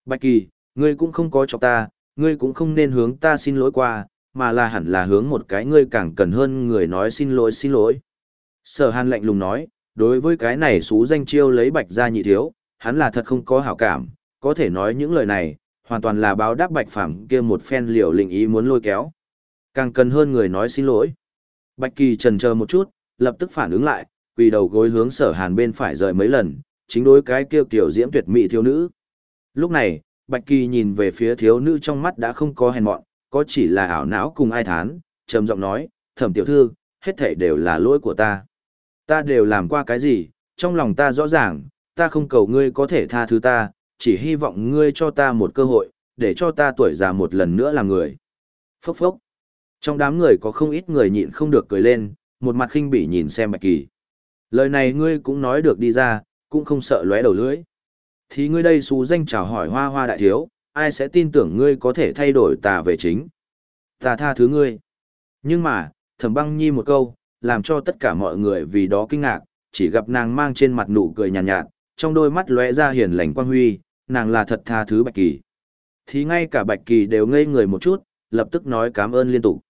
Bạch kỳ, ngươi cũng không có chọc ta, ngươi cũng không nên hướng ta xin lỗi qua, mà là hẳn là hướng một cái ngươi càng cần hơn người nói xin lỗi xin lỗi. Sở hàn lạnh lùng nói, đối với cái này xú danh chiêu lấy bạch ra nhị thiếu, hắn là thật không có hảo cảm, có thể nói những lời này, hoàn toàn là báo đáp bạch phẳng kia một phen liều lĩnh ý muốn lôi kéo. Càng cần hơn người nói xin lỗi. Bạch Kỳ trần chờ một chút, lập tức phản ứng lại, quỳ đầu gối hướng sở hàn bên phải rời mấy lần, chính đối cái kia kiểu diễm tuyệt mỹ thiếu nữ. Lúc này, Bạch Kỳ nhìn về phía thiếu nữ trong mắt đã không có hèn mọn, có chỉ là ảo não cùng ai thán, trầm giọng nói, thẩm tiểu thư, hết thảy đều là lỗi của ta. Ta đều làm qua cái gì, trong lòng ta rõ ràng, ta không cầu ngươi có thể tha thứ ta, chỉ hy vọng ngươi cho ta một cơ hội, để cho ta tuổi già một lần nữa làm người. Phốc phốc. Trong đám người có không ít người nhịn không được cười lên, một mặt khinh bỉ nhìn xem Bạch Kỳ. Lời này ngươi cũng nói được đi ra, cũng không sợ lóe đầu lưỡi. Thì ngươi đây xú danh chào hỏi hoa hoa đại thiếu, ai sẽ tin tưởng ngươi có thể thay đổi tà về chính. Ta tha thứ ngươi. Nhưng mà, thẩm băng nhi một câu, làm cho tất cả mọi người vì đó kinh ngạc, chỉ gặp nàng mang trên mặt nụ cười nhàn nhạt, nhạt, trong đôi mắt lóe ra hiền lành quang huy, nàng là thật tha thứ Bạch Kỳ. Thì ngay cả Bạch Kỳ đều ngây người một chút, lập tức nói cảm ơn liên tục.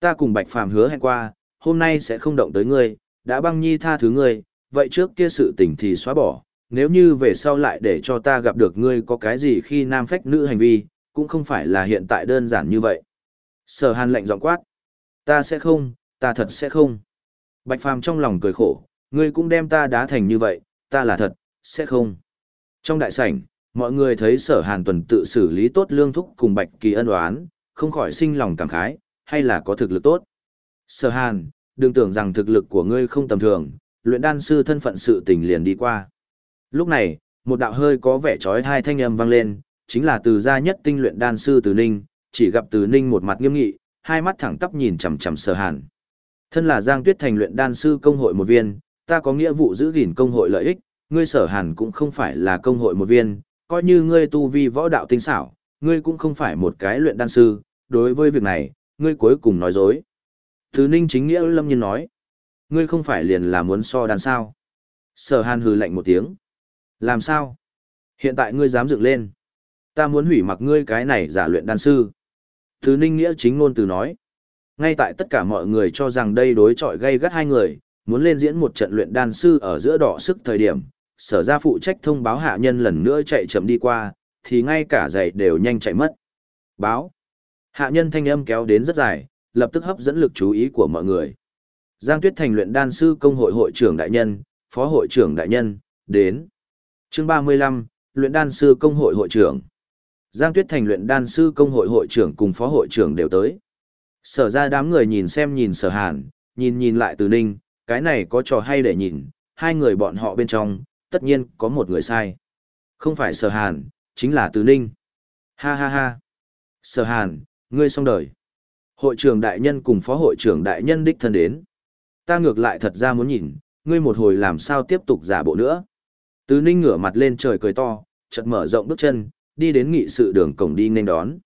Ta cùng Bạch Phàm hứa hẹn qua, hôm nay sẽ không động tới ngươi, đã băng nhi tha thứ ngươi, vậy trước kia sự tình thì xóa bỏ, nếu như về sau lại để cho ta gặp được ngươi có cái gì khi nam phách nữ hành vi, cũng không phải là hiện tại đơn giản như vậy. Sở hàn lệnh giọng quát. Ta sẽ không, ta thật sẽ không. Bạch phàm trong lòng cười khổ, ngươi cũng đem ta đá thành như vậy, ta là thật, sẽ không. Trong đại sảnh, mọi người thấy sở hàn tuần tự xử lý tốt lương thúc cùng bạch kỳ ân oán, không khỏi sinh lòng cảm khái, hay là có thực lực tốt. Sở hàn, đừng tưởng rằng thực lực của ngươi không tầm thường, luyện đan sư thân phận sự tình liền đi qua. Lúc này, một đạo hơi có vẻ trói hai thanh âm vang lên, chính là từ gia nhất tinh luyện đan sư Từ Ninh, chỉ gặp Từ Ninh một mặt nghiêm nghị, hai mắt thẳng tắp nhìn chằm chằm Sở Hàn. Thân là Giang Tuyết Thành luyện đan sư công hội một viên, ta có nghĩa vụ giữ gìn công hội lợi ích, ngươi Sở Hàn cũng không phải là công hội một viên, coi như ngươi tu vi võ đạo tinh xảo, ngươi cũng không phải một cái luyện đan sư, đối với việc này, ngươi cuối cùng nói dối. Từ Ninh chính nghĩa lâm nhiên nói, ngươi không phải liền là muốn so đàn sao. Sở Hàn hừ lạnh một tiếng. Làm sao? Hiện tại ngươi dám dựng lên. Ta muốn hủy mặc ngươi cái này giả luyện đan sư. Thứ ninh nghĩa chính ngôn từ nói. Ngay tại tất cả mọi người cho rằng đây đối chọi gây gắt hai người, muốn lên diễn một trận luyện đan sư ở giữa đỏ sức thời điểm, sở ra phụ trách thông báo hạ nhân lần nữa chạy chậm đi qua, thì ngay cả giày đều nhanh chạy mất. Báo. Hạ nhân thanh âm kéo đến rất dài, lập tức hấp dẫn lực chú ý của mọi người. Giang Tuyết Thành luyện đan sư công hội hội trưởng đại nhân, phó hội trưởng đại nhân, đến. Chương ba mươi lăm luyện đan sư công hội hội trưởng. Giang tuyết thành luyện đan sư công hội hội trưởng cùng phó hội trưởng đều tới. Sở ra đám người nhìn xem nhìn sở hàn nhìn nhìn lại từ ninh cái này có trò hay để nhìn hai người bọn họ bên trong tất nhiên có một người sai. Không phải sở hàn chính là từ ninh. Ha ha ha. Sở hàn ngươi xong đời. Hội trưởng đại nhân cùng phó hội trưởng đại nhân đích thân đến ta ngược lại thật ra muốn nhìn ngươi một hồi làm sao tiếp tục giả bộ nữa tứ ninh ngửa mặt lên trời cười to, chợt mở rộng bước chân, đi đến nghị sự đường cổng đi nên đón.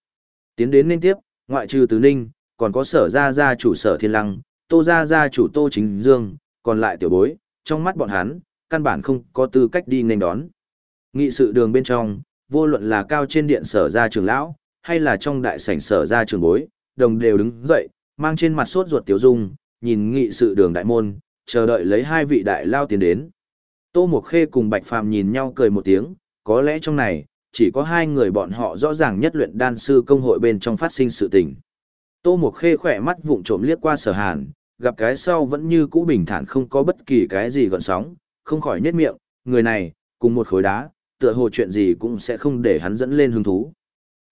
Tiến đến nên tiếp, ngoại trừ tứ ninh, còn có sở gia gia chủ sở thiên lăng, tô gia gia chủ tô chính dương, còn lại tiểu bối, trong mắt bọn hắn, căn bản không có tư cách đi nên đón. Nghị sự đường bên trong, vô luận là cao trên điện sở gia trường lão, hay là trong đại sảnh sở gia trường bối, đồng đều đứng dậy, mang trên mặt sốt ruột tiểu dung, nhìn nghị sự đường đại môn, chờ đợi lấy hai vị đại lao tiến đến. Tô Mộc Khê cùng Bạch Phàm nhìn nhau cười một tiếng, có lẽ trong này, chỉ có hai người bọn họ rõ ràng nhất luyện đan sư công hội bên trong phát sinh sự tình. Tô Mộc Khê khỏe mắt vụng trộm liếc qua sở hàn, gặp cái sau vẫn như cũ bình thản không có bất kỳ cái gì gợn sóng, không khỏi nhếch miệng, người này, cùng một khối đá, tựa hồ chuyện gì cũng sẽ không để hắn dẫn lên hứng thú.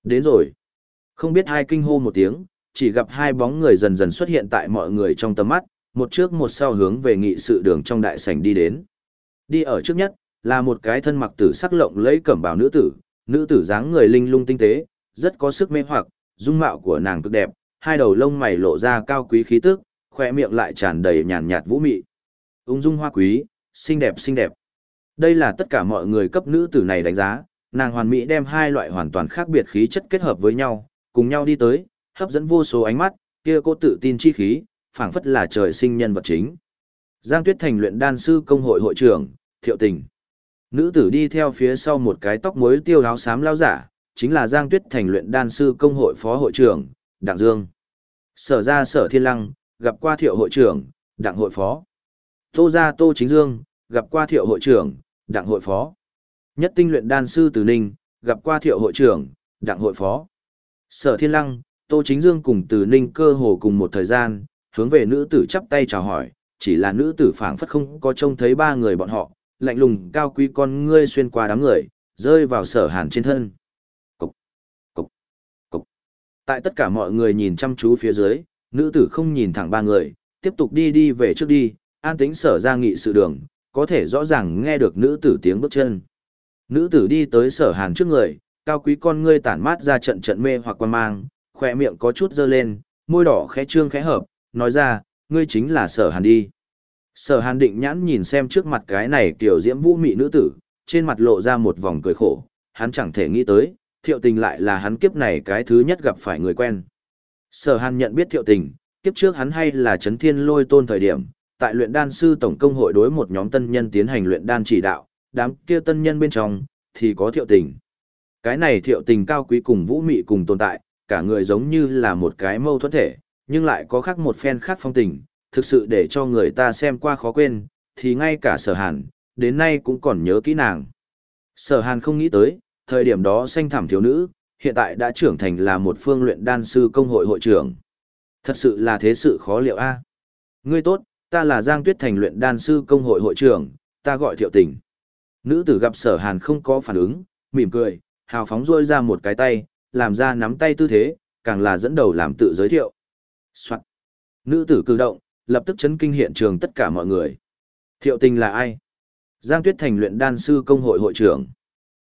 Đến rồi. Không biết hai kinh hô một tiếng, chỉ gặp hai bóng người dần dần xuất hiện tại mọi người trong tầm mắt, một trước một sau hướng về nghị sự đường trong đại sảnh đi đến. Đi ở trước nhất, là một cái thân mặc tử sắc lộng lấy cẩm bào nữ tử, nữ tử dáng người linh lung tinh tế, rất có sức mê hoặc, dung mạo của nàng cực đẹp, hai đầu lông mày lộ ra cao quý khí tức, khỏe miệng lại tràn đầy nhàn nhạt vũ mị. Ung dung hoa quý, xinh đẹp xinh đẹp. Đây là tất cả mọi người cấp nữ tử này đánh giá, nàng hoàn mỹ đem hai loại hoàn toàn khác biệt khí chất kết hợp với nhau, cùng nhau đi tới, hấp dẫn vô số ánh mắt, kia cô tự tin chi khí, phảng phất là trời sinh nhân vật chính. Giang Tuyết Thành luyện đan sư công hội hội trưởng, thiệu tình. Nữ tử đi theo phía sau một cái tóc muối tiêu áo xám lao giả, chính là Giang Tuyết Thành luyện đan sư công hội phó hội trưởng, Đặng Dương. Sở ra sở thiên lăng, gặp qua thiệu hội trưởng, Đặng hội phó. Tô ra Tô Chính Dương, gặp qua thiệu hội trưởng, Đặng hội phó. Nhất tinh luyện đan sư Từ Ninh, gặp qua thiệu hội trưởng, Đặng hội phó. Sở thiên lăng, Tô Chính Dương cùng Từ Ninh cơ hồ cùng một thời gian, hướng về nữ tử chắp tay chào hỏi, chỉ là nữ tử phảng phất không có trông thấy ba người bọn họ, lạnh lùng cao quý con ngươi xuyên qua đám người, rơi vào sở hàn trên thân. Cục, cục, cục. Tại tất cả mọi người nhìn chăm chú phía dưới, nữ tử không nhìn thẳng ba người, tiếp tục đi đi về trước đi, an tĩnh sở ra nghị sự đường, có thể rõ ràng nghe được nữ tử tiếng bước chân. Nữ tử đi tới sở hàn trước người, cao quý con ngươi tản mát ra trận trận mê hoặc quan mang, khỏe miệng có chút dơ lên, môi đỏ khẽ trương khẽ hợp, nói ra, ngươi chính là sở hàn đi. Sở hàn định nhãn nhìn xem trước mặt cái này kiểu diễm vũ mị nữ tử, trên mặt lộ ra một vòng cười khổ, hắn chẳng thể nghĩ tới, thiệu tình lại là hắn kiếp này cái thứ nhất gặp phải người quen. Sở hàn nhận biết thiệu tình, kiếp trước hắn hay là chấn thiên lôi tôn thời điểm, tại luyện đan sư tổng công hội đối một nhóm tân nhân tiến hành luyện đan chỉ đạo, đám kia tân nhân bên trong, thì có thiệu tình. Cái này thiệu tình cao quý cùng vũ mị cùng tồn tại, cả người giống như là một cái mâu thuẫn thể, nhưng lại có khác một phen khác phong tình, thực sự để cho người ta xem qua khó quên, thì ngay cả sở hàn, đến nay cũng còn nhớ kỹ nàng. Sở hàn không nghĩ tới, thời điểm đó xanh thảm thiếu nữ, hiện tại đã trưởng thành là một phương luyện đan sư công hội hội trưởng. Thật sự là thế sự khó liệu a. Ngươi tốt, ta là Giang Tuyết Thành luyện đan sư công hội hội trưởng, ta gọi Thiệu Tình. Nữ tử gặp Sở Hàn không có phản ứng, mỉm cười, hào phóng rôi ra một cái tay, làm ra nắm tay tư thế, càng là dẫn đầu làm tự giới thiệu. Soạn. Nữ tử cử động, lập tức chấn kinh hiện trường tất cả mọi người. Thiệu tình là ai? Giang Tuyết Thành luyện đan sư công hội hội trưởng.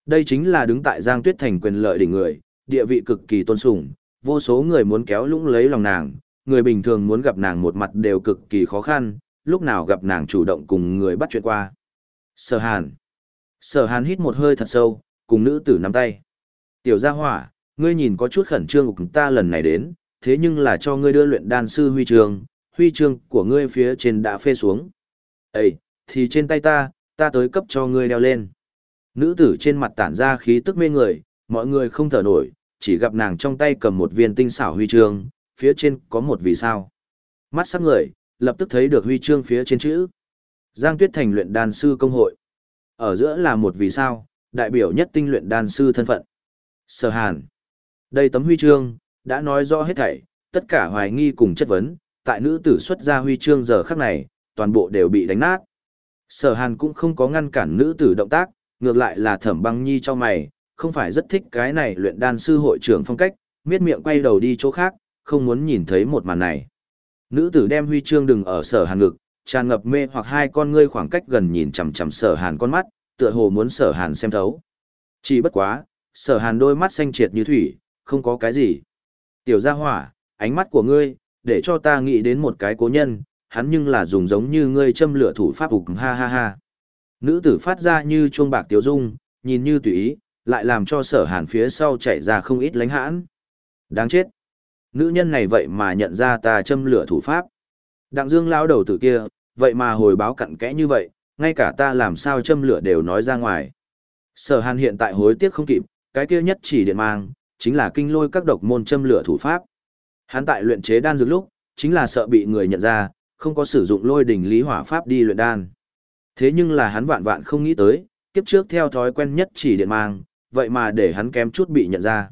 Đây chính là đứng tại Giang Tuyết Thành quyền lợi đỉnh người, địa vị cực kỳ tôn sùng, vô số người muốn kéo lũng lấy lòng nàng, người bình thường muốn gặp nàng một mặt đều cực kỳ khó khăn, lúc nào gặp nàng chủ động cùng người bắt chuyện qua. Sở Hàn. Sở Hàn hít một hơi thật sâu, cùng nữ tử nắm tay. Tiểu gia hỏa, ngươi nhìn có chút khẩn trương của ta lần này đến, thế nhưng là cho ngươi đưa luyện đan sư huy chương, huy chương của ngươi phía trên đã phê xuống. Ê, thì trên tay ta, ta tới cấp cho ngươi đeo lên. Nữ tử trên mặt tản ra khí tức mê người, mọi người không thở nổi, chỉ gặp nàng trong tay cầm một viên tinh xảo huy chương, phía trên có một vì sao. Mắt sắc người, lập tức thấy được huy chương phía trên chữ. Giang Tuyết Thành luyện đan sư công hội. Ở giữa là một vì sao, đại biểu nhất tinh luyện đan sư thân phận. Sở Hàn. Đây tấm huy chương, đã nói rõ hết thảy, tất cả hoài nghi cùng chất vấn, tại nữ tử xuất ra huy chương giờ khắc này, toàn bộ đều bị đánh nát. Sở Hàn cũng không có ngăn cản nữ tử động tác, ngược lại là thẩm băng nhi cho mày, không phải rất thích cái này luyện đan sư hội trưởng phong cách, miết miệng quay đầu đi chỗ khác, không muốn nhìn thấy một màn này. Nữ tử đem huy chương đừng ở sở hàn ngực, tràn ngập mê hoặc hai con ngươi khoảng cách gần nhìn chằm chằm sở hàn con mắt, tựa hồ muốn sở hàn xem thấu. Chỉ bất quá, sở hàn đôi mắt xanh triệt như thủy, không có cái gì. Tiểu gia hỏa, ánh mắt của ngươi, để cho ta nghĩ đến một cái cố nhân, hắn nhưng là dùng giống như ngươi châm lửa thủ pháp ục ha ha ha. Nữ tử phát ra như chuông bạc tiểu dung, nhìn như tùy ý, lại làm cho sở hàn phía sau chạy ra không ít lánh hãn. Đáng chết. Nữ nhân này vậy mà nhận ra ta châm lửa thủ pháp. Đặng dương lao đầu tử kia, vậy mà hồi báo cặn kẽ như vậy, ngay cả ta làm sao châm lửa đều nói ra ngoài. Sở hàn hiện tại hối tiếc không kịp, cái kia nhất chỉ điện mang, chính là kinh lôi các độc môn châm lửa thủ pháp. Hắn tại luyện chế đan dược lúc, chính là sợ bị người nhận ra, không có sử dụng lôi đỉnh lý hỏa pháp đi luyện đan. Thế nhưng là hắn vạn vạn không nghĩ tới, kiếp trước theo thói quen nhất chỉ điện mang, vậy mà để hắn kém chút bị nhận ra.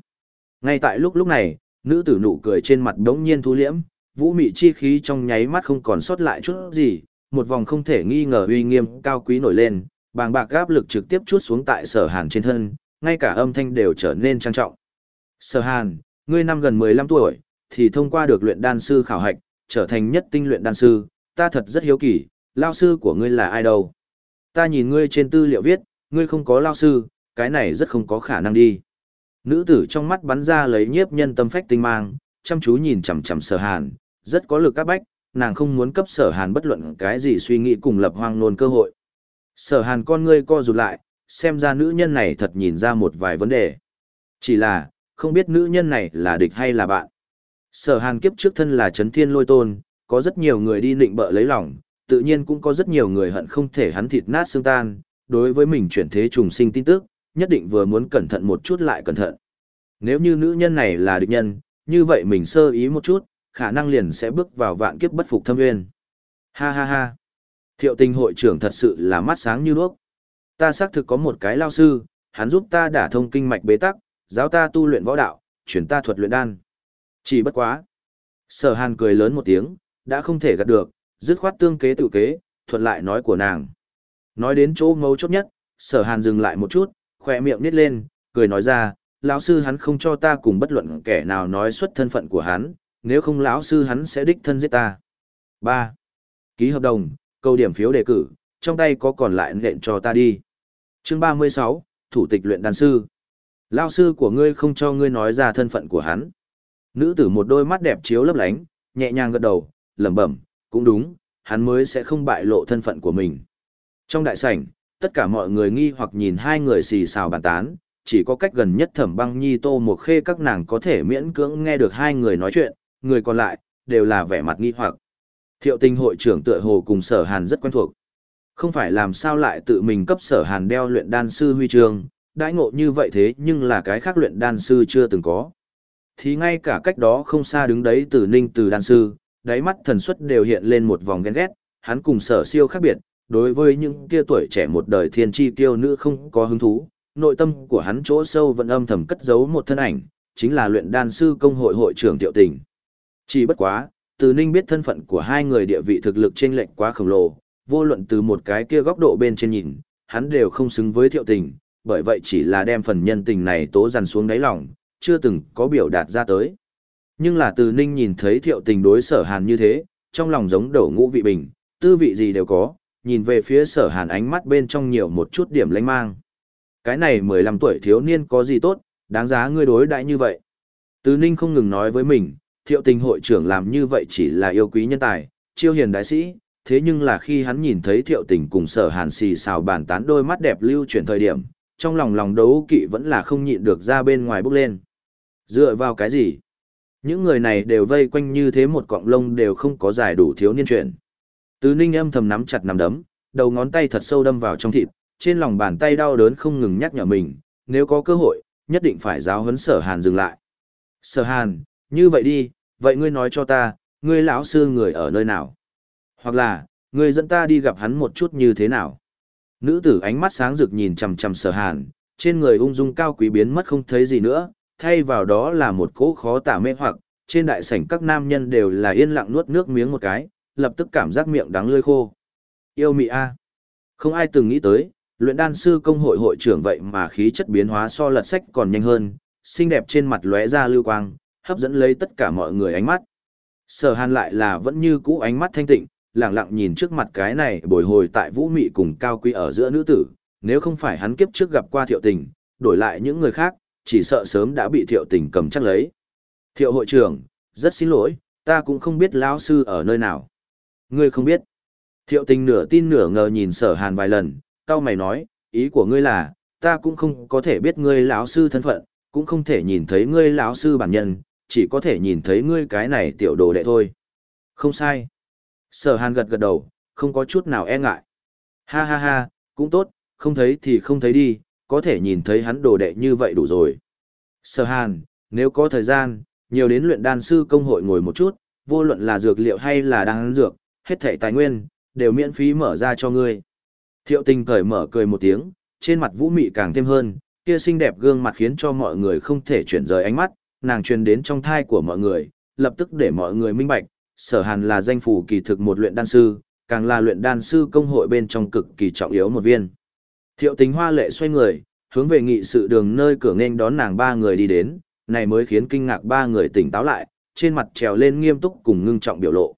Ngay tại lúc lúc này, nữ tử nụ cười trên mặt đống nhiên thu liễm, vũ mị chi khí trong nháy mắt không còn sót lại chút gì, một vòng không thể nghi ngờ uy nghiêm cao quý nổi lên, bàng bạc áp lực trực tiếp chút xuống tại sở hàn trên thân, ngay cả âm thanh đều trở nên trang trọng. Sở hàn, ngươi năm gần 15 tuổi, thì thông qua được luyện đan sư khảo hạch, trở thành nhất tinh luyện đan sư, ta thật rất hiếu kỳ, lao sư của ngươi là ai đâu? Ta nhìn ngươi trên tư liệu viết, ngươi không có lao sư, cái này rất không có khả năng đi. Nữ tử trong mắt bắn ra lấy nhiếp nhân tâm phách tinh mang, chăm chú nhìn chằm chằm sở hàn, rất có lực các bách, nàng không muốn cấp sở hàn bất luận cái gì suy nghĩ cùng lập hoang nôn cơ hội. Sở hàn con ngươi co rụt lại, xem ra nữ nhân này thật nhìn ra một vài vấn đề. Chỉ là, không biết nữ nhân này là địch hay là bạn. Sở hàn kiếp trước thân là chấn thiên lôi tôn, có rất nhiều người đi nịnh bợ lấy lòng, tự nhiên cũng có rất nhiều người hận không thể hắn thịt nát xương tan, đối với mình chuyển thế trùng sinh tin tức, nhất định vừa muốn cẩn thận một chút lại cẩn thận. Nếu như nữ nhân này là địch nhân, như vậy mình sơ ý một chút, khả năng liền sẽ bước vào vạn kiếp bất phục thâm nguyên. Ha ha ha. Thiệu tình hội trưởng thật sự là mắt sáng như đuốc. Ta xác thực có một cái lao sư, hắn giúp ta đả thông kinh mạch bế tắc, giáo ta tu luyện võ đạo, chuyển ta thuật luyện đan. Chỉ bất quá. Sở hàn cười lớn một tiếng, đã không thể gạt được, dứt khoát tương kế tự kế, thuận lại nói của nàng. Nói đến chỗ mấu chốt nhất, sở hàn dừng lại một chút, khỏe miệng nít lên, cười nói ra, lão sư hắn không cho ta cùng bất luận kẻ nào nói xuất thân phận của hắn, nếu không lão sư hắn sẽ đích thân giết ta. 3. Ký hợp đồng, câu điểm phiếu đề cử, trong tay có còn lại nện cho ta đi. Chương 36, Thủ tịch luyện đan sư. Lão sư của ngươi không cho ngươi nói ra thân phận của hắn. Nữ tử một đôi mắt đẹp chiếu lấp lánh, nhẹ nhàng gật đầu, lẩm bẩm, cũng đúng, hắn mới sẽ không bại lộ thân phận của mình. Trong đại sảnh, tất cả mọi người nghi hoặc nhìn hai người xì xào bàn tán, chỉ có cách gần nhất thẩm băng nhi tô một khê các nàng có thể miễn cưỡng nghe được hai người nói chuyện, người còn lại, đều là vẻ mặt nghi hoặc. Thiệu tình hội trưởng tựa hồ cùng sở hàn rất quen thuộc. Không phải làm sao lại tự mình cấp sở hàn đeo luyện đan sư huy chương, đãi ngộ như vậy thế nhưng là cái khác luyện đan sư chưa từng có. Thì ngay cả cách đó không xa đứng đấy từ ninh từ đan sư, đáy mắt thần suất đều hiện lên một vòng ghen ghét, hắn cùng sở siêu khác biệt, đối với những kia tuổi trẻ một đời thiên tri tiêu nữ không có hứng thú, nội tâm của hắn chỗ sâu vẫn âm thầm cất giấu một thân ảnh, chính là luyện đan sư công hội hội trưởng Tiệu Tình. Chỉ bất quá, Từ Ninh biết thân phận của hai người địa vị thực lực chênh lệch quá khổng lồ, vô luận từ một cái kia góc độ bên trên nhìn, hắn đều không xứng với Tiệu Tình, bởi vậy chỉ là đem phần nhân tình này tố dằn xuống đáy lòng, chưa từng có biểu đạt ra tới. Nhưng là Từ Ninh nhìn thấy Thiệu Tình đối Sở Hàn như thế, trong lòng giống đổ ngũ vị bình, tư vị gì đều có, nhìn về phía Sở Hàn ánh mắt bên trong nhiều một chút điểm lánh mang cái này 15 tuổi thiếu niên có gì tốt, đáng giá ngươi đối đãi như vậy. Từ Ninh không ngừng nói với mình, thiệu tình hội trưởng làm như vậy chỉ là yêu quý nhân tài, chiêu hiền đại sĩ, thế nhưng là khi hắn nhìn thấy thiệu tình cùng sở hàn xì xào bàn tán đôi mắt đẹp lưu chuyển thời điểm, trong lòng lòng đấu kỵ vẫn là không nhịn được ra bên ngoài bước lên. Dựa vào cái gì? Những người này đều vây quanh như thế một cọng lông đều không có giải đủ thiếu niên chuyện. Tứ Ninh âm thầm nắm chặt nắm đấm, đầu ngón tay thật sâu đâm vào trong thịt, trên lòng bàn tay đau đớn không ngừng nhắc nhở mình, nếu có cơ hội, nhất định phải giáo huấn sở hàn dừng lại. Sở hàn, như vậy đi, vậy ngươi nói cho ta, ngươi lão sư người ở nơi nào? Hoặc là, ngươi dẫn ta đi gặp hắn một chút như thế nào? Nữ tử ánh mắt sáng rực nhìn chằm chằm sở hàn, trên người ung dung cao quý biến mất không thấy gì nữa, thay vào đó là một cỗ khó tả mê hoặc, trên đại sảnh các nam nhân đều là yên lặng nuốt nước miếng một cái, lập tức cảm giác miệng đắng lưỡi khô. Yêu mị a. Không ai từng nghĩ tới, luyện đan sư công hội hội trưởng vậy mà khí chất biến hóa so lật sách còn nhanh hơn, xinh đẹp trên mặt lóe ra lưu quang, hấp dẫn lấy tất cả mọi người ánh mắt. Sở hàn lại là vẫn như cũ ánh mắt thanh tịnh, lẳng lặng nhìn trước mặt cái này bồi hồi tại vũ mị cùng cao quý ở giữa nữ tử, nếu không phải hắn kiếp trước gặp qua thiệu tình, đổi lại những người khác, chỉ sợ sớm đã bị thiệu tình cầm chắc lấy. Thiệu hội trưởng, rất xin lỗi, ta cũng không biết lão sư ở nơi nào. Ngươi không biết. Thiệu tình nửa tin nửa ngờ nhìn sở hàn vài lần, cao mày nói, ý của ngươi là, ta cũng không có thể biết ngươi lão sư thân phận, cũng không thể nhìn thấy ngươi lão sư bản nhân, chỉ có thể nhìn thấy ngươi cái này tiểu đồ đệ thôi. Không sai. Sở hàn gật gật đầu, không có chút nào e ngại. Ha ha ha, cũng tốt, không thấy thì không thấy đi, có thể nhìn thấy hắn đồ đệ như vậy đủ rồi. Sở hàn, nếu có thời gian, nhiều đến luyện đan sư công hội ngồi một chút, vô luận là dược liệu hay là đan dược, hết thảy tài nguyên, đều miễn phí mở ra cho ngươi. Thiệu tình cởi mở cười một tiếng, trên mặt vũ mị càng thêm hơn, kia xinh đẹp gương mặt khiến cho mọi người không thể chuyển rời ánh mắt, nàng truyền đến trong thai của mọi người, lập tức để mọi người minh bạch, sở hàn là danh phủ kỳ thực một luyện đan sư, càng là luyện đan sư công hội bên trong cực kỳ trọng yếu một viên. Thiệu tính hoa lệ xoay người, hướng về nghị sự đường nơi cửa nghênh đón nàng ba người đi đến, này mới khiến kinh ngạc ba người tỉnh táo lại, trên mặt trèo lên nghiêm túc cùng ngưng trọng biểu lộ.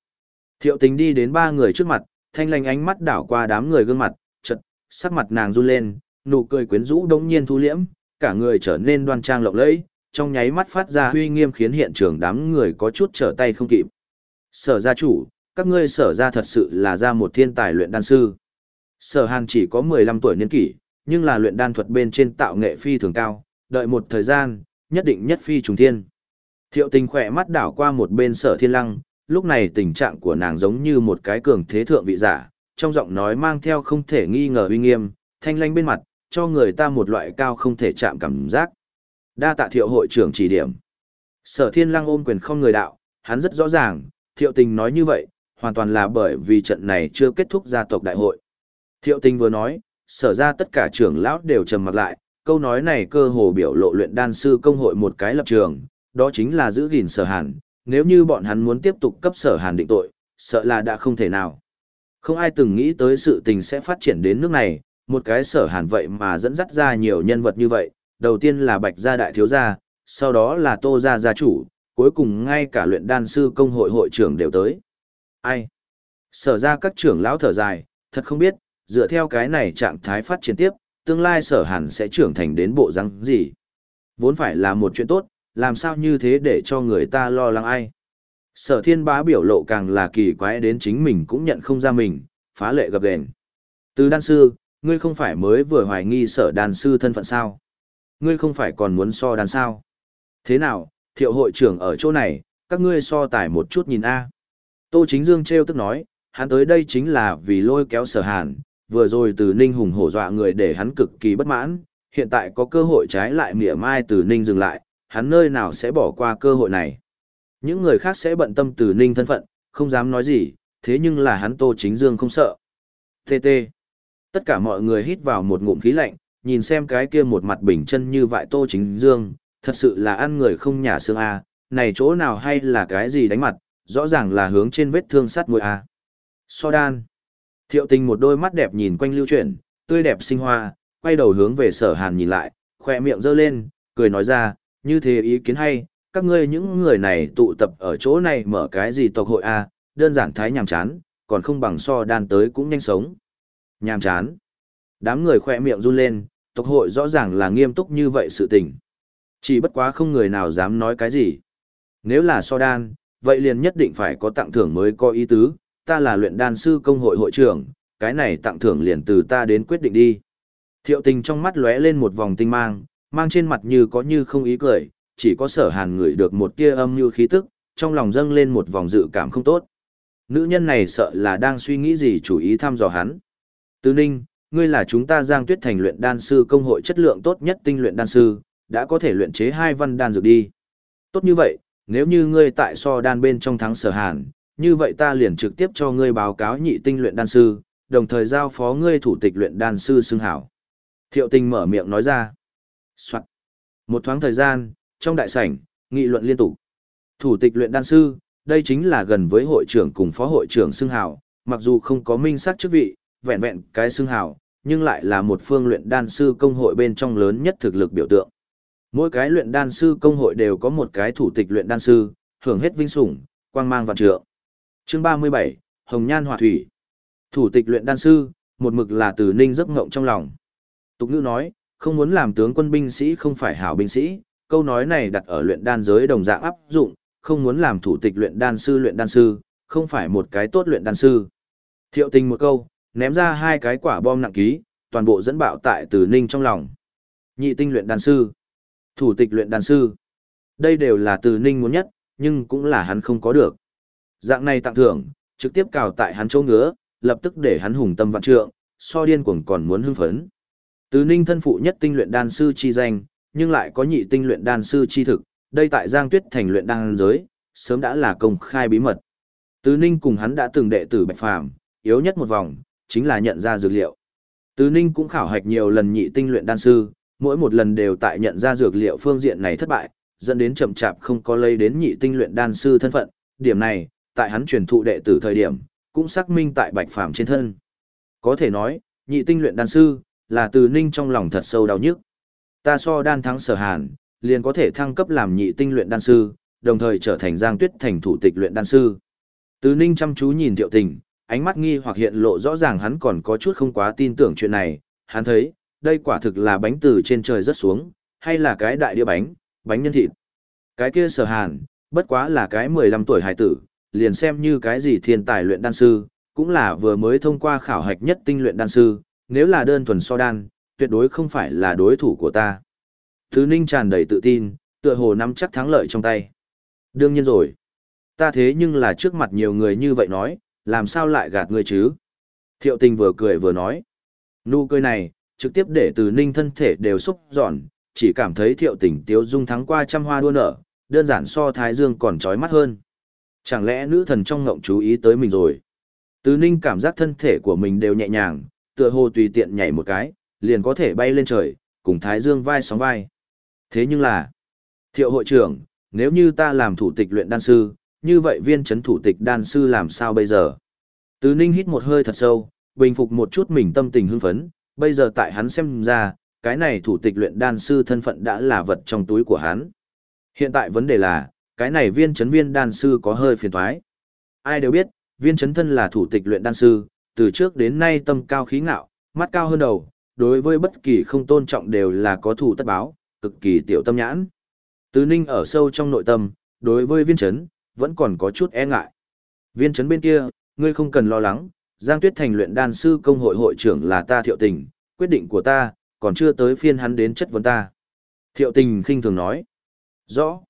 Thiệu tính đi đến ba người trước mặt, thanh lành ánh mắt đảo qua đám người gương mặt, chật sắc mặt nàng run lên, nụ cười quyến rũ đống nhiên thu liễm, cả người trở nên đoan trang lộng lẫy, trong nháy mắt phát ra huy nghiêm khiến hiện trường đám người có chút trở tay không kịp. Sở gia chủ, các ngươi sở gia thật sự là ra một thiên tài luyện đan sư. Sở Hàn chỉ có 15 tuổi niên kỷ, nhưng là luyện đan thuật bên trên tạo nghệ phi thường cao, đợi một thời gian, nhất định nhất phi trùng thiên. Thiệu tình khỏe mắt đảo qua một bên sở thiên lăng, lúc này tình trạng của nàng giống như một cái cường thế thượng vị giả, trong giọng nói mang theo không thể nghi ngờ uy nghiêm, thanh lanh bên mặt, cho người ta một loại cao không thể chạm cảm giác. Đa tạ thiệu hội trưởng chỉ điểm. Sở thiên lăng ôm quyền không người đạo, hắn rất rõ ràng, thiệu tình nói như vậy, hoàn toàn là bởi vì trận này chưa kết thúc gia tộc đại hội. Thiệu tình vừa nói, sở ra tất cả trưởng lão đều trầm mặt lại, câu nói này cơ hồ biểu lộ luyện đan sư công hội một cái lập trường, đó chính là giữ gìn sở hàn, nếu như bọn hắn muốn tiếp tục cấp sở hàn định tội, sợ là đã không thể nào. Không ai từng nghĩ tới sự tình sẽ phát triển đến nước này, một cái sở hàn vậy mà dẫn dắt ra nhiều nhân vật như vậy, đầu tiên là bạch gia đại thiếu gia, sau đó là tô gia gia chủ, cuối cùng ngay cả luyện đan sư công hội hội trưởng đều tới. Ai? Sở ra các trưởng lão thở dài, thật không biết, dựa theo cái này trạng thái phát triển tiếp, tương lai sở hàn sẽ trưởng thành đến bộ răng gì. Vốn phải là một chuyện tốt, làm sao như thế để cho người ta lo lắng ai. Sở thiên bá biểu lộ càng là kỳ quái đến chính mình cũng nhận không ra mình, phá lệ gặp đèn. Từ đan sư, ngươi không phải mới vừa hoài nghi sở đan sư thân phận sao? Ngươi không phải còn muốn so đan sao? Thế nào, thiệu hội trưởng ở chỗ này, các ngươi so tài một chút nhìn a. Tô Chính Dương treo tức nói, hắn tới đây chính là vì lôi kéo sở hàn, vừa rồi từ Ninh hùng hổ dọa người để hắn cực kỳ bất mãn, hiện tại có cơ hội trái lại mỉa mai từ Ninh dừng lại, hắn nơi nào sẽ bỏ qua cơ hội này. Những người khác sẽ bận tâm từ Ninh thân phận, không dám nói gì, thế nhưng là hắn Tô Chính Dương không sợ. TT. Tất cả mọi người hít vào một ngụm khí lạnh, nhìn xem cái kia một mặt bình chân như vậy Tô Chính Dương, thật sự là ăn người không nhả xương A, này chỗ nào hay là cái gì đánh mặt, rõ ràng là hướng trên vết thương sắt mũi A. So đan. Thiệu tình một đôi mắt đẹp nhìn quanh lưu chuyển, tươi đẹp sinh hoa, quay đầu hướng về sở hàn nhìn lại, khoe miệng giơ lên, cười nói ra, như thế ý kiến hay, các ngươi những người này tụ tập ở chỗ này mở cái gì tộc hội A, đơn giản thái nhàm chán, còn không bằng so đan tới cũng nhanh sống. Nhàm chán. Đám người khoe miệng run lên, tộc hội rõ ràng là nghiêm túc như vậy sự tình. Chỉ bất quá không người nào dám nói cái gì. Nếu là so đan, vậy liền nhất định phải có tặng thưởng mới có ý tứ, ta là luyện đan sư công hội hội trưởng, cái này tặng thưởng liền từ ta đến quyết định đi. Thiệu tình trong mắt lóe lên một vòng tinh mang, mang trên mặt như có như không ý cười, chỉ có sở hàn ngửi được một tia âm như khí tức, trong lòng dâng lên một vòng dự cảm không tốt. Nữ nhân này sợ là đang suy nghĩ gì chủ ý thăm dò hắn. Tứ Ninh, ngươi là chúng ta giang tuyết thành luyện đan sư công hội chất lượng tốt nhất tinh luyện đan sư, đã có thể luyện chế hai văn đan dược đi. Tốt như vậy, nếu như ngươi tại so đan bên trong thắng sở hàn, như vậy ta liền trực tiếp cho ngươi báo cáo nhị tinh luyện đan sư, đồng thời giao phó ngươi thủ tịch luyện đan sư xưng hảo. Thiệu tình mở miệng nói ra. Soạn. Một thoáng thời gian, trong đại sảnh, nghị luận liên tục. Thủ tịch luyện đan sư, đây chính là gần với hội trưởng cùng phó hội trưởng xưng hảo, mặc dù không có minh sắc chức vị, vẹn vẹn cái xưng hảo, nhưng lại là một phương luyện đan sư công hội bên trong lớn nhất thực lực biểu tượng. Mỗi cái luyện đan sư công hội đều có một cái thủ tịch luyện đan sư, hưởng hết vinh sủng, quang mang vạn trượng. Chương 37, Hồng Nhan Hỏa Thủy. Thủ tịch luyện đan sư, một mực là từ ninh giấc ngộng trong lòng. Tục ngữ nói, không muốn làm tướng quân binh sĩ không phải hảo binh sĩ, câu nói này đặt ở luyện đan giới đồng dạng áp dụng, không muốn làm thủ tịch luyện đan sư luyện đan sư, không phải một cái tốt luyện đan sư. Thiệu tình một câu, ném ra hai cái quả bom nặng ký, toàn bộ dẫn bạo tại từ ninh trong lòng. Nhị tinh luyện đan sư, thủ tịch luyện đan sư. Đây đều là từ ninh muốn nhất, nhưng cũng là hắn không có được. Dạng này tặng thưởng, trực tiếp cào tại hắn chỗ ngứa, lập tức để hắn hùng tâm vạn trượng, so điên cuồng còn muốn hưng phấn. Từ ninh thân phụ nhất tinh luyện đan sư chi danh, nhưng lại có nhị tinh luyện đan sư chi thực, đây tại Giang Tuyết thành luyện đan giới, sớm đã là công khai bí mật. Từ ninh cùng hắn đã từng đệ tử Bạch Phàm, yếu nhất một vòng, chính là nhận ra dược liệu. Từ ninh cũng khảo hạch nhiều lần nhị tinh luyện đan sư, mỗi một lần đều tại nhận ra dược liệu phương diện này thất bại, dẫn đến chậm chạp không có lây đến nhị tinh luyện đan sư thân phận, điểm này, tại hắn truyền thụ đệ tử thời điểm, cũng xác minh tại Bạch Phàm trên thân. Có thể nói, nhị tinh luyện đan sư là Từ Ninh trong lòng thật sâu đau nhức. Ta so đan thắng Sở Hàn, liền có thể thăng cấp làm nhị tinh luyện đan sư, đồng thời trở thành Giang Tuyết thành thủ tịch luyện đan sư. Từ Ninh chăm chú nhìn Thiệu Tình, ánh mắt nghi hoặc hiện lộ rõ ràng hắn còn có chút không quá tin tưởng chuyện này, hắn thấy, đây quả thực là bánh từ trên trời rớt xuống, hay là cái đại đĩa bánh, bánh nhân thịt. Cái kia Sở Hàn, bất quá là cái 15 tuổi hài tử, liền xem như cái gì thiên tài luyện đan sư, cũng là vừa mới thông qua khảo hạch nhất tinh luyện đan sư, nếu là đơn thuần so đan, tuyệt đối không phải là đối thủ của ta. Thứ Ninh tràn đầy tự tin, tựa hồ nắm chắc thắng lợi trong tay. Đương nhiên rồi. Ta thế nhưng là trước mặt nhiều người như vậy nói, làm sao lại gạt người chứ? Thiệu tình vừa cười vừa nói. Nụ cười này, trực tiếp để từ Ninh thân thể đều xúc giòn, chỉ cảm thấy thiệu tình tiếu dung thắng qua trăm hoa đua nở, đơn giản so Thái Dương còn trói mắt hơn. Chẳng lẽ nữ thần trong ngộng chú ý tới mình rồi? Từ ninh cảm giác thân thể của mình đều nhẹ nhàng, tựa hồ tùy tiện nhảy một cái, liền có thể bay lên trời, cùng Thái Dương vai sóng vai. Thế nhưng là, thiệu hội trưởng, nếu như ta làm thủ tịch luyện đan sư, như vậy viên chấn thủ tịch đan sư làm sao bây giờ? Từ Ninh hít một hơi thật sâu, bình phục một chút mình tâm tình hưng phấn, bây giờ tại hắn xem ra, cái này thủ tịch luyện đan sư thân phận đã là vật trong túi của hắn. Hiện tại vấn đề là, cái này viên chấn viên đan sư có hơi phiền thoái. Ai đều biết, viên chấn thân là thủ tịch luyện đan sư, từ trước đến nay tâm cao khí ngạo, mắt cao hơn đầu, đối với bất kỳ không tôn trọng đều là có thủ tất báo, cực kỳ tiểu tâm nhãn. Từ Ninh ở sâu trong nội tâm, đối với viên chấn, vẫn còn có chút e ngại. Viên chấn bên kia, ngươi không cần lo lắng, Giang Tuyết Thành luyện đan sư công hội hội trưởng là ta thiệu tình, quyết định của ta, còn chưa tới phiên hắn đến chất vấn ta. Thiệu tình khinh thường nói. Rõ.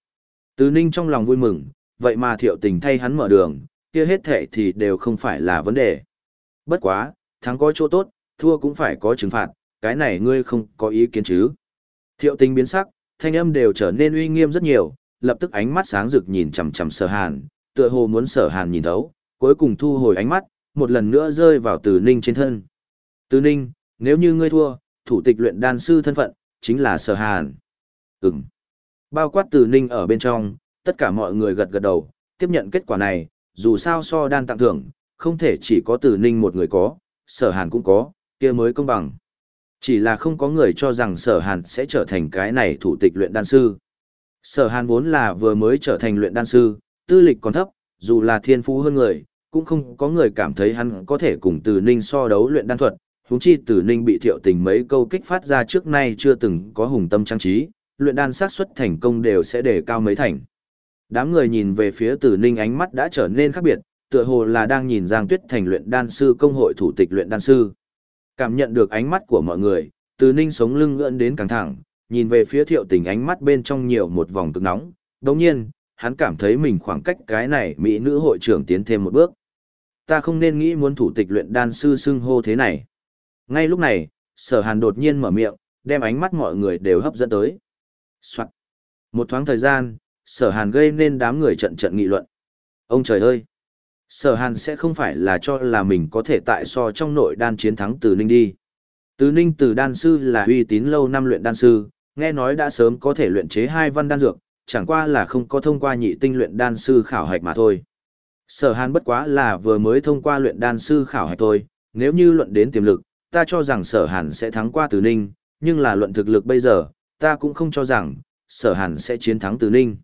Từ Ninh trong lòng vui mừng, vậy mà thiệu tình thay hắn mở đường, kia hết thệ thì đều không phải là vấn đề. Bất quá, thắng có chỗ tốt, thua cũng phải có trừng phạt, cái này ngươi không có ý kiến chứ. Thiệu tình biến sắc, thanh âm đều trở nên uy nghiêm rất nhiều, lập tức ánh mắt sáng rực nhìn chằm chằm sở hàn, tựa hồ muốn sở hàn nhìn thấu, cuối cùng thu hồi ánh mắt, một lần nữa rơi vào từ ninh trên thân. Từ ninh, nếu như ngươi thua, thủ tịch luyện đan sư thân phận, chính là sở hàn. Ừm. Bao quát từ ninh ở bên trong, tất cả mọi người gật gật đầu, tiếp nhận kết quả này, dù sao so đan tặng thưởng, không thể chỉ có từ ninh một người có, sở hàn cũng có, kia mới công bằng. Chỉ là không có người cho rằng sở hàn sẽ trở thành cái này thủ tịch luyện đan sư. Sở hàn vốn là vừa mới trở thành luyện đan sư, tư lịch còn thấp, dù là thiên phú hơn người, cũng không có người cảm thấy hắn có thể cùng từ ninh so đấu luyện đan thuật. huống chi từ ninh bị thiệu tình mấy câu kích phát ra trước nay chưa từng có hùng tâm trang trí, luyện đan xác suất thành công đều sẽ đề cao mấy thành. Đám người nhìn về phía Tử Ninh ánh mắt đã trở nên khác biệt, tựa hồ là đang nhìn Giang Tuyết thành luyện đan sư công hội thủ tịch luyện đan sư. Cảm nhận được ánh mắt của mọi người, Tử Ninh sống lưng ngưỡng đến căng thẳng, nhìn về phía Thiệu Tình ánh mắt bên trong nhiều một vòng cực nóng, đồng nhiên, hắn cảm thấy mình khoảng cách cái này mỹ nữ hội trưởng tiến thêm một bước. Ta không nên nghĩ muốn thủ tịch luyện đan sư xưng hô thế này. Ngay lúc này, Sở Hàn đột nhiên mở miệng, đem ánh mắt mọi người đều hấp dẫn tới. Soạn. Một thoáng thời gian, sở hàn gây nên đám người trận trận nghị luận. Ông trời ơi! Sở hàn sẽ không phải là cho là mình có thể tại so trong nội đan chiến thắng từ ninh đi. Từ ninh từ đan sư là uy tín lâu năm luyện đan sư, nghe nói đã sớm có thể luyện chế hai văn đan dược, chẳng qua là không có thông qua nhị tinh luyện đan sư khảo hạch mà thôi. Sở hàn bất quá là vừa mới thông qua luyện đan sư khảo hạch thôi, nếu như luận đến tiềm lực, ta cho rằng sở hàn sẽ thắng qua từ ninh, nhưng là luận thực lực bây giờ, ta cũng không cho rằng, sở hàn sẽ chiến thắng từ ninh.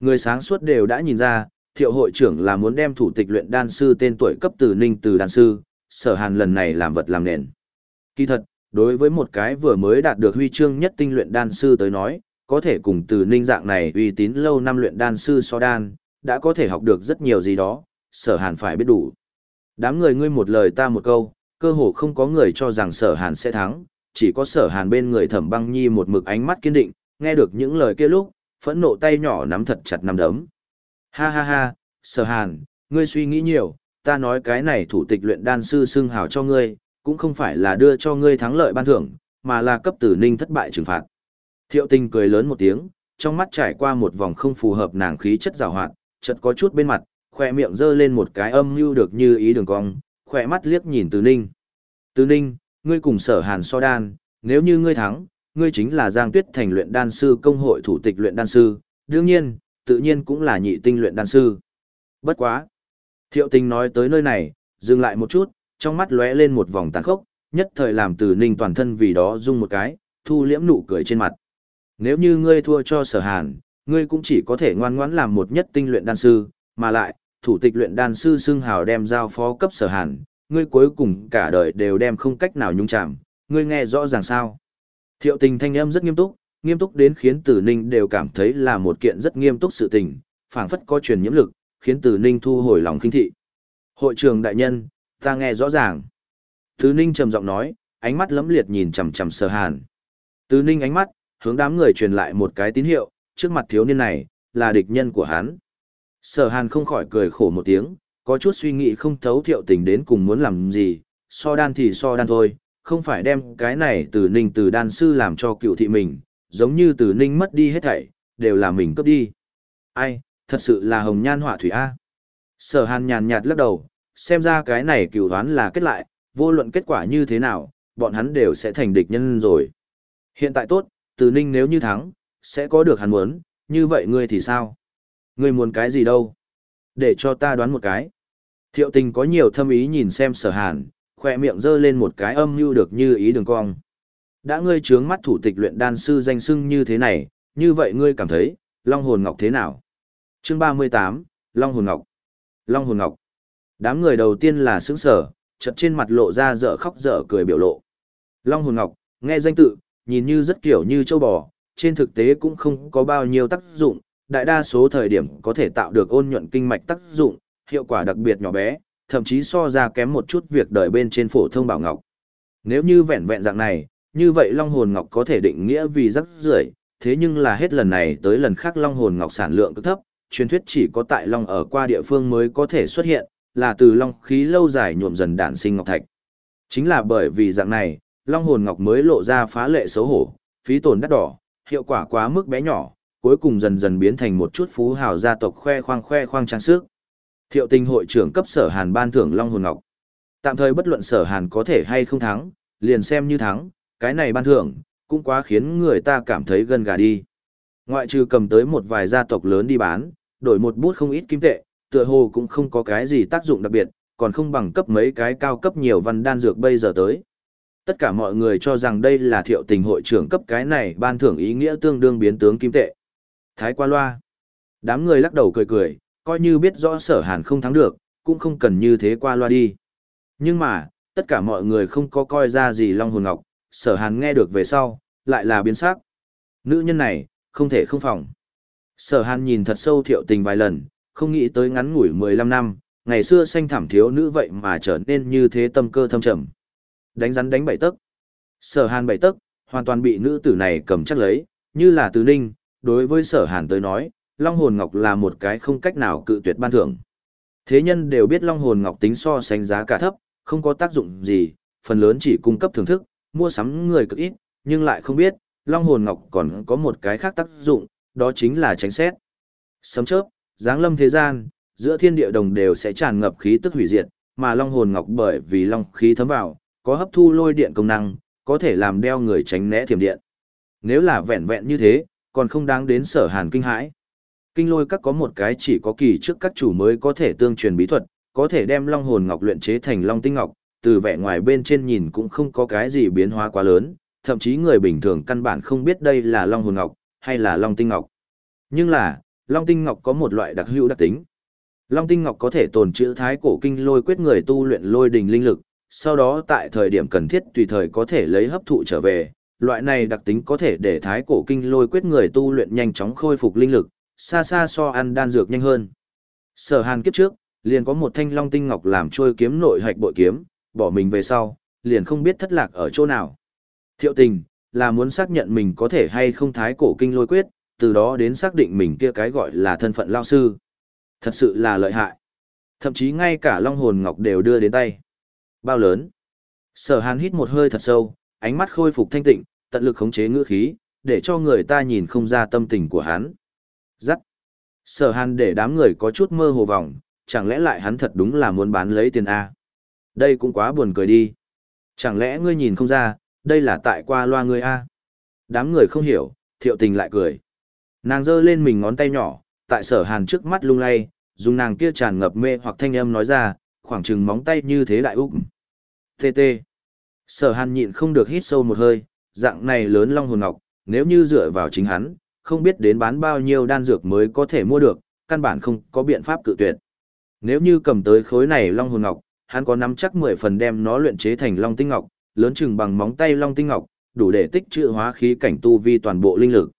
Người sáng suốt đều đã nhìn ra, thiệu hội trưởng là muốn đem thủ tịch luyện đan sư tên tuổi cấp từ ninh từ đan sư, sở hàn lần này làm vật làm nền. Kỳ thật, đối với một cái vừa mới đạt được huy chương nhất tinh luyện đan sư tới nói, có thể cùng từ ninh dạng này uy tín lâu năm luyện đan sư so đan, đã có thể học được rất nhiều gì đó, sở hàn phải biết đủ. Đám người ngươi một lời ta một câu, cơ hồ không có người cho rằng sở hàn sẽ thắng, chỉ có sở hàn bên người thẩm băng nhi một mực ánh mắt kiên định, nghe được những lời kia lúc, phẫn nộ tay nhỏ nắm thật chặt nắm đấm. Ha ha ha, sở hàn, ngươi suy nghĩ nhiều, ta nói cái này thủ tịch luyện đan sư xưng hào cho ngươi, cũng không phải là đưa cho ngươi thắng lợi ban thưởng, mà là cấp tử ninh thất bại trừng phạt. Thiệu tình cười lớn một tiếng, trong mắt trải qua một vòng không phù hợp nàng khí chất rào hoạt, chợt có chút bên mặt, khỏe miệng giơ lên một cái âm mưu được như ý đường cong, khỏe mắt liếc nhìn từ ninh. Từ ninh, ngươi cùng sở hàn so đan, nếu như ngươi thắng, ngươi chính là Giang Tuyết Thành luyện đan sư công hội thủ tịch luyện đan sư, đương nhiên, tự nhiên cũng là nhị tinh luyện đan sư. Bất quá. Thiệu tình nói tới nơi này, dừng lại một chút, trong mắt lóe lên một vòng tàn khốc, nhất thời làm từ ninh toàn thân vì đó rung một cái, thu liễm nụ cười trên mặt. Nếu như ngươi thua cho sở hàn, ngươi cũng chỉ có thể ngoan ngoãn làm một nhất tinh luyện đan sư, mà lại, thủ tịch luyện đan sư xưng hào đem giao phó cấp sở hàn, ngươi cuối cùng cả đời đều đem không cách nào nhung chạm, ngươi nghe rõ ràng sao. Thiệu tình thanh âm rất nghiêm túc, nghiêm túc đến khiến tử ninh đều cảm thấy là một kiện rất nghiêm túc sự tình, phảng phất có truyền nhiễm lực, khiến tử ninh thu hồi lòng khinh thị. Hội trường đại nhân, ta nghe rõ ràng. Tử ninh trầm giọng nói, ánh mắt lấm liệt nhìn chằm chằm sở hàn. Tử ninh ánh mắt, hướng đám người truyền lại một cái tín hiệu, trước mặt thiếu niên này, là địch nhân của hắn. Sở hàn không khỏi cười khổ một tiếng, có chút suy nghĩ không thấu thiệu tình đến cùng muốn làm gì, so đan thì so đan thôi, không phải đem cái này từ ninh từ đan sư làm cho cựu thị mình, giống như từ ninh mất đi hết thảy, đều là mình cướp đi. Ai, thật sự là hồng nhan họa thủy A. Sở hàn nhàn nhạt lắc đầu, xem ra cái này cựu đoán là kết lại, vô luận kết quả như thế nào, bọn hắn đều sẽ thành địch nhân rồi. Hiện tại tốt, từ ninh nếu như thắng, sẽ có được hắn muốn, như vậy ngươi thì sao? Ngươi muốn cái gì đâu? Để cho ta đoán một cái. Thiệu tình có nhiều thâm ý nhìn xem sở hàn, khỏe miệng giơ lên một cái âm mưu được như ý đường cong. Đã ngươi trướng mắt thủ tịch luyện đan sư danh sưng như thế này, như vậy ngươi cảm thấy, Long Hồn Ngọc thế nào? Chương 38, Long Hồn Ngọc. Long Hồn Ngọc. Đám người đầu tiên là sướng sở, chật trên mặt lộ ra dở khóc dở cười biểu lộ. Long Hồn Ngọc, nghe danh tự, nhìn như rất kiểu như châu bò, trên thực tế cũng không có bao nhiêu tác dụng, đại đa số thời điểm có thể tạo được ôn nhuận kinh mạch tác dụng, hiệu quả đặc biệt nhỏ bé, thậm chí so ra kém một chút việc đợi bên trên phổ thông bảo ngọc. Nếu như vẹn vẹn dạng này, như vậy Long Hồn Ngọc có thể định nghĩa vì rắc rưởi, thế nhưng là hết lần này tới lần khác Long Hồn Ngọc sản lượng cực thấp, truyền thuyết chỉ có tại Long ở qua địa phương mới có thể xuất hiện, là từ Long khí lâu dài nhuộm dần đản sinh ngọc thạch. Chính là bởi vì dạng này, Long Hồn Ngọc mới lộ ra phá lệ xấu hổ, phí tổn đắt đỏ, hiệu quả quá mức bé nhỏ, cuối cùng dần dần biến thành một chút phú hào gia tộc khoe khoang khoe khoang trang sức. Thiệu tình hội trưởng cấp sở Hàn ban thưởng Long Hồn Ngọc. Tạm thời bất luận sở Hàn có thể hay không thắng, liền xem như thắng, cái này ban thưởng, cũng quá khiến người ta cảm thấy gần gà đi. Ngoại trừ cầm tới một vài gia tộc lớn đi bán, đổi một bút không ít kim tệ, tựa hồ cũng không có cái gì tác dụng đặc biệt, còn không bằng cấp mấy cái cao cấp nhiều văn đan dược bây giờ tới. Tất cả mọi người cho rằng đây là thiệu tình hội trưởng cấp cái này ban thưởng ý nghĩa tương đương biến tướng kim tệ. Thái qua loa. Đám người lắc đầu cười cười, coi như biết rõ sở hàn không thắng được, cũng không cần như thế qua loa đi. Nhưng mà, tất cả mọi người không có coi ra gì Long Hồn Ngọc, sở hàn nghe được về sau, lại là biến sắc. Nữ nhân này, không thể không phòng. Sở hàn nhìn thật sâu thiệu tình vài lần, không nghĩ tới ngắn ngủi 15 năm, ngày xưa xanh thảm thiếu nữ vậy mà trở nên như thế tâm cơ thâm trầm. Đánh rắn đánh bảy tấc. Sở hàn bảy tấc, hoàn toàn bị nữ tử này cầm chắc lấy, như là từ ninh, đối với sở hàn tới nói, Long Hồn Ngọc là một cái không cách nào cự tuyệt ban thưởng. Thế nhân đều biết Long Hồn Ngọc tính so sánh giá cả thấp, không có tác dụng gì, phần lớn chỉ cung cấp thưởng thức, mua sắm người cực ít, nhưng lại không biết, Long Hồn Ngọc còn có một cái khác tác dụng, đó chính là tránh xét. Sấm chớp, giáng lâm thế gian, giữa thiên địa đồng đều sẽ tràn ngập khí tức hủy diệt, mà Long Hồn Ngọc bởi vì long khí thấm vào, có hấp thu lôi điện công năng, có thể làm đeo người tránh né thiểm điện. Nếu là vẹn vẹn như thế, còn không đáng đến sở hàn kinh hãi. Kinh lôi các có một cái chỉ có kỳ trước các chủ mới có thể tương truyền bí thuật, có thể đem long hồn ngọc luyện chế thành long tinh ngọc, từ vẻ ngoài bên trên nhìn cũng không có cái gì biến hóa quá lớn, thậm chí người bình thường căn bản không biết đây là long hồn ngọc hay là long tinh ngọc. Nhưng là, long tinh ngọc có một loại đặc hữu đặc tính. Long tinh ngọc có thể tồn trữ thái cổ kinh lôi quyết người tu luyện lôi đình linh lực, sau đó tại thời điểm cần thiết tùy thời có thể lấy hấp thụ trở về. Loại này đặc tính có thể để thái cổ kinh lôi quyết người tu luyện nhanh chóng khôi phục linh lực, xa xa so ăn đan dược nhanh hơn. Sở Hàn kiếp trước, liền có một thanh long tinh ngọc làm trôi kiếm nội hạch bội kiếm, bỏ mình về sau, liền không biết thất lạc ở chỗ nào. Thiệu tình, là muốn xác nhận mình có thể hay không thái cổ kinh lôi quyết, từ đó đến xác định mình kia cái gọi là thân phận lao sư. Thật sự là lợi hại. Thậm chí ngay cả long hồn ngọc đều đưa đến tay. Bao lớn. Sở hàn hít một hơi thật sâu, ánh mắt khôi phục thanh tịnh, tận lực khống chế ngữ khí, để cho người ta nhìn không ra tâm tình của hắn. Dắt. Sở hàn để đám người có chút mơ hồ vòng, chẳng lẽ lại hắn thật đúng là muốn bán lấy tiền A. Đây cũng quá buồn cười đi. Chẳng lẽ ngươi nhìn không ra, đây là tại qua loa ngươi A. Đám người không hiểu, thiệu tình lại cười. Nàng giơ lên mình ngón tay nhỏ, tại sở hàn trước mắt lung lay, dùng nàng kia tràn ngập mê hoặc thanh âm nói ra, khoảng chừng móng tay như thế đại úc. Tê tê. Sở hàn nhịn không được hít sâu một hơi, dạng này lớn long hồn ngọc, nếu như dựa vào chính hắn, không biết đến bán bao nhiêu đan dược mới có thể mua được, căn bản không có biện pháp cự tuyệt. Nếu như cầm tới khối này long hồn ngọc, hắn có nắm chắc 10 phần đem nó luyện chế thành long tinh ngọc, lớn chừng bằng móng tay long tinh ngọc, đủ để tích trữ hóa khí cảnh tu vi toàn bộ linh lực.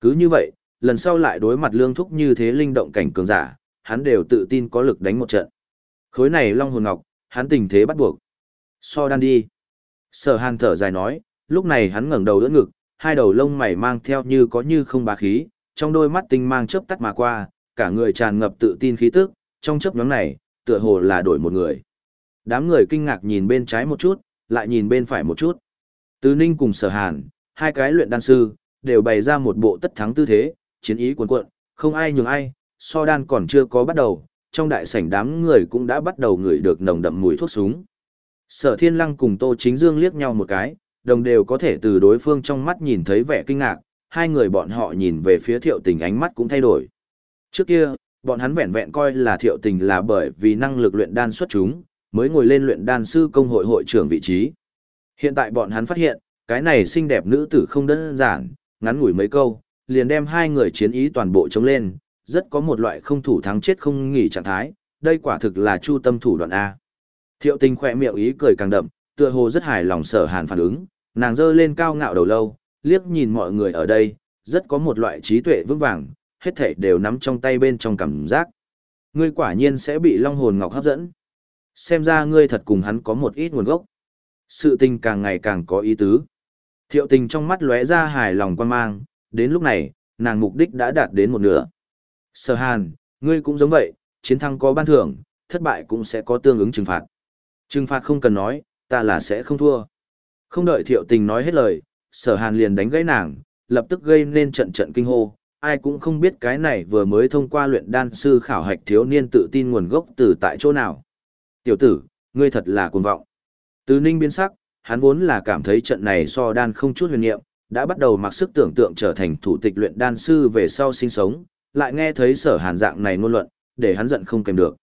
Cứ như vậy, lần sau lại đối mặt lương thúc như thế linh động cảnh cường giả, hắn đều tự tin có lực đánh một trận. Khối này long hồn ngọc, hắn tình thế bắt buộc. So đan đi. Sở hàn thở dài nói, lúc này hắn ngẩng đầu đỡ ngực, hai đầu lông mày mang theo như có như không bá khí, trong đôi mắt tinh mang chớp tắt mà qua, cả người tràn ngập tự tin khí tức, trong chớp nhoáng này, tựa hồ là đổi một người. Đám người kinh ngạc nhìn bên trái một chút, lại nhìn bên phải một chút. Từ Ninh cùng Sở Hàn, hai cái luyện đan sư, đều bày ra một bộ tất thắng tư thế, chiến ý cuồn cuộn, không ai nhường ai, so đan còn chưa có bắt đầu, trong đại sảnh đám người cũng đã bắt đầu ngửi được nồng đậm mùi thuốc súng. Sở Thiên Lăng cùng Tô Chính Dương liếc nhau một cái, đồng đều có thể từ đối phương trong mắt nhìn thấy vẻ kinh ngạc, hai người bọn họ nhìn về phía thiệu tình ánh mắt cũng thay đổi. Trước kia, bọn hắn vẹn vẹn coi là thiệu tình là bởi vì năng lực luyện đan xuất chúng, mới ngồi lên luyện đan sư công hội hội trưởng vị trí. Hiện tại bọn hắn phát hiện, cái này xinh đẹp nữ tử không đơn giản, ngắn ngủi mấy câu, liền đem hai người chiến ý toàn bộ chống lên, rất có một loại không thủ thắng chết không nghỉ trạng thái, đây quả thực là chu tâm thủ đoạn A. Thiệu tình khỏe miệng ý cười càng đậm, tựa hồ rất hài lòng sở hàn phản ứng, nàng dơ lên cao ngạo đầu lâu, liếc nhìn mọi người ở đây, rất có một loại trí tuệ vững vàng, hết thảy đều nắm trong tay bên trong cảm giác. Ngươi quả nhiên sẽ bị long hồn ngọc hấp dẫn. Xem ra ngươi thật cùng hắn có một ít nguồn gốc. Sự tình càng ngày càng có ý tứ. Thiệu tình trong mắt lóe ra hài lòng quan mang, đến lúc này, nàng mục đích đã đạt đến một nửa. Sở hàn, ngươi cũng giống vậy, chiến thắng có ban thưởng, thất bại cũng sẽ có tương ứng trừng phạt. Trừng phạt không cần nói, ta là sẽ không thua. Không đợi thiệu tình nói hết lời, sở hàn liền đánh gãy nàng, lập tức gây nên trận trận kinh hô. Ai cũng không biết cái này vừa mới thông qua luyện đan sư khảo hạch thiếu niên tự tin nguồn gốc từ tại chỗ nào. Tiểu tử, ngươi thật là cuồng vọng. Từ ninh biến sắc, hắn vốn là cảm thấy trận này so đan không chút huyền nhiệm, đã bắt đầu mặc sức tưởng tượng trở thành thủ tịch luyện đan sư về sau sinh sống, lại nghe thấy sở hàn dạng này ngôn luận, để hắn giận không kèm được.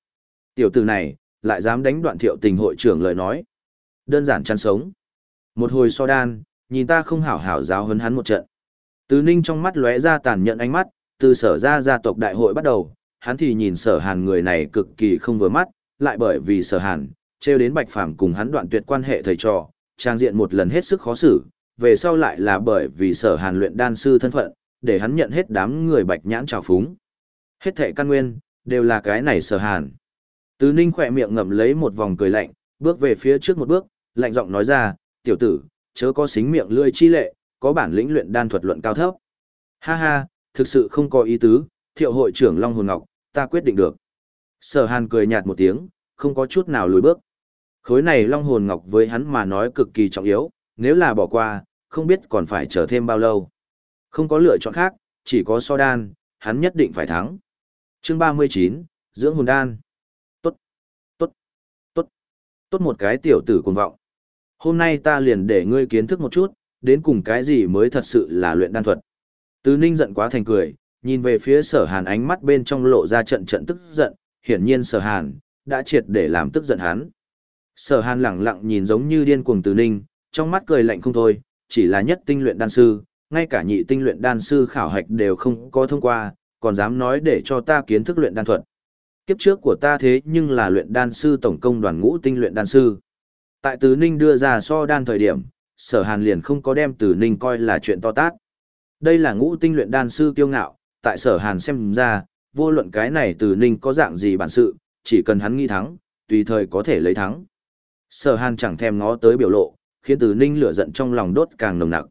Tiểu tử này, lại dám đánh đoạn thiệu tình hội trưởng lời nói. Đơn giản chăn sống. Một hồi so đan, nhìn ta không hảo hảo giáo hấn hắn một trận. Từ ninh trong mắt lóe ra tàn nhẫn ánh mắt, từ sở ra gia tộc đại hội bắt đầu, hắn thì nhìn sở hàn người này cực kỳ không vừa mắt, lại bởi vì sở hàn, treo đến bạch phàm cùng hắn đoạn tuyệt quan hệ thầy trò, trang diện một lần hết sức khó xử, về sau lại là bởi vì sở hàn luyện đan sư thân phận, để hắn nhận hết đám người bạch nhãn trào phúng. Hết thệ căn nguyên, đều là cái này sở hàn. Từ ninh khỏe miệng ngậm lấy một vòng cười lạnh, bước về phía trước một bước, lạnh giọng nói ra, tiểu tử, chớ có xính miệng lươi chi lệ, có bản lĩnh luyện đan thuật luận cao thấp. Ha ha, thực sự không có ý tứ, thiệu hội trưởng Long Hồn Ngọc, ta quyết định được. Sở hàn cười nhạt một tiếng, không có chút nào lùi bước. Khối này Long Hồn Ngọc với hắn mà nói cực kỳ trọng yếu, nếu là bỏ qua, không biết còn phải chờ thêm bao lâu. Không có lựa chọn khác, chỉ có so đan, hắn nhất định phải thắng. Chương 39, Dưỡng hồn đan. Tốt, một cái tiểu tử cuồng vọng. Hôm nay ta liền để ngươi kiến thức một chút, đến cùng cái gì mới thật sự là luyện đan thuật. Tứ Ninh giận quá thành cười, nhìn về phía sở hàn ánh mắt bên trong lộ ra trận trận tức giận, hiển nhiên sở hàn, đã triệt để làm tức giận hắn. Sở hàn lẳng lặng nhìn giống như điên cuồng Tứ Ninh, trong mắt cười lạnh không thôi, chỉ là nhất tinh luyện đan sư, ngay cả nhị tinh luyện đan sư khảo hạch đều không có thông qua, còn dám nói để cho ta kiến thức luyện đan thuật. Kiếp trước của ta thế nhưng là luyện đan sư tổng công đoàn ngũ tinh luyện đan sư. Tại Từ Ninh đưa ra so đan thời điểm, sở hàn liền không có đem Từ Ninh coi là chuyện to tát. Đây là ngũ tinh luyện đan sư kiêu ngạo, tại sở hàn xem ra, vô luận cái này Từ Ninh có dạng gì bản sự, chỉ cần hắn nghi thắng, tùy thời có thể lấy thắng. Sở hàn chẳng thèm ngó tới biểu lộ, khiến Từ Ninh lửa giận trong lòng đốt càng nồng nặc.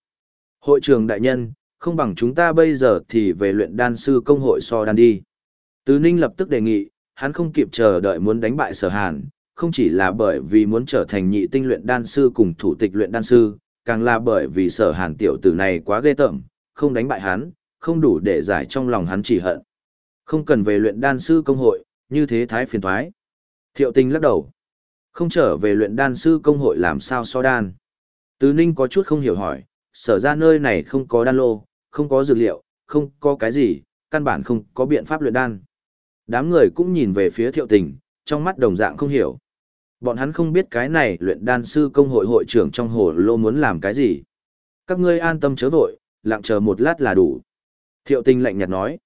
Hội trường đại nhân, không bằng chúng ta bây giờ thì về luyện đan sư công hội so đan đi. Từ Ninh lập tức đề nghị, hắn không kịp chờ đợi muốn đánh bại sở hàn, không chỉ là bởi vì muốn trở thành nhị tinh luyện đan sư cùng thủ tịch luyện đan sư, càng là bởi vì sở hàn tiểu tử này quá ghê tởm, không đánh bại hắn, không đủ để giải trong lòng hắn chỉ hận. Không cần về luyện đan sư công hội, như thế thái phiền thoái. Thiệu tinh lắc đầu. Không trở về luyện đan sư công hội làm sao so đan. Tứ Ninh có chút không hiểu hỏi, sở ra nơi này không có đan lô, không có dược liệu, không có cái gì, căn bản không có biện pháp luyện đan. Đám người cũng nhìn về phía thiệu tình, trong mắt đồng dạng không hiểu. Bọn hắn không biết cái này luyện đan sư công hội hội trưởng trong hồ lô muốn làm cái gì. Các ngươi an tâm chớ vội, lặng chờ một lát là đủ. Thiệu tình lạnh nhạt nói.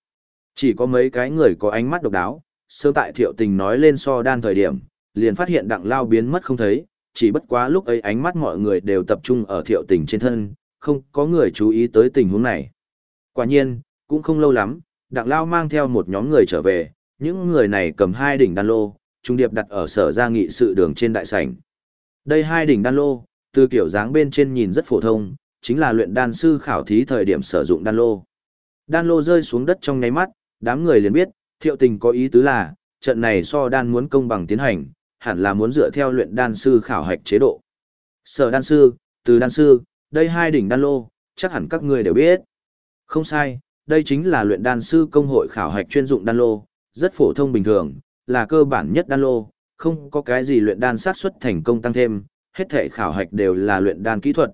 Chỉ có mấy cái người có ánh mắt độc đáo, sơ tại thiệu tình nói lên so đan thời điểm, liền phát hiện đặng lao biến mất không thấy, chỉ bất quá lúc ấy ánh mắt mọi người đều tập trung ở thiệu tình trên thân, không có người chú ý tới tình huống này. Quả nhiên, cũng không lâu lắm, đặng lao mang theo một nhóm người trở về, những người này cầm hai đỉnh đan lô, trung điệp đặt ở sở gia nghị sự đường trên đại sảnh. Đây hai đỉnh đan lô, từ kiểu dáng bên trên nhìn rất phổ thông, chính là luyện đan sư khảo thí thời điểm sử dụng đan lô. Đan lô rơi xuống đất trong nháy mắt, đám người liền biết, thiệu tình có ý tứ là, trận này so đan muốn công bằng tiến hành, hẳn là muốn dựa theo luyện đan sư khảo hạch chế độ. Sở đan sư, từ đan sư, đây hai đỉnh đan lô, chắc hẳn các người đều biết. Không sai, đây chính là luyện đan sư công hội khảo hạch chuyên dụng đan lô, rất phổ thông bình thường, là cơ bản nhất đan lô, không có cái gì luyện đan sát xuất thành công tăng thêm, hết thể khảo hạch đều là luyện đan kỹ thuật.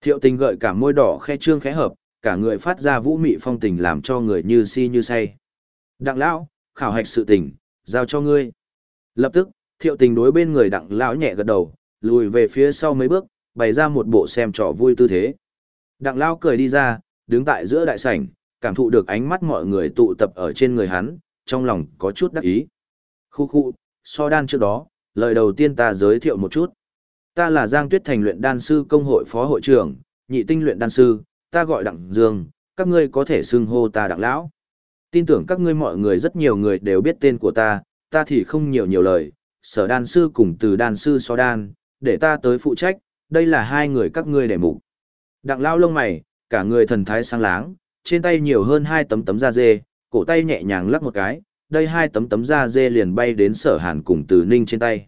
Thiệu tình gợi cả môi đỏ khe trương khẽ hợp, cả người phát ra vũ mị phong tình làm cho người như si như say. Đặng lão, khảo hạch sự tình, giao cho ngươi. Lập tức, thiệu tình đối bên người đặng lão nhẹ gật đầu, lùi về phía sau mấy bước, bày ra một bộ xem trò vui tư thế. Đặng lão cười đi ra, đứng tại giữa đại sảnh, cảm thụ được ánh mắt mọi người tụ tập ở trên người hắn, trong lòng có chút đắc ý. Khu khu, so đan trước đó, lời đầu tiên ta giới thiệu một chút. Ta là Giang Tuyết Thành luyện đan sư công hội phó hội trưởng, nhị tinh luyện đan sư, ta gọi Đặng Dương, các ngươi có thể xưng hô ta Đặng Lão. Tin tưởng các ngươi mọi người rất nhiều người đều biết tên của ta, ta thì không nhiều nhiều lời, sở đan sư cùng từ đan sư so đan, để ta tới phụ trách, đây là hai người các ngươi để mục. Đặng Lão lông mày, cả người thần thái sáng láng, trên tay nhiều hơn hai tấm tấm da dê, cổ tay nhẹ nhàng lắc một cái, đây hai tấm tấm da dê liền bay đến sở hàn cùng từ ninh trên tay.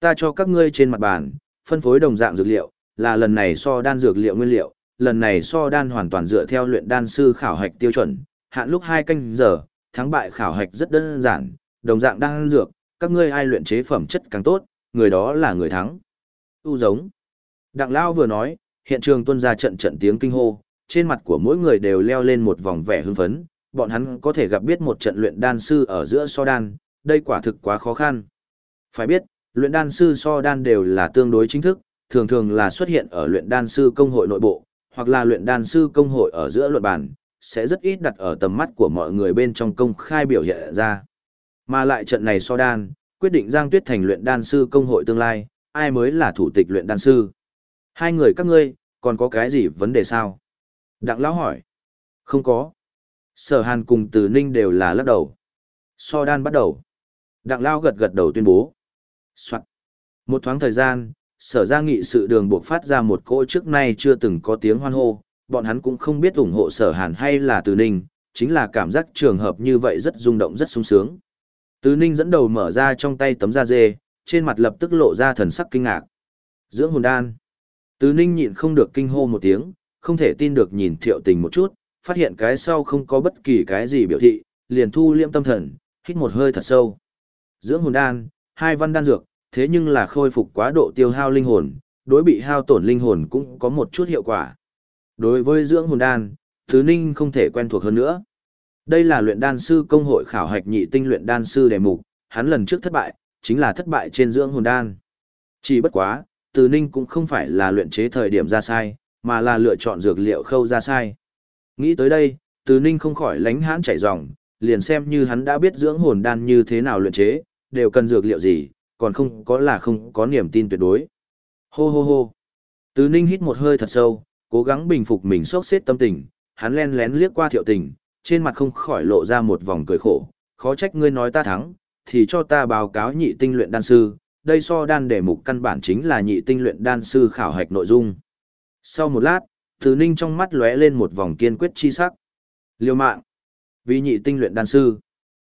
Ta cho các ngươi trên mặt bàn, phân phối đồng dạng dược liệu, là lần này so đan dược liệu nguyên liệu, lần này so đan hoàn toàn dựa theo luyện đan sư khảo hạch tiêu chuẩn, hạn lúc 2 canh giờ, thắng bại khảo hạch rất đơn giản, đồng dạng đan dược, các ngươi ai luyện chế phẩm chất càng tốt, người đó là người thắng. Tu giống. Đặng Lao vừa nói, hiện trường tuân ra trận trận tiếng kinh hô, trên mặt của mỗi người đều leo lên một vòng vẻ hưng phấn, bọn hắn có thể gặp biết một trận luyện đan sư ở giữa so đan, đây quả thực quá khó khăn. Phải biết, luyện đan sư so đan đều là tương đối chính thức, thường thường là xuất hiện ở luyện đan sư công hội nội bộ, hoặc là luyện đan sư công hội ở giữa luận bàn, sẽ rất ít đặt ở tầm mắt của mọi người bên trong công khai biểu hiện ra. Mà lại trận này so đan, quyết định Giang Tuyết thành luyện đan sư công hội tương lai, ai mới là thủ tịch luyện đan sư. Hai người các ngươi, còn có cái gì vấn đề sao? Đặng lão hỏi. Không có. Sở Hàn cùng Từ Ninh đều là lắc đầu. So đan bắt đầu. Đặng lão gật gật đầu tuyên bố. Soạn. Một thoáng thời gian, sở ra nghị sự đường buộc phát ra một cỗ trước nay chưa từng có tiếng hoan hô, bọn hắn cũng không biết ủng hộ sở hàn hay là từ ninh, chính là cảm giác trường hợp như vậy rất rung động rất sung sướng. Từ ninh dẫn đầu mở ra trong tay tấm da dê, trên mặt lập tức lộ ra thần sắc kinh ngạc. Dưỡng hồn đan. Từ ninh nhịn không được kinh hô một tiếng, không thể tin được nhìn thiệu tình một chút, phát hiện cái sau không có bất kỳ cái gì biểu thị, liền thu liêm tâm thần, hít một hơi thật sâu. Dưỡng hồn đan, hai văn đan dược, thế nhưng là khôi phục quá độ tiêu hao linh hồn, đối bị hao tổn linh hồn cũng có một chút hiệu quả. Đối với dưỡng hồn đan, Thứ Ninh không thể quen thuộc hơn nữa. Đây là luyện đan sư công hội khảo hạch nhị tinh luyện đan sư đề mục, hắn lần trước thất bại, chính là thất bại trên dưỡng hồn đan. Chỉ bất quá, Từ Ninh cũng không phải là luyện chế thời điểm ra sai, mà là lựa chọn dược liệu khâu ra sai. Nghĩ tới đây, Từ Ninh không khỏi lánh hãn chảy ròng, liền xem như hắn đã biết dưỡng hồn đan như thế nào luyện chế, đều cần dược liệu gì, còn không có là không có niềm tin tuyệt đối. Hô hô hô. Từ Ninh hít một hơi thật sâu, cố gắng bình phục mình sốc xếp tâm tình, hắn len lén liếc qua thiệu tình, trên mặt không khỏi lộ ra một vòng cười khổ, khó trách ngươi nói ta thắng, thì cho ta báo cáo nhị tinh luyện đan sư, đây so đan đề mục căn bản chính là nhị tinh luyện đan sư khảo hạch nội dung. Sau một lát, từ Ninh trong mắt lóe lên một vòng kiên quyết chi sắc. Liêu mạng. Vì nhị tinh luyện đan sư.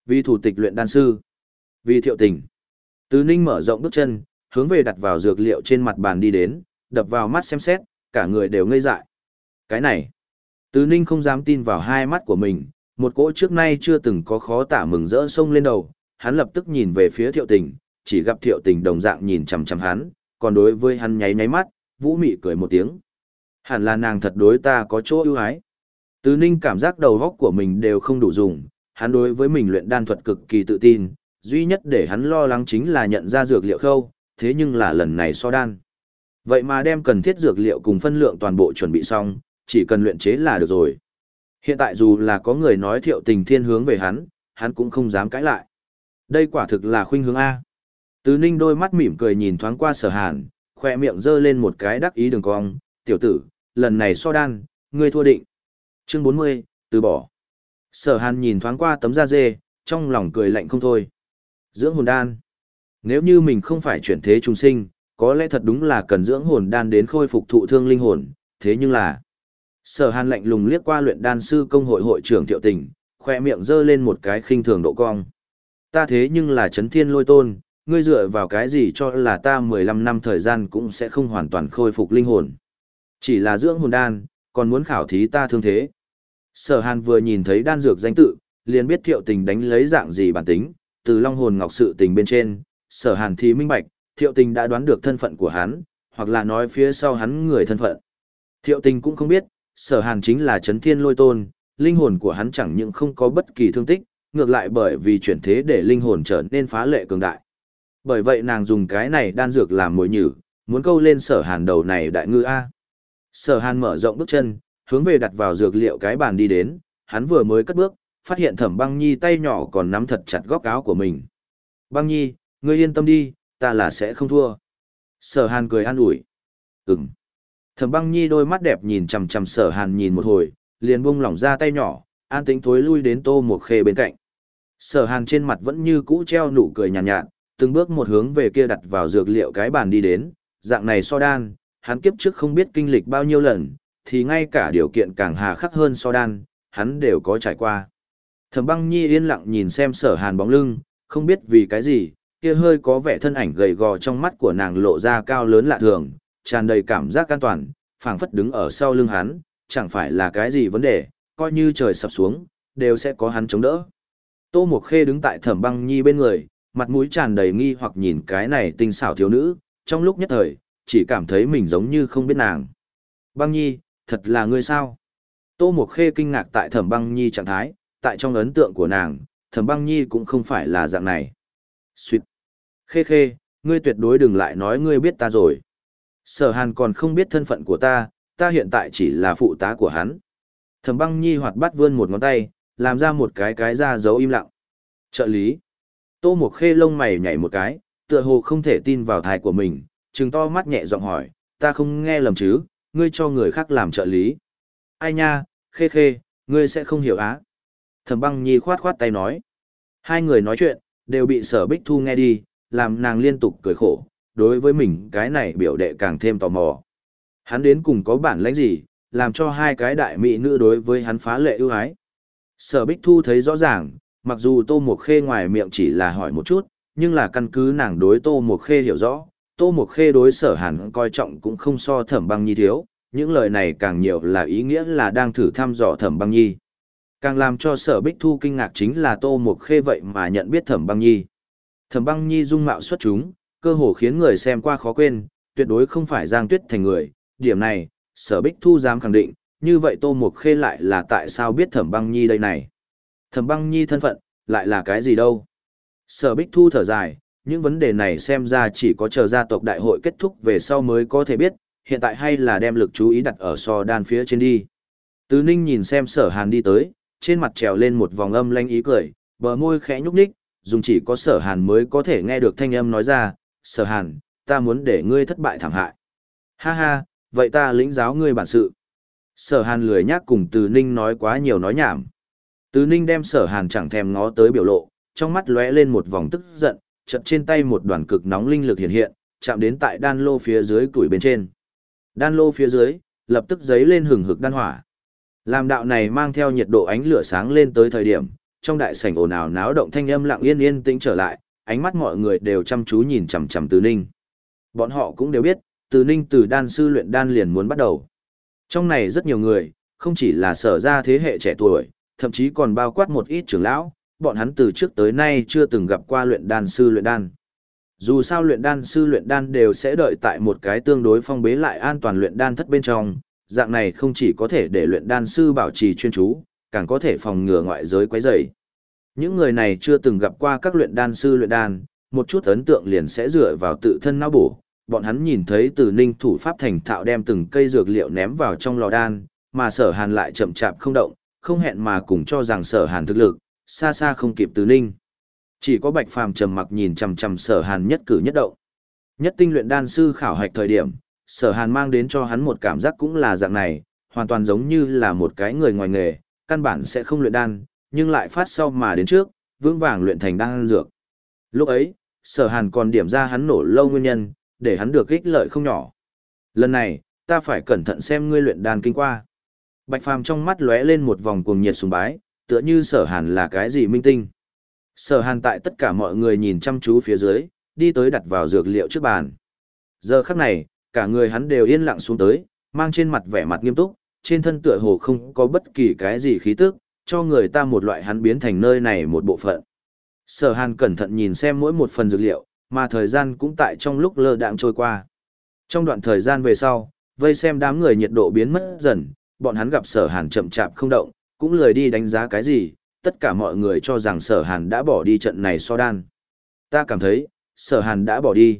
Vì thủ tịch luyện đan sư. Vì thiệu tình. Từ Ninh mở rộng bước chân, hướng về đặt vào dược liệu trên mặt bàn đi đến, đập vào mắt xem xét, cả người đều ngây dại. Cái này, Từ Ninh không dám tin vào hai mắt của mình, một cỗ trước nay chưa từng có khó tả mừng rỡ sông lên đầu, hắn lập tức nhìn về phía Thiệu Tình, chỉ gặp Thiệu Tình đồng dạng nhìn chằm chằm hắn, còn đối với hắn nháy nháy mắt, Vũ Mị cười một tiếng. Hẳn là nàng thật đối ta có chỗ ưu ái. Từ Ninh cảm giác đầu óc của mình đều không đủ dùng, hắn đối với mình luyện đan thuật cực kỳ tự tin, duy nhất để hắn lo lắng chính là nhận ra dược liệu khâu, thế nhưng là lần này so đan. Vậy mà đem cần thiết dược liệu cùng phân lượng toàn bộ chuẩn bị xong, chỉ cần luyện chế là được rồi. Hiện tại dù là có người nói thiệu tình thiên hướng về hắn, hắn cũng không dám cãi lại. Đây quả thực là khuynh hướng A. Tứ ninh đôi mắt mỉm cười nhìn thoáng qua sở hàn, khoe miệng giơ lên một cái đắc ý đường cong, tiểu tử, lần này so đan, ngươi thua định. Chương 40, từ bỏ. Sở hàn nhìn thoáng qua tấm da dê, trong lòng cười lạnh không thôi. Dưỡng hồn đan. Nếu như mình không phải chuyển thế trùng sinh, có lẽ thật đúng là cần dưỡng hồn đan đến khôi phục thụ thương linh hồn, thế nhưng là... Sở hàn lạnh lùng liếc qua luyện đan sư công hội hội trưởng thiệu tình, khoe miệng giơ lên một cái khinh thường độ cong. Ta thế nhưng là chấn thiên lôi tôn, ngươi dựa vào cái gì cho là ta 15 năm thời gian cũng sẽ không hoàn toàn khôi phục linh hồn. Chỉ là dưỡng hồn đan, còn muốn khảo thí ta thương thế. Sở hàn vừa nhìn thấy đan dược danh tự, liền biết thiệu tình đánh lấy dạng gì bản tính, từ long hồn ngọc sự tình bên trên, sở hàn thì minh bạch, thiệu tình đã đoán được thân phận của hắn, hoặc là nói phía sau hắn người thân phận. Thiệu tình cũng không biết, Sở hàn chính là chấn thiên lôi tôn, linh hồn của hắn chẳng những không có bất kỳ thương tích, ngược lại bởi vì chuyển thế để linh hồn trở nên phá lệ cường đại. Bởi vậy nàng dùng cái này đan dược làm mồi nhử, muốn câu lên sở hàn đầu này đại ngư A. Sở hàn mở rộng bước chân, hướng về đặt vào dược liệu cái bàn đi đến, hắn vừa mới cất bước, phát hiện thẩm băng nhi tay nhỏ còn nắm thật chặt góc áo của mình. Băng nhi, ngươi yên tâm đi, ta là sẽ không thua. Sở hàn cười an ủi. Ừm. Thẩm băng nhi đôi mắt đẹp nhìn chằm chằm sở hàn nhìn một hồi, liền buông lỏng ra tay nhỏ, an tĩnh thối lui đến tô một khê bên cạnh. Sở hàn trên mặt vẫn như cũ treo nụ cười nhàn nhạt, nhạt, từng bước một hướng về kia đặt vào dược liệu cái bàn đi đến, dạng này so đan, hắn kiếp trước không biết kinh lịch bao nhiêu lần, thì ngay cả điều kiện càng hà khắc hơn so đan, hắn đều có trải qua. Thẩm băng nhi yên lặng nhìn xem sở hàn bóng lưng, không biết vì cái gì, kia hơi có vẻ thân ảnh gầy gò trong mắt của nàng lộ ra cao lớn lạ thường, tràn đầy cảm giác an toàn, phảng phất đứng ở sau lưng hắn, chẳng phải là cái gì vấn đề, coi như trời sập xuống, đều sẽ có hắn chống đỡ. Tô Mộc Khê đứng tại Thẩm Băng Nhi bên người, mặt mũi tràn đầy nghi hoặc nhìn cái này tinh xảo thiếu nữ, trong lúc nhất thời, chỉ cảm thấy mình giống như không biết nàng. Băng Nhi, thật là ngươi sao? Tô Mộc Khê kinh ngạc tại Thẩm Băng Nhi trạng thái, tại trong ấn tượng của nàng, Thẩm Băng Nhi cũng không phải là dạng này. Xuyệt. Khê Khê, ngươi tuyệt đối đừng lại nói ngươi biết ta rồi. Sở Hàn còn không biết thân phận của ta, ta hiện tại chỉ là phụ tá của hắn. Thẩm Băng Nhi hoạt bát vươn một ngón tay, làm ra một cái cái ra dấu im lặng. Trợ lý. Tô Mộc Khê lông mày nhảy một cái, tựa hồ không thể tin vào thai của mình, trừng to mắt nhẹ giọng hỏi, ta không nghe lầm chứ, ngươi cho người khác làm trợ lý. Ai nha, Khê Khê, ngươi sẽ không hiểu á. Thẩm băng nhi khoát khoát tay nói. Hai người nói chuyện, đều bị sở bích thu nghe đi, làm nàng liên tục cười khổ, đối với mình cái này biểu đệ càng thêm tò mò. Hắn đến cùng có bản lãnh gì, làm cho hai cái đại mỹ nữ đối với hắn phá lệ ưu ái. Sở bích thu thấy rõ ràng, mặc dù tô mộc khê ngoài miệng chỉ là hỏi một chút, nhưng là căn cứ nàng đối tô mộc khê hiểu rõ, tô mộc khê đối sở hàn coi trọng cũng không so thẩm băng nhi thiếu, những lời này càng nhiều là ý nghĩa là đang thử thăm dò thẩm băng nhi. Càng làm cho sở bích thu kinh ngạc chính là tô mộc khê vậy mà nhận biết thẩm băng nhi. Thẩm băng nhi dung mạo xuất chúng, cơ hồ khiến người xem qua khó quên, tuyệt đối không phải giang tuyết thành người. Điểm này, sở bích thu dám khẳng định, như vậy tô mộc khê lại là tại sao biết thẩm băng nhi đây này. Thẩm băng nhi thân phận, lại là cái gì đâu. Sở bích thu thở dài, những vấn đề này xem ra chỉ có chờ gia tộc đại hội kết thúc về sau mới có thể biết, hiện tại hay là đem lực chú ý đặt ở so đan phía trên đi. Tứ Ninh nhìn xem sở hàn đi tới, trên mặt trèo lên một vòng âm lanh ý cười, bờ môi khẽ nhúc nhích, dùng chỉ có sở hàn mới có thể nghe được thanh âm nói ra, sở hàn, ta muốn để ngươi thất bại thảm hại. Ha ha, vậy ta lĩnh giáo ngươi bản sự. Sở hàn lười nhác cùng từ ninh nói quá nhiều nói nhảm. Từ ninh đem sở hàn chẳng thèm ngó tới biểu lộ, trong mắt lóe lên một vòng tức giận, chật trên tay một đoàn cực nóng linh lực hiện hiện, chạm đến tại đan lô phía dưới củi bên trên. Đan lô phía dưới, lập tức giấy lên hừng hực đan hỏa. Làm đạo này mang theo nhiệt độ ánh lửa sáng lên tới thời điểm, trong đại sảnh ồn ào náo động thanh âm lặng yên yên tĩnh trở lại, ánh mắt mọi người đều chăm chú nhìn chằm chằm Từ Ninh. Bọn họ cũng đều biết, Từ Ninh từ đan sư luyện đan liền muốn bắt đầu. Trong này rất nhiều người, không chỉ là sở ra thế hệ trẻ tuổi, thậm chí còn bao quát một ít trưởng lão, bọn hắn từ trước tới nay chưa từng gặp qua luyện đan sư luyện đan. Dù sao luyện đan sư luyện đan đều sẽ đợi tại một cái tương đối phong bế lại an toàn luyện đan thất bên trong, dạng này không chỉ có thể để luyện đan sư bảo trì chuyên chú, càng có thể phòng ngừa ngoại giới quấy rầy. Những người này chưa từng gặp qua các luyện đan sư luyện đan, một chút ấn tượng liền sẽ dựa vào tự thân não bổ. Bọn hắn nhìn thấy từ ninh thủ pháp thành thạo đem từng cây dược liệu ném vào trong lò đan, mà sở hàn lại chậm chạp không động, không hẹn mà cùng cho rằng sở hàn thực lực, xa xa không kịp từ ninh. Chỉ có bạch phàm trầm mặc nhìn chằm chằm sở hàn nhất cử nhất động. Nhất tinh luyện đan sư khảo hạch thời điểm, sở hàn mang đến cho hắn một cảm giác cũng là dạng này, hoàn toàn giống như là một cái người ngoài nghề, căn bản sẽ không luyện đan, nhưng lại phát sau mà đến trước, vững vàng luyện thành đan dược. Lúc ấy, sở hàn còn điểm ra hắn nổ lâu nguyên nhân, để hắn được ích lợi không nhỏ. Lần này, ta phải cẩn thận xem ngươi luyện đan kinh qua. Bạch phàm trong mắt lóe lên một vòng cuồng nhiệt sùng bái, tựa như sở hàn là cái gì minh tinh. Sở hàn tại tất cả mọi người nhìn chăm chú phía dưới, đi tới đặt vào dược liệu trước bàn. Giờ khắc này, cả người hắn đều yên lặng xuống tới, mang trên mặt vẻ mặt nghiêm túc, trên thân tựa hồ không có bất kỳ cái gì khí tức, cho người ta một loại hắn biến thành nơi này một bộ phận. Sở Hàn cẩn thận nhìn xem mỗi một phần dược liệu, mà thời gian cũng tại trong lúc lơ đãng trôi qua. Trong đoạn thời gian về sau, vây xem đám người nhiệt độ biến mất dần, bọn hắn gặp sở hàn chậm chạp không động, cũng lười đi đánh giá cái gì, tất cả mọi người cho rằng sở hàn đã bỏ đi trận này so đan. Ta cảm thấy, sở hàn đã bỏ đi.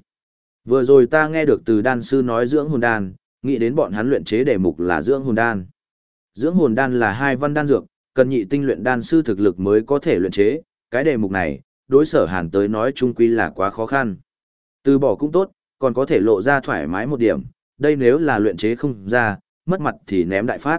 Vừa rồi ta nghe được từ đan sư nói dưỡng hồn đan, nghĩ đến bọn hắn luyện chế đề mục là dưỡng hồn đan. Dưỡng hồn đan là hai văn đan dược, cần nhị tinh luyện đan sư thực lực mới có thể luyện chế, cái đề mục này, đối sở hàn tới nói chung quy là quá khó khăn. Từ bỏ cũng tốt, còn có thể lộ ra thoải mái một điểm, đây nếu là luyện chế không ra, mất mặt thì ném đại phát.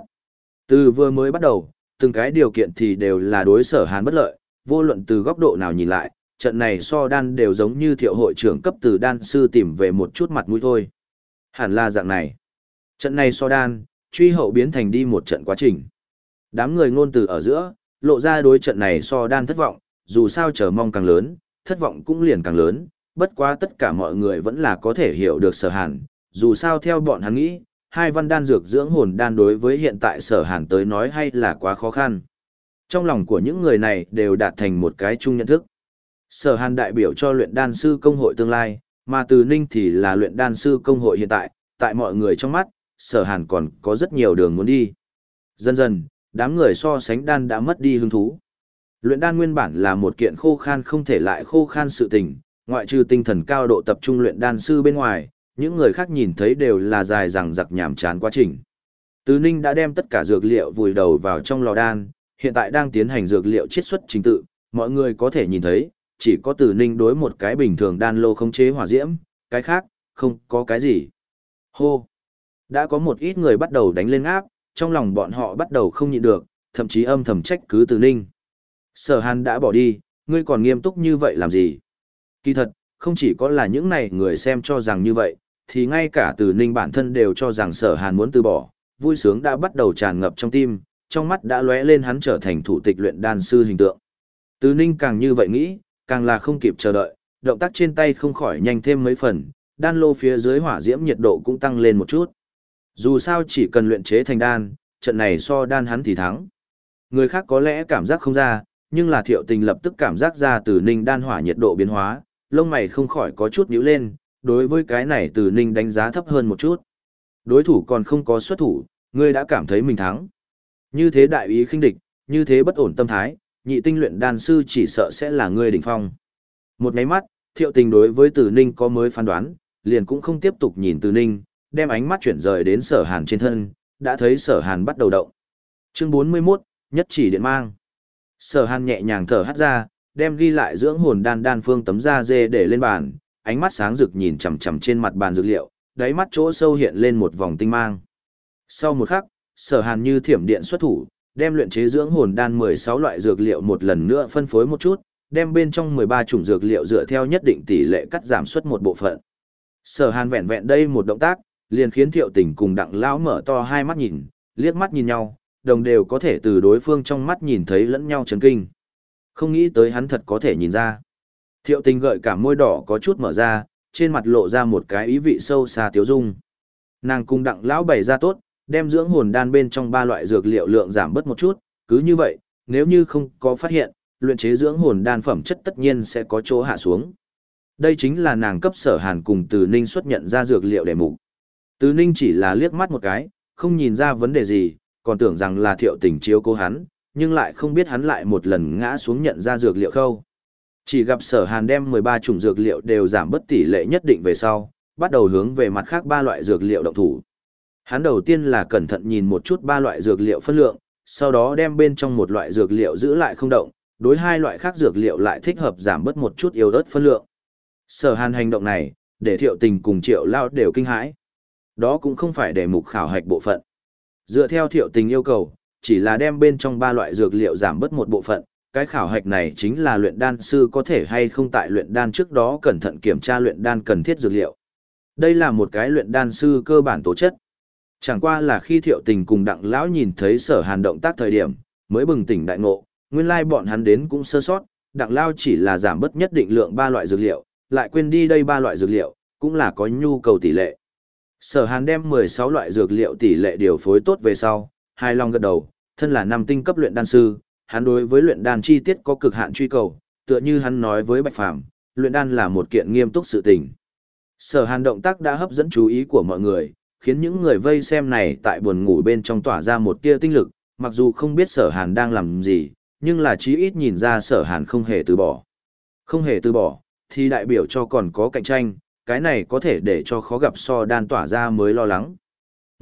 Từ vừa mới bắt đầu, từng cái điều kiện thì đều là đối sở hàn bất lợi, vô luận từ góc độ nào nhìn lại, trận này so đan đều giống như thiệu hội trưởng cấp từ đan sư tìm về một chút mặt mũi thôi. Hẳn là dạng này. Trận này so đan, truy hậu biến thành đi một trận quá trình. Đám người ngôn từ ở giữa, lộ ra đối trận này so đan thất vọng, dù sao chờ mong càng lớn, thất vọng cũng liền càng lớn, bất quá tất cả mọi người vẫn là có thể hiểu được sở hàn, dù sao theo bọn hắn nghĩ, hai văn đan dược dưỡng hồn đan đối với hiện tại sở hàn tới nói hay là quá khó khăn. Trong lòng của những người này đều đạt thành một cái chung nhận thức. Sở hàn đại biểu cho luyện đan sư công hội tương lai, mà từ ninh thì là luyện đan sư công hội hiện tại, tại mọi người trong mắt, sở hàn còn có rất nhiều đường muốn đi. Dần dần, đám người so sánh đan đã mất đi hứng thú. Luyện đan nguyên bản là một kiện khô khan không thể lại khô khan sự tình, ngoại trừ tinh thần cao độ tập trung luyện đan sư bên ngoài, những người khác nhìn thấy đều là dài rằng giặc nhảm chán quá trình. Tứ Ninh đã đem tất cả dược liệu vùi đầu vào trong lò đan, hiện tại đang tiến hành dược liệu chiết xuất trình tự, mọi người có thể nhìn thấy, chỉ có Tứ Ninh đối một cái bình thường đan lô không chế hỏa diễm, cái khác, không có cái gì. Hô! Đã có một ít người bắt đầu đánh lên áp, trong lòng bọn họ bắt đầu không nhịn được, thậm chí âm thầm trách cứ Tứ Ninh. Sở Hàn đã bỏ đi, ngươi còn nghiêm túc như vậy làm gì? Kỳ thật, không chỉ có là những này người xem cho rằng như vậy, thì ngay cả từ ninh bản thân đều cho rằng sở hàn muốn từ bỏ, vui sướng đã bắt đầu tràn ngập trong tim, trong mắt đã lóe lên hắn trở thành thủ tịch luyện đan sư hình tượng. Từ ninh càng như vậy nghĩ, càng là không kịp chờ đợi, động tác trên tay không khỏi nhanh thêm mấy phần, đan lô phía dưới hỏa diễm nhiệt độ cũng tăng lên một chút. Dù sao chỉ cần luyện chế thành đan, trận này so đan hắn thì thắng. Người khác có lẽ cảm giác không ra, nhưng là thiệu tình lập tức cảm giác ra từ ninh đan hỏa nhiệt độ biến hóa, lông mày không khỏi có chút nhíu lên, đối với cái này từ ninh đánh giá thấp hơn một chút. Đối thủ còn không có xuất thủ, ngươi đã cảm thấy mình thắng. Như thế đại ý khinh địch, như thế bất ổn tâm thái, nhị tinh luyện đan sư chỉ sợ sẽ là ngươi đỉnh phong. Một máy mắt, thiệu tình đối với từ ninh có mới phán đoán, liền cũng không tiếp tục nhìn từ ninh, đem ánh mắt chuyển rời đến sở hàn trên thân, đã thấy sở hàn bắt đầu động. Chương 41, nhất chỉ điện mang. Sở hàn nhẹ nhàng thở hắt ra, đem ghi lại dưỡng hồn đan đan phương tấm da dê để lên bàn, ánh mắt sáng rực nhìn chằm chằm trên mặt bàn dược liệu, đáy mắt chỗ sâu hiện lên một vòng tinh mang. Sau một khắc, Sở Hàn như thiểm điện xuất thủ, đem luyện chế dưỡng hồn đan 16 loại dược liệu một lần nữa phân phối một chút, đem bên trong 13 chủng dược liệu dựa theo nhất định tỷ lệ cắt giảm suất một bộ phận. Sở Hàn vẹn vẹn đây một động tác, liền khiến Thiệu Tình cùng Đặng lão mở to hai mắt nhìn, liếc mắt nhìn nhau, đồng đều có thể từ đối phương trong mắt nhìn thấy lẫn nhau chấn kinh. Không nghĩ tới hắn thật có thể nhìn ra. Thiệu tình gợi cả môi đỏ có chút mở ra, trên mặt lộ ra một cái ý vị sâu xa tiếu dung. Nàng cung đặng lão bày ra tốt, đem dưỡng hồn đan bên trong ba loại dược liệu lượng giảm bớt một chút, cứ như vậy, nếu như không có phát hiện, luyện chế dưỡng hồn đan phẩm chất tất nhiên sẽ có chỗ hạ xuống. Đây chính là nàng cấp sở hàn cùng từ ninh xuất nhận ra dược liệu để mục. Từ ninh chỉ là liếc mắt một cái, không nhìn ra vấn đề gì, còn tưởng rằng là thiệu tình chiếu cố hắn, nhưng lại không biết hắn lại một lần ngã xuống nhận ra dược liệu khâu. Chỉ gặp sở hàn đem 13 chủng dược liệu đều giảm bất tỷ lệ nhất định về sau, bắt đầu hướng về mặt khác ba loại dược liệu động thủ. Hắn đầu tiên là cẩn thận nhìn một chút ba loại dược liệu phân lượng, sau đó đem bên trong một loại dược liệu giữ lại không động, đối hai loại khác dược liệu lại thích hợp giảm bớt một chút yếu ớt phân lượng. Sở hàn hành động này, để thiệu tình cùng triệu lao đều kinh hãi. Đó cũng không phải để mục khảo hạch bộ phận. Dựa theo thiệu tình yêu cầu, chỉ là đem bên trong ba loại dược liệu giảm bớt một bộ phận, cái khảo hạch này chính là luyện đan sư có thể hay không tại luyện đan trước đó cẩn thận kiểm tra luyện đan cần thiết dược liệu. Đây là một cái luyện đan sư cơ bản tố chất. Chẳng qua là khi thiệu tình cùng đặng lão nhìn thấy sở hàn động tác thời điểm, mới bừng tỉnh đại ngộ, nguyên lai bọn hắn đến cũng sơ sót, đặng lao chỉ là giảm bớt nhất định lượng ba loại dược liệu, lại quên đi đây ba loại dược liệu, cũng là có nhu cầu tỷ lệ. Sở hàn đem 16 loại dược liệu tỷ lệ điều phối tốt về sau, hai lòng gật đầu, thân là năm tinh cấp luyện đan sư, hắn đối với luyện đan chi tiết có cực hạn truy cầu, tựa như hắn nói với Bạch Phàm, luyện đan là một kiện nghiêm túc sự tình. Sở Hàn động tác đã hấp dẫn chú ý của mọi người, khiến những người vây xem này tại buồn ngủ bên trong tỏa ra một tia tinh lực, mặc dù không biết sở hàn đang làm gì, nhưng là chí ít nhìn ra sở hàn không hề từ bỏ. Không hề từ bỏ, thì đại biểu cho còn có cạnh tranh, cái này có thể để cho khó gặp so đan tỏa ra mới lo lắng.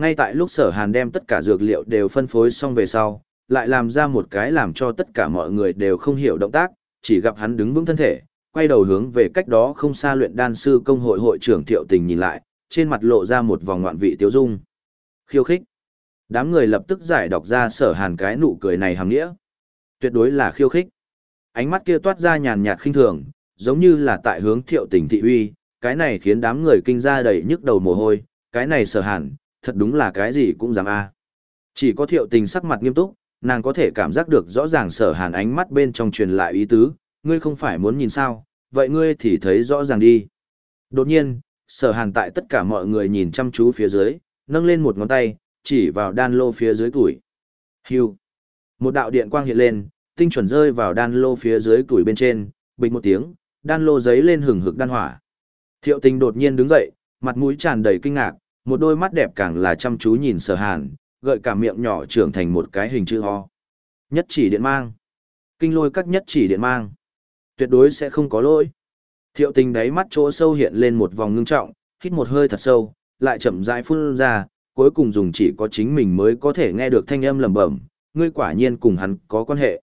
Ngay tại lúc sở hàn đem tất cả dược liệu đều phân phối xong về sau, lại làm ra một cái làm cho tất cả mọi người đều không hiểu động tác, chỉ gặp hắn đứng vững thân thể, quay đầu hướng về cách đó không xa luyện đan sư công hội hội trưởng Thiệu Tình nhìn lại, trên mặt lộ ra một vòng ngoạn vị tiêu dung. Khiêu khích. Đám người lập tức giải đọc ra sở hàn cái nụ cười này hàm nghĩa. Tuyệt đối là khiêu khích. Ánh mắt kia toát ra nhàn nhạt khinh thường, giống như là tại hướng Thiệu Tình thị uy, cái này khiến đám người kinh ra đầy nhức đầu mồ hôi, cái này sở hàn, thật đúng là cái gì cũng dám a. Chỉ có Thiệu Tình sắc mặt nghiêm túc, nàng có thể cảm giác được rõ ràng sở hàn ánh mắt bên trong truyền lại ý tứ, ngươi không phải muốn nhìn sao, vậy ngươi thì thấy rõ ràng đi. Đột nhiên, sở hàn tại tất cả mọi người nhìn chăm chú phía dưới, nâng lên một ngón tay, chỉ vào đan lô phía dưới tuổi. Hưu. Một đạo điện quang hiện lên, tinh chuẩn rơi vào đan lô phía dưới tuổi bên trên, bình một tiếng, đan lô giấy lên hừng hực đan hỏa. Thiệu tình đột nhiên đứng dậy, mặt mũi tràn đầy kinh ngạc, một đôi mắt đẹp càng là chăm chú nhìn sở hàn, gợi cả miệng nhỏ trưởng thành một cái hình chữ ho. Nhất chỉ điện mang. Kinh lôi các nhất chỉ điện mang. Tuyệt đối sẽ không có lỗi. Thiệu tình đáy mắt chỗ sâu hiện lên một vòng ngưng trọng, hít một hơi thật sâu, lại chậm rãi phun ra, cuối cùng dùng chỉ có chính mình mới có thể nghe được thanh âm lẩm bẩm, ngươi quả nhiên cùng hắn có quan hệ.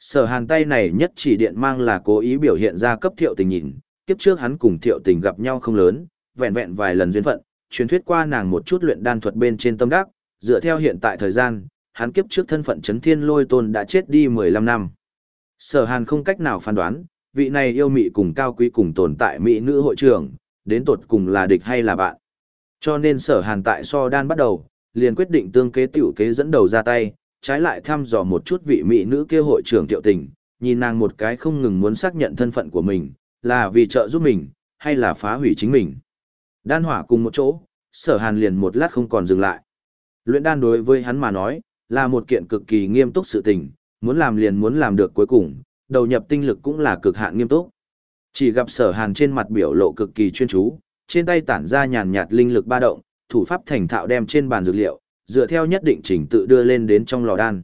Sở hàn tay này nhất chỉ điện mang là cố ý biểu hiện ra cấp thiệu tình nhìn, kiếp trước hắn cùng thiệu tình gặp nhau không lớn, vẹn vẹn vài lần duyên phận, truyền thuyết qua nàng một chút luyện đan thuật bên trên tâm đắc, dựa theo hiện tại thời gian, hắn kiếp trước thân phận chấn thiên lôi tôn đã chết đi 15 năm. Sở hàn không cách nào phán đoán, vị này yêu mị cùng cao quý cùng tồn tại mỹ nữ hội trưởng, đến tột cùng là địch hay là bạn. Cho nên sở hàn tại so đan bắt đầu, liền quyết định tương kế tiểu kế dẫn đầu ra tay, trái lại thăm dò một chút vị mỹ nữ kia hội trưởng tiểu tình, nhìn nàng một cái không ngừng muốn xác nhận thân phận của mình, là vì trợ giúp mình, hay là phá hủy chính mình. Đan hỏa cùng một chỗ, sở hàn liền một lát không còn dừng lại. Luyện đan đối với hắn mà nói, là một kiện cực kỳ nghiêm túc sự tình, muốn làm liền muốn làm được cuối cùng, đầu nhập tinh lực cũng là cực hạn nghiêm túc. Chỉ gặp sở hàn trên mặt biểu lộ cực kỳ chuyên chú, trên tay tản ra nhàn nhạt linh lực ba động, thủ pháp thành thạo đem trên bàn dược liệu, dựa theo nhất định trình tự đưa lên đến trong lò đan.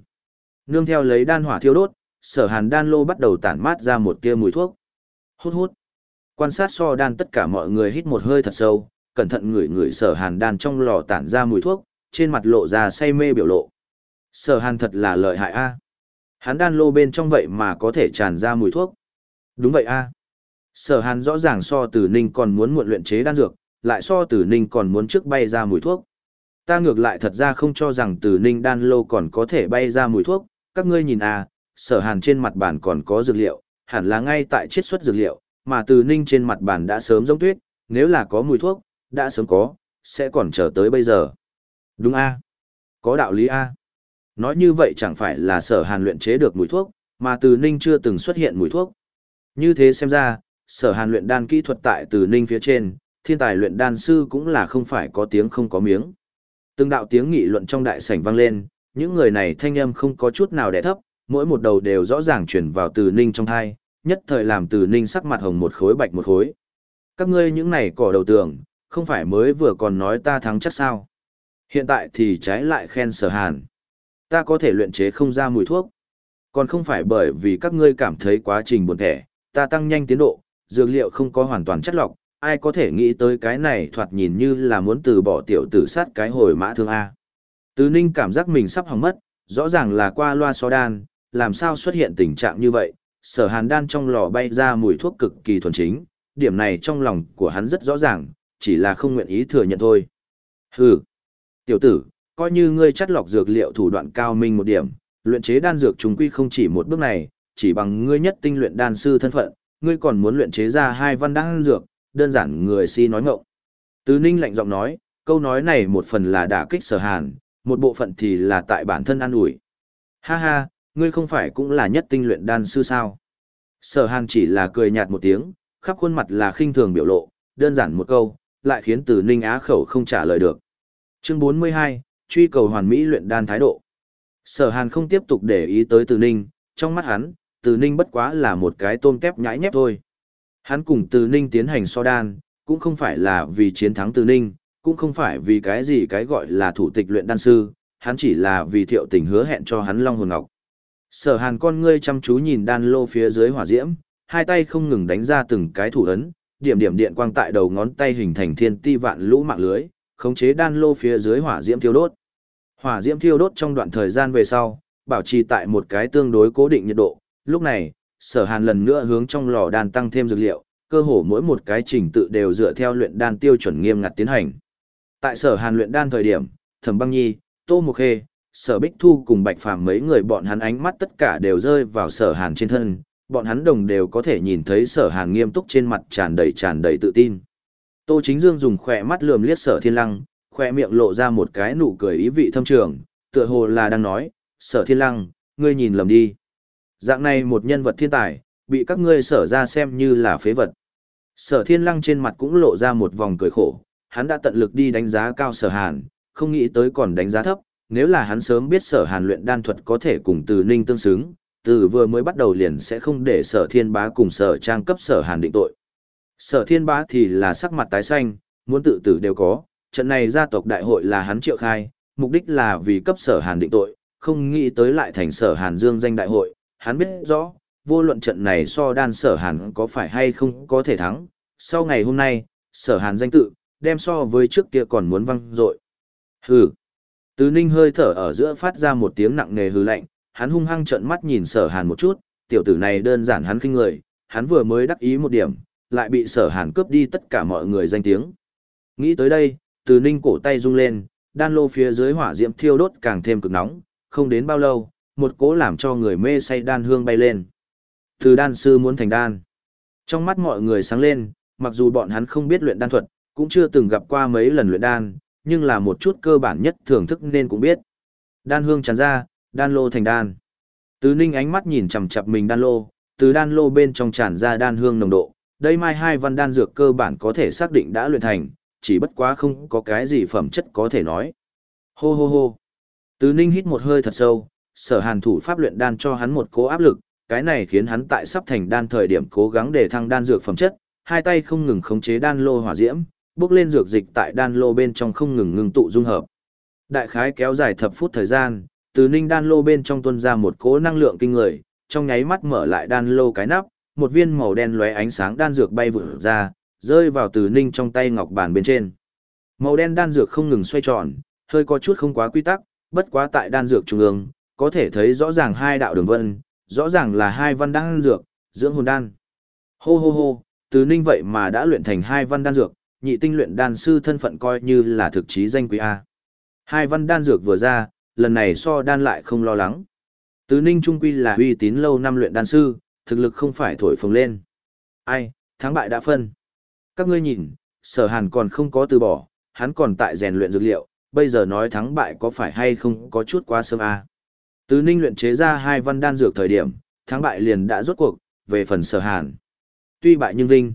Nương theo lấy đan hỏa thiêu đốt, sở hàn đan lô bắt đầu tản mát ra một tia mùi thuốc. Hút hút. Quan sát so đan tất cả mọi người hít một hơi thật sâu, cẩn thận ngửi ngửi sở hàn đan trong lò tản ra mùi thuốc, trên mặt lộ ra say mê biểu lộ. Sở hàn thật là lợi hại a. Hắn đan lô bên trong vậy mà có thể tràn ra mùi thuốc. Đúng vậy a. Sở hàn rõ ràng so tử ninh còn muốn muộn luyện chế đan dược, lại so tử ninh còn muốn trước bay ra mùi thuốc. Ta ngược lại thật ra không cho rằng tử ninh đan lô còn có thể bay ra mùi thuốc, các ngươi nhìn a, sở hàn trên mặt bàn còn có dược liệu, hẳn là ngay tại chiết xuất dược liệu, mà tử ninh trên mặt bàn đã sớm giống tuyết, nếu là có mùi thuốc, đã sớm có, sẽ còn chờ tới bây giờ. Đúng a Có đạo lý a Nói như vậy chẳng phải là sở hàn luyện chế được mùi thuốc, mà từ ninh chưa từng xuất hiện mùi thuốc. Như thế xem ra, sở hàn luyện đan kỹ thuật tại từ ninh phía trên, thiên tài luyện đan sư cũng là không phải có tiếng không có miếng. Từng đạo tiếng nghị luận trong đại sảnh vang lên, những người này thanh âm không có chút nào đẻ thấp, mỗi một đầu đều rõ ràng chuyển vào từ ninh trong thai, nhất thời làm từ ninh sắc mặt hồng một khối bạch một khối. Các ngươi những này cỏ đầu tường, không phải mới vừa còn nói ta thắng chắc sao. Hiện tại thì trái lại khen sở hàn. Ta có thể luyện chế không ra mùi thuốc. Còn không phải bởi vì các ngươi cảm thấy quá trình buồn thẻ, ta tăng nhanh tiến độ, dược liệu không có hoàn toàn chất lọc, ai có thể nghĩ tới cái này thoạt nhìn như là muốn từ bỏ tiểu tử sát cái hồi mã thương A. Tứ Ninh cảm giác mình sắp hỏng mất, rõ ràng là qua loa so đan, làm sao xuất hiện tình trạng như vậy, sở hàn đan trong lò bay ra mùi thuốc cực kỳ thuần chính, điểm này trong lòng của hắn rất rõ ràng, chỉ là không nguyện ý thừa nhận thôi. Hừ, tiểu tử, coi như ngươi chắt lọc dược liệu thủ đoạn cao minh một điểm, luyện chế đan dược chúng quy không chỉ một bước này, chỉ bằng ngươi nhất tinh luyện đan sư thân phận, ngươi còn muốn luyện chế ra hai văn đan dược, đơn giản người si nói ngọng. Tứ Ninh lạnh giọng nói, câu nói này một phần là đả kích sở hàn, một bộ phận thì là tại bản thân an ủi. Ha ha, ngươi không phải cũng là nhất tinh luyện đan sư sao? Sở hàn chỉ là cười nhạt một tiếng, khắp khuôn mặt là khinh thường biểu lộ, đơn giản một câu, lại khiến Từ Ninh á khẩu không trả lời được. Chương 42, truy cầu hoàn mỹ luyện đan thái độ. Sở Hàn không tiếp tục để ý tới Từ Ninh, trong mắt hắn, Từ Ninh bất quá là một cái tôm tép nhãi nhép thôi. Hắn cùng Từ Ninh tiến hành so đan, cũng không phải là vì chiến thắng Từ Ninh, cũng không phải vì cái gì cái gọi là thủ tịch luyện đan sư, hắn chỉ là vì thiệu tình hứa hẹn cho hắn Long Hồn Ngọc. Sở hàn con ngươi chăm chú nhìn đan lô phía dưới hỏa diễm, hai tay không ngừng đánh ra từng cái thủ ấn, điểm điểm điện quang tại đầu ngón tay hình thành thiên ti vạn lũ mạng lưới, khống chế đan lô phía dưới hỏa diễm thiêu đốt. Hỏa diễm thiêu đốt trong đoạn thời gian về sau, bảo trì tại một cái tương đối cố định nhiệt độ, lúc này, sở hàn lần nữa hướng trong lò đan tăng thêm dược liệu, cơ hồ mỗi một cái trình tự đều dựa theo luyện đan tiêu chuẩn nghiêm ngặt tiến hành. Tại sở hàn luyện đan thời điểm, Thẩm Băng Nhi, Tô Mộc Khê, Sở Bích Thu cùng Bạch Phàm mấy người bọn hắn ánh mắt tất cả đều rơi vào sở hàn trên thân, bọn hắn đồng đều có thể nhìn thấy sở hàn nghiêm túc trên mặt tràn đầy tràn đầy tự tin. Tô Chính Dương dùng khỏe mắt lườm liếc sở thiên lăng, khỏe miệng lộ ra một cái nụ cười ý vị thâm trường, tựa hồ là đang nói, sở thiên lăng, ngươi nhìn lầm đi. Dạng này một nhân vật thiên tài, bị các ngươi sở ra xem như là phế vật. Sở thiên lăng trên mặt cũng lộ ra một vòng cười khổ, hắn đã tận lực đi đánh giá cao sở hàn, không nghĩ tới còn đánh giá thấp, nếu là hắn sớm biết sở hàn luyện đan thuật có thể cùng từ ninh tương xứng, từ vừa mới bắt đầu liền sẽ không để sở thiên bá cùng sở trang cấp sở hàn định tội. Sở thiên bá thì là sắc mặt tái xanh, muốn tự tử đều có, trận này gia tộc đại hội là hắn triệu khai, mục đích là vì cấp sở hàn định tội, không nghĩ tới lại thành sở hàn dương danh đại hội, hắn biết rõ, vô luận trận này so đan sở hàn có phải hay không có thể thắng, sau ngày hôm nay, sở hàn danh tự, đem so với trước kia còn muốn văng dội Hừ. Tứ ninh hơi thở ở giữa phát ra một tiếng nặng nề hừ lạnh, hắn hung hăng trợn mắt nhìn sở hàn một chút, tiểu tử này đơn giản hắn khinh người, hắn vừa mới đắc ý một điểm, lại bị sở hàn cướp đi tất cả mọi người danh tiếng. Nghĩ tới đây, từ ninh cổ tay rung lên, đan lô phía dưới hỏa diễm thiêu đốt càng thêm cực nóng, không đến bao lâu, một cỗ làm cho người mê say đan hương bay lên. Từ đan sư muốn thành đan. Trong mắt mọi người sáng lên, mặc dù bọn hắn không biết luyện đan thuật, cũng chưa từng gặp qua mấy lần luyện đan, nhưng là một chút cơ bản nhất thưởng thức nên cũng biết. Đan hương tràn ra, đan lô thành đan. Từ ninh ánh mắt nhìn chằm chằm mình đan lô, từ đan lô bên trong tràn ra đan hương nồng độ, đây mai hai văn đan dược cơ bản có thể xác định đã luyện thành, chỉ bất quá không có cái gì phẩm chất có thể nói. Hô hô hô. Từ ninh hít một hơi thật sâu, sở hàn thủ pháp luyện đan cho hắn một cố áp lực, cái này khiến hắn tại sắp thành đan thời điểm cố gắng để thăng đan dược phẩm chất, hai tay không ngừng khống chế đan lô hỏa diễm, bước lên dược dịch tại đan lô bên trong không ngừng ngưng tụ dung hợp. Đại khái kéo dài thập phút thời gian, từ ninh đan lô bên trong tuôn ra một cỗ năng lượng kinh người, trong nháy mắt mở lại đan lô cái nắp, một viên màu đen lóe ánh sáng đan dược bay vụt ra, rơi vào từ ninh trong tay ngọc bàn bên trên. Màu đen đan dược không ngừng xoay tròn, hơi có chút không quá quy tắc, bất quá tại đan dược trung ương, có thể thấy rõ ràng hai đạo đường vân, rõ ràng là hai văn đan dược, dưỡng hồn đan. Hô hô hô, từ ninh vậy mà đã luyện thành hai văn đan dược, nhị tinh luyện đan sư thân phận coi như là thực chí danh quý A. Hai văn đan dược vừa ra, lần này so đan lại không lo lắng. tứ ninh trung quy là uy tín lâu năm luyện đan sư, thực lực không phải thổi phồng lên. Ai, thắng bại đã phân. Các ngươi nhìn, sở hàn còn không có từ bỏ, hắn còn tại rèn luyện dược liệu, bây giờ nói thắng bại có phải hay không có chút quá sớm à. tứ ninh luyện chế ra hai văn đan dược thời điểm, thắng bại liền đã rốt cuộc, về phần sở hàn. Tuy bại nhưng vinh.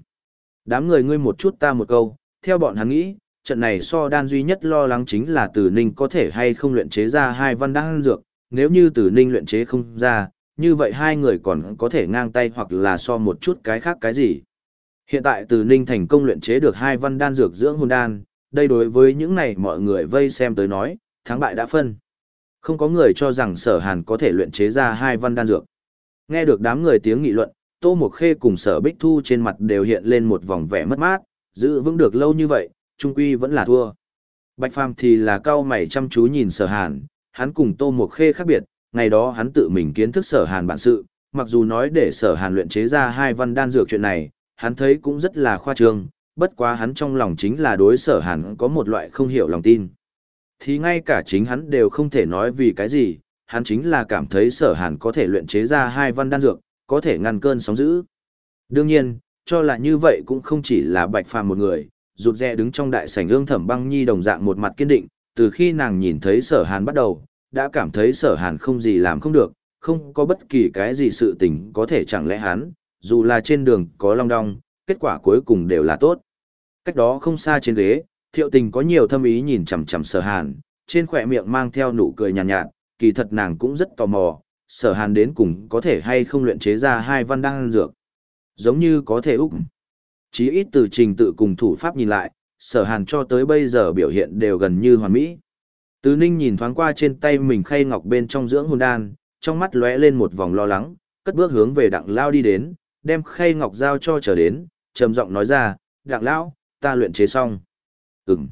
Đám người ngươi một chút ta một câu, theo bọn hắn nghĩ, trận này so đan duy nhất lo lắng chính là Tử ninh có thể hay không luyện chế ra hai văn đan dược, nếu như Tử ninh luyện chế không ra, như vậy hai người còn có thể ngang tay hoặc là so một chút cái khác cái gì. Hiện tại Tử ninh thành công luyện chế được hai văn đan dược dưỡng hồn đan, đây đối với những này mọi người vây xem tới nói, thắng bại đã phân. Không có người cho rằng sở hàn có thể luyện chế ra hai văn đan dược. Nghe được đám người tiếng nghị luận, Tô Mộc Khê cùng sở Bích Thu trên mặt đều hiện lên một vòng vẻ mất mát, giữ vững được lâu như vậy, trung quy vẫn là thua. Bạch Phàm thì là cao mày chăm chú nhìn sở hàn, hắn cùng Tô Mộc Khê khác biệt, ngày đó hắn tự mình kiến thức sở hàn bản sự, mặc dù nói để sở hàn luyện chế ra hai văn đan dược chuyện này, hắn thấy cũng rất là khoa trương, bất quá hắn trong lòng chính là đối sở hàn có một loại không hiểu lòng tin. Thì ngay cả chính hắn đều không thể nói vì cái gì, hắn chính là cảm thấy sở hàn có thể luyện chế ra hai văn đan dược, có thể ngăn cơn sóng dữ. Đương nhiên, cho là như vậy cũng không chỉ là bạch phàm một người, rụt rè đứng trong đại sảnh ương thẩm băng nhi đồng dạng một mặt kiên định, từ khi nàng nhìn thấy sở hàn bắt đầu, đã cảm thấy sở hàn không gì làm không được, không có bất kỳ cái gì sự tình có thể chẳng lẽ hắn, dù là trên đường có long đong, kết quả cuối cùng đều là tốt. Cách đó không xa trên ghế, thiệu tình có nhiều thâm ý nhìn chằm chằm sở hàn, trên khỏe miệng mang theo nụ cười nhàn nhạt, nhạt, kỳ thật nàng cũng rất tò mò, sở hàn đến cùng có thể hay không luyện chế ra hai văn đăng dược. Giống như có thể úc. Chí ít từ trình tự cùng thủ pháp nhìn lại, sở hàn cho tới bây giờ biểu hiện đều gần như hoàn mỹ. Tứ Ninh nhìn thoáng qua trên tay mình khay ngọc bên trong dưỡng hồn đan, trong mắt lóe lên một vòng lo lắng, cất bước hướng về đặng lao đi đến, đem khay ngọc giao cho trở đến, trầm giọng nói ra, đặng lao, ta luyện chế xong. Ừm.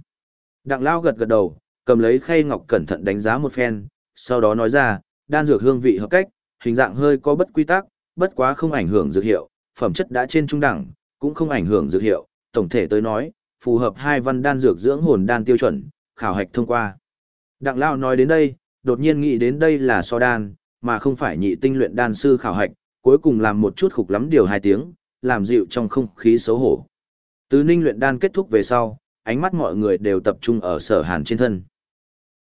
Đặng lao gật gật đầu, cầm lấy khay ngọc cẩn thận đánh giá một phen, sau đó nói ra, đan dược hương vị hợp cách, hình dạng hơi có bất quy tắc, bất quá không ảnh hưởng dược hiệu, phẩm chất đã trên trung đẳng, cũng không ảnh hưởng dược hiệu, tổng thể tới nói, phù hợp hai văn đan dược dưỡng hồn đan tiêu chuẩn, khảo hạch thông qua. Đặng Lao nói đến đây, đột nhiên nghĩ đến đây là so đan, mà không phải nhị tinh luyện đan sư khảo hạch, cuối cùng làm một chút khục lắm điều hai tiếng, làm dịu trong không khí xấu hổ. Từ ninh luyện đan kết thúc về sau, ánh mắt mọi người đều tập trung ở sở hàn trên thân.